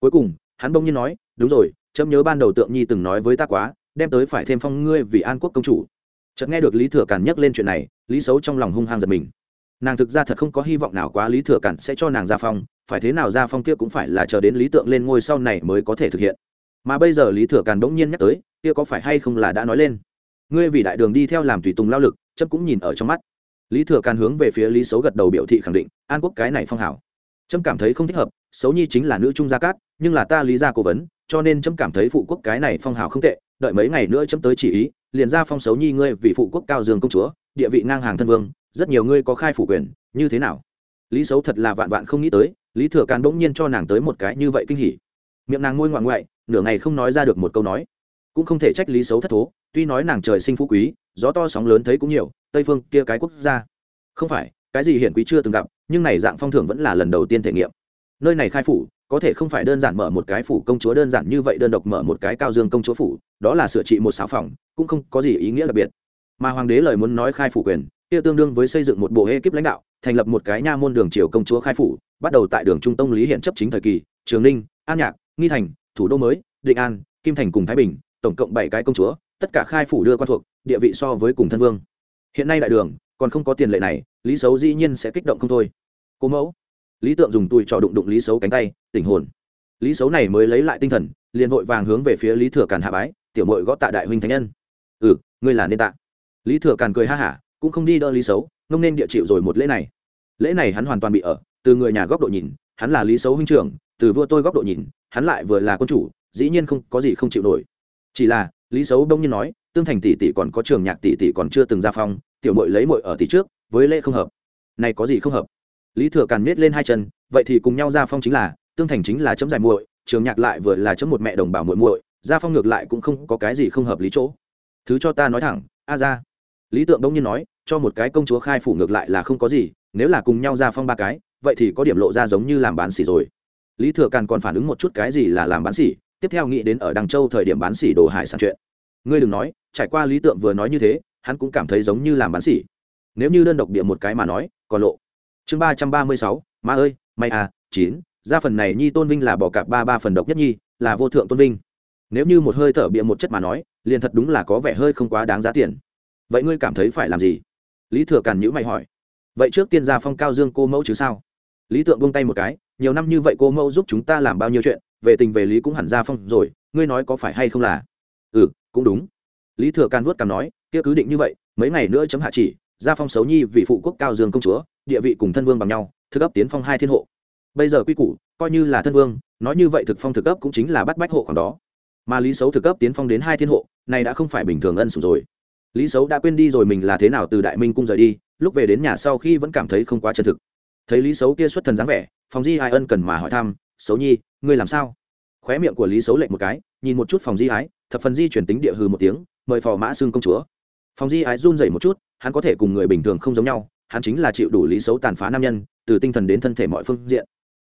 Cuối cùng, hắn bỗng nhiên nói, đúng rồi trâm nhớ ban đầu tượng nhi từng nói với ta quá, đem tới phải thêm phong ngươi vì an quốc công chủ chợt nghe được lý thừa càn nhắc lên chuyện này, lý xấu trong lòng hung hăng giật mình. Nàng thực ra thật không có hy vọng nào quá lý thừa càn sẽ cho nàng ra phong, phải thế nào ra phong kia cũng phải là chờ đến lý tượng lên ngôi sau này mới có thể thực hiện. Mà bây giờ lý thừa càn bỗng nhiên nhắc tới, kia có phải hay không là đã nói lên? Ngươi vì đại đường đi theo làm tùy tùng lao lực chấp cũng nhìn ở trong mắt. Lý thừa càn hướng về phía lý xấu gật đầu biểu thị khẳng định, an quốc cái này phong hảo. Trâm cảm thấy không thích hợp, xấu nhi chính là nữ trung gia cát, nhưng là ta lý gia cố vấn, cho nên trâm cảm thấy phụ quốc cái này phong hào không tệ, đợi mấy ngày nữa trâm tới chỉ ý liền ra phong xấu nhi ngươi vì phụ quốc cao dương công chúa, địa vị ngang hàng thân vương, rất nhiều ngươi có khai phủ quyền, như thế nào? Lý xấu thật là vạn vạn không nghĩ tới, lý thừa càn bỗng nhiên cho nàng tới một cái như vậy kinh hỉ. Miệng nàng ngôi ngoạn ngoại, nửa ngày không nói ra được một câu nói. Cũng không thể trách lý xấu thất thố, tuy nói nàng trời sinh phú quý, gió to sóng lớn thấy cũng nhiều, tây phương kia cái quốc gia. Không phải, cái gì hiển quý chưa từng gặp, nhưng này dạng phong thưởng vẫn là lần đầu tiên thể nghiệm. Nơi này khai phủ có thể không phải đơn giản mở một cái phủ công chúa đơn giản như vậy, đơn độc mở một cái cao dương công chúa phủ, đó là sửa trị một xáo phòng, cũng không có gì ý nghĩa đặc biệt. Mà hoàng đế lời muốn nói khai phủ quyền, kia tương đương với xây dựng một bộ hệ kíp lãnh đạo, thành lập một cái nha môn đường triều công chúa khai phủ, bắt đầu tại đường trung tông lý hiện chấp chính thời kỳ, trường ninh, an nhạc, nghi thành, thủ đô mới, định an, kim thành cùng thái bình, tổng cộng bảy cái công chúa, tất cả khai phủ đưa quan thuộc, địa vị so với cùng thân vương. Hiện nay đại đường, còn không có tiền lệ này, lý xấu dĩ nhiên sẽ kích động không thôi. Cố mẫu lý tượng dùng tui trò đụng đụng lý xấu cánh tay, tỉnh hồn. Lý xấu này mới lấy lại tinh thần, liền vội vàng hướng về phía lý thừa càn hạ bái, tiểu mội gõ tạ đại huynh thánh nhân. Ừ ngươi là nên tạ. Lý thừa càn cười ha hả, cũng không đi đỡ lý xấu ngông nên địa chịu rồi một lễ này. Lễ này hắn hoàn toàn bị ở, từ người nhà góc độ nhìn, hắn là lý xấu huynh trưởng, từ vua tôi góc độ nhìn, hắn lại vừa là quân chủ, dĩ nhiên không có gì không chịu nổi. Chỉ là, lý xấu đông nhiên nói, tương thành tỷ tỷ còn có trường nhạc tỷ tỷ còn chưa từng ra phong, tiểu mội lấy mội ở tỷ trước, với lễ không hợp. Này có gì không hợp? Lý thừa càn miết lên hai chân, vậy thì cùng nhau ra phong chính là, tương thành chính là chấm dài muội, trường nhạc lại vừa là chấm một mẹ đồng bào muội muội gia phong ngược lại cũng không có cái gì không hợp lý chỗ. Thứ cho ta nói thẳng, a ra. Lý tượng đông nhiên nói, cho một cái công chúa khai phủ ngược lại là không có gì, nếu là cùng nhau ra phong ba cái, vậy thì có điểm lộ ra giống như làm bán xỉ rồi. Lý thừa càn còn phản ứng một chút cái gì là làm bán xỉ tiếp theo nghĩ đến ở đằng châu thời điểm bán xỉ đồ hải sản chuyện. Ngươi đừng nói, trải qua lý tượng vừa nói như thế, hắn cũng cảm thấy giống như làm bán xỉ nếu như đơn độc địa một cái mà nói, còn lộ chương ba trăm ba mươi sáu, ma ơi, may à chín, ra phần này nhi tôn vinh là bỏ cạp ba ba phần độc nhất nhi, là vô thượng tôn vinh. Nếu như một hơi thở bịa một chất mà nói, liền thật đúng là có vẻ hơi không quá đáng giá tiền. Vậy ngươi cảm thấy phải làm gì? Lý thừa càn nhữ mày hỏi. Vậy trước tiên ra phong cao dương cô mẫu chứ sao? Lý tượng buông tay một cái, nhiều năm như vậy cô mẫu giúp chúng ta làm bao nhiêu chuyện, về tình về lý cũng hẳn ra phong rồi, ngươi nói có phải hay không là? Ừ cũng đúng. Lý thừa càn vuốt cằm nói, kia cứ định như vậy, mấy ngày nữa chấm hạ chỉ, ra phong xấu nhi vì phụ quốc cao dương công chúa địa vị cùng thân vương bằng nhau, thực ấp tiến phong hai thiên hộ. Bây giờ quy củ, coi như là thân vương, nói như vậy thực phong thực cấp cũng chính là bắt bách hộ khoảng đó. Mà lý xấu thực cấp tiến phong đến hai thiên hộ, này đã không phải bình thường ân sủng rồi. Lý xấu đã quên đi rồi mình là thế nào từ đại minh cung rời đi, lúc về đến nhà sau khi vẫn cảm thấy không quá chân thực. Thấy lý xấu kia xuất thần dáng vẻ, phòng di ai ân cần mà hỏi thăm xấu nhi, ngươi làm sao? Khóe miệng của lý xấu lệnh một cái, nhìn một chút phòng di ái thập phần di chuyển tính địa hư một tiếng, mời phò mã xương công chúa. Phòng di ái run dậy một chút, hắn có thể cùng người bình thường không giống nhau hắn chính là chịu đủ lý xấu tàn phá nam nhân, từ tinh thần đến thân thể mọi phương diện.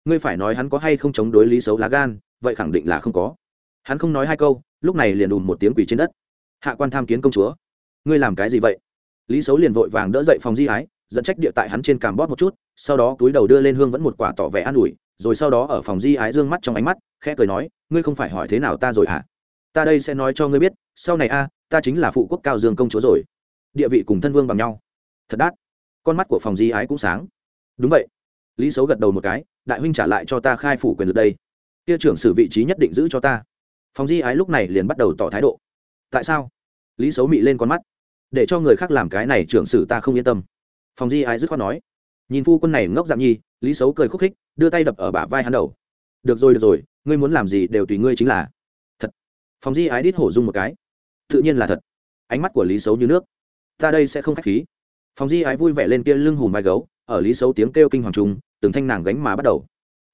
Ngươi phải nói hắn có hay không chống đối lý xấu lá gan, vậy khẳng định là không có. Hắn không nói hai câu, lúc này liền đùm một tiếng quỳ trên đất. Hạ quan tham kiến công chúa. Ngươi làm cái gì vậy? Lý xấu liền vội vàng đỡ dậy phòng di ái, dẫn trách địa tại hắn trên càm bóp một chút, sau đó túi đầu đưa lên hương vẫn một quả tỏ vẻ an ủi, rồi sau đó ở phòng di ái dương mắt trong ánh mắt, khẽ cười nói, ngươi không phải hỏi thế nào ta rồi hả? Ta đây sẽ nói cho ngươi biết, sau này a, ta chính là phụ quốc cao dương công chúa rồi. Địa vị cùng thân vương bằng nhau. Thật đắt con mắt của phòng di ái cũng sáng. Đúng vậy. Lý xấu gật đầu một cái, đại huynh trả lại cho ta khai phủ quyền lực đây. Kia trưởng sử vị trí nhất định giữ cho ta. Phòng di ái lúc này liền bắt đầu tỏ thái độ. Tại sao? Lý xấu mị lên con mắt. Để cho người khác làm cái này trưởng sử ta không yên tâm. Phòng di ái dứt khoát nói. Nhìn phu quân này ngốc dạng nhi, lý xấu cười khúc khích, đưa tay đập ở bả vai hắn đầu. Được rồi được rồi, ngươi muốn làm gì đều tùy ngươi chính là. Thật. Phòng di ái đít hổ dung một cái. Tự nhiên là thật. Ánh mắt của lý xấu như nước. Ta đây sẽ không k h á c h khí phòng di ái vui vẻ lên kia lưng hùm vai gấu, ở lý xấu tiếng kêu kinh hoàng trung từng thanh nàng gánh mà bắt đầu.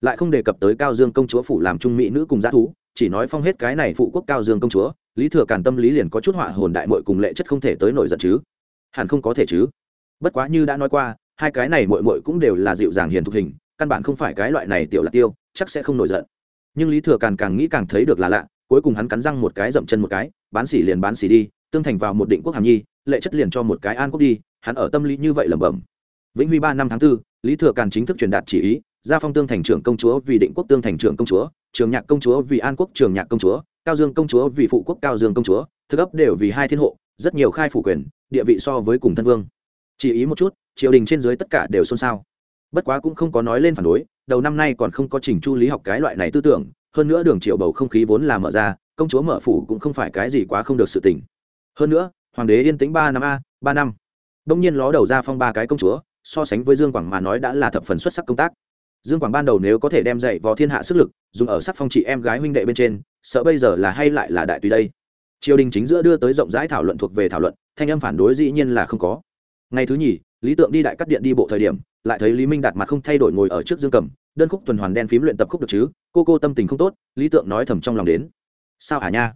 Lại không đề cập tới cao dương công chúa phủ làm trung mỹ nữ cùng giá thú, chỉ nói phong hết cái này phụ quốc cao dương công chúa, lý thừa càn tâm lý liền có chút họa hồn đại mội cùng lệ chất không thể tới nổi giận chứ. Hẳn không có thể chứ. Bất quá như đã nói qua, hai cái này mội mội cũng đều là dịu dàng hiền thục hình, căn bản không phải cái loại này tiểu là tiêu, chắc sẽ không nổi giận. Nhưng lý thừa càn càng nghĩ càng thấy được là lạ, cuối cùng hắn cắn răng một cái dậm chân một cái, bán xỉ liền bán xỉ đi tương thành vào một định quốc hàm nhi lệ chất liền cho một cái an quốc đi hắn ở tâm lý như vậy lẩm bẩm. Vĩnh huy ba năm tháng 4, lý thừa càn chính thức truyền đạt chỉ ý gia phong tương thành trưởng công chúa vì định quốc tương thành trưởng công chúa trường nhạc công chúa vì an quốc trường nhạc công chúa cao dương công chúa vì phụ quốc cao dương công chúa thực ấp đều vì hai thiên hộ rất nhiều khai phủ quyền địa vị so với cùng thân vương. Chỉ ý một chút triều đình trên dưới tất cả đều xôn xao. Bất quá cũng không có nói lên phản đối đầu năm nay còn không có trình chu lý học cái loại này tư tưởng hơn nữa đường triệu bầu không khí vốn là mở ra công chúa mở phủ cũng không phải cái gì quá không được sự tỉnh hơn nữa, hoàng đế yên tĩnh ba năm a, ba năm. Đông nhiên ló đầu ra phong ba cái công chúa, so sánh với dương quảng mà nói đã là thập phần xuất sắc công tác. Dương quảng ban đầu nếu có thể đem dạy vào thiên hạ sức lực, dùng ở sắc phong chị em gái huynh đệ bên trên, sợ bây giờ là hay lại là đại tùy đây. Triều đình chính giữa đưa tới rộng rãi thảo luận thuộc về thảo luận, thanh âm phản đối dĩ nhiên là không có. Ngày thứ nhì, lý tượng đi đại cắt điện đi bộ thời điểm, lại thấy lý minh đạt mặt không thay đổi ngồi ở trước dương cầm, đơn khúc tuần hoàn đen phím luyện tập khúc được chứ, cô cô tâm tình không tốt, lý tượng nói thầm trong lòng đến. Sao hả nha?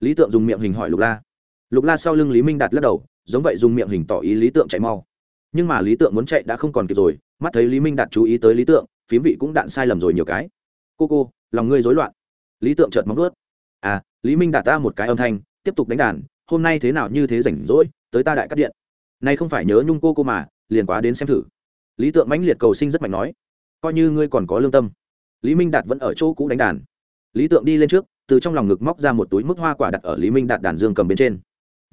Lý tượng dùng miệng hình hỏi lục la lục la sau lưng lý minh đạt lắc đầu, giống vậy dùng miệng hình tỏ ý lý tượng chạy mau. Nhưng mà lý tượng muốn chạy đã không còn kịp rồi, mắt thấy lý minh đạt chú ý tới lý tượng, phím vị cũng đạn sai lầm rồi nhiều cái. Cô cô, lòng ngươi rối loạn. Lý tượng chợt móng ướt à lý minh đạt ta một cái âm thanh, tiếp tục đánh đàn, hôm nay thế nào như thế rảnh rỗi, tới ta đại cắt điện. Nay không phải nhớ nhung cô cô mà, liền quá đến xem thử. Lý tượng mãnh liệt cầu sinh rất mạnh nói. Coi như ngươi còn có lương tâm. Lý minh đạt vẫn ở chỗ cũ đánh đàn. Lý tượng đi lên trước, từ trong lòng ngực móc ra một túi mức hoa quả đặt ở lý minh đạt đàn dương cầm bên trên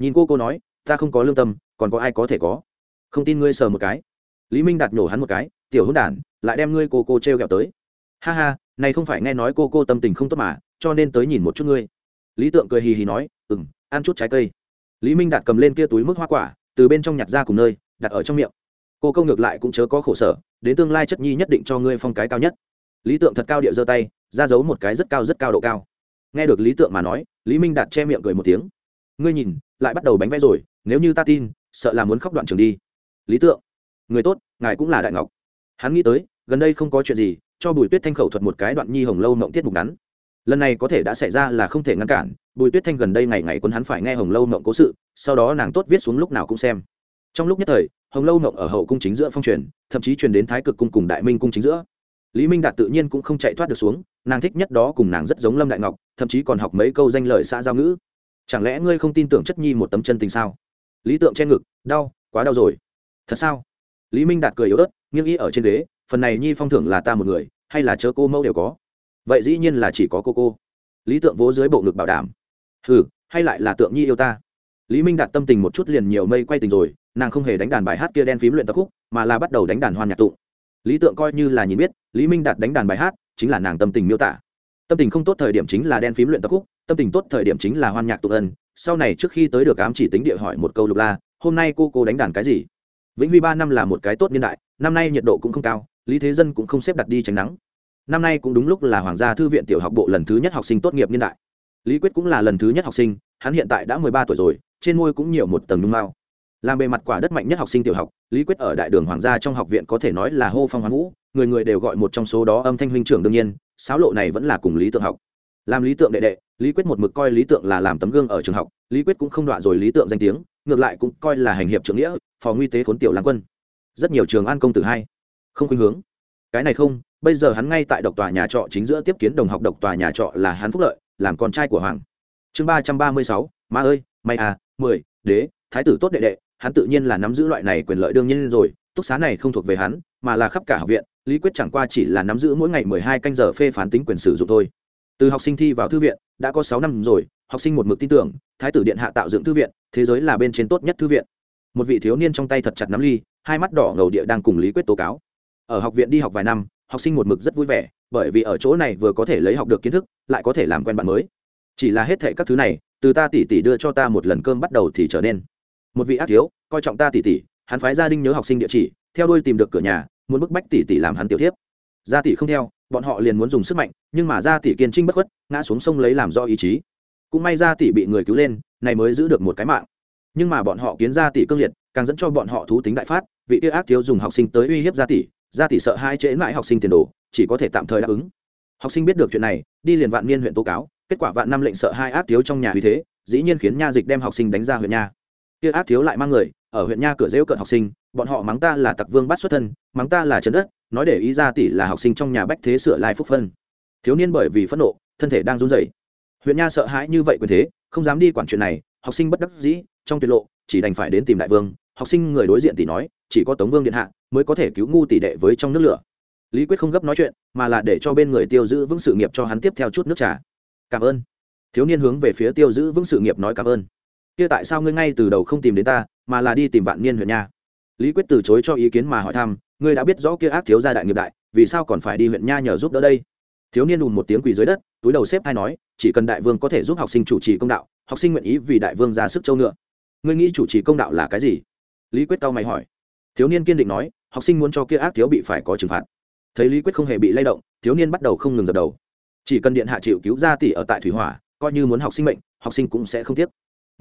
nhìn cô cô nói, ta không có lương tâm, còn có ai có thể có? Không tin ngươi sờ một cái. Lý minh đạt nhổ hắn một cái, tiểu hôn đản, lại đem ngươi cô cô t r e o kẹo tới. Ha ha, này không phải nghe nói cô cô tâm tình không tốt mà, cho nên tới nhìn một chút ngươi. Lý tượng cười hì hì nói ừ m ăn chút trái cây. Lý minh đạt cầm lên kia túi mức hoa quả, từ bên trong nhặt ra cùng nơi, đặt ở trong miệng. Cô câu ngược lại cũng chớ có khổ sở, đến tương lai chất nhi nhất định cho ngươi phong cái cao nhất. Lý tượng thật cao địa giơ tay, ra giấu một cái rất cao rất cao độ cao. Nghe được lý tượng mà nói, lý minh đạt che miệng cười một tiếng. Ngươi nhìn lại bắt đầu bánh vẽ rồi, nếu như ta tin, sợ là muốn khóc đoạn trường đi. Lý tượng, người tốt, ngài cũng là đại ngọc. Hắn nghĩ tới, gần đây không có chuyện gì, cho bùi tuyết thanh khẩu thuật một cái đoạn nhi hồng lâu mộng tiết mục ngắn. Lần này có thể đã xảy ra là không thể ngăn cản, bùi tuyết thanh gần đây ngày ngày quân hắn phải nghe hồng lâu mộng cố sự, sau đó nàng tốt viết xuống lúc nào cũng xem. Trong lúc nhất thời, hồng lâu mộng ở hậu cung chính giữa phong truyền, thậm chí truyền đến thái cực cung cùng đại minh cung chính giữa. Lý minh đạt tự nhiên cũng không chạy thoát được xuống, nàng thích nhất đó cùng nàng rất giống lâm đại ngọc, thậm chí còn học mấy câu danh lời xã giao ngữ chẳng lẽ ngươi không tin tưởng chất nhi một tấm chân tình sao? Lý tượng che ngực, đau, quá đau rồi. Thật sao? Lý minh đạt cười yếu ớt, nghiêng ý ở trên ghế, phần này nhi phong thưởng là ta một người, hay là chớ cô mẫu đều có? Vậy dĩ nhiên là chỉ có cô cô. Lý tượng vỗ dưới bộ ngực bảo đảm. Ừ hay lại là tượng nhi yêu ta? Lý minh đạt tâm tình một chút liền nhiều mây quay tình rồi, nàng không hề đánh đàn bài hát kia đen phím luyện tập khúc, mà là bắt đầu đánh đàn hoan nhạc tụng lý tượng coi như là nhìn biết, lý minh đạt đánh đàn bài hát, chính là nàng tâm tình miêu tả tâm tình không tốt thời điểm chính là đen phím luyện tập khúc, tâm tình tốt thời điểm chính là hoan nhạc tụ ân. Sau này trước khi tới được ám chỉ tính địa hỏi một câu lục la, hôm nay cô cô đánh đàn cái gì? Vĩnh huy ba năm là một cái tốt niên đại, năm nay nhiệt độ cũng không cao, lý thế dân cũng không xếp đặt đi tránh nắng. Năm nay cũng đúng lúc là hoàng gia thư viện tiểu học bộ lần thứ nhất học sinh tốt nghiệp niên đại. Lý quyết cũng là lần thứ nhất học sinh, hắn hiện tại đã mười ba tuổi rồi, trên môi cũng nhiều một tầng nhung mao. Làm bề mặt quả đất mạnh nhất học sinh tiểu học, lý quyết ở đại đường hoàng gia trong học viện có thể nói là hô phong hoán vũ người người đều gọi một trong số đó âm thanh huynh trưởng đương nhiên sáo lộ này vẫn là cùng lý tượng học. Làm lý tượng đệ đệ, lý quyết một mực coi lý tượng là làm tấm gương ở trường học, lý quyết cũng không đọa rồi lý tượng danh tiếng, ngược lại cũng coi là hành hiệp trưởng nghĩa, phò nguy tế khốn tiểu lãng quân. Rất nhiều trường an công tử hai không khuynh hướng. Cái này không, bây giờ hắn ngay tại độc tòa nhà trọ chính giữa tiếp kiến đồng học độc tòa nhà trọ là hắn phúc lợi, làm con trai của hoàng. Chương ba trăm ba mươi sáu, ma ơi, may à mười, đế, thái tử tốt đệ đệ, hắn tự nhiên là nắm giữ loại này quyền lợi đương nhiên rồi, túc xá này không thuộc về hắn, mà là khắp cả học viện lý quyết chẳng qua chỉ là nắm giữ mỗi ngày mười hai canh giờ phê phán tính quyền sử dụng thôi. Từ học sinh thi vào thư viện, đã có sáu năm rồi, học sinh một mực tin tưởng, thái tử điện hạ tạo dựng thư viện, thế giới là bên trên tốt nhất thư viện. Một vị thiếu niên trong tay thật chặt nắm ly, hai mắt đỏ ngầu địa đang cùng lý quyết tố cáo. Ở học viện đi học vài năm, học sinh một mực rất vui vẻ, bởi vì ở chỗ này vừa có thể lấy học được kiến thức, lại có thể làm quen bạn mới. Chỉ là hết thệ các thứ này, từ ta tỉ tỉ đưa cho ta một lần cơm bắt đầu thì trở nên. Một vị ác thiếu, coi trọng ta tỉ tỉ hắn phái gia đình nhớ học sinh địa chỉ, theo đuôi tìm được cửa nhà muốn bức bách tỷ tỷ làm hắn tiểu thiếp, gia tỷ không theo bọn họ liền muốn dùng sức mạnh nhưng mà gia tỷ kiên trinh bất khuất ngã xuống sông lấy làm do ý chí. Cũng may gia tỷ bị người cứu lên này mới giữ được một cái mạng. Nhưng mà bọn họ kiến gia tỷ cương liệt càng dẫn cho bọn họ thú tính đại phát vị kia ác thiếu dùng học sinh tới uy hiếp gia tỷ gia tỷ sợ hai trễ lại học sinh tiền đồ chỉ có thể tạm thời đáp ứng. Học sinh biết được chuyện này đi liền vạn niên huyện tố cáo kết quả vạn năm lệnh sợ hai ác thiếu trong nhà uy thế dĩ nhiên khiến nha dịch đem học sinh đánh ra huyện nha kia ác thiếu lại mang người, ở huyện nha cửa rêu cận học sinh, bọn họ mắng ta là tặc vương bắt xuất thân, mắng ta là trấn đất, nói để ý ra tỷ là học sinh trong nhà bách thế sửa lai phúc phân. Thiếu niên bởi vì phẫn nộ, thân thể đang run rẩy. Huyện nha sợ hãi như vậy quyền thế, không dám đi quản chuyện này, học sinh bất đắc dĩ, trong tuyệt lộ, chỉ đành phải đến tìm đại vương. Học sinh người đối diện tỷ nói, chỉ có tống vương điện hạ mới có thể cứu ngu tỷ đệ với trong nước lửa. Lý quyết không gấp nói chuyện, mà là để cho bên người tiêu giữ vững sự nghiệp cho hắn tiếp theo chút nước trà. Cảm ơn. Thiếu niên hướng về phía tiêu giữ vững sự nghiệp nói cảm ơn kia tại sao ngươi ngay từ đầu không tìm đến ta, mà là đi tìm vạn niên huyện nha? Lý quyết từ chối cho ý kiến mà hỏi thăm, ngươi đã biết rõ kia ác thiếu gia đại nghiệp đại, vì sao còn phải đi huyện nha nhờ giúp đỡ đây? Thiếu niên ùn một tiếng quỳ dưới đất, túi đầu xếp hay nói, chỉ cần đại vương có thể giúp học sinh chủ trì công đạo, học sinh nguyện ý vì đại vương ra sức châu ngựa. Ngươi nghĩ chủ trì công đạo là cái gì? Lý quyết cao mày hỏi. Thiếu niên kiên định nói, học sinh muốn cho kia ác thiếu bị phải có trừng phạt. Thấy lý quyết không hề bị lay động, thiếu niên bắt đầu không ngừng dập đầu. Chỉ cần điện hạ chịu cứu ra tỷ ở tại thủy hỏa, coi như muốn học sinh mệnh, học sinh cũng sẽ không tiếc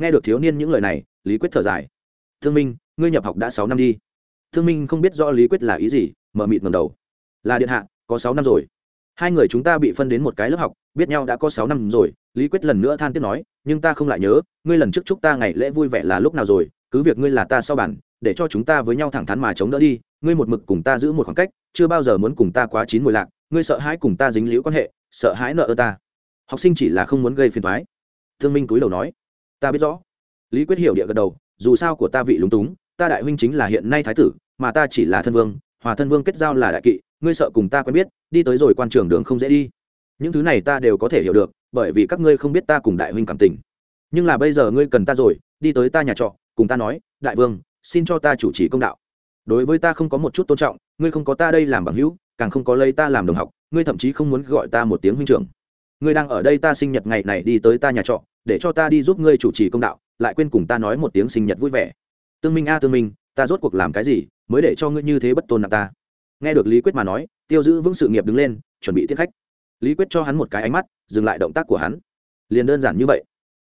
nghe được thiếu niên những lời này, lý quyết thở dài. Thương minh, ngươi nhập học đã sáu năm đi. Thương minh không biết rõ lý quyết là ý gì, mở mịt ngầm đầu. Là điện hạ, có sáu năm rồi. Hai người chúng ta bị phân đến một cái lớp học, biết nhau đã có sáu năm rồi. Lý quyết lần nữa than tiếc nói, nhưng ta không lại nhớ, ngươi lần trước chúc ta ngày lễ vui vẻ là lúc nào rồi, cứ việc ngươi là ta sau bản, để cho chúng ta với nhau thẳng thắn mà chống đỡ đi, ngươi một mực cùng ta giữ một khoảng cách, chưa bao giờ muốn cùng ta quá chín mùi lạc, ngươi sợ hãi cùng ta dính liễu quan hệ, sợ hãi nợ ơ ta. Học sinh chỉ là không muốn gây phiền thoái thương minh túi đầu nói ta biết rõ. Lý quyết hiểu địa gật đầu, dù sao của ta vị lúng túng, ta đại huynh chính là hiện nay thái tử, mà ta chỉ là thân vương, hòa thân vương kết giao là đại kỵ, ngươi sợ cùng ta quen biết, đi tới rồi quan trường đường không dễ đi. Những thứ này ta đều có thể hiểu được, bởi vì các ngươi không biết ta cùng đại huynh cảm tình. Nhưng là bây giờ ngươi cần ta rồi, đi tới ta nhà trọ, cùng ta nói, đại vương, xin cho ta chủ trì công đạo. Đối với ta không có một chút tôn trọng, ngươi không có ta đây làm bằng hữu, càng không có lấy ta làm đồng học, ngươi thậm chí không muốn gọi ta một tiếng huynh trưởng. Ngươi đang ở đây ta sinh nhật ngày này đi tới ta nhà trọ để cho ta đi giúp ngươi chủ trì công đạo, lại quên cùng ta nói một tiếng sinh nhật vui vẻ. Tương minh a, tương minh, ta rốt cuộc làm cái gì mới để cho ngươi như thế bất tôn nặng ta? Nghe được lý quyết mà nói, tiêu giữ vững sự nghiệp đứng lên, chuẩn bị tiếp khách. Lý quyết cho hắn một cái ánh mắt, dừng lại động tác của hắn. Liền đơn giản như vậy.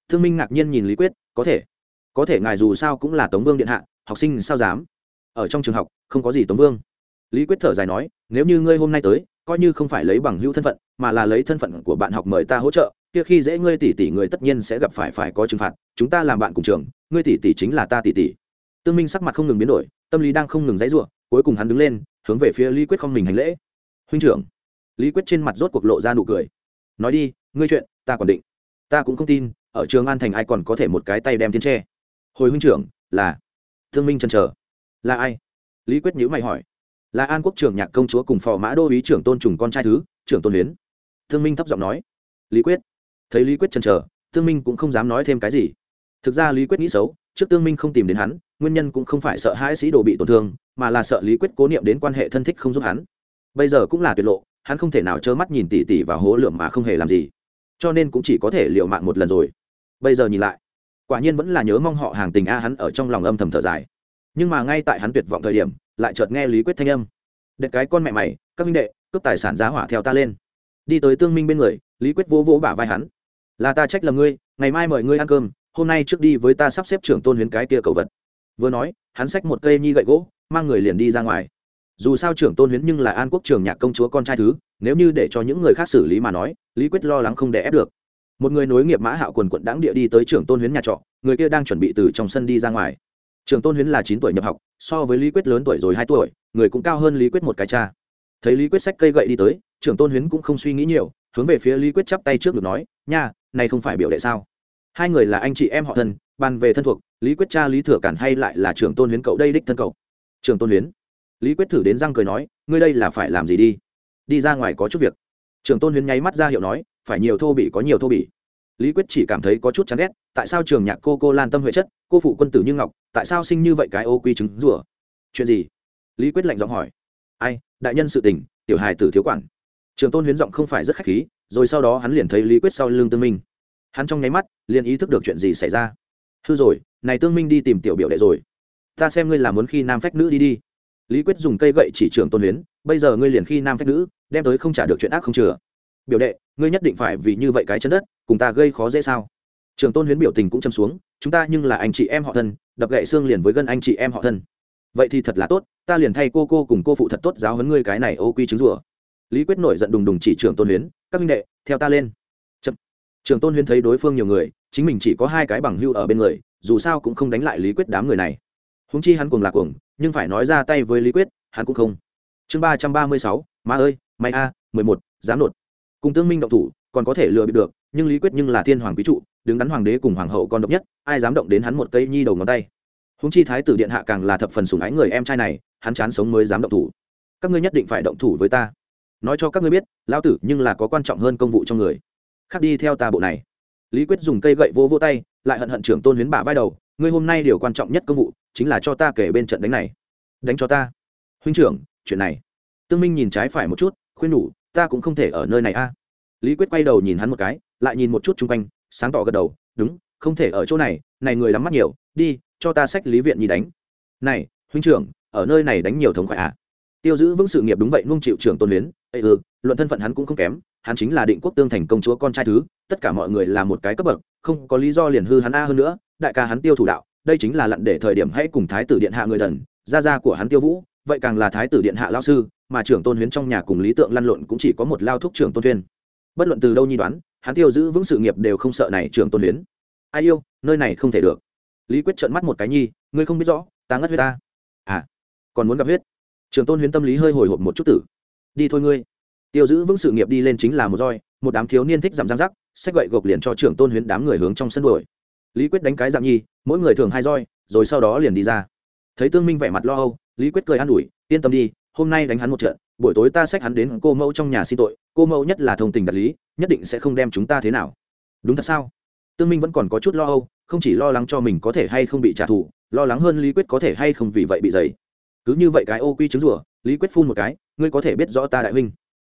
Thương minh ngạc nhiên nhìn lý quyết, có thể. Có thể ngài dù sao cũng là tống vương điện hạ, học sinh sao dám? Ở trong trường học, không có gì tống vương. Lý quyết thở dài nói, nếu như ngươi hôm nay tới, coi như không phải lấy bằng hữu thân phận, mà là lấy thân phận của bạn học mời ta hỗ trợ kia khi dễ ngươi tỷ tỷ người tất nhiên sẽ gặp phải phải có trừng phạt, chúng ta làm bạn cùng trường, ngươi tỷ tỷ chính là ta tỷ tỷ. Tương minh sắc mặt không ngừng biến đổi, tâm lý đang không ngừng dãy ruộng cuối cùng hắn đứng lên, hướng về phía lý quyết không mình hành lễ. Huynh trưởng. Lý quyết trên mặt rốt cuộc lộ ra nụ cười. Nói đi, ngươi chuyện, ta còn định. Ta cũng không tin, ở trường an thành ai còn có thể một cái tay đem tiến tre. Hồi huynh trưởng, là thương minh chần chờ. Là ai? Lý quyết nhữ mày hỏi. Là an quốc trưởng nhạc công chúa cùng phò mã đô ý trưởng tôn trùng con trai thứ, trưởng tôn huyến. Thương minh thấp giọng nói. Lý quyết thấy lý quyết chần chờ, Tương minh cũng không dám nói thêm cái gì. Thực ra lý quyết nghĩ xấu, trước tương minh không tìm đến hắn, nguyên nhân cũng không phải sợ hai sĩ đồ bị tổn thương, mà là sợ lý quyết cố niệm đến quan hệ thân thích không giúp hắn. Bây giờ cũng là tuyệt lộ, hắn không thể nào trơ mắt nhìn tỉ tỉ và hố lượm mà không hề làm gì. Cho nên cũng chỉ có thể liệu mạng một lần rồi. Bây giờ nhìn lại, quả nhiên vẫn là nhớ mong họ hàng tình a hắn ở trong lòng âm thầm thở dài. Nhưng mà ngay tại hắn tuyệt vọng thời điểm, lại chợt nghe lý quyết thanh âm. Đệ cái con mẹ mày, các minh đệ, cướp tài sản giá hỏa theo ta lên. Đi tới tương minh bên người, lý quyết vỗ vỗ bả vai hắn là ta trách lầm ngươi, ngày mai mời ngươi ăn cơm, hôm nay trước đi với ta sắp xếp trưởng tôn huyến cái kia cầu vật. Vừa nói, hắn xách một cây nhi gậy gỗ, mang người liền đi ra ngoài. Dù sao trưởng tôn huyến nhưng là an quốc trường nhạc công chúa con trai thứ, nếu như để cho những người khác xử lý mà nói, lý quyết lo lắng không để ép được. Một người nối nghiệp mã hạo quần quận đáng địa đi tới trưởng tôn huyến nhà trọ, người kia đang chuẩn bị từ trong sân đi ra ngoài. Trưởng tôn huyến là chín tuổi nhập học, so với lý quyết lớn tuổi rồi hai tuổi, người cũng cao hơn lý quyết một cái cha. Thấy lý quyết sách cây gậy đi tới, trưởng tôn huyến cũng không suy nghĩ nhiều, hướng về phía lý quyết chắp tay trước được nói, nha này không phải biểu đệ sao? Hai người là anh chị em họ thân, bàn về thân thuộc, lý quyết cha lý thừa cản hay lại là trưởng tôn huyến cậu đây đích thân cậu? Trưởng tôn huyến. Lý quyết thử đến răng cười nói, ngươi đây là phải làm gì đi? Đi ra ngoài có chút việc. Trưởng tôn huyến nháy mắt ra hiệu nói, phải nhiều thô bỉ có nhiều thô bỉ. lý quyết chỉ cảm thấy có chút chán ghét, tại sao trường nhạc cô cô lan tâm huệ chất, cô phụ quân tử như ngọc, tại sao sinh như vậy cái ô quy trứng rủa? Chuyện gì? Lý quyết lạnh giọng hỏi. Ai, đại nhân sự tình, tiểu hài tử thiếu quản. Trường tôn huyến giọng không phải rất khách khí rồi sau đó hắn liền thấy lý quyết sau lưng tương minh hắn trong nháy mắt liền ý thức được chuyện gì xảy ra hư rồi này tương minh đi tìm tiểu biểu đệ rồi ta xem ngươi là muốn khi nam phách nữ đi đi lý quyết dùng cây gậy chỉ trường tôn huyến bây giờ ngươi liền khi nam phách nữ đem tới không trả được chuyện ác không chừa biểu đệ ngươi nhất định phải vì như vậy cái chân đất cùng ta gây khó dễ sao trường tôn huyến biểu tình cũng châm xuống chúng ta nhưng là anh chị em họ thân đập gậy xương liền với gân anh chị em họ thân vậy thì thật là tốt ta liền thay cô cô cùng cô phụ thật tốt giáo huấn ngươi cái này ô quy chứng rủa lý quyết nổi giận đùng đùng chỉ trưởng tôn huyến, các minh đệ, theo ta lên. Chậm. trường tôn huyến thấy đối phương nhiều người, chính mình chỉ có hai cái bằng hưu ở bên người, dù sao cũng không đánh lại lý quyết đám người này. Húng chi hắn cùng là cuồng, nhưng phải nói ra tay với lý quyết, hắn cũng không. Chương ba trăm ba mươi sáu, má ơi, may a, mười một, dám nột. Cùng tương minh động thủ, còn có thể lừa bịp được, nhưng lý quyết nhưng là thiên hoàng quý trụ, đứng đắn hoàng đế cùng hoàng hậu con độc nhất, ai dám động đến hắn một cây nhi đầu ngón tay. Húng chi thái tử điện hạ càng là thập phần sủng ái người em trai này, hắn chán sống mới dám động thủ. Các ngươi nhất định phải động thủ với ta nói cho các ngươi biết, lão tử nhưng là có quan trọng hơn công vụ trong người. Khác đi theo ta bộ này. Lý quyết dùng cây gậy vô vô tay, lại hận hận trưởng tôn huyến bả vai đầu, ngươi hôm nay điều quan trọng nhất công vụ, chính là cho ta kể bên trận đánh này. Đánh cho ta? Huynh trưởng, chuyện này. Tương minh nhìn trái phải một chút, khuyên nhủ, ta cũng không thể ở nơi này a. Lý quyết quay đầu nhìn hắn một cái, lại nhìn một chút chung quanh, sáng tỏ gật đầu, đúng, không thể ở chỗ này này người lắm mắt nhiều, đi, cho ta sách lý viện nhi đánh. Này, huynh trưởng, ở nơi này đánh nhiều thống khoái à? Tiêu giữ vững sự nghiệp đúng vậy nung chịu trưởng tôn luyến ây ừ luận thân phận hắn cũng không kém. Hắn chính là định quốc tương thành công chúa con trai thứ. Tất cả mọi người là một cái cấp bậc, không có lý do liền hư hắn a hơn nữa. Đại ca hắn tiêu thủ đạo, đây chính là lặn để thời điểm hãy cùng thái tử điện hạ người đần. Gia gia của hắn tiêu vũ, vậy càng là thái tử điện hạ lao sư, mà trưởng tôn huyến trong nhà cùng lý tượng lăn lộn cũng chỉ có một lao thúc trưởng tôn thuyên. Bất luận từ đâu nhi đoán, hắn tiêu giữ vững sự nghiệp đều không sợ này trưởng tôn huyến. Ai yêu, nơi này không thể được. Lý quyết trợn mắt một cái nhi, ngươi không biết rõ, ta ngất huyết ta. À còn muốn gặp huyết. Trường tôn huyến tâm lý hơi hồi hộp một chút tử. Đi thôi ngươi. Tiêu giữ vững sự nghiệp đi lên chính là một roi, một đám thiếu niên thích giảm giang rắc sách gậy gộc liền cho trưởng tôn huyến đám người hướng trong sân đuổi. Lý quyết đánh cái dạng nhi, mỗi người thường hai roi, rồi sau đó liền đi ra. Thấy tương minh vẻ mặt lo âu, lý quyết cười an ủi, yên tâm đi, hôm nay đánh hắn một trận, buổi tối ta xách hắn đến cô mẫu trong nhà xin tội, cô mẫu nhất là thông tình đạt lý, nhất định sẽ không đem chúng ta thế nào. Đúng thật sao? Tương minh vẫn còn có chút lo âu, không chỉ lo lắng cho mình có thể hay không bị trả thù, lo lắng hơn lý quyết có thể hay không vì vậy bị dày cứ như vậy cái ô quy trứng rủa, lý quyết phun một cái, ngươi có thể biết rõ ta đại huynh.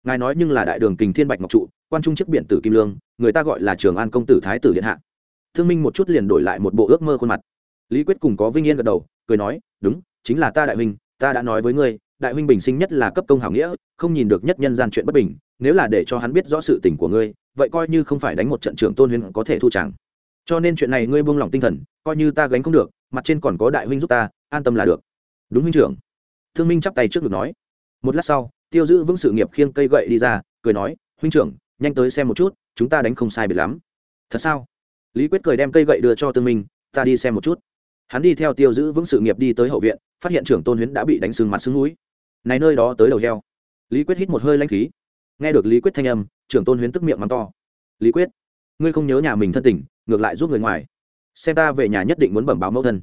Ngài nói nhưng là đại đường kình thiên bạch ngọc trụ, quan trung chức biển tử kim lương, người ta gọi là trường an công tử thái tử điện hạ. Thương minh một chút liền đổi lại một bộ ước mơ khuôn mặt. Lý quyết cùng có vinh yên gật đầu, cười nói, đúng, chính là ta đại huynh, ta đã nói với ngươi, đại huynh bình sinh nhất là cấp công hảo nghĩa, không nhìn được nhất nhân gian chuyện bất bình, nếu là để cho hắn biết rõ sự tình của ngươi, vậy coi như không phải đánh một trận trưởng tôn huyền có thể thu chẳng. Cho nên chuyện này ngươi buông lỏng tinh thần, coi như ta gánh không được, mặt trên còn có đại huynh giúp ta, an tâm là được đúng huynh trưởng. Thương minh chắp tay trước ngực nói. Một lát sau, tiêu giữ vững sự nghiệp khiêng cây gậy đi ra, cười nói, huynh trưởng, nhanh tới xem một chút, chúng ta đánh không sai biệt lắm. Thật sao? Lý quyết cười đem cây gậy đưa cho tương minh, ta đi xem một chút. Hắn đi theo tiêu giữ vững sự nghiệp đi tới hậu viện, phát hiện trưởng tôn huyến đã bị đánh sưng mặt sưng núi này nơi đó tới đầu heo. Lý quyết hít một hơi lanh khí. Nghe được lý quyết thanh âm, trưởng tôn huyến tức miệng mắng to. Lý quyết, ngươi không nhớ nhà mình thân tình, ngược lại giúp người ngoài. Xem ta về nhà nhất định muốn bẩm báo mẫu thân.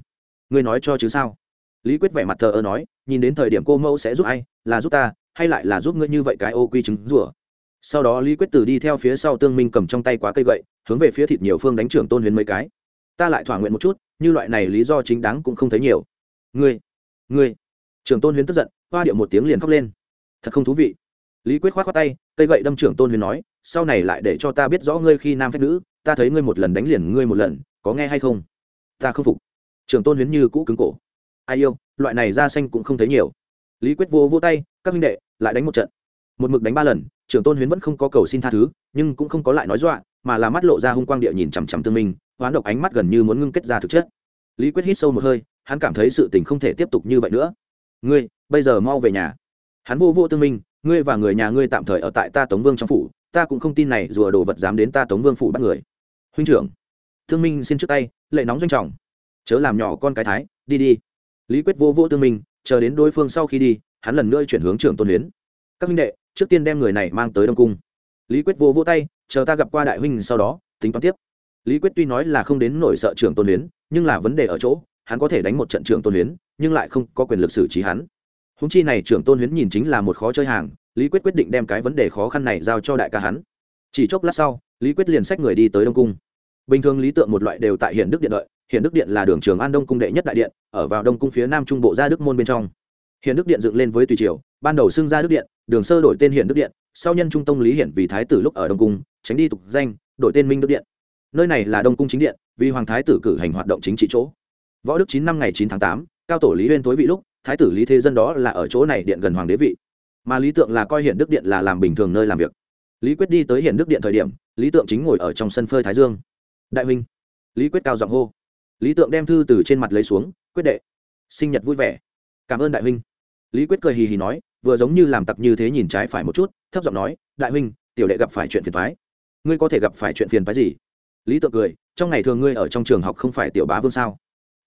Ngươi nói cho chứ sao? Lý quyết vẻ mặt thờ ơ nói, nhìn đến thời điểm cô mẫu sẽ giúp ai, là giúp ta, hay lại là giúp ngươi như vậy cái ô quy trứng rủa sau đó lý quyết tử đi theo phía sau tương minh cầm trong tay quá cây gậy, hướng về phía thịt nhiều phương đánh trưởng tôn huyền mấy cái. Ta lại thỏa nguyện một chút, như loại này lý do chính đáng cũng không thấy nhiều. Ngươi ngươi. Trưởng tôn huyền tức giận, hoa điệu một tiếng liền khóc lên. Thật không thú vị. Lý quyết k h o á t tay, cây gậy đâm trưởng tôn huyền nói, sau này lại để cho ta biết rõ ngươi khi nam phép nữ, ta thấy ngươi một lần đánh liền ngươi một lần, có nghe hay không? Ta không phục. Trưởng tôn huyền như cũ cứng cổ ai yêu, loại này ra xanh cũng không thấy nhiều. Lý quyết vô vô tay, các minh đệ, lại đánh một trận. Một mực đánh ba lần, trưởng tôn huyến vẫn không có cầu xin tha thứ, nhưng cũng không có lại nói dọa, mà là mắt lộ ra hung quang địa nhìn chằm chằm tương minh, hoán độc ánh mắt gần như muốn ngưng kết ra thực chất. Lý quyết hít sâu một hơi, hắn cảm thấy sự tình không thể tiếp tục như vậy nữa. Ngươi, bây giờ mau về nhà. Hắn vô vô tương minh, ngươi và người nhà ngươi tạm thời ở tại ta tống vương trong phủ, ta cũng không tin này rùa đồ vật dám đến ta tống vương phủ bắt người. Huynh trưởng. Thương minh xin trước tay, lệ nóng doanh trọng. Chớ làm nhỏ con cái thái, đi đi lý quyết vô vô tương minh chờ đến đối phương sau khi đi, hắn lần nữa chuyển hướng trưởng tôn huyến. Các huynh đệ, trước tiên đem người này mang tới đông cung. Lý quyết vô vô tay, chờ ta gặp qua đại huynh sau đó, tính toán tiếp. Lý quyết tuy nói là không đến nổi sợ trưởng tôn huyến, nhưng là vấn đề ở chỗ, hắn có thể đánh một trận trưởng tôn huyến, nhưng lại không có quyền lực xử trí hắn. Húng chi này trưởng tôn huyến nhìn chính là một khó chơi hàng, lý quyết quyết định đem cái vấn đề khó khăn này giao cho đại ca hắn. Chỉ chốc lát sau, lý quyết liền xách người đi tới đông cung. Bình thường lý tượng một loại đều tại hiện đức điện đợi hiện đức điện là đường trường an đông cung đệ nhất đại điện, ở vào đông cung phía nam trung bộ gia đức môn bên trong. Hiện đức điện dựng lên với tùy triều, ban đầu xưng gia đức điện, đường sơ đổi tên hiện đức điện, sau nhân trung tông lý hiển vì thái tử lúc ở đông cung, tránh đi tục danh, đổi tên minh đức điện. Nơi này là đông cung chính điện, vì hoàng thái tử cử hành hoạt động chính trị chỗ. Võ đức chín năm ngày chín tháng tám, cao tổ lý huyên tối vị lúc, thái tử lý thế dân đó là ở chỗ này điện gần hoàng đế vị. Mà lý tượng là coi hiện đức điện là làm bình thường nơi làm việc. Lý quyết đi tới hiện đức điện thời điểm, lý tượng chính ngồi ở trong sân phơi thái dương. Đại huynh. Lý quyết cao giọng hô lý tượng đem thư từ trên mặt lấy xuống, quyết đệ, sinh nhật vui vẻ. Cảm ơn đại huynh. Lý quyết cười hì hì nói, vừa giống như làm tặc như thế nhìn trái phải một chút, thấp giọng nói, đại huynh, tiểu đệ gặp phải chuyện phiền thoái ngươi có thể gặp phải chuyện phiền phái gì? Lý tượng cười, trong ngày thường ngươi ở trong trường học không phải tiểu bá vương sao?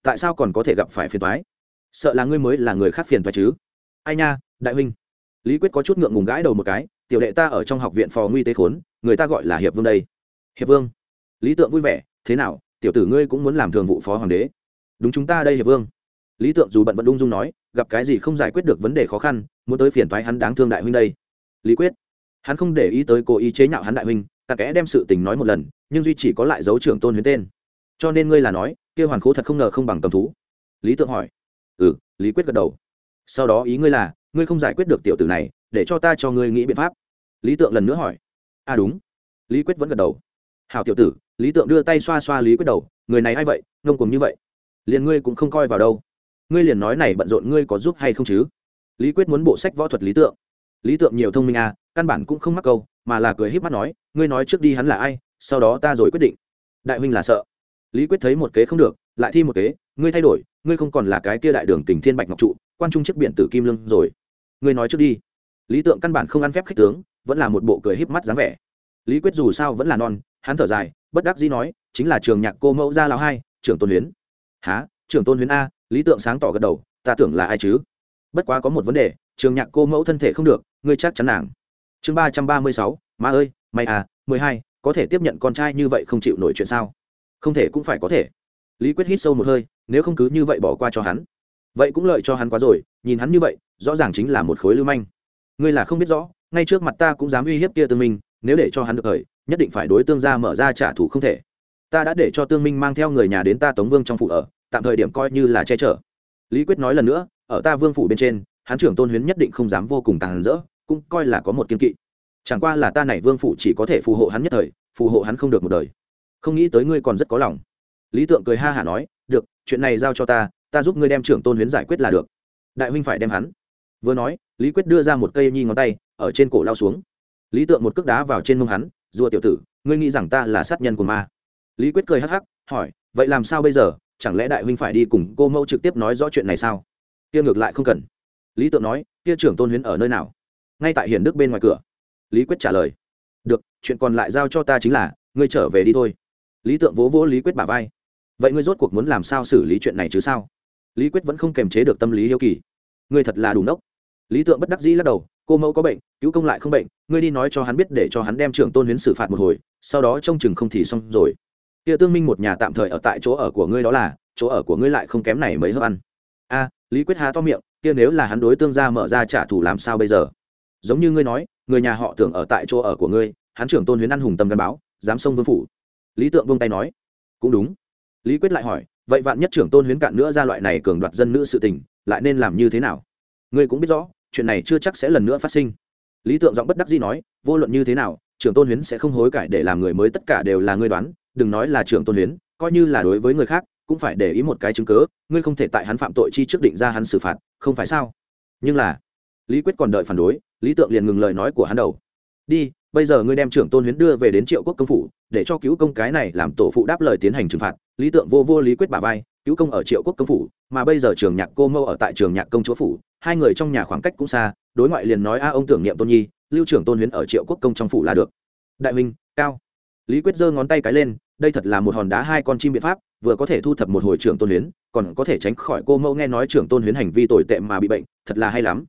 Tại sao còn có thể gặp phải phiền thoái sợ là ngươi mới là người khác phiền thoái chứ. Ai nha, đại huynh. Lý quyết có chút ngượng ngùng gãi đầu một cái, tiểu đệ ta ở trong học viện phò nguy tế khốn, người ta gọi là hiệp vương đây. Hiệp vương? Lý tượng vui vẻ, thế nào tiểu tử ngươi cũng muốn làm thường vụ phó hoàng đế. Đúng chúng ta đây, hiệp vương. Lý tượng dù bận vẫn ung dung nói, gặp cái gì không giải quyết được vấn đề khó khăn, muốn tới phiền thoái hắn đáng thương đại huynh đây. Lý quyết, hắn không để ý tới cố ý chế nhạo hắn đại huynh ta kẽ đem sự tình nói một lần, nhưng duy chỉ có lại dấu trưởng tôn huyến tên. Cho nên ngươi là nói kêu hoàn khố thật không ngờ không bằng cầm thú. Lý tượng hỏi. Ừ lý quyết gật đầu. Sau đó ý ngươi là, ngươi không giải quyết được tiểu tử này, để cho ta cho ngươi nghĩ biện pháp. Lý tượng lần nữa hỏi. À đúng. Lý quyết vẫn gật đầu hảo tiểu tử, lý tượng đưa tay xoa xoa lý quyết đầu, người này a i vậy? Ngông cùng như vậy. Liền ngươi cũng không coi vào đâu. Ngươi liền nói này bận rộn ngươi có giúp hay không chứ? Lý quyết muốn bộ sách võ thuật lý tượng. Lý tượng nhiều thông minh à căn bản cũng không mắc câu, mà là cười híp mắt nói, ngươi nói trước đi hắn là ai, sau đó ta rồi quyết định. Đại huynh là sợ. Lý quyết thấy một kế không được, lại thi một kế, ngươi thay đổi, ngươi không còn là cái kia đại đường tỉnh thiên bạch ngọc trụ, quan trung chiếc biển tử kim lương rồi. Ngươi nói trước đi. Lý tượng căn bản không ăn phép khách tướng, vẫn là một bộ cười híp mắt dáng vẻ lý quyết dù sao vẫn là non, hắn thở dài, bất đắc dĩ nói, chính là trường nhạc cô mẫu gia lão hai, trưởng tôn huyến. Há trưởng tôn huyến a, lý tượng sáng tỏ gật đầu, ta tưởng là ai chứ? Bất quá có một vấn đề, trường nhạc cô mẫu thân thể không được, ngươi chắc chắn nàng. Chương ba trăm ba mươi sáu, má ơi, mày à mười hai, có thể tiếp nhận con trai như vậy không chịu nổi chuyện sao? Không thể cũng phải có thể. Lý quyết hít sâu một hơi, nếu không cứ như vậy bỏ qua cho hắn. Vậy cũng lợi cho hắn quá rồi, nhìn hắn như vậy, rõ ràng chính là một khối lưu manh. Ngươi là không biết rõ, ngay trước mặt ta cũng dám uy hiếp kia tương minh nếu để cho hắn được thời, nhất định phải đối tương gia mở ra trả thù không thể. Ta đã để cho tương minh mang theo người nhà đến ta tống vương trong phủ ở, tạm thời điểm coi như là che chở. Lý quyết nói lần nữa, ở ta vương phủ bên trên, hắn trưởng tôn huyến nhất định không dám vô cùng tàn rỡ, cũng coi là có một kiên kỵ. Chẳng qua là ta này vương phủ chỉ có thể phù hộ hắn nhất thời, phù hộ hắn không được một đời. Không nghĩ tới ngươi còn rất có lòng. Lý tượng cười ha hả nói, được, chuyện này giao cho ta ta giúp ngươi đem trưởng tôn huyến giải quyết là được. Đại huynh phải đem hắn. Vừa nói, lý quyết đưa ra một cây nhi ngón tay, ở trên cổ lao xuống lý tượng một cước đá vào trên mông hắn, rùa tiểu tử, ngươi nghĩ rằng ta là sát nhân của ma? Lý quyết cười hắc hắc, hỏi, vậy làm sao bây giờ? Chẳng lẽ đại huynh phải đi cùng cô mẫu trực tiếp nói rõ chuyện này sao? Kia ngược lại không cần. Lý tượng nói, kia trưởng tôn huyến ở nơi nào? Ngay tại hiển đức bên ngoài cửa. Lý quyết trả lời, được, chuyện còn lại giao cho ta chính là, ngươi trở về đi thôi. Lý tượng vỗ vỗ lý quyết bà vai, vậy ngươi rốt cuộc muốn làm sao xử lý chuyện này chứ sao? Lý quyết vẫn không kềm chế được tâm lý hiếu kỳ, ngươi thật là đủ nốc. Lý tượng bất đắc dĩ lắc đầu cô mẫu có bệnh, cứu công lại không bệnh, ngươi đi nói cho hắn biết để cho hắn đem trưởng tôn huyến xử phạt một hồi, sau đó trông chừng không thì xong rồi. Kia tương minh một nhà tạm thời ở tại chỗ ở của ngươi đó là, chỗ ở của ngươi lại không kém này mấy hớp ăn. A, lý quyết há to miệng, kia nếu là hắn đối tương gia mở ra trả thù làm sao bây giờ? Giống như ngươi nói, người nhà họ tưởng ở tại chỗ ở của ngươi, hắn trưởng tôn huyến ăn hùng tâm gắn báo, dám xông vương phủ. Lý tượng vung tay nói, cũng đúng. Lý quyết lại hỏi, vậy vạn nhất trưởng tôn huyến cạn nữa ra loại này cường đoạt dân nữ sự tình, lại nên làm như thế nào? Ngươi cũng biết rõ chuyện này chưa chắc sẽ lần nữa phát sinh. Lý tượng giọng bất đắc dĩ nói, vô luận như thế nào, trưởng tôn huyến sẽ không hối cải để làm người mới, tất cả đều là ngươi đoán, đừng nói là trưởng tôn huyến, coi như là đối với người khác, cũng phải để ý một cái chứng cớ, ngươi không thể tại hắn phạm tội chi trước định ra hắn xử phạt, không phải sao? Nhưng là, lý quyết còn đợi phản đối, lý tượng liền ngừng lời nói của hắn đầu. Đi, bây giờ ngươi đem trưởng tôn huyến đưa về đến triệu quốc công phủ, để cho cứu công cái này làm tổ phụ đáp lời tiến hành trừng phạt. Lý tượng vô vô lý quyết bà vai, cứu công ở triệu quốc công phủ, mà bây giờ trường nhạc cô mâu ở tại trường nhạc công chúa phủ hai người trong nhà khoảng cách cũng xa, đối ngoại liền nói, a, ông tưởng niệm tôn nhi, lưu trưởng tôn huyến ở triệu quốc công trong phủ là được. Đại minh cao. Lý quyết giơ ngón tay cái lên, đây thật là một hòn đá hai con chim biện pháp, vừa có thể thu thập một hồi trưởng tôn huyến, còn có thể tránh khỏi cô mẫu nghe nói trưởng tôn huyến hành vi tồi tệ mà bị bệnh, thật là hay lắm.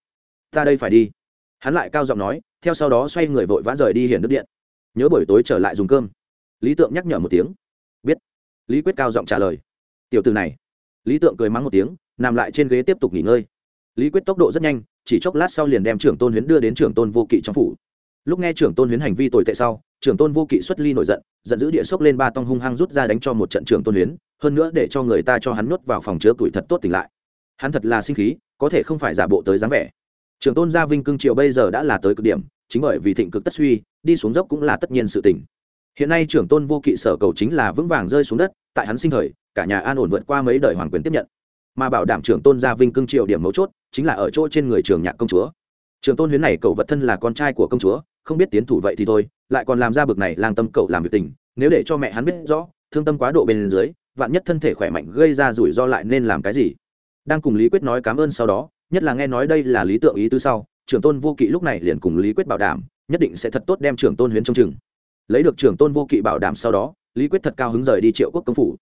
Ta đây phải đi. Hắn lại cao giọng nói, theo sau đó xoay người vội vã rời đi hiển nước điện. Nhớ buổi tối trở lại dùng cơm. Lý tượng nhắc nhở một tiếng. Biết. Lý quyết cao giọng trả lời. Tiểu từ này. Lý tượng cười mắng một tiếng, nằm lại trên ghế tiếp tục nghỉ ngơi lý quyết tốc độ rất nhanh, chỉ chốc lát sau liền đem trưởng tôn huyến đưa đến trưởng tôn vô kỵ trong phủ. Lúc nghe trưởng tôn huyến hành vi tồi tệ sau, trưởng tôn vô kỵ xuất ly nổi giận giận dữ địa sốc lên ba tông hung hăng rút ra đánh cho một trận trưởng tôn huyến, hơn nữa để cho người ta cho hắn nuốt vào phòng chứa tuổi thật tốt tỉnh lại. Hắn thật là sinh khí, có thể không phải giả bộ tới dáng vẻ. Trưởng tôn gia vinh cương triều bây giờ đã là tới cực điểm, chính bởi vì thịnh cực tất suy, đi xuống dốc cũng là tất nhiên sự tỉnh hiện nay trưởng tôn vô kỵ sở cầu chính là vững vàng rơi xuống đất, tại hắn sinh thời, cả nhà an ổn vượt qua mấy đời hoàng quyền tiếp nhận mà bảo đảm trưởng tôn gia vinh cưng triệu điểm mấu chốt chính là ở chỗ trên người trường nhạc công chúa. Trường tôn huyến này cậu vật thân là con trai của công chúa, không biết tiến thủ vậy thì thôi, lại còn làm ra bực này lang tâm cậu làm việc tình, nếu để cho mẹ hắn biết rõ, thương tâm quá độ bên dưới, vạn nhất thân thể khỏe mạnh gây ra rủi ro lại nên làm cái gì? Đang cùng lý quyết nói cảm ơn sau đó, nhất là nghe nói đây là lý tượng ý tứ sau, trưởng tôn vô kỵ lúc này liền cùng lý quyết bảo đảm, nhất định sẽ thật tốt đem trưởng tôn huyến trong chừng. Lấy được trưởng tôn vô kỵ bảo đảm sau đó, lý quyết thật cao hứng rời đi triệu quốc công phủ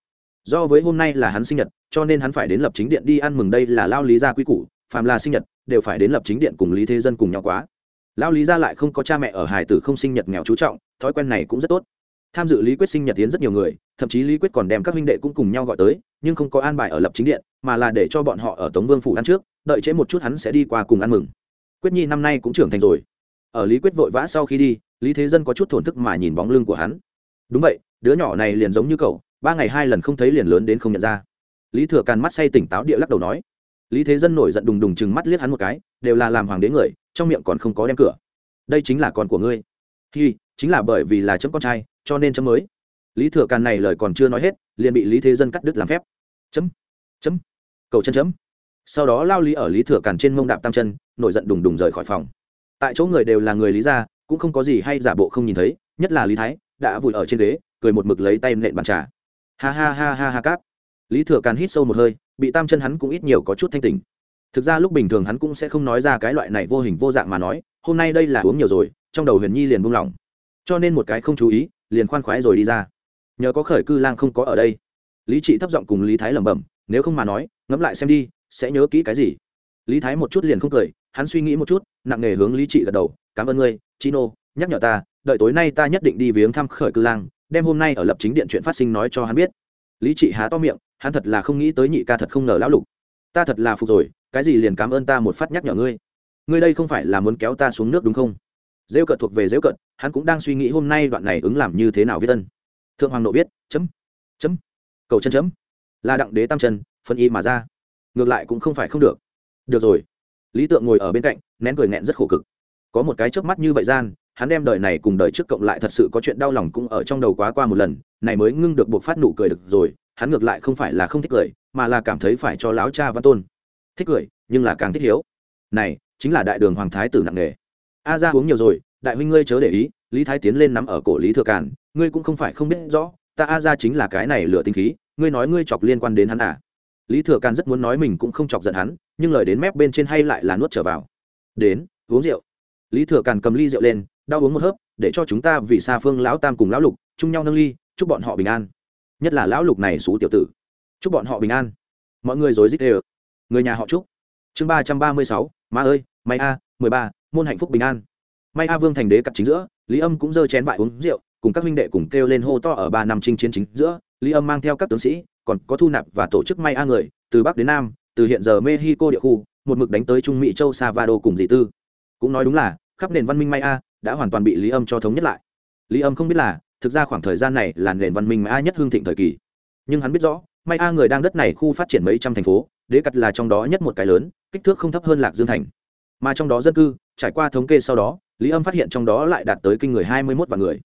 do với hôm nay là hắn sinh nhật, cho nên hắn phải đến lập chính điện đi ăn mừng đây là lao lý gia quy củ, phàm là sinh nhật, đều phải đến lập chính điện cùng lý thế dân cùng nhau quá. Lao lý gia lại không có cha mẹ ở hải tử không sinh nhật nghèo chú trọng, thói quen này cũng rất tốt. Tham dự lý quyết sinh nhật tiến rất nhiều người, thậm chí lý quyết còn đem các huynh đệ cũng cùng nhau gọi tới, nhưng không có an bài ở lập chính điện, mà là để cho bọn họ ở tống vương phủ ăn trước, đợi trễ một chút hắn sẽ đi qua cùng ăn mừng. Quyết nhi năm nay cũng trưởng thành rồi. Ở lý quyết vội vã sau khi đi, lý thế dân có chút thổn thức mà nhìn bóng lưng của hắn. Đúng vậy, đứa nhỏ này liền giống như cậu ba ngày hai lần không thấy liền lớn đến không nhận ra. Lý thừa càn mắt say tỉnh táo địa lắc đầu nói. Lý thế dân nổi giận đùng đùng chừng mắt liếc hắn một cái, đều là làm hoàng đế người, trong miệng còn không có đem cửa. Đây chính là con của ngươi. Hi, chính là bởi vì là chấm con trai, cho nên chấm mới. Lý thừa càn này lời còn chưa nói hết, liền bị lý thế dân cắt đứt làm phép. Chấm chấm, cầu chân chấm. Sau đó lao lý ở lý thừa càn trên mông đạp tam chân, nổi giận đùng đùng rời khỏi phòng. Tại chỗ người đều là người lý gia, cũng không có gì hay giả bộ không nhìn thấy, nhất là lý thái, đã vùi ở trên ghế, cười một mực lấy tay nện bàn trà ha ha ha ha ha cáp. Lý thừa càn hít sâu một hơi, bị tam chân hắn cũng ít nhiều có chút thanh tình thực ra lúc bình thường hắn cũng sẽ không nói ra cái loại này vô hình vô dạng mà nói, hôm nay đây là uống nhiều rồi, trong đầu huyền nhi liền buông lỏng. Cho nên một cái không chú ý, liền khoan khoái rồi đi ra. Nhờ có khởi cư lang không có ở đây. Lý trị thấp giọng cùng lý thái lẩm bẩm, nếu không mà nói, ngẫm lại xem đi, sẽ nhớ kỹ cái gì? Lý thái một chút liền không cười, hắn suy nghĩ một chút, nặng nề hướng lý trị gật đầu, cảm ơn ngươi, chino, nhắc nhở ta, đợi tối nay ta nhất định đi viếng thăm khởi cư lang đem hôm nay ở lập chính điện chuyện phát sinh nói cho hắn biết. Lý trị há to miệng, hắn thật là không nghĩ tới nhị ca thật không ngờ lão lục. Ta thật là phục rồi, cái gì liền cảm ơn ta một phát nhắc nhở ngươi. Ngươi đây không phải là muốn kéo ta xuống nước đúng không? Rêu cợt thuộc về rêu cợt, hắn cũng đang suy nghĩ hôm nay đoạn này ứng làm như thế nào viết tân thượng hoàng nội viết, chấm chấm, cầu chân chấm. Là đặng đế tam chân, phân y mà ra. Ngược lại cũng không phải không được. Được rồi. Lý tượng ngồi ở bên cạnh, nén cười nghẹn rất khổ cực. Có một cái chớp mắt như vậy gian hắn đem đời này cùng đời trước cộng lại thật sự có chuyện đau lòng cũng ở trong đầu quá qua một lần, này mới ngưng được buộc phát nụ cười được rồi, hắn ngược lại không phải là không thích cười, mà là cảm thấy phải cho láo cha văn tôn. Thích cười, nhưng là càng thích hiếu. Này, chính là đại đường hoàng thái tử nặng nghề a ra uống nhiều rồi, đại huynh ngươi chớ để ý, lý thái tiến lên nắm ở cổ lý thừa càn, ngươi cũng không phải không biết rõ, ta a ra chính là cái này lửa tinh khí, ngươi nói ngươi chọc liên quan đến hắn à? Lý thừa càn rất muốn nói mình cũng không chọc giận hắn, nhưng lời đến mép bên trên hay lại là nuốt trở vào. Đến, uống rượu. Lý thừa càn cầm ly rượu lên đau uống một hớp, để cho chúng ta vì xa phương lão tam cùng lão lục, chung nhau nâng ly, chúc bọn họ bình an. Nhất là lão lục này xú tiểu tử. Chúc bọn họ bình an. Mọi người dối dít đều. Người nhà họ chúc. Chương ba trăm ba mươi sáu má ơi, may a, mười ba, môn hạnh phúc bình an. May a vương thành đế cặp chính giữa, lý âm cũng giơ chén vải uống rượu, cùng các huynh đệ cùng kêu lên hô to ở ba năm chinh chiến chính giữa, lý âm mang theo các tướng sĩ, còn có thu nạp và tổ chức may a người, từ bắc đến nam, từ hiện giờ mexico địa khu, một mực đánh tới trung mỹ châu savado cùng dị tư. Cũng nói đúng là, khắp nền văn minh may a đã hoàn toàn bị lý âm cho thống nhất lại. Lý âm không biết là, thực ra khoảng thời gian này là nền văn minh may a nhất hương thịnh thời kỳ. Nhưng hắn biết rõ, may a người đang đất này khu phát triển mấy trăm thành phố, đế cặt là trong đó nhất một cái lớn, kích thước không thấp hơn lạc dương thành. Mà trong đó dân cư, trải qua thống kê sau đó, lý âm phát hiện trong đó lại đạt tới kinh người hai mươi mốt vạn người.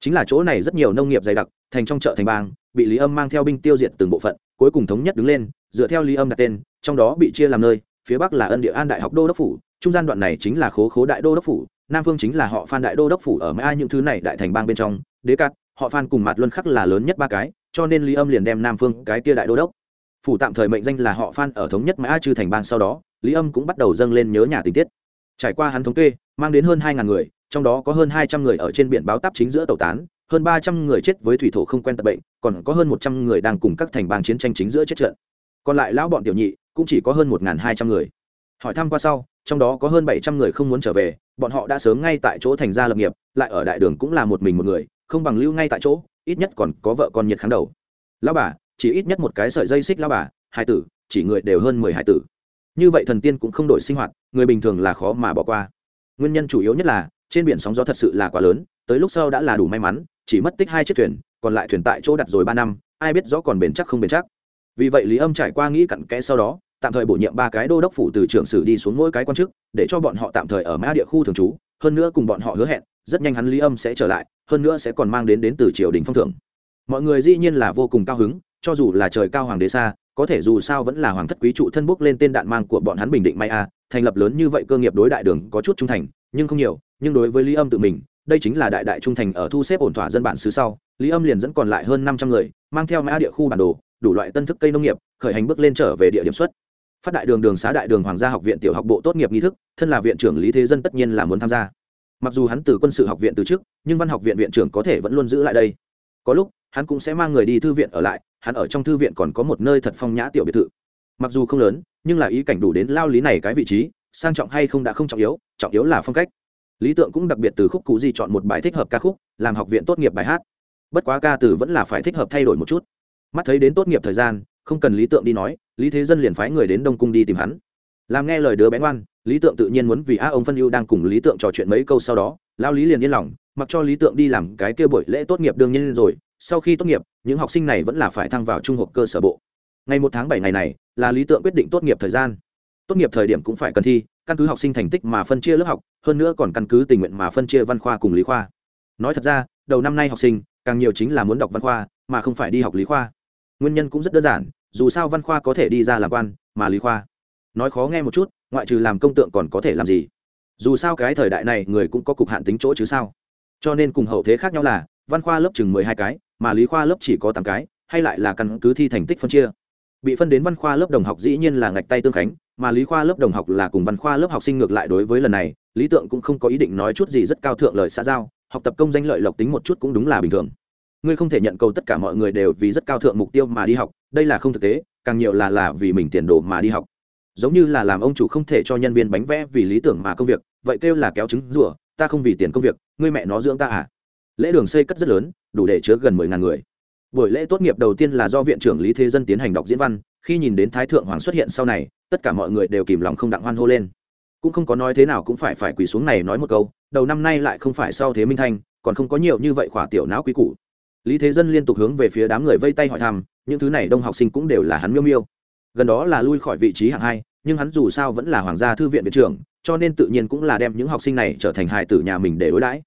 Chính là chỗ này rất nhiều nông nghiệp dày đặc, thành trong chợ thành bang, bị lý âm mang theo binh tiêu diệt từng bộ phận, cuối cùng thống nhất đứng lên, dựa theo lý âm đặt tên, trong đó bị chia làm nơi phía bắc là ân địa an đại học đô đốc phủ, trung gian đoạn này chính là khố khố đại đô đốc phủ, nam phương chính là họ phan đại đô đốc phủ ở mai những thứ này đại thành bang bên trong, đế cát, họ phan cùng mặt luân khắc là lớn nhất ba cái, cho nên lý âm liền đem nam phương cái kia đại đô đốc phủ tạm thời mệnh danh là họ phan ở thống nhất mãi chư thành bang sau đó, lý âm cũng bắt đầu dâng lên nhớ nhà tình tiết. Trải qua hắn thống kê, mang đến hơn hai ngàn người, trong đó có hơn hai trăm người ở trên biển báo táp chính giữa tàu tán, hơn ba trăm người chết với thủy thổ không quen tập bệnh, còn có hơn một trăm người đang cùng các thành bang chiến tranh chính giữa chết trận còn lại lão bọn tiểu nhị cũng chỉ có hơn một hai trăm người. Hỏi thăm qua sau, trong đó có hơn bảy trăm người không muốn trở về, bọn họ đã sớm ngay tại chỗ thành ra lập nghiệp, lại ở đại đường cũng là một mình một người, không bằng lưu ngay tại chỗ, ít nhất còn có vợ con nhiệt kháng đầu. Lão bà, chỉ ít nhất một cái sợi dây xích lão bà, hai tử, chỉ người đều hơn mười hai tử. Như vậy thần tiên cũng không đổi sinh hoạt, người bình thường là khó mà bỏ qua. Nguyên nhân chủ yếu nhất là, trên biển sóng gió thật sự là quá lớn, tới lúc sau đã là đủ may mắn, chỉ mất tích hai chiếc thuyền, còn lại thuyền tại chỗ đặt rồi ba năm, ai biết rõ còn bền chắc không bền chắc vì vậy lý âm trải qua nghĩ cặn kẽ sau đó, tạm thời bổ nhiệm ba cái đô đốc phủ từ trưởng sử đi xuống mỗi cái quan chức, để cho bọn họ tạm thời ở mã địa khu thường trú, hơn nữa cùng bọn họ hứa hẹn, rất nhanh hắn lý âm sẽ trở lại, hơn nữa sẽ còn mang đến đến từ triều đình phong thưởng. Mọi người dĩ nhiên là vô cùng cao hứng, cho dù là trời cao hoàng đế xa, có thể dù sao vẫn là hoàng thất quý trụ thân bốc lên tên đạn mang của bọn hắn bình định may a, thành lập lớn như vậy cơ nghiệp đối đại đường có chút trung thành, nhưng không nhiều, nhưng đối với lý âm tự mình, đây chính là đại đại trung thành ở thu xếp ổn thỏa dân bản xứ sau, lý âm liền dẫn còn lại hơn năm trăm người, mang theo mã địa khu bản đồ đủ loại tân thức cây nông nghiệp, khởi hành bước lên trở về địa điểm xuất. Phát đại đường đường xá đại đường hoàng gia học viện tiểu học bộ tốt nghiệp nghi thức, thân là viện trưởng lý thế dân tất nhiên là muốn tham gia. Mặc dù hắn từ quân sự học viện từ trước nhưng văn học viện viện trưởng có thể vẫn luôn giữ lại đây. Có lúc, hắn cũng sẽ mang người đi thư viện ở lại, hắn ở trong thư viện còn có một nơi thật phong nhã tiểu biệt thự. Mặc dù không lớn, nhưng là ý cảnh đủ đến lao lý này cái vị trí, sang trọng hay không đã không trọng yếu trọng yếu là phong cách. Lý tượng cũng đặc biệt từ khúc cụ di chọn một bài thích hợp ca khúc, làm học viện tốt nghiệp bài hát. Bất quá ca từ vẫn là phải thích hợp thay đổi một chút mắt thấy đến tốt nghiệp thời gian, không cần lý tượng đi nói, lý thế dân liền phái người đến đông cung đi tìm hắn. Làm nghe lời đứa bé ngoan, lý tượng tự nhiên muốn vì a ông phân ưu đang cùng lý tượng trò chuyện mấy câu sau đó lao lý liền yên lòng, mặc cho lý tượng đi làm cái kia buổi lễ tốt nghiệp đương nhiên rồi, sau khi tốt nghiệp, những học sinh này vẫn là phải thăng vào trung học cơ sở bộ. Ngày một tháng bảy ngày này, là lý tượng quyết định tốt nghiệp thời gian. Tốt nghiệp thời điểm cũng phải cần thi, căn cứ học sinh thành tích mà phân chia lớp học, hơn nữa còn căn cứ tình nguyện mà phân chia văn khoa cùng lý khoa. Nói thật ra, đầu năm nay học sinh, càng nhiều chính là muốn đọc văn khoa, mà không phải đi học lý khoa nguyên nhân cũng rất đơn giản, dù sao văn khoa có thể đi ra làm quan, mà lý khoa, nói khó nghe một chút, ngoại trừ làm công tượng còn có thể làm gì? Dù sao cái thời đại này người cũng có cục hạn tính chỗ chứ sao? Cho nên cùng hậu thế khác nhau là, văn khoa lớp chừng mười hai cái, mà lý khoa lớp chỉ có tám cái, hay lại là căn cứ thi thành tích phân chia. Bị phân đến văn khoa lớp đồng học dĩ nhiên là ngạch tay tương khánh, mà lý khoa lớp đồng học là cùng văn khoa lớp học sinh ngược lại đối với lần này, lý tượng cũng không có ý định nói chút gì rất cao thượng lời xã giao, học tập công danh lợi lộc tính một chút cũng đúng là bình thường ngươi không thể nhận cầu tất cả mọi người đều vì rất cao thượng mục tiêu mà đi học, đây là không thực tế, càng nhiều là là vì mình tiền đồ mà đi học. Giống như là làm ông chủ không thể cho nhân viên bánh vẽ vì lý tưởng mà công việc, vậy kêu là kéo trứng rủa ta không vì tiền công việc, ngươi mẹ nó dưỡng ta à? Lễ đường xây cất rất lớn, đủ để chứa gần mười ngàn người. Buổi lễ tốt nghiệp đầu tiên là do viện trưởng lý thế dân tiến hành đọc diễn văn, khi nhìn đến thái thượng hoàng xuất hiện sau này, tất cả mọi người đều kìm lòng không đặng hoan hô lên. Cũng không có nói thế nào cũng phải phải quỳ xuống này nói một câu, đầu năm nay lại không phải sau thế minh thanh, còn không có nhiều như vậy khỏa tiểu não quý cụ lý thế dân liên tục hướng về phía đám người vây tay hỏi thăm, những thứ này đông học sinh cũng đều là hắn miêu miêu. Gần đó là lui khỏi vị trí hạng hai, nhưng hắn dù sao vẫn là hoàng gia thư viện viện trưởng, cho nên tự nhiên cũng là đem những học sinh này trở thành hài tử nhà mình để đối đãi.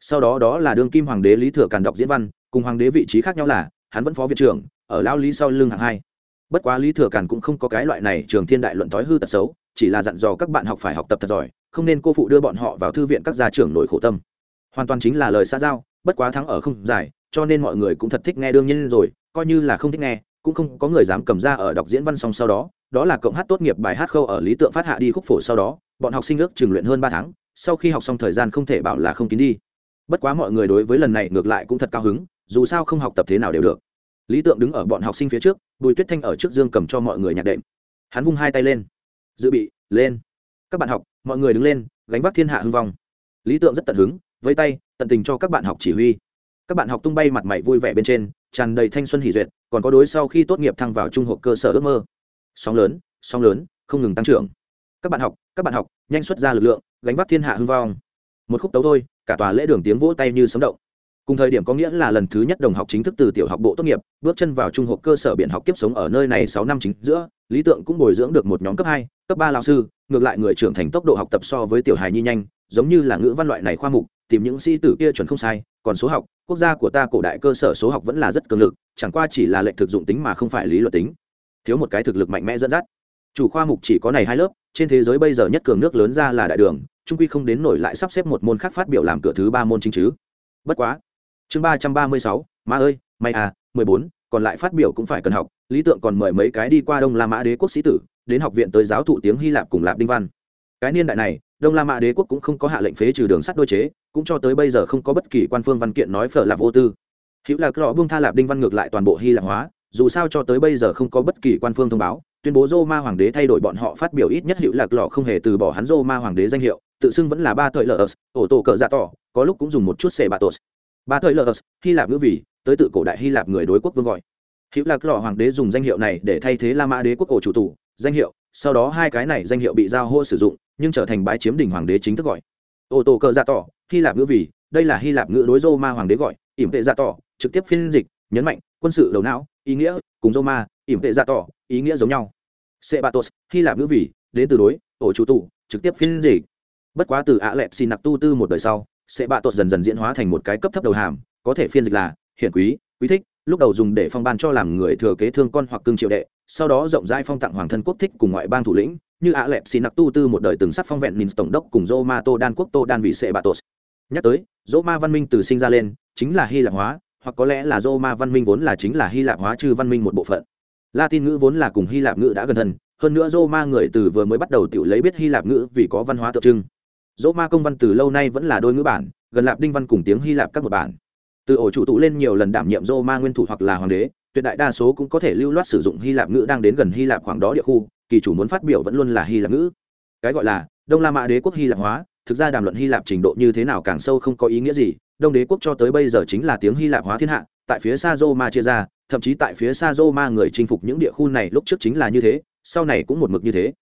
Sau đó đó là đương kim hoàng đế lý thừa càn đọc diễn văn, cùng hoàng đế vị trí khác nhau là, hắn vẫn phó viện trưởng, ở lao lý sau lưng hạng hai. Bất quá lý thừa càn cũng không có cái loại này trường thiên đại luận thói hư tật xấu, chỉ là dặn dò các bạn học phải học tập thật giỏi, không nên cô phụ đưa bọn họ vào thư viện các gia trưởng nổi khổ tâm. Hoàn toàn chính là lời xa giao, bất quá thắng ở không dài cho nên mọi người cũng thật thích nghe đương nhiên rồi, coi như là không thích nghe, cũng không có người dám cầm ra ở đọc diễn văn xong sau đó đó là cộng hát tốt nghiệp bài hát khâu ở lý tượng phát hạ đi khúc phổ sau đó, bọn học sinh ước trường luyện hơn ba tháng, sau khi học xong thời gian không thể bảo là không kín đi. Bất quá mọi người đối với lần này ngược lại cũng thật cao hứng, dù sao không học tập thế nào đều được. Lý tượng đứng ở bọn học sinh phía trước, bùi tuyết thanh ở trước dương cầm cho mọi người nhạc đệm. Hắn vung hai tay lên. Dự bị, lên. Các bạn học, mọi người đứng lên, gánh vác thiên hạ hưng vong. Lý tượng rất tận hứng vây tay, tận tình cho các bạn học chỉ huy các bạn học tung bay mặt mày vui vẻ bên trên, tràn đầy thanh xuân hỷ duyệt, còn có đối sau khi tốt nghiệp thăng vào trung học cơ sở ước mơ. Sóng lớn sóng lớn, không ngừng tăng trưởng. Các bạn học, các bạn học, nhanh xuất ra lực lượng, gánh vác thiên hạ hưng vong. Một khúc tấu thôi, cả tòa lễ đường tiếng vỗ tay như sấm động. Cùng thời điểm có nghĩa là lần thứ nhất đồng học chính thức từ tiểu học bộ tốt nghiệp, bước chân vào trung học cơ sở biển học kiếp sống ở nơi này sáu năm chính giữa, lý tượng cũng bồi dưỡng được một nhóm cấp hai, cấp ba lao sư, ngược lại người trưởng thành tốc độ học tập so với tiểu hài nhi nhanh, giống như là ngữ văn loại này khoa mục tìm những sĩ tử kia chuẩn không sai, còn số học, quốc gia của ta cổ đại cơ sở số học vẫn là rất cường lực, chẳng qua chỉ là lệnh thực dụng tính mà không phải lý luận tính. Thiếu một cái thực lực mạnh mẽ dẫn dắt. Chủ khoa mục chỉ có này hai lớp, trên thế giới bây giờ nhất cường nước lớn ra là đại đường, trung quy không đến nổi lại sắp xếp một môn khác phát biểu làm cửa thứ ba môn chính chứ. Bất quá. Chương ba trăm ba mươi sáu, ma ơi, may à mười bốn, còn lại phát biểu cũng phải cần học, lý tượng còn mời mấy cái đi qua đông la mã đế quốc sĩ tử, đến học viện tới giáo thụ tiếng hy lạp cùng lạp đinh văn cái niên đại này, đông la mã đế quốc cũng không có hạ lệnh phế trừ đường sắt đôi chế, cũng cho tới bây giờ không có bất kỳ quan phương văn kiện nói phở là vô tư. Hữu lạc lọ buông tha lạp đinh văn ngược lại toàn bộ hy lạp hóa, dù sao cho tới bây giờ không có bất kỳ quan phương thông báo, tuyên bố Roma hoàng đế thay đổi bọn họ phát biểu ít nhất hữu lạc lọ không hề từ bỏ hắn Roma hoàng đế danh hiệu, tự xưng vẫn là ba thời lờ ổ tổ cờ dạ tỏ, có lúc cũng dùng một chút xề bà tos ba thời lờ hy lạp ngữ vì, tới tự cổ đại hy lạp người đối quốc vương gọi. Hữu lạc lọ hoàng đế dùng danh hiệu này để thay thế la mã đế quốc ổ chủ tù danh hiệu, sau đó hai cái này danh hiệu bị giao hô sử dụng, nhưng trở thành bái chiếm đỉnh hoàng đế chính thức gọi. Ô tô cờ dạ tỏ, hy lạp ngữ vì, đây là hy lạp ngữ đối rô ma hoàng đế gọi, ỉm tệ dạ tỏ, trực tiếp phiên dịch, nhấn mạnh, quân sự đầu não, ý nghĩa, cùng rô ma, ỉm tệ dạ tỏ, ý nghĩa giống nhau. Sebatos, hy lạp ngữ vì, đến từ đối, ổ chủ tụ, trực tiếp phiên dịch. Bất quá từ ạ lẹt xin nặc tu tư một đời sau, sebatos dần dần diễn hóa thành một cái cấp thấp đầu hàm, có thể phiên dịch là, hiển quý quý thích, lúc đầu dùng để phong ban cho làm người thừa kế thương con hoặc cưng triệu đệ sau đó rộng rãi phong tặng hoàng thân quốc thích cùng ngoại bang thủ lĩnh như ạ lẹp xì nặc tu tư một đời từng sắc phong vẹn minh tổng đốc cùng Roma Tô Đan quốc Tô Đan vị sệ bà tos Nhắc tới, Roma văn minh từ sinh ra lên, chính là Hy Lạp hóa, hoặc có lẽ là Roma văn minh vốn là chính là Hy Lạp hóa trừ văn minh một bộ phận. Latin ngữ vốn là cùng Hy Lạp ngữ đã gần thân, hơn nữa Roma người từ vừa mới bắt đầu tiểu lấy biết Hy Lạp ngữ vì có văn hóa tượng trưng. Roma công văn từ lâu nay vẫn là đôi ngữ bản, gần Lạp Đinh văn cùng tiếng Hy Lạp các một bản. Từ ổ chủ tụ lên nhiều lần đảm nhiệm Roma nguyên thủ hoặc là hoàng đế, tuyệt đại đa số cũng có thể lưu loát sử dụng Hy Lạp ngữ đang đến gần Hy Lạp khoảng đó địa khu, kỳ chủ muốn phát biểu vẫn luôn là hy lạp ngữ. Cái gọi là đông la mã đế quốc hy lạp hóa thực ra đàm luận hy lạp trình độ như thế nào càng sâu không có ý nghĩa gì đông đế quốc cho tới bây giờ chính là tiếng hy lạp hóa thiên hạ tại phía xa roma chia ra thậm chí tại phía xa roma người chinh phục những địa khu này lúc trước chính là như thế sau này cũng một mực như thế.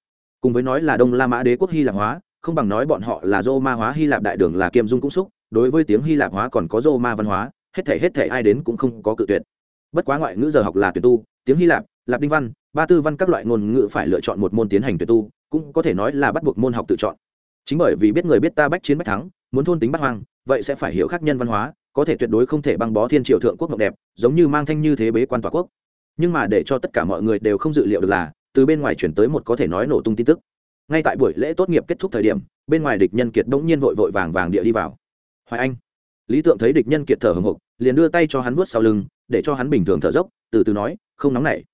Cùng với nói là đông la mã đế quốc hy lạp hóa không bằng nói bọn họ là roma hóa hy lạp đại đường là kiêm dung cũng xúc đối với tiếng hy lạp hóa còn có roma văn hóa hết thể hết thể ai đến cũng không có cự tuyệt bất quá ngoại ngữ giờ học là tuyển tu, tiếng hy lạp lạp đinh văn, ba tư văn các loại ngôn ngữ phải lựa chọn một môn tiến hành tuyển tu, cũng có thể nói là bắt buộc môn học tự chọn. Chính bởi vì biết người biết ta bách chiến bách thắng, muốn thôn tính bắt hoang, vậy sẽ phải hiểu khác nhân văn hóa, có thể tuyệt đối không thể băng bó thiên triều thượng quốc ngọc đẹp, giống như mang thanh như thế bế quan tòa quốc. Nhưng mà để cho tất cả mọi người đều không dự liệu được là, từ bên ngoài chuyển tới một có thể nói nổ tung tin tức. Ngay tại buổi lễ tốt nghiệp kết thúc thời điểm, bên ngoài địch nhân kiệt bỗng nhiên vội vội vàng vàng địa đi vào. Hoài anh. Lý tượng thấy địch nhân kiệt thở hồng hộc, liền đưa tay cho hắn vuốt sau lưng để cho hắn bình thường thở dốc, từ từ nói, không nóng nảy.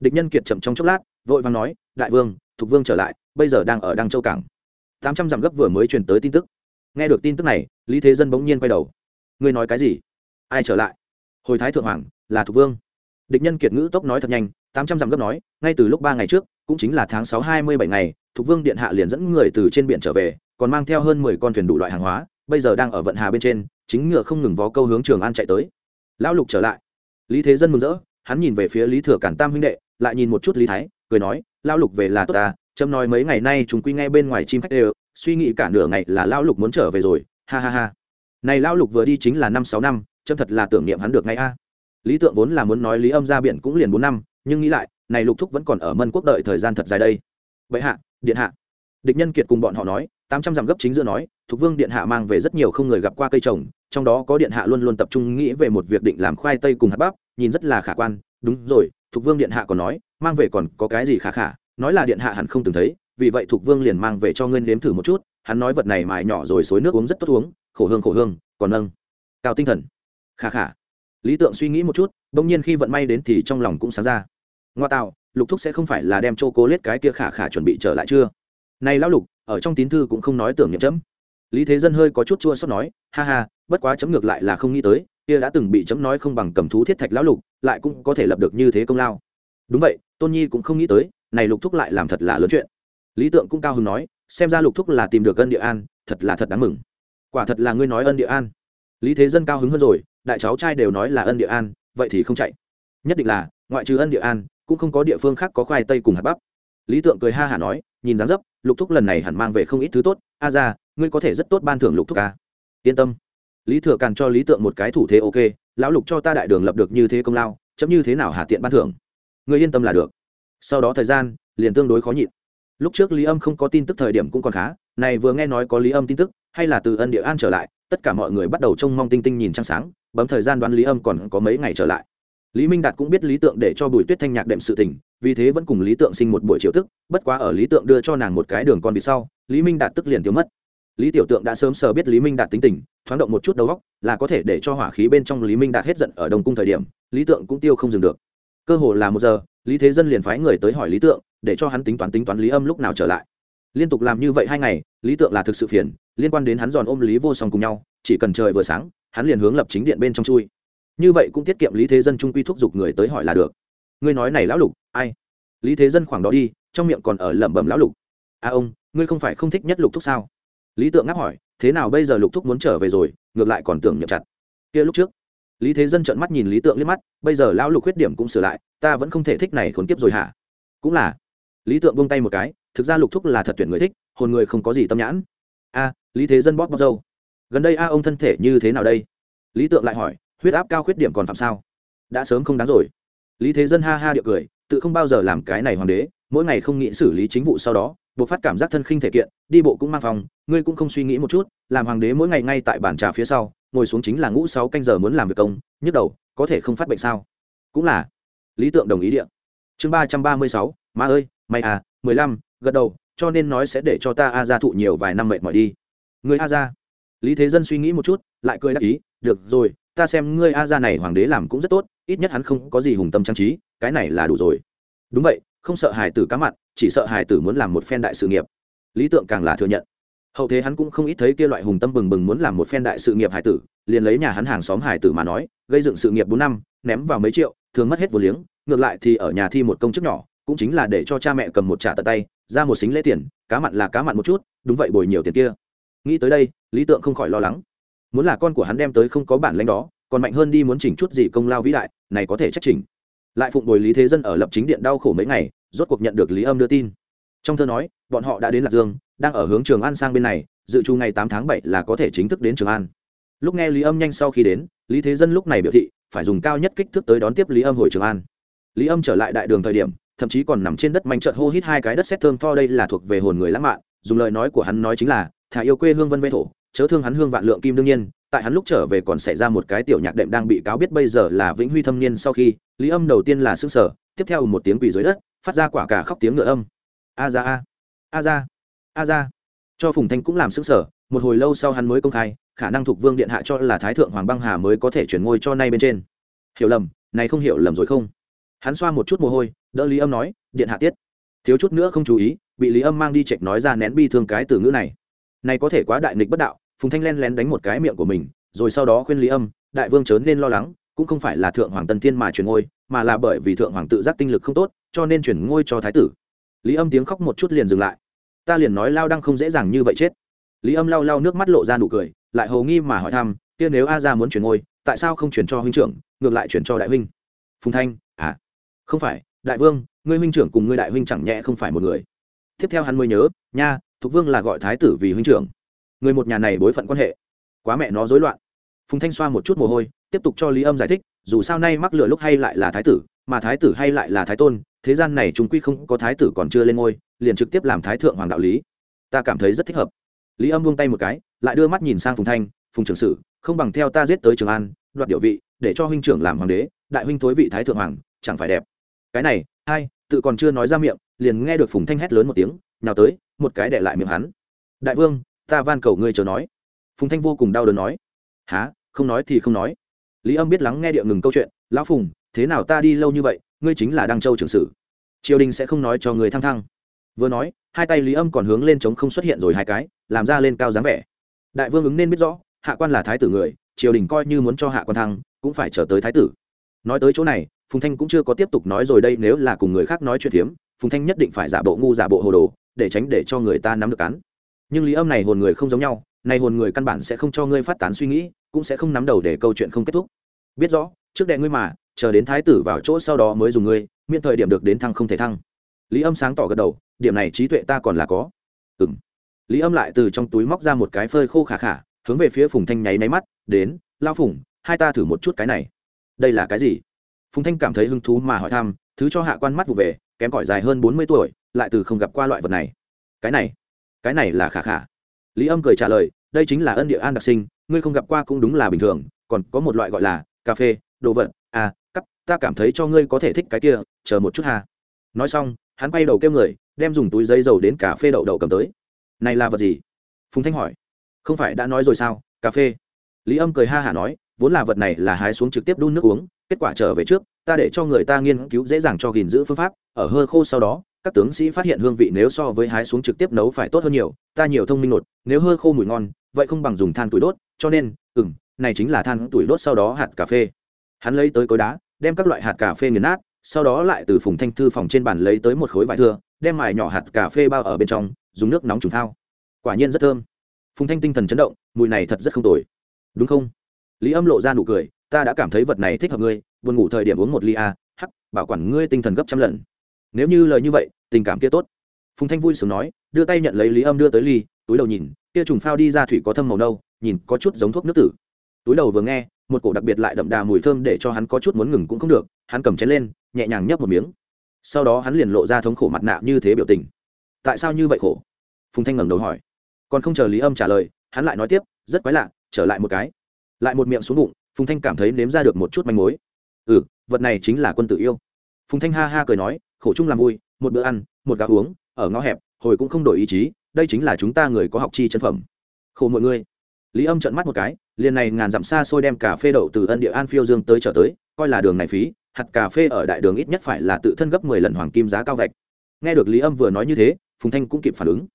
Địch nhân kiệt chậm trong chốc lát, vội vàng nói, đại vương, thục vương trở lại, bây giờ đang ở đăng châu cảng. Tám trăm dặm gấp vừa mới truyền tới tin tức. Nghe được tin tức này, lý thế dân bỗng nhiên quay đầu. Ngươi nói cái gì? Ai trở lại? Hồi thái thượng hoàng, là thục vương. Địch nhân kiệt ngữ tốc nói thật nhanh, tám trăm dặm gấp nói, ngay từ lúc ba ngày trước, cũng chính là tháng sáu hai mươi bảy ngày, thục vương điện hạ liền dẫn người từ trên biển trở về, còn mang theo hơn mười con thuyền đủ loại hàng hóa, bây giờ đang ở vận hà bên trên, chính ngựa không ngừng vó câu hướng trường an chạy tới. Lão lục trở lại lý thế dân mừng rỡ, hắn nhìn về phía lý thừa cản tam huynh đệ, lại nhìn một chút lý thái, cười nói, lão lục về là tốt ta trâm nói mấy ngày nay chúng quy nghe bên ngoài chim khách đều, suy nghĩ cả nửa ngày là lão lục muốn trở về rồi, ha ha ha. Này lão lục vừa đi chính là năm sáu năm trâm thật là tưởng niệm hắn được ngay a. Lý tượng vốn là muốn nói lý âm ra biển cũng liền bốn năm, nhưng nghĩ lại, này lục thúc vẫn còn ở mân quốc đợi thời gian thật dài đây. Vậy hạ, điện hạ. Địch nhân kiệt cùng bọn họ nói tám trăm dặm gấp chính giữa nói thục vương điện hạ mang về rất nhiều không người gặp qua cây trồng, trong đó có điện hạ luôn luôn tập trung nghĩ về một việc định làm khoai tây cùng hạt bắp, nhìn rất là khả quan. Đúng rồi thục vương điện hạ còn nói, mang về còn có cái gì khả khả? Nói là điện hạ hẳn không từng thấy, vì vậy thục vương liền mang về cho ngươi nếm thử một chút. Hắn nói vật này mài nhỏ rồi xối nước uống rất tốt uống, khổ hương khổ hương, còn nâng cao tinh thần. Khả khả. Lý tượng suy nghĩ một chút, bỗng nhiên khi vận may đến thì trong lòng cũng sáng ra. Ngoa tạo, lục thúc sẽ không phải là đem cho cố lết cái kia khả khả chuẩn bị trở lại chưa? Này lão lục ở trong tín thư cũng không nói tưởng niệm chấm. Lý thế dân hơi có chút chua xót nói, ha ha, bất quá chấm ngược lại là không nghĩ tới, kia đã từng bị chấm nói không bằng cầm thú thiết thạch lão lục, lại cũng có thể lập được như thế công lao. Đúng vậy, tôn nhi cũng không nghĩ tới, này lục thúc lại làm thật là lớn chuyện. Lý tượng cũng cao hứng nói, xem ra lục thúc là tìm được ân địa an, thật là thật đáng mừng. Quả thật là ngươi nói ân địa an. Lý thế dân cao hứng hơn rồi, đại cháu trai đều nói là ân địa an, vậy thì không chạy. Nhất định là, ngoại trừ ân địa an, cũng không có địa phương khác có khoai tây cùng hạt bắp. Lý tượng cười ha hả nói nhìn dáng dấp, lục thúc lần này hẳn mang về không ít thứ tốt. A ra ngươi có thể rất tốt ban thưởng lục thúc a yên tâm. Lý thừa càn cho lý tượng một cái thủ thế ok, lão lục cho ta đại đường lập được như thế công lao, chấm như thế nào hà tiện ban thưởng? Ngươi yên tâm là được. Sau đó thời gian, liền tương đối khó nhịn. Lúc trước lý âm không có tin tức thời điểm cũng còn khá, này vừa nghe nói có lý âm tin tức, hay là từ ân địa an trở lại, tất cả mọi người bắt đầu trông mong tinh tinh nhìn trăng sáng, bấm thời gian đoán lý âm còn có mấy ngày trở lại. Lý minh đạt cũng biết lý tượng để cho bùi tuyết thanh nhạc đệm sự tình vì thế vẫn cùng lý tượng sinh một buổi chiều tức bất quá ở lý tượng đưa cho nàng một cái đường con vịt sau, lý minh đạt tức liền tiêu mất. Lý tiểu tượng đã sớm sờ biết lý minh đạt tính tình, thoáng động một chút đầu góc là có thể để cho hỏa khí bên trong lý minh đạt hết giận ở đông cung thời điểm, lý tượng cũng tiêu không dừng được. Cơ hồ là một giờ, lý thế dân liền phái người tới hỏi lý tượng, để cho hắn tính toán tính toán lý âm lúc nào trở lại. Liên tục làm như vậy hai ngày, lý tượng là thực sự phiền, liên quan đến hắn giòn ôm lý vô song cùng nhau, chỉ cần trời vừa sáng, hắn liền hướng lập chính điện bên trong chui. Như vậy cũng tiết kiệm lý thế dân trung quy thúc giục người tới hỏi là được ngươi nói này lão lục, ai? Lý thế dân khoảng đó đi, trong miệng còn ở lẩm bẩm lão lục. A à ông, ngươi không phải không thích nhất lục thúc sao? Lý tượng ngáp hỏi, thế nào bây giờ lục thúc muốn trở về rồi, ngược lại còn tưởng nhậm chặt. Kia lúc trước, lý thế dân trợn mắt nhìn lý tượng liếc mắt, bây giờ lão lục khuyết điểm cũng sửa lại, ta vẫn không thể thích này khốn kiếp rồi hả? Cũng là. Lý tượng buông tay một cái, thực ra lục thúc là thật tuyển người thích, hồn người không có gì tâm nhãn. A lý thế dân bóp bóp dâu gần đây a ông thân thể như thế nào đây? Lý tượng lại hỏi, huyết áp cao khuyết điểm còn phạm sao? Đã sớm không đáng rồi lý thế dân ha ha điệu cười, tự không bao giờ làm cái này hoàng đế, mỗi ngày không nghĩ xử lý chính vụ sau đó, buộc phát cảm giác thân khinh thể kiện, đi bộ cũng mang phòng, ngươi cũng không suy nghĩ một chút, làm hoàng đế mỗi ngày ngay tại bàn trà phía sau, ngồi xuống chính là ngũ sáu canh giờ muốn làm việc công, nhức đầu, có thể không phát bệnh sao? Cũng là. Lý tượng đồng ý điện chương ba trăm ba mươi sáu má ơi, mày à mười lăm, gật đầu, cho nên nói sẽ để cho ta a ra thụ nhiều vài năm mệt mỏi đi. Người a ra lý thế dân suy nghĩ một chút, lại cười đáp ý, được rồi, ta xem ngươi a ra này hoàng đế làm cũng rất tốt, ít nhất hắn không có gì hùng tâm trang trí, cái này là đủ rồi. Đúng vậy, không sợ hài tử cá mặn, chỉ sợ hài tử muốn làm một phen đại sự nghiệp. Lý tượng càng là thừa nhận. Hậu thế hắn cũng không ít thấy kia loại hùng tâm bừng bừng muốn làm một phen đại sự nghiệp hài tử, liền lấy nhà hắn hàng xóm hài tử mà nói, gây dựng sự nghiệp bốn năm, ném vào mấy triệu, thường mất hết vô liếng, ngược lại thì ở nhà thi một công chức nhỏ, cũng chính là để cho cha mẹ cầm một trả tận tay, ra một xính lễ tiền, cá mặn là cá mặn một chút, đúng vậy bồi nhiều tiền kia nghĩ tới đây, lý tượng không khỏi lo lắng. Muốn là con của hắn đem tới không có bản lãnh đó, còn mạnh hơn đi muốn chỉnh chút gì công lao vĩ đại, này có thể trách chỉnh. Lại phụng bồi lý thế dân ở lập chính điện đau khổ mấy ngày, rốt cuộc nhận được lý âm đưa tin. Trong thơ nói, bọn họ đã đến lạc dương, đang ở hướng trường an sang bên này, dự trù ngày tám tháng bảy là có thể chính thức đến trường an. Lúc nghe lý âm nhanh sau khi đến, lý thế dân lúc này biểu thị, phải dùng cao nhất kích thước tới đón tiếp lý âm hồi trường an. Lý âm trở lại đại đường thời điểm, thậm chí còn nằm trên đất manh trợt hô hít hai cái đất xét thơm tho đây là thuộc về hồn người lãng mạn, dùng lời nói của hắn nói chính là thả yêu quê hương vân vê thổ, chớ thương hắn hương vạn lượng kim đương nhiên, tại hắn lúc trở về còn xảy ra một cái tiểu nhạc đệm đang bị cáo biết bây giờ là vĩnh huy thâm niên sau khi, lý âm đầu tiên là xương sở tiếp theo một tiếng quỳ dưới đất, phát ra quả cả khóc tiếng ngựa âm. A ra, a a ra a ra. Cho phùng thanh cũng làm xứng sở một hồi lâu sau hắn mới công khai, khả năng thuộc vương điện hạ cho là thái thượng hoàng băng hà mới có thể chuyển ngôi cho nay bên trên. Hiểu lầm, này không hiểu lầm rồi không? Hắn xoa một chút mồ hôi, đỡ lý âm nói, điện hạ tiết. Thiếu chút nữa không chú ý, bị lý âm mang đi chệch nói ra nén bi thương cái từ ngữ này này có thể quá đại nghịch bất đạo, phùng thanh len lén đánh một cái miệng của mình, rồi sau đó khuyên lý âm, đại vương chớ nên lo lắng, cũng không phải là thượng hoàng tân thiên mà chuyển ngôi, mà là bởi vì thượng hoàng tự giác tinh lực không tốt, cho nên chuyển ngôi cho thái tử. Lý âm tiếng khóc một chút liền dừng lại. Ta liền nói lao đăng không dễ dàng như vậy chết. Lý âm lau lau nước mắt lộ ra nụ cười, lại hầu nghi mà hỏi thăm, kia nếu a ra muốn chuyển ngôi, tại sao không chuyển cho huynh trưởng, ngược lại chuyển cho đại huynh? Phùng thanh à không phải, đại vương, ngươi huynh trưởng cùng ngươi đại huynh chẳng nhẹ không phải một người. Tiếp theo hắn mới nhớ, nha thục vương là gọi thái tử vì huynh trưởng. Người một nhà này bối phận quan hệ. Quá mẹ nó rối loạn. Phùng thanh xoa một chút mồ hôi, tiếp tục cho lý âm giải thích, dù sao nay mắc lửa lúc hay lại là thái tử, mà thái tử hay lại là thái tôn, thế gian này chúng quy không có thái tử còn chưa lên ngôi, liền trực tiếp làm thái thượng hoàng đạo lý. Ta cảm thấy rất thích hợp. Lý âm buông tay một cái, lại đưa mắt nhìn sang phùng thanh, phùng trưởng sử không bằng theo ta giết tới trường an, đoạt điệu vị, để cho huynh trưởng làm hoàng đế, đại huynh thối vị thái thượng hoàng, chẳng phải đẹp. Cái này hai tự còn chưa nói ra miệng, liền nghe được phùng thanh hét lớn một tiếng nào tới một cái để lại miệng hắn. Đại vương ta van cầu ngươi chờ nói. Phùng thanh vô cùng đau đớn nói. Há không nói thì không nói. Lý âm biết lắng nghe địa ngừng câu chuyện lão phùng thế nào ta đi lâu như vậy ngươi chính là đăng châu trưởng sử. Triều đình sẽ không nói cho người thăng thăng. Vừa nói hai tay lý âm còn hướng lên chống không xuất hiện rồi hai cái làm ra lên cao dáng vẻ. Đại vương ứng nên biết rõ hạ quan là thái tử người triều đình coi như muốn cho hạ quan thăng cũng phải chờ tới thái tử. Nói tới chỗ này phùng thanh cũng chưa có tiếp tục nói rồi đây nếu là cùng người khác nói chuyện hiếm, phùng thanh nhất định phải giả bộ ngu giả bộ hồ đồ để tránh để cho người ta nắm được cán nhưng lý âm này hồn người không giống nhau, này hồn người căn bản sẽ không cho ngươi phát tán suy nghĩ, cũng sẽ không nắm đầu để câu chuyện không kết thúc. Biết rõ, trước đệ ngươi mà, chờ đến thái tử vào chỗ sau đó mới dùng ngươi, miễn thời điểm được đến thăng không thể thăng. Lý âm sáng tỏ gật đầu, điểm này trí tuệ ta còn là có. Ừ m lý âm lại từ trong túi móc ra một cái phơi khô khả khả, hướng về phía phùng thanh nháy máy mắt, đến lao phùng, hai ta thử một chút cái này. Đây là cái gì? Phùng thanh cảm thấy hứng thú mà hỏi thăm, thứ cho hạ quan mắt vụ về, kém cỏi dài hơn bốn mươi tuổi lại từ không gặp qua loại vật này. Cái này cái này là khả khả. Lý âm cười trả lời, đây chính là ân địa an đặc sinh, ngươi không gặp qua cũng đúng là bình thường, còn có một loại gọi là cà phê, đồ vật à cắp, ta cảm thấy cho ngươi có thể thích cái kia, chờ một chút hà. nói xong, hắn quay đầu kêu người, đem dùng túi giấy dầu đến cà phê đậu đậu cầm tới. Này là vật gì? Phùng thanh hỏi. Không phải đã nói rồi sao, cà phê. Lý âm cười ha hả nói, vốn là vật này là hái xuống trực tiếp đun nước uống, kết quả trở về trước, ta để cho người ta nghiên cứu dễ dàng cho gìn giữ phương pháp, ở hơ khô sau đó các tướng sĩ phát hiện hương vị nếu so với hái xuống trực tiếp nấu phải tốt hơn nhiều, ta nhiều thông minh nột, nếu hơ khô mùi ngon, vậy không bằng dùng than tuổi đốt, cho nên, ừm, này chính là than tuổi đốt sau đó hạt cà phê. Hắn lấy tới cối đá, đem các loại hạt cà phê nghiền nát, sau đó lại từ phùng thanh thư phòng trên bàn lấy tới một khối vải thưa, đem mài nhỏ hạt cà phê bao ở bên trong, dùng nước nóng trùng thao. Quả nhiên rất thơm. Phùng thanh tinh thần chấn động, mùi này thật rất không tồi. Đúng không? Lý âm lộ ra nụ cười, ta đã cảm thấy vật này thích hợp ngươi, buồn ngủ thời điểm uống một ly a, hắc, bảo quản ngươi tinh thần gấp trăm lần nếu như lời như vậy, tình cảm kia tốt. Phùng thanh vui sướng nói, đưa tay nhận lấy lý âm đưa tới ly, túi đầu nhìn, kia trùng phao đi ra thủy có thâm màu nâu, nhìn có chút giống thuốc nước tử. Túi đầu vừa nghe, một cổ đặc biệt lại đậm đà mùi thơm để cho hắn có chút muốn ngừng cũng không được, hắn cầm chén lên, nhẹ nhàng nhấp một miếng. Sau đó hắn liền lộ ra thống khổ mặt nạ như thế biểu tình. Tại sao như vậy khổ? Phùng thanh ngẩng đầu hỏi. Còn không chờ lý âm trả lời, hắn lại nói tiếp, rất quái lạ, trở lại một cái. Lại một miệng xuống bụng, phùng thanh cảm thấy nếm ra được một chút manh mối. Ừ vật này chính là quân tử yêu. Phùng thanh ha ha cười nói khổ chung làm vui, một bữa ăn, một gà uống, ở ngõ hẹp, hồi cũng không đổi ý chí, đây chính là chúng ta người có học chi chân phẩm. Khổ mọi người. Lý âm trợn mắt một cái, liền này ngàn dặm xa xôi đem cà phê đậu từ ân địa an phiêu dương tới trở tới, coi là đường này phí, hạt cà phê ở đại đường ít nhất phải là tự thân gấp mười lần hoàng kim giá cao vạch. Nghe được lý âm vừa nói như thế, phùng thanh cũng kịp phản ứng.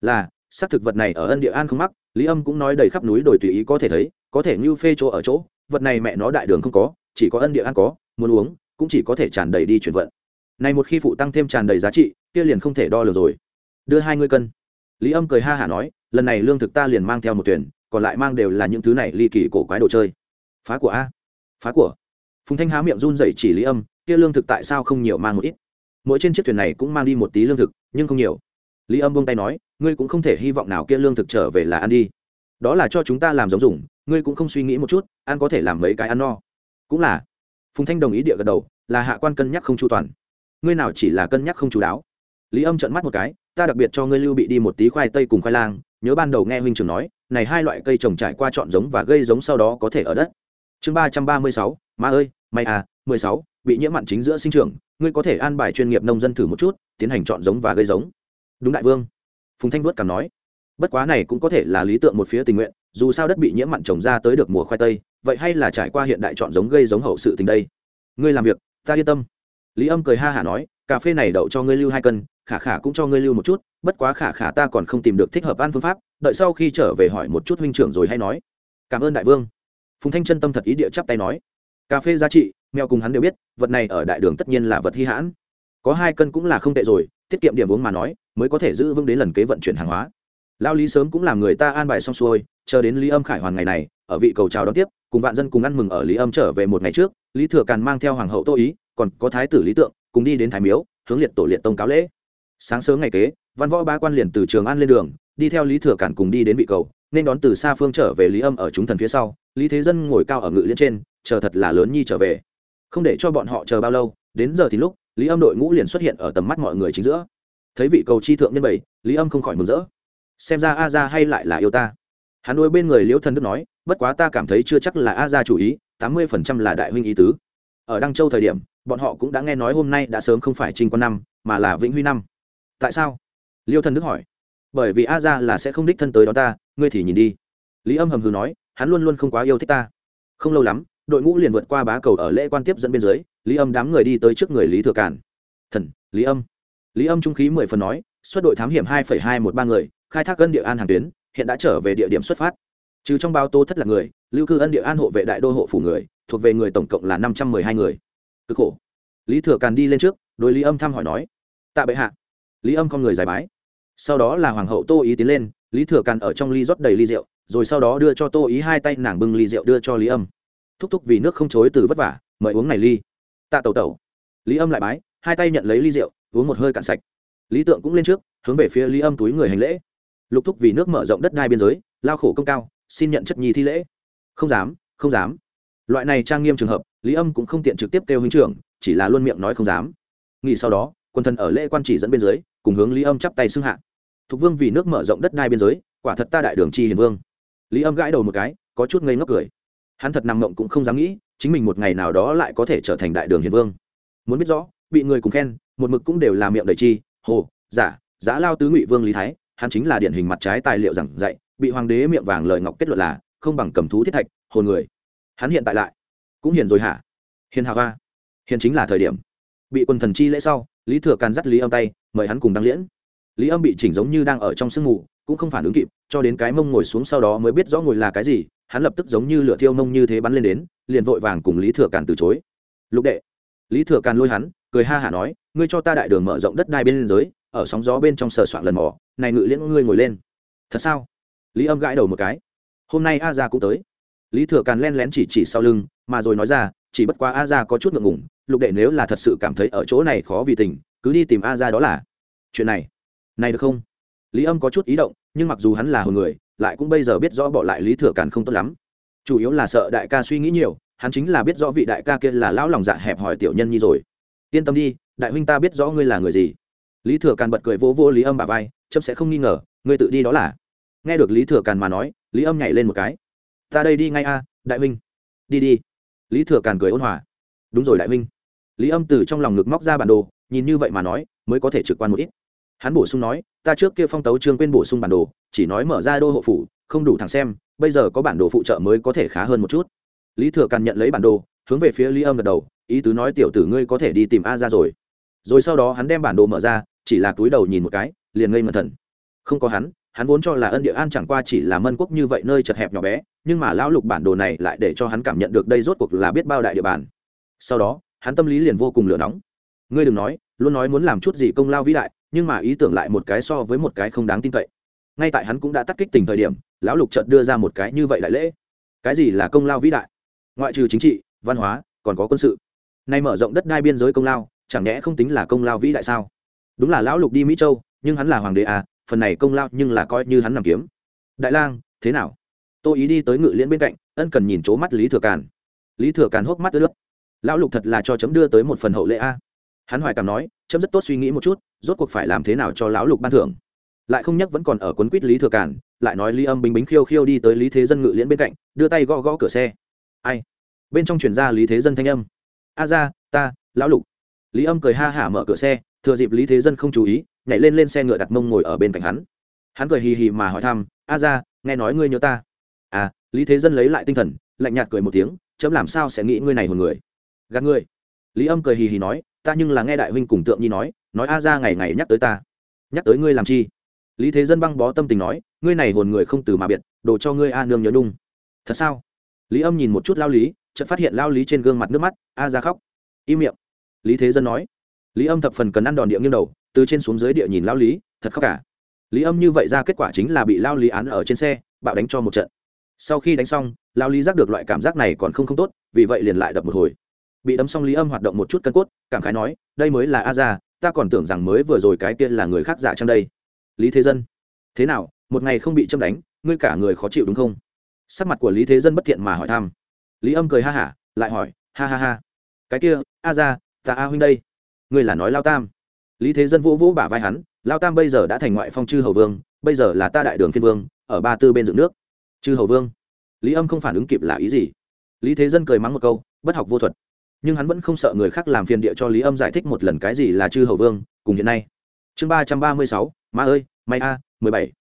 Là, xác thực vật này ở ân địa an không mắc, lý âm cũng nói đầy khắp núi đồi tùy ý có thể thấy, có thể như phê chỗ ở chỗ, vật này mẹ nó đại đường không có, chỉ có ân địa an có, muốn uống, cũng chỉ có thể tràn đầy đi chuyển vận này một khi phụ tăng thêm tràn đầy giá trị, kia liền không thể đo lường rồi. Đưa hai ngươi cân. Lý âm cười ha hả nói, lần này lương thực ta liền mang theo một thuyền, còn lại mang đều là những thứ này ly kỳ cổ quái đồ chơi. Phá của a. Phá của. Phùng thanh há miệng run dậy chỉ lý âm, kia lương thực tại sao không nhiều mang một ít? Mỗi trên chiếc thuyền này cũng mang đi một tí lương thực, nhưng không nhiều. Lý âm buông tay nói, ngươi cũng không thể hy vọng nào kia lương thực trở về là ăn đi. Đó là cho chúng ta làm giống dùng, ngươi cũng không suy nghĩ một chút, ăn có thể làm mấy cái ăn no. Cũng là. Phùng thanh đồng ý địa gật đầu, là hạ quan cân nhắc không chu toàn ngươi nào chỉ là cân nhắc không chú đáo. Lý âm trận mắt một cái, ta đặc biệt cho ngươi lưu bị đi một tí khoai tây cùng khoai lang, nhớ ban đầu nghe huynh trưởng nói, này hai loại cây trồng trải qua chọn giống và gây giống sau đó có thể ở đất. Chương ba trăm ba mươi sáu, ma ơi, may à mười sáu, bị nhiễm mặn chính giữa sinh trưởng, ngươi có thể an bài chuyên nghiệp nông dân thử một chút, tiến hành chọn giống và gây giống. Đúng đại vương. Phùng thanh vuốt cảm nói, bất quá này cũng có thể là lý tượng một phía tình nguyện, dù sao đất bị nhiễm mặn trồng ra tới được mùa khoai tây, vậy hay là trải qua hiện đại chọn giống gây giống hậu sự tình đây. Ngươi làm việc, ta yên tâm lý âm cười ha hả nói, cà phê này đậu cho ngươi lưu hai cân, khả khả cũng cho ngươi lưu một chút, bất quá khả khả ta còn không tìm được thích hợp ăn phương pháp, đợi sau khi trở về hỏi một chút huynh trưởng rồi hay nói. Cảm ơn đại vương. Phùng thanh chân tâm thật ý địa chắp tay nói. Cà phê giá trị, mèo cùng hắn đều biết, vật này ở đại đường tất nhiên là vật hy hãn. Có hai cân cũng là không tệ rồi, tiết kiệm điểm uống mà nói, mới có thể giữ vững đến lần kế vận chuyển hàng hóa. Lao lý sớm cũng làm người ta an bài xong xuôi, chờ đến lý âm khải hoàn ngày này, ở vị cầu chào đón tiếp, cùng vạn dân cùng ăn mừng ở lý âm trở về một ngày trước, lý thừa càn mang theo hoàng hậu tô ý còn có thái tử lý tượng, cùng đi đến thái miếu, hướng liệt tổ liệt tông cáo lễ. Sáng sớm ngày kế, văn võ ba quan liền từ trường an lên đường, đi theo lý thừa cản cùng đi đến vị cầu, nên đón từ xa phương trở về lý âm ở chúng thần phía sau. Lý thế dân ngồi cao ở ngự liên trên, chờ thật là lớn nhi trở về. Không để cho bọn họ chờ bao lâu, đến giờ thì lúc, lý âm đội ngũ liền xuất hiện ở tầm mắt mọi người chính giữa. Thấy vị cầu chi thượng nhân bảy, lý âm không khỏi mừng rỡ. Xem ra a ra hay lại là yêu ta. Hắn đôi bên người liễu thần đức nói, bất quá ta cảm thấy chưa chắc là a ra chủ ý, tám mươi phần trăm là đại huynh ý tứ. Ở đăng châu thời điểm bọn họ cũng đã nghe nói hôm nay đã sớm không phải trinh quan năm, mà là vĩnh huy năm. Tại sao? Liêu thần đức hỏi. Bởi vì a ra là sẽ không đích thân tới đó ta, ngươi thì nhìn đi. Lý âm hầm hừ nói, hắn luôn luôn không quá yêu thích ta. Không lâu lắm, đội ngũ liền vượt qua bá cầu ở lễ quan tiếp dẫn bên dưới, lý âm đám người đi tới trước người lý thừa cản. Thần, lý âm. Lý âm trung khí mười phần nói, xuất đội thám hiểm hai phẩy hai một ba người, khai thác ân địa an hàng tuyến, hiện đã trở về địa điểm xuất phát. Trừ trong bao tô thất là người, lưu cư ân địa an hộ vệ đại đô hộ phủ người, thuộc về người tổng cộng là năm trăm mười hai người cực khổ. Lý thừa càn đi lên trước, đối lý âm thăm hỏi nói, tạ bệ hạ. Lý âm con người giải bái. Sau đó là hoàng hậu tô ý tiến lên, lý thừa càn ở trong ly rót đầy ly rượu, rồi sau đó đưa cho tô ý hai tay nàng bưng ly rượu đưa cho lý âm. Thúc thúc vì nước không chối từ vất vả, mời uống này ly. Tạ tẩu tẩu. Lý âm lại bái, hai tay nhận lấy ly rượu, uống một hơi cạn sạch. Lý tượng cũng lên trước, hướng về phía lý âm túi người hành lễ. Lục thúc vì nước mở rộng đất đai biên giới, lao khổ công cao, xin nhận chất nhi thi lễ. Không dám không dám loại này trang nghiêm trường hợp lý âm cũng không tiện trực tiếp kêu huynh trưởng chỉ là luôn miệng nói không dám. Nghỉ sau đó quân thần ở lễ quan chỉ dẫn bên dưới, cùng hướng lý âm chắp tay xưng hạ. Thục vương vì nước mở rộng đất đai biên giới quả thật ta đại đường chi hiền vương. Lý âm gãi đầu một cái có chút ngây ngốc cười. Hắn thật nằm mộng cũng không dám nghĩ chính mình một ngày nào đó lại có thể trở thành đại đường hiền vương. Muốn biết rõ bị người cùng khen một mực cũng đều là miệng đầy chi hồ giả giả lao tứ ngụy vương lý thái hắn chính là điển hình mặt trái tài liệu giảng dạy bị hoàng đế miệng vàng lời ngọc kết luận là không bằng cầm thú thiết thạch hồn người hắn hiện tại lại. Cũng hiền rồi hả? Hiền hà hoa. Hiền chính là thời điểm. Bị quân thần chi lễ sau, lý thừa càn dắt lý âm tay, mời hắn cùng đăng liễn. Lý âm bị chỉnh giống như đang ở trong sương mù, cũng không phản ứng kịp, cho đến cái mông ngồi xuống sau đó mới biết rõ ngồi là cái gì, hắn lập tức giống như lửa thiêu mông như thế bắn lên đến, liền vội vàng cùng lý thừa càn từ chối. Lục đệ. Lý thừa càn lôi hắn, cười ha hả nói, ngươi cho ta đại đường mở rộng đất đai bên giới ở sóng gió bên trong sờ soạn lần mỏ này ngự liễn ngươi ngồi lên. Thật sao? Lý âm gãi đầu một cái. Hôm nay a ra cũng tới lý thừa càn len lén chỉ chỉ sau lưng, mà rồi nói ra, chỉ bất quá a ra có chút ngượng ngủng lục đệ nếu là thật sự cảm thấy ở chỗ này khó vì tình, cứ đi tìm a ra đó là. Chuyện này này được không? Lý âm có chút ý động, nhưng mặc dù hắn là hồn người, lại cũng bây giờ biết rõ bỏ lại lý thừa càn không tốt lắm. Chủ yếu là sợ đại ca suy nghĩ nhiều, hắn chính là biết rõ vị đại ca kia là lão lòng dạ hẹp hỏi tiểu nhân nhi rồi. Yên tâm đi, đại huynh ta biết rõ ngươi là người gì. Lý thừa càn bật cười vỗ vỗ lý âm bà vai trâm sẽ không nghi ngờ, ngươi tự đi đó là. Nghe được lý thừa càn mà nói, lý âm nhảy lên một cái ta đây đi ngay a, đại huynh. Đi đi. Lý thừa càn cười ôn hòa. Đúng rồi đại huynh. Lý âm từ trong lòng ngực móc ra bản đồ, nhìn như vậy mà nói, mới có thể trực quan một ít. Hắn bổ sung nói, ta trước kia phong tấu trương quên bổ sung bản đồ, chỉ nói mở ra đô hộ phủ, không đủ thẳng xem, bây giờ có bản đồ phụ trợ mới có thể khá hơn một chút. Lý thừa càn nhận lấy bản đồ, hướng về phía lý âm gật đầu, ý tứ nói tiểu tử ngươi có thể đi tìm a ra rồi. Rồi sau đó hắn đem bản đồ mở ra, chỉ là túi đầu nhìn một cái, liền ngây ngẩn thần. Không có hắn hắn vốn cho là ân địa an chẳng qua chỉ là mân quốc như vậy nơi chật hẹp nhỏ bé nhưng mà lão lục bản đồ này lại để cho hắn cảm nhận được đây rốt cuộc là biết bao đại địa bàn. Sau đó, hắn tâm lý liền vô cùng lửa nóng. Ngươi đừng nói, luôn nói muốn làm chút gì công lao vĩ đại, nhưng mà ý tưởng lại một cái so với một cái không đáng tin cậy. Ngay tại hắn cũng đã tắt kích tình thời điểm, lão lục chợt đưa ra một cái như vậy đại lễ. Cái gì là công lao vĩ đại? Ngoại trừ chính trị, văn hóa, còn có quân sự. Nay mở rộng đất đai biên giới công lao, chẳng nhẽ không tính là công lao vĩ đại sao? Đúng là lão lục đi mỹ châu, nhưng hắn là hoàng đế à phần này công lao nhưng là coi như hắn nằm kiếm. Đại lang, thế nào? Tôi ý đi tới ngự liễn bên cạnh, ân cần nhìn chỗ mắt lý thừa càn. Lý thừa càn hốc mắt ướt nước lão lục thật là cho chấm đưa tới một phần hậu lễ a. Hắn hoài cảm nói, chấm rất tốt suy nghĩ một chút, rốt cuộc phải làm thế nào cho lão lục ban thưởng. Lại không nhắc vẫn còn ở quấn quýt lý thừa càn, lại nói lý âm bình bính khiêu khiêu đi tới lý thế dân ngự liễn bên cạnh, đưa tay gõ gõ cửa xe. Ai? Bên trong chuyển ra lý thế dân thanh âm. A ra, ta, lão lục. Lý âm cười ha hả mở cửa xe, thừa dịp lý thế dân không chú ý, nhảy lên lên xe ngựa đặt mông ngồi ở bên cạnh hắn. Hắn cười hì hì mà hỏi thăm, a ra, nghe nói ngươi nhớ ta lý thế dân lấy lại tinh thần, lạnh nhạt cười một tiếng, chấm làm sao sẽ nghĩ ngươi này hồn người? Gạt ngươi. Lý âm cười hì hì nói, ta nhưng là nghe đại huynh cùng tượng nhi nói nói a ra ngày ngày nhắc tới ta. Nhắc tới ngươi làm chi? Lý thế dân băng bó tâm tình nói, ngươi này hồn người không từ mà biệt, đồ cho ngươi a nương nhớ nung. thật sao? Lý âm nhìn một chút lao lý, chợt phát hiện lao lý trên gương mặt nước mắt, a ra khóc. Im miệng. Lý thế dân nói. Lý âm thập phần cần ăn đòn địa nghiêng đầu, từ trên xuống dưới địa nhìn lao lý, thật khóc cả. Lý âm như vậy ra kết quả chính là bị lao lý án ở trên xe, bạo đánh cho một trận sau khi đánh xong lao lý giác được loại cảm giác này còn không không tốt, vì vậy liền lại đập một hồi. Bị đấm xong lý âm hoạt động một chút cân cốt, cảm khái nói, đây mới là a ra ta còn tưởng rằng mới vừa rồi cái kia là người khác giả trong đây. Lý thế dân, thế nào, một ngày không bị châm đánh, ngươi cả người khó chịu đúng không? Sắc mặt của lý thế dân bất thiện mà hỏi thăm. Lý âm cười ha hả, lại hỏi, ha ha ha, cái kia, a ra ta a huynh đây, ngươi là nói lao tam? Lý thế dân vỗ vỗ bả vai hắn, lao tam bây giờ đã thành ngoại phong chư hầu vương, bây giờ là ta đại đường phiên vương, ở ba tư bên dựng nước chư hầu vương, lý âm không phản ứng kịp là ý gì? Lý thế dân cười mắng một câu, bất học vô thuật. Nhưng hắn vẫn không sợ người khác làm phiền địa cho lý âm giải thích một lần cái gì là chư hầu vương, cùng hiện nay. Chương ba trăm ba mươi sáu, ma ơi, may a, mười bảy.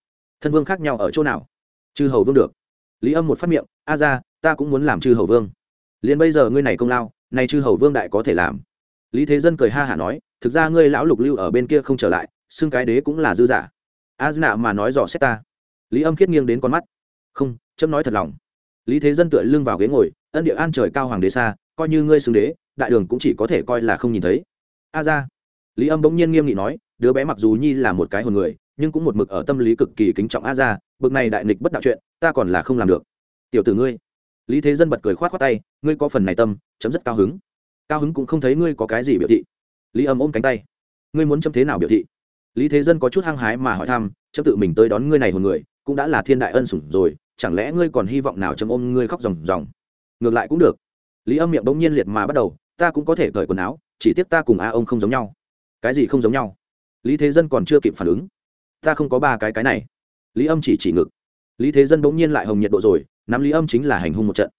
Thân vương khác nhau ở chỗ nào? Chư hầu vương được. Lý âm một phát miệng, a ra, ta cũng muốn làm chư hầu vương. Liền bây giờ ngươi này công lao nay chư hầu vương đại có thể làm. Lý thế dân cười ha hả nói, thực ra ngươi lão lục lưu ở bên kia không trở lại, xưng cái đế cũng là dư giả. A nạ mà nói dò xét ta. Lý âm khiết nghiêng đến con mắt không, chấm nói thật lòng. Lý thế dân tựa lưng vào ghế ngồi, ân địa an trời cao hoàng đế xa, coi như ngươi xưng đế, đại đường cũng chỉ có thể coi là không nhìn thấy. A ra. Lý âm bỗng nhiên nghiêm nghị nói, đứa bé mặc dù nhi là một cái hồn người, nhưng cũng một mực ở tâm lý cực kỳ kính trọng a ra, bực này đại nghịch bất đạo chuyện, ta còn là không làm được. Tiểu tử ngươi. Lý thế dân bật cười khoát khoát tay, ngươi có phần này tâm, chấm rất cao hứng. Cao hứng cũng không thấy ngươi có cái gì biểu thị. Lý âm ôm cánh tay. Ngươi muốn chấm thế nào biểu thị? Lý thế dân có chút hăng hái mà hỏi thăm, chấm tự mình tới đón ngươi này hồn người, cũng đã là thiên đại ân sủng rồi chẳng lẽ ngươi còn hy vọng nào chấm ôm ngươi khóc ròng ròng? Ngược lại cũng được. Lý âm miệng bỗng nhiên liệt mà bắt đầu, ta cũng có thể cởi quần áo, chỉ tiếc ta cùng a ông không giống nhau. Cái gì không giống nhau? Lý thế dân còn chưa kịp phản ứng. Ta không có ba cái cái này. Lý âm chỉ chỉ ngực. Lý thế dân bỗng nhiên lại hồng nhiệt độ rồi, nắm lý âm chính là hành hung một trận.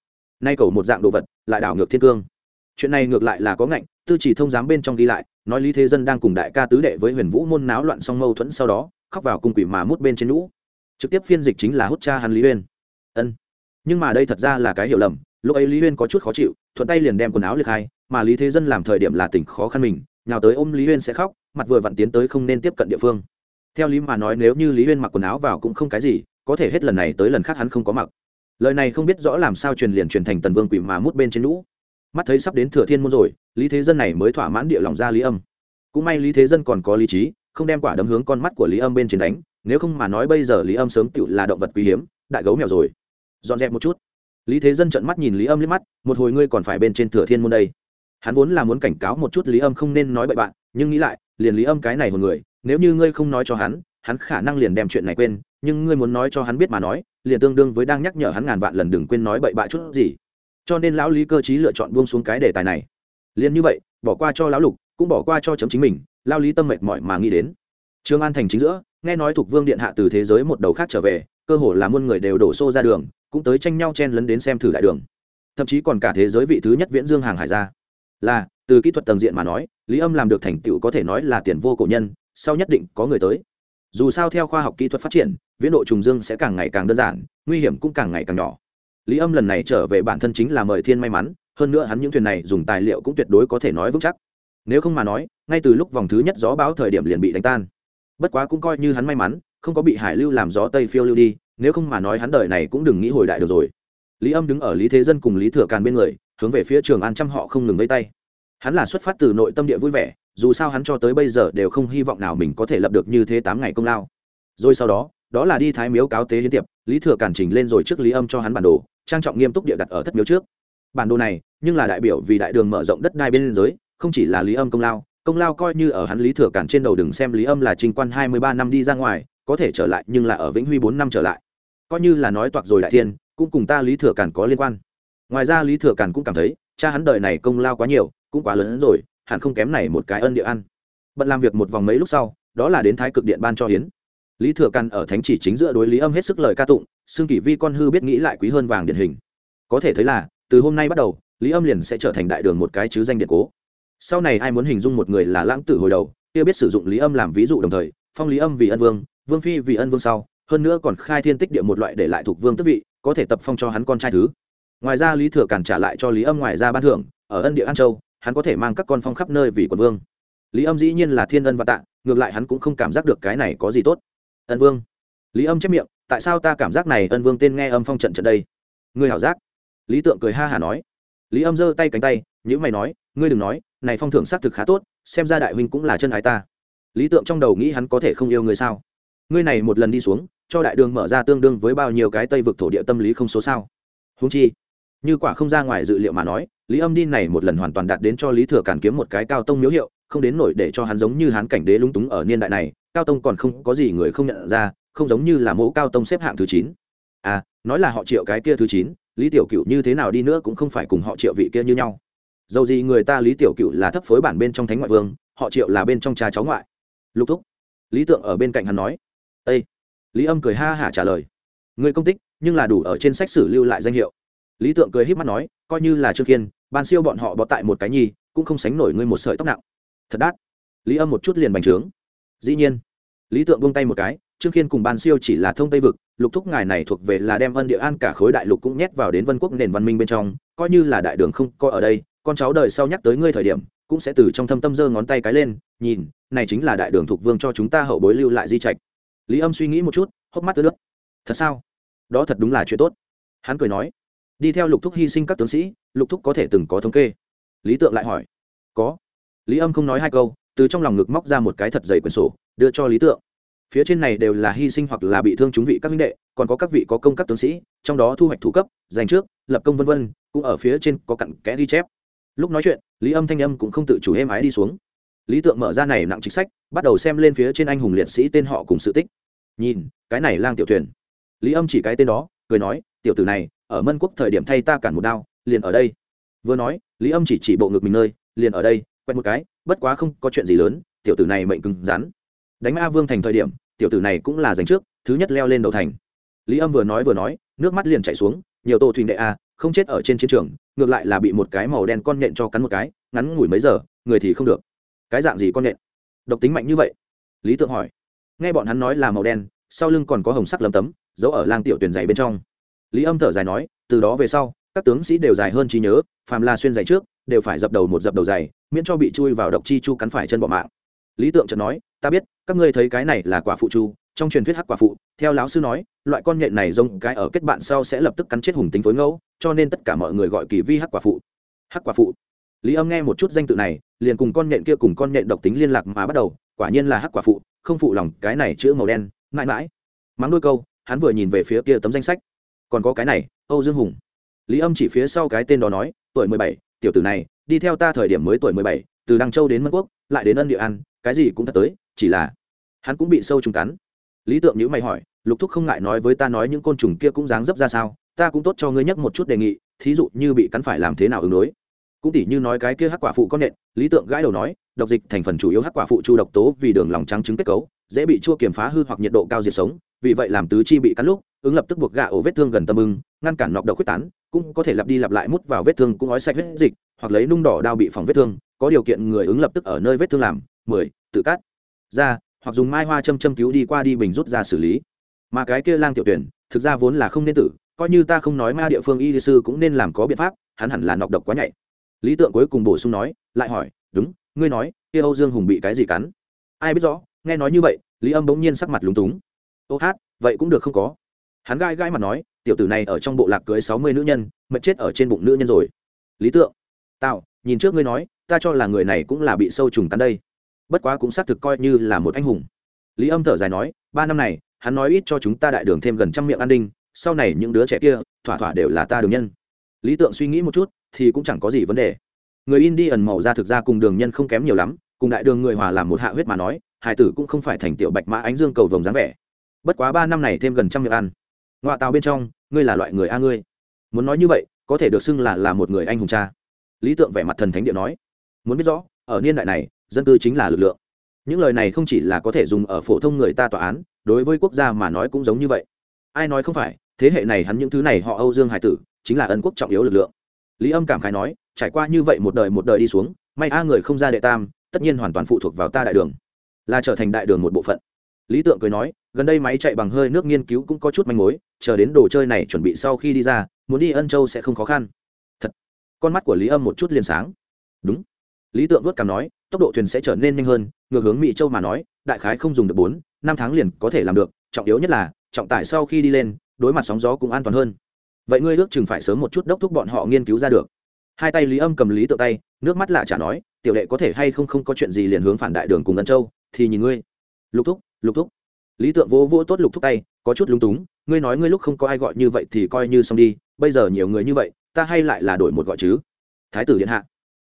Nay cầu một dạng đồ vật, lại đảo ngược thiên cương. Chuyện này ngược lại là có ngạnh, tư chỉ thông giám bên trong ghi lại, nói lý thế dân đang cùng đại ca tứ đệ với huyền vũ môn náo loạn xong mâu thuẫn sau đó, khóc vào cung quỷ mà mút bên trên lũ trực tiếp phiên dịch chính là hút cha hắn lý uyên. Ân. Nhưng mà đây thật ra là cái hiểu lầm, lúc ấy lý uyên có chút khó chịu, thuận tay liền đem quần áo liệt hai, mà lý thế dân làm thời điểm là tỉnh khó khăn mình nào tới ôm lý uyên sẽ khóc, mặt vừa vặn tiến tới không nên tiếp cận địa phương. Theo lý mà nói nếu như lý uyên mặc quần áo vào cũng không cái gì, có thể hết lần này tới lần khác hắn không có mặc. Lời này không biết rõ làm sao truyền liền truyền thành tần vương quỷ mà mút bên trên lũ. Mắt thấy sắp đến thừa thiên môn rồi, lý thế dân này mới thỏa mãn địa lòng ra lý âm. Cũng may lý thế dân còn có lý trí, không đem quả đấm hướng con mắt của lý âm bên trên đánh nếu không mà nói bây giờ lý âm sớm tựu là động vật quý hiếm, đại gấu mèo rồi. Dọn dẹp một chút. Lý thế dân trợn mắt nhìn lý âm liếc mắt, một hồi ngươi còn phải bên trên thừa thiên môn đây. Hắn vốn là muốn cảnh cáo một chút lý âm không nên nói bậy bạn, nhưng nghĩ lại, liền lý âm cái này một người, nếu như ngươi không nói cho hắn hắn khả năng liền đem chuyện này quên, nhưng ngươi muốn nói cho hắn biết mà nói, liền tương đương với đang nhắc nhở hắn ngàn vạn lần đừng quên nói bậy bạ chút gì. Cho nên lão lý cơ chí lựa chọn buông xuống cái đề tài này. Liền như vậy, bỏ qua cho lão lục, cũng bỏ qua cho chấm chính mình lao lý tâm mệt mỏi mà nghĩ đến. Trương an thành chính giữa nghe nói thuộc vương điện hạ từ thế giới một đầu khác trở về, cơ hồ là muôn người đều đổ xô ra đường, cũng tới tranh nhau chen lấn đến xem thử đại đường. Thậm chí còn cả thế giới vị thứ nhất viễn dương hàng hải ra. Là, từ kỹ thuật tầng diện mà nói, lý âm làm được thành tựu có thể nói là tiền vô cổ nhân, sau nhất định có người tới. Dù sao theo khoa học kỹ thuật phát triển, viễn độ trùng dương sẽ càng ngày càng đơn giản, nguy hiểm cũng càng ngày càng nhỏ. Lý âm lần này trở về bản thân chính là mời thiên may mắn, hơn nữa hắn những thuyền này dùng tài liệu cũng tuyệt đối có thể nói vững chắc. Nếu không mà nói, ngay từ lúc vòng thứ nhất gió báo thời điểm liền bị đánh tan bất quá cũng coi như hắn may mắn, không có bị hải lưu làm gió tây phiêu lưu đi, nếu không mà nói hắn đời này cũng đừng nghĩ hồi đại được rồi. Lý âm đứng ở lý thế dân cùng lý thừa càn bên người, hướng về phía trường an trăm họ không ngừng vây tay. Hắn là xuất phát từ nội tâm địa vui vẻ, dù sao hắn cho tới bây giờ đều không hy vọng nào mình có thể lập được như thế tám ngày công lao. Rồi sau đó đó là đi thái miếu cáo tế hiến tiệp, lý thừa cản trình lên rồi trước lý âm cho hắn bản đồ, trang trọng nghiêm túc địa đặt ở thất miếu trước. Bản đồ này, nhưng là đại biểu vì đại đường mở rộng đất đai bên giới không chỉ là lý âm công lao công lao coi như ở hắn lý thừa cản trên đầu đừng xem lý âm là trình quan hai mươi ba năm đi ra ngoài, có thể trở lại, nhưng là ở vĩnh huy bốn năm trở lại. Coi như là nói toạc rồi đại thiên, cũng cùng ta lý thừa cản có liên quan. Ngoài ra lý thừa cản cũng cảm thấy, cha hắn đời này công lao quá nhiều, cũng quá lớn rồi, hẳn không kém này một cái ân địa ăn. Bận làm việc một vòng mấy lúc sau, đó là đến thái cực điện ban cho hiến. Lý thừa Cản ở thánh chỉ chính giữa đối lý âm hết sức lời ca tụng xương kỷ vi con hư biết nghĩ lại quý hơn vàng điển hình. Có thể thấy là, từ hôm nay bắt đầu, lý âm liền sẽ trở thành đại đường một cái chứ danh điện cố sau này ai muốn hình dung một người là lãng tử hồi đầu, kia biết sử dụng lý âm làm ví dụ đồng thời, phong lý âm vì ân vương vương phi vì ân vương sau, hơn nữa còn khai thiên tích địa một loại để lại thuộc vương tước vị, có thể tập phong cho hắn con trai thứ. Ngoài ra lý thừa càn trả lại cho lý âm ngoài ra ban thưởng, ở ân địa an châu, hắn có thể mang các con phong khắp nơi vì quận vương. Lý âm dĩ nhiên là thiên ân và tạ, ngược lại hắn cũng không cảm giác được cái này có gì tốt. Ân vương. Lý âm chép miệng, tại sao ta cảm giác này ân vương tên nghe âm phong trận trận đây? Ngươi hảo giác. Lý tượng cười ha hả nói. Lý âm giơ tay cánh tay những mày nói, ngươi đừng nói này phong thưởng xác thực khá tốt, xem ra đại huynh cũng là chân ái ta. Lý tượng trong đầu nghĩ hắn có thể không yêu ngươi sao? Ngươi này một lần đi xuống, cho đại đường mở ra tương đương với bao nhiêu cái tây vực thổ địa tâm lý không số sao? Húng chi, như quả không ra ngoài dự liệu mà nói, lý âm đi này một lần hoàn toàn đạt đến cho lý thừa cản kiếm một cái cao tông miếu hiệu, không đến nổi để cho hắn giống như hắn cảnh đế lúng túng ở niên đại này, cao tông còn không có gì người không nhận ra, không giống như là mẫu cao tông xếp hạng thứ chín. À nói là họ triệu cái kia thứ chín, lý tiểu cựu như thế nào đi nữa cũng không phải cùng họ triệu vị kia như nhau dầu gì người ta lý tiểu cựu là thấp phối bản bên trong thánh ngoại vương, họ triệu là bên trong cha cháu ngoại. Lục thúc. Lý tượng ở bên cạnh hắn nói. Â lý âm cười ha hả trả lời. Người công tích, nhưng là đủ ở trên sách sử lưu lại danh hiệu. Lý tượng cười h í p mắt nói, coi như là trương kiên, ban siêu bọn họ bỏ tại một cái nhi, cũng không sánh nổi ngươi một sợi tóc nặng. Thật đát. Lý âm một chút liền bành trướng. Dĩ nhiên. Lý tượng buông tay một cái, trương kiên cùng ban siêu chỉ là thông tây vực, lục thúc ngài này thuộc về là đem ân địa an cả khối đại lục cũng nhét vào đến vân quốc nền văn minh bên trong, coi như là đại đường không coi ở đây con cháu đời sau nhắc tới ngươi thời điểm, cũng sẽ từ trong thâm tâm giơ ngón tay cái lên, nhìn, này chính là đại đường thục vương cho chúng ta hậu bối lưu lại di trạch. Lý âm suy nghĩ một chút, hốc mắt tứ nước. Thật sao? Đó thật đúng là chuyện tốt. Hắn cười nói. Đi theo lục thúc hy sinh các tướng sĩ, lục thúc có thể từng có thống kê. Lý tượng lại hỏi. Có. Lý âm không nói hai câu, từ trong lòng ngực móc ra một cái thật dày quyển sổ, đưa cho lý tượng. Phía trên này đều là hy sinh hoặc là bị thương chúng vị các minh đệ, còn có các vị có công các tướng sĩ, trong đó thu hoạch thủ cấp, giành trước, lập công vân vân, cũng ở phía trên có cặn kẽ ghi chép lúc nói chuyện, lý âm thanh âm cũng không tự chủ êm ái đi xuống. Lý tượng mở ra này nặng chính sách, bắt đầu xem lên phía trên anh hùng liệt sĩ tên họ cùng sự tích. Nhìn, cái này lang tiểu thuyền. Lý âm chỉ cái tên đó, cười nói, tiểu tử này, ở mân quốc thời điểm thay ta cản một đao, liền ở đây. Vừa nói, lý âm chỉ chỉ bộ ngực mình nơi, liền ở đây quẹt một cái, bất quá không có chuyện gì lớn, tiểu tử này mệnh cứng rắn. Đánh ma vương thành thời điểm, tiểu tử này cũng là giành trước, thứ nhất leo lên đầu thành. Lý âm vừa nói vừa nói, nước mắt liền chảy xuống, nhiều tô thuyền đệ a không chết ở trên chiến trường, ngược lại là bị một cái màu đen con nhện cho cắn một cái, ngắn ngủi mấy giờ, người thì không được. Cái dạng gì con nhện? Độc tính mạnh như vậy? Lý tượng hỏi. Nghe bọn hắn nói là màu đen, sau lưng còn có hồng sắc lấm tấm, giấu ở lang tiểu tuyển dày bên trong. Lý âm thở dài nói, từ đó về sau, các tướng sĩ đều dài hơn trí nhớ, phàm là xuyên giày trước, đều phải dập đầu một dập đầu dày miễn cho bị chui vào độc chi chu cắn phải chân bọ mạng. Lý tượng chợt nói, ta biết, các ngươi thấy cái này là quả phụ chu trong truyền thuyết hắc quả phụ, theo lão sư nói, loại con nhện này giống cái ở kết bạn sau sẽ lập tức cắn chết hùng tính phối ngẫu, cho nên tất cả mọi người gọi kỳ vi hắc quả phụ. Hắc quả phụ. Lý âm nghe một chút danh tự này, liền cùng con nhện kia cùng con nhện độc tính liên lạc mà bắt đầu, quả nhiên là hắc quả phụ, không phụ lòng cái này chữ màu đen, mãi mãi. Mắng đôi câu, hắn vừa nhìn về phía kia tấm danh sách. Còn có cái này, âu dương hùng. Lý âm chỉ phía sau cái tên đó nói, tuổi mười bảy, tiểu tử này, đi theo ta thời điểm mới tuổi mười bảy, từ đăng châu đến mân quốc, lại đến ân địa an, cái gì cũng thật tới, chỉ là hắn cũng bị sâu trùng cắn lý tượng nhữ mày hỏi, lục thúc không ngại nói với ta nói những côn trùng kia cũng dáng dấp ra sao? Ta cũng tốt cho ngươi nhắc một chút đề nghị, thí dụ như bị cắn phải làm thế nào ứng đối. Cũng tỉ như nói cái kia hắc quả phụ con nện, lý tượng gãi đầu nói, độc dịch thành phần chủ yếu hắc quả phụ chu độc tố vì đường lòng trắng trứng kết cấu, dễ bị chua kiềm phá hư hoặc nhiệt độ cao diệt sống, vì vậy làm tứ chi bị cắn lúc, ứng lập tức buộc gạ ổ vết thương gần tâm ưng, ngăn cản nọc độc huyết tán, cũng có thể lặp đi lặp lại mút vào vết thương cũng ói sạch huyết dịch, hoặc lấy nung đỏ đao bị phòng vết thương, có điều kiện người ứng lập tức ở nơi vết thương làm, mười, tự cắt. Ra hoặc dùng mai hoa châm châm cứu đi qua đi bình rút ra xử lý. Mà cái kia lang tiểu tuyển, thực ra vốn là không nên tử, coi như ta không nói ma địa phương y sư cũng nên làm có biện pháp, hắn hẳn là nọc độc quá nhạy. Lý tượng cuối cùng bổ sung nói, lại hỏi, đúng, ngươi nói, kia âu dương hùng bị cái gì cắn? Ai biết rõ, nghe nói như vậy, lý âm bỗng nhiên sắc mặt lúng túng. Ô hát, vậy cũng được không có. Hắn gai gai mặt nói, tiểu tử này ở trong bộ lạc cưới sáu mươi nữ nhân mật chết ở trên bụng nữ nhân rồi. Lý tượng tạo nhìn trước ngươi nói, ta cho là người này cũng là bị sâu trùng cắn đây bất quá cũng xác thực coi như là một anh hùng. Lý âm thở dài nói, ba năm này, hắn nói ít cho chúng ta đại đường thêm gần trăm miệng an ninh sau này những đứa trẻ kia, thỏa thỏa đều là ta đường nhân. Lý tượng suy nghĩ một chút, thì cũng chẳng có gì vấn đề. Người in đi ẩn màu ra thực ra cùng đường nhân không kém nhiều lắm, cùng đại đường người hòa làm một hạ huyết mà nói hải tử cũng không phải thành tiểu bạch mã ánh dương cầu vồng dáng vẻ. Bất quá ba năm này thêm gần trăm miệng ăn. Ngoại tàu bên trong, ngươi là loại người a ngươi. Muốn nói như vậy, có thể được xưng là là một người anh hùng cha. Lý tượng vẻ mặt thần thánh điện nói. Muốn biết rõ, ở niên đại này dân cư chính là lực lượng. Những lời này không chỉ là có thể dùng ở phổ thông người ta tòa án, đối với quốc gia mà nói cũng giống như vậy. Ai nói không phải, thế hệ này hắn những thứ này họ âu dương hải tử, chính là ân quốc trọng yếu lực lượng. Lý âm cảm khái nói, trải qua như vậy một đời một đời đi xuống, may a người không ra đệ tam, tất nhiên hoàn toàn phụ thuộc vào ta đại đường. Là trở thành đại đường một bộ phận. Lý tượng cười nói, gần đây máy chạy bằng hơi nước nghiên cứu cũng có chút manh mối, chờ đến đồ chơi này chuẩn bị sau khi đi ra, muốn đi ân châu sẽ không khó khăn. Thật. Con mắt của lý âm một chút liền sáng. Đúng. Lý tượng vớt cảm nói tốc độ thuyền sẽ trở nên nhanh hơn, ngược hướng mỹ châu mà nói, đại khái không dùng được bốn, năm tháng liền có thể làm được, trọng yếu nhất là, trọng tải sau khi đi lên, đối mặt sóng gió cũng an toàn hơn. Vậy ngươi ước chừng phải sớm một chút đốc thúc bọn họ nghiên cứu ra được. Hai tay lý âm cầm lý Tự tay, nước mắt lạ chả nói, tiểu đệ có thể hay không không có chuyện gì liền hướng phản đại đường cùng ân châu, thì nhìn ngươi. Lục thúc lục thúc. Lý tượng vô vô tốt lục thúc tay, có chút lúng túng, ngươi nói ngươi lúc không có ai gọi như vậy thì coi như xong đi, bây giờ nhiều người như vậy, ta hay lại là đổi một gọi chứ. Thái tử điện hạ.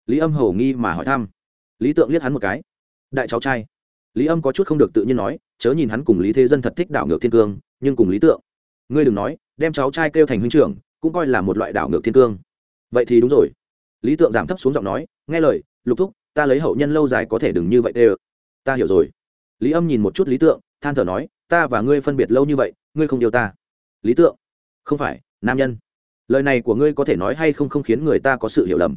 Lý âm hầu nghi mà hỏi thăm lý tượng liếc hắn một cái. Đại cháu trai. Lý âm có chút không được tự nhiên nói, chớ nhìn hắn cùng lý thế dân thật thích đảo ngược thiên cương, nhưng cùng lý tượng, ngươi đừng nói, đem cháu trai kêu thành huynh trưởng, cũng coi là một loại đảo ngược thiên cương. Vậy thì đúng rồi. Lý tượng giảm thấp xuống giọng nói, nghe lời, lục thúc, ta lấy hậu nhân lâu dài có thể đừng như vậy tê ta hiểu rồi. Lý âm nhìn một chút lý tượng, than thở nói, ta và ngươi phân biệt lâu như vậy, ngươi không yêu ta. Lý tượng? Không phải, nam nhân. Lời này của ngươi có thể nói hay không không khiến người ta có sự hiểu lầm.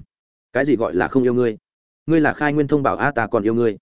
Cái gì gọi là không yêu ngươi? Ngươi là khai nguyên thông bảo a ta còn yêu ngươi.